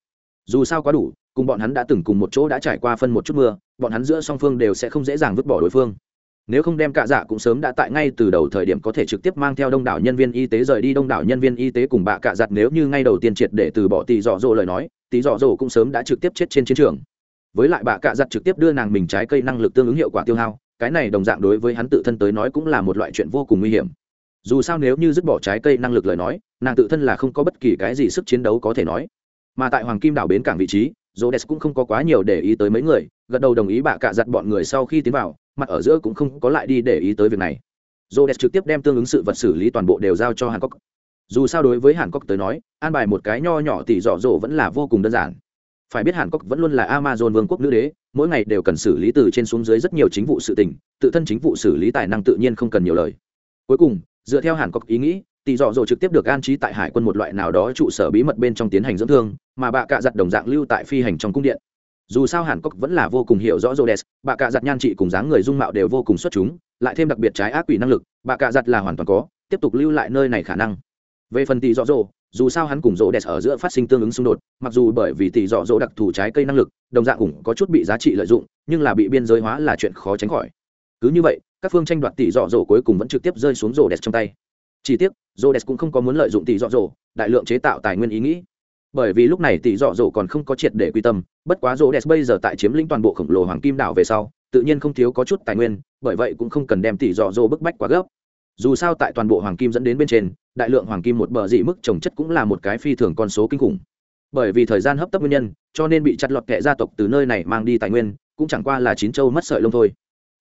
Dù sao quá đủ, cùng bọn hắn đã từng cùng một chỗ đã trải qua phân một chút mưa, bọn hắn giữa song phương đều sẽ không dễ dàng vứt bỏ đối phương nếu không đem cạ dạ cũng sớm đã tại ngay từ đầu thời điểm có thể trực tiếp mang theo đông đảo nhân viên y tế rời đi đông đảo nhân viên y tế cùng bạ cạ giặt nếu như ngay đầu tiên triệt để từ bỏ tỷ dọ dỗ lời nói tỷ dọ dỗ cũng sớm đã trực tiếp chết trên chiến trường. Với lại bạ cạ giặt trực tiếp đưa nàng mình trái cây năng lực tương ứng hiệu quả tiêu hao cái này đồng dạng đối với hắn tự thân tới nói cũng là một loại chuyện vô cùng nguy hiểm. Dù sao nếu như dứt bỏ trái cây năng lực lời nói nàng tự thân là không có bất kỳ cái gì sức chiến đấu có thể nói. Mà tại hoàng kim đảo bến cảng vị trí Rhodes cũng không có quá nhiều để ý tới mấy người, gật đầu đồng ý bạ cạ giặt bọn người sau khi tiến vào, mặt ở giữa cũng không có lại đi để ý tới việc này. Rhodes trực tiếp đem tương ứng sự vật xử lý toàn bộ đều giao cho Hàn Quốc. Dù sao đối với Hàn Quốc tới nói, an bài một cái nho nhỏ tỷ dọ dỗ vẫn là vô cùng đơn giản. Phải biết Hàn Quốc vẫn luôn là Amazon vương quốc nữ đế, mỗi ngày đều cần xử lý từ trên xuống dưới rất nhiều chính vụ sự tình, tự thân chính vụ xử lý tài năng tự nhiên không cần nhiều lời. Cuối cùng, dựa theo Hàn Quốc ý nghĩ, tỷ dọ dỗ trực tiếp được an trí tại hải quân một loại nào đó trụ sở bí mật bên trong tiến hành dưỡng thương mà bà cạ giặt đồng dạng lưu tại phi hành trong cung điện dù sao hàn cốc vẫn là vô cùng hiểu rõ rô đès bà cạ giặt nhan trị cùng dáng người dung mạo đều vô cùng xuất chúng lại thêm đặc biệt trái ác quỷ năng lực bà cạ giặt là hoàn toàn có tiếp tục lưu lại nơi này khả năng về phần tỷ dọ dỗ dù sao hắn cùng rô đès ở giữa phát sinh tương ứng xung đột mặc dù bởi vì tỷ dọ dỗ đặc thù trái cây năng lực đồng dạng cũng có chút bị giá trị lợi dụng nhưng là bị biên giới hóa là chuyện khó tránh khỏi cứ như vậy các phương tranh đoạt tỷ dọ dỗ cuối cùng vẫn trực tiếp rơi xuống rô đès trong tay chỉ tiếc Rhodes cũng không có muốn lợi dụng tỷ dọ dỗ, đại lượng chế tạo tài nguyên ý nghĩ. Bởi vì lúc này tỷ dọ dỗ còn không có triệt để quy tâm, bất quá Rhodes bây giờ tại chiếm lĩnh toàn bộ khổng lồ hoàng kim đảo về sau, tự nhiên không thiếu có chút tài nguyên, bởi vậy cũng không cần đem tỷ dọ dỗ bức bách quá gấp. Dù sao tại toàn bộ hoàng kim dẫn đến bên trên, đại lượng hoàng kim một bờ dị mức trồng chất cũng là một cái phi thường con số kinh khủng. Bởi vì thời gian hấp tấp nguyên nhân, cho nên bị chặt lọt kẻ gia tộc từ nơi này mang đi tài nguyên, cũng chẳng qua là chín châu mất sợi lông thôi.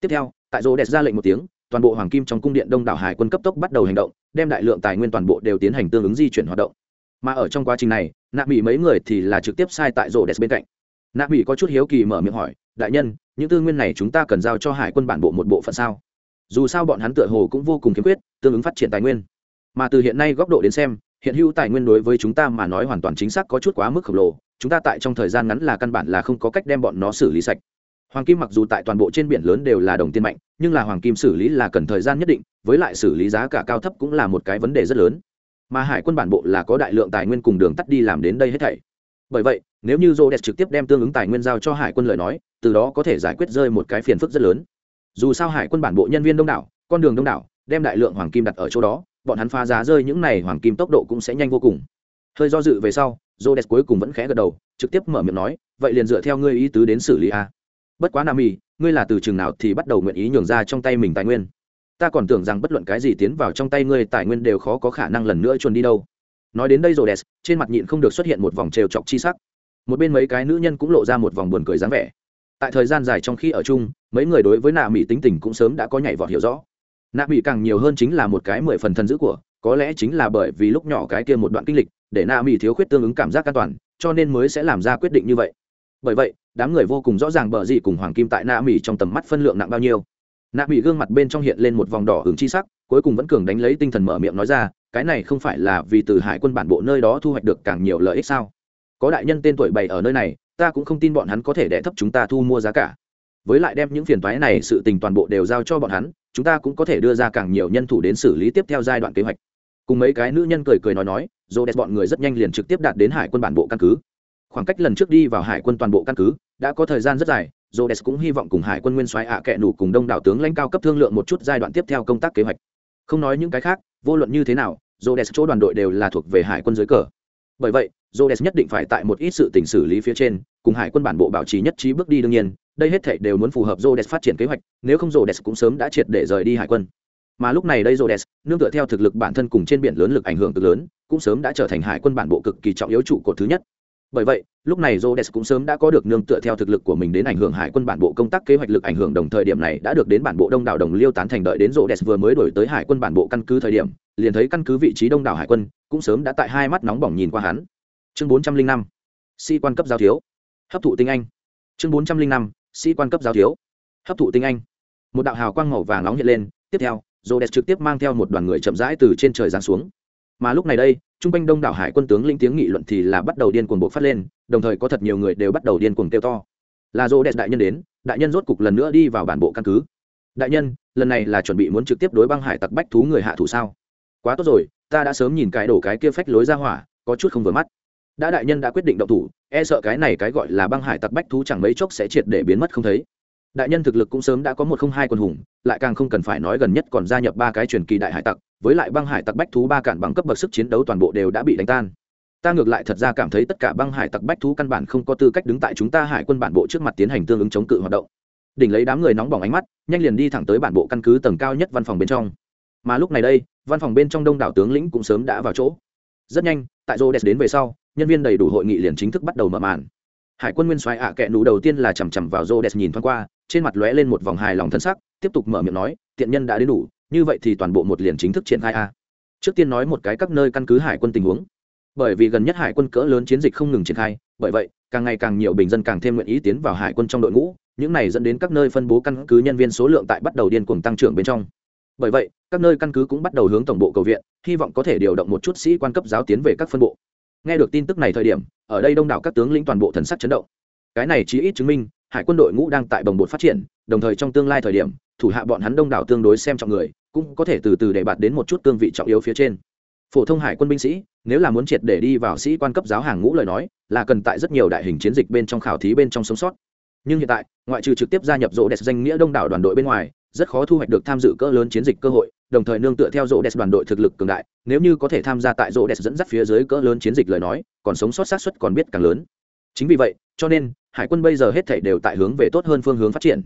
Tiếp theo, tại Rhodes ra lệnh một tiếng, toàn bộ hoàng kim trong cung điện đông đảo hải quân cấp tốc bắt đầu hành động đem đại lượng tài nguyên toàn bộ đều tiến hành tương ứng di chuyển hoạt động mà ở trong quá trình này nạ mỹ mấy người thì là trực tiếp sai tại rổ đẹp bên cạnh. Nạ mỹ có chút hiếu kỳ mở miệng hỏi, đại nhân, những tư nguyên này chúng ta cần giao cho hải quân bản bộ một bộ phận sao? Dù sao bọn hắn tựa hồ cũng vô cùng khiếm khuyết tương ứng phát triển tài nguyên. Mà từ hiện nay góc độ đến xem, hiện hữu tài nguyên đối với chúng ta mà nói hoàn toàn chính xác có chút quá mức khổng lồ, chúng ta tại trong thời gian ngắn là căn bản là không có cách đem bọn nó xử lý sạch. Hoàng kim mặc dù tại toàn bộ trên biển lớn đều là đồng tiền mạnh, nhưng là hoàng kim xử lý là cần thời gian nhất định, với lại xử lý giá cả cao thấp cũng là một cái vấn đề rất lớn mà hải quân bản bộ là có đại lượng tài nguyên cùng đường tắt đi làm đến đây hết thảy. Bởi vậy, nếu như rô đẹp trực tiếp đem tương ứng tài nguyên giao cho hải quân lời nói, từ đó có thể giải quyết rơi một cái phiền phức rất lớn. Dù sao hải quân bản bộ nhân viên đông đảo, con đường đông đảo, đem đại lượng hoàng kim đặt ở chỗ đó, bọn hắn phá giá rơi những này hoàng kim tốc độ cũng sẽ nhanh vô cùng. Hơi do dự về sau rô đẹp cuối cùng vẫn khẽ gật đầu, trực tiếp mở miệng nói, vậy liền dựa theo ngươi ý tứ đến xử lý a. Bất quá nam y ngươi là từ chừng nào thì bắt đầu nguyện ý nhường ra trong tay mình tài nguyên? Ta còn tưởng rằng bất luận cái gì tiến vào trong tay ngươi tài nguyên đều khó có khả năng lần nữa chuồn đi đâu. Nói đến đây rồi đẹp trên mặt nhịn không được xuất hiện một vòng trêu chọc chi sắc. Một bên mấy cái nữ nhân cũng lộ ra một vòng buồn cười dáng vẻ. Tại thời gian dài trong khi ở chung, mấy người đối với nạ mỹ tính tình cũng sớm đã có nhảy vọt hiểu rõ. Nạ mỹ càng nhiều hơn chính là một cái mười phần thân giữ của, có lẽ chính là bởi vì lúc nhỏ cái kia một đoạn kinh lịch, để nạ mỹ thiếu khuyết tương ứng cảm giác an toàn, cho nên mới sẽ làm ra quyết định như vậy. Bởi vậy, đám người vô cùng rõ ràng bờ gì cùng hoàng kim tại nạ mỹ trong tầm mắt phân lượng nặng bao nhiêu nạ bị gương mặt bên trong hiện lên một vòng đỏ hứng chi sắc, cuối cùng vẫn cường đánh lấy tinh thần mở miệng nói ra, cái này không phải là vì từ hải quân bản bộ nơi đó thu hoạch được càng nhiều lợi ích sao? Có đại nhân tên tuổi bày ở nơi này, ta cũng không tin bọn hắn có thể đẻ thấp chúng ta thu mua giá cả. Với lại đem những phiền toái này sự tình toàn bộ đều giao cho bọn hắn, chúng ta cũng có thể đưa ra càng nhiều nhân thủ đến xử lý tiếp theo giai đoạn kế hoạch. Cùng mấy cái nữ nhân cười cười nói nói dô đẹp bọn người rất nhanh liền trực tiếp đạt đến hải quân bản bộ căn cứ. Khoảng cách lần trước đi vào hải quân toàn bộ căn cứ, đã có thời gian rất dài Rhodes cũng hy vọng cùng Hải quân Nguyên soái ạ à kệ nủ cùng đông đảo tướng lãnh cao cấp thương lượng một chút giai đoạn tiếp theo công tác kế hoạch. Không nói những cái khác, vô luận như thế nào, Rhodes chỗ đoàn đội đều là thuộc về Hải quân dưới cờ. Bởi vậy, Rhodes nhất định phải tại một ít sự tình xử lý phía trên, cùng Hải quân bản bộ bảo trì nhất trí bước đi đương nhiên, đây hết thảy đều muốn phù hợp Rhodes phát triển kế hoạch, nếu không Rhodes cũng sớm đã triệt để rời đi Hải quân. Mà lúc này đây Rhodes, nương tựa theo thực lực bản thân cùng trên biển lớn lực ảnh hưởng cực lớn, cũng sớm đã trở thành Hải quân bản bộ cực kỳ trọng yếu trụ cột thứ nhất bởi vậy, lúc này Rhodes cũng sớm đã có được nương tựa theo thực lực của mình đến ảnh hưởng hải quân bản bộ công tác kế hoạch lực ảnh hưởng đồng thời điểm này đã được đến bản bộ đông đảo đồng liêu tán thành đợi đến Rhodes vừa mới đổi tới hải quân bản bộ căn cứ thời điểm, liền thấy căn cứ vị trí đông đảo hải quân cũng sớm đã tại hai mắt nóng bỏng nhìn qua hắn. Chương bốn trăm linh năm, sĩ quan cấp giao thiếu. Hấp thụ tinh anh. Chương bốn trăm linh năm, sĩ quan cấp giáo thiếu. Hấp thụ tinh anh. Một đạo hào quang màu vàng nóng hiện lên, tiếp theo rô đẹp trực tiếp mang theo một đoàn người chậm rãi từ trên trời giáng xuống mà lúc này đây t r u n g quanh đông đảo hải quân tướng linh tiếng nghị luận thì là bắt đầu điên cuồng bộ phát lên, đồng thời có thật nhiều người đều bắt đầu điên cuồng kêu to. Là dô đẹp đại nhân đến, đại nhân rốt cục lần nữa đi vào bản bộ căn cứ. Đại nhân, lần này là chuẩn bị muốn trực tiếp đối băng hải tặc bách thú người hạ thủ sao? Quá tốt rồi, ta đã sớm nhìn cái đổ cái kia phách lối ra hỏa, có chút không vừa mắt. Đã đại nhân đã quyết định động thủ e sợ cái này cái gọi là băng hải tặc bách thú chẳng mấy chốc sẽ triệt để biến mất không thấy đại nhân thực lực cũng sớm đã có một không hai quân hùng, lại càng không cần phải nói gần nhất còn gia nhập ba cái truyền kỳ đại hải tặc, với lại băng hải tặc bách thú ba cản bằng cấp bậc sức chiến đấu toàn bộ đều đã bị đánh tan. Ta ngược lại thật ra cảm thấy tất cả băng hải tặc bách thú căn bản không có tư cách đứng tại chúng ta hải quân bản bộ trước mặt tiến hành tương ứng chống cự hoạt động. Đỉnh lấy đám người nóng bỏng ánh mắt, nhanh liền đi thẳng tới bản bộ căn cứ tầng cao nhất văn phòng bên trong. Mà lúc này đây, văn phòng bên trong đông đảo tướng lĩnh cũng sớm đã vào chỗ. Rất nhanh, tại rô đến về sau, nhân viên đầy đủ hội nghị liền chính thức bắt đầu mở màn. Hải quân nguyên soái ạ à kệ nụ đầu tiên là chằm chằm vào rô nhìn thoáng qua trên mặt lóe lên một vòng hài lòng thân sắc, tiếp tục mở miệng nói, tiện nhân đã đến đủ, như vậy thì toàn bộ một liền chính thức triển khai a. Trước tiên nói một cái các nơi căn cứ hải quân tình huống. Bởi vì gần nhất hải quân cỡ lớn chiến dịch không ngừng triển khai, bởi vậy, càng ngày càng nhiều bình dân càng thêm nguyện ý tiến vào hải quân trong đội ngũ, những này dẫn đến các nơi phân bố căn cứ nhân viên số lượng tại bắt đầu điên cuồng tăng trưởng bên trong. Bởi vậy, các nơi căn cứ cũng bắt đầu hướng tổng bộ cầu viện, hy vọng có thể điều động một chút sĩ quan cấp giáo tiến về các phân bộ. Nghe được tin tức này thời điểm, ở đây đông đảo các tướng lĩnh toàn bộ thần sắc chấn động. Cái này chỉ ít chứng minh hải quân đội ngũ đang tại bồng bột phát triển, đồng thời trong tương lai thời điểm, thủ hạ bọn hắn đông đảo tương đối xem trọng người, cũng có thể từ từ để bạt đến một chút cương vị trọng yếu phía trên. Phổ thông hải quân binh sĩ, nếu là muốn triệt để đi vào sĩ quan cấp giáo hàng ngũ lời nói, là cần tại rất nhiều đại hình chiến dịch bên trong khảo thí bên trong sống sót. Nhưng hiện tại, ngoại trừ trực tiếp gia nhập rỗ đẹp danh nghĩa đông đảo đoàn đội bên ngoài, rất khó thu hoạch được tham dự cỡ lớn chiến dịch cơ hội, đồng thời nương tựa theo rỗ đẹp đoàn đội thực lực cường đại, nếu như có thể tham gia tại rỗ đẹp dẫn dắt phía dưới cỡ lớn chiến dịch lời nói, còn sống sót xác suất còn biết càng lớn. Chính vì vậy, cho nên hải quân bây giờ hết thảy đều tại hướng về tốt hơn phương hướng phát triển.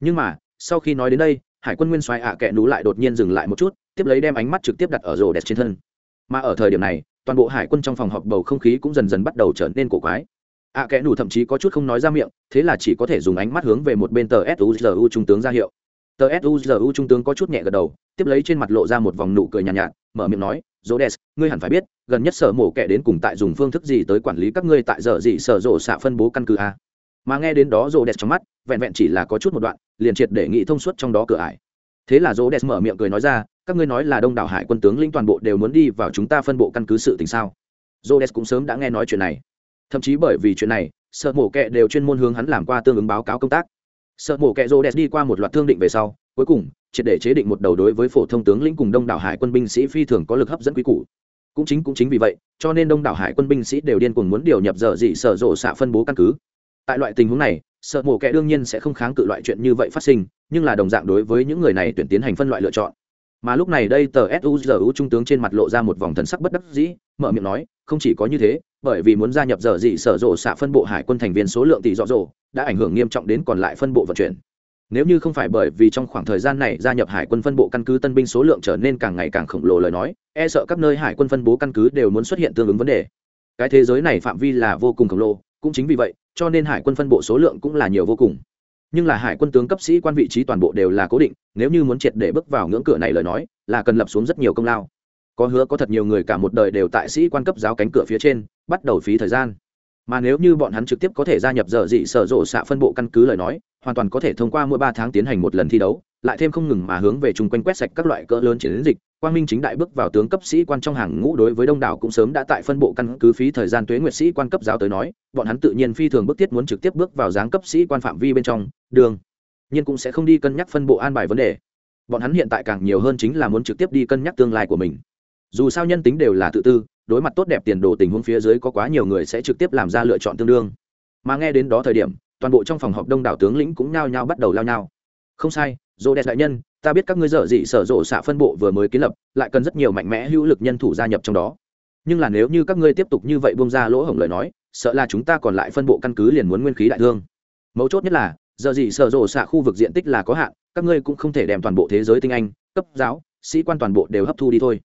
Nhưng mà sau khi nói đến đây hải quân nguyên soái ạ à kẹ nú lại đột nhiên dừng lại một chút tiếp lấy đem ánh mắt trực tiếp đặt ở rồ đẹp trên thân. Mà ở thời điểm này toàn bộ hải quân trong phòng họp bầu không khí cũng dần dần bắt đầu trở nên cổ quái. Ạ à kẽ thậm chí có chút không nói ra miệng thế là chỉ có thể dùng ánh mắt hướng về một bên tờ suzu trung tướng ra hiệu. Tờ suzu trung tướng có chút nhẹ gật đầu tiếp lấy trên mặt lộ ra một vòng nụ cười nhàn nhạt, nhạt mở miệng nói dỗ đès ngươi hẳn phải biết gần nhất sở mổ kẻ đến cùng tại dùng phương thức gì tới quản lý các ngươi tại giờ gì sở rộ xạ phân bố căn cứ a? Mà nghe đến đó rô đẹp trong mắt, vẹn vẹn chỉ là có chút một đoạn, liền triệt để nghị thông suốt trong đó cửa ải. Thế là rô đẹp mở miệng cười nói ra, các ngươi nói là đông đảo hải quân tướng lĩnh toàn bộ đều muốn đi vào chúng ta phân bộ căn cứ sự tình sao? Rô đẹp cũng sớm đã nghe nói chuyện này. Thậm chí bởi vì chuyện này, sợ mổ kẹ đều chuyên môn hướng hắn làm qua tương ứng báo cáo công tác. Sợ mổ kẹ rô đẹp đi qua một loạt thương định về sau, cuối cùng, triệt để chế định một đầu đối với phổ thông tướng lĩnh cùng đông đảo hải quân binh sĩ phi thường có lực hấp dẫn quý cũ. cũng chính cũng chính vì vậy, cho nên đông đảo hải quân binh sĩ đều điên cuồng muốn điều nhập giờ dị sở rộ xạ phân bố căn cứ tại loại tình huống này, sợ mổ kẻ đương nhiên sẽ không kháng cự loại chuyện như vậy phát sinh, nhưng là đồng dạng đối với những người này tuyển tiến hành phân loại lựa chọn. Mà lúc này đây tờ suzu trung tướng trên mặt lộ ra một vòng thần sắc bất đắc dĩ, mở miệng nói, không chỉ có như thế, bởi vì muốn gia nhập giờ dị sở rộ xạ phân bộ hải quân thành viên số lượng tỷ rõ rộ, đã ảnh hưởng nghiêm trọng đến còn lại phân bộ vận chuyển. Nếu như không phải bởi vì trong khoảng thời gian này gia nhập hải quân phân bộ căn cứ tân binh số lượng trở nên càng ngày càng khổng lồ lời nói e sợ các nơi hải quân phân bố căn cứ đều muốn xuất hiện tương ứng vấn đề. Cái thế giới này phạm vi là vô cùng khổng lồ cũng chính vì vậy, cho nên hải quân phân bộ số lượng cũng là nhiều vô cùng. Nhưng là hải quân tướng cấp sĩ quan vị trí toàn bộ đều là cố định, nếu như muốn triệt để bước vào ngưỡng cửa này lời nói, là cần lập xuống rất nhiều công lao. Có hứa có thật nhiều người cả một đời đều tại sĩ quan cấp giáo cánh cửa phía trên, bắt đầu phí thời gian. Mà nếu như bọn hắn trực tiếp có thể gia nhập giờ dị sở rộ xạ phân bộ căn cứ lời nói, hoàn toàn có thể thông qua mỗi ba tháng tiến hành một lần thi đấu, lại thêm không ngừng mà hướng về chung quanh quét sạch các loại cỡ lớn chiến dịch quang minh chính đại bước vào tướng cấp sĩ quan trong hàng ngũ đối với đông đảo cũng sớm đã tại phân bộ căn cứ phí thời gian tuế nguyệt sĩ quan cấp giáo tới nói, bọn hắn tự nhiên phi thường bức thiết muốn trực tiếp bước vào giáng cấp sĩ quan phạm vi bên trong, đường. Nhưng cũng sẽ không đi cân nhắc phân bộ an bài vấn đề. Bọn hắn hiện tại càng nhiều hơn chính là muốn trực tiếp đi cân nhắc tương lai của mình. Dù sao nhân tính đều là tự tư, đối mặt tốt đẹp tiền đồ tình huống phía dưới có quá nhiều người sẽ trực tiếp làm ra lựa chọn tương đương. Mà nghe đến đó thời điểm, toàn bộ trong phòng họp đông đảo tướng lĩnh cũng nhao nhao bắt đầu lao nhao. Không sai dô đẹp đại nhân ta biết các ngươi dở dị sở rộ xạ phân bộ vừa mới kiến lập, lại cần rất nhiều mạnh mẽ hữu lực nhân thủ gia nhập trong đó. Nhưng là nếu như các ngươi tiếp tục như vậy bông ra lỗ hổng lời nói, sợ là chúng ta còn lại phân bộ căn cứ liền muốn nguyên khí đại thương. Mấu chốt nhất là giờ dị sở rộ xạ khu vực diện tích là có hạn, các ngươi cũng không thể đem toàn bộ thế giới tinh anh, cấp giáo, sĩ quan toàn bộ đều hấp thu đi thôi.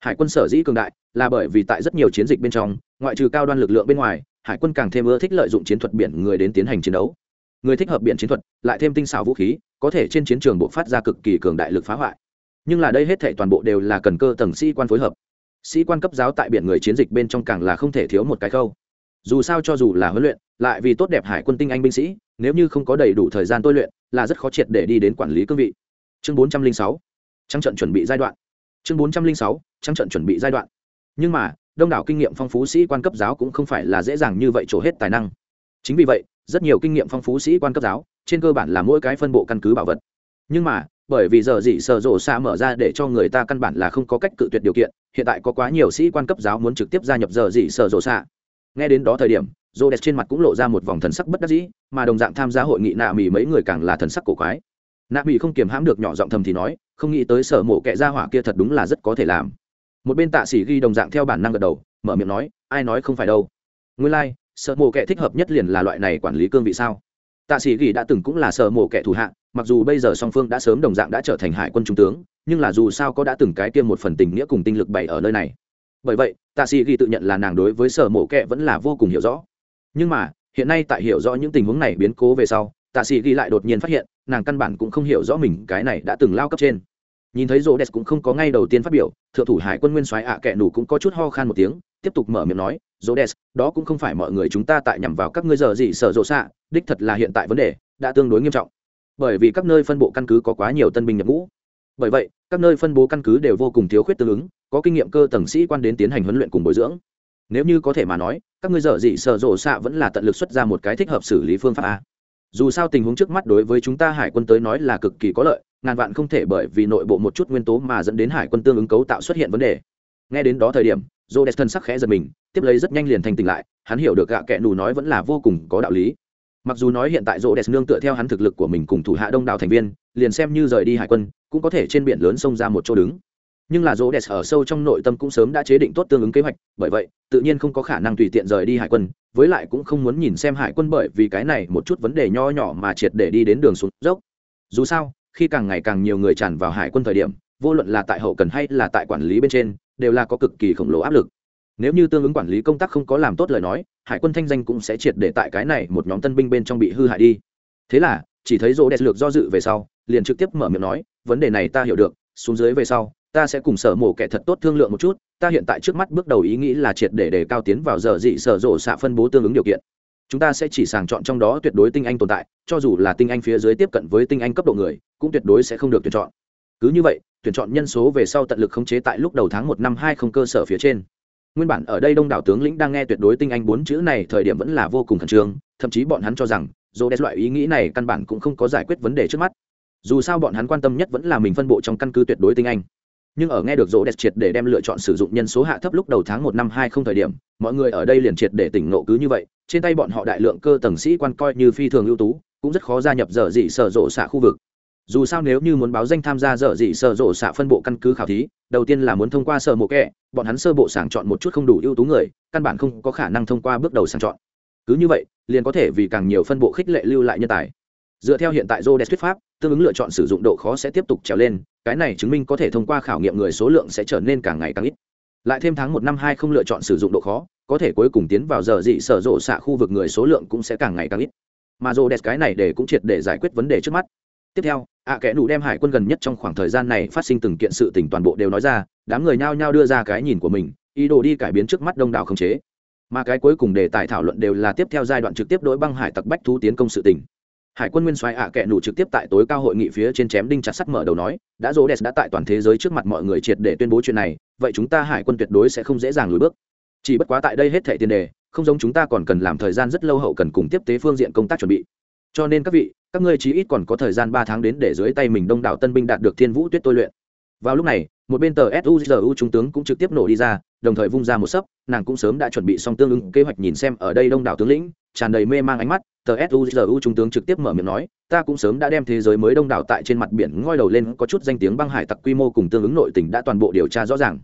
Hải quân sở dĩ cường đại, là bởi vì tại rất nhiều chiến dịch bên trong, ngoại trừ cao đoan lực lượng bên ngoài, hải quân càng thêm ưa thích lợi dụng chiến thuật biển người đến tiến hành chiến đấu người thích hợp biển chiến thuật, lại thêm tinh xảo vũ khí, có thể trên chiến trường bộ phát ra cực kỳ cường đại lực phá hoại. Nhưng là đây hết thể toàn bộ đều là cần cơ tầng sĩ quan phối hợp. Sĩ quan cấp giáo tại biển người chiến dịch bên trong càng là không thể thiếu một cái khâu. Dù sao cho dù là huấn luyện, lại vì tốt đẹp hải quân tinh anh binh sĩ, nếu như không có đầy đủ thời gian tôi luyện, là rất khó triệt để đi đến quản lý cương vị. Chương bốn trăm linh sáu trăng trận chuẩn bị giai đoạn. Chương bốn trăm linh sáu trăng trận chuẩn bị giai đoạn. Nhưng mà, đông đảo kinh nghiệm phong phú sĩ quan cấp giáo cũng không phải là dễ dàng như vậy trổ hết tài năng. Chính vì vậy rất nhiều kinh nghiệm phong phú sĩ quan cấp giáo, trên cơ bản là mỗi cái phân bộ căn cứ bảo vật. Nhưng mà, bởi vì giờ dị sợ rộ xa mở ra để cho người ta căn bản là không có cách cự tuyệt điều kiện, hiện tại có quá nhiều sĩ quan cấp giáo muốn trực tiếp gia nhập giờ dị sợ rộ xa. Nghe đến đó thời điểm rô đẹp trên mặt cũng lộ ra một vòng thần sắc bất đắc dĩ, mà đồng dạng tham gia hội nghị nạ mỹ mấy người càng là thần sắc cổ quái. Nạ mỹ không kiềm hãm được nhỏ giọng thầm thì nói, không nghĩ tới sở mộ kệ gia hỏa kia thật đúng là rất có thể làm. Một bên tạ sĩ ghi đồng dạng theo bản năng gật đầu, mở miệng nói, ai nói không phải đâu. Nguyên lai sở mộ kệ thích hợp nhất liền là loại này quản lý cương vị sao? Tạ sĩ ghi đã từng cũng là sở mộ kệ thủ hạng mặc dù bây giờ song phương đã sớm đồng dạng đã trở thành hải quân trung tướng, nhưng là dù sao có đã từng cái tiêm một phần tình nghĩa cùng tinh lực bày ở nơi này. Bởi vậy, tạ sĩ ghi tự nhận là nàng đối với sở mộ kệ vẫn là vô cùng hiểu rõ. Nhưng mà, hiện nay tại hiểu rõ những tình huống này biến cố về sau, tạ sĩ ghi lại đột nhiên phát hiện, nàng căn bản cũng không hiểu rõ mình cái này đã từng lao cấp trên. Nhìn thấy rô đès cũng không có ngay đầu tiên phát biểu, thượng thủ hải quân nguyên soái ạ à kệ nủ cũng có chút ho khan một tiếng, tiếp tục mở miệng nói rô đès đó cũng không phải mọi người chúng ta tại nhằm vào các ngươi giờ gì sợ rộ xạ, đích thật là hiện tại vấn đề đã tương đối nghiêm trọng. Bởi vì các nơi phân bộ căn cứ có quá nhiều tân binh nhập ngũ. Bởi vậy, các nơi phân bố căn cứ đều vô cùng thiếu khuyết tương ứng, có kinh nghiệm cơ tầng sĩ quan đến tiến hành huấn luyện cùng bồi dưỡng. Nếu như có thể mà nói, các ngươi dở dị sợ rộ xạ vẫn là tận lực xuất ra một cái thích hợp xử lý phương pháp a. Dù sao tình huống trước mắt đối với chúng ta hải quân tới nói là cực kỳ có lợi, ngàn vạn không thể bởi vì nội bộ một chút nguyên tố mà dẫn đến hải quân tương ứng cấu tạo xuất hiện vấn đề. Nghe đến đó thời điểm dô đẹp thân sắc khẽ giật mình, tiếp lấy rất nhanh liền thành tỉnh lại, hắn hiểu được gạ kệ nù nói vẫn là vô cùng có đạo lý. Mặc dù nói hiện tại dô đẹp nương tựa theo hắn thực lực của mình cùng thủ hạ đông đảo thành viên, liền xem như rời đi hải quân, cũng có thể trên biển lớn xông ra một chỗ đứng. Nhưng là dô đẹp ở sâu trong nội tâm cũng sớm đã chế định tốt tương ứng kế hoạch, bởi vậy, tự nhiên không có khả năng tùy tiện rời đi hải quân, với lại cũng không muốn nhìn xem hải quân bởi vì cái này một chút vấn đề nho nhỏ mà triệt để đi đến đường xuống dốc. Dù sao, khi càng ngày càng nhiều người tràn vào hải quân thời điểm, vô luận là tại hậu cần hay là tại quản lý bên trên đều là có cực kỳ khổng lồ áp lực. Nếu như tương ứng quản lý công tác không có làm tốt lời nói, hải quân thanh danh cũng sẽ triệt để tại cái này một nhóm tân binh bên trong bị hư hại đi. Thế là, chỉ thấy rô đẹp lược do dự về sau, liền trực tiếp mở miệng nói, vấn đề này ta hiểu được, xuống dưới về sau, ta sẽ cùng sở mổ kẻ thật tốt thương lượng một chút, ta hiện tại trước mắt bước đầu ý nghĩ là triệt để đề cao tiến vào giờ dị sở rộ xạ phân bố tương ứng điều kiện. Chúng ta sẽ chỉ sàng chọn trong đó tuyệt đối tinh anh tồn tại, cho dù là tinh anh phía dưới tiếp cận với tinh anh cấp độ người, cũng tuyệt đối sẽ không được tuyển chọn. Cứ như vậy tuyển chọn nhân số về sau tận lực khống chế tại lúc đầu tháng một năm hai không cơ sở phía trên. Nguyên bản ở đây đông đảo tướng lĩnh đang nghe tuyệt đối tinh anh bốn chữ này, thời điểm vẫn là vô cùng khẩn trương, thậm chí bọn hắn cho rằng dô đe loại ý nghĩ này căn bản cũng không có giải quyết vấn đề trước mắt. Dù sao bọn hắn quan tâm nhất vẫn là mình phân bộ trong căn cứ tuyệt đối tinh anh. Nhưng ở nghe được rỗ đẹp triệt để đem lựa chọn sử dụng nhân số hạ thấp lúc đầu tháng một năm hai không thời điểm, mọi người ở đây liền triệt để tỉnh nộ cứ như vậy, trên tay bọn họ đại lượng cơ tầng sĩ quan coi như phi thường ưu tú, cũng rất khó gia nhập dở dị sở rộ xạ khu vực dù sao nếu như muốn báo danh tham gia dở dị sở rộ xạ phân bộ căn cứ khảo thí, đầu tiên là muốn thông qua sở mộ kẹ, bọn hắn sơ bộ sàng chọn một chút không đủ ưu tú người, căn bản không có khả năng thông qua bước đầu sàng chọn. Cứ như vậy, liền có thể vì càng nhiều phân bộ khích lệ lưu lại nhân tài. Dựa theo hiện tại rô đẹp thuyết pháp, tương ứng lựa chọn sử dụng độ khó sẽ tiếp tục trèo lên, cái này chứng minh có thể thông qua khảo nghiệm người số lượng sẽ trở nên càng ngày càng ít. Lại thêm tháng một năm hai không lựa chọn sử dụng độ khó, có thể cuối cùng tiến vào giờ dị sở rộ xạ khu vực người số lượng cũng sẽ càng ngày càng ít. Mà rô đẹp cái này để cũng triệt để giải quyết vấn đề trước mắt. Tiếp theo ạ à kẽ nụ đem hải quân gần nhất trong khoảng thời gian này phát sinh từng kiện sự tình toàn bộ đều nói ra, đám người nhao nhao đưa ra cái nhìn của mình, ý đồ đi cải biến trước mắt đông đảo khống chế. Mà cái cuối cùng đề tài thảo luận đều là tiếp theo giai đoạn trực tiếp đối băng hải tặc bách thú tiến công sự tình. Hải quân nguyên soái ạ à kệ nụ trực tiếp tại tối cao hội nghị phía trên chém đinh chặt sắt mở đầu nói, đã rô đès đã tại toàn thế giới trước mặt mọi người triệt để tuyên bố chuyện này, vậy chúng ta hải quân tuyệt đối sẽ không dễ dàng lùi bước. Chỉ bất quá tại đây hết thệ tiền đề, không giống chúng ta còn cần làm thời gian rất lâu hậu cần cùng tiếp tế phương diện công tác chuẩn bị. Cho nên các vị các ngươi chí ít còn có thời gian ba tháng đến để dưới tay mình đông đảo tân binh đạt được thiên vũ tuyết tôi luyện. Vào lúc này, một bên tờ suzu trung tướng cũng trực tiếp nổ đi ra, đồng thời vung ra một sấp, nàng cũng sớm đã chuẩn bị xong tương ứng kế hoạch nhìn xem ở đây đông đảo tướng lĩnh, tràn đầy mê mang ánh mắt, tờ suzu trung tướng trực tiếp mở miệng nói, ta cũng sớm đã đem thế giới mới đông đảo tại trên mặt biển ngoi đầu lên, có chút danh tiếng băng hải tặc quy mô cùng tương ứng nội tỉnh đã toàn bộ điều tra rõ ràng.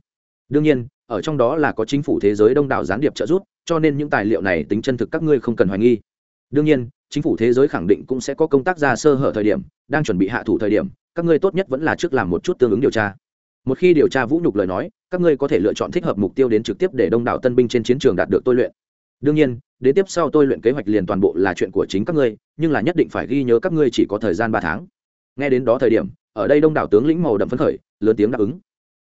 Đương nhiên, ở trong đó là có chính phủ thế giới đông đảo gián điệp trợ giúp, cho nên những tài liệu này tính chân thực các ngươi không cần hoài nghi. Đương nhiên chính phủ thế giới khẳng định cũng sẽ có công tác ra sơ hở thời điểm, đang chuẩn bị hạ thủ thời điểm, các ngươi tốt nhất vẫn là trước làm một chút tương ứng điều tra. Một khi điều tra vũ nhục lời nói, các ngươi có thể lựa chọn thích hợp mục tiêu đến trực tiếp để đông đảo tân binh trên chiến trường đạt được tôi luyện. Đương nhiên, đến tiếp sau tôi luyện kế hoạch liền toàn bộ là chuyện của chính các ngươi, nhưng là nhất định phải ghi nhớ các ngươi chỉ có thời gian ba tháng. Nghe đến đó thời điểm, ở đây đông đảo tướng lĩnh màu đậm phấn khởi, lớn tiếng đáp ứng.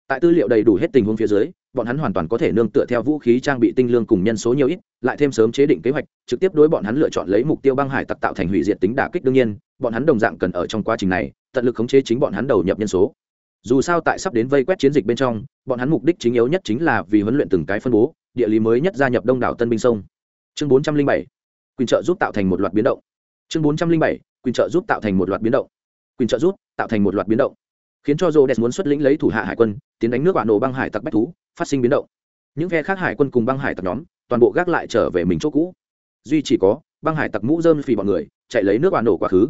Tại tư liệu đầy đủ hết tình huống phía dưới bọn hắn hoàn toàn có thể nương tựa theo vũ khí trang bị tinh lương cùng nhân số nhiều ít, lại thêm sớm chế định kế hoạch, trực tiếp đối bọn hắn lựa chọn lấy mục tiêu băng hải tặc tạo thành hủy diệt tính đả kích đương nhiên, bọn hắn đồng dạng cần ở trong quá trình này, tận lực khống chế chính bọn hắn đầu nhập nhân số. Dù sao tại sắp đến vây quét chiến dịch bên trong, bọn hắn mục đích chính yếu nhất chính là vì huấn luyện từng cái phân bố, địa lý mới nhất gia nhập đông đảo tân binh sông. Chương bốn trăm linh bảy quyền trợ giúp tạo thành một loạt biến động. Chương bốn trăm linh bảy quyền trợ giúp tạo thành một loạt biến động. Quyền trợ giúp tạo thành một loạt biến động. Khiến cho rô muốn xuất lĩnh lấy thủ hạ hải quân, tiến đánh nước bạn nổ băng hải tặc bách thú phát sinh biến động. Những phe khác hải quân cùng băng hải tặc nhóm, toàn bộ gác lại trở về mình chỗ cũ. Duy chỉ có, băng hải tặc mũ dơm phì bọn người, chạy lấy nước bạn nổ quá khứ.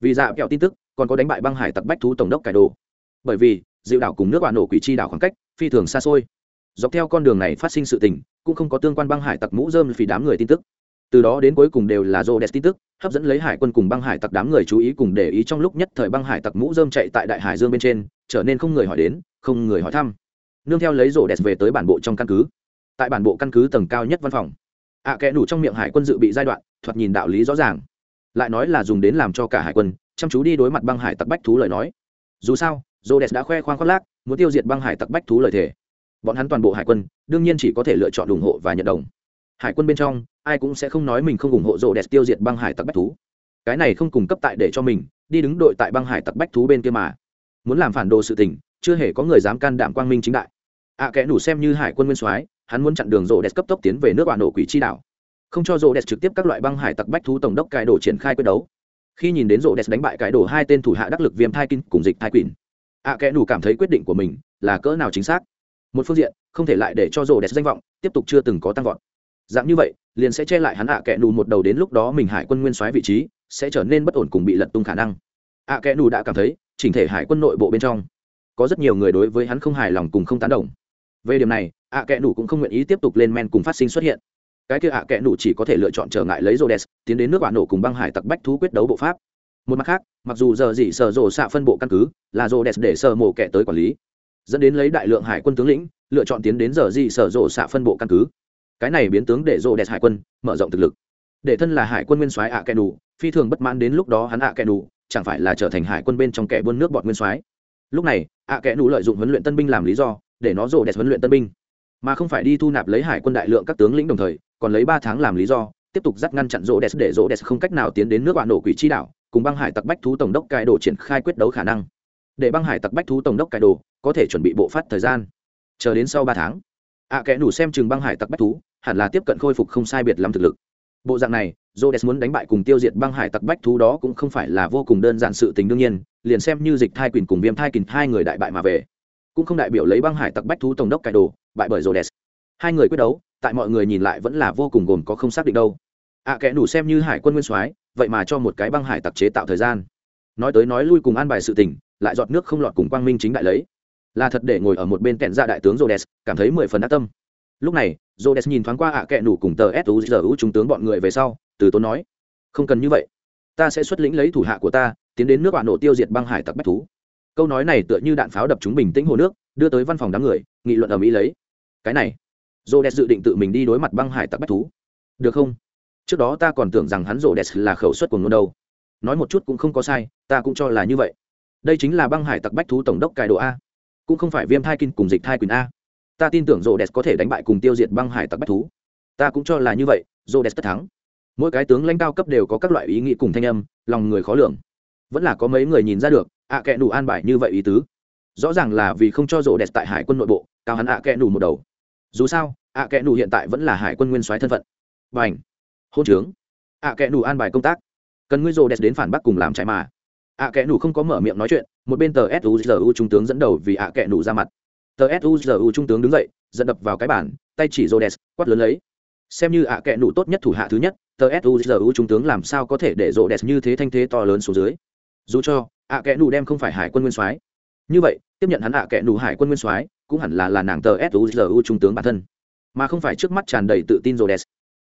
Vì dạ kẹo tin tức, còn có đánh bại băng hải tặc bách thú tổng đốc cải đồ. Bởi vì, dịu đảo cùng nước bạn nổ quỷ chi đảo khoảng cách, phi thường xa xôi. Dọc theo con đường này phát sinh sự tình, cũng không có tương quan băng hải tặc mũ dơm phì đám người tin tức. Từ đó đến cuối cùng đều là rô đẹp tin tức, hấp dẫn lấy hải quân cùng băng hải tặc đám người chú ý cùng để ý trong lúc nhất thời băng hải tặc mũ dơm chạy tại đại hải dương bên trên, trở nên không người hỏi đến, không người hỏi thăm nương theo lấy rổ đẹp về tới bản bộ trong căn cứ. Tại bản bộ căn cứ tầng cao nhất văn phòng ạ à, kẽ đủ trong miệng hải quân dự bị giai đoạn thoạt nhìn đạo lý rõ ràng. Lại nói là dùng đến làm cho cả hải quân chăm chú đi đối mặt băng hải tặc bách thú lời nói. Dù sao rổ đẹp đã khoe khoang khoác lác muốn tiêu diệt băng hải tặc bách thú lời thề. Bọn hắn toàn bộ hải quân đương nhiên chỉ có thể lựa chọn ủng hộ và nhận đồng. Hải quân bên trong ai cũng sẽ không nói mình không ủng hộ rổ đẹp tiêu diệt băng hải tặc bách thú. Cái này không cung cấp tại để cho mình đi đứng đội tại băng hải tặc bách thú bên kia mà. Muốn làm phản đồ sự tình chưa hề có người dám can đảm quang minh chính đại. Ạ à, kẽ đủ xem như hải quân nguyên soái hắn muốn chặn đường rỗ đẹp cấp tốc tiến về nước bạn nổ quỷ chi đảo. Không cho rỗ đẹp trực tiếp các loại băng hải tặc bách thú tổng đốc cải đồ triển khai quyết đấu. Khi nhìn đến rỗ đẹp đánh bại cải đồ hai tên thủ hạ đắc lực viêm thai kinh cùng dịch thai quỷ ạ à, kẽ đủ cảm thấy quyết định của mình là cỡ nào chính xác. Một phương diện không thể lại để cho rỗ đẹp danh vọng tiếp tục chưa từng có tăng vọt. Dạng như vậy liền sẽ che lại hắn ạ à kẽ đủ một đầu đến lúc đó mình hải quân nguyên soái vị trí sẽ trở nên bất ổn cùng bị lật tung khả năng. Ạ à kẽ đủ đã cảm thấy chỉnh thể hải quân nội bộ bên trong có rất nhiều người đối với hắn không hài lòng cùng không tán đồng. Về điểm này ạ kẽ nủ cũng không nguyện ý tiếp tục lên men cùng phát sinh xuất hiện. Cái kia ạ kẽ nủ chỉ có thể lựa chọn trở ngại lấy Rhodes, tiến đến nước bạn nổ cùng băng hải tặc bách thú quyết đấu bộ pháp. Một mặt khác mặc dù giờ gì sở rộ xạ phân bộ căn cứ là Rhodes để sở mổ kẻ tới quản lý dẫn đến lấy đại lượng hải quân tướng lĩnh lựa chọn tiến đến giờ gì sở rộ xạ phân bộ căn cứ. Cái này biến tướng để Rhodes hải quân mở rộng thực lực. Để thân là hải quân nguyên soái ạ kẽ đủ phi thường bất mãn đến lúc đó hắn ạ kẽ đủ chẳng phải là trở thành hải quân bên trong kẻ buôn nước bọt nguyên soái. Lúc này ạ kẽ đủ lợi dụng huấn luyện tân binh làm lý do để nó rổ đẹp huấn luyện tân binh. Mà không phải đi thu nạp lấy hải quân đại lượng các tướng lĩnh đồng thời còn lấy ba tháng làm lý do tiếp tục dắt ngăn chặn rổ đẹp để rổ đẹp không cách nào tiến đến nước bạn nổ quỷ chi đảo cùng băng hải tặc bách thú tổng đốc cải đồ triển khai quyết đấu khả năng. Để băng hải tặc bách thú tổng đốc cải đồ có thể chuẩn bị bộ phát thời gian. Chờ đến sau ba tháng ạ à, kẽ đủ xem chừng băng hải tặc bách thú hẳn là tiếp cận khôi phục không sai biệt lắm thực lực. Bộ dạng này Rhodes muốn đánh bại cùng tiêu diệt băng hải tặc bách thú đó cũng không phải là vô cùng đơn giản sự tình đương nhiên, liền xem như dịch thai quỷ cùng viêm thai kình hai người đại bại mà về, cũng không đại biểu lấy băng hải tặc bách thú tổng đốc cải đồ, bại bởi Rhodes. Hai người quyết đấu, tại mọi người nhìn lại vẫn là vô cùng gồm có không xác định đâu. À kẻ đủ xem như hải quân nguyên soái, vậy mà cho một cái băng hải tặc chế tạo thời gian. Nói tới nói lui cùng an bài sự tình, lại giọt nước không lọt cùng quang minh chính đại lấy. Là thật để ngồi ở một bên kẹn ra đại tướng Rhodes, cảm thấy mười phần ác tâm. Lúc này, Rhodes nhìn thoáng qua ạ à kẻ đủ cùng tờ SUZU trung tướng bọn người về sau, từ tốn nói, không cần như vậy. Ta sẽ xuất lĩnh lấy thủ hạ của ta, tiến đến nước bạn nổ tiêu diệt băng hải tặc bách thú. Câu nói này tựa như đạn pháo đập chúng bình tĩnh hồ nước, đưa tới văn phòng đám người, nghị luận ở mỹ lấy. Cái này. Rô đès dự định tự mình đi đối mặt băng hải tặc bách thú. Được không? Trước đó ta còn tưởng rằng hắn rô đès là khẩu suất của ngôn đâu. Nói một chút cũng không có sai, ta cũng cho là như vậy. Đây chính là băng hải tặc bách thú tổng đốc cài độ a. Cũng không phải viêm thai kinh cùng dịch thai quyền a. Ta tin tưởng rô đès có thể đánh bại cùng tiêu diệt băng hải tặc bách thú. Ta cũng cho là như vậy rô đès tất thắng mỗi cái tướng lãnh cao cấp đều có các loại ý nghĩ cùng thanh âm, lòng người khó lường. Vẫn là có mấy người nhìn ra được, ạ à kẽ đủ an bài như vậy ý tứ. Rõ ràng là vì không cho rổ đẹp tại hải quân nội bộ, cao hắn ạ à kẽ đủ một đầu. Dù sao, ạ à kẽ đủ hiện tại vẫn là hải quân nguyên soái thân phận. B à n h hôn trướng! Ạ kẽ đủ an bài công tác. Cần ngươi rổ đẹp đến phản bác cùng làm trái mà. Ạ kẽ đủ không có mở miệng nói chuyện, một bên tờ suzu trung tướng dẫn đầu vì ạ kẽ đủ ra mặt. Tờ suzu trung tướng đứng dậy dẫn đập vào cái bản tay chỉ rổ đẹp, quát lớn lấy. Xem như ạ kẽ đủ tốt nhất thủ hạ thứ nhất tờ suzu trung tướng làm sao có thể để rộ đẹp như thế thanh thế to lớn xuống dưới? Dù cho, ạ kẽ nù đem không phải hải quân nguyên soái. Như vậy, tiếp nhận hắn ạ kẽ nù hải quân nguyên soái cũng hẳn là là nàng tờ suzu trung tướng bản thân. Mà không phải trước mắt tràn đầy tự tin rộ đẹp.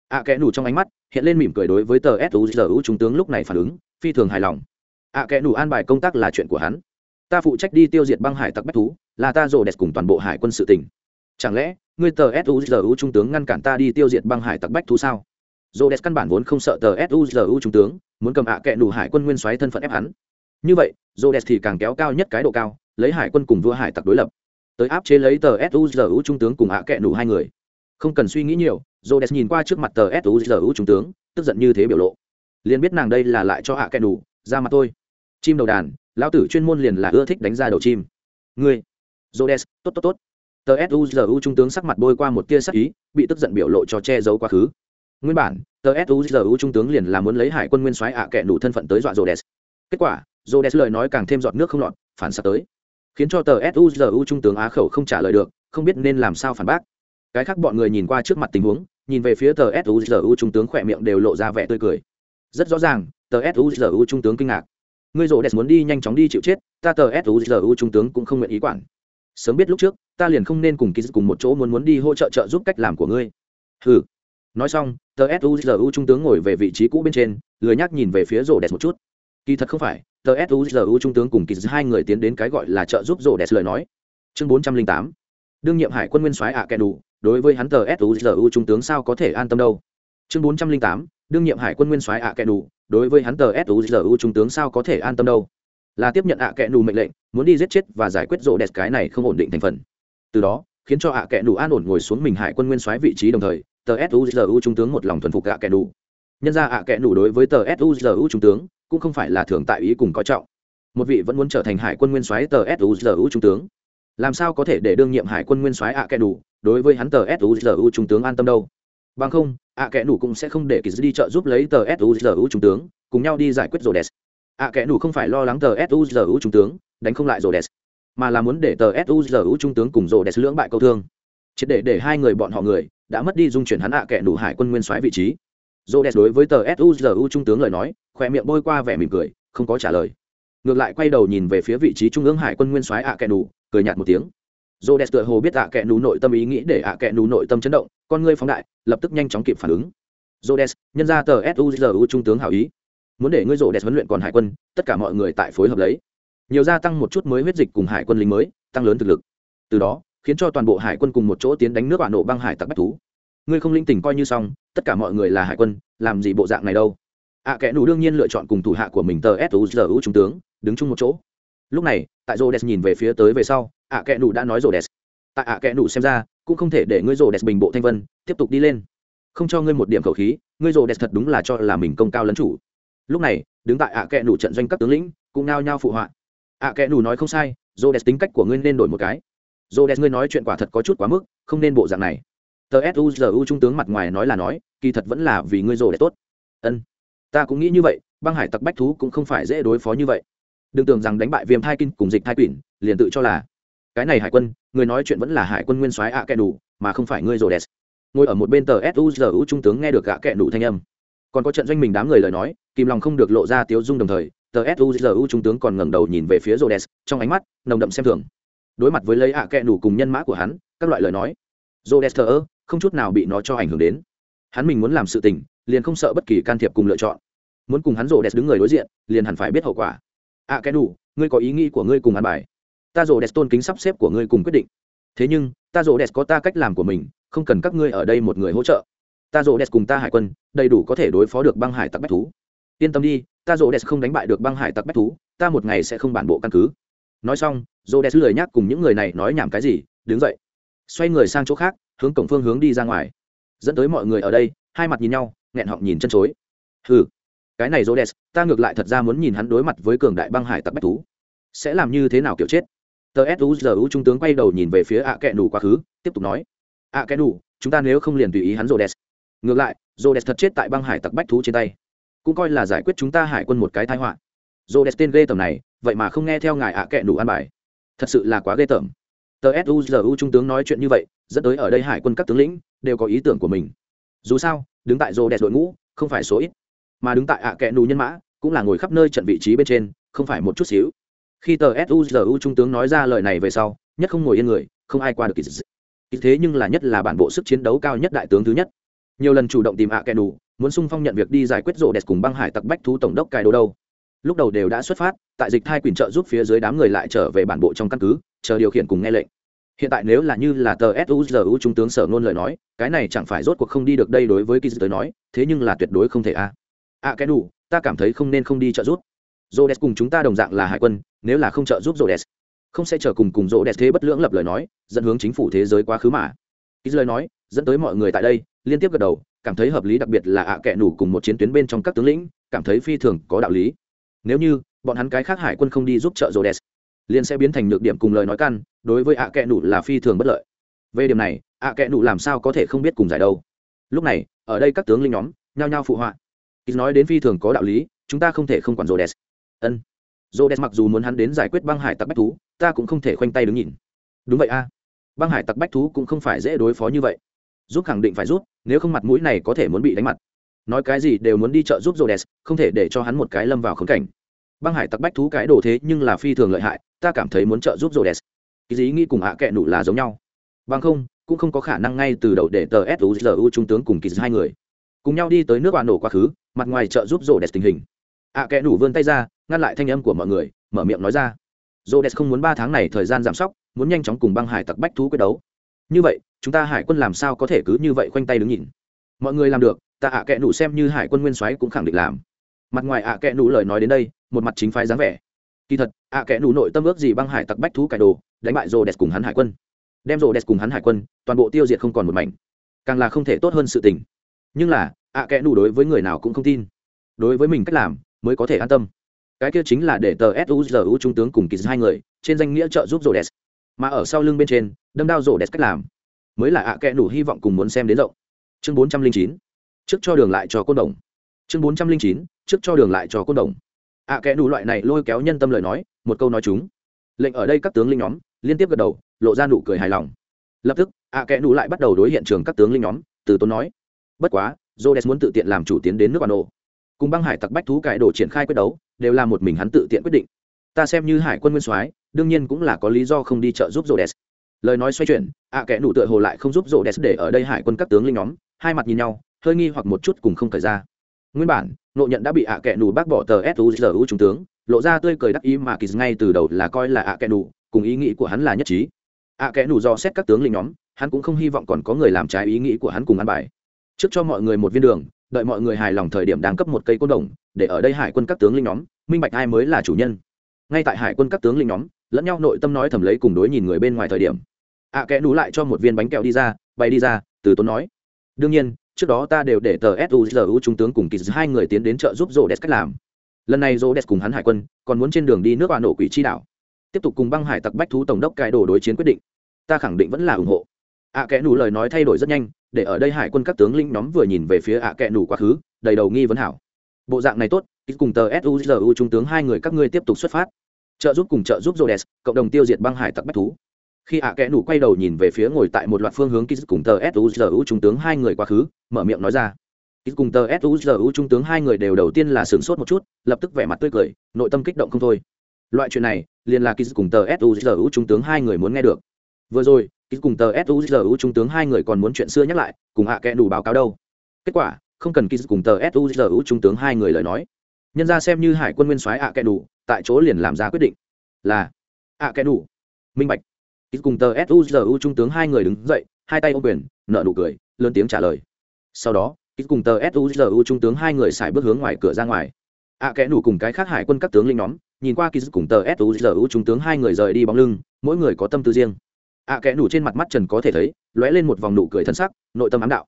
Ạ kẽ nù trong ánh mắt hiện lên mỉm cười đối với tờ suzu trung tướng lúc này phản ứng, phi thường hài lòng. Ạ kẽ nù an bài công tác là chuyện của hắn. Ta phụ trách đi tiêu diệt băng hải tặc bách thú, là ta rộ đẹp cùng toàn bộ hải quân sự tỉnh chẳng lẽ, ngươi tờ suzu trung tướng ngăn cản ta đi tiêu diệt băng hải tặc bách thú sao? Dô đès căn bản vốn không sợ tờ suzu trung tướng, muốn cầm ạ à kệ đủ hải quân nguyên soái thân phận ép hắn. Như vậy dô đès thì càng kéo cao nhất cái độ cao, lấy hải quân cùng vua hải tặc đối lập. Tới áp chế lấy tờ suzu trung tướng cùng ạ kẹ nủ hai người. Không cần suy nghĩ nhiều j nhìn qua trước mặt tờ suzu trung tướng, tức giận như thế biểu lộ. Liền biết nàng đây là lại cho ạ kẹ nủ ra mặt tôi chim đầu đàn, lão tử chuyên môn liền là ưa thích đánh ra đầu chim. Ngươi Jodes tốt tốt tốt. Tờ suzu trung tướng sắc mặt bôi qua một tia sắc ý, bị tức giận biểu lộ cho che giấu quá khứ nguyên bản, tờ suzu trung tướng liền là muốn lấy hải quân nguyên soái ạ kẹ đủ thân phận tới dọa j kết quả j lời nói càng thêm giọt nước không lọt, phản xạ tới. Khiến cho tờ suzu trung tướng á khẩu không trả lời được, không biết nên làm sao phản bác. Cái khác bọn người nhìn qua trước mặt tình huống, nhìn về phía tờ suzu trung tướng khỏe miệng đều lộ ra vẻ tươi cười. Rất rõ ràng, tờ suzu trung tướng kinh ngạc. Ngươi rô đès muốn đi nhanh chóng đi chịu chết, ta tờ suzu trung tướng cũng không nguyện ý quản. Sớm biết lúc trước, ta liền không nên cùng ký cùng một chỗ muốn muốn đi hỗ trợ trợ giúp cách làm của ngươi. Ừ nói xong, tờ suzu trung tướng ngồi về vị trí cũ bên trên, lười nhắc nhìn về phía rổ đẹp một chút. Kỳ thật không phải, tờ suzu trung tướng cùng kỳ hai người tiến đến cái gọi là trợ giúp rổ đẹp lời nói. Chương bốn trăm linh tám. Đương nhiệm hải quân nguyên soái ạ kẻ đủ, đối với hắn tờ suzu trung tướng sao có thể an tâm đâu? Chương bốn trăm linh tám. Đương nhiệm hải quân nguyên soái ạ kẻ đủ, đối với hắn tờ suzu trung tướng sao có thể an tâm đâu? Là tiếp nhận ạ kẻ đủ mệnh lệnh, muốn đi giết chết và giải quyết rộ đẹp cái này không ổn định thành phần. Từ đó, khiến cho ạ kẻ đủ an ổn ngồi xuống mình hải quân nguyên soái vị trí đồng thời tờ suzu trung tướng một lòng thuần phục ạ kẻ đủ nhân ra ạ kẻ đủ đối với tờ suzu trung tướng cũng không phải là thường tại ý cùng có trọng. Một vị vẫn muốn trở thành hải quân nguyên soái tờ suzu trung tướng. Làm sao có thể để đương nhiệm hải quân nguyên soái ạ kẻ đủ đối với hắn tờ suzu trung tướng an tâm đâu? Bằng không, ạ kẻ đủ cũng sẽ không để kỳ đi trợ giúp lấy tờ suzu trung tướng, cùng nhau đi giải quyết rồ đès ạ kẻ đủ không phải lo lắng tờ suzu trung tướng, đánh không lại rồ đès mà là muốn để tờ suzu trung tướng cùng rồ đès lưỡng bại câu thương. Triệt để để hai người bọn họ người đã mất đi dung chuyển hắn ạ kẻ đủ hải quân nguyên soái vị trí. Dô đẹp đối với tờ suzu trung tướng lời nói khoe miệng bôi qua vẻ mỉm cười, không có trả lời. Ngược lại quay đầu nhìn về phía vị trí trung ương hải quân nguyên soái ạ kẻ đủ cười nhạt một tiếng. Dô đẹp tựa hồ biết ạ kẻ nú nội tâm ý nghĩ để ạ kẻ nú nội tâm chấn động, con ngươi phóng đại, lập tức nhanh chóng kịp phản ứng. Dô đẹp nhân ra tờ suzu trung tướng hảo ý. Muốn để ngươi dô đẹp huấn luyện còn hải quân, tất cả mọi người tại phối hợp lấy. Nhiều gia tăng một chút mới huyết dịch cùng hải quân lính mới, tăng lớn thực lực. Từ đó khiến cho toàn bộ hải quân cùng một chỗ tiến đánh nước bạn nổ băng hải tặc bách thú. Ngươi không linh tỉnh coi như xong, tất cả mọi người là hải quân, làm gì bộ dạng này đâu? Ạ kẽ nù đương nhiên lựa chọn cùng thủ hạ của mình tờ suzu trung tướng, đứng chung một chỗ. Lúc này, tại rô đès nhìn về phía tới về sau ạ kẽ nù đã nói rô đès tại ạ kẽ nù xem ra, cũng không thể để ngươi rô đès bình bộ thanh vân, tiếp tục đi lên. Không cho ngươi một điểm khẩu khí, ngươi rô đès thật đúng là cho là mình công cao lấn chủ. Lúc này, đứng tại ạ kẽ nù trận doanh các tướng lĩnh, cũng nao nhao phụ họa. Ạ kẽ nù nói không sai rô đès tính cách của ngươi nên đổi một cái rô đès ngươi nói chuyện quả thật có chút quá mức, không nên bộ dạng này. Tờ suzu trung tướng mặt ngoài nói là nói, kỳ thật vẫn là vì ngươi rô đẹp tốt. Ân, ta cũng nghĩ như vậy, băng hải tặc bách thú cũng không phải dễ đối phó như vậy. Đừng tưởng rằng đánh bại viêm thai kinh cùng dịch thai quỷ, liền tự cho là, cái này hải quân người nói chuyện vẫn là hải quân nguyên soái ạ kẹ đủ, mà không phải ngươi rồ đès ngồi ở một bên tờ suzu trung tướng nghe được gạ kẹ đủ thanh âm. Còn có trận doanh mình đám người lời nói, kìm lòng không được lộ ra tiếu dung đồng thời, tờ suzu trung tướng còn ngẩng đầu nhìn về phía rồ đès trong ánh mắt nồng đậm xem thường đối mặt với lấy ạ kẹ nủ cùng nhân mã của hắn, các loại lời nói. Rồ đès thờ ơ không chút nào bị nó cho ảnh hưởng đến. Hắn mình muốn làm sự tình, liền không sợ bất kỳ can thiệp cùng lựa chọn. Muốn cùng hắn rồ đẹp đứng người đối diện, liền hẳn phải biết hậu quả. Ạ kẹ đủ ngươi có ý nghĩ của ngươi cùng ăn bài. Ta rồ đẹp tôn kính sắp xếp của ngươi cùng quyết định. Thế nhưng, ta rồ đẹp có ta cách làm của mình, không cần các ngươi ở đây một người hỗ trợ. Ta rồ đẹp cùng ta hải quân, đầy đủ có thể đối phó được băng hải tặc bách thú. Yên tâm đi, ta rồ đẹp không đánh bại được băng hải tặc bách thú, ta một ngày sẽ không bản bộ căn cứ nói xong dô đẹp lười nhắc cùng những người này nói nhảm cái gì đứng dậy. Xoay người sang chỗ khác hướng cổng phương hướng đi ra ngoài. Dẫn tới mọi người ở đây hai mặt nhìn nhau nghẹn họng nhìn chân chối. Hừ, cái này dô đès ta ngược lại thật ra muốn nhìn hắn đối mặt với cường đại băng hải tặc bách thú. Sẽ làm như thế nào kiểu chết? Tờ suzu trung tướng quay đầu nhìn về phía ạ kẹ nủ quá khứ tiếp tục nói. Ạ kẹ nủ chúng ta nếu không liền tùy ý hắn rô đès ngược lại rô đès thật chết tại băng hải tặc bách thú trên tay. Cũng coi là giải quyết chúng ta hải quân một cái thái họa rô đès tên ghê tởm này, vậy mà không nghe theo ngài ạ kệ đủ an bài. Thật sự là quá ghê tởm. Tờ suzu trung tướng nói chuyện như vậy, dẫn tới ở đây hải quân các tướng lĩnh đều có ý tưởng của mình. Dù sao, đứng tại rô đès đội ngũ, không phải số ít. Mà đứng tại ạ kẹ nủ nhân mã, cũng là ngồi khắp nơi trận vị trí bên trên, không phải một chút xíu. Khi tờ suzu trung tướng nói ra lời này về sau, nhất không ngồi yên người, không ai qua được kỳ dị. Thế nhưng là nhất là bản bộ sức chiến đấu cao nhất đại tướng thứ nhất. Nhiều lần chủ động tìm ạ kẻ đủ muốn sung phong nhận việc đi giải quyết rộ đẹp cùng băng hải tặc bách thú tổng đốc cài đồ đâu lúc đầu đều đã xuất phát tại dịch thai quyền trợ giúp phía dưới đám người lại trở về bản bộ trong căn cứ chờ điều khiển cùng nghe lệnh. Hiện tại nếu là như là tờ suzu trung tướng sở ngôn lời nói cái này chẳng phải rốt cuộc không đi được đây đối với kỳ tới nói thế nhưng là tuyệt đối không thể a a kẻ đủ ta cảm thấy không nên không đi trợ giúp. Rhodes cùng chúng ta đồng dạng là hải quân, nếu là không trợ giúp Rhodes, không sẽ chờ cùng cùng rộ đẹp thế bất lưỡng lập lời nói dẫn hướng chính phủ thế giới quá khứ mà. Ít lời nói dẫn tới mọi người tại đây liên tiếp gật đầu cảm thấy hợp lý đặc biệt là ạ à kệ nủ cùng một chiến tuyến bên trong các tướng lĩnh cảm thấy phi thường có đạo lý nếu như bọn hắn cái khác hải quân không đi giúp trợ rô đès liền sẽ biến thành nhược điểm cùng lời nói căn đối với ạ à kệ là phi thường bất lợi. Về điểm này ạ à kệ làm sao có thể không biết cùng giải đâu. Lúc này ở đây các tướng linh nhóm nhao nhao phụ họa. Ít nói đến phi thường có đạo lý chúng ta không thể không quản rô đès ân. Rô đès mặc dù muốn hắn đến giải quyết băng hải tặc bách thú ta cũng không thể khoanh tay đứng nhìn. Đúng vậy a. Băng hải tặc bách thú cũng không phải dễ đối phó như vậy. Giúp khẳng định phải rút, nếu không mặt mũi này có thể muốn bị đánh mặt nói cái gì đều muốn đi chợ giúp Rhodes, không thể để cho hắn một cái lâm vào khốn cảnh. Băng hải tặc bách thú cái đồ thế nhưng là phi thường lợi hại ta cảm thấy muốn trợ giúp Rhodes. đès cái gì nghĩ cùng ạ à kệ nụ là giống nhau. Bằng không cũng không có khả năng ngay từ đầu để tờ suzu trung tướng cùng kỳ hai người cùng nhau đi tới nước bạn nổ quá khứ mặt ngoài trợ giúp Rhodes tình hình. Ạ à kệ nụ vươn tay ra ngăn lại thanh âm của mọi người mở miệng nói ra. Rhodes không muốn ba tháng này thời gian giảm sóc muốn nhanh chóng cùng băng hải tặc bách thú quyết đấu. Như vậy chúng ta hải quân làm sao có thể cứ như vậy khoanh tay đứng nhìn? Mọi người làm được ta ạ à kệ nụ xem như hải quân nguyên soái cũng khẳng định làm. Mặt ngoài ạ à kệ nụ lời nói đến đây, một mặt chính phái dáng vẻ. Kỳ thật, ạ à kệ nụ nội tâm ước gì băng hải tặc bách thú cải đồ, đánh bại rô đẹp cùng hắn hải quân. Đem rô đẹp cùng hắn hải quân, toàn bộ tiêu diệt không còn một mảnh. Càng là không thể tốt hơn sự tình. Nhưng là, ạ kẽ nụ đối với người nào cũng không tin. Đối với mình cách làm, mới có thể an tâm. Cái kia chính là để tờ suzu trung tướng cùng kỳ hai người, trên danh nghĩa trợ giúp rô đẹp mà ở sau lưng bên trên, đâm đao rô đẹp cách làm. Mới là ạ kẽ nụ hy vọng cùng muốn xem đến rộng. Chương bốn trăm linh chín trước cho đường lại cho côn đồng. Chương bốn trăm linh chín trước cho đường lại cho côn đồng. Ạ à, kẽ đủ loại này lôi kéo nhân tâm lời nói một câu nói chúng. Lệnh ở đây các tướng linh nhóm liên tiếp gật đầu lộ ra nụ cười hài lòng. Lập tức ạ à, kẽ đủ lại bắt đầu đối hiện trường các tướng linh nhóm từ tốn nói. Bất quá jodes muốn tự tiện làm chủ tiến đến nước bà nổ cùng băng hải tặc bách thú cải đồ triển khai quyết đấu đều là một mình hắn tự tiện quyết định. Ta xem như hải quân nguyên soái đương nhiên cũng là có lý do không đi trợ giúp jodes lời nói xoay chuyển ạ à, kẽ đủ tựa hồ lại không giúp jodes để ở đây hải quân các tướng linh nhóm hai mặt nhìn nhau hơi nghi hoặc một chút cùng không cởi ra. Nguyên bản, nộ nhận đã bị ạ kẹ nù bác bỏ tờ suzu trung tướng, lộ ra tươi cười đắc ý mà kỳ ngay từ đầu là coi là ạ kẹ nù, cùng ý nghĩ của hắn là nhất trí. Ạ kẹ nù do xét các tướng linh nhóm, hắn cũng không hy vọng còn có người làm trái ý nghĩ của hắn cùng ăn bài. Trước cho mọi người một viên đường, đợi mọi người hài lòng thời điểm đang cấp một cây côn đồng, để ở đây hải quân các tướng linh nhóm, minh bạch ai mới là chủ nhân. Ngay tại hải quân các tướng linh nhóm, lẫn nhau nội tâm nói thầm lấy cùng đối nhìn người bên ngoài thời điểm. Ạ kẽ nú lại cho một viên bánh kẹo đi ra bay đi ra, từ tốn nói. Đương nhiên trước đó ta đều để tờ suzu trung tướng cùng kỳ hai người tiến đến trợ giúp rô đès cách làm. Lần này rô đès cùng hắn hải quân còn muốn trên đường đi nước bà nổ quỷ chi đảo. Tiếp tục cùng băng hải tặc bách thú tổng đốc cải đồ đối chiến quyết định. Ta khẳng định vẫn là ủng hộ. Ạ à, kẽ nủ lời nói thay đổi rất nhanh để ở đây hải quân các tướng lĩnh nhóm vừa nhìn về phía ạ à kẽ nủ quá khứ đầy đầu nghi vấn hảo. Bộ dạng này tốt ít cùng tờ suzu trung tướng hai người các ngươi tiếp tục xuất phát. Trợ giúp cùng trợ giúp Rhodes, cộng đồng tiêu diệt băng hải tặc bách thú khi ạ kẽ nủ quay đầu nhìn về phía ngồi tại một loạt phương hướng ký cùng tờ suzu trung tướng hai người quá khứ, mở miệng nói ra. Ký cùng tờ suzu trung tướng hai người đều đầu tiên là sửng sốt một chút, lập tức vẻ mặt tươi cười, nội tâm kích động không thôi. Loại chuyện này, liền là ký cùng tờ suzu trung tướng hai người muốn nghe được. Vừa rồi ký cùng tờ suzu trung tướng hai người còn muốn chuyện xưa nhắc lại, cùng ạ kẽ nủ báo cáo đâu. Kết quả, không cần ký cùng tờ suzu trung tướng hai người lời nói. Nhân ra xem như hải quân nguyên soái ạ kẽ nủ, tại chỗ liền làm ra quyết định. Là, ạ kẽ nủ. Minh bạch ít cùng tờ suzu trung tướng hai người đứng dậy hai tay ô quyền nợ nụ cười lớn tiếng trả lời sau đó ít cùng tờ suzu trung tướng hai người xài bước hướng ngoài cửa ra ngoài ạ à, kẽ nủ cùng cái khác hải quân các tướng linh nhóm nhìn qua kỳ cùng tờ suzu trung tướng hai người rời đi bóng lưng mỗi người có tâm tư riêng ạ à, kẽ nủ trên mặt mắt trần có thể thấy lóe lên một vòng nụ cười thân sắc nội tâm ám đạo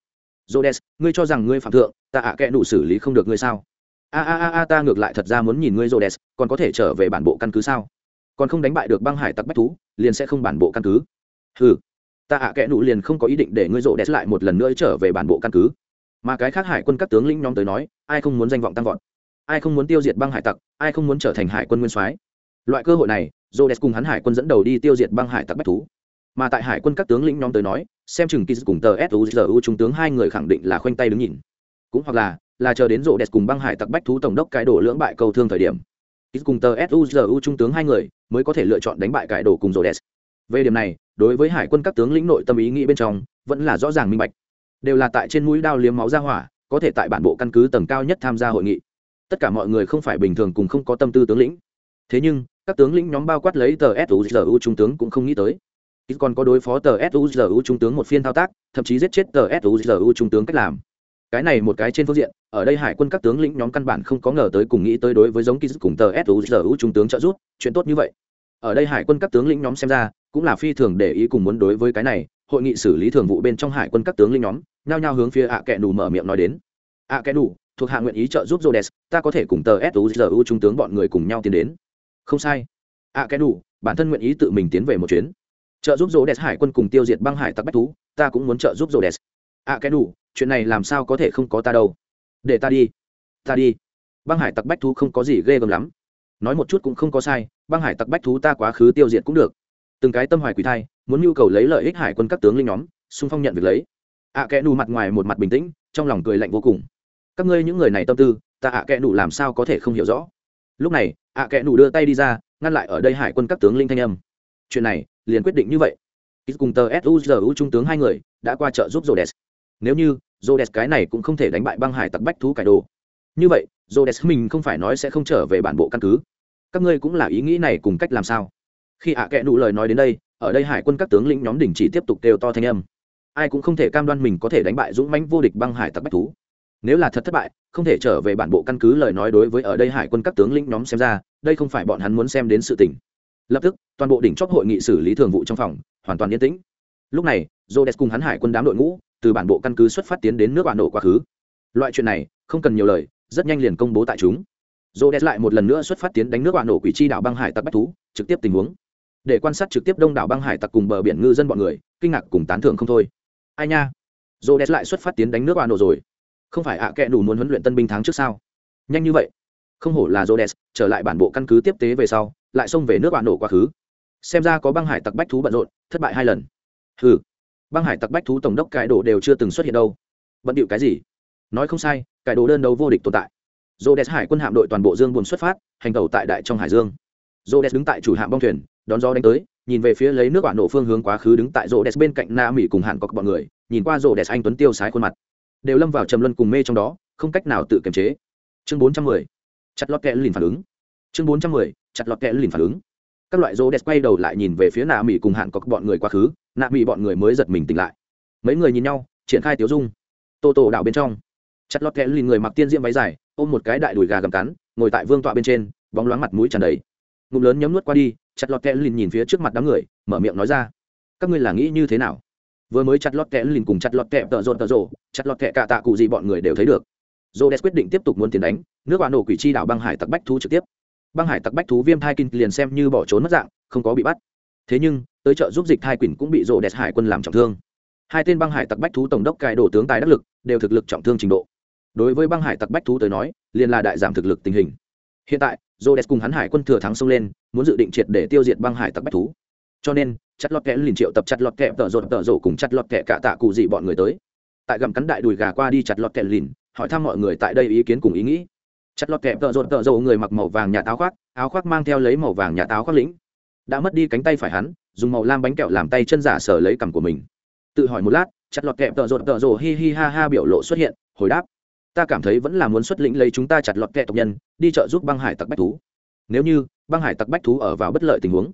Rhodes, ngươi cho rằng ngươi phạm thượng, ta ạ à kẽ nủ xử lý không được ngươi sao? A a a a ta ngược lại thật ra muốn nhìn ngươi Rhodes, còn có thể trở về bản bộ căn cứ sao? Còn không đánh bại được băng hải tặc bách thú, liền sẽ không bản bộ căn cứ. Ừ ta ạ à kẽ nụ liền không có ý định để ngươi rộ đẹp lại một lần nữa trở về bản bộ căn cứ. Mà cái khác hải quân các tướng lĩnh nhóm tới nói ai không muốn danh vọng tăng vọt? Ai không muốn tiêu diệt băng hải tặc? Ai không muốn trở thành hải quân nguyên soái? Loại cơ hội này rộ đẹp cùng hắn hải quân dẫn đầu đi tiêu diệt băng hải tặc bách thú. Mà tại hải quân các tướng lĩnh nhóm tới nói xem chừng kỳ cùng tờ suzu trung tướng hai người khẳng định là khoanh tay đứng nhìn. Cũng hoặc là là chờ đến rộ đẹp cùng băng hải tặc bách thú tổng đốc cái đổ lưỡng bại cầu thương thời điểm ít cùng tờ suzu trung tướng hai người mới có thể lựa chọn đánh bại cải đồ cùng rhodes. Về điểm này, đối với hải quân các tướng lĩnh nội tâm ý nghĩ bên trong, vẫn là rõ ràng minh bạch. Đều là tại trên mũi đao liếm máu ra hỏa, có thể tại bản bộ căn cứ tầng cao nhất tham gia hội nghị. Tất cả mọi người không phải bình thường cùng không có tâm tư tướng lĩnh. Thế nhưng, các tướng lĩnh nhóm bao quát lấy tờ suzu trung tướng cũng không nghĩ tới. Ít còn có đối phó tờ suzu trung tướng một phiên thao tác, thậm chí giết chết tờ suzu trung tướng cách làm cái này một cái trên phương diện ở đây hải quân các tướng lĩnh nhóm căn bản không có ngờ tới cùng nghĩ tới đối với giống ký cùng tờ suzu trung tướng trợ giúp chuyện tốt như vậy. Ở đây hải quân các tướng lĩnh nhóm xem ra cũng là phi thường để ý cùng muốn đối với cái này hội nghị xử lý thường vụ bên trong hải quân các tướng lĩnh nhóm nhao nhao hướng phía ạ kẹ nù mở miệng nói đến. Ạ kẹ nù thuộc hạ nguyện ý trợ giúp Rhodes, ta có thể cùng tờ suzu trung tướng bọn người cùng nhau tiến đến. Không sai. Ạ kẹ nù bản thân nguyện ý tự mình tiến về một chuyến. Trợ giúp Rhodes hải quân cùng tiêu diệt băng hải tặc bách thú ta cũng muốn trợ giúp Rhodes. ạ kẹ nù chuyện này làm sao có thể không có ta đâu. Để ta đi. Ta đi. Băng hải tặc bách thú không có gì ghê gớm lắm. Nói một chút cũng không có sai, băng hải tặc bách thú ta quá khứ tiêu diệt cũng được. Từng cái tâm hoài quỷ thai, muốn nhu cầu lấy lợi ích hải quân các tướng linh nhóm, xung phong nhận việc lấy. Ạ à kẽ nù mặt ngoài một mặt bình tĩnh, trong lòng cười lạnh vô cùng. Các ngươi những người này tâm tư, ta ạ à kẽ nù làm sao có thể không hiểu rõ? Lúc này ạ à kẽ nù đưa tay đi ra, ngăn lại ở đây hải quân các tướng linh thanh âm. Chuyện này, liền quyết định như vậy. Ít cùng tờ suzu trung tướng hai người, đã qua chợ giúp Rhodes nếu như, Rhodes cái này cũng không thể đánh bại băng hải tặc bách thú cải đồ. Như vậy, Rhodes mình không phải nói sẽ không trở về bản bộ căn cứ. Các ngươi cũng là ý nghĩ này cùng cách làm sao? Khi ạ kẽ đủ lời nói đến đây, ở đây hải quân các tướng lĩnh nhóm đỉnh chỉ tiếp tục kêu to thanh âm. Ai cũng không thể cam đoan mình có thể đánh bại dũng mãnh vô địch băng hải tặc bách thú. Nếu là thật thất bại, không thể trở về bản bộ căn cứ lời nói đối với ở đây hải quân các tướng lĩnh nhóm xem ra, đây không phải bọn hắn muốn xem đến sự tình. Lập tức, toàn bộ đỉnh chóp hội nghị xử lý thường vụ trong phòng, hoàn toàn yên tĩnh. Lúc này jodes cùng hắn hải quân đám đội ngũ từ bản bộ căn cứ xuất phát tiến đến nước bạn nổ quá khứ. Loại chuyện này không cần nhiều lời rất nhanh liền công bố tại chúng. Jodes lại một lần nữa xuất phát tiến đánh nước bạn nổ quỷ chi đảo băng hải tặc bách thú trực tiếp tình huống. Để quan sát trực tiếp đông đảo băng hải tặc cùng bờ biển ngư dân bọn người kinh ngạc cùng tán thưởng không thôi. Ai nha? Rhodes lại xuất phát tiến đánh nước bà nổ rồi. Không phải ạ à đủ muốn huấn luyện tân binh tháng trước sao? Nhanh như vậy. Không hổ là Rhodes, trở lại bản bộ căn cứ tiếp tế về sau lại xông về nước bà nổ quá khứ. Xem ra có băng hải tặc bách thú bận rộn thất bại hai lần. Hừ băng hải tặc bách thú tổng đốc cải đồ đều chưa từng xuất hiện đâu. Bận điệu cái gì? Nói không sai cải đồ đơn đấu vô địch tồn tại. Dô đès hải quân hạm đội toàn bộ dương buồn xuất phát, hành tàu tại đại trong hải dương. Dô đès đứng tại chủ hạm bong thuyền, đón gió đánh tới, nhìn về phía lấy nước bản nổ phương hướng quá khứ đứng tại rô đès bên cạnh na mỹ cùng hàn cọc bọn người, nhìn qua rô đès anh tuấn tiêu sái khuôn mặt. Đều lâm vào trầm luân cùng mê trong đó, không cách nào tự kiềm chế. Chương bốn trăm mười, chặt lọt kẽ lìn phản ứng. Chương bốn trăm mười, chặt lọt kẽ lìn phản ứng các loại rô đẹp quay đầu lại nhìn về phía nạ mỹ cùng hạn cọc bọn người quá khứ, nạ mỹ bọn người mới giật mình tỉnh lại. Mấy người nhìn nhau, triển khai tiếu dung. Tô tô đảo bên trong. Chặt lót kẽ lìn người mặc tiên diễm váy dài, ôm một cái đại đùi gà gầm cắn, ngồi tại vương tọa bên trên, bóng loáng mặt mũi tràn đầy. Ngụm lớn nhấm nuốt qua đi, chặt lọt kẽ lìn nhìn phía trước mặt đám người, mở miệng nói ra. Các ngươi là nghĩ như thế nào? Vừa mới chặt lọt kẽ lìn cùng chặt lọt kẽ tợ rộn tợ rộ, chặt lọt kẽ cả tạ cụ gì bọn người đều thấy được. J quyết định tiếp tục muốn tiền đánh, nước bạn nổ quỷ chi đảo băng hải tặc bách thu trực tiếp băng hải tặc bách thú viêm thai kinh liền xem như bỏ trốn mất dạng không có bị bắt thế nhưng tới chợ giúp dịch thai quỳnh cũng bị rộ đẹp hải quân làm trọng thương hai tên băng hải tặc bách thú tổng đốc cài đổ tướng tài đắc lực đều thực lực trọng thương trình độ đối với băng hải tặc bách thú tới nói liền là đại giảm thực lực tình hình hiện tại Rhodes cùng hắn hải quân thừa thắng xông lên, muốn dự định triệt để tiêu diệt băng hải tặc bách thú. Cho nên, chặt lọt kẽ liền triệu tập chặt lọt kẽ tợ rột tợ rổ cùng chặt lọt kẽ cả tạ cụ gì bọn người tới. Tại gầm cắn đại đùi gà qua đi chặt lọt kẽ lìn, hỏi thăm mọi người tại đây ý kiến cùng ý nghĩ. Chặt lọt kẹp tợ rột tợ rộ người mặc màu vàng nhà táo khoác, áo khoác mang theo lấy màu vàng nhà táo khoác lĩnh. Đã mất đi cánh tay phải hắn, dùng màu lam bánh kẹo làm tay chân giả sở lấy cằm của mình. Tự hỏi một lát, chặt lọt kẹp tợ rột tợ rộ hi hi ha ha biểu lộ xuất hiện, hồi đáp: ta cảm thấy vẫn là muốn xuất lĩnh lấy chúng ta chặt lọt kẹ tộc nhân đi trợ giúp băng hải tặc bách thú. Nếu như băng hải tặc bách thú ở vào bất lợi tình huống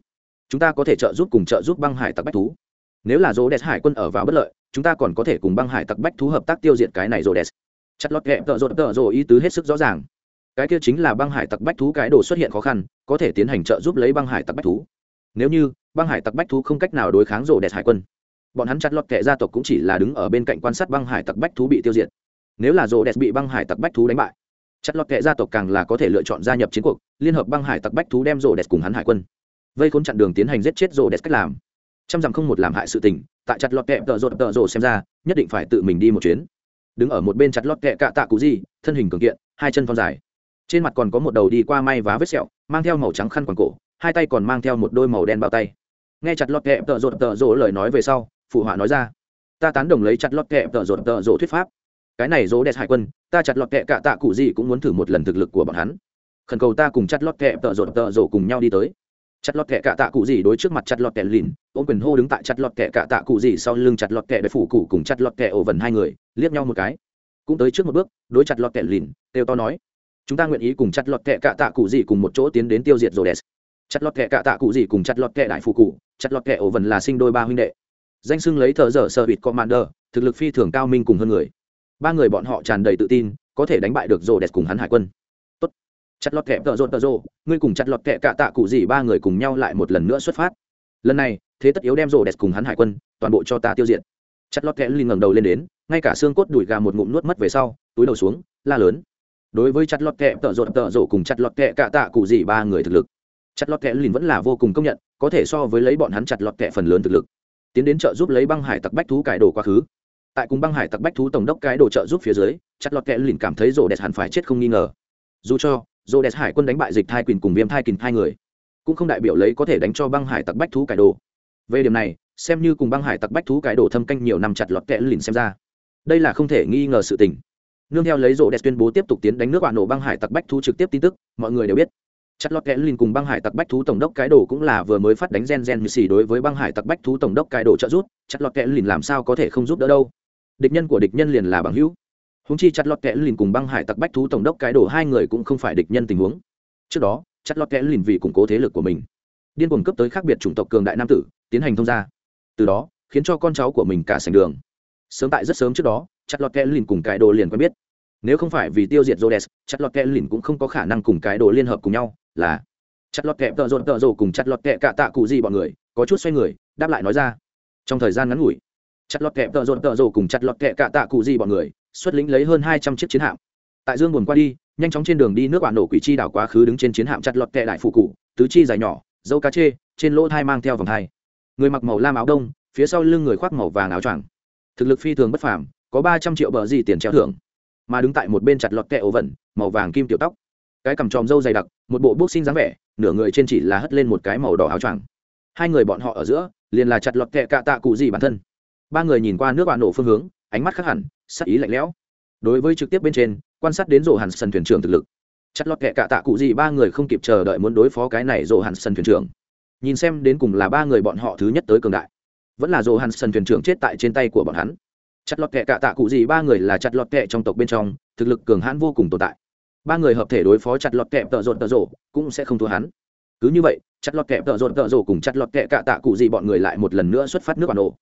chúng ta có thể trợ giúp cùng trợ giúp băng hải tặc bách thú. Nếu là rô đès hải quân ở vào bất lợi chúng ta còn có thể cùng băng hải tặc bách thú hợp tác tiêu diệt cái này rô đès chặt lọt kẹ tợ rột tợ rồ ý tứ hết sức rõ ràng cái kia chính là băng hải tặc bách thú cái đồ xuất hiện khó khăn, có thể tiến hành trợ giúp lấy băng hải tặc bách thú. Nếu như, băng hải tặc bách thú không cách nào đối kháng rổ đẹp hải quân, bọn hắn chặt lọt kệ gia tộc cũng chỉ là đứng ở bên cạnh quan sát băng hải tặc bách thú bị tiêu diệt. Nếu là rổ đẹp bị băng hải tặc bách thú đánh bại, chặt lọt kệ gia tộc càng là có thể lựa chọn gia nhập chiến cuộc, liên hợp băng hải tặc bách thú đem rổ đẹp cùng hắn hải quân, vây khốn chặn đường tiến hành giết chết rổ đẹp cách làm. Trăm dặm không một làm hại sự tình, tại chặt lọt kệ tợ rột tợ rồ xem ra, nhất định phải tự mình đi một chuyến. Đứng ở một bên chặt lọt kệ cạ tạ cụ gì, thân hình cường kiện, hai chân phong dài trên mặt còn có một đầu đi qua may vá vết sẹo mang theo màu trắng khăn quàng cổ hai tay còn mang theo một đôi màu đen bao tay nghe chặt lọt kệ tợ rột tợ rỗ lời nói về sau phụ họa nói ra ta tán đồng lấy chặt lọt kệ tợ rột tợ rỗ thuyết pháp cái này rỗ đẹp hải quân ta chặt lọt kẹ cả tạ cụ gì cũng muốn thử một lần thực lực của bọn hắn khẩn cầu ta cùng chặt lọt kẹ tợ rột tợ rỗ cùng nhau đi tới chặt lọt kẹ cả tạ cụ gì đối trước mặt chặt lọt kẹ lìn ôm quyền hô đứng tại chặt lọt kẹ cả tạ cụ gì sau lưng chặt lọt kẹ để phủ cụ cùng chặt lọt kẹ ổ vần hai người liếc nhau một cái cũng tới trước một bước đối chặt lọt kẹ lìn têu to nói chúng ta nguyện ý cùng chặt lọt kệ cạ tạ cụ gì cùng một chỗ tiến đến tiêu diệt rồi đès chặt lọt kệ cạ tạ cụ gì cùng chặt lọt kệ đại phụ cụ chặt lọt kệ ổ vần là sinh đôi ba huynh đệ. Danh xưng lấy thợ dở sợ bịt commander thực lực phi thường cao minh cùng hơn người. Ba người bọn họ tràn đầy tự tin có thể đánh bại được rồ đẹp cùng hắn hải quân. Tốt. chặt lọt kệ tợ rột tợ rồ, ngươi cùng chặt lọt kệ cạ tạ cụ gì ba người cùng nhau lại một lần nữa xuất phát. Lần này thế tất yếu đem rồ đẹp cùng hắn hải quân toàn bộ cho ta tiêu diệt. Chặt lọt kệ linh ngẩng đầu lên đến ngay cả xương cốt đùi gà một ngụm nuốt mất về sau túi đầu xuống la lớn đối với chặt lọt kẹ, tợ rột tợ rổ cùng chặt lọt kẹ cạ tạ cụ gì ba người thực lực. Chặt lọt kẹ lìn vẫn là vô cùng công nhận, có thể so với lấy bọn hắn chặt lọt kẹ phần lớn thực lực. Tiến đến trợ giúp lấy băng hải tặc bách thú cải đồ quá khứ. Tại cùng băng hải tặc bách thú tổng đốc cái đồ trợ giúp phía dưới, chặt lọt kẹ lìn cảm thấy rồ đẹp hẳn phải chết không nghi ngờ. Dù cho rồ đẹp hải quân đánh bại dịch thai quyền cùng viêm thai kình hai người, cũng không đại biểu lấy có thể đánh cho băng hải tặc bách thú cải đồ. Về điểm này, xem như cùng băng hải tặc bách thú cải đồ thâm canh nhiều năm chặt lọt kẹ lìn xem ra, đây là không thể nghi ngờ sự tình nương theo lấy rộ đẹp tuyên bố tiếp tục tiến đánh nước bạn nổ băng hải tặc bách thú trực tiếp tin tức, mọi người đều biết. Chặt lọt kẽ lìn cùng băng hải tặc bách thú tổng đốc cái đồ cũng là vừa mới phát đánh gen gen như xì đối với băng hải tặc bách thú tổng đốc cái đồ trợ giúp, chặt lọt kẽ lìn làm sao có thể không giúp đỡ đâu. Địch nhân của địch nhân liền là bằng hữu. Húng chi chặt lọt kẽ lìn cùng băng hải tặc bách thú tổng đốc cái đồ hai người cũng không phải địch nhân tình huống. Trước đó, chặt lọt kẽ lìn vì củng cố thế lực của mình, điên cuồng cấp tới khác biệt chủng tộc cường đại nam tử, tiến hành thông gia. Từ đó, khiến cho con cháu của mình cả sành đường. Sớm tại rất sớm trước đó chặt lọt kẽ lìn cùng cái đồ liền quen biết. Nếu không phải vì tiêu diệt Rhodes, chặt lọt kẽ lìn cũng không có khả năng cùng cái đồ liên hợp cùng nhau là chặt lọt kẽ tợ rộn tợ rộ cùng chặt lọt kẽ cạ tạ cụ gì bọn người có chút xoay người đáp lại nói ra. Trong thời gian ngắn ngủi chặt lọt kẽ tợ rộn tợ rộ cùng chặt lọt kẽ cạ tạ cụ gì bọn người xuất lĩnh lấy hơn hai trăm chiếc chiến hạm. Tại dương buồn qua đi nhanh chóng trên đường đi nước bạn nổ quỷ chi đảo quá khứ đứng trên chiến hạm chặt lọt kẹ đại phụ cụ tứ chi dài nhỏ dâu cá chê trên lỗ thai mang theo vòng hai. Người mặc màu lam áo đông phía sau lưng người khoác màu vàng áo choàng. Thực lực phi thường bất phàm có ba trăm triệu bờ gì tiền treo thưởng, mà đứng tại một bên chặt lọt kẹ ổ vẩn, màu vàng kim tiểu tóc. Cái cằm tròm râu dày đặc, một bộ bốc sinh dáng vẻ, nửa người trên chỉ là hất lên một cái màu đỏ áo choàng. Hai người bọn họ ở giữa, liền là chặt lọt kẹ cạ tạ cụ gì bản thân. Ba người nhìn qua nước bạn nổ phương hướng, ánh mắt khác hẳn, sắc ý lạnh lẽo. Đối với trực tiếp bên trên, quan sát đến rổ hẳn sân thuyền trưởng thực lực. Chặt lọt kẹ cạ tạ cụ gì ba người không kịp chờ đợi muốn đối phó cái này rổ hẳn sân thuyền trưởng. Nhìn xem đến cùng là ba người bọn họ thứ nhất tới cường đại. Vẫn là rổ hẳn sân thuyền trưởng chết tại trên tay của bọn hắn chặt lọt kẹ cạ tạ cụ gì, ba người là chặt lọt kẹ trong tộc bên trong, thực lực cường hãn vô cùng tồn tại. Ba người hợp thể đối phó chặt lọt kệ tợ rộn tợ rộ cũng sẽ không thua hắn. Cứ như vậy, chặt lọt kệ tợ rộn tợ rộ cùng chặt lọt kẹ cạ tạ cụ gì bọn người lại một lần nữa xuất phát nước bản nổ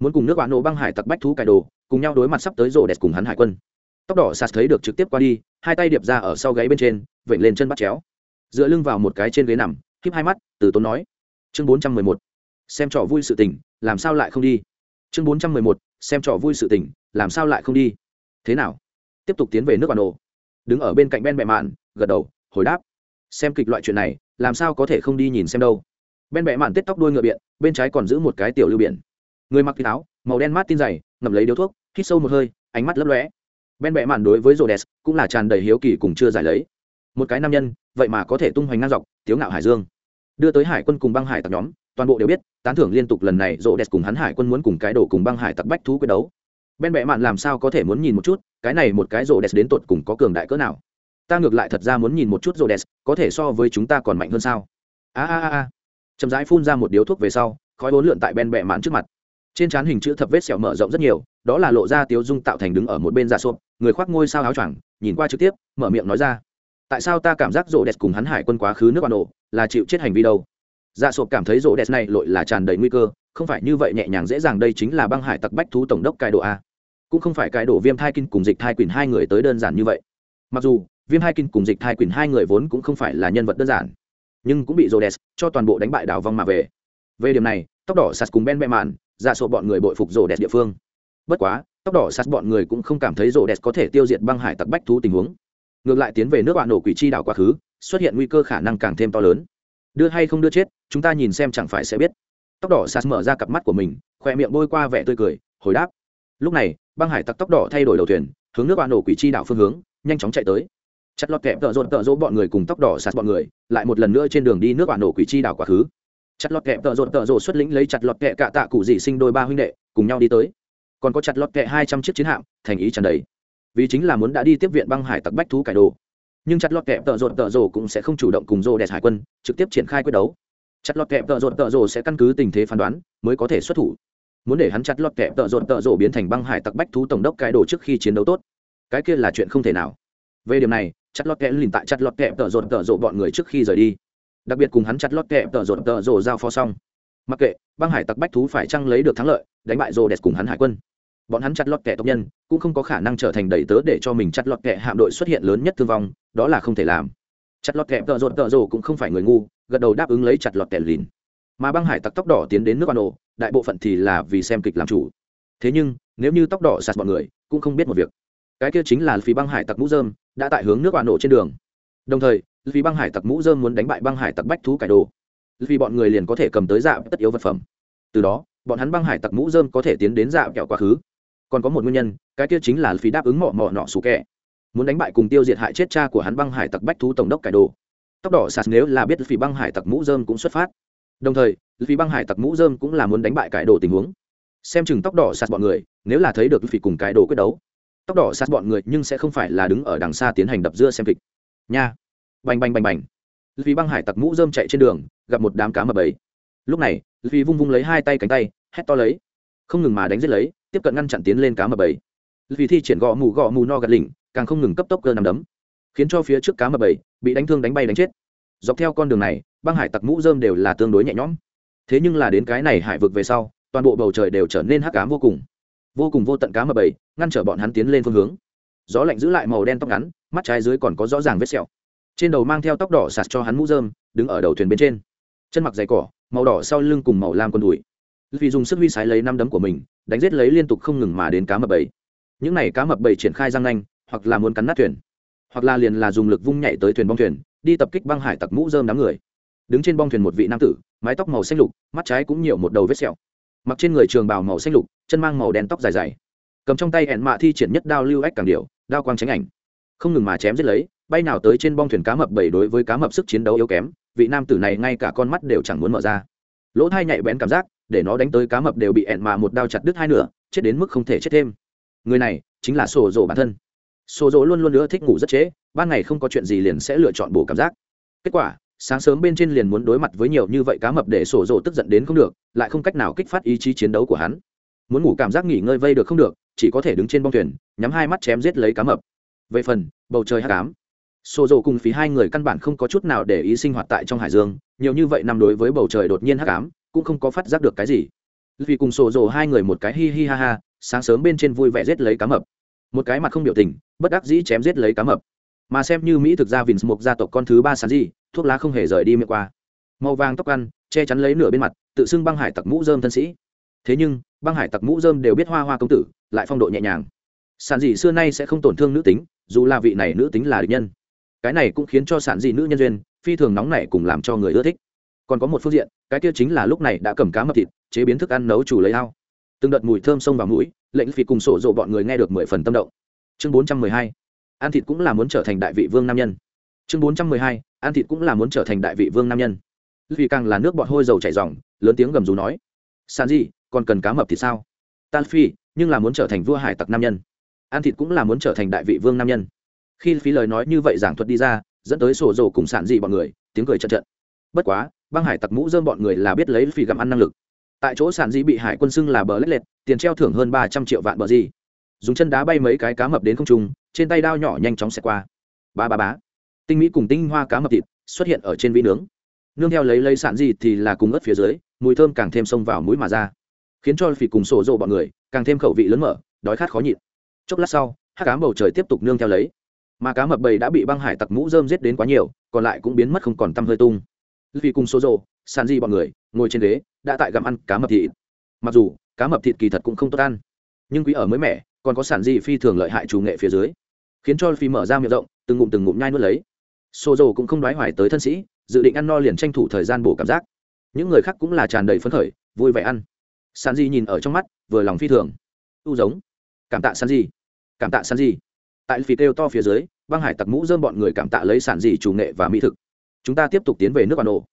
muốn cùng nước bản nổ băng hải tặc bách thú cải đồ, cùng nhau đối mặt sắp tới rộ đẹp cùng hắn hải quân. Tóc đỏ sạt thấy được trực tiếp qua đi, hai tay điệp ra ở sau gáy bên trên, vểnh lên chân bắt chéo. Dựa lưng vào một cái trên ghế nằm, híp hai mắt, từ tốn nói. Chương bốn trăm mười một. Xem trò vui sự tình, làm sao lại không đi? Chương bốn trăm mười một xem trò vui sự tình, làm sao lại không đi? Thế nào? Tiếp tục tiến về nước bản nổ. Đứng ở bên cạnh ben bẹ mạn, gật đầu, hồi đáp. Xem kịch loại chuyện này, làm sao có thể không đi nhìn xem đâu. Ben bẹ mạn tết tóc đuôi ngựa biện, bên trái còn giữ một cái tiểu lưu biển người mặc áo, màu đen mát tin dày, ngậm lấy điếu thuốc, hít sâu một hơi, ánh mắt lấp lóe. Ben bẹ mạn đối với rô đès cũng là tràn đầy hiếu kỳ cùng chưa giải lấy. Một cái nam nhân, vậy mà có thể tung hoành ngang dọc, tiếu ngạo hải dương. Đưa tới hải quân cùng băng hải tặc nhóm toàn bộ đều biết, tán thưởng liên tục lần này rộ đẹp cùng hắn hải quân muốn cùng cái đổ cùng băng hải tặc bách thú quyết đấu. Ben bẹ mạn làm sao có thể muốn nhìn một chút, cái này một cái rộ đẹp đến tột cùng có cường đại cỡ nào? Ta ngược lại thật ra muốn nhìn một chút rộ đẹp có thể so với chúng ta còn mạnh hơn sao? A a a a. Chậm rãi phun ra một điếu thuốc về sau, khói bốn lượn tại ben bẹ mạn trước mặt. Trên trán hình chữ thập vết sẹo mở rộng rất nhiều, đó là lộ ra tiếu dung tạo thành đứng ở một bên dạ giả sộp người khoác ngôi sao áo choàng, nhìn qua trực tiếp, mở miệng nói ra. Tại sao ta cảm giác rộ đẹp cùng hắn hải quân quá khứ nước bà nổ là chịu chết hành vi đâu? Dạ sộp cảm thấy rô đẹp này lội là tràn đầy nguy cơ, không phải như vậy nhẹ nhàng dễ dàng đây chính là băng hải tặc bách thú tổng đốc cai độ a. Cũng không phải cai đổ viêm thai kinh cùng dịch thai quyền hai người tới đơn giản như vậy. Mặc dù, viêm hai kinh cùng dịch thai quyền hai người vốn cũng không phải là nhân vật đơn giản, nhưng cũng bị Rhodes cho toàn bộ đánh bại đảo vong mà về. Về điểm này, tóc đỏ sạt cùng ben bẹ mạn dạ ra sổ bọn người bội phục Rhodes địa phương. Bất quá, tóc đỏ sạt bọn người cũng không cảm thấy Rhodes có thể tiêu diệt băng hải tặc bách thú tình huống. Ngược lại tiến về nước bạn nổ quỷ chi đảo quá khứ, xuất hiện nguy cơ khả năng càng thêm to lớn đưa hay không đưa chết, chúng ta nhìn xem chẳng phải sẽ biết. Tóc đỏ sas mở ra cặp mắt của mình, khoe miệng bôi qua vẻ tươi cười, hồi đáp. Lúc này, băng hải tặc tóc đỏ thay đổi đầu thuyền, hướng nước bạn nổ quỷ chi đảo phương hướng, nhanh chóng chạy tới. Chặt lọt kẹp tợ rộn tợ rỗ bọn người cùng tóc đỏ sạt bọn người, lại một lần nữa trên đường đi nước bạn nổ quỷ chi đảo quá khứ. Chặt lọt kẹp tợ rộn tợ rỗ xuất lĩnh lấy chặt lọt kẹ cạ tạ cụ dị sinh đôi ba huynh đệ, cùng nhau đi tới. Còn có chặt lọt kẹ hai trăm chiếc chiến hạm, thành ý tràn đầy. Vì chính là muốn đã đi tiếp viện băng hải tặc bách thú cải đồ nhưng chặt lọt kẹp tợ rột tợ rồ cũng sẽ không chủ động cùng rô đẹp hải quân trực tiếp triển khai quyết đấu. Chặt lọt kẹp tợ rột tợ rồ sẽ căn cứ tình thế phán đoán mới có thể xuất thủ. Muốn để hắn chặt lọt kẹp tợ rột tợ rồ biến thành băng hải tặc bách thú tổng đốc cái đồ trước khi chiến đấu tốt. Cái kia là chuyện không thể nào. Về điểm này, chặt lọt kẹp lìn tại chặt lọt kẹp tợ rột tợ rồ bọn người trước khi rời đi. Đặc biệt cùng hắn chặt lọt kẹp tợ rột tợ rồ giao phó xong. Mặc kệ, băng hải tặc bách thú phải chăng lấy được thắng lợi, đánh bại rô đẹp cùng hắn hải quân bọn hắn chặt lọt kẻ tộc nhân, cũng không có khả năng trở thành đầy tớ để cho mình chặt lọt kẻ hạm đội xuất hiện lớn nhất thương vong, đó là không thể làm. Chặt lọt kẻ tợ rột tợ rồ cũng không phải người ngu, gật đầu đáp ứng lấy chặt lọt kẻ lìn. Mà băng hải tặc tóc đỏ tiến đến nước ban ổ đại bộ phận thì là vì xem kịch làm chủ. Thế nhưng, nếu như tóc đỏ sạt bọn người, cũng không biết một việc. Cái kia chính là phí băng hải tặc mũ dơm đã tại hướng nước ban ổ trên đường. Đồng thời vì băng hải tặc mũ dơm muốn đánh bại băng hải tặc bách thú cải đồ. Vì bọn người liền có thể cầm tới dạ tất yếu vật phẩm. Từ đó, bọn hắn băng hải tặc mũ dơm có thể tiến đến dạ kẹo quá khứ còn có một nguyên nhân, cái kia chính là phí đáp ứng mọ mọ nọ sủ kẹ. Muốn đánh bại cùng tiêu diệt hại chết cha của hắn băng hải tặc bách thú tổng đốc cải đồ. Tóc đỏ sạt nếu là biết phí băng hải tặc mũ dơm cũng xuất phát. Đồng thời phí băng hải tặc mũ dơm cũng là muốn đánh bại cải đồ tình huống. Xem chừng tóc đỏ sạt bọn người, nếu là thấy được phí cùng cải đồ quyết đấu, tóc đỏ sạt bọn người nhưng sẽ không phải là đứng ở đằng xa tiến hành đập dưa xem kịch. Nha. Bành bành bành bành. Vì băng hải tặc mũ dơm chạy trên đường, gặp một đám cá mập bầy lúc này vì vung vung lấy hai tay cánh tay, hét to lấy không ngừng mà đánh giết lấy, tiếp cận ngăn chặn tiến lên cá mập bảy vì thi triển gõ mù gõ mù no gạt lỉnh, càng không ngừng cấp tốc cơ nằm đấm. Khiến cho phía trước cá mập bảy bị đánh thương đánh bay đánh chết. Dọc theo con đường này, băng hải tặc mũ dơm đều là tương đối nhẹ nhõm. Thế nhưng là đến cái này hải vực về sau, toàn bộ bầu trời đều trở nên hắc cám vô cùng. Vô cùng vô tận cá mập bảy ngăn trở bọn hắn tiến lên phương hướng. Gió lạnh giữ lại màu đen tóc ngắn, mắt trái dưới còn có rõ ràng vết sẹo. Trên đầu mang theo tóc đỏ sạt cho hắn mũ dơm đứng ở đầu thuyền bên trên. Chân mặc giày cỏ, màu đỏ sau lưng cùng màu lam con đùi vì dùng sức huy sái lấy năm đấm của mình, đánh giết lấy liên tục không ngừng mà đến cá mập bầy. Những này cá mập bầy triển khai răng nanh, hoặc là muốn cắn nát thuyền, hoặc là liền là dùng lực vung nhảy tới thuyền bong thuyền, đi tập kích băng hải tặc mũ dơm đám người. Đứng trên bong thuyền một vị nam tử, mái tóc màu xanh lục, mắt trái cũng nhiều một đầu vết sẹo. Mặc trên người trường bào màu xanh lục, chân mang màu đen tóc dài dài. Cầm trong tay hẹn mạ thi triển nhất đao lưu ách càng điệu đao quang tránh ảnh. Không ngừng mà chém giết lấy, bay nào tới trên bong thuyền cá mập bảy đối với cá mập sức chiến đấu yếu kém, vị nam tử này ngay cả con mắt đều chẳng muốn mở ra. Lỗ thai nhạy bén cảm giác để nó đánh tới cá mập đều bị ẹn mà một đao chặt đứt hai nửa, chết đến mức không thể chết thêm. Người này chính là sổ rổ bản thân. Sổ rổ luôn luôn nữa thích ngủ rất trễ, ban ngày không có chuyện gì liền sẽ lựa chọn bổ cảm giác. Kết quả, sáng sớm bên trên liền muốn đối mặt với nhiều như vậy cá mập để sổ rổ tức giận đến không được, lại không cách nào kích phát ý chí chiến đấu của hắn. Muốn ngủ cảm giác nghỉ ngơi vây được không được, chỉ có thể đứng trên bong thuyền, nhắm hai mắt chém giết lấy cá mập. Về phần, bầu trời hát cám xô rổ cùng phí hai người căn bản không có chút nào để ý sinh hoạt tại trong hải dương, nhiều như vậy nằm đối với bầu trời đột nhiên hắc ám cũng không có phát giác được cái gì. Vì cùng sổ rồ hai người một cái hi hi ha ha, sáng sớm bên trên vui vẻ rết lấy cá mập. Một cái mặt không biểu tình, bất đắc dĩ chém rết lấy cá mập. Mà xem như mỹ thực ra vins mục gia tộc con thứ ba sàn gì thuốc lá không hề rời đi miệng qua. Màu vàng tóc ăn, che chắn lấy nửa bên mặt, tự xưng băng hải tặc mũ dơm thân sĩ. Thế nhưng, băng hải tặc mũ dơm đều biết hoa hoa công tử, lại phong độ nhẹ nhàng. Sản dị xưa nay sẽ không tổn thương nữ tính, dù là vị này nữ tính là địch nhân. Cái này cũng khiến cho sản dị nữ nhân duyên, phi thường nóng này cùng làm cho người ưa thích còn có một phương diện, cái kia chính là lúc này đã cầm cá mập thịt, chế biến thức ăn nấu chủ lấy ao. Từng đợt mùi thơm xông vào mũi, lệnh phi cùng sổ rộ bọn người nghe được mười phần tâm động. Chương bốn trăm mười hai, ăn thịt cũng là muốn trở thành đại vị vương nam nhân. Chương bốn trăm mười hai, ăn thịt cũng là muốn trở thành đại vị vương nam nhân. Vì càng là nước bọt hôi dầu chảy dòng, lớn tiếng gầm rú nói, sàn gì, còn cần cá mập thì sao? Tan phi, nhưng là muốn trở thành vua hải tặc nam nhân. Ăn thịt cũng là muốn trở thành đại vị vương nam nhân. Khi phí lời nói như vậy giảng thuật đi ra, dẫn tới sổ rồ cùng sản dị bọn người, tiếng cười chật trận bất quá băng hải tặc mũ dơm bọn người là biết lấy phì gặm ăn năng lực. Tại chỗ sản dĩ bị hải quân xưng là bờ lết lệt, tiền treo thưởng hơn ba trăm triệu vạn bờ gì. Dùng chân đá bay mấy cái cá mập đến không trung, trên tay đao nhỏ nhanh chóng xẹt qua. Ba ba bá tinh mỹ cùng tinh hoa cá mập thịt xuất hiện ở trên vĩ nướng. Nương theo lấy lấy sản dị thì là cùng ớt phía dưới, mùi thơm càng thêm xông vào mũi mà ra. Khiến cho phì cùng sổ rộ bọn người càng thêm khẩu vị lớn mở, đói khát khó nhịn. Chốc lát sau, hát cám bầu trời tiếp tục nương theo lấy. Mà cá mập bầy đã bị băng hải tặc mũ dơm giết đến quá nhiều, còn lại cũng biến mất không còn t hơi tung vì cùng số rộ sàn di bọn người, ngồi trên ghế, đã tại gặm ăn cá mập thịt. Mặc dù, cá mập thịt kỳ thật cũng không tốt ăn, nhưng quý ở mới mẻ, còn có sản di phi thường lợi hại chủ nghệ phía dưới, khiến cho phi mở ra miệng rộng, từng ngụm từng ngụm nhai nuốt lấy. Xô dầu cũng không đoái hoài tới thân sĩ, dự định ăn no liền tranh thủ thời gian bổ cảm giác. Những người khác cũng là tràn đầy phấn khởi, vui vẻ ăn. Sản di nhìn ở trong mắt, vừa lòng phi thường. U giống. Cảm tạ sản di. Cảm tạ sản di. Tại phi kêu to phía dưới, băng hải tặc mũ dơm bọn người cảm tạ lấy sản di chủ nghệ và mỹ thực chúng ta tiếp tục tiến về nước bản đồ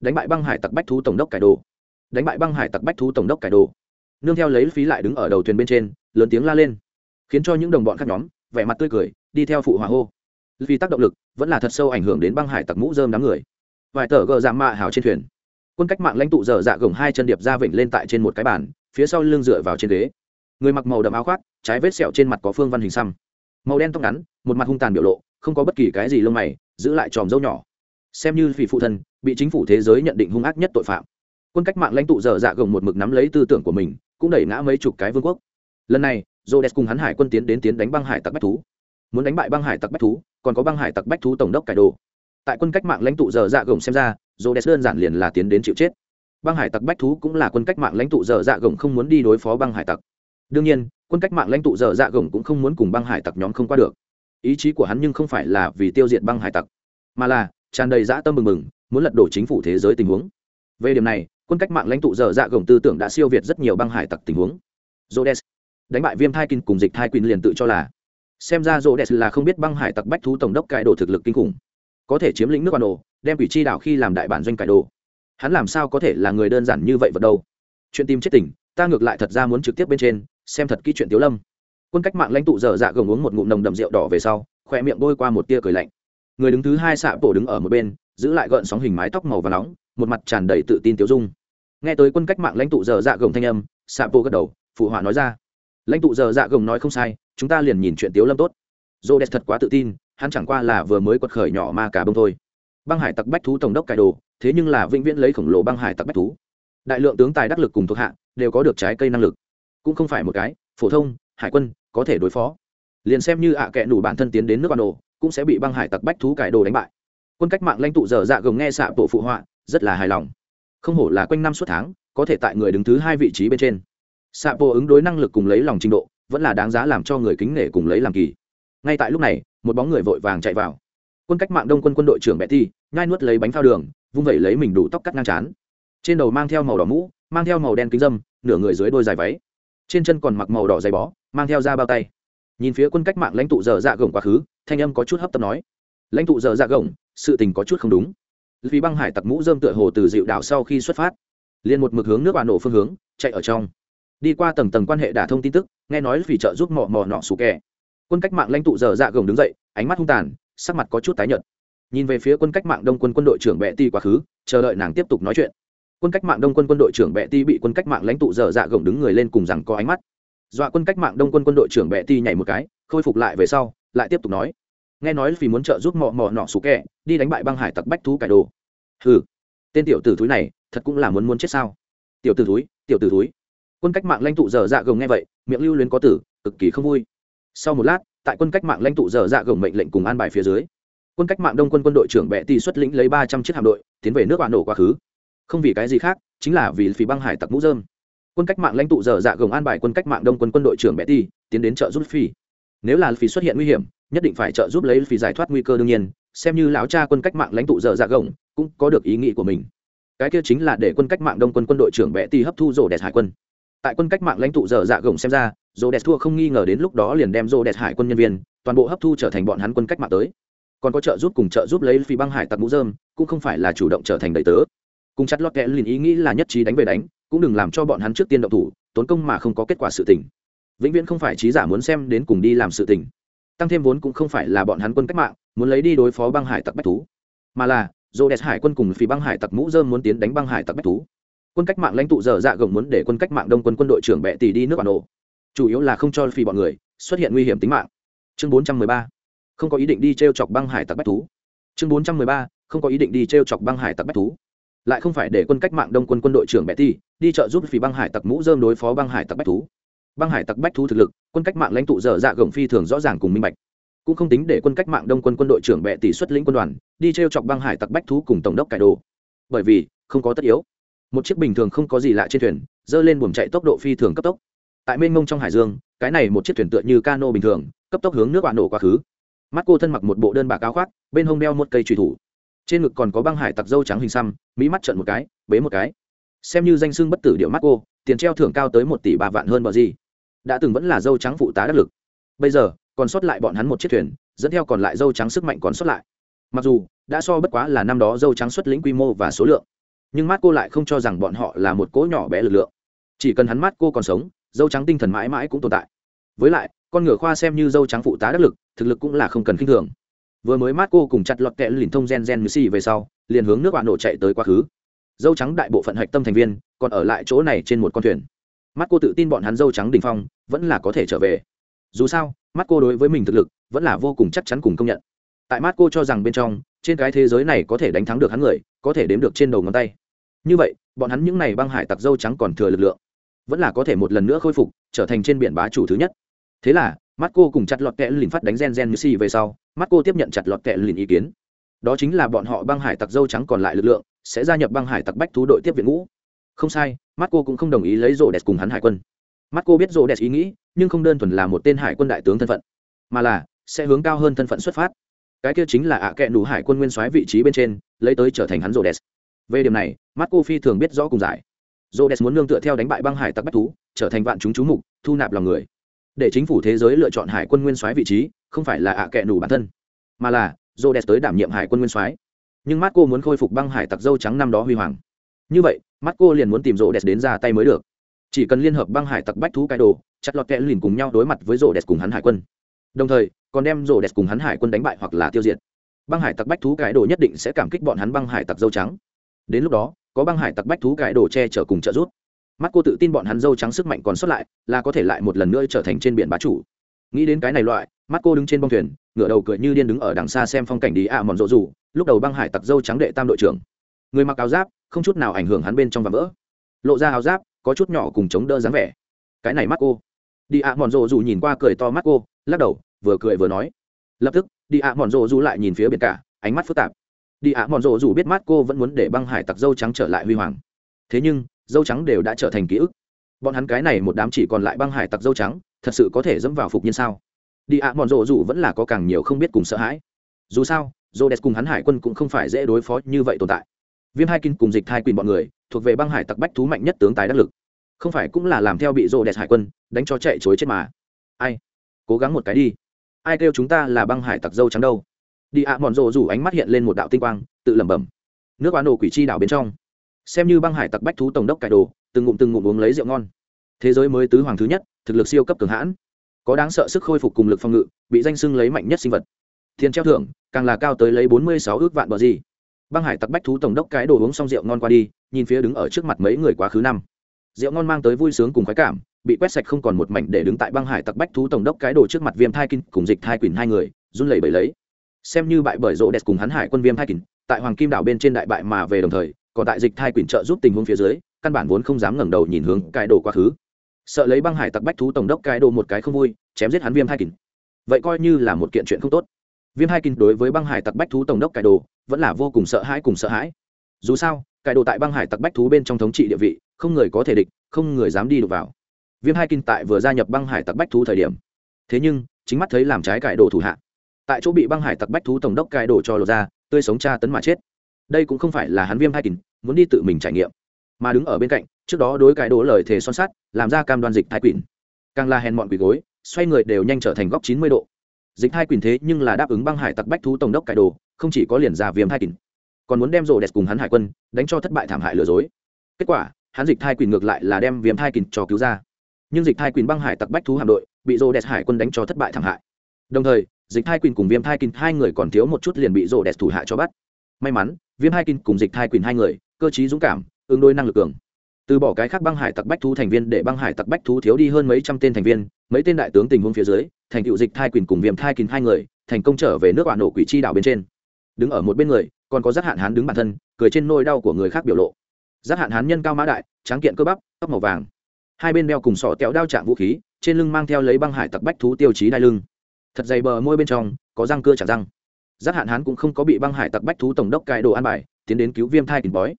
đánh bại băng hải tặc bách thú tổng đốc cải đồ. Đánh bại băng hải tặc bách thú tổng đốc cải đồ. Nương theo lấy phí lại đứng ở đầu thuyền bên trên, lớn tiếng la lên. Khiến cho những đồng bọn khác nhóm, vẻ mặt tươi cười, đi theo phụ hòa hô. Vì tác động lực, vẫn là thật sâu ảnh hưởng đến băng hải tặc mũ dơm đám người. Vài tờ gờ giảm mạ hào trên thuyền. Quân cách mạng lãnh tụ dở dạ gồng hai chân điệp ra vịnh lên tại trên một cái bàn, phía sau lưng dựa vào trên ghế. Người mặc màu đậm áo khoác, trái vết sẹo trên mặt có phương văn hình xăm. Màu đen tóc ngắn, một mặt hung tàn biểu lộ, không có bất kỳ cái gì lông mày, giữ lại tròm dâu nhỏ xem như vì phụ thân, bị chính phủ thế giới nhận định hung ác nhất tội phạm. Quân cách mạng lãnh tụ dở dạ gồng một mực nắm lấy tư tưởng của mình, cũng đẩy ngã mấy chục cái vương quốc. Lần này jodes cùng hắn hải quân tiến đến tiến đánh băng hải tặc bách thú. Muốn đánh bại băng hải tặc bách thú, còn có băng hải tặc bách thú tổng đốc cải đồ. Tại quân cách mạng lãnh tụ dở dạ gồng xem ra dô đès đơn giản liền là tiến đến chịu chết. Băng hải tặc bách thú cũng là quân cách mạng lãnh tụ dở dạ gồng không muốn đi đối phó băng hải tặc. Đương nhiên, quân cách mạng lãnh tụ dở dạ gồng cũng không muốn cùng băng hải tặc nhóm không qua được. Ý chí của hắn nhưng không phải là vì tiêu diệt băng hải tặc, mà là tràn đầy dã tâm mừng mừng, muốn lật đổ chính phủ thế giới tình huống. Về điểm này, quân cách mạng lãnh tụ dở dạ gồng tư tưởng đã siêu việt rất nhiều băng hải tặc tình huống. Rhodes đánh bại viêm thai kinh cùng dịch thai quỳnh liền tự cho là, xem ra Rhodes là không biết băng hải tặc bách thú tổng đốc cải đồ thực lực kinh khủng. Có thể chiếm lĩnh nước quan đồ đem ủy chi đảo khi làm đại bản doanh cải đồ. Hắn làm sao có thể là người đơn giản như vậy vật đâu? Chuyện tim chết tỉnh, ta ngược lại thật ra muốn trực tiếp bên trên, xem thật kỹ chuyện tiếu lâm. Quân cách mạng lãnh tụ dở dạ gồng uống một ngụm nồng đậm rượu đỏ về sau, khỏe miệng bôi qua một tia cười lạnh người đứng thứ hai xạ bổ đứng ở một bên, giữ lại gợn sóng hình mái tóc màu và nóng, một mặt tràn đầy tự tin tiêu dung. Nghe tới quân cách mạng lãnh tụ giờ dạ gồng thanh âm, xạ bổ gật đầu, phụ họa nói ra. Lãnh tụ giờ dạ gồng nói không sai, chúng ta liền nhìn chuyện tiếu lâm tốt. Dô đẹp thật quá tự tin, hắn chẳng qua là vừa mới quật khởi nhỏ ma cả bông thôi. Băng hải tặc bách thú tổng đốc cải đồ, thế nhưng là vĩnh viễn lấy khổng lồ băng hải tặc bách thú. Đại lượng tướng tài đắc lực cùng thuộc hạ, đều có được trái cây năng lực. Cũng không phải một cái, phổ thông, hải quân, có thể đối phó. Liền xem như ạ à kệ nủ bản thân tiến đến nước ban đồ cũng sẽ bị băng hải tặc bách thú cải đồ đánh bại. Quân cách mạng lãnh tụ dở dạ gồng nghe xạ bộ phụ họa, rất là hài lòng. Không hổ là quanh năm suốt tháng, có thể tại người đứng thứ hai vị trí bên trên. Xạ bộ ứng đối năng lực cùng lấy lòng trình độ, vẫn là đáng giá làm cho người kính nể cùng lấy làm kỳ. Ngay tại lúc này, một bóng người vội vàng chạy vào. Quân cách mạng đông quân quân đội trưởng bẹ thi nhai nuốt lấy bánh phao đường, vung vẩy lấy mình đủ tóc cắt ngang chán trên đầu mang theo màu đỏ mũ, mang theo màu đen kính dâm, nửa người dưới đôi dài váy. Trên chân còn mặc màu đỏ dày bó, mang theo da bao tay. Nhìn phía quân cách mạng lãnh tụ dở dạ gồng quá khứ thanh âm có chút hấp tấp nói. Lãnh tụ dở dạ gồng, sự tình có chút không đúng. Vì băng hải tặc mũ dơm tựa hồ từ dịu đảo sau khi xuất phát, liền một mực hướng nước bà nổ phương hướng, chạy ở trong. Đi qua tầng tầng quan hệ đả thông tin tức, nghe nói vì trợ giúp mò mò nọ sủ kẻ. Quân cách mạng lãnh tụ dở dạ gồng đứng dậy, ánh mắt hung tàn, sắc mặt có chút tái nhợt. Nhìn về phía quân cách mạng đông quân quân đội trưởng bệ ti quá khứ, chờ đợi nàng tiếp tục nói chuyện. Quân cách mạng đông quân quân đội trưởng bệ ti bị quân cách mạng lãnh tụ dở dạ gồng đứng người lên cùng rằng có ánh mắt. Dọa quân cách mạng đông quân quân đội trưởng bệ ti nhảy một cái, khôi phục lại về sau lại tiếp tục nói. Nghe nói vì muốn trợ giúp mọ mọ nọ sủ kẹ, đi đánh bại băng hải tặc bách thú cải đồ. Ừ tên tiểu tử thúi này, thật cũng là muốn muốn chết sao? Tiểu tử thúi, tiểu tử thúi. Quân cách mạng lãnh tụ dở dạ gồng nghe vậy, miệng lưu luyến có tử, cực kỳ không vui. Sau một lát, tại quân cách mạng lãnh tụ dở dạ gồng mệnh lệnh cùng an bài phía dưới, quân cách mạng đông quân quân đội trưởng bệ ti xuất lĩnh lấy ba trăm chiếc hạm đội, tiến về nước bạn nổ quá khứ. Không vì cái gì khác, chính là vì phí băng hải tặc mũ dơm quân cách mạng lãnh tụ dở dạ gồng an bài quân cách mạng đông quân quân đội trưởng bệ ti tiến đến trợ giúp phi nếu là phi xuất hiện nguy hiểm, nhất định phải trợ giúp lấy phi giải thoát nguy cơ đương nhiên, xem như lão cha quân cách mạng lãnh tụ dở dạ gồng, cũng có được ý nghĩ của mình. Cái kia chính là để quân cách mạng đông quân quân đội trưởng bệ ti hấp thu rổ đẹp hải quân. Tại quân cách mạng lãnh tụ dở dạ gồng xem ra rổ đẹp thua không nghi ngờ đến lúc đó liền đem rổ đẹp hải quân nhân viên, toàn bộ hấp thu trở thành bọn hắn quân cách mạng tới. Còn có trợ giúp cùng trợ giúp lấy phi băng hải tặc mũ dơm cũng không phải là chủ động trở thành đầy tớ. Cùng chặt lọt kẽ liền ý nghĩ là nhất trí đánh về đánh, cũng đừng làm cho bọn hắn trước tiên động thủ, tốn công mà không có kết quả sự tình vĩnh viễn không phải trí giả muốn xem đến cùng đi làm sự tình. Tăng thêm vốn cũng không phải là bọn hắn quân cách mạng, muốn lấy đi đối phó băng hải tặc bách thú. Mà là dồ đẹp hải quân cùng phi băng hải tặc mũ dơm muốn tiến đánh băng hải tặc bách thú. Quân cách mạng lãnh tụ dở dạ gồng muốn để quân cách mạng đông quân quân đội trưởng bệ tỷ đi nước bản đồ. Chủ yếu là không cho phi bọn người xuất hiện nguy hiểm tính mạng. Chương bốn trăm mười ba, không có ý định đi t r e o chọc băng hải tặc bách thú. Chương bốn trăm mười ba, không có ý định đi t r e o chọc băng hải tặc bách thú. Lại không phải để quân cách mạng đông quân quân đội trưởng betty đi trợ giúp phì băng hải tặc mũ dơm đối phó băng hải tặc bách thú băng hải tặc bách thú thực lực, quân cách mạng lãnh tụ dở dạ gồng phi thường rõ ràng cùng minh bạch. Cũng không tính để quân cách mạng đông quân quân đội trưởng bệ tỷ xuất lĩnh quân đoàn, đi t r e o chọc băng hải tặc bách thú cùng tổng đốc cải đồ. Bởi vì, không có tất yếu. Một chiếc bình thường không có gì lạ trên thuyền, dơ lên buồm chạy tốc độ phi thường cấp tốc. Tại mênh mông trong hải dương, cái này một chiếc thuyền tựa như cano bình thường, cấp tốc hướng nước bạo nổ quá khứ. Mắt cô thân mặc một bộ đơn bạc áo khoác, bên hông đeo một cây trùy thủ. Trên ngực còn có băng hải tặc dâu trắng hình xăm, mỹ mắt trận một cái, bế một cái. Xem như danh xưng bất tử điệu mắt cô, tiền treo thưởng cao tới một tỷ ba vạn hơn bờ gì đã từng vẫn là dâu trắng phụ tá đắc lực. Bây giờ, còn sót lại bọn hắn một chiếc thuyền, dẫn theo còn lại dâu trắng sức mạnh còn sót lại. Mặc dù, đã so bất quá là năm đó dâu trắng xuất lĩnh quy mô và số lượng, nhưng mát cô lại không cho rằng bọn họ là một cỗ nhỏ bé lực lượng. Chỉ cần hắn mát cô còn sống, dâu trắng tinh thần mãi mãi cũng tồn tại. Với lại, con ngựa khoa xem như dâu trắng phụ tá đắc lực, thực lực cũng là không cần k i n h thường. Vừa mới mát cô cùng chặt lọt kẹ lìn thông gen gen như xì về sau, liền hướng nước bạn nổ chạy tới quá khứ. Dâu trắng đại bộ phận hạch tâm thành viên, còn ở lại chỗ này trên một con thuyền mắt cô tự tin bọn hắn dâu trắng đình phong, vẫn là có thể trở về. Dù sao, mắt cô đối với mình thực lực, vẫn là vô cùng chắc chắn cùng công nhận. Tại mắt cô cho rằng bên trong, trên cái thế giới này có thể đánh thắng được hắn người, có thể đếm được trên đầu ngón tay. Như vậy, bọn hắn những n à y băng hải tặc dâu trắng còn thừa lực lượng, vẫn là có thể một lần nữa khôi phục, trở thành trên biển bá chủ thứ nhất. Thế là, mắt cô cùng chặt lọt kẹ lìn phát đánh gen gen như si về sau, mắt cô tiếp nhận chặt lọt kẹ lìn ý kiến. Đó chính là bọn họ băng hải tặc dâu trắng còn lại lực lượng, sẽ gia nhập băng hải tặc bách thú đội tiếp viện ngũ không sai mắt cô cũng không đồng ý lấy rô đẹp cùng hắn hải quân. Mắt cô biết rô đẹp ý nghĩ, nhưng không đơn thuần là một tên hải quân đại tướng thân phận, mà là sẽ hướng cao hơn thân phận xuất phát. Cái kia chính là ạ à kệ đủ hải quân nguyên soái vị trí bên trên, lấy tới trở thành hắn rô đẹp về điểm này mắt cô phi thường biết rõ cùng giải. Rô đẹp muốn nương tựa theo đánh bại băng hải tặc bách thú, trở thành vạn chúng chú mục, thu nạp lòng người. Để chính phủ thế giới lựa chọn hải quân nguyên soái vị trí, không phải là ạ à kệ đủ bản thân, mà là rô đẹp tới đảm nhiệm hải quân nguyên soái. Nhưng mắt cô muốn khôi phục băng hải tặc dâu trắng năm đó huy hoàng như vậy, mắt cô liền muốn tìm rổ đẹp đến ra tay mới được. Chỉ cần liên hợp băng hải tặc bách thú cái đồ, chặt lọt kẽ liền cùng nhau đối mặt với rổ đẹp cùng hắn hải quân. Đồng thời, còn đem rổ đẹp cùng hắn hải quân đánh bại hoặc là tiêu diệt. Băng hải tặc bách thú cái đồ nhất định sẽ cảm kích bọn hắn băng hải tặc dâu trắng. Đến lúc đó, có băng hải tặc bách thú cái đồ che chở cùng trợ giúp. Mắt cô tự tin bọn hắn dâu trắng sức mạnh còn sót lại, là có thể lại một lần nữa trở thành trên biển bá chủ. Nghĩ đến cái này loại, mắt cô đứng trên bông thuyền, ngửa đầu cười như điên đứng ở đằng xa xem phong cảnh đi ạ à mòn rộ rủ, lúc đầu băng hải tặc dâu trắng đệ tam đội trưởng. Người mặc áo giáp không chút nào ảnh hưởng hắn bên trong và vỡ. Lộ ra áo giáp, có chút nhỏ cùng chống đỡ dáng vẻ. Cái này mắt cô. Đi ạ à mòn rộ dù nhìn qua cười to mắt cô, lắc đầu, vừa cười vừa nói. Lập tức, đi ạ à mòn rộ dù lại nhìn phía biển cả, ánh mắt phức tạp. Đi ạ, mòn rộ dù biết mắt cô vẫn muốn để băng hải tặc dâu trắng trở lại huy hoàng. Thế nhưng, dâu trắng đều đã trở thành ký ức. Bọn hắn cái này một đám chỉ còn lại băng hải tặc dâu trắng, thật sự có thể dẫm vào phục nhiên sao? Đi ạ, mòn rộ dù vẫn là có càng nhiều không biết cùng sợ hãi. Dù sao dô đẹp cùng hắn hải quân cũng không phải dễ đối phó như vậy tồn tại viêm hai kinh cùng dịch thai quỳnh bọn người, thuộc về băng hải tặc bách thú mạnh nhất tướng tài đắc lực. Không phải cũng là làm theo bị dô đẹp hải quân, đánh cho chạy chối chết mà. Ai? Cố gắng một cái đi. Ai kêu chúng ta là băng hải tặc dâu trắng đâu? Đi ạ mòn rộ rủ ánh mắt hiện lên một đạo tinh quang, tự lẩm bẩm. Nước oán đồ quỷ chi đảo bên trong. Xem như băng hải tặc bách thú tổng đốc cải đồ, từng ngụm từng ngụm uống lấy rượu ngon. Thế giới mới tứ hoàng thứ nhất, thực lực siêu cấp cường hãn. Có đáng sợ sức khôi phục cùng lực phòng ngự, bị danh sưng lấy mạnh nhất sinh vật. Thiên treo thưởng, càng là cao tới lấy bốn mươi sáu ước vạn bờ gì băng hải tặc bách thú tổng đốc cái đồ uống xong rượu ngon qua đi, nhìn phía đứng ở trước mặt mấy người quá khứ năm. Rượu ngon mang tới vui sướng cùng khoái cảm, bị quét sạch không còn một mảnh để đứng tại băng hải tặc bách thú tổng đốc cái đồ trước mặt viêm thai kinh cùng dịch thai quỳnh hai người, run lẩy bẩy lấy. Xem như bại bởi rộ đẹp cùng hắn hải quân viêm thai kinh, tại hoàng kim đảo bên trên đại bại mà về đồng thời, còn tại dịch thai quỳnh trợ giúp tình huống phía dưới, căn bản vốn không dám ngẩng đầu nhìn hướng cái đồ quá khứ. Sợ lấy băng hải tặc bách thú tổng đốc cái đồ một cái không vui, chém giết hắn viêm thai kình vậy coi như là một kiện chuyện không tốt viêm hai kinh đối với băng hải tặc bách thú tổng đốc cải đồ, vẫn là vô cùng sợ hãi cùng sợ hãi. Dù sao, cải đồ tại băng hải tặc bách thú bên trong thống trị địa vị, không người có thể địch, không người dám đi đụng vào. Viêm hai kinh tại vừa gia nhập băng hải tặc bách thú thời điểm. Thế nhưng, chính mắt thấy làm trái cải đồ thủ hạ. Tại chỗ bị băng hải tặc bách thú tổng đốc cải đồ cho lột ra, tươi sống tra tấn mà chết. Đây cũng không phải là hắn viêm hai kinh muốn đi tự mình trải nghiệm. Mà đứng ở bên cạnh, trước đó đối cải đồ lời thề son sắt, làm ra cam đoan dịch thái quỷ. Càng là hèn mọn quỷ gối, xoay người đều nhanh trở thành góc chín mươi độ dịch hai Quyền thế nhưng là đáp ứng băng hải tặc bách thú tổng đốc cải đồ, không chỉ có liền ra viêm hai kỳnh còn muốn đem rổ đẹp cùng hắn hải quân đánh cho thất bại thảm hại lừa dối. Kết quả, hắn dịch hai Quyền ngược lại là đem viêm hai quỷ cho cứu ra. Nhưng dịch hai Quyền băng hải tặc bách thú hạm đội bị rổ đẹp hải quân đánh cho thất bại thảm hại. Đồng thời, dịch hai Quyền cùng viêm hai quỷ hai người còn thiếu một chút liền bị rổ đẹp thủ hạ cho bắt. May mắn, viêm hai quỷ cùng dịch hai Quyền hai người cơ chí dũng cảm, ứng đối năng lực cường từ bỏ cái khác băng hải tặc bách thú thành viên để băng hải tặc bách thú thiếu đi hơn mấy trăm tên thành viên, mấy tên đại tướng tình huống phía dưới, thành cựu dịch thai quyền cùng viêm thai kín hai người, thành công trở về nước bạn nổ quỷ chi đảo bên trên. Đứng ở một bên người, còn có giác hạn hán đứng bản thân, cười trên nôi đau của người khác biểu lộ. Giác hạn hán nhân cao mã đại, tráng kiện cơ bắp, tóc màu vàng. Hai bên đeo cùng sọ kéo đao chạm vũ khí, trên lưng mang theo lấy băng hải tặc bách thú tiêu chí đai lưng. Thật dày bờ môi bên trong, có răng cưa chặt răng. Giác hạn hán cũng không có bị băng hải tặc bách thú tổng đốc cài đồ an bài, tiến đến cứu viêm thai kín bói.